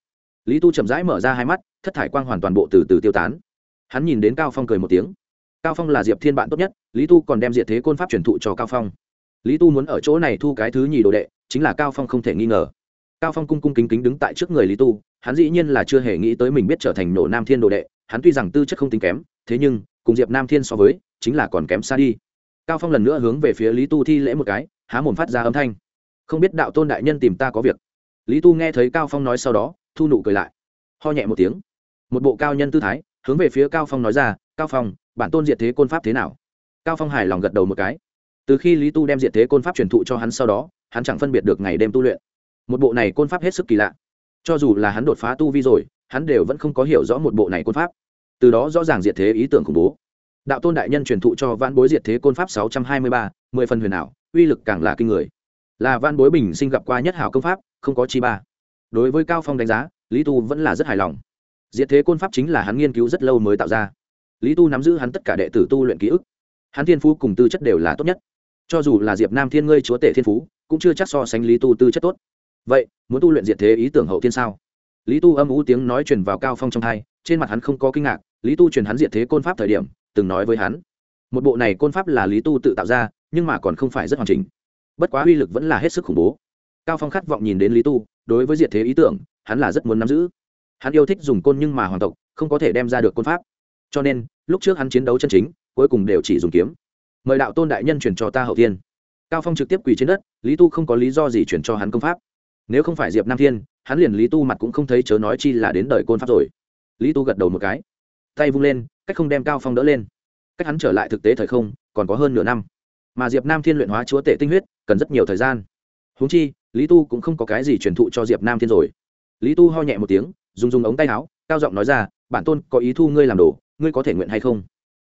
A: Lý tu chậm rãi mở ra hai mắt, thất thải quang hoàn toàn bộ từ từ tiêu tán. Hắn nhìn đến cao phong cười một tiếng cao phong là diệp thiên bạn tốt nhất, lý tu còn đem diệt thế côn pháp truyền thụ cho cao phong. Lý tu muốn ở chỗ này thu cái thứ nhì đồ đệ, chính là cao phong không thể nghi ngờ. Cao phong cung cung kính kính đứng tại trước người lý tu, hắn dĩ nhiên là chưa hề nghĩ tới mình biết trở thành nổ nam thiên đồ đệ, hắn tuy rằng tư chất không tính kém, thế nhưng, cùng diệp nam thiên so với, chính là còn kém xa đi. Cao phong lần nữa hướng về phía lý tu thi lễ một cái, há mồm phát ra âm thanh. Không biết đạo tôn đại nhân tìm ta có việc. Lý tu nghe thấy cao phong nói sau đó, thu nụ cười lại. Ho nhẹ một tiếng. Một bộ cao nhân tư thái, hướng về phía cao phong nói ra, cao phong bản tôn diệt thế côn pháp thế nào? Cao phong hài lòng gật đầu một cái. Từ khi lý tu đem diệt thế côn pháp truyền thụ cho hắn sau đó, hắn chẳng phân biệt được ngày đêm tu luyện. Một bộ này côn pháp hết sức kỳ lạ. Cho dù là hắn đột phá tu vi rồi, hắn đều vẫn không có hiểu rõ một bộ này côn pháp. Từ đó rõ ràng diệt thế ý tưởng khủng bố. Đạo tôn đại nhân truyền thụ cho văn bối diệt thế côn pháp sáu trăm hai mươi ba, mười phần huyền ảo, uy lực càng là kinh người. Là văn bối bình sinh gặp qua nhất hảo công pháp, không có chi ba. Đối với cao phong đánh giá, lý tu vẫn là rất hài lòng. Diệt thế côn pháp chính là hắn nghiên cứu rất lâu mới tạo ra lý tu nắm giữ hắn tất cả đệ tử tu luyện ký ức. Hắn thiên phú cùng tư chất đều là tốt nhất. Cho dù là diệp nam thiên ngươi chúa tể thiên phú, cũng chưa chắc so sánh lý tu tư chất tốt. Vậy, muốn tu luyện diệt thế ý tưởng hậu thiên sao? Lý tu âm ú tiếng nói truyền vào cao phong trong hai trên mặt hắn không có kinh ngạc, lý tu truyền hắn diệt thế côn pháp thời điểm, từng nói với hắn. Một bộ này côn pháp là lý tu tự tạo ra, nhưng mà còn không phải rất hoàn chỉnh. Bất quá uy lực vẫn là hết sức khủng bố. Cao phong khát vọng nhìn đến lý tu, đối với diệt thế ý tưởng, hắn là rất muốn nắm giữ. Hắn yêu thích dùng côn nhưng mà hoàng tộc, không có thể đem ra được côn pháp cho nên, lúc trước hắn chiến đấu chân chính, cuối cùng đều chỉ dùng kiếm. Mời đạo tôn đại nhân chuyển cho ta hậu thiên. Cao phong trực tiếp quỳ trên đất, lý tu không có lý do gì chuyển cho hắn công pháp. Nếu không phải diệp nam thiên, hắn liền lý tu mặt cũng không thấy chớ nói chi là đến đời côn pháp rồi. Lý tu gật đầu một cái, tay vung lên, cách không đem cao phong đỡ lên. Cách hắn trở lại thực tế thời không, còn có hơn nửa năm. Mà diệp nam thiên luyện hóa chúa tể tinh huyết, cần rất nhiều thời gian. Huống chi, lý tu cũng không có cái gì truyền thụ cho diệp nam thiên rồi. Lý tu ho nhẹ một tiếng, dùng dùng ống tay áo, cao giọng nói ra, bản tôn có ý thu ngươi làm đồ ngươi có thể nguyện hay không?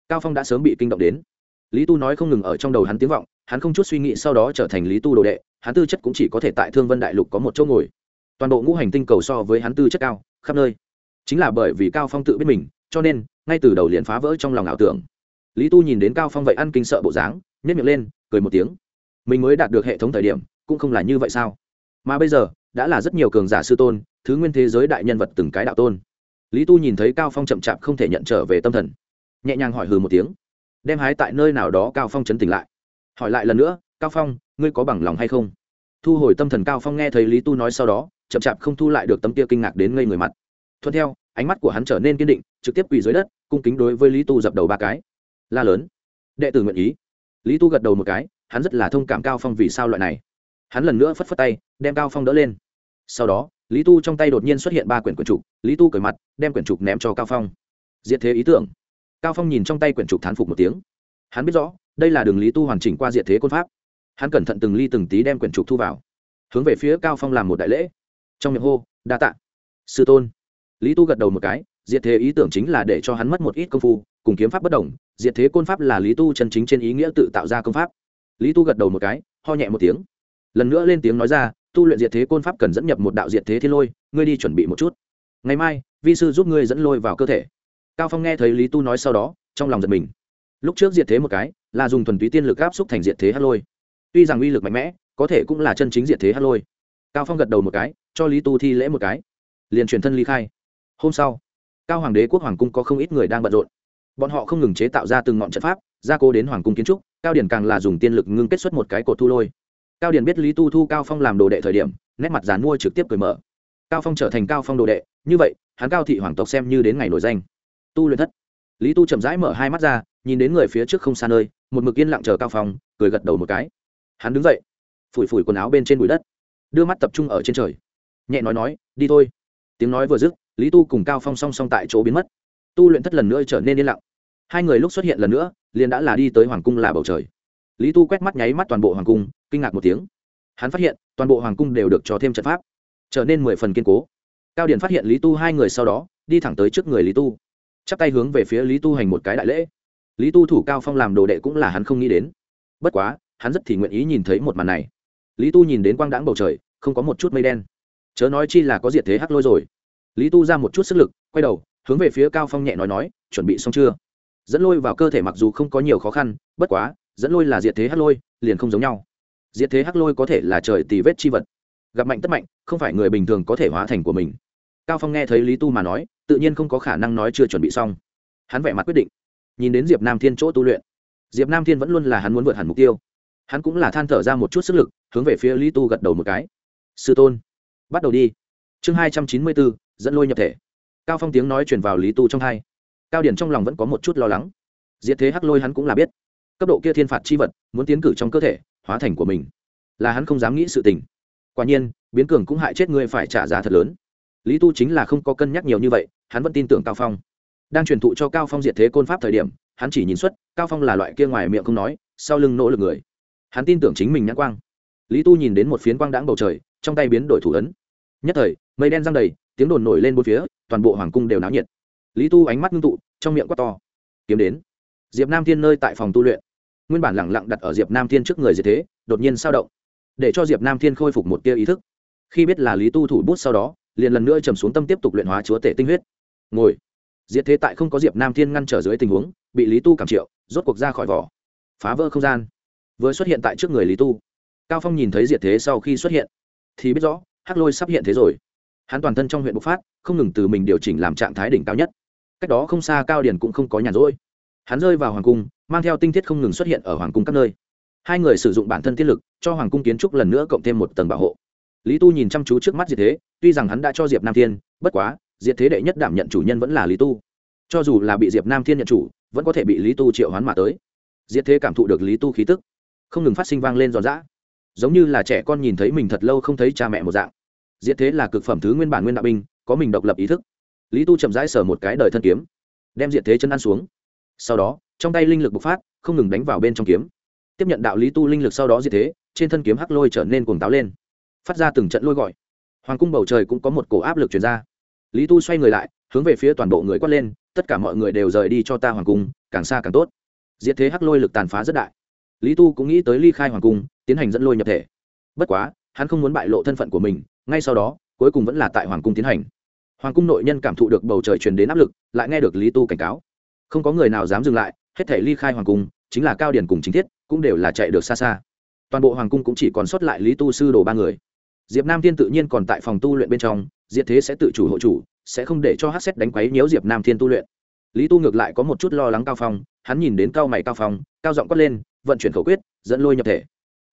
A: Cao phong đã sớm bị kinh động đến. Lý tu nói không ngừng ở trong đầu hắn tiếng vọng, hắn không chút suy nghĩ sau đó trở thành lý tu đồ đệ, hắn tư chất cũng chỉ có thể tại thương vân đại lục có một chỗ ngồi. Toàn bộ ngũ hành tinh cầu so với hắn tư chất cao, khắp nơi. Chính là bởi vì cao phong tự biết mình, cho nên, ngay từ đầu liền phá vỡ trong lòng ảo tưởng. Lý tu nhìn đến cao phong vậy ăn kinh sợ bộ dáng nhét miệng lên, cười một tiếng. Mình mới đạt được hệ thống thời điểm, cũng không là như vậy sao? Mà bây giờ, đã là rất nhiều cường giả sư tôn, thứ nguyên thế giới đại nhân vật từng cái đạo tôn lý tu nhìn thấy cao phong chậm chạp không thể nhận trở về tâm thần. Nhẹ nhàng hỏi hừ một tiếng. Đem hái tại nơi nào đó cao phong chấn tỉnh lại. Hỏi lại lần nữa, cao phong, ngươi có bằng lòng hay không? Thu hồi tâm thần cao phong nghe thấy lý tu nói sau đó, chậm chạp không thu lại được tấm kia kinh ngạc đến ngây người mặt. Thuận theo, ánh mắt của hắn trở nên kiên định, trực tiếp quỳ dưới đất, cung kính đối với lý tu dập đầu ba cái. La lớn. Đệ tử nguyện ý. Lý tu gật đầu một cái, hắn rất là thông cảm cao phong vì sao loại này. Hắn lần nữa phất phất tay, đem cao phong đỡ lên. Sau đó lý tu trong tay đột nhiên xuất hiện ba quyển quyển trục, lý tu cởi mặt, đem quyển trục ném cho cao phong. Diệt thế ý tưởng. Cao phong nhìn trong tay quyển trục thán phục một tiếng. Hắn biết rõ, đây là đường lý tu hoàn chỉnh qua diệt thế côn pháp. Hắn cẩn thận từng ly từng tí đem quyển trục thu vào. Hướng về phía cao phong làm một đại lễ. Trong miệng hô, đa tạ. Sư tôn. Lý tu gật đầu một cái, diệt thế ý tưởng chính là để cho hắn mất một ít công phu, cùng kiếm pháp bất đồng, diệt thế côn pháp là lý tu chân chính trên ý nghĩa tự tạo ra công pháp. Lý tu gật đầu một cái, ho nhẹ một tiếng. Lần nữa lên tiếng nói ra tu luyện diệt thế côn pháp cần dẫn nhập một đạo diệt thế thiên lôi, ngươi đi chuẩn bị một chút. Ngày mai, vi sư giúp ngươi dẫn lôi vào cơ thể. Cao phong nghe thấy lý tu nói sau đó, trong lòng giật mình. Lúc trước diệt thế một cái, là dùng thuần túy tiên lực áp xúc thành diệt thế hát lôi. Tuy rằng uy lực mạnh mẽ, có thể cũng là chân chính diệt thế hát lôi. Cao phong gật đầu một cái, cho lý tu thi lễ một cái. Liền truyền thân ly khai. Hôm sau, cao hoàng đế quốc hoàng cung có không ít người đang bận rộn. Bọn họ không ngừng chế tạo ra từng ngọn trận pháp, gia cố đến hoàng cung kiến trúc, cao điển càng là dùng tiên lực ngưng kết xuất một cái cột thu lôi cao Điền biết lý tu thu cao phong làm đồ đệ thời điểm, nét mặt dán mua trực tiếp cười mở. Cao phong trở thành cao phong đồ đệ, như vậy, hắn cao thị hoàng tộc xem như đến ngày nổi danh. Tu luyện thất. Lý tu chậm rãi mở hai mắt ra, nhìn đến người phía trước không xa nơi, một mực yên lặng chờ cao phong, cười gật đầu một cái. Hắn đứng dậy, phủi phủi quần áo bên trên bụi đất, đưa mắt tập trung ở trên trời. Nhẹ nói nói, đi thôi. Tiếng nói vừa dứt, lý tu cùng cao phong song song tại chỗ biến mất. Tu luyện thất lần nữa trở nên yên lặng. Hai người lúc xuất hiện lần nữa, liền đã là đi tới hoàng cung là bầu trời lý tu quét mắt nháy mắt toàn bộ hoàng cung, kinh ngạc một tiếng. Hắn phát hiện, toàn bộ hoàng cung đều được cho thêm trận pháp, trở nên mười phần kiên cố. Cao điển phát hiện lý tu hai người sau đó, đi thẳng tới trước người lý tu. Chắp tay hướng về phía lý tu hành một cái đại lễ. Lý tu thủ cao phong làm đồ đệ cũng là hắn không nghĩ đến. Bất quá, hắn rất thì nguyện ý nhìn thấy một màn này. Lý tu nhìn đến quang đãng bầu trời, không có một chút mây đen. Chớ nói chi là có diệt thế hắc lôi rồi. Lý tu ra một chút sức lực, quay đầu, hướng về phía cao phong nhẹ nói nói, chuẩn bị xong chưa? Dẫn lôi vào cơ thể mặc dù không có nhiều khó khăn, bất quá dẫn lôi là diệt thế hắc lôi, liền không giống nhau. Diệt thế hắc lôi có thể là trời tì vết chi vật. Gặp mạnh tất mạnh, không phải người bình thường có thể hóa thành của mình. Cao phong nghe thấy lý tu mà nói, tự nhiên không có khả năng nói chưa chuẩn bị xong. Hắn vẻ mặt quyết định, nhìn đến diệp nam thiên chỗ tu luyện. Diệp nam thiên vẫn luôn là hắn muốn vượt hẳn mục tiêu. Hắn cũng là than thở ra một chút sức lực, hướng về phía lý tu gật đầu một cái. Sư tôn, bắt đầu đi. Chương hai trăm chín mươi bốn dẫn lôi nhập thể. Cao phong tiếng nói chuyển vào lý tu trong hai. Cao điển trong lòng vẫn có một chút lo lắng. Diệt thế hắc lôi hắn cũng là biết cấp độ kia thiên phạt chi vật, muốn tiến cử trong cơ thể, hóa thành của mình. Là hắn không dám nghĩ sự tình. Quả nhiên, biến cường cũng hại chết ngươi phải trả giá thật lớn. Lý tu chính là không có cân nhắc nhiều như vậy, hắn vẫn tin tưởng cao phong. Đang truyền thụ cho cao phong diệt thế côn pháp thời điểm, hắn chỉ nhìn xuất, cao phong là loại kia ngoài miệng không nói, sau lưng nỗ lực người. Hắn tin tưởng chính mình nhãn quang. Lý tu nhìn đến một phiến quang đãng bầu trời, trong tay biến đổi thủ ấn. Nhất thời, mây đen răng đầy, tiếng đồn nổi lên bốn phía, toàn bộ hoàng cung đều náo nhiệt. Lý tu ánh mắt ngưng tụ, trong miệng quát to. Kiếm đến diệp nam thiên nơi tại phòng tu luyện. Nguyên bản lẳng lặng đặt ở diệp nam thiên trước người diệt thế, đột nhiên sao động, để cho diệp nam thiên khôi phục một tia ý thức. Khi biết là lý tu thủ bút sau đó, liền lần nữa trầm xuống tâm tiếp tục luyện hóa chúa tể tinh huyết. Ngồi. Diệt thế tại không có diệp nam thiên ngăn trở dưới tình huống, bị lý tu cảm triệu, rốt cuộc ra khỏi vỏ. Phá vỡ không gian. Vừa xuất hiện tại trước người lý tu. Cao phong nhìn thấy diệt thế sau khi xuất hiện, thì biết rõ, hắc lôi sắp hiện thế rồi. Hắn toàn thân trong huyện bộc phát, không ngừng từ mình điều chỉnh làm trạng thái đỉnh cao nhất. Cách đó không xa cao điển cũng không có nhàn rỗi hắn rơi vào hoàng cung, mang theo tinh thiết không ngừng xuất hiện ở hoàng cung các nơi. Hai người sử dụng bản thân tiết lực, cho hoàng cung kiến trúc lần nữa cộng thêm một tầng bảo hộ. Lý tu nhìn chăm chú trước mắt diệt thế, tuy rằng hắn đã cho diệp nam thiên, bất quá, diệt thế đệ nhất đảm nhận chủ nhân vẫn là lý tu. Cho dù là bị diệp nam thiên nhận chủ, vẫn có thể bị lý tu triệu hoán mà tới. Diệt thế cảm thụ được lý tu khí tức, không ngừng phát sinh vang lên giòn giã. Giống như là trẻ con nhìn thấy mình thật lâu không thấy cha mẹ một dạng. Diệt thế là cực phẩm thứ nguyên bản nguyên đạo binh, có mình độc lập ý thức. Lý tu chậm rãi sờ một cái đời thân kiếm, đem diệt thế chân ăn xuống sau đó, trong tay linh lực bộc phát, không ngừng đánh vào bên trong kiếm. Tiếp nhận đạo lý tu linh lực sau đó diệt thế, trên thân kiếm hắc lôi trở nên cuồng táo lên. Phát ra từng trận lôi gọi. Hoàng cung bầu trời cũng có một cổ áp lực chuyển ra. Lý tu xoay người lại, hướng về phía toàn bộ người quát lên, tất cả mọi người đều rời đi cho ta hoàng cung, càng xa càng tốt. Diệt thế hắc lôi lực tàn phá rất đại. Lý tu cũng nghĩ tới ly khai hoàng cung, tiến hành dẫn lôi nhập thể. Bất quá, hắn không muốn bại lộ thân phận của mình, ngay sau đó, cuối cùng vẫn là tại hoàng cung tiến hành. Hoàng cung nội nhân cảm thụ được bầu trời truyền đến áp lực, lại nghe được lý tu cảnh cáo không có người nào dám dừng lại, hết thể ly khai hoàng cung, chính là cao điển cùng chính thiết, cũng đều là chạy được xa xa. Toàn bộ hoàng cung cũng chỉ còn sót lại lý tu sư đồ ba người. Diệp nam thiên tự nhiên còn tại phòng tu luyện bên trong diệt thế sẽ tự chủ hộ chủ, sẽ không để cho hát xét đánh quấy nhiễu diệp nam thiên tu luyện. Lý tu ngược lại có một chút lo lắng cao phong, hắn nhìn đến cao mày cao phong, cao giọng quát lên, vận chuyển khẩu quyết, dẫn lôi nhập thể.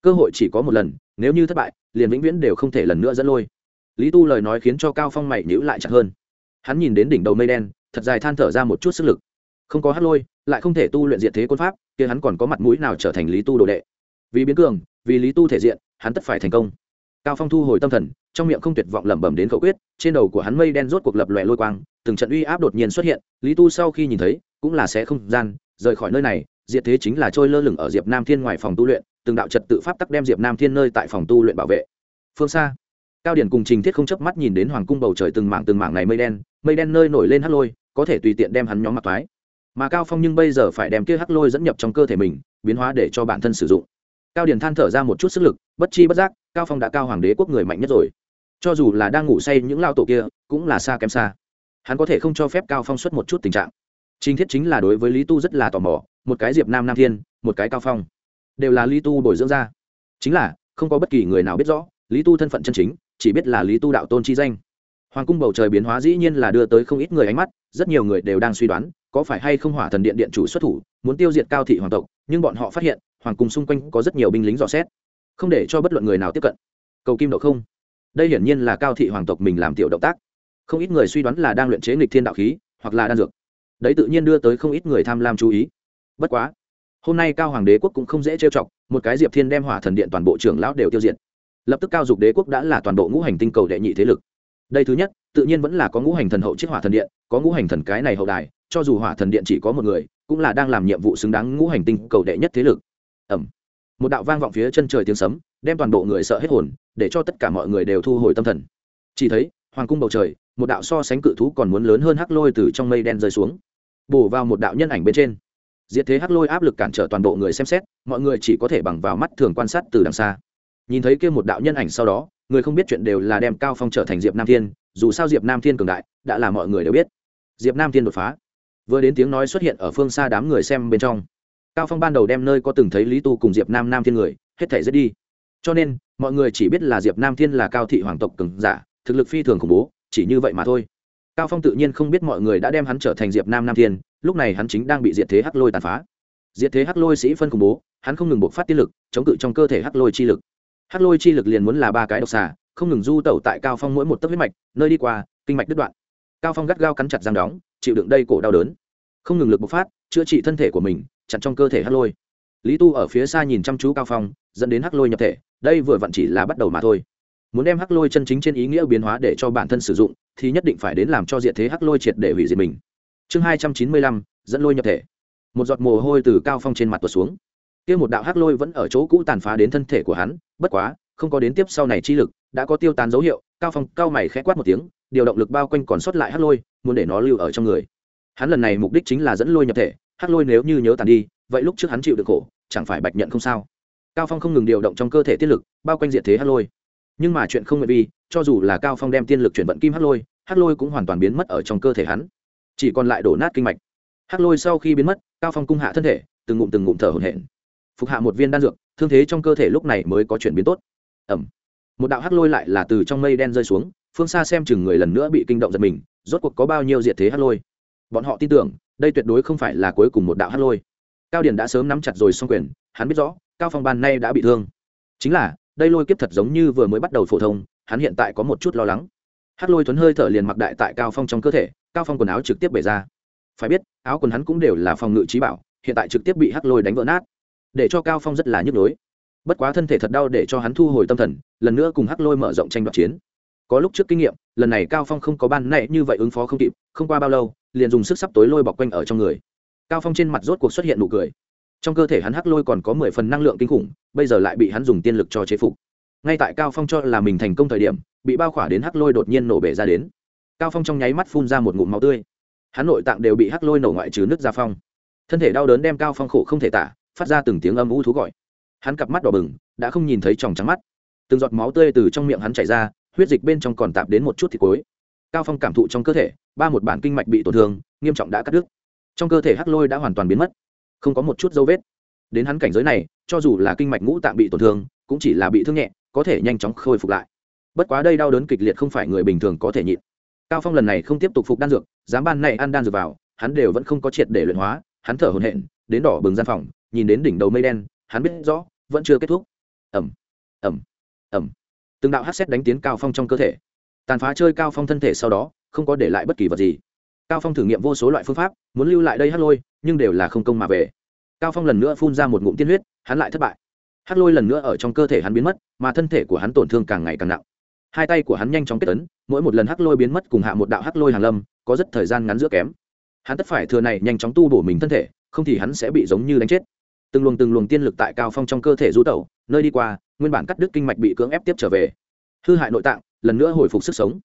A: Cơ hội chỉ có một lần, nếu như thất bại, liền vĩnh viễn đều không thể lần nữa dẫn lôi. Lý tu lời nói khiến cho cao phong mày nhữ lại chặt hơn. Hắn nhìn đến đỉnh đầu mây đen, thật dài than thở ra một chút sức lực không có hát lôi, lại không thể tu luyện diện thế côn pháp, kia hắn còn có mặt mũi nào trở thành lý tu đồ đệ? Vì biến cường, vì lý tu thể diện, hắn tất phải thành công. Cao phong thu hồi tâm thần, trong miệng không tuyệt vọng lẩm bẩm đến khẩu quyết, trên đầu của hắn mây đen rốt cuộc lập lòe lôi quang, từng trận uy áp đột nhiên xuất hiện, lý tu sau khi nhìn thấy, cũng là sẽ không gian, rời khỏi nơi này, diệt thế chính là trôi lơ lửng ở diệp nam thiên ngoài phòng tu luyện, từng đạo trật tự pháp tắc đem diệp nam thiên nơi tại phòng tu luyện bảo vệ. Phương xa, cao điển cùng trình thiết không chớp mắt nhìn đến hoàng cung bầu trời từng mảng từng mảng này mây đen mây đen nơi nổi lên hắt lôi, có thể tùy tiện đem hắn nhóm mặt thoái mà cao phong nhưng bây giờ phải đem kia hắc lôi dẫn nhập trong cơ thể mình, biến hóa để cho bản thân sử dụng. Cao điển than thở ra một chút sức lực, bất chi bất giác, cao phong đã cao hoàng đế quốc người mạnh nhất rồi. Cho dù là đang ngủ say những lao tổ kia, cũng là xa kém xa. Hắn có thể không cho phép cao phong xuất một chút tình trạng. Chính thiết chính là đối với lý tu rất là tò mò, một cái diệp nam nam thiên, một cái cao phong. Đều là lý tu bồi dưỡng ra. Chính là, không có bất kỳ người nào biết rõ, lý tu thân phận chân chính, chỉ biết là lý tu đạo tôn chi danh hoàng cung bầu trời biến hóa dĩ nhiên là đưa tới không ít người ánh mắt, rất nhiều người đều đang suy đoán, có phải hay không hỏa thần điện điện chủ xuất thủ, muốn tiêu diệt cao thị hoàng tộc, nhưng bọn họ phát hiện, hoàng cung xung quanh có rất nhiều binh lính dò xét. Không để cho bất luận người nào tiếp cận. Cầu kim độ không? Đây hiển nhiên là cao thị hoàng tộc mình làm tiểu động tác. Không ít người suy đoán là đang luyện chế nghịch thiên đạo khí, hoặc là đan dược. Đấy tự nhiên đưa tới không ít người tham lam chú ý. Bất quá, hôm nay cao hoàng đế quốc cũng không dễ trêu chọc, một cái diệp thiên đem hỏa thần điện toàn bộ trưởng lão đều tiêu diệt. Lập tức cao dục đế quốc đã là toàn bộ ngũ hành tinh cầu đệ nhị thế lực đây thứ nhất, tự nhiên vẫn là có ngũ hành thần hậu chiếc hỏa thần điện, có ngũ hành thần cái này hậu đài, cho dù hỏa thần điện chỉ có một người, cũng là đang làm nhiệm vụ xứng đáng ngũ hành tinh cầu đệ nhất thế lực. Ẩm. Một đạo vang vọng phía chân trời tiếng sấm, đem toàn bộ người sợ hết hồn, để cho tất cả mọi người đều thu hồi tâm thần. Chỉ thấy, hoàng cung bầu trời, một đạo so sánh cự thú còn muốn lớn hơn hắc lôi từ trong mây đen rơi xuống. Bổ vào một đạo nhân ảnh bên trên. Diệt thế hắc lôi áp lực cản trở toàn bộ người xem xét, mọi người chỉ có thể bằng vào mắt thường quan sát từ đằng xa. Nhìn thấy kia một đạo nhân ảnh sau đó người không biết chuyện đều là đem cao phong trở thành diệp nam thiên, dù sao diệp nam thiên cường đại, đã là mọi người đều biết. Diệp nam thiên đột phá. Vừa đến tiếng nói xuất hiện ở phương xa đám người xem bên trong. Cao phong ban đầu đem nơi có từng thấy lý tu cùng diệp nam nam thiên người, hết thể giết đi. Cho nên, mọi người chỉ biết là diệp nam thiên là cao thị hoàng tộc cường giả, thực lực phi thường khủng bố, chỉ như vậy mà thôi. Cao phong tự nhiên không biết mọi người đã đem hắn trở thành diệp nam nam thiên, lúc này hắn chính đang bị diệt thế hắc lôi tàn phá. Diệt thế hắc lôi sĩ phân khủng bố, hắn không ngừng buộc phát tiên lực, chống cự trong cơ thể hắc lôi chi lực hắc lôi chi lực liền muốn là ba cái độc xà, không ngừng du tẩu tại cao phong mỗi một tấc huyết mạch, nơi đi qua, kinh mạch đứt đoạn. Cao phong gắt gao cắn chặt răng đóng, chịu đựng đây cổ đau đớn. Không ngừng lực bộc phát, chữa trị thân thể của mình, chặn trong cơ thể hắc lôi. Lý tu ở phía xa nhìn chăm chú cao phong, dẫn đến hắc lôi nhập thể, đây vừa vặn chỉ là bắt đầu mà thôi. Muốn đem hắc lôi chân chính trên ý nghĩa biến hóa để cho bản thân sử dụng, thì nhất định phải đến làm cho diện thế hắc lôi triệt để hủy diệt mình. Chương hai trăm chín mươi lăm, dẫn lôi nhập thể. Một giọt mồ hôi từ cao phong trên mặt tuột xuống kia một đạo hắc lôi vẫn ở chỗ cũ tàn phá đến thân thể của hắn, bất quá, không có đến tiếp sau này chi lực, đã có tiêu tán dấu hiệu, cao phong cao mày khẽ quát một tiếng, điều động lực bao quanh còn sót lại hắc lôi, muốn để nó lưu ở trong người. Hắn lần này mục đích chính là dẫn lôi nhập thể, hắc lôi nếu như nhớ tàn đi, vậy lúc trước hắn chịu được khổ, chẳng phải bạch nhận không sao. Cao phong không ngừng điều động trong cơ thể tiết lực, bao quanh diện thế hắc lôi. Nhưng mà chuyện không nguyện vi cho dù là cao phong đem tiên lực chuyển vận kim hắc lôi hắc lôi cũng hoàn toàn biến mất ở trong cơ thể hắn. Chỉ còn lại đổ nát kinh mạch. Hắc lôi sau khi biến mất, cao phong cung hạ thân thể, từng ngụm từng ngụm thở hổn hển phục hạ một viên đan dược, thương thế trong cơ thể lúc này mới có chuyển biến tốt. Ẩm. Một đạo hắc lôi lại là từ trong mây đen rơi xuống, phương xa xem chừng người lần nữa bị kinh động giật mình, rốt cuộc có bao nhiêu diệt thế hắc lôi. Bọn họ tin tưởng, đây tuyệt đối không phải là cuối cùng một đạo hắc lôi. Cao điển đã sớm nắm chặt rồi xong quyền, hắn biết rõ, cao phong ban nay đã bị thương. Chính là, đây lôi kiếp thật giống như vừa mới bắt đầu phổ thông, hắn hiện tại có một chút lo lắng. Hắc lôi thuấn hơi thở liền mặc đại tại cao phong trong cơ thể, cao phong quần áo trực tiếp bể ra. Phải biết, áo quần hắn cũng đều là phòng ngự trí bảo, hiện tại trực tiếp bị hắc lôi đánh vỡ nát để cho cao phong rất là nhức nhối. Bất quá thân thể thật đau để cho hắn thu hồi tâm thần, lần nữa cùng hắc lôi mở rộng tranh đoạt chiến. Có lúc trước kinh nghiệm, lần này cao phong không có ban này như vậy ứng phó không kịp, không qua bao lâu, liền dùng sức sắp tối lôi bọc quanh ở trong người. Cao phong trên mặt rốt cuộc xuất hiện nụ cười. Trong cơ thể hắn hắc lôi còn có mười phần năng lượng kinh khủng, bây giờ lại bị hắn dùng tiên lực cho chế phục. Ngay tại cao phong cho là mình thành công thời điểm, bị bao khỏa đến hắc lôi đột nhiên nổ bể ra đến. Cao phong trong nháy mắt phun ra một ngụm máu tươi. Hắn nội tạng đều bị hắc lôi nổ ngoại trừ nước ra phong. Thân thể đau đớn đem cao phong khổ không thể tả phát ra từng tiếng âm u thú gọi. Hắn cặp mắt đỏ bừng, đã không nhìn thấy tròng trắng mắt. Từng giọt máu tươi từ trong miệng hắn chảy ra, huyết dịch bên trong còn tạp đến một chút thịt cối. Cao phong cảm thụ trong cơ thể, ba một bản kinh mạch bị tổn thương, nghiêm trọng đã cắt đứt. Trong cơ thể hắc lôi đã hoàn toàn biến mất. Không có một chút dấu vết. Đến hắn cảnh giới này, cho dù là kinh mạch ngũ tạng bị tổn thương, cũng chỉ là bị thương nhẹ, có thể nhanh chóng khôi phục lại. Bất quá đây đau đớn kịch liệt không phải người bình thường có thể nhịn. Cao phong lần này không tiếp tục phục đan dược, dám ban này ăn đan dược vào, hắn đều vẫn không có triệt để luyện hóa, hắn thở hổn hển, đến đỏ bừng gian phòng nhìn đến đỉnh đầu mây đen, hắn biết rõ, vẫn chưa kết thúc. Ẩm ẩm ẩm từng đạo hát xét đánh tiến cao phong trong cơ thể. Tàn phá chơi cao phong thân thể sau đó, không có để lại bất kỳ vật gì. Cao phong thử nghiệm vô số loại phương pháp, muốn lưu lại đây hát lôi, nhưng đều là không công mà về. Cao phong lần nữa phun ra một ngụm tiên huyết, hắn lại thất bại. Hát lôi lần nữa ở trong cơ thể hắn biến mất, mà thân thể của hắn tổn thương càng ngày càng nặng. Hai tay của hắn nhanh chóng kết tấn, mỗi một lần hắc lôi biến mất cùng hạ một đạo hắc lôi hàng lâm, có rất thời gian ngắn giữa kém. Hắn tất phải thừa này nhanh chóng tu bổ mình thân thể, không thì hắn sẽ bị giống như đánh chết từng luồng từng luồng tiên lực tại cao phong trong cơ thể du tẩu nơi đi qua nguyên bản cắt đứt kinh mạch bị cưỡng ép tiếp trở về. Hư hại nội tạng lần nữa hồi phục sức sống.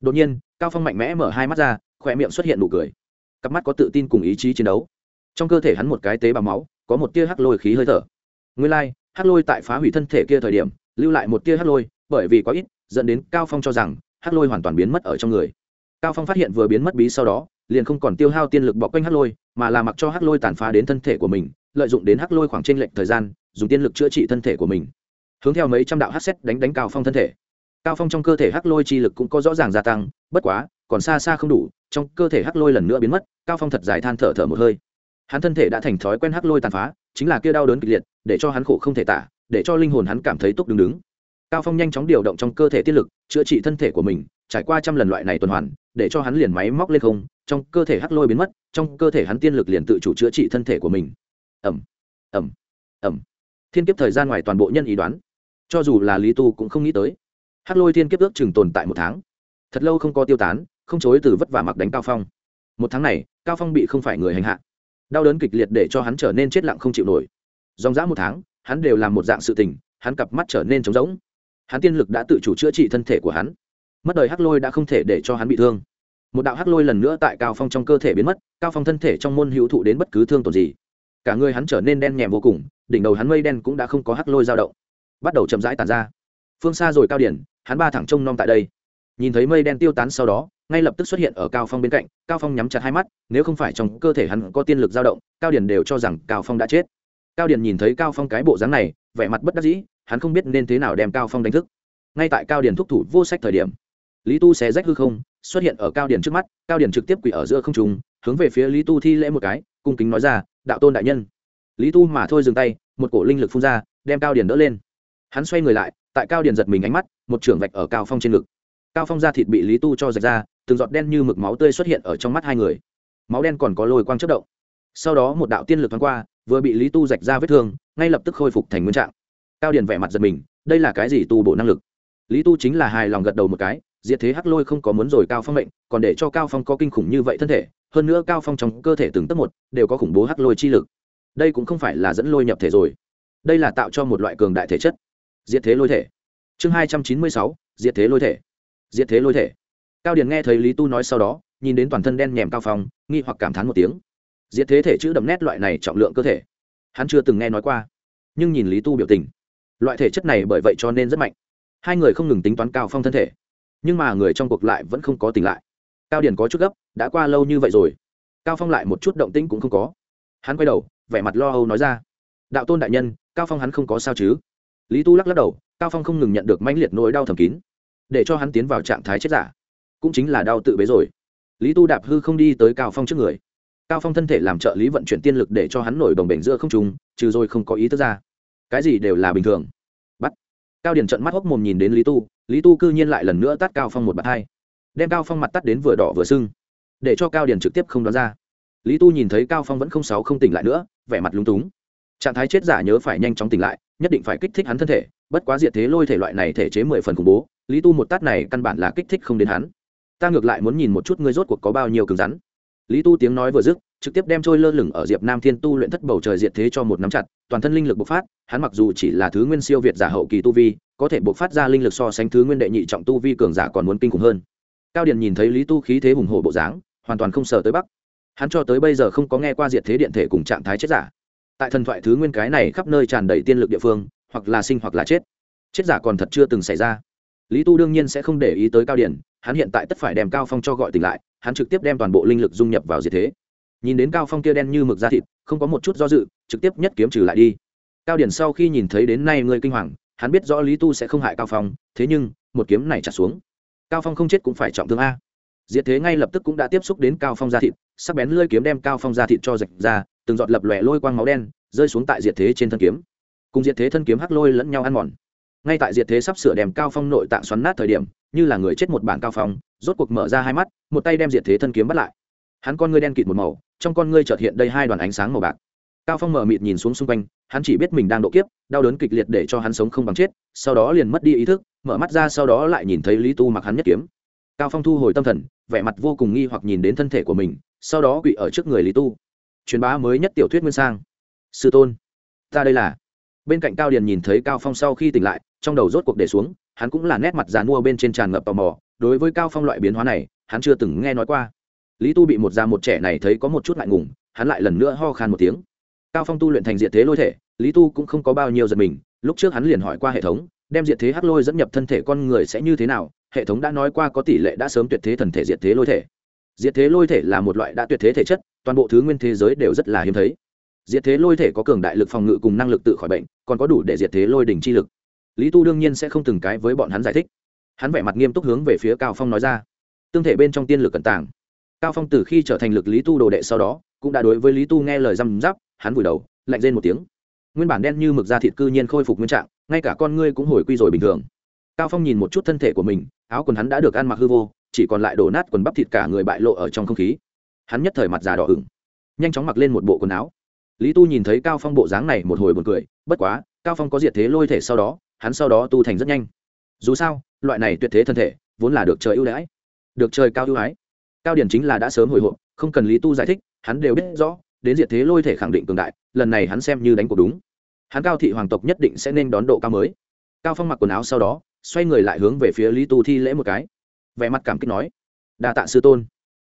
A: Đột nhiên cao phong mạnh mẽ mở hai mắt ra khỏe miệng xuất hiện nụ cười. Cặp mắt có tự tin cùng ý chí chiến đấu. Trong cơ thể hắn một cái tế bào máu có một tia hắc lôi khí hơi thở. Nguyên lai like, hắc lôi tại phá hủy thân thể kia thời điểm lưu lại một tia hắc lôi bởi vì quá ít dẫn đến cao phong cho rằng hắc lôi hoàn toàn biến mất ở trong người. Cao phong phát hiện vừa biến mất bí sau đó liền không còn tiêu hao tiên lực bọc quanh hắc lôi mà là mặc cho hắc lôi tàn phá đến thân thể của mình lợi dụng đến hắc lôi khoảng trên lệnh thời gian, dùng tiên lực chữa trị thân thể của mình. Hướng theo mấy trăm đạo hắc xét đánh đánh cao phong thân thể. Cao phong trong cơ thể hắc lôi chi lực cũng có rõ ràng gia tăng, bất quá, còn xa xa không đủ, trong cơ thể hắc lôi lần nữa biến mất, cao phong thật dài than thở thở một hơi. Hắn thân thể đã thành thói quen hắc lôi tàn phá, chính là kia đau đớn kịch liệt, để cho hắn khổ không thể tả, để cho linh hồn hắn cảm thấy túc đứng đứng. Cao phong nhanh chóng điều động trong cơ thể tiết lực, chữa trị thân thể của mình, trải qua trăm lần loại này tuần hoàn, để cho hắn liền máy móc lên không, trong cơ thể hắc lôi biến mất, trong cơ thể hắn tiên lực liền tự chủ chữa trị thân thể của mình ẩm. Ẩm. Ẩm. Thiên kiếp thời gian ngoài toàn bộ nhân ý đoán. Cho dù là lý tu cũng không nghĩ tới. Hắc lôi thiên kiếp ước chừng tồn tại một tháng. Thật lâu không có tiêu tán, không chối từ vất vả mặc đánh cao phong. Một tháng này, cao phong bị không phải người hành hạ. Đau đớn kịch liệt để cho hắn trở nên chết lặng không chịu nổi. Dòng dã một tháng, hắn đều làm một dạng sự tình, hắn cặp mắt trở nên trống rỗng. Hắn tiên lực đã tự chủ chữa trị thân thể của hắn. Mất đời hắc lôi đã không thể để cho hắn bị thương. Một đạo hắc lôi lần nữa tại cao phong trong cơ thể biến mất, cao phong thân thể trong môn hữu thụ đến bất cứ thương tổn gì cả người hắn trở nên đen nhèm vô cùng, đỉnh đầu hắn mây đen cũng đã không có hắc lôi dao động. Bắt đầu chậm rãi tàn ra. Phương xa rồi cao điển, hắn ba thẳng trông nom tại đây. Nhìn thấy mây đen tiêu tán sau đó, ngay lập tức xuất hiện ở cao phong bên cạnh, cao phong nhắm chặt hai mắt, nếu không phải trong cơ thể hắn có tiên lực dao động, cao điển đều cho rằng cao phong đã chết. Cao điển nhìn thấy cao phong cái bộ dáng này, vẻ mặt bất đắc dĩ, hắn không biết nên thế nào đem cao phong đánh thức. Ngay tại cao điển thúc thủ vô sách thời điểm, lý tu xé rách hư không, xuất hiện ở cao điển trước mắt, cao điển trực tiếp quỷ ở giữa không trùng hướng về phía lý tu thi lễ một cái, cung kính nói ra đạo tôn đại nhân. Lý tu mà thôi dừng tay, một cổ linh lực phun ra, đem cao Điền đỡ lên. Hắn xoay người lại, tại cao Điền giật mình ánh mắt, một trưởng vạch ở cao phong trên ngực. Cao phong da thịt bị lý tu cho rạch ra, từng giọt đen như mực máu tươi xuất hiện ở trong mắt hai người. Máu đen còn có lồi quang chất động. Sau đó một đạo tiên lực thoáng qua, vừa bị lý tu rạch ra vết thương, ngay lập tức khôi phục thành nguyên trạng. Cao Điền vẻ mặt giật mình, đây là cái gì tu bổ năng lực? Lý tu chính là hài lòng gật đầu một cái, diệt thế hắc lôi không có muốn rồi cao phong mệnh, còn để cho cao phong có kinh khủng như vậy thân thể hơn nữa cao phong trong cơ thể từng tấc một đều có khủng bố hắc lôi chi lực. Đây cũng không phải là dẫn lôi nhập thể rồi. Đây là tạo cho một loại cường đại thể chất. Diệt thế lôi thể. Chương hai trăm chín mươi sáu, diệt thế lôi thể. Diệt thế lôi thể. Cao điền nghe thấy lý tu nói sau đó, nhìn đến toàn thân đen nhèm cao phong, nghi hoặc cảm thán một tiếng. Diệt thế thể chữ đậm nét loại này trọng lượng cơ thể. Hắn chưa từng nghe nói qua. Nhưng nhìn lý tu biểu tình, loại thể chất này bởi vậy cho nên rất mạnh. Hai người không ngừng tính toán cao phong thân thể, nhưng mà người trong cuộc lại vẫn không có tỉnh lại cao điển có chút gấp, đã qua lâu như vậy rồi. Cao phong lại một chút động tĩnh cũng không có. Hắn quay đầu, vẻ mặt lo âu nói ra. Đạo tôn đại nhân, cao phong hắn không có sao chứ? Lý tu lắc lắc đầu, cao phong không ngừng nhận được mãnh liệt nỗi đau thầm kín. Để cho hắn tiến vào trạng thái chết giả, cũng chính là đau tự bế rồi. Lý tu đạp hư không đi tới cao phong trước người. Cao phong thân thể làm trợ lý vận chuyển tiên lực để cho hắn nổi đồng bệnh giữa không trùng trừ rồi không có ý thức ra. Cái gì đều là bình thường. Bắt. Cao điển trận mắt hốc mồm nhìn đến lý tu. Lý tu cư nhiên lại lần nữa tắt cao phong một bạt hai đem cao phong mặt tắt đến vừa đỏ vừa sưng, để cho cao điền trực tiếp không đoán ra. Lý tu nhìn thấy cao phong vẫn không sáu không tỉnh lại nữa, vẻ mặt lúng túng. Trạng thái chết giả nhớ phải nhanh chóng tỉnh lại, nhất định phải kích thích hắn thân thể, bất quá diệt thế lôi thể loại này thể chế mười phần khủng bố, lý tu một tát này căn bản là kích thích không đến hắn. Ta ngược lại muốn nhìn một chút ngươi rốt cuộc có bao nhiêu cứng rắn. Lý tu tiếng nói vừa dứt, trực tiếp đem trôi lơ lửng ở diệp nam thiên tu luyện thất bầu trời diệt thế cho một nắm chặt, toàn thân linh lực bộc phát, hắn mặc dù chỉ là thứ nguyên siêu việt giả hậu kỳ tu vi, có thể bộc phát ra linh lực so sánh thứ nguyên đệ nhị trọng tu vi cường giả còn muốn kinh khủng hơn cao điền nhìn thấy lý tu khí thế hùng hổ bộ dáng, hoàn toàn không sờ tới bắc. Hắn cho tới bây giờ không có nghe qua diệt thế điện thể cùng trạng thái chết giả. Tại thần thoại thứ nguyên cái này khắp nơi tràn đầy tiên lực địa phương, hoặc là sinh hoặc là chết. Chết giả còn thật chưa từng xảy ra. Lý tu đương nhiên sẽ không để ý tới cao điển hắn hiện tại tất phải đem cao phong cho gọi tỉnh lại, hắn trực tiếp đem toàn bộ linh lực dung nhập vào diệt thế. Nhìn đến cao phong kia đen như mực da thịt, không có một chút do dự, trực tiếp nhất kiếm trừ lại đi. Cao điển sau khi nhìn thấy đến nay người kinh hoàng, hắn biết rõ lý tu sẽ không hại cao phong, thế nhưng, một kiếm này trả xuống cao phong không chết cũng phải trọng thương a. Diệt thế ngay lập tức cũng đã tiếp xúc đến cao phong da thịt, sắc bén lưỡi kiếm đem cao phong da thịt cho rạch ra, từng giọt lập lòe lôi quang máu đen, rơi xuống tại diệt thế trên thân kiếm. Cùng diệt thế thân kiếm hắc lôi lẫn nhau ăn mòn. Ngay tại diệt thế sắp sửa đem cao phong nội tạng xoắn nát thời điểm, như là người chết một bản cao phong, rốt cuộc mở ra hai mắt, một tay đem diệt thế thân kiếm bắt lại. Hắn con ngươi đen kịt một màu, trong con ngươi chợt hiện đây hai đoàn ánh sáng màu bạc cao phong mở mịt nhìn xuống xung quanh, hắn chỉ biết mình đang độ kiếp, đau đớn kịch liệt để cho hắn sống không bằng chết, sau đó liền mất đi ý thức, mở mắt ra sau đó lại nhìn thấy lý tu mặc hắn nhất kiếm. Cao phong thu hồi tâm thần, vẻ mặt vô cùng nghi hoặc nhìn đến thân thể của mình, sau đó quỵ ở trước người lý tu. Truyền bá mới nhất tiểu thuyết nguyên sang. Sư tôn, ta đây là. Bên cạnh cao điền nhìn thấy cao phong sau khi tỉnh lại, trong đầu rốt cuộc để xuống, hắn cũng là nét mặt già mua bên trên tràn ngập tò mò, đối với cao phong loại biến hóa này, hắn chưa từng nghe nói qua. Lý tu bị một già một trẻ này thấy có một chút ngại ngùng, hắn lại lần nữa ho khan một tiếng cao phong tu luyện thành diệt thế lôi thể, lý tu cũng không có bao nhiêu giật mình, lúc trước hắn liền hỏi qua hệ thống, đem diệt thế hắc lôi dẫn nhập thân thể con người sẽ như thế nào, hệ thống đã nói qua có tỷ lệ đã sớm tuyệt thế thần thể diệt thế lôi thể. Diệt thế lôi thể là một loại đã tuyệt thế thể chất, toàn bộ thứ nguyên thế giới đều rất là hiếm thấy. Diệt thế lôi thể có cường đại lực phòng ngự cùng năng lực tự khỏi bệnh, còn có đủ để diệt thế lôi đỉnh chi lực. Lý tu đương nhiên sẽ không từng cái với bọn hắn giải thích. Hắn vẻ mặt nghiêm túc hướng về phía cao phong nói ra. Tương thể bên trong tiên lực cẩn tàng. Cao phong từ khi trở thành lực lý tu đồ đệ sau đó, cũng đã đối với lý tu nghe lời răm giáp hắn vùi đầu, lạnh rên một tiếng. Nguyên bản đen như mực da thịt cư nhiên khôi phục nguyên trạng, ngay cả con ngươi cũng hồi quy rồi bình thường. Cao phong nhìn một chút thân thể của mình, áo quần hắn đã được ăn mặc hư vô, chỉ còn lại đổ nát quần bắp thịt cả người bại lộ ở trong không khí. Hắn nhất thời mặt già đỏ ửng, nhanh chóng mặc lên một bộ quần áo. Lý tu nhìn thấy cao phong bộ dáng này một hồi buồn cười, bất quá, cao phong có diệt thế lôi thể sau đó, hắn sau đó tu thành rất nhanh. Dù sao, loại này tuyệt thế thân thể, vốn là được trời ưu đãi, được trời cao ưu ái. Cao điển chính là đã sớm hồi hộp, không cần lý tu giải thích, hắn đều biết rõ đến diệt thế lôi thể khẳng định cường đại, lần này hắn xem như đánh cuộc đúng. Hắn cao thị hoàng tộc nhất định sẽ nên đón độ cao mới. Cao phong mặc quần áo sau đó, xoay người lại hướng về phía lý tu thi lễ một cái. Vẻ mặt cảm kích nói, đa tạ sư tôn.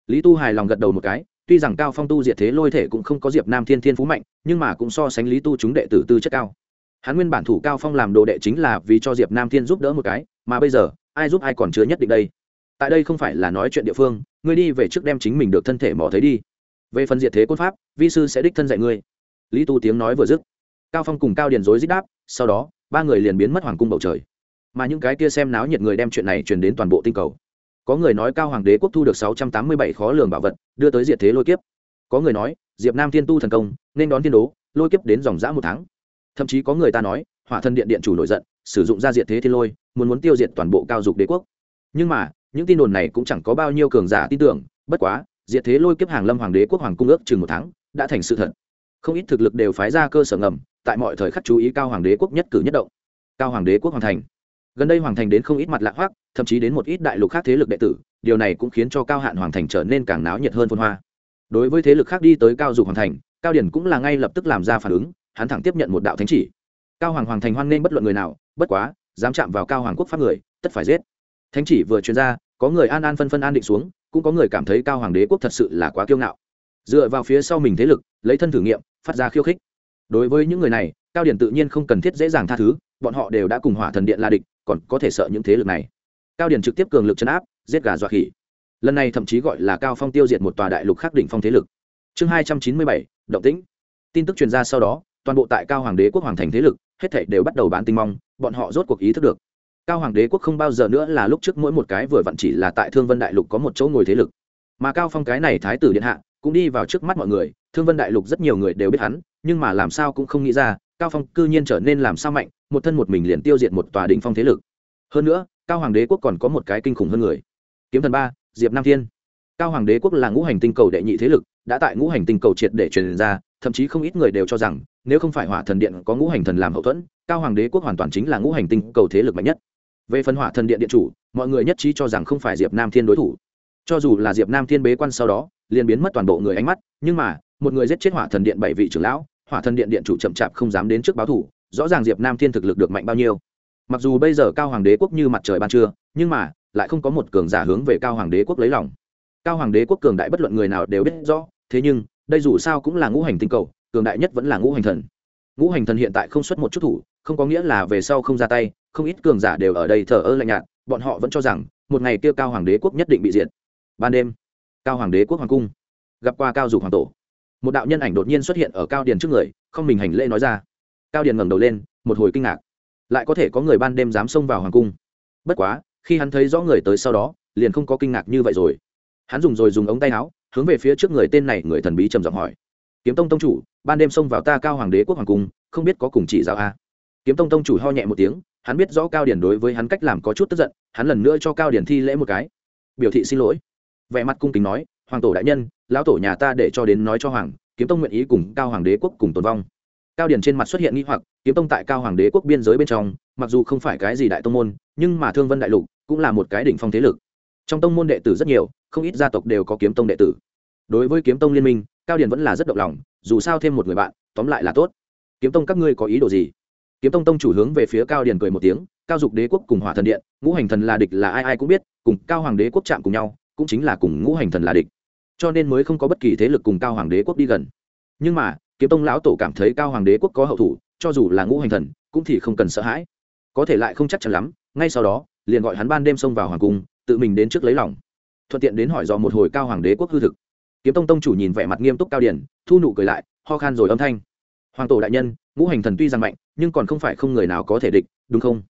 A: Lý tu hài lòng gật đầu một cái, tuy rằng cao phong tu diệt thế lôi thể cũng không có diệp nam thiên thiên phú mạnh, nhưng mà cũng so sánh lý tu chúng đệ tử tư chất cao. Hắn nguyên bản thủ cao phong làm đồ đệ chính là vì cho diệp nam thiên giúp đỡ một cái, mà bây giờ, ai giúp ai còn chưa nhất định đây. Tại đây không phải là nói chuyện địa phương, ngươi đi về trước đem chính mình được thân thể mỏ thấy đi về phần diệt thế côn pháp, vi sư sẽ đích thân dạy ngươi. Lý tu tiếng nói vừa dứt, cao phong cùng cao điền dối dít đáp, sau đó, ba người liền biến mất hoàng cung bầu trời. Mà những cái kia xem náo nhiệt người đem chuyện này truyền đến toàn bộ tinh cầu. Có người nói cao hoàng đế quốc thu được sáu trăm tám mươi bảy khó lường bảo vật, đưa tới diệt thế lôi kiếp. Có người nói, diệp nam thiên tu thần công, nên đón thiên đố, lôi kiếp đến dòng dã một tháng. Thậm chí có người ta nói, hỏa thân điện điện chủ nổi giận, sử dụng ra diệt thế thiên lôi, muốn muốn tiêu diệt toàn bộ cao dục đế quốc. Nhưng mà, những tin đồn này cũng chẳng có bao nhiêu cường giả tin tưởng, bất quá diệt thế lôi kiếp hàng lâm hoàng đế quốc hoàng cung ước chừng một tháng, đã thành sự thật. Không ít thực lực đều phái ra cơ sở ngầm, tại mọi thời khắc chú ý cao hoàng đế quốc nhất cử nhất động. Cao hoàng đế quốc hoàng thành. Gần đây hoàng thành đến không ít mặt lạ hoác thậm chí đến một ít đại lục khác thế lực đệ tử, điều này cũng khiến cho cao hạn hoàng thành trở nên càng náo nhiệt hơn phôn hoa. Đối với thế lực khác đi tới cao dục hoàng thành, cao điển cũng là ngay lập tức làm ra phản ứng, hắn thẳng tiếp nhận một đạo thánh chỉ. Cao hoàng hoàng thành hoan nghênh bất luận người nào, bất quá, dám chạm vào cao hoàng quốc pháp người, tất phải giết. Thánh chỉ vừa chuyên ra, có người an an phân phân an định xuống cũng có người cảm thấy cao hoàng đế quốc thật sự là quá kiêu ngạo. Dựa vào phía sau mình thế lực, lấy thân thử nghiệm, phát ra khiêu khích. Đối với những người này, cao điển tự nhiên không cần thiết dễ dàng tha thứ, bọn họ đều đã cùng hỏa thần điện la địch, còn có thể sợ những thế lực này. Cao điển trực tiếp cường lực chấn áp, giết gà dọa khỉ. Lần này thậm chí gọi là cao phong tiêu diệt một tòa đại lục khắc đỉnh phong thế lực. Chương hai trăm chín mươi bảy, động tĩnh. Tin tức truyền ra sau đó, toàn bộ tại cao hoàng đế quốc hoàng thành thế lực, hết thảy đều bắt đầu bán tinh mong, bọn họ rốt cuộc ý thức được cao hoàng đế quốc không bao giờ nữa là lúc trước mỗi một cái vừa vặn chỉ là tại thương vân đại lục có một chỗ ngồi thế lực. Mà cao phong cái này thái tử điện hạ, cũng đi vào trước mắt mọi người, thương vân đại lục rất nhiều người đều biết hắn, nhưng mà làm sao cũng không nghĩ ra, cao phong cư nhiên trở nên làm sao mạnh, một thân một mình liền tiêu diệt một tòa đỉnh phong thế lực. Hơn nữa, cao hoàng đế quốc còn có một cái kinh khủng hơn người. Kiếm thần ba, diệp nam thiên. Cao hoàng đế quốc là ngũ hành tinh cầu đệ nhị thế lực, đã tại ngũ hành tinh cầu triệt để truyền ra, thậm chí không ít người đều cho rằng, nếu không phải hỏa thần điện có ngũ hành thần làm hậu thuẫn, cao hoàng đế quốc hoàn toàn chính là ngũ hành tinh cầu thế lực mạnh nhất về phần hỏa thần điện điện chủ, mọi người nhất trí cho rằng không phải diệp nam thiên đối thủ. Cho dù là diệp nam thiên bế quan sau đó, liền biến mất toàn bộ người ánh mắt, nhưng mà, một người giết chết hỏa thần điện bảy vị trưởng lão, hỏa thần điện điện chủ chậm chạp không dám đến trước báo thủ, rõ ràng diệp nam thiên thực lực được mạnh bao nhiêu. Mặc dù bây giờ cao hoàng đế quốc như mặt trời ban trưa, nhưng mà, lại không có một cường giả hướng về cao hoàng đế quốc lấy lòng. Cao hoàng đế quốc cường đại bất luận người nào đều biết rõ, thế nhưng, đây dù sao cũng là ngũ hành tinh cầu, cường đại nhất vẫn là ngũ hành thần. Ngũ hành thần hiện tại không xuất một chút thủ, không có nghĩa là về sau không ra tay không ít cường giả đều ở đây thờ ơ lạnh nhạt, bọn họ vẫn cho rằng, một ngày kia cao hoàng đế quốc nhất định bị diệt. Ban đêm, cao hoàng đế quốc hoàng cung, gặp qua cao dục hoàng tổ. Một đạo nhân ảnh đột nhiên xuất hiện ở cao điền trước người, không mình hành lễ nói ra. Cao điền ngẩng đầu lên, một hồi kinh ngạc. Lại có thể có người ban đêm dám xông vào hoàng cung. Bất quá, khi hắn thấy rõ người tới sau đó, liền không có kinh ngạc như vậy rồi. Hắn dùng rồi dùng ống tay áo, hướng về phía trước người tên này, người thần bí trầm giọng hỏi. Kiếm tông tông chủ, ban đêm xông vào ta cao hoàng đế quốc hoàng cung, không biết có cùng chỉ giáo a? Kiếm tông tông chủ ho nhẹ một tiếng hắn biết rõ cao điển đối với hắn cách làm có chút tức giận, hắn lần nữa cho cao điển thi lễ một cái. Biểu thị xin lỗi. Vẻ mặt cung kính nói, hoàng tổ đại nhân, lão tổ nhà ta để cho đến nói cho hoàng, kiếm tông nguyện ý cùng cao hoàng đế quốc cùng tồn vong. Cao điển trên mặt xuất hiện nghi hoặc, kiếm tông tại cao hoàng đế quốc biên giới bên trong, mặc dù không phải cái gì đại tông môn, nhưng mà thương vân đại lục cũng là một cái đỉnh phong thế lực. Trong tông môn đệ tử rất nhiều, không ít gia tộc đều có kiếm tông đệ tử. Đối với kiếm tông liên minh, cao điển vẫn là rất động lòng, dù sao thêm một người bạn, tóm lại là tốt. Kiếm tông, các ngươi có ý đồ gì? Kiếm tông tông chủ hướng về phía cao Điền cười một tiếng, cao dục đế quốc cùng hỏa thần điện, ngũ hành thần là địch là ai ai cũng biết, cùng cao hoàng đế quốc chạm cùng nhau, cũng chính là cùng ngũ hành thần là địch. Cho nên mới không có bất kỳ thế lực cùng cao hoàng đế quốc đi gần. Nhưng mà, kiếm tông lão tổ cảm thấy cao hoàng đế quốc có hậu thủ, cho dù là ngũ hành thần, cũng thì không cần sợ hãi. Có thể lại không chắc chắn lắm, ngay sau đó, liền gọi hắn ban đêm xông vào hoàng cung, tự mình đến trước lấy lòng. Thuận tiện đến hỏi dò một hồi cao hoàng đế quốc hư thực. Kiếm tông tông chủ nhìn vẻ mặt nghiêm túc cao điển thu nụ cười lại, ho khan rồi âm thanh. Hoàng tổ đại nhân ngũ hành thần tuy rằng mạnh, nhưng còn không phải không người nào có thể địch, đúng không?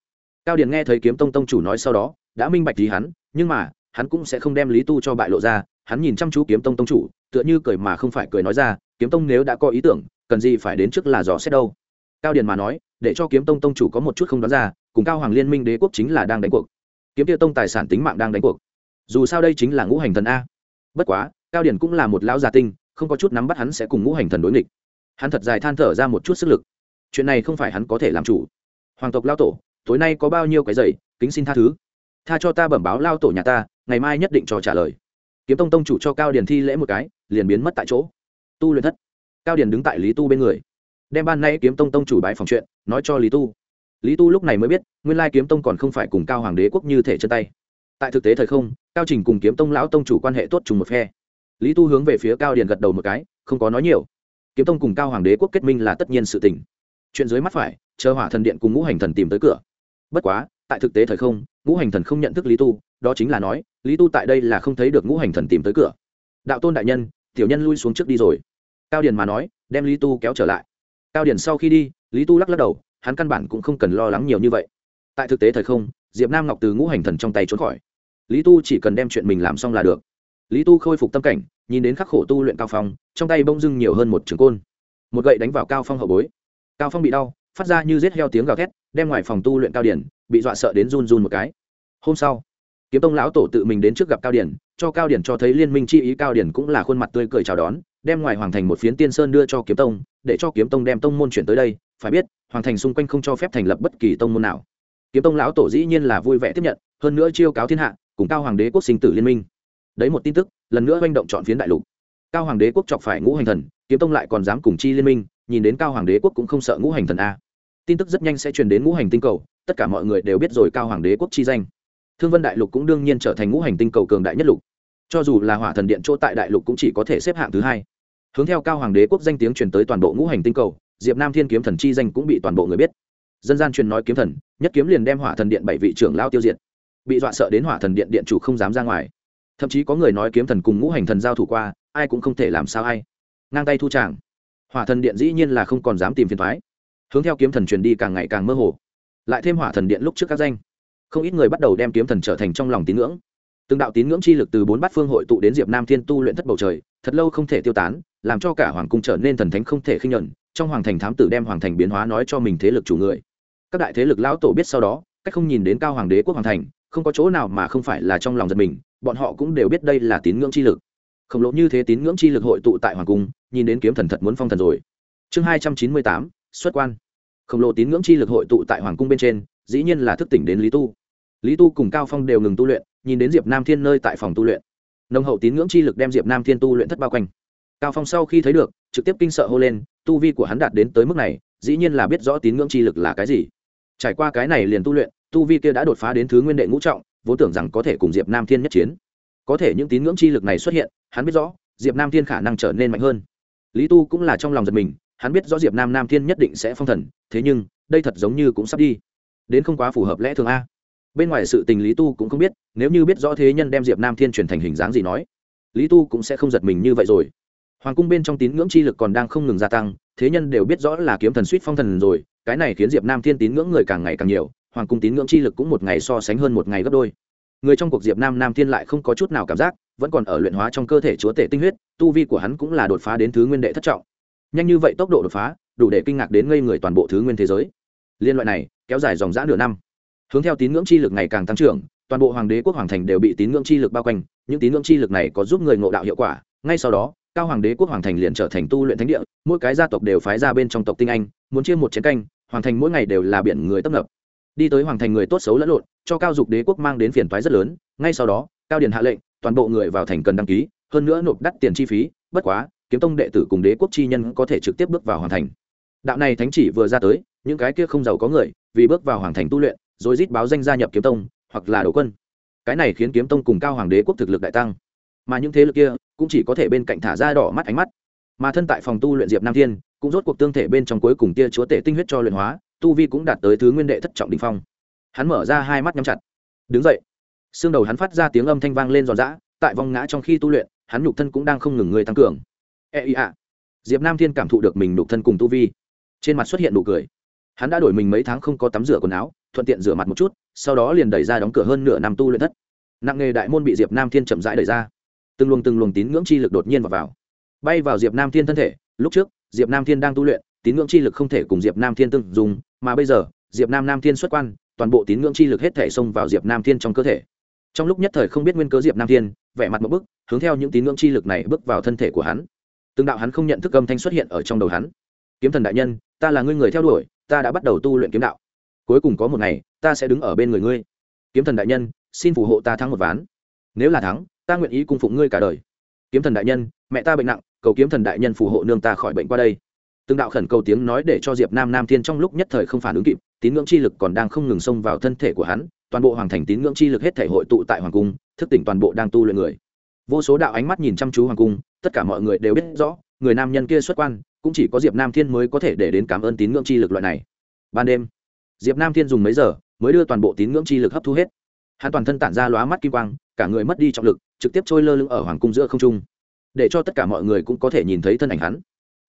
A: Cao Điền nghe thấy kiếm tông tông chủ nói sau đó, đã minh bạch gì hắn, nhưng mà, hắn cũng sẽ không đem lý tu cho bại lộ ra, hắn nhìn chăm chú kiếm tông tông chủ, tựa như cười mà không phải cười nói ra, kiếm tông nếu đã có ý tưởng, cần gì phải đến trước là dò xét đâu? Cao điền mà nói, để cho kiếm tông tông chủ có một chút không đoán ra, cùng cao hoàng liên minh đế quốc chính là đang đánh cuộc. Kiếm tiêu tông tài sản tính mạng đang đánh cuộc. Dù sao đây chính là ngũ hành thần a. Bất quá, cao điển cũng là một lão gia tinh, không có chút nắm bắt hắn sẽ cùng ngũ hành thần đối nghịch. Hắn thật dài than thở ra một chút sức lực chuyện này không phải hắn có thể làm chủ. Hoàng tộc lao tổ, tối nay có bao nhiêu cái giày, kính xin tha thứ. Tha cho ta bẩm báo lao tổ nhà ta, ngày mai nhất định cho trả lời. Kiếm tông tông chủ cho cao điền thi lễ một cái, liền biến mất tại chỗ. Tu luyện thất. Cao điền đứng tại lý tu bên người. Đem ban nay kiếm tông tông chủ bái phòng chuyện, nói cho lý tu. Lý tu lúc này mới biết, nguyên lai kiếm tông còn không phải cùng cao hoàng đế quốc như thể chân tay. Tại thực tế thời không, cao trình cùng kiếm tông lão tông chủ quan hệ tốt trùng một phe. Lý tu hướng về phía cao điền gật đầu một cái, không có nói nhiều. Kiếm tông cùng cao hoàng đế quốc kết minh là tất nhiên sự tình chuyện dưới mắt phải, chờ hỏa thần điện cùng ngũ hành thần tìm tới cửa. Bất quá, tại thực tế thời không, ngũ hành thần không nhận thức lý tu, đó chính là nói, lý tu tại đây là không thấy được ngũ hành thần tìm tới cửa. Đạo tôn đại nhân, tiểu nhân lui xuống trước đi rồi. Cao điền mà nói, đem lý tu kéo trở lại. Cao điền sau khi đi, lý tu lắc lắc đầu, hắn căn bản cũng không cần lo lắng nhiều như vậy. Tại thực tế thời không, diệp nam ngọc từ ngũ hành thần trong tay trốn khỏi. Lý tu chỉ cần đem chuyện mình làm xong là được. Lý tu khôi phục tâm cảnh, nhìn đến khắc khổ tu luyện cao phong, trong tay bông dưng nhiều hơn một trường côn. Một gậy đánh vào cao phong hậu bối cao phong bị đau, phát ra như rết heo tiếng gào thét, đem ngoài phòng tu luyện cao điển, bị dọa sợ đến run run một cái. Hôm sau, kiếm tông lão tổ tự mình đến trước gặp cao điển, cho cao điển cho thấy liên minh chi ý, cao điển cũng là khuôn mặt tươi cười chào đón, đem ngoài hoàng thành một phiến tiên sơn đưa cho kiếm tông, để cho kiếm tông đem tông môn chuyển tới đây, phải biết, hoàng thành xung quanh không cho phép thành lập bất kỳ tông môn nào. Kiếm tông lão tổ dĩ nhiên là vui vẻ tiếp nhận, hơn nữa chiêu cáo thiên hạ, cùng cao hoàng đế quốc sinh tử liên minh. Đấy một tin tức, lần nữa manh động chọn phiến đại lục. Cao hoàng đế quốc chọc phải ngũ hành thần, kiếm tông lại còn dám cùng chi liên minh nhìn đến cao hoàng đế quốc cũng không sợ ngũ hành thần a. Tin tức rất nhanh sẽ truyền đến ngũ hành tinh cầu, tất cả mọi người đều biết rồi cao hoàng đế quốc chi danh. Thương vân đại lục cũng đương nhiên trở thành ngũ hành tinh cầu cường đại nhất lục. Cho dù là hỏa thần điện chỗ tại đại lục cũng chỉ có thể xếp hạng thứ hai. Hướng theo cao hoàng đế quốc danh tiếng truyền tới toàn bộ ngũ hành tinh cầu, diệp nam thiên kiếm thần chi danh cũng bị toàn bộ người biết. Dân gian truyền nói kiếm thần, nhất kiếm liền đem hỏa thần điện bảy vị trưởng lao tiêu diệt. Bị dọa sợ đến hỏa thần điện điện chủ không dám ra ngoài. Thậm chí có người nói kiếm thần cùng ngũ hành thần giao thủ qua, ai cũng không thể làm sao ai. Ngang tay thu tràng hỏa thần điện dĩ nhiên là không còn dám tìm phiền thoái. Hướng theo kiếm thần truyền đi càng ngày càng mơ hồ. Lại thêm hỏa thần điện lúc trước các danh, không ít người bắt đầu đem kiếm thần trở thành trong lòng tín ngưỡng. Từng đạo tín ngưỡng chi lực từ bốn bát phương hội tụ đến diệp nam thiên tu luyện thất bầu trời, thật lâu không thể tiêu tán, làm cho cả hoàng cung trở nên thần thánh không thể khinh nhuận, trong hoàng thành thám tử đem hoàng thành biến hóa nói cho mình thế lực chủ người. Các đại thế lực lão tổ biết sau đó, cách không nhìn đến cao hoàng đế quốc hoàng thành, không có chỗ nào mà không phải là trong lòng giật mình, bọn họ cũng đều biết đây là tín ngưỡng chi lực khổng lồ như thế tín ngưỡng chi lực hội tụ tại hoàng cung, nhìn đến kiếm thần thật muốn phong thần rồi. Chương hai trăm chín mươi tám, xuất quan. Khổng lồ tín ngưỡng chi lực hội tụ tại hoàng cung bên trên, dĩ nhiên là thức tỉnh đến lý tu. Lý tu cùng cao phong đều ngừng tu luyện, nhìn đến diệp nam thiên nơi tại phòng tu luyện. Nông hậu tín ngưỡng chi lực đem diệp nam thiên tu luyện thất bao quanh. Cao phong sau khi thấy được, trực tiếp kinh sợ hô lên, tu vi của hắn đạt đến tới mức này, dĩ nhiên là biết rõ tín ngưỡng chi lực là cái gì. Trải qua cái này liền tu luyện, tu vi kia đã đột phá đến thứ nguyên đệ ngũ trọng, vốn tưởng rằng có thể cùng diệp nam thiên nhất chiến có thể những tín ngưỡng chi lực này xuất hiện, hắn biết rõ, diệp nam thiên khả năng trở nên mạnh hơn. Lý tu cũng là trong lòng giật mình, hắn biết rõ diệp nam nam thiên nhất định sẽ phong thần, thế nhưng, đây thật giống như cũng sắp đi. Đến không quá phù hợp lẽ thường a. Bên ngoài sự tình lý tu cũng không biết, nếu như biết rõ thế nhân đem diệp nam thiên chuyển thành hình dáng gì nói, lý tu cũng sẽ không giật mình như vậy rồi. Hoàng cung bên trong tín ngưỡng chi lực còn đang không ngừng gia tăng, thế nhân đều biết rõ là kiếm thần suýt phong thần rồi, cái này khiến diệp nam thiên tín ngưỡng người càng ngày càng nhiều, hoàng cung tín ngưỡng chi lực cũng một ngày so sánh hơn một ngày gấp đôi người trong cuộc diệp nam nam thiên lại không có chút nào cảm giác, vẫn còn ở luyện hóa trong cơ thể chúa tể tinh huyết, tu vi của hắn cũng là đột phá đến thứ nguyên đệ thất trọng. Nhanh như vậy tốc độ đột phá, đủ để kinh ngạc đến ngây người toàn bộ thứ nguyên thế giới. Liên loại này, kéo dài dòng dã nửa năm. Hướng theo tín ngưỡng chi lực ngày càng tăng trưởng, toàn bộ hoàng đế quốc hoàng thành đều bị tín ngưỡng chi lực bao quanh, những tín ngưỡng chi lực này có giúp người ngộ đạo hiệu quả. Ngay sau đó, cao hoàng đế quốc hoàng thành liền trở thành tu luyện thánh địa, mỗi cái gia tộc đều phái ra bên trong tộc tinh anh, muốn chia một chiến canh, hoàng thành mỗi ngày đều là biển người tấp nập đi tới hoàng thành người tốt xấu lẫn lộn, cho cao dục đế quốc mang đến phiền toái rất lớn, ngay sau đó, cao điền hạ lệnh, toàn bộ người vào thành cần đăng ký, hơn nữa nộp đắt tiền chi phí, bất quá, kiếm tông đệ tử cùng đế quốc chi nhân có thể trực tiếp bước vào hoàng thành. Đạo này thánh chỉ vừa ra tới, những cái kia không giàu có người, vì bước vào hoàng thành tu luyện, rồi rít báo danh gia nhập kiếm tông, hoặc là đầu quân. Cái này khiến kiếm tông cùng cao hoàng đế quốc thực lực đại tăng. Mà những thế lực kia, cũng chỉ có thể bên cạnh thả ra đỏ mắt ánh mắt. Mà thân tại phòng tu luyện diệp nam thiên, cũng rốt cuộc tương thể bên trong cuối cùng tia chúa tể tinh huyết cho luyện hóa tu vi cũng đạt tới thứ nguyên đệ thất trọng đình phong. Hắn mở ra hai mắt nhắm chặt. Đứng dậy. Xương đầu hắn phát ra tiếng âm thanh vang lên giòn giã tại vòng ngã trong khi tu luyện hắn nhục thân cũng đang không ngừng người tăng cường. E ý ạ. Diệp nam thiên cảm thụ được mình nhục thân cùng tu vi. Trên mặt xuất hiện nụ cười. Hắn đã đổi mình mấy tháng không có tắm rửa quần áo thuận tiện rửa mặt một chút sau đó liền đẩy ra đóng cửa hơn nửa năm tu luyện thất. Nặng nghề đại môn bị diệp nam thiên chậm rãi đẩy ra. Từng luồng từng luồng tín ngưỡng chi lực đột nhiên vào, vào. Bay vào diệp nam thiên thân thể lúc trước diệp nam thiên đang tu luyện tín ngưỡng chi lực không thể cùng diệp nam thiên tương dùng mà bây giờ, diệp nam nam thiên xuất quan, toàn bộ tín ngưỡng chi lực hết thể xông vào diệp nam thiên trong cơ thể. Trong lúc nhất thời không biết nguyên cớ diệp nam thiên, vẻ mặt một bức, hướng theo những tín ngưỡng chi lực này bước vào thân thể của hắn. Từng đạo hắn không nhận thức âm thanh xuất hiện ở trong đầu hắn. Kiếm thần đại nhân, ta là ngươi người theo đuổi, ta đã bắt đầu tu luyện kiếm đạo. Cuối cùng có một ngày, ta sẽ đứng ở bên người ngươi. Kiếm thần đại nhân, xin phù hộ ta thắng một ván. Nếu là thắng, ta nguyện ý cung phụng ngươi cả đời. Kiếm thần đại nhân, mẹ ta bệnh nặng, cầu kiếm thần đại nhân phù hộ nương ta khỏi bệnh qua đây từng đạo khẩn cầu tiếng nói để cho diệp nam nam thiên trong lúc nhất thời không phản ứng kịp, tín ngưỡng chi lực còn đang không ngừng xông vào thân thể của hắn, toàn bộ hoàng thành tín ngưỡng chi lực hết thể hội tụ tại hoàng cung, thức tỉnh toàn bộ đang tu luyện người. Vô số đạo ánh mắt nhìn chăm chú hoàng cung, tất cả mọi người đều biết rõ, người nam nhân kia xuất quan, cũng chỉ có diệp nam thiên mới có thể để đến cảm ơn tín ngưỡng chi lực loại này. Ban đêm, diệp nam thiên dùng mấy giờ mới đưa toàn bộ tín ngưỡng chi lực hấp thu hết. Hắn toàn thân tản ra lóa mắt kim quang, cả người mất đi trọng lực, trực tiếp trôi lơ lưng ở hoàng cung giữa không trung. Để cho tất cả mọi người cũng có thể nhìn thấy thân ảnh hắn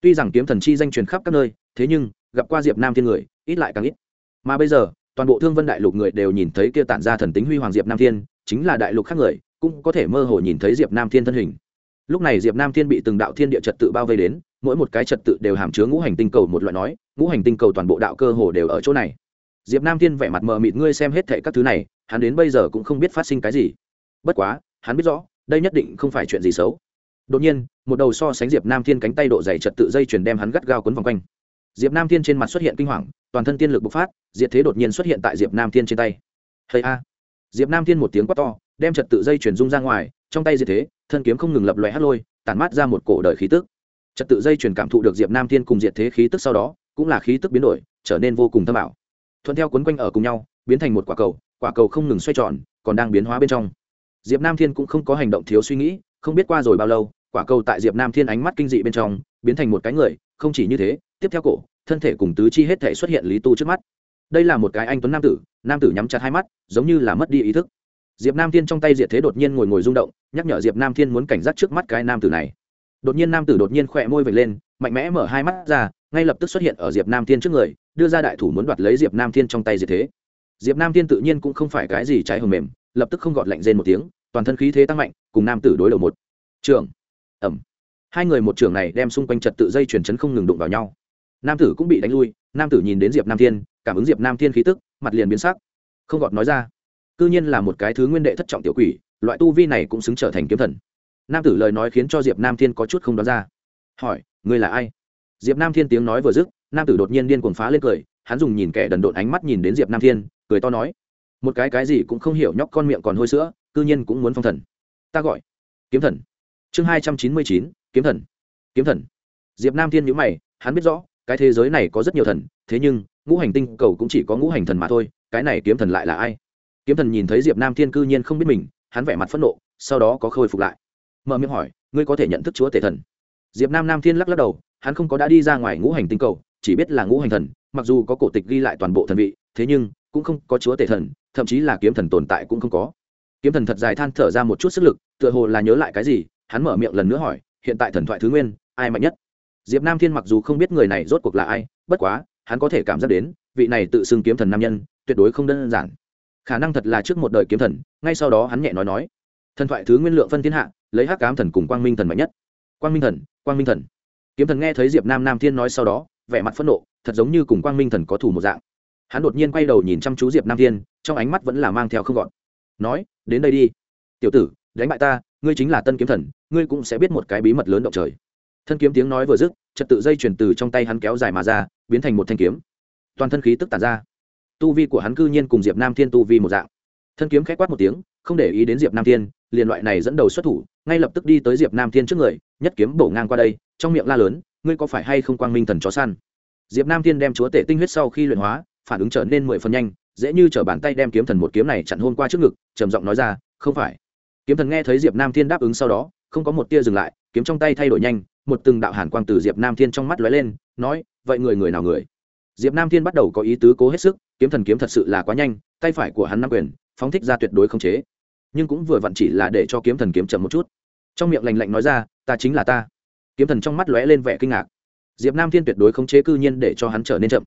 A: tuy rằng kiếm thần chi danh truyền khắp các nơi, thế nhưng, gặp qua diệp nam thiên người, ít lại càng ít. Mà bây giờ, toàn bộ thương vân đại lục người đều nhìn thấy kia tản ra thần tính huy hoàng diệp nam thiên, chính là đại lục khác người, cũng có thể mơ hồ nhìn thấy diệp nam thiên thân hình. Lúc này diệp nam thiên bị từng đạo thiên địa trật tự bao vây đến, mỗi một cái trật tự đều hàm chứa ngũ hành tinh cầu một loại nói, ngũ hành tinh cầu toàn bộ đạo cơ hồ đều ở chỗ này. Diệp nam thiên vẻ mặt mờ mịt, ngươi xem hết thệ các thứ này, hắn đến bây giờ cũng không biết phát sinh cái gì. Bất quá, hắn biết rõ, đây nhất định không phải chuyện gì xấu đột nhiên, một đầu so sánh diệp nam thiên cánh tay độ dày trật tự dây chuyền đem hắn gắt gao quấn vòng quanh. Diệp nam thiên trên mặt xuất hiện kinh hoàng, toàn thân tiên lực bộc phát, diệt thế đột nhiên xuất hiện tại diệp nam thiên trên tay. Hay a! Diệp nam thiên một tiếng quát to, đem trật tự dây chuyền rung ra ngoài, trong tay diệt thế, thân kiếm không ngừng lập loè hát lôi, tản mát ra một cổ đời khí tức. Trật tự dây chuyền cảm thụ được diệp nam thiên cùng diệt thế khí tức sau đó, cũng là khí tức biến đổi, trở nên vô cùng thâm ảo. Thuận theo quấn quanh ở cùng nhau, biến thành một quả cầu quả cầu không ngừng xoay tròn, còn đang biến hóa bên trong. Diệp nam thiên cũng không có hành động thiếu suy nghĩ, không biết qua rồi bao lâu quả cầu tại diệp nam thiên ánh mắt kinh dị bên trong, biến thành một cái người, không chỉ như thế, tiếp theo cổ, thân thể cùng tứ chi hết thể xuất hiện lý tu trước mắt. Đây là một cái anh tuấn nam tử nam tử nhắm chặt hai mắt, giống như là mất đi ý thức. Diệp nam thiên trong tay diệt thế đột nhiên ngồi ngồi rung động, nhắc nhở diệp nam thiên muốn cảnh giác trước mắt cái nam tử này. Đột nhiên nam tử đột nhiên khỏe môi vệt lên, mạnh mẽ mở hai mắt ra, ngay lập tức xuất hiện ở diệp nam thiên trước người, đưa ra đại thủ muốn đoạt lấy diệp nam thiên trong tay diệt thế. Diệp nam thiên tự nhiên cũng không phải cái gì trái hầm mềm, lập tức không gọt lạnh rên một tiếng, toàn thân khí thế tăng mạnh, cùng nam tử đối đầu một. Trường ẩm. Hai người một trường này đem xung quanh trật tự dây chuyển chấn không ngừng đụng vào nhau. Nam tử cũng bị đánh lui, nam tử nhìn đến diệp nam thiên, cảm ứng diệp nam thiên khí tức, mặt liền biến sắc. Không gọt nói ra. Cư nhiên là một cái thứ nguyên đệ thất trọng tiểu quỷ, loại tu vi này cũng xứng trở thành kiếm thần. Nam tử lời nói khiến cho diệp nam thiên có chút không đoán ra. Hỏi, ngươi là ai? Diệp nam thiên tiếng nói vừa dứt, nam tử đột nhiên điên cuồng phá lên cười, hắn dùng nhìn kẻ đần độn ánh mắt nhìn đến diệp nam thiên, cười to nói, một cái cái gì cũng không hiểu nhóc con miệng còn hôi sữa, cư nhiên cũng muốn phong thần. Ta gọi, kiếm thần chương hai trăm chín mươi chín, kiếm thần. Kiếm thần. Diệp nam thiên nhữ mày, hắn biết rõ, cái thế giới này có rất nhiều thần, thế nhưng, ngũ hành tinh cầu cũng chỉ có ngũ hành thần mà thôi, cái này kiếm thần lại là ai? Kiếm thần nhìn thấy diệp nam thiên cư nhiên không biết mình, hắn vẻ mặt phẫn nộ, sau đó có khôi phục lại. Mở miệng hỏi, ngươi có thể nhận thức chúa tể thần? Diệp nam nam thiên lắc lắc đầu, hắn không có đã đi ra ngoài ngũ hành tinh cầu, chỉ biết là ngũ hành thần, mặc dù có cổ tịch ghi lại toàn bộ thần vị, thế nhưng, cũng không có chúa tể thần, thậm chí là kiếm thần tồn tại cũng không có. Kiếm thần thật dài than thở ra một chút sức lực, tựa hồ là nhớ lại cái gì hắn mở miệng lần nữa hỏi, hiện tại thần thoại thứ nguyên, ai mạnh nhất? Diệp nam thiên mặc dù không biết người này rốt cuộc là ai, bất quá, hắn có thể cảm giác đến, vị này tự xưng kiếm thần nam nhân, tuyệt đối không đơn giản. Khả năng thật là trước một đời kiếm thần, ngay sau đó hắn nhẹ nói nói, thần thoại thứ nguyên lượng phân thiên hạ, lấy hắc cám thần cùng quang minh thần mạnh nhất. Quang minh thần, quang minh thần. Kiếm thần nghe thấy diệp nam nam thiên nói sau đó, vẻ mặt phẫn nộ, thật giống như cùng quang minh thần có thủ một dạng. Hắn đột nhiên quay đầu nhìn chăm chú diệp nam thiên, trong ánh mắt vẫn là mang theo không gọn. Nói, đến đây đi. Tiểu tử, đánh bại ta ngươi chính là tân kiếm thần, ngươi cũng sẽ biết một cái bí mật lớn động trời. Thân kiếm tiếng nói vừa dứt, trật tự dây chuyển từ trong tay hắn kéo dài mà ra, biến thành một thanh kiếm. Toàn thân khí tức tàn ra. Tu vi của hắn cư nhiên cùng diệp nam thiên tu vi một dạng. Thân kiếm k h á quát một tiếng, không để ý đến diệp nam thiên, liền loại này dẫn đầu xuất thủ, ngay lập tức đi tới diệp nam thiên trước người, nhất kiếm bổ ngang qua đây, trong miệng la lớn, ngươi có phải hay không quang minh thần chó săn? Diệp nam thiên đem chúa tể tinh huyết sau khi luyện hóa, phản ứng trở nên mười phần nhanh, dễ như t bàn tay đem kiếm thần một kiếm này chặn hôn qua trước ngực, trầm giọng nói ra, không phải kiếm thần nghe thấy diệp nam thiên đáp ứng sau đó, không có một tia dừng lại, kiếm trong tay thay đổi nhanh, một từng đạo hàn quang từ diệp nam thiên trong mắt lóe lên, nói, vậy người người nào người? Diệp nam thiên bắt đầu có ý tứ cố hết sức, kiếm thần kiếm thật sự là quá nhanh, tay phải của hắn nắm quyền, phóng thích ra tuyệt đối không chế. Nhưng cũng vừa vặn chỉ là để cho kiếm thần kiếm chậm một chút. Trong miệng lành lạnh nói ra, ta chính là ta. Kiếm thần trong mắt lóe lên vẻ kinh ngạc. Diệp nam thiên tuyệt đối không chế cư nhiên để cho hắn trở nên chậm.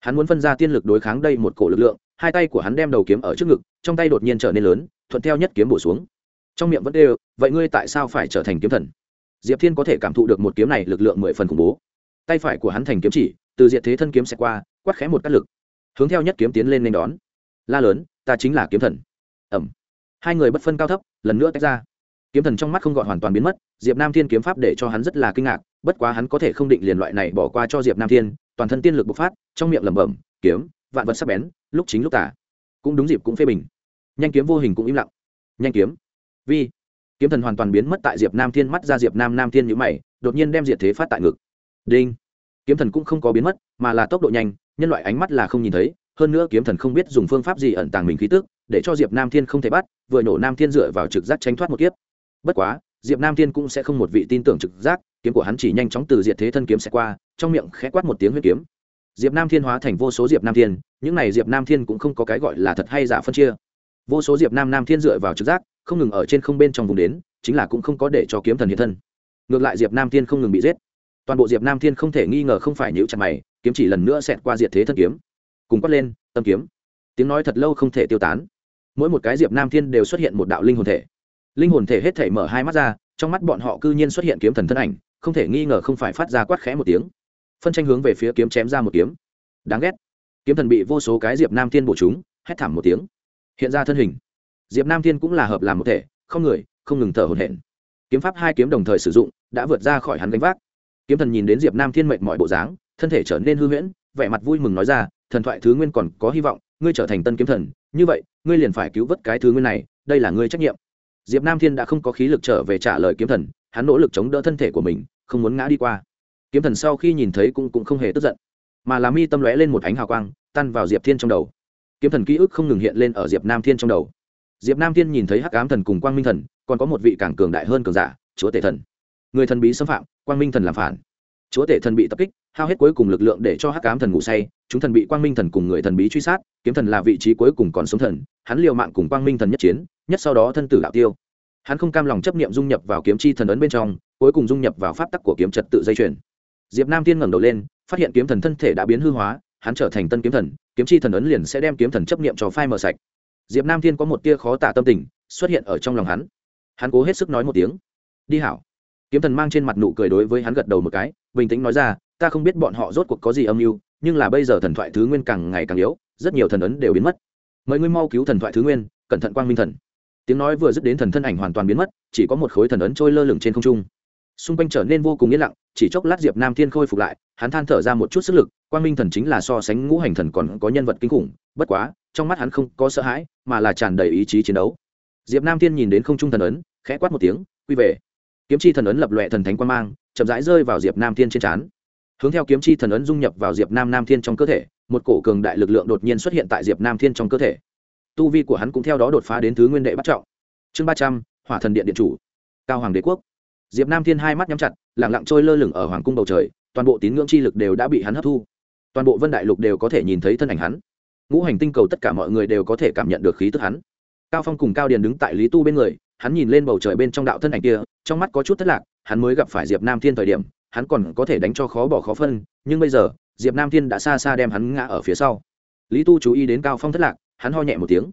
A: Hắn muốn phân ra tiên lực đối kháng đây một cổ lực lượng, hai tay của hắn đem đầu kiếm ở trước ngực, trong tay đột nhiên trở nên lớn, thuận theo nhất kiếm bổ xuống trong miệng vẫn đều, vậy ngươi tại sao phải trở thành kiếm thần? Diệp thiên có thể cảm thụ được một kiếm này lực lượng mười phần khủng bố. Tay phải của hắn thành kiếm chỉ, từ diệt thế thân kiếm sẽ qua, quát khẽ một cắt lực. Hướng theo nhất kiếm tiến lên nên đón. La lớn, ta chính là kiếm thần. Ẩm hai người bất phân cao thấp, lần nữa tách ra. Kiếm thần trong mắt không gọn hoàn toàn biến mất, diệp nam thiên kiếm pháp để cho hắn rất là kinh ngạc, bất quá hắn có thể không định liền loại này bỏ qua cho diệp nam thiên, toàn thân tiên lực bộc phát, trong miệng lẩm bẩm, kiếm, vạn vật sắp bén, lúc chính lúc tả. Cũng đúng dịp cũng phê bình. Nhanh kiếm vô hình cũng im lặng. Nhanh kiếm vi. Kiếm thần hoàn toàn biến mất tại diệp nam thiên mắt ra, diệp nam nam thiên nhữ mày, đột nhiên đem diệt thế phát tại ngực. Đinh. Kiếm thần cũng không có biến mất, mà là tốc độ nhanh, nhân loại ánh mắt là không nhìn thấy, hơn nữa kiếm thần không biết dùng phương pháp gì ẩn tàng mình khí tức, để cho diệp nam thiên không thể bắt, vừa nổ nam thiên dựa vào trực giác tránh thoát một kiếp. Bất quá, diệp nam thiên cũng sẽ không một vị tin tưởng trực giác, kiếm của hắn chỉ nhanh chóng từ diệt thế thân kiếm sẽ qua, trong miệng khẽ quát một tiếng huyết kiếm. Diệp nam thiên hóa thành vô số diệp nam thiên, những này diệp nam thiên cũng không có cái gọi là thật hay giả phân chia. Vô số diệp nam nam thiên dựa vào trực giác không ngừng ở trên không bên trong vùng đến, chính là cũng không có để cho kiếm thần hiện thân. Ngược lại diệp nam thiên không ngừng bị giết. Toàn bộ diệp nam thiên không thể nghi ngờ không phải nhữ chặt mày, kiếm chỉ lần nữa xẹt qua diệt thế thân kiếm. Cùng quát lên, tâm kiếm. Tiếng nói thật lâu không thể tiêu tán. Mỗi một cái diệp nam thiên đều xuất hiện một đạo linh hồn thể. Linh hồn thể hết thể mở hai mắt ra, trong mắt bọn họ cư nhiên xuất hiện kiếm thần thân ảnh, không thể nghi ngờ không phải phát ra quát khẽ một tiếng. Phân tranh hướng về phía kiếm chém ra một kiếm. Đáng ghét. Kiếm thần bị vô số cái diệp nam thiên bổ chúng, hét thảm một tiếng. Hiện ra thân hình diệp nam thiên cũng là hợp làm một thể, không người, không ngừng thở hổn hển. Kiếm pháp hai kiếm đồng thời sử dụng, đã vượt ra khỏi hắn gánh vác. Kiếm thần nhìn đến diệp nam thiên mệnh mọi bộ dáng, thân thể trở nên hư huyễn, vẻ mặt vui mừng nói ra, thần thoại thứ nguyên còn có hy vọng, ngươi trở thành tân kiếm thần, như vậy, ngươi liền phải cứu vớt cái thứ nguyên này, đây là ngươi trách nhiệm. Diệp nam thiên đã không có khí lực trở về trả lời kiếm thần, hắn nỗ lực chống đỡ thân thể của mình, không muốn ngã đi qua. Kiếm thần sau khi nhìn thấy cũng cũng không hề tức giận, mà là mi tâm lóe lên một ánh hào quang, tan vào diệp thiên trong đầu. Kiếm thần ký ức không ngừng hiện lên ở diệp nam thiên trong đầu diệp nam thiên nhìn thấy hắc ám thần cùng quang minh thần, còn có một vị càng cường đại hơn cường giả, chúa tể thần. Người thần bí xâm phạm, quang minh thần làm phản. Chúa tể thần bị tập kích, hao hết cuối cùng lực lượng để cho hắc ám thần ngủ say, chúng thần bị quang minh thần cùng người thần bí truy sát, kiếm thần là vị trí cuối cùng còn sống thần, hắn liều mạng cùng quang minh thần nhất chiến, nhất sau đó thân tử đạo tiêu. Hắn không cam lòng chấp niệm dung nhập vào kiếm chi thần ấn bên trong, cuối cùng dung nhập vào pháp tắc của kiếm trật tự dây chuyền. Diệp nam tiên ngẩng đầu lên, phát hiện kiếm thần thân thể đã biến hư hóa, hắn trở thành tân kiếm thần, kiếm chi thần ấn liền sẽ đem kiếm thần chấp niệm cho phai mở sạch diệp nam thiên có một tia khó tả tâm tình, xuất hiện ở trong lòng hắn. Hắn cố hết sức nói một tiếng. Đi hảo. Kiếm thần mang trên mặt nụ cười đối với hắn gật đầu một cái, bình tĩnh nói ra, ta không biết bọn họ rốt cuộc có gì âm mưu, nhưng là bây giờ thần thoại thứ nguyên càng ngày càng yếu, rất nhiều thần ấn đều biến mất. Mời ngươi mau cứu thần thoại thứ nguyên, cẩn thận quang minh thần. Tiếng nói vừa dứt đến thần thân ảnh hoàn toàn biến mất, chỉ có một khối thần ấn trôi lơ lửng trên không trung. Xung quanh trở nên vô cùng yên lặng, chỉ chốc lát diệp nam thiên khôi phục lại, hắn than thở ra một chút sức lực, quang minh thần chính là so sánh ngũ hành thần còn có nhân vật kinh khủng, bất quá trong mắt hắn không có sợ hãi, mà là tràn đầy ý chí chiến đấu. Diệp nam thiên nhìn đến không trung thần ấn, khẽ quát một tiếng, quy về. Kiếm chi thần ấn lập lòe thần thánh quan mang, chậm rãi rơi vào diệp nam thiên trên trán. Hướng theo kiếm chi thần ấn dung nhập vào diệp nam nam thiên trong cơ thể, một cổ cường đại lực lượng đột nhiên xuất hiện tại diệp nam thiên trong cơ thể. Tu vi của hắn cũng theo đó đột phá đến thứ nguyên đệ bắt trọng. Chương ba trăm, hỏa thần điện điện chủ, cao hoàng đế quốc. Diệp nam thiên hai mắt nhắm chặt lẳng lặng trôi lơ lửng ở hoàng cung bầu trời, toàn bộ tín ngưỡng chi lực đều đã bị hắn hấp thu. Toàn bộ vân đại lục đều có thể nhìn thấy thân ảnh hắn ngũ hành tinh cầu tất cả mọi người đều có thể cảm nhận được khí tức hắn. Cao phong cùng cao điền đứng tại lý tu bên người, hắn nhìn lên bầu trời bên trong đạo thân ảnh kia, trong mắt có chút thất lạc, hắn mới gặp phải diệp nam thiên thời điểm, hắn còn có thể đánh cho khó bỏ khó phân, nhưng bây giờ, diệp nam thiên đã xa xa đem hắn ngã ở phía sau. Lý tu chú ý đến cao phong thất lạc, hắn ho nhẹ một tiếng.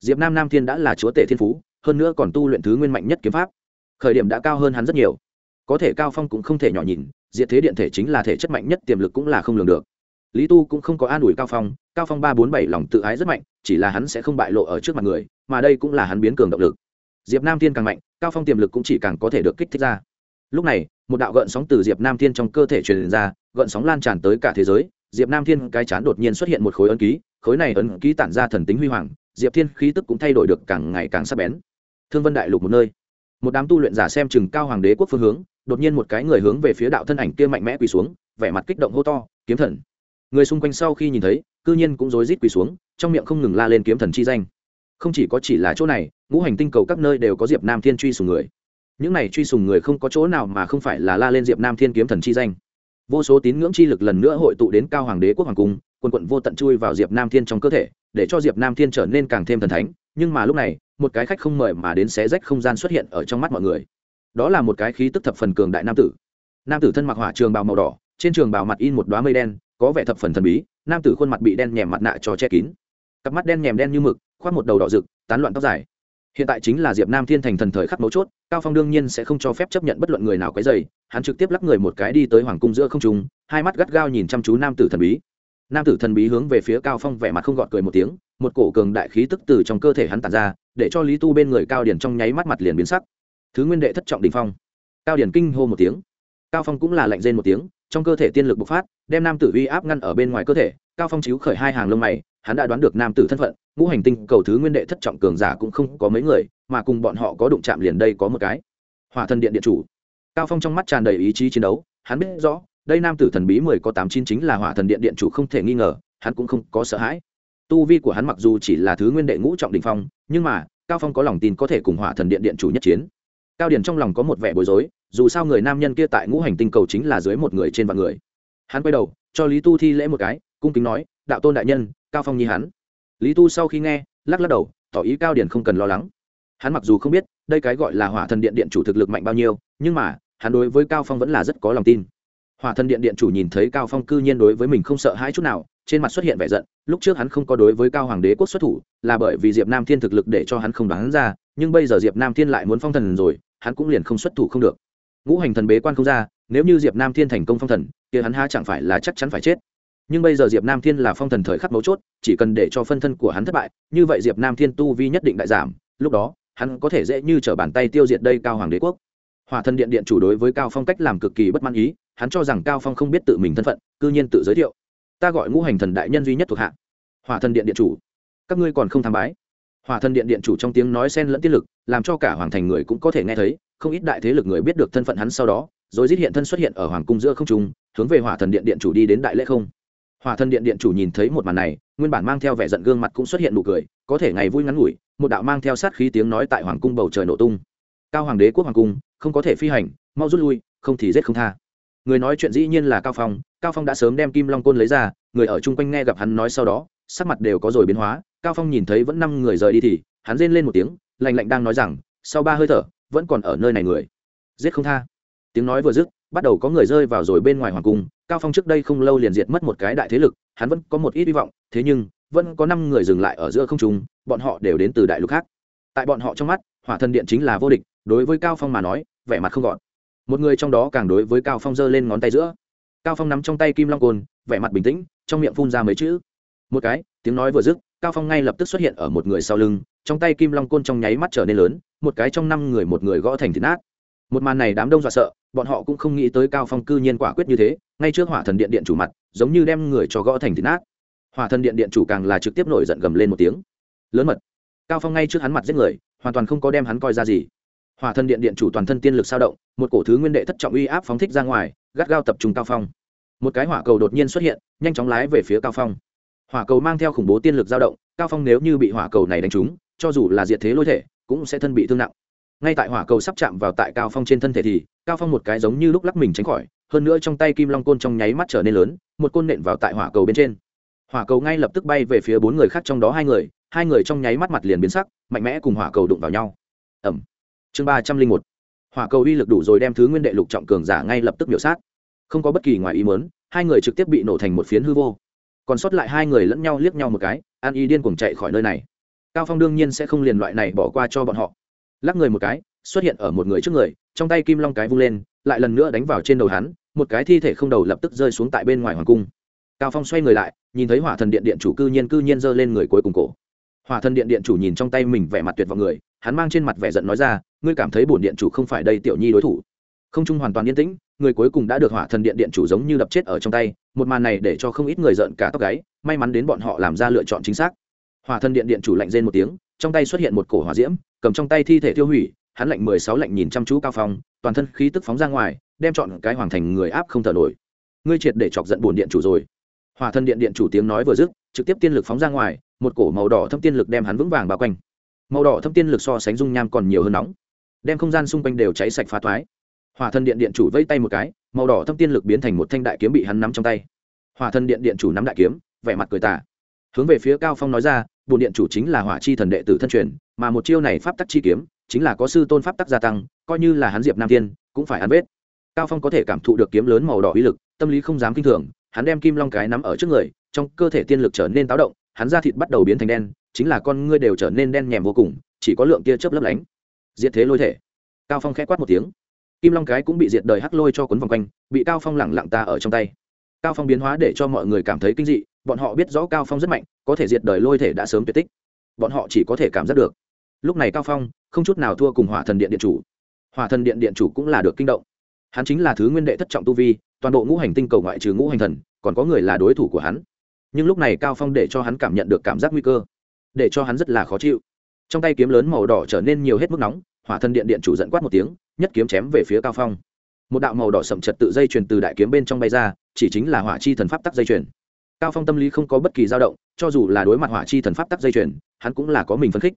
A: Diệp nam nam thiên đã là chúa tể thiên phú, hơn nữa còn tu luyện thứ nguyên mạnh nhất kiếm pháp. Khởi điểm đã cao hơn hắn rất nhiều. Có thể cao phong cũng không thể nhỏ nhìn, diệt thế điện thể chính là thể chất mạnh nhất, tiềm lực cũng là không lường được. Lý tu cũng không có an ủi cao phong cao phong ba bốn bảy lòng tự ái rất mạnh, chỉ là hắn sẽ không bại lộ ở trước mặt người, mà đây cũng là hắn biến cường động lực. Diệp nam thiên càng mạnh, cao phong tiềm lực cũng chỉ càng có thể được kích thích ra. Lúc này, một đạo gợn sóng từ diệp nam thiên trong cơ thể truyền ra, gợn sóng lan tràn tới cả thế giới. Diệp nam thiên cái chán đột nhiên xuất hiện một khối ấn ký, khối này ấn ký tản ra thần tính huy hoàng, diệp thiên khí tức cũng thay đổi được càng ngày càng sắc bén. Thương vân đại lục một nơi. Một đám tu luyện giả xem chừng cao hoàng đế quốc phương hướng, đột nhiên một cái người hướng về phía đạo thân ảnh kia mạnh mẽ quỳ xuống, vẻ mặt kích động hô to, kiếm thần! Người xung quanh sau khi nhìn thấy cư nhiên cũng rối rít quỳ xuống, trong miệng không ngừng la lên kiếm thần chi danh. Không chỉ có chỉ là chỗ này, ngũ hành tinh cầu các nơi đều có diệp nam thiên truy sùng người. Những này truy sùng người không có chỗ nào mà không phải là la lên diệp nam thiên kiếm thần chi danh. Vô số tín ngưỡng chi lực lần nữa hội tụ đến cao hoàng đế quốc hoàng cung quân quận vô tận chui vào diệp nam thiên trong cơ thể, để cho diệp nam thiên trở nên càng thêm thần thánh. Nhưng mà lúc này, một cái khách không mời mà đến xé rách không gian xuất hiện ở trong mắt mọi người. Đó là một cái khí tức thập phần cường đại nam tử. Nam tử thân mặc hỏa trường bào màu đỏ, trên trường bào mặt in một đoá mây đen có vẻ thập phần thần bí, nam tử khuôn mặt bị đen nhèm mặt nạ cho che kín. Cặp mắt đen nhèm đen như mực, khoác một đầu đỏ rực, tán loạn tóc dài. Hiện tại chính là diệp nam thiên thành thần thời khắc mấu chốt, cao phong đương nhiên sẽ không cho phép chấp nhận bất luận người nào cái dày hắn trực tiếp lắc người một cái đi tới hoàng cung giữa không trung, hai mắt gắt gao nhìn chăm chú nam tử thần bí. Nam tử thần bí hướng về phía cao phong vẻ mặt không gọt cười một tiếng, một cổ cường đại khí tức từ trong cơ thể hắn tàn ra, để cho lý tu bên người cao điển trong nháy mắt mặt liền biến sắc. Thứ nguyên đệ thất trọng đình phong. Cao điển kinh hô một tiếng. Cao phong cũng là lạnh rên một tiếng trong cơ thể tiên lực bộc phát, đem nam tử uy áp ngăn ở bên ngoài cơ thể, cao phong chiếu khởi hai hàng lông mày, hắn đã đoán được nam tử thân phận, ngũ hành tinh cầu thứ nguyên đệ thất trọng cường giả cũng không có mấy người, mà cùng bọn họ có đụng chạm liền đây có một cái. Hỏa thần điện điện chủ. Cao phong trong mắt tràn đầy ý chí chiến đấu, hắn biết rõ, đây nam tử thần bí mười có tám chín chính là hỏa thần điện điện chủ không thể nghi ngờ, hắn cũng không có sợ hãi. Tu vi của hắn mặc dù chỉ là thứ nguyên đệ ngũ trọng đình phong, nhưng mà, cao phong có lòng tin có thể cùng hỏa thần điện điện chủ nhất chiến. Cao điển trong lòng có một vẻ bối rối dù sao người nam nhân kia tại ngũ hành tinh cầu chính là dưới một người trên vạn người. Hắn quay đầu, cho lý tu thi lễ một cái, cung kính nói, đạo tôn đại nhân, cao phong nhi hắn. Lý tu sau khi nghe, lắc lắc đầu, tỏ ý cao điển không cần lo lắng. Hắn mặc dù không biết, đây cái gọi là hỏa thần điện điện chủ thực lực mạnh bao nhiêu, nhưng mà, hắn đối với cao phong vẫn là rất có lòng tin. Hỏa thần điện điện chủ nhìn thấy cao phong cư nhiên đối với mình không sợ hãi chút nào, trên mặt xuất hiện vẻ giận, lúc trước hắn không có đối với cao hoàng đế quốc xuất thủ, là bởi vì diệp nam thiên thực lực để cho hắn không đoán ra, nhưng bây giờ diệp nam thiên lại muốn phong thần rồi, hắn cũng liền không xuất thủ không được ngũ hành thần bế quan không ra, nếu như diệp nam thiên thành công phong thần thì hắn ha chẳng phải là chắc chắn phải chết. Nhưng bây giờ diệp nam thiên là phong thần thời khắc mấu chốt, chỉ cần để cho phân thân của hắn thất bại, như vậy diệp nam thiên tu vi nhất định đại giảm, lúc đó, hắn có thể dễ như t r ở bàn tay tiêu diệt đây cao hoàng đế quốc. Hòa thân điện điện chủ đối với cao phong cách làm cực kỳ bất mãn ý, hắn cho rằng cao phong không biết tự mình thân phận, cư nhiên tự giới thiệu. Ta gọi ngũ hành thần đại nhân duy nhất thuộc hạ. Hòa thân điện điện chủ, các ngươi còn không tham bái. Hòa thân điện điện chủ trong tiếng nói xen lẫn tiết lực, làm cho cả hoàng thành người cũng có thể nghe thấy không ít đại thế lực người biết được thân phận hắn sau đó, rồi giết hiện thân xuất hiện ở hoàng cung giữa không trung, hướng về hỏa thần điện điện chủ đi đến đại lễ không. Hỏa thần điện điện chủ nhìn thấy một màn này, nguyên bản mang theo vẻ giận gương mặt cũng xuất hiện nụ cười, có thể ngày vui ngắn ngủi, một đạo mang theo sát khí tiếng nói tại hoàng cung bầu trời nổ tung. Cao hoàng đế quốc hoàng cung, không có thể phi hành, mau rút lui, không thì giết không tha. Người nói chuyện dĩ nhiên là cao phong cao phong đã sớm đem kim long côn lấy ra, người ở chung quanh nghe gặp hắn nói sau đó, sắc mặt đều có rồi biến hóa, cao phong nhìn thấy vẫn năm người rời đi thì, hắn rên lên một tiếng, lạnh lạnh đang nói rằng, sau ba hơi thở vẫn còn ở nơi này người. Giết không tha. Tiếng nói vừa dứt, bắt đầu có người rơi vào rồi bên ngoài hoàng cung. Cao phong trước đây không lâu liền diệt mất một cái đại thế lực, hắn vẫn có một ít hy vọng, thế nhưng, vẫn có năm người dừng lại ở giữa không trung, bọn họ đều đến từ đại lục khác. Tại bọn họ trong mắt, hỏa thần điện chính là vô địch, đối với cao phong mà nói, vẻ mặt không gọn. Một người trong đó càng đối với cao phong giơ lên ngón tay giữa. Cao phong nắm trong tay kim long côn, vẻ mặt bình tĩnh, trong miệng phun ra mấy chữ. Một cái, tiếng nói vừa dứt, cao phong ngay lập tức xuất hiện ở một người sau lưng trong tay kim long côn trong nháy mắt trở nên lớn, một cái trong năm người một người gõ thành thịt nát. Một màn này đám đông dọa sợ, bọn họ cũng không nghĩ tới cao phong cư nhiên quả quyết như thế, ngay trước hỏa thần điện điện chủ mặt, giống như đem người cho gõ thành thịt nát. Hỏa thần điện điện chủ càng là trực tiếp nổi giận gầm lên một tiếng. Lớn mật. Cao phong ngay trước hắn mặt giết người, hoàn toàn không có đem hắn coi ra gì. Hỏa thần điện điện chủ toàn thân tiên lực sao động, một cổ thứ nguyên đệ thất trọng uy áp phóng thích ra ngoài, gắt gao tập trung cao phong. Một cái hỏa cầu đột nhiên xuất hiện, nhanh chóng lái về phía cao phong. Hỏa cầu mang theo khủng bố tiên lực dao động, cao phong nếu như bị hỏa cầu này đánh trúng cho dù là diệt thế lôi thể, cũng sẽ thân bị thương nặng. Ngay tại hỏa cầu sắp chạm vào tại cao phong trên thân thể thì, cao phong một cái giống như lúc lắc mình tránh khỏi, hơn nữa trong tay kim long côn trong nháy mắt trở nên lớn, một côn nện vào tại hỏa cầu bên trên. Hỏa cầu ngay lập tức bay về phía bốn người khác trong đó hai người hai người trong nháy mắt mặt liền biến sắc, mạnh mẽ cùng hỏa cầu đụng vào nhau. Ẩm chương ba trăm linh một. Hỏa cầu uy lực đủ rồi đem thứ nguyên đệ lục trọng cường giả ngay lập tức biểu sát. Không có bất kỳ ngoài ý mớn hai người trực tiếp bị nổ thành một phiến hư vô. Còn sót lại hai người lẫn nhau liếc nhau một cái an y điên cuồng chạy khỏi nơi này cao phong đương nhiên sẽ không liền loại này bỏ qua cho bọn họ. Lắc người một cái, xuất hiện ở một người trước người, trong tay kim long cái vung lên, lại lần nữa đánh vào trên đầu hắn, một cái thi thể không đầu lập tức rơi xuống tại bên ngoài hoàng cung. Cao phong xoay người lại, nhìn thấy hỏa thần điện điện chủ cư nhiên cư nhiên giơ lên người cuối cùng cổ. Hỏa thần điện điện chủ nhìn trong tay mình vẻ mặt tuyệt vọng người, hắn mang trên mặt vẻ giận nói ra, ngươi cảm thấy bổn điện chủ không phải đây tiểu nhi đối thủ. Không trung hoàn toàn yên tĩnh, người cuối cùng đã được hỏa thần điện điện chủ giống như đập chết ở trong tay, một màn này để cho không ít người giận cả tóc gáy, may mắn đến bọn họ làm ra lựa chọn chính xác hỏa thần điện điện chủ lạnh rên một tiếng, trong tay xuất hiện một cổ hỏa diễm, cầm trong tay thi thể tiêu hủy, hắn lạnh mười sáu lạnh nhìn chăm chú cao phong, toàn thân khí tức phóng ra ngoài, đem chọn cái hoàng thành người áp không thở nổi. Ngươi triệt để chọc giận bổn điện chủ rồi. Hỏa thần điện điện chủ tiếng nói vừa dứt, trực tiếp tiên lực phóng ra ngoài, một cổ màu đỏ thâm tiên lực đem hắn vững vàng bao quanh. Màu đỏ thâm tiên lực so sánh dung nham còn nhiều hơn nóng, đem không gian xung quanh đều cháy sạch phá thoái. Hỏa thần điện điện chủ vây tay một cái, màu đỏ thâm tiên lực biến thành một thanh đại kiếm bị hắn nắm trong tay. Hỏa thần điện điện chủ nắm đại kiếm, vẻ mặt cười tả hướng về phía cao phong nói ra bồn điện chủ chính là hỏa chi thần đệ tử thân truyền, mà một chiêu này pháp tắc chi kiếm, chính là có sư tôn pháp tắc gia tăng, coi như là hắn diệp nam tiên cũng phải ăn vết. Cao phong có thể cảm thụ được kiếm lớn màu đỏ uy lực, tâm lý không dám kinh thường, hắn đem kim long cái nắm ở trước người, trong cơ thể tiên lực trở nên táo động, hắn da thịt bắt đầu biến thành đen, chính là con ngươi đều trở nên đen nhèm vô cùng, chỉ có lượng tia chớp lấp lánh. Diệt thế lôi thể. Cao phong khẽ quát một tiếng. Kim long cái cũng bị diệt đời hắc lôi cho cuốn vòng quanh, bị cao phong lẳng lặng ta ở trong tay. Cao phong biến hóa để cho mọi người cảm thấy kinh dị bọn họ biết rõ cao phong rất mạnh, có thể diệt đời lôi thể đã sớm tuyệt tích. Bọn họ chỉ có thể cảm giác được. Lúc này cao phong, không chút nào thua cùng hỏa thần điện điện chủ. Hỏa thần điện điện chủ cũng là được kinh động. Hắn chính là thứ nguyên đệ thất trọng tu vi, toàn bộ ngũ hành tinh cầu ngoại trừ ngũ hành thần, còn có người là đối thủ của hắn. Nhưng lúc này cao phong để cho hắn cảm nhận được cảm giác nguy cơ, để cho hắn rất là khó chịu. Trong tay kiếm lớn màu đỏ trở nên nhiều hết mức nóng, hỏa thần điện điện chủ dẫn quát một tiếng, nhất kiếm chém về phía cao phong. Một đạo màu đỏ sậm trật tự dây chuyền từ đại kiếm bên trong bay ra, chỉ chính là hỏa chi thần pháp tắc dây chuyền cao phong tâm lý không có bất kỳ dao động, cho dù là đối mặt hỏa chi thần pháp tắc dây chuyền, hắn cũng là có mình phấn khích.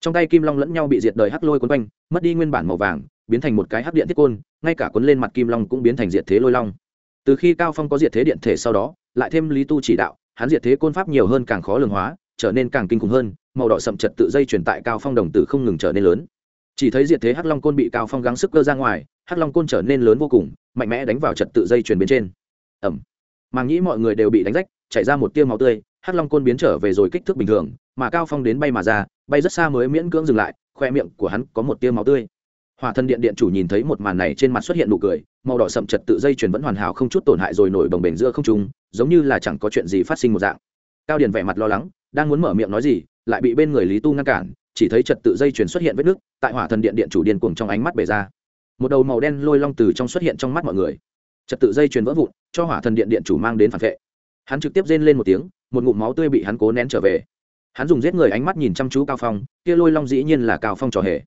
A: Trong tay kim long lẫn nhau bị diệt đời hắc lôi quấn quanh, mất đi nguyên bản màu vàng, biến thành một cái hắc điện thiết côn, ngay cả quấn lên mặt kim long cũng biến thành diệt thế lôi long. Từ khi cao phong có diệt thế điện thể sau đó, lại thêm lý tu chỉ đạo, hắn diệt thế côn pháp nhiều hơn càng khó lường hóa, trở nên càng kinh khủng hơn, màu đỏ sậm trật tự dây chuyển tại cao phong đồng tử không ngừng trở nên lớn. Chỉ thấy diệt thế hắc long côn bị cao phong gắng sức cơ ra ngoài, hắc long côn trở nên lớn vô cùng, mạnh mẽ đánh vào trật tự dây chuyển bên trên. Ẩm màng nghĩ mọi người đều bị đánh rách chảy ra một tia máu tươi, hắc long côn biến trở về rồi kích thước bình thường, mà cao phong đến bay mà ra, bay rất xa mới miễn cưỡng dừng lại, khoe miệng của hắn có một tia máu tươi. Hỏa thân điện điện chủ nhìn thấy một màn này trên mặt xuất hiện nụ cười, màu đỏ sậm trật tự dây chuyền vẫn hoàn hảo không chút tổn hại rồi nổi bồng bềnh giữa không trung, giống như là chẳng có chuyện gì phát sinh một dạng. Cao điền vẻ mặt lo lắng, đang muốn mở miệng nói gì, lại bị bên người lý tu ngăn cản, chỉ thấy trật tự dây chuyền xuất hiện vết nước, tại hỏa thần điện điện chủ điên cuồng trong ánh mắt bể ra. Một đầu màu đen lôi long từ trong xuất hiện trong mắt mọi người. Trật tự dây chuyền vỡ vụn, cho hỏa thần điện điện chủ mang đến phản vệ hắn trực tiếp rên lên một tiếng, một ngụm máu tươi bị hắn cố nén trở về. Hắn dùng giết người ánh mắt nhìn chăm chú cao phong, kia lôi long dĩ nhiên là cao phong trò hề.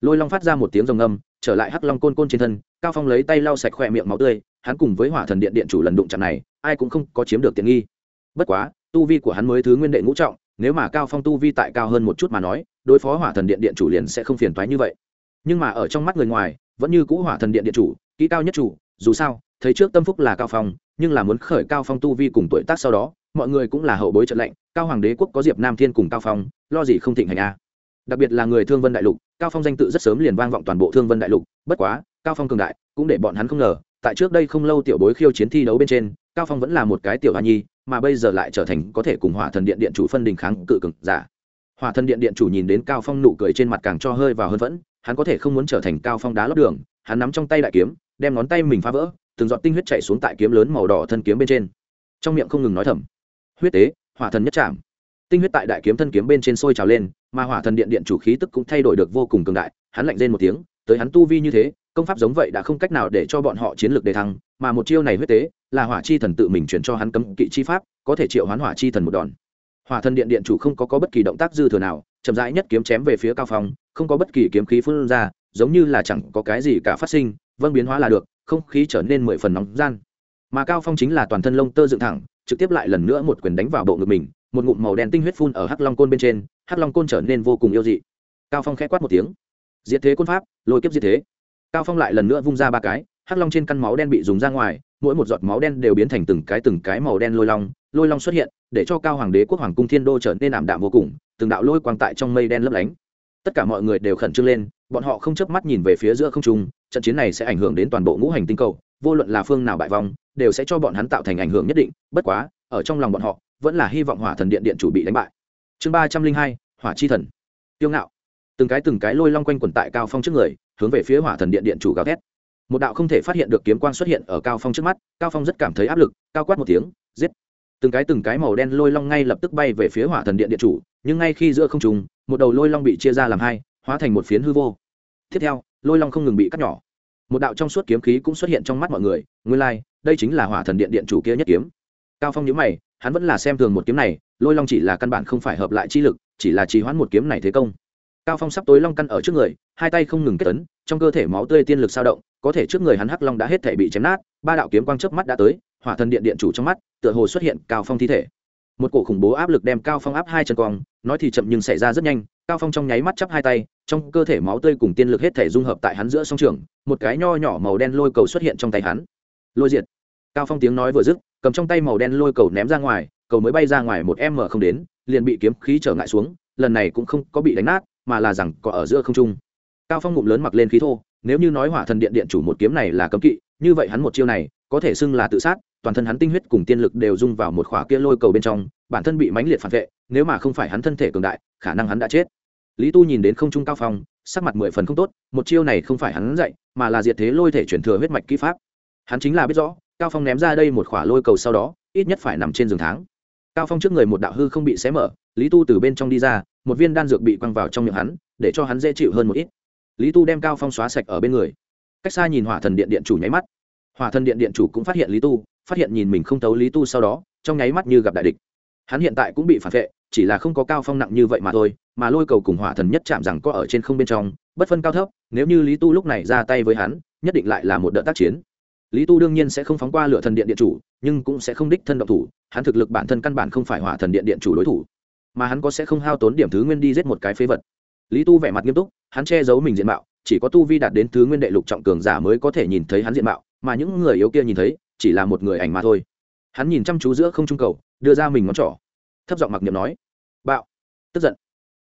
A: Lôi long phát ra một tiếng rồng âm trở lại hắc long côn côn trên thân, cao phong lấy tay lau sạch khỏe miệng máu tươi, hắn cùng với hỏa thần điện điện chủ lần đụng chạm này, ai cũng không có chiếm được tiện nghi. Bất quá, tu vi của hắn mới thứ nguyên đệ ngũ trọng, nếu mà cao phong tu vi tại cao hơn một chút mà nói, đối phó hỏa thần điện điện chủ liền sẽ không phiền toái như vậy. Nhưng mà ở trong mắt người ngoài, vẫn như cũ hỏa thần điện điện chủ, kỹ cao nhất chủ, dù sao, thấy trước tâm phúc là cao phong nhưng là muốn khởi cao phong tu vi cùng tuổi tác sau đó, mọi người cũng là hậu bối trận lệnh, cao hoàng đế quốc có diệp nam thiên cùng cao phong, lo gì không thịnh hành a. Đặc biệt là người thương vân đại lục, cao phong danh tự rất sớm liền vang vọng toàn bộ thương vân đại lục, bất quá, cao phong cường đại, cũng để bọn hắn không ngờ, tại trước đây không lâu tiểu bối khiêu chiến thi đấu bên trên, cao phong vẫn là một cái tiểu hoa nhi, mà bây giờ lại trở thành có thể cùng hỏa thần điện điện chủ phân đình kháng cự cực giả. Hỏa thần điện điện chủ nhìn đến cao phong nụ cười trên mặt càng cho hơi vào hơn vẫn, hắn có thể không muốn trở thành cao phong đá lót đường, hắn nắm trong tay đại kiếm, đem ngón tay mình phá vỡ từng giọt tinh huyết chảy xuống tại kiếm lớn màu đỏ thân kiếm bên trên. Trong miệng không ngừng nói thầm. Huyết tế hỏa thần nhất chạm tinh huyết tại đại kiếm thân kiếm bên trên sôi trào lên mà hỏa thần điện điện chủ khí tức cũng thay đổi được vô cùng cường đại hắn lạnh lên một tiếng tới hắn tu vi như thế công pháp giống vậy đã không cách nào để cho bọn họ chiến lược đề thăng mà một chiêu này huyết tế là hỏa chi thần tự mình chuyển cho hắn cấm kỵ chi pháp có thể triệu hoán hỏa chi thần một đòn. Hỏa thần điện điện chủ không có, có bất kỳ động tác dư thừa nào chậm rãi nhất kiếm chém về phía cao phong không có bất kỳ kiếm khí phun ra giống như là chẳng có cái gì cả phát sinh vâng biến hóa là được, không khí trở nên mười phần nóng gian. Mà cao phong chính là toàn thân lông tơ dựng thẳng, trực tiếp lại lần nữa một quyền đánh vào bộ ngực mình, một ngụm màu đen tinh huyết phun ở hắc long côn bên trên, hắc long côn trở nên vô cùng yêu dị. Cao phong khẽ quát một tiếng. Diệt thế côn pháp, lôi kiếp diệt thế. Cao phong lại lần nữa vung ra ba cái, hắc long trên căn máu đen bị dùng ra ngoài, mỗi một giọt máu đen đều biến thành từng cái từng cái màu đen lôi long lôi long xuất hiện, để cho cao hoàng đế quốc hoàng cung thiên đô trở nên ảm đạm vô cùng, từng đạo lôi quang tại trong mây đen lấp lánh tất cả mọi người đều khẩn trương lên, bọn họ không chớp mắt nhìn về phía giữa không trung, trận chiến này sẽ ảnh hưởng đến toàn bộ ngũ hành tinh cầu, vô luận là phương nào bại vong, đều sẽ cho bọn hắn tạo thành ảnh hưởng nhất định, bất quá, ở trong lòng bọn họ, vẫn là hy vọng hỏa thần điện điện chủ bị đánh bại. Chương ba trăm linh hai, hỏa chi thần. Tiêu ngạo. Từng cái từng cái lôi long quanh quẩn tại cao phong trước người, hướng về phía hỏa thần điện điện chủ gào thét. Một đạo không thể phát hiện được kiếm quang xuất hiện ở cao phong trước mắt, cao phong rất cảm thấy áp lực, cao quát một tiếng, giết. Từng cái từng cái màu đen lôi long ngay lập tức bay về phía hỏa thần điện điện chủ, nhưng ngay khi giữa không trùng một đầu lôi long bị chia ra làm hai hóa thành một phiến hư vô. Tiếp theo lôi long không ngừng bị cắt nhỏ. Một đạo trong suốt kiếm khí cũng xuất hiện trong mắt mọi người nguyên lai、like, đây chính là hỏa thần điện điện chủ kia nhất kiếm. Cao phong nhớ mày hắn vẫn là xem thường một kiếm này lôi long chỉ là căn bản không phải hợp lại chi lực chỉ là trì hoãn một kiếm này thế công. Cao phong sắp tối long căn ở trước người hai tay không ngừng kết tấn trong cơ thể máu tươi tiên lực sao động có thể trước người hắn hắc long đã hết thể bị chém nát ba đạo kiếm quang chớp mắt đã tới hỏa thần điện điện chủ trong mắt tựa hồ xuất hiện cao phong thi thể một cổ khủng bố áp lực đem cao phong áp hai chân cong, nói thì chậm nhưng xảy ra rất nhanh, cao phong trong nháy mắt chắp hai tay, trong cơ thể máu tươi cùng tiên lực hết thể dung hợp tại hắn giữa song trường, một cái nho nhỏ màu đen lôi cầu xuất hiện trong tay hắn. Lôi diệt. Cao phong tiếng nói vừa dứt, cầm trong tay màu đen lôi cầu ném ra ngoài, cầu mới bay ra ngoài một em mở không đến, liền bị kiếm khí trở ngại xuống, lần này cũng không có bị đánh nát, mà là rằng có ở giữa không trung. Cao phong ngụm lớn mặc lên khí thô, nếu như nói hỏa thần điện điện chủ một kiếm này là cấm kỵ, như vậy hắn một chiêu này, có thể xưng là tự sát toàn thân hắn tinh huyết cùng tiên lực đều dung vào một khóa kia lôi cầu bên trong, bản thân bị mãnh liệt phản vệ, nếu mà không phải hắn thân thể cường đại, khả năng hắn đã chết. Lý tu nhìn đến không trung cao phong, sắc mặt mười phần không tốt, một chiêu này không phải hắn dạy, mà là diệt thế lôi thể chuyển thừa huyết mạch kỹ pháp. Hắn chính là biết rõ, cao phong ném ra đây một khỏa lôi cầu sau đó, ít nhất phải nằm trên giường tháng. Cao phong trước người một đạo hư không bị xé mở, lý tu từ bên trong đi ra, một viên đan dược bị quăng vào trong miệng hắn, để cho hắn dễ chịu hơn một ít. Lý tu đem cao phong xóa sạch ở bên người. Cách xa nhìn hỏa thần điện điện chủ nháy mắt. Hỏa thần điện điện chủ cũng phát hiện lý tu phát hiện nhìn mình không thấu lý tu sau đó, trong nháy mắt như gặp đại địch. Hắn hiện tại cũng bị phản vệ, chỉ là không có cao phong nặng như vậy mà thôi, mà lôi cầu cùng hỏa thần nhất chạm rằng có ở trên không bên trong, bất phân cao thấp, nếu như lý tu lúc này ra tay với hắn, nhất định lại là một đợt tác chiến. Lý tu đương nhiên sẽ không phóng qua lửa thần điện điện chủ, nhưng cũng sẽ không đích thân động thủ, hắn thực lực bản thân căn bản không phải hỏa thần điện điện chủ đối thủ, mà hắn có sẽ không hao tốn điểm thứ nguyên đi giết một cái phế vật. Lý tu vẻ mặt nghiêm túc, hắn che giấu mình diện mạo, chỉ có tu vi đạt đến thứ nguyên đệ lục trọng cường giả mới có thể nhìn thấy hắn diện mạo, mà những người yếu kia nhìn thấy chỉ là một người ảnh mà thôi. Hắn nhìn chăm chú giữa không trung cầu, đưa ra mình ngón trỏ. Thấp giọng mặc niệm nói, bạo. Tức giận.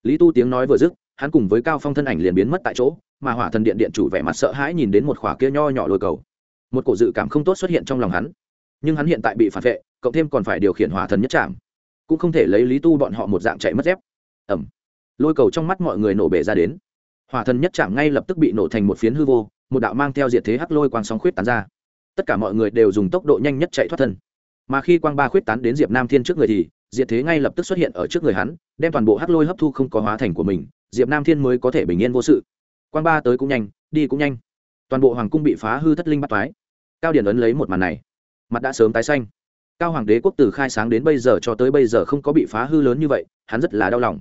A: Lý tu tiếng nói vừa dứt, hắn cùng với cao phong thân ảnh liền biến mất tại chỗ, mà hỏa thần điện điện chủ vẻ mặt sợ hãi nhìn đến một khỏa kia nho nhỏ lôi cầu. Một cổ dự cảm không tốt xuất hiện trong lòng hắn. Nhưng hắn hiện tại bị phản vệ, cộng thêm còn phải điều khiển hỏa thần nhất trảm cũng không thể lấy lý tu bọn họ một dạng chạy mất dép. Ẩm lôi cầu trong mắt mọi người nổ bể ra đến. Hỏa thần nhất trảm ngay lập tức bị nổ thành một phiến hư vô, một đạo mang theo diệt thế hắc lôi quang sóng khuyết tán ra tất cả mọi người đều dùng tốc độ nhanh nhất chạy thoát thân. Mà khi quang ba khuyết tán đến diệp nam thiên trước người thì diệt thế ngay lập tức xuất hiện ở trước người hắn, đem toàn bộ hắc lôi hấp thu không có hóa thành của mình, diệp nam thiên mới có thể bình yên vô sự. Quang ba tới cũng nhanh, đi cũng nhanh. Toàn bộ hoàng cung bị phá hư thất linh bắt toái. Cao điển ấn lấy một màn này. Mặt đã sớm tái xanh. Cao hoàng đế quốc từ khai sáng đến bây giờ cho tới bây giờ không có bị phá hư lớn như vậy, hắn rất là đau lòng.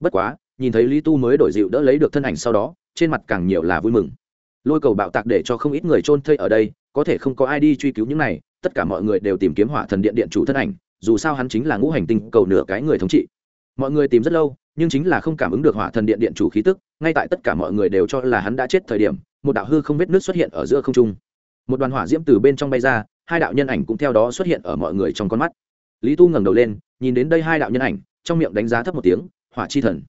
A: Bất quá, nhìn thấy lý tu mới đổi dịu đỡ lấy được thân ảnh sau đó, trên mặt càng nhiều là vui mừng. Lôi cầu bạo tạc để cho không ít người trôn thây ở đây có thể không có ai đi truy cứu những này, tất cả mọi người đều tìm kiếm hỏa thần điện điện chủ thân ảnh, dù sao hắn chính là ngũ hành tinh cầu nửa cái người thống trị. Mọi người tìm rất lâu, nhưng chính là không cảm ứng được hỏa thần điện điện chủ khí tức, ngay tại tất cả mọi người đều cho là hắn đã chết thời điểm, một đạo hư không vết nước xuất hiện ở giữa không trung. Một đoàn hỏa diễm từ bên trong bay ra, hai đạo nhân ảnh cũng theo đó xuất hiện ở mọi người trong con mắt. Lý tu ngẩng đầu lên, nhìn đến đây hai đạo nhân ảnh, trong miệng đánh giá thấp một tiếng, hỏa chi thần.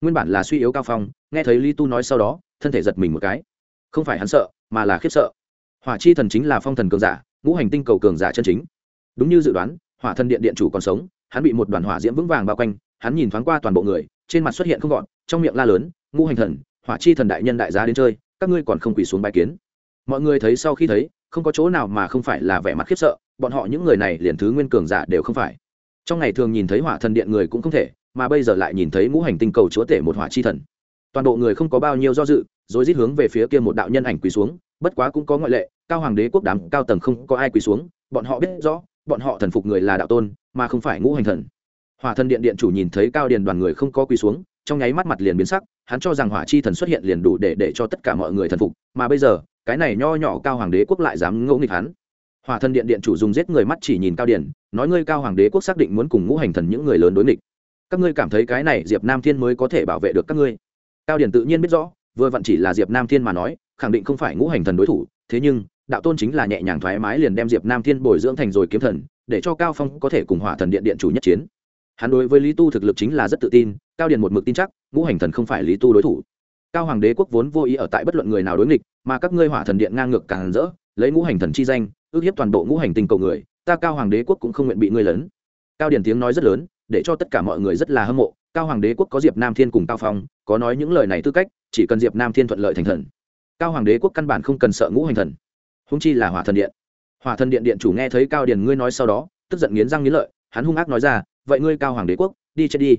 A: Nguyên bản là suy yếu cao phong, nghe thấy lý tu nói sau đó, thân thể giật mình một cái. Không phải hắn sợ, mà là khiếp sợ hỏa chi thần chính là phong thần cường giả, ngũ hành tinh cầu cường giả chân chính. Đúng như dự đoán, hỏa thần điện điện chủ còn sống, hắn bị một đoàn hỏa diễm vững vàng bao quanh, hắn nhìn thoáng qua toàn bộ người, trên mặt xuất hiện không gọn, trong miệng la lớn, ngũ hành thần, hỏa chi thần đại nhân đại giá đến chơi, các ngươi còn không quỳ xuống bài kiến. Mọi người thấy sau khi thấy, không có chỗ nào mà không phải là vẻ mặt khiếp sợ, bọn họ những người này liền thứ nguyên cường giả đều không phải. Trong ngày thường nhìn thấy hỏa thần điện người cũng không thể, mà bây giờ lại nhìn thấy ngũ hành tinh cầu chúa tể một hỏa chi thần. Toàn bộ người không có bao nhiêu do dự, rồi rít hướng về phía kia một đạo nhân ảnh quỳ xuống, bất quá cũng có ngoại lệ cao hoàng đế quốc đám cao tầng không có ai quỳ xuống, bọn họ biết rõ, bọn họ thần phục người là đạo tôn, mà không phải ngũ hành thần. Hỏa thần điện điện chủ nhìn thấy cao điền đoàn người không có quỳ xuống, trong nháy mắt mặt liền biến sắc, hắn cho rằng hỏa chi thần xuất hiện liền đủ để để cho tất cả mọi người thần phục, mà bây giờ, cái này nho nhỏ cao hoàng đế quốc lại dám ngẫu nghịch hắn. Hỏa thần điện điện chủ dùng giết người mắt chỉ nhìn cao điền, nói ngươi cao hoàng đế quốc xác định muốn cùng ngũ hành thần những người lớn đối nghịch. Các ngươi cảm thấy cái này diệp nam thiên mới có thể bảo vệ được các ngươi. Cao điền tự nhiên biết rõ, vừa vặn chỉ là diệp nam thiên mà nói, khẳng định không phải ngũ hành thần đối thủ, thế nhưng đạo tôn chính là nhẹ nhàng thoải mái liền đem diệp nam thiên bồi dưỡng thành rồi kiếm thần, để cho cao phong có thể cùng hỏa thần điện điện chủ nhất chiến. Hắn đối với lý tu thực lực chính là rất tự tin, cao điền một mực tin chắc, ngũ hành thần không phải lý tu đối thủ. Cao hoàng đế quốc vốn vô ý ở tại bất luận người nào đối nghịch, mà các ngươi hỏa thần điện ngang ngược càng rỡ, lấy ngũ hành thần chi danh, ước hiếp toàn bộ ngũ hành tình cầu người, ta cao hoàng đế quốc cũng không nguyện bị ngươi lớn. Cao điền tiếng nói rất lớn, để cho tất cả mọi người rất là hâm mộ, cao hoàng đế quốc có diệp nam thiên cùng cao phong, có nói những lời này tư cách, chỉ cần diệp nam thiên thuận lợi thành thần. Cao hoàng đế quốc căn bản không cần sợ ngũ hành thần húng chi là hỏa thần điện. Hỏa thần điện điện chủ nghe thấy cao điền ngươi nói sau đó, tức giận nghiến răng nghiến lợi, hắn hung ác nói ra, vậy ngươi cao hoàng đế quốc, đi chết đi.